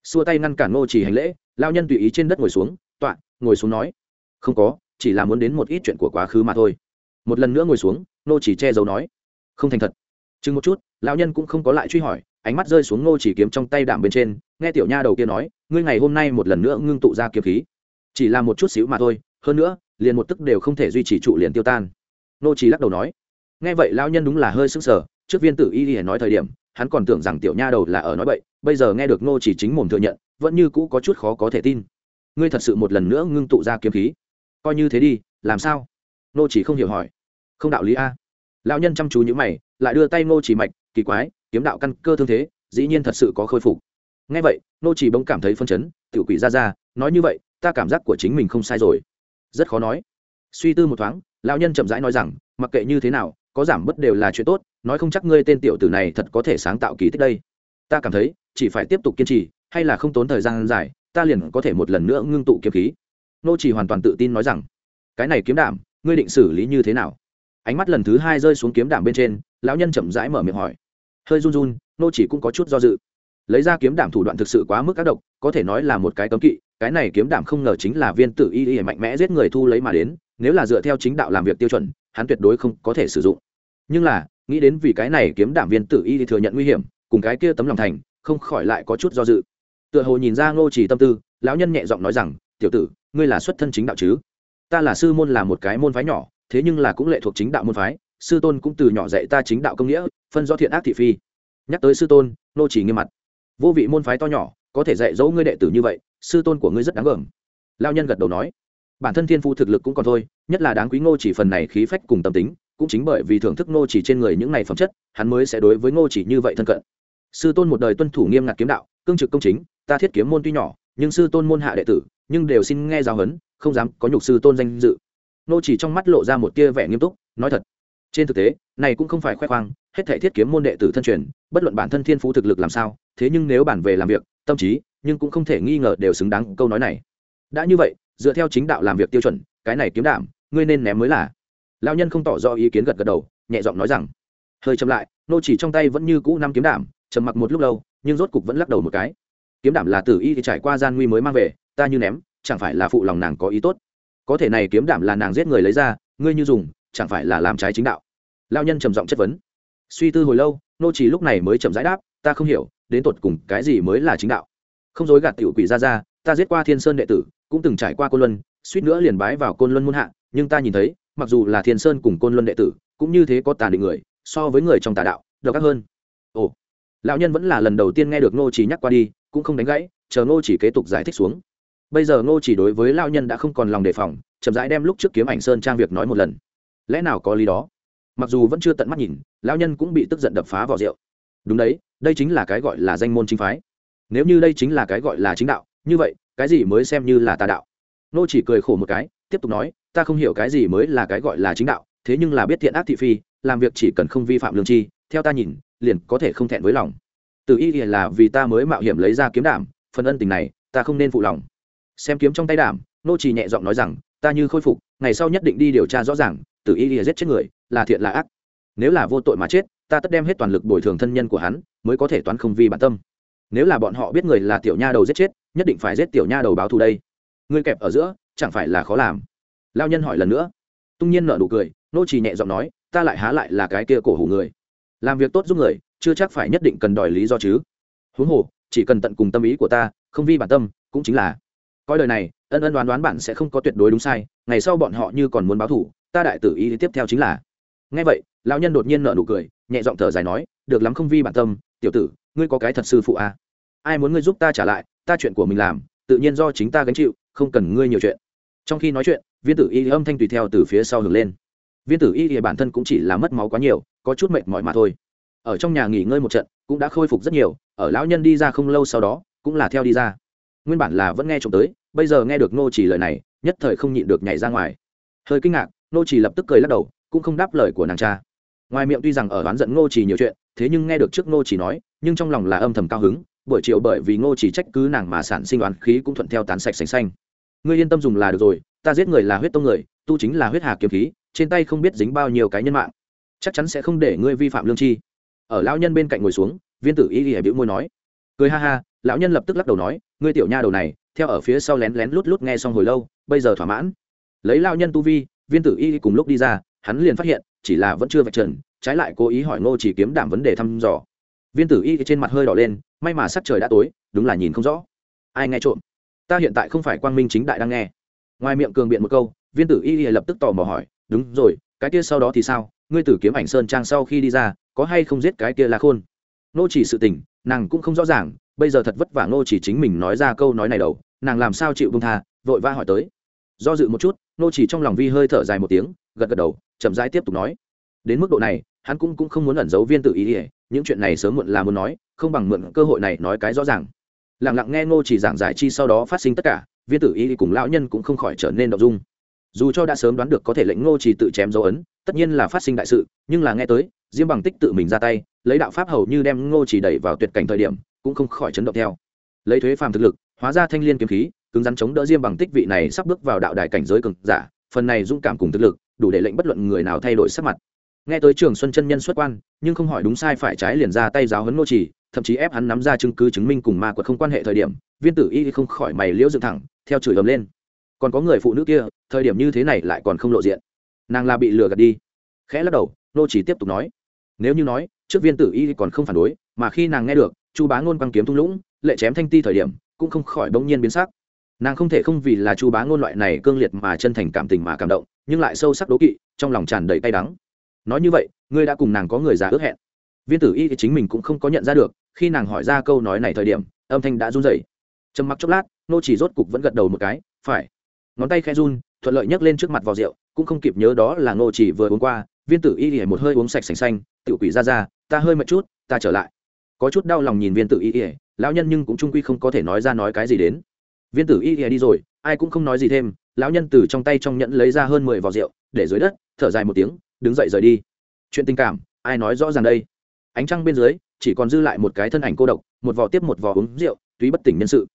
Xua tay ngăn cản nô chỉ hành lễ, lão nhân tùy ý trên đất ngồi xuống tọa ngồi xuống nói. Không có, chỉ là muốn đến một ít chuyện của quá khứ mà thôi một lần nữa ngồi xuống nô chỉ che giấu nói, không thành thật. Chừng một chút, lão nhân cũng không có lại truy hỏi, ánh mắt rơi xuống nô chỉ kiếm trong tay đạm bên trên, nghe tiểu nha đầu kia nói, ngươi ngày hôm nay một lần nữa ngưng tụ ra kiếm khí. Chỉ là một chút xíu mà thôi, hơn nữa, liền một tức đều không thể duy trì trụ liền tiêu tan. Nô chỉ lắc đầu nói, nghe vậy lão nhân đúng là hơi sững sờ, trước viên tử y y nói thời điểm, hắn còn tưởng rằng tiểu nha đầu là ở nói bậy, bây giờ nghe được nô chỉ chính mồm thừa nhận, vẫn như cũ có chút khó có thể tin. Ngươi thật sự một lần nữa ngưng tụ ra kiếm khí? Coi như thế đi, làm sao? Nô chỉ không hiểu hỏi không đạo lý a. Lão nhân chăm chú những mày, lại đưa tay nô chỉ mạch, kỳ quái, kiếm đạo căn cơ thương thế, dĩ nhiên thật sự có khôi phục. Ngay vậy nô chỉ bỗng cảm thấy phân chấn, tiểu quỷ ra ra, nói như vậy, ta cảm giác của chính mình không sai rồi. Rất khó nói. Suy tư một thoáng, lão nhân chậm rãi nói rằng, mặc kệ như thế nào, có giảm bớt đều là chuyện tốt, nói không chắc ngươi tên tiểu tử này thật có thể sáng tạo kỳ tích đây. Ta cảm thấy, chỉ phải tiếp tục kiên trì, hay là không tốn thời gian dài, ta liền có thể một lần nữa ngưng tụ kiếm khí. Nô chỉ hoàn toàn tự tin nói rằng, cái này kiếm đảm, ngươi định xử lý như thế nào? Ánh mắt lần thứ hai rơi xuống kiếm đảm bên trên, lão nhân chậm rãi mở miệng hỏi. Hơi run run, nô chỉ cũng có chút do dự. Lấy ra kiếm đảm thủ đoạn thực sự quá mức ác độc, có thể nói là một cái cấm kỵ, cái này kiếm đảm không ngờ chính là viên tử y y mạnh mẽ giết người thu lấy mà đến, nếu là dựa theo chính đạo làm việc tiêu chuẩn, hắn tuyệt đối không có thể sử dụng. Nhưng là, nghĩ đến vì cái này kiếm đảm viên tử y thừa nhận nguy hiểm, cùng cái kia tấm lòng thành, không khỏi lại có chút do dự. Tựa hồ nhìn ra ngô chỉ tâm tư, lão nhân nhẹ giọng nói rằng, tiểu tử, ngươi là xuất thân chính đạo chứ? Ta là sư môn là một cái môn phái nhỏ thế nhưng là cũng lệ thuộc chính đạo môn phái, sư tôn cũng từ nhỏ dạy ta chính đạo công nghĩa, phân do thiện ác thị phi. Nhắc tới sư tôn, nô chỉ nghiêm mặt. Vô vị môn phái to nhỏ, có thể dạy dỗ ngươi đệ tử như vậy, sư tôn của ngươi rất đáng gờm. Lao nhân gật đầu nói. Bản thân thiên phu thực lực cũng còn thôi, nhất là đáng quý ngô chỉ phần này khí phách cùng tâm tính, cũng chính bởi vì thưởng thức ngô chỉ trên người những này phẩm chất, hắn mới sẽ đối với ngô chỉ như vậy thân cận. Sư tôn một đời tuân thủ nghiêm ngặt kiếm đạo, cương trực công chính, ta thiết kiếm môn tuy nhỏ, nhưng sư tôn môn hạ đệ tử, nhưng đều xin nghe giáo huấn, không dám có nhục sư tôn danh dự nô chỉ trong mắt lộ ra một tia vẻ nghiêm túc, nói thật. Trên thực tế, này cũng không phải khoe khoang, hết thể thiết kiếm môn đệ tử thân truyền, bất luận bản thân thiên phú thực lực làm sao, thế nhưng nếu bản về làm việc, tâm trí, nhưng cũng không thể nghi ngờ đều xứng đáng câu nói này. Đã như vậy, dựa theo chính đạo làm việc tiêu chuẩn, cái này kiếm đảm, ngươi nên ném mới là. Lao nhân không tỏ rõ ý kiến gật gật đầu, nhẹ giọng nói rằng, hơi chậm lại, nô chỉ trong tay vẫn như cũ năm kiếm đảm, trầm mặc một lúc lâu, nhưng rốt cục vẫn lắc đầu một cái. Kiếm đảm là tử y thì trải qua gian nguy mới mang về, ta như ném, chẳng phải là phụ lòng nàng có ý tốt có thể này kiếm đảm là nàng giết người lấy ra, ngươi như dùng, chẳng phải là làm trái chính đạo. Lao nhân trầm giọng chất vấn. Suy tư hồi lâu, nô trì lúc này mới chậm rãi đáp, ta không hiểu, đến tột cùng cái gì mới là chính đạo. Không dối gạt tiểu quỷ ra ra, ta giết qua thiên sơn đệ tử, cũng từng trải qua côn luân, suýt nữa liền bái vào côn luân muôn hạ, nhưng ta nhìn thấy, mặc dù là thiên sơn cùng côn luân đệ tử, cũng như thế có tàn định người, so với người trong tà đạo, độc ác hơn. Ồ, lão nhân vẫn là lần đầu tiên nghe được ngô chỉ nhắc qua đi, cũng không đánh gãy, chờ ngô chỉ kế tục giải thích xuống bây giờ ngô chỉ đối với lão nhân đã không còn lòng đề phòng, chậm rãi đem lúc trước kiếm ảnh sơn trang việc nói một lần. Lẽ nào có lý đó? Mặc dù vẫn chưa tận mắt nhìn, lão nhân cũng bị tức giận đập phá vào rượu. Đúng đấy, đây chính là cái gọi là danh môn chính phái. Nếu như đây chính là cái gọi là chính đạo, như vậy, cái gì mới xem như là tà đạo? Nô chỉ cười khổ một cái, tiếp tục nói, ta không hiểu cái gì mới là cái gọi là chính đạo, thế nhưng là biết thiện ác thị phi, làm việc chỉ cần không vi phạm lương tri theo ta nhìn, liền có thể không thẹn với lòng. Từ y là vì ta mới mạo hiểm lấy ra kiếm đảm, phần ân tình này, ta không nên phụ lòng xem kiếm trong tay đảm, nô trì nhẹ giọng nói rằng, ta như khôi phục, ngày sau nhất định đi điều tra rõ ràng, tử y lìa giết chết người, là thiện là ác. Nếu là vô tội mà chết, ta tất đem hết toàn lực bồi thường thân nhân của hắn, mới có thể toán không vi bản tâm. Nếu là bọn họ biết người là tiểu nha đầu giết chết, nhất định phải giết tiểu nha đầu báo thù đây. Ngươi kẹp ở giữa, chẳng phải là khó làm? Lao nhân hỏi lần nữa. Tung nhiên nở nụ cười, nô trì nhẹ giọng nói, ta lại há lại là cái kia cổ hủ người. Làm việc tốt giúp người, chưa chắc phải nhất định cần đòi lý do chứ. Huống hồ, chỉ cần tận cùng tâm ý của ta, không vi bản tâm, cũng chính là coi đời này, ân ân đoán đoán bạn sẽ không có tuyệt đối đúng sai, ngày sau bọn họ như còn muốn báo thủ ta đại tử ý tiếp theo chính là. Ngay vậy, lão nhân đột nhiên nở nụ cười, nhẹ giọng thở dài nói, được lắm không vi bản tâm, tiểu tử, ngươi có cái thật sư phụ à? ai muốn ngươi giúp ta trả lại, ta chuyện của mình làm, tự nhiên do chính ta gánh chịu, không cần ngươi nhiều chuyện. Trong khi nói chuyện, viên tử y âm thanh tùy theo từ phía sau hưởng lên. Viên tử y thì bản thân cũng chỉ là mất máu quá nhiều, có chút mệt mỏi mà thôi. Ở trong nhà nghỉ ngơi một trận, cũng đã khôi phục rất nhiều, ở lão nhân đi ra không lâu sau đó, cũng là theo đi ra nguyên bản là vẫn nghe trộm tới, bây giờ nghe được nô chỉ lời này, nhất thời không nhịn được nhảy ra ngoài. Hơi kinh ngạc nô chỉ lập tức cười lắc đầu, cũng không đáp lời của nàng cha. Ngoài miệng tuy rằng ở oán giận ngô chỉ nhiều chuyện, thế nhưng nghe được trước ngô chỉ nói, nhưng trong lòng là âm thầm cao hứng, buổi chiều bởi vì ngô chỉ trách cứ nàng mà sản sinh oán khí cũng thuận theo tán sạch sành xanh. Ngươi yên tâm dùng là được rồi, ta giết người là huyết tông người, tu chính là huyết hà kiếm khí, trên tay không biết dính bao nhiêu cái nhân mạng. Chắc chắn sẽ không để ngươi vi phạm lương chi. ở lão nhân bên cạnh ngồi xuống, viên tử y y biểu môi nói. Cười ha ha lão nhân lập tức lắc đầu nói, ngươi tiểu nha đầu này, theo ở phía sau lén lén lút lút nghe xong hồi lâu, bây giờ thỏa mãn. Lấy lão nhân tu vi, viên tử y cùng lúc đi ra, hắn liền phát hiện, chỉ là vẫn chưa vạch trần, trái lại cố ý hỏi ngô chỉ kiếm đảm vấn đề thăm dò. Viên tử y trên mặt hơi đỏ lên, may mà sắc trời đã tối, đúng là nhìn không rõ. Ai nghe trộm? Ta hiện tại không phải quang minh chính đại đang nghe. Ngoài miệng cường biện một câu, viên tử y lập tức tò mò hỏi, đúng rồi, cái kia sau đó thì sao? Ngươi tử kiếm ảnh sơn trang sau khi đi ra, có hay không giết cái kia là khôn? Nô chỉ sự tình nàng cũng không rõ ràng bây giờ thật vất vả nô chỉ chính mình nói ra câu nói này đầu, nàng làm sao chịu bông tha, vội va hỏi tới. Do dự một chút nô chỉ trong lòng vi hơi thở dài một tiếng, gật gật đầu, chậm rãi tiếp tục nói. Đến mức độ này, hắn cũng cũng không muốn ẩn giấu viên tự ý ỉa những chuyện này sớm muộn là muốn nói, không bằng mượn cơ hội này nói cái rõ ràng. Lặng lặng nghe ngô chỉ giảng giải chi sau đó phát sinh tất cả, viên tử y cùng lão nhân cũng không khỏi trở nên động dung. Dù cho đã sớm đoán được có thể lệnh ngô chỉ tự chém dấu ấn, tất nhiên là phát sinh đại sự, nhưng là nghe tới, diêm bằng tích tự mình ra tay, lấy đạo pháp hầu như đem ngô chỉ đẩy vào tuyệt cảnh thời điểm cũng không khỏi chấn động theo. Lấy thuế phàm thực lực, hóa ra thanh liên kiếm khí, cứng rắn chống đỡ diêm bằng tích vị này sắp bước vào đạo đài cảnh giới cường giả, phần này dũng cảm cùng thực lực, đủ để lệnh bất luận người nào thay đổi sắc mặt. Nghe tới trường xuân chân nhân xuất quan, nhưng không hỏi đúng sai phải trái liền ra tay giáo hấn nô trì, thậm chí ép hắn nắm ra chứng cứ chứng minh cùng ma quật không quan hệ thời điểm, viên tử y không khỏi mày liễu dựng thẳng, theo chửi ầm lên. Còn có người phụ nữ kia, thời điểm như thế này lại còn không lộ diện. Nàng là bị lừa gạt đi. Khẽ lắc đầu nô chỉ tiếp tục nói. Nếu như nói, trước viên tử y còn không phản đối, mà khi nàng nghe được chu bá ngôn băng kiếm thung lũng, lệ chém thanh ti thời điểm, cũng không khỏi bỗng nhiên biến sắc. Nàng không thể không vì là chu bá ngôn loại này cương liệt mà chân thành cảm tình mà cảm động, nhưng lại sâu sắc đố kỵ, trong lòng tràn đầy cay đắng. Nói như vậy, ngươi đã cùng nàng có người già ước hẹn. Viên tử y chính mình cũng không có nhận ra được, khi nàng hỏi ra câu nói này thời điểm, âm thanh đã run rẩy. Trầm mặc chốc lát, nô chỉ rốt cục vẫn gật đầu một cái, phải. Ngón tay khe run, thuận lợi nhấc lên trước mặt vào rượu, cũng không kịp nhớ đó là nô chỉ vừa uống qua, viên tử y thì một hơi uống sạch sành xanh tự quỷ ra ra, ta hơi mệt chút, ta trở lại có chút đau lòng nhìn viên tử y ỉa lão nhân nhưng cũng trung quy không có thể nói ra nói cái gì đến. Viên tử y ỉa đi rồi, ai cũng không nói gì thêm, lão nhân từ trong tay trong nhẫn lấy ra hơn mười vò rượu, để dưới đất, thở dài một tiếng, đứng dậy rời đi. Chuyện tình cảm, ai nói rõ ràng đây? Ánh trăng bên dưới, chỉ còn dư lại một cái thân ảnh cô độc, một vò tiếp một vò uống rượu túy bất tỉnh nhân sự.